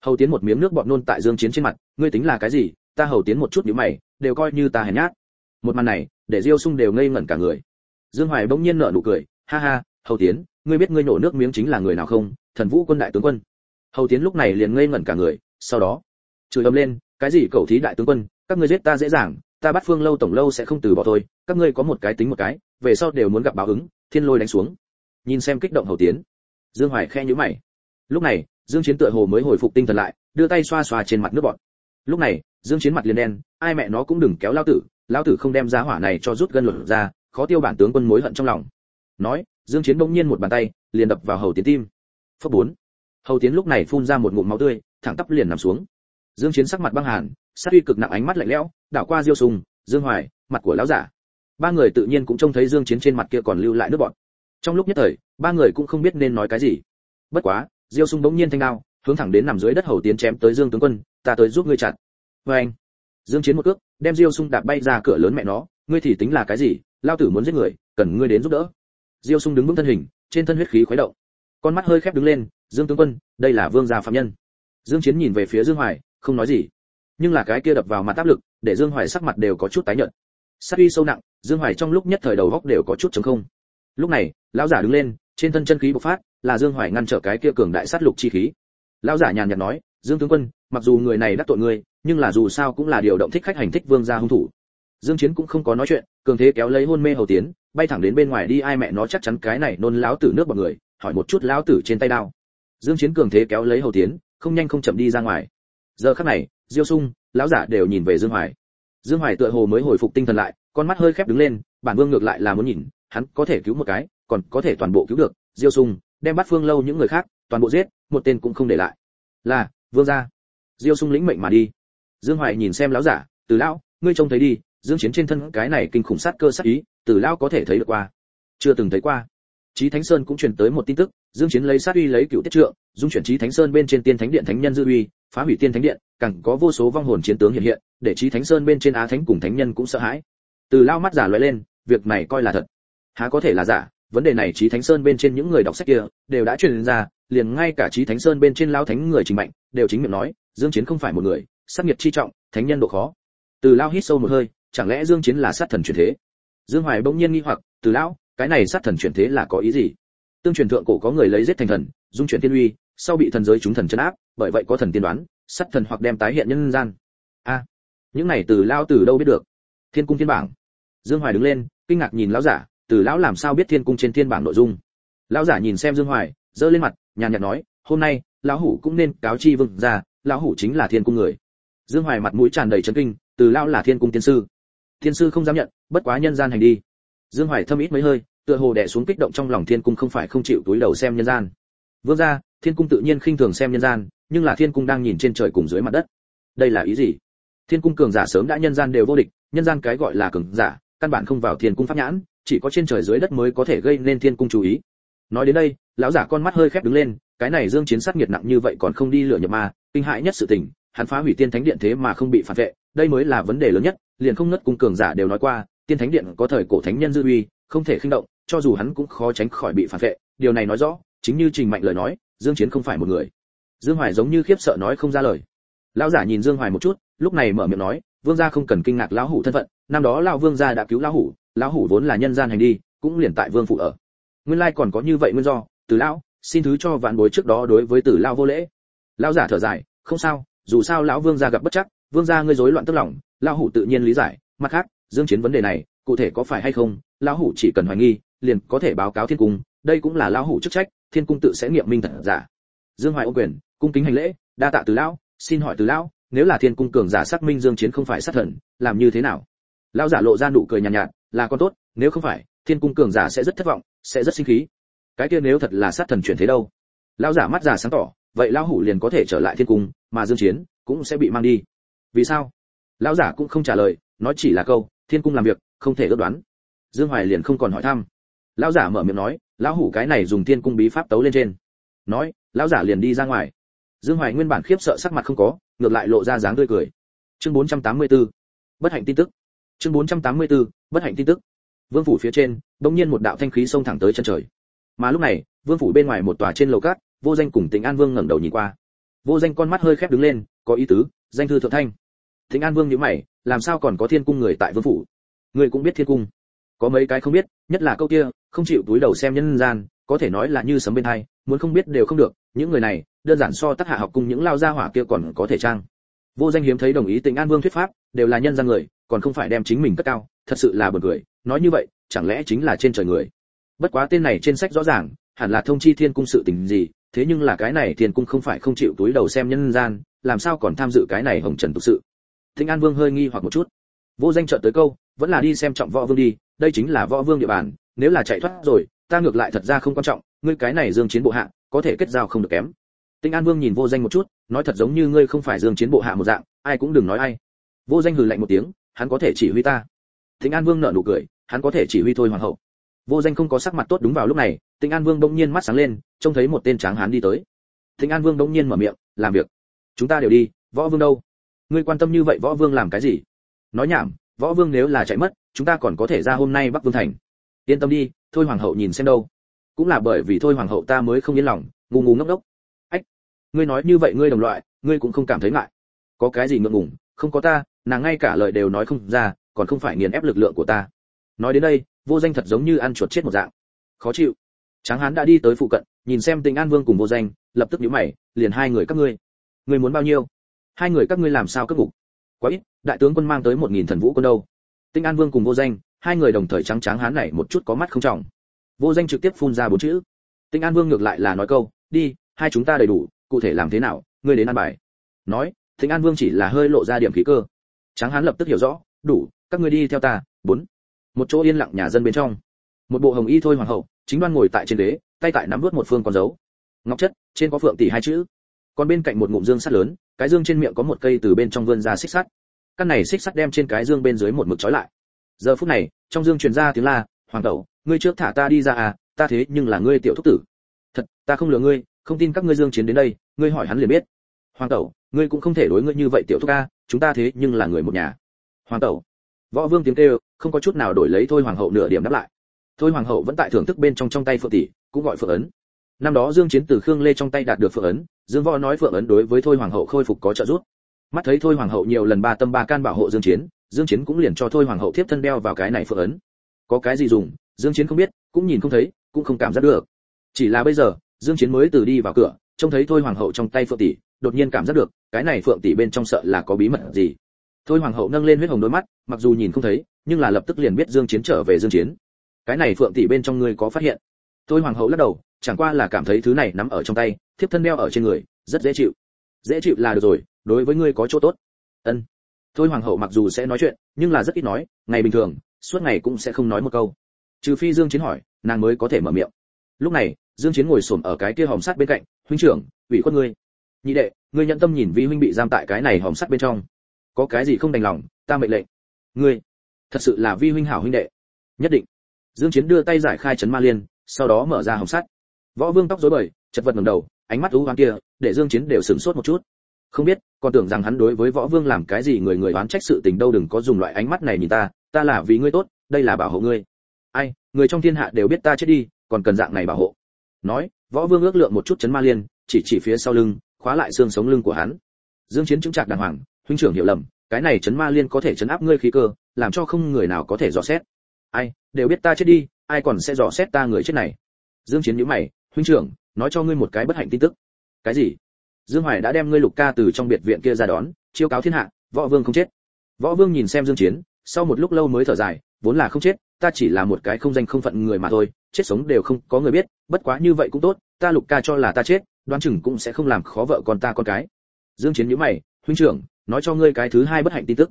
hầu tiến một miếng nước bọt nôn tại dương chiến trên mặt, ngươi tính là cái gì, ta hầu tiến một chút nhíu mày, đều coi như ta hèn nhát. Một màn này, để diêu sung đều ngây ngẩn cả người. Dương hoài bỗng nhiên nở nụ cười, ha ha, hầu tiến, ngươi biết ngươi nổ nước miếng chính là người nào không, thần vũ quân đại tướng quân. Hầu tiến lúc này liền ngây ngẩn cả người, sau đó, chửi ầm lên, cái gì cầu thí đại tướng quân, các ngươi giết ta dễ dàng ta bắt phương lâu tổng lâu sẽ không từ bỏ thôi, các ngươi có một cái tính một cái, về sau đều muốn gặp báo ứng, thiên lôi đánh xuống. Nhìn xem kích động hầu tiến. Dương hoài khe nhíu mày. Lúc này, dương chiến tựa hồ mới hồi phục tinh thần lại, đưa tay xoa xoa trên mặt nước bọt. Lúc này, dương chiến mặt liền đen, ai mẹ nó cũng đừng kéo lao tử lao tử không đem giá hỏa này cho rút gân luật ra, khó tiêu bản tướng quân mối hận trong lòng. Nói, dương chiến bỗng nhiên một bàn tay, liền đập vào hầu tiến tim. Phấp bốn. Hầu tiến lúc này phun ra một ngụm máu tươi, thẳng tắp liền nằm xuống. Dương chiến sắc mặt băng hàn sát uy cực nặng ánh mắt lạnh lẽo, đảo qua diêu sùng, dương hoài, mặt của lão giả. Ba người tự nhiên cũng trông thấy dương chiến trên mặt kia còn lưu lại nước bọt. Trong lúc nhất thời, ba người cũng không biết nên nói cái gì. Bất quá, diêu sung bỗng nhiên thanh đao, hướng thẳng đến nằm dưới đất hầu tiến chém tới dương tướng quân, ta tới giúp ngươi chặn với anh, dương chiến một cước, đem diêu sung đạp bay ra cửa lớn mẹ nó, ngươi thì tính là cái gì? Lao tử muốn giết người, cần ngươi đến giúp đỡ. Diêu sung đứng vững thân hình, trên thân huyết khí khuấy động. Con mắt hơi khép đứng lên, dương tướng quân, đây là vương gia phạm nhân. Dương chiến nhìn về phía dương hoài, không nói gì nhưng là cái kia đập vào mặt áp lực, để dương hoài sắc mặt đều có chút tái nhợt. Sát uy sâu nặng, dương hoài trong lúc nhất thời đầu góc đều có chút trống không. Lúc này, lão giả đứng lên, trên thân chân khí bộc phát, là dương hoài ngăn trở cái kia cường đại sát lục chi khí. Lão giả nhàn nhạt nói, dương tướng quân, mặc dù người này đắc tội ngươi, nhưng là dù sao cũng là điều động thích khách hành thích vương gia hung thủ. Dương chiến cũng không có nói chuyện, cường thế kéo lấy hôn mê hầu tiến, bay thẳng đến bên ngoài đi, ai mẹ, nó chắc chắn cái này nôn lão tử nước bọn người, hỏi một chút lão tử trên tay đao. Dương chiến cường thế kéo lấy hầu tiến, không nhanh không chậm đi ra ngoài. Giờ khắc này diêu sung lão giả đều nhìn về dương hoài. Dương hoài tựa hồ mới hồi phục tinh thần lại con mắt hơi khép đứng lên bản vương ngược lại là muốn nhìn hắn có thể cứu một cái còn có thể toàn bộ cứu được. Diêu sung đem bắt phương lâu những người khác toàn bộ giết một tên cũng không để lại. Là vương gia. Diêu sung lĩnh mệnh mà đi. Dương hoài nhìn xem lão giả từ lão ngươi trông thấy đi dương chiến trên thân cái này kinh khủng sát cơ sát ý từ lão có thể thấy được qua. Chưa từng thấy qua. Chí Thánh Sơn cũng truyền tới một tin tức, Dương Chiến lấy sát uy lấy cựu tiết trượng, dung chuyển Chí Thánh Sơn bên trên Tiên Thánh Điện thánh nhân dư uy, phá hủy Tiên Thánh Điện, càng có vô số vong hồn chiến tướng hiện hiện, để Chí Thánh Sơn bên trên Á Thánh cùng thánh nhân cũng sợ hãi. Từ lao mắt giả lóe lên, việc này coi là thật. Há có thể là giả, vấn đề này Chí Thánh Sơn bên trên những người đọc sách kia đều đã truyền ra, liền ngay cả Chí Thánh Sơn bên trên lao thánh người trình mạnh, đều chính miệng nói, Dương Chiến không phải một người, sát nghiệt chi trọng, thánh nhân độ khó. Từ lao hít sâu một hơi, chẳng lẽ Dương Chiến là sát thần chuyển thế? Dương Hoài bỗng nhiên nghi hoặc, Từ lão, cái này sát thần chuyển thế là có ý gì? Tương truyền thượng cổ có người lấy giết thành thần, dung chuyển tiên uy, sau bị thần giới chúng thần chấn áp, bởi vậy có thần tiên đoán, sát thần hoặc đem tái hiện nhân gian. A, à, những này từ lao từ đâu biết được? Thiên cung thiên bảng. Dương Hoài đứng lên, kinh ngạc nhìn lão giả, từ lão làm sao biết thiên cung trên thiên bảng nội dung? Lão giả nhìn xem Dương Hoài, giơ lên mặt, nhàn nhạt nói, hôm nay, lão hủ cũng nên cáo chi vương ra, lão hủ chính là thiên cung người. Dương Hoài mặt mũi tràn đầy chấn kinh, từ lão là thiên cung tiên sư. thiên sư không dám nhận, bất quá nhân gian hành đi. Dương Hoài thâm ít mấy hơi, tựa hồ đè xuống kích động trong lòng thiên cung không phải không chịu túi đầu xem nhân gian. Vương gia, thiên cung tự nhiên khinh thường xem nhân gian, nhưng là thiên cung đang nhìn trên trời cùng dưới mặt đất. Đây là ý gì? Thiên cung cường giả sớm đã nhân gian đều vô địch, nhân gian cái gọi là cường giả, căn bản không vào thiên cung pháp nhãn, chỉ có trên trời dưới đất mới có thể gây nên thiên cung chú ý. Nói đến đây, lão giả con mắt hơi khép đứng lên, cái này dương chiến sát nghiệt nặng như vậy còn không đi lựa nhập ma, kinh hại nhất sự tình, hắn phá hủy tiên thánh điện thế mà không bị phản vệ đây mới là vấn đề lớn nhất liền không ngất cung cường giả đều nói qua tiên thánh điện có thời cổ thánh nhân dư uy không thể khinh động cho dù hắn cũng khó tránh khỏi bị phản vệ điều này nói rõ chính như trình mạnh lời nói dương chiến không phải một người dương hoài giống như khiếp sợ nói không ra lời. Lão giả nhìn dương hoài một chút, lúc này mở miệng nói, vương gia không cần kinh ngạc lão hủ thân phận, năm đó lão vương gia đã cứu lão hủ lão hủ vốn là nhân gian hành đi, cũng liền tại vương phủ ở. Nguyên lai còn có như vậy nguyên do, từ lão, xin thứ cho vạn bối trước đó đối với tử lão vô lễ. Lão giả thở dài, không sao, dù sao lão vương gia gặp bất chắc, vương gia ngươi rối loạn tức lòng, lão hủ tự nhiên lý giải, mặt khác, dương chiến vấn đề này, cụ thể có phải hay không, lão hủ chỉ cần hoài nghi, liền có thể báo cáo thiên cung, đây cũng là lão hủ chức trách, thiên cung tự sẽ nghiệm minh thật giả. Dương hoài ô quyền cung kính hành lễ đa tạ từ lão xin hỏi từ lão nếu là thiên cung cường giả xác minh dương chiến không phải sát thần làm như thế nào? Lão giả lộ ra nụ cười nhàn nhạt, nhạt là con tốt nếu không phải thiên cung cường giả sẽ rất thất vọng sẽ rất sinh khí. Cái kia nếu thật là sát thần chuyển thế đâu? Lão giả mắt giả sáng tỏ vậy lão hủ liền có thể trở lại thiên cung mà dương chiến cũng sẽ bị mang đi. Vì sao? Lão giả cũng không trả lời nói chỉ là câu thiên cung làm việc không thể ước đoán. Dương hoài liền không còn hỏi thăm. Lão giả mở miệng nói lão hủ cái này dùng thiên cung bí pháp tấu lên trên. Nói lão giả liền đi ra ngoài dương hoài nguyên bản khiếp sợ sắc mặt không có ngược lại lộ ra dáng tươi cười. Chương 484 bất hạnh tin tức. Chương 484 bất hạnh tin tức. Vương phủ phía trên đống nhiên một đạo thanh khí xông thẳng tới chân trời. Mà lúc này vương phủ bên ngoài một tòa trên lầu cát vô danh cùng tĩnh an vương ngẩng đầu nhìn qua. Vô danh con mắt hơi khép đứng lên có ý tứ danh thư thượng thanh. Tĩnh an vương nhíu mày làm sao còn có thiên cung người tại vương phủ? Người cũng biết thiên cung. Có mấy cái không biết nhất là câu kia không chịu túi đầu xem nhân gian có thể nói là như sấm bên tai, muốn không biết đều không được những người này đơn giản so tác hạ học cùng những lao gia hỏa kia còn có thể trang. Vô danh hiếm thấy đồng ý tình an vương thuyết pháp, đều là nhân gian người, còn không phải đem chính mình cất cao, thật sự là buồn cười. Nói như vậy, chẳng lẽ chính là trên trời người? Bất quá tên này trên sách rõ ràng, hẳn là thông chi thiên cung sự tình gì, thế nhưng là cái này thiên cung không phải không chịu túi đầu xem nhân gian, làm sao còn tham dự cái này hồng trần tục sự? Thịnh an vương hơi nghi hoặc một chút. Vô danh chợt tới câu, vẫn là đi xem trọng võ vương đi, đây chính là võ vương địa bàn, nếu là chạy thoát rồi, ta ngược lại thật ra không quan trọng, ngươi cái này dương chiến bộ hạ, có thể kết giao không được kém tinh an vương nhìn vô danh một chút, nói thật giống như ngươi không phải dương chiến bộ hạ một dạng, ai cũng đừng nói ai. Vô danh hừ lạnh một tiếng, hắn có thể chỉ huy ta. Tinh an vương nở nụ cười, hắn có thể chỉ huy thôi hoàng hậu. Vô danh không có sắc mặt tốt đúng vào lúc này, tinh an vương bỗng nhiên mắt sáng lên, trông thấy một tên tráng hán đi tới. Tinh an vương bỗng nhiên mở miệng, làm việc. Chúng ta đều đi, võ vương đâu? Ngươi quan tâm như vậy võ vương làm cái gì? Nói nhảm, võ vương nếu là chạy mất, chúng ta còn có thể ra hôm nay bắc vương thành. Yên tâm đi, thôi hoàng hậu nhìn xem đâu. Cũng là bởi vì thôi hoàng hậu ta mới không yên lòng, ngu ngu ngốc ngốc ngươi nói như vậy ngươi đồng loại, ngươi cũng không cảm thấy ngại. Có cái gì ngượng ngùng, không có ta, nàng ngay cả lời đều nói không ra, còn không phải nghiền ép lực lượng của ta. Nói đến đây, vô danh thật giống như ăn chuột chết một dạng. Khó chịu. Tráng hán đã đi tới phụ cận, nhìn xem tình an vương cùng vô danh, lập tức nhíu mày, liền hai người các ngươi. Ngươi muốn bao nhiêu? Hai người các ngươi làm sao cất ngục? Quá ít, đại tướng quân mang tới một nghìn thần vũ quân đâu. Tinh an vương cùng vô danh, hai người đồng thời trắng tráng hán này một chút có mắt không trọng. Vô danh trực tiếp phun ra bốn chữ. Tinh an vương ngược lại là nói câu, đi, hai chúng ta đầy đủ cụ thể làm thế nào ngươi đến ăn bài. Nói thịnh an vương chỉ là hơi lộ ra điểm khí cơ. Tráng hán lập tức hiểu rõ đủ các ngươi đi theo ta. Bốn. Một chỗ yên lặng nhà dân bên trong. Một bộ hồng y thôi hoàng hậu chính đoan ngồi tại trên đế, tay tại nắm vớt một phương con dấu. Ngọc chất trên có phượng tỷ hai chữ. Còn bên cạnh một ngụm dương sắt lớn cái dương trên miệng có một cây từ bên trong vươn ra xích sắt. Căn này xích sắt đem trên cái dương bên dưới một mực trói lại. Giờ phút này trong dương truyền ra tiếng la hoàng tẩu ngươi trước thả ta đi ra à ta thế nhưng là ngươi tiểu thúc tử. Thật ta không lừa ngươi không tin các ngươi dương chiến đến đây, ngươi hỏi hắn liền biết. Hoàng tẩu, ngươi cũng không thể đối ngươi như vậy tiểu thúc ca, chúng ta thế nhưng là người một nhà. Hoàng tẩu, võ vương tiếng kêu, không có chút nào đổi lấy thôi hoàng hậu nửa điểm đáp lại. Thôi hoàng hậu vẫn tại thưởng thức bên trong trong tay phượng tỷ, cũng gọi phượng ấn. Năm đó dương chiến từ khương lê trong tay đạt được phượng ấn, dương võ nói phượng ấn đối với thôi hoàng hậu khôi phục có trợ giúp. Mắt thấy thôi hoàng hậu nhiều lần ba tâm ba can bảo hộ dương chiến dương chiến cũng liền cho thôi hoàng hậu tiếp thân đeo vào cái này phượng ấn. Có cái gì dùng, dương chiến không biết, cũng nhìn không thấy, cũng không cảm giác được. Chỉ là bây giờ dương chiến mới từ đi vào cửa, trông thấy thôi hoàng hậu trong tay phượng tỷ, đột nhiên cảm giác được, cái này phượng tỷ bên trong sợ là có bí mật gì. Thôi hoàng hậu nâng lên huyết hồng đôi mắt, mặc dù nhìn không thấy, nhưng là lập tức liền biết dương chiến trở về dương chiến. Cái này phượng tỷ bên trong ngươi có phát hiện? Thôi hoàng hậu lắc đầu, chẳng qua là cảm thấy thứ này nắm ở trong tay, thiếp thân đeo ở trên người, rất dễ chịu. Dễ chịu là được rồi, đối với ngươi có chỗ tốt. Ân. Thôi hoàng hậu mặc dù sẽ nói chuyện, nhưng là rất ít nói, ngày bình thường, suốt ngày cũng sẽ không nói một câu. Trừ phi dương chiến hỏi, nàng mới có thể mở miệng. Lúc này dương chiến ngồi xổm ở cái kia hòm sắt bên cạnh, huynh trưởng, ủy khuất ngươi. Nhị đệ, ngươi nhận tâm nhìn vi huynh bị giam tại cái này hòm sắt bên trong. Có cái gì không đành lòng, ta mệnh lệnh. Ngươi, thật sự là vi huynh hảo huynh đệ. Nhất định. Dương chiến đưa tay giải khai chấn ma liên, sau đó mở ra hòm sắt. Võ vương tóc rối bời, chật vật ngẩng đầu, ánh mắt u ám kia, để dương chiến đều sửng sốt một chút. Không biết, còn tưởng rằng hắn đối với võ vương làm cái gì người người oán trách sự tình đâu, đừng có dùng loại ánh mắt này nhìn ta ta là vì ngươi tốt, đây là bảo hộ ngươi. Ai, người trong thiên hạ đều biết ta chết đi, còn cần dạng này bảo hộ nói, võ vương ước lượng một chút chấn ma liên, chỉ chỉ phía sau lưng, khóa lại xương sống lưng của hắn. Dương chiến chứng trạc đàng hoàng, huynh trưởng hiểu lầm, cái này chấn ma liên có thể chấn áp ngươi khí cơ, làm cho không người nào có thể dò xét. Ai, đều biết ta chết đi, ai còn sẽ dò xét ta người chết này? Dương chiến nhíu mày, huynh trưởng, nói cho ngươi một cái bất hạnh tin tức. Cái gì? Dương hoài đã đem ngươi lục ca từ trong biệt viện kia ra đón, chiêu cáo thiên hạ, võ vương không chết. Võ vương nhìn xem dương chiến, sau một lúc lâu mới thở dài, vốn là không chết ta chỉ là một cái không danh không phận người mà thôi, chết sống đều không có người biết, bất quá như vậy cũng tốt, ta lục ca cho là ta chết, đoán chừng cũng sẽ không làm khó vợ con ta con cái. Dương chiến nhíu mày, huynh trưởng, nói cho ngươi cái thứ hai bất hạnh tin tức.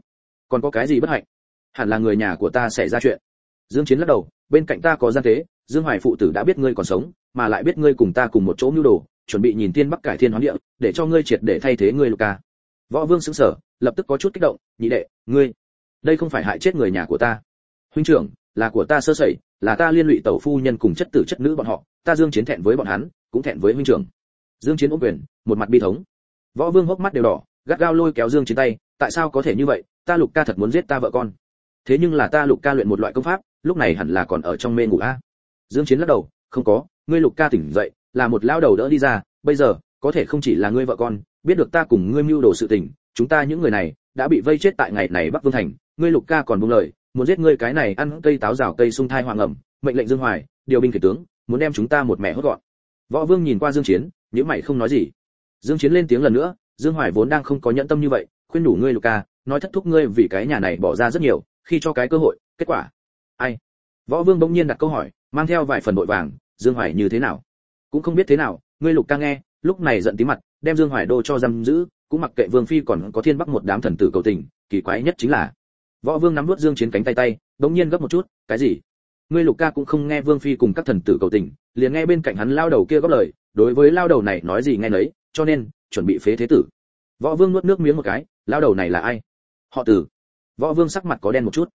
Còn có cái gì bất hạnh? Hẳn là người nhà của ta xảy ra chuyện. Dương chiến lắc đầu, bên cạnh ta có gian tế, dương hoài phụ tử đã biết ngươi còn sống, mà lại biết ngươi cùng ta cùng một chỗ mưu đồ, chuẩn bị nhìn tiên bắc cải thiên hoán địa, để cho ngươi triệt để thay thế ngươi lục ca. võ vương sững sờ, lập tức có chút kích động, nhị đệ, ngươi, đây không phải hại chết người nhà của ta. Huynh trưởng là của ta sơ sẩy, là ta liên lụy tẩu phu nhân cùng chất tử chất nữ bọn họ, ta dương chiến thẹn với bọn hắn, cũng thẹn với huynh trưởng. Dương chiến ôm quyền, một mặt bi thống. Võ vương hốc mắt đều đỏ, gắt gao lôi kéo dương chiến tay, tại sao có thể như vậy, ta lục ca thật muốn giết ta vợ con. Thế nhưng là ta lục ca luyện một loại công pháp, lúc này hẳn là còn ở trong mê ngủ a. Dương chiến lắc đầu, không có, ngươi lục ca tỉnh dậy, là một lao đầu đỡ đi ra, bây giờ, có thể không chỉ là ngươi vợ con, biết được ta cùng ngươi mưu đồ sự tình, chúng ta những người này, đã bị vây chết tại ngày này bắc vương thành, ngươi lục ca còn buông lời muốn giết ngươi cái này ăn cây táo rào cây sung thai hoàng ẩm, mệnh lệnh dương hoài, điều binh kể tướng, muốn đem chúng ta một mẹ hốt gọn. Võ vương nhìn qua dương chiến những mày không nói gì. Dương chiến lên tiếng lần nữa, dương hoài vốn đang không có nhẫn tâm như vậy, khuyên đủ ngươi lục ca, nói thất thúc ngươi vì cái nhà này bỏ ra rất nhiều, khi cho cái cơ hội, kết quả. Ai? Võ vương bỗng nhiên đặt câu hỏi, mang theo vài phần bội vàng, dương hoài như thế nào? Cũng không biết thế nào, ngươi lục ca nghe, lúc này giận tí mặt, đem dương hoài đô cho giam giữ, cũng mặc kệ vương phi còn có thiên bắc một đám thần tử cầu tình, kỳ quái nhất chính là võ vương nắm nuốt dương chiến cánh tay tay, đống nhiên gấp một chút, cái gì? Ngươi lục ca cũng không nghe vương phi cùng các thần tử cầu tình, liền nghe bên cạnh hắn lao đầu kia góp lời, đối với lao đầu này nói gì nghe nấy, cho nên, chuẩn bị phế thế tử. Võ vương nuốt nước miếng một cái, lao đầu này là ai? Họ tử. Võ vương sắc mặt có đen một chút.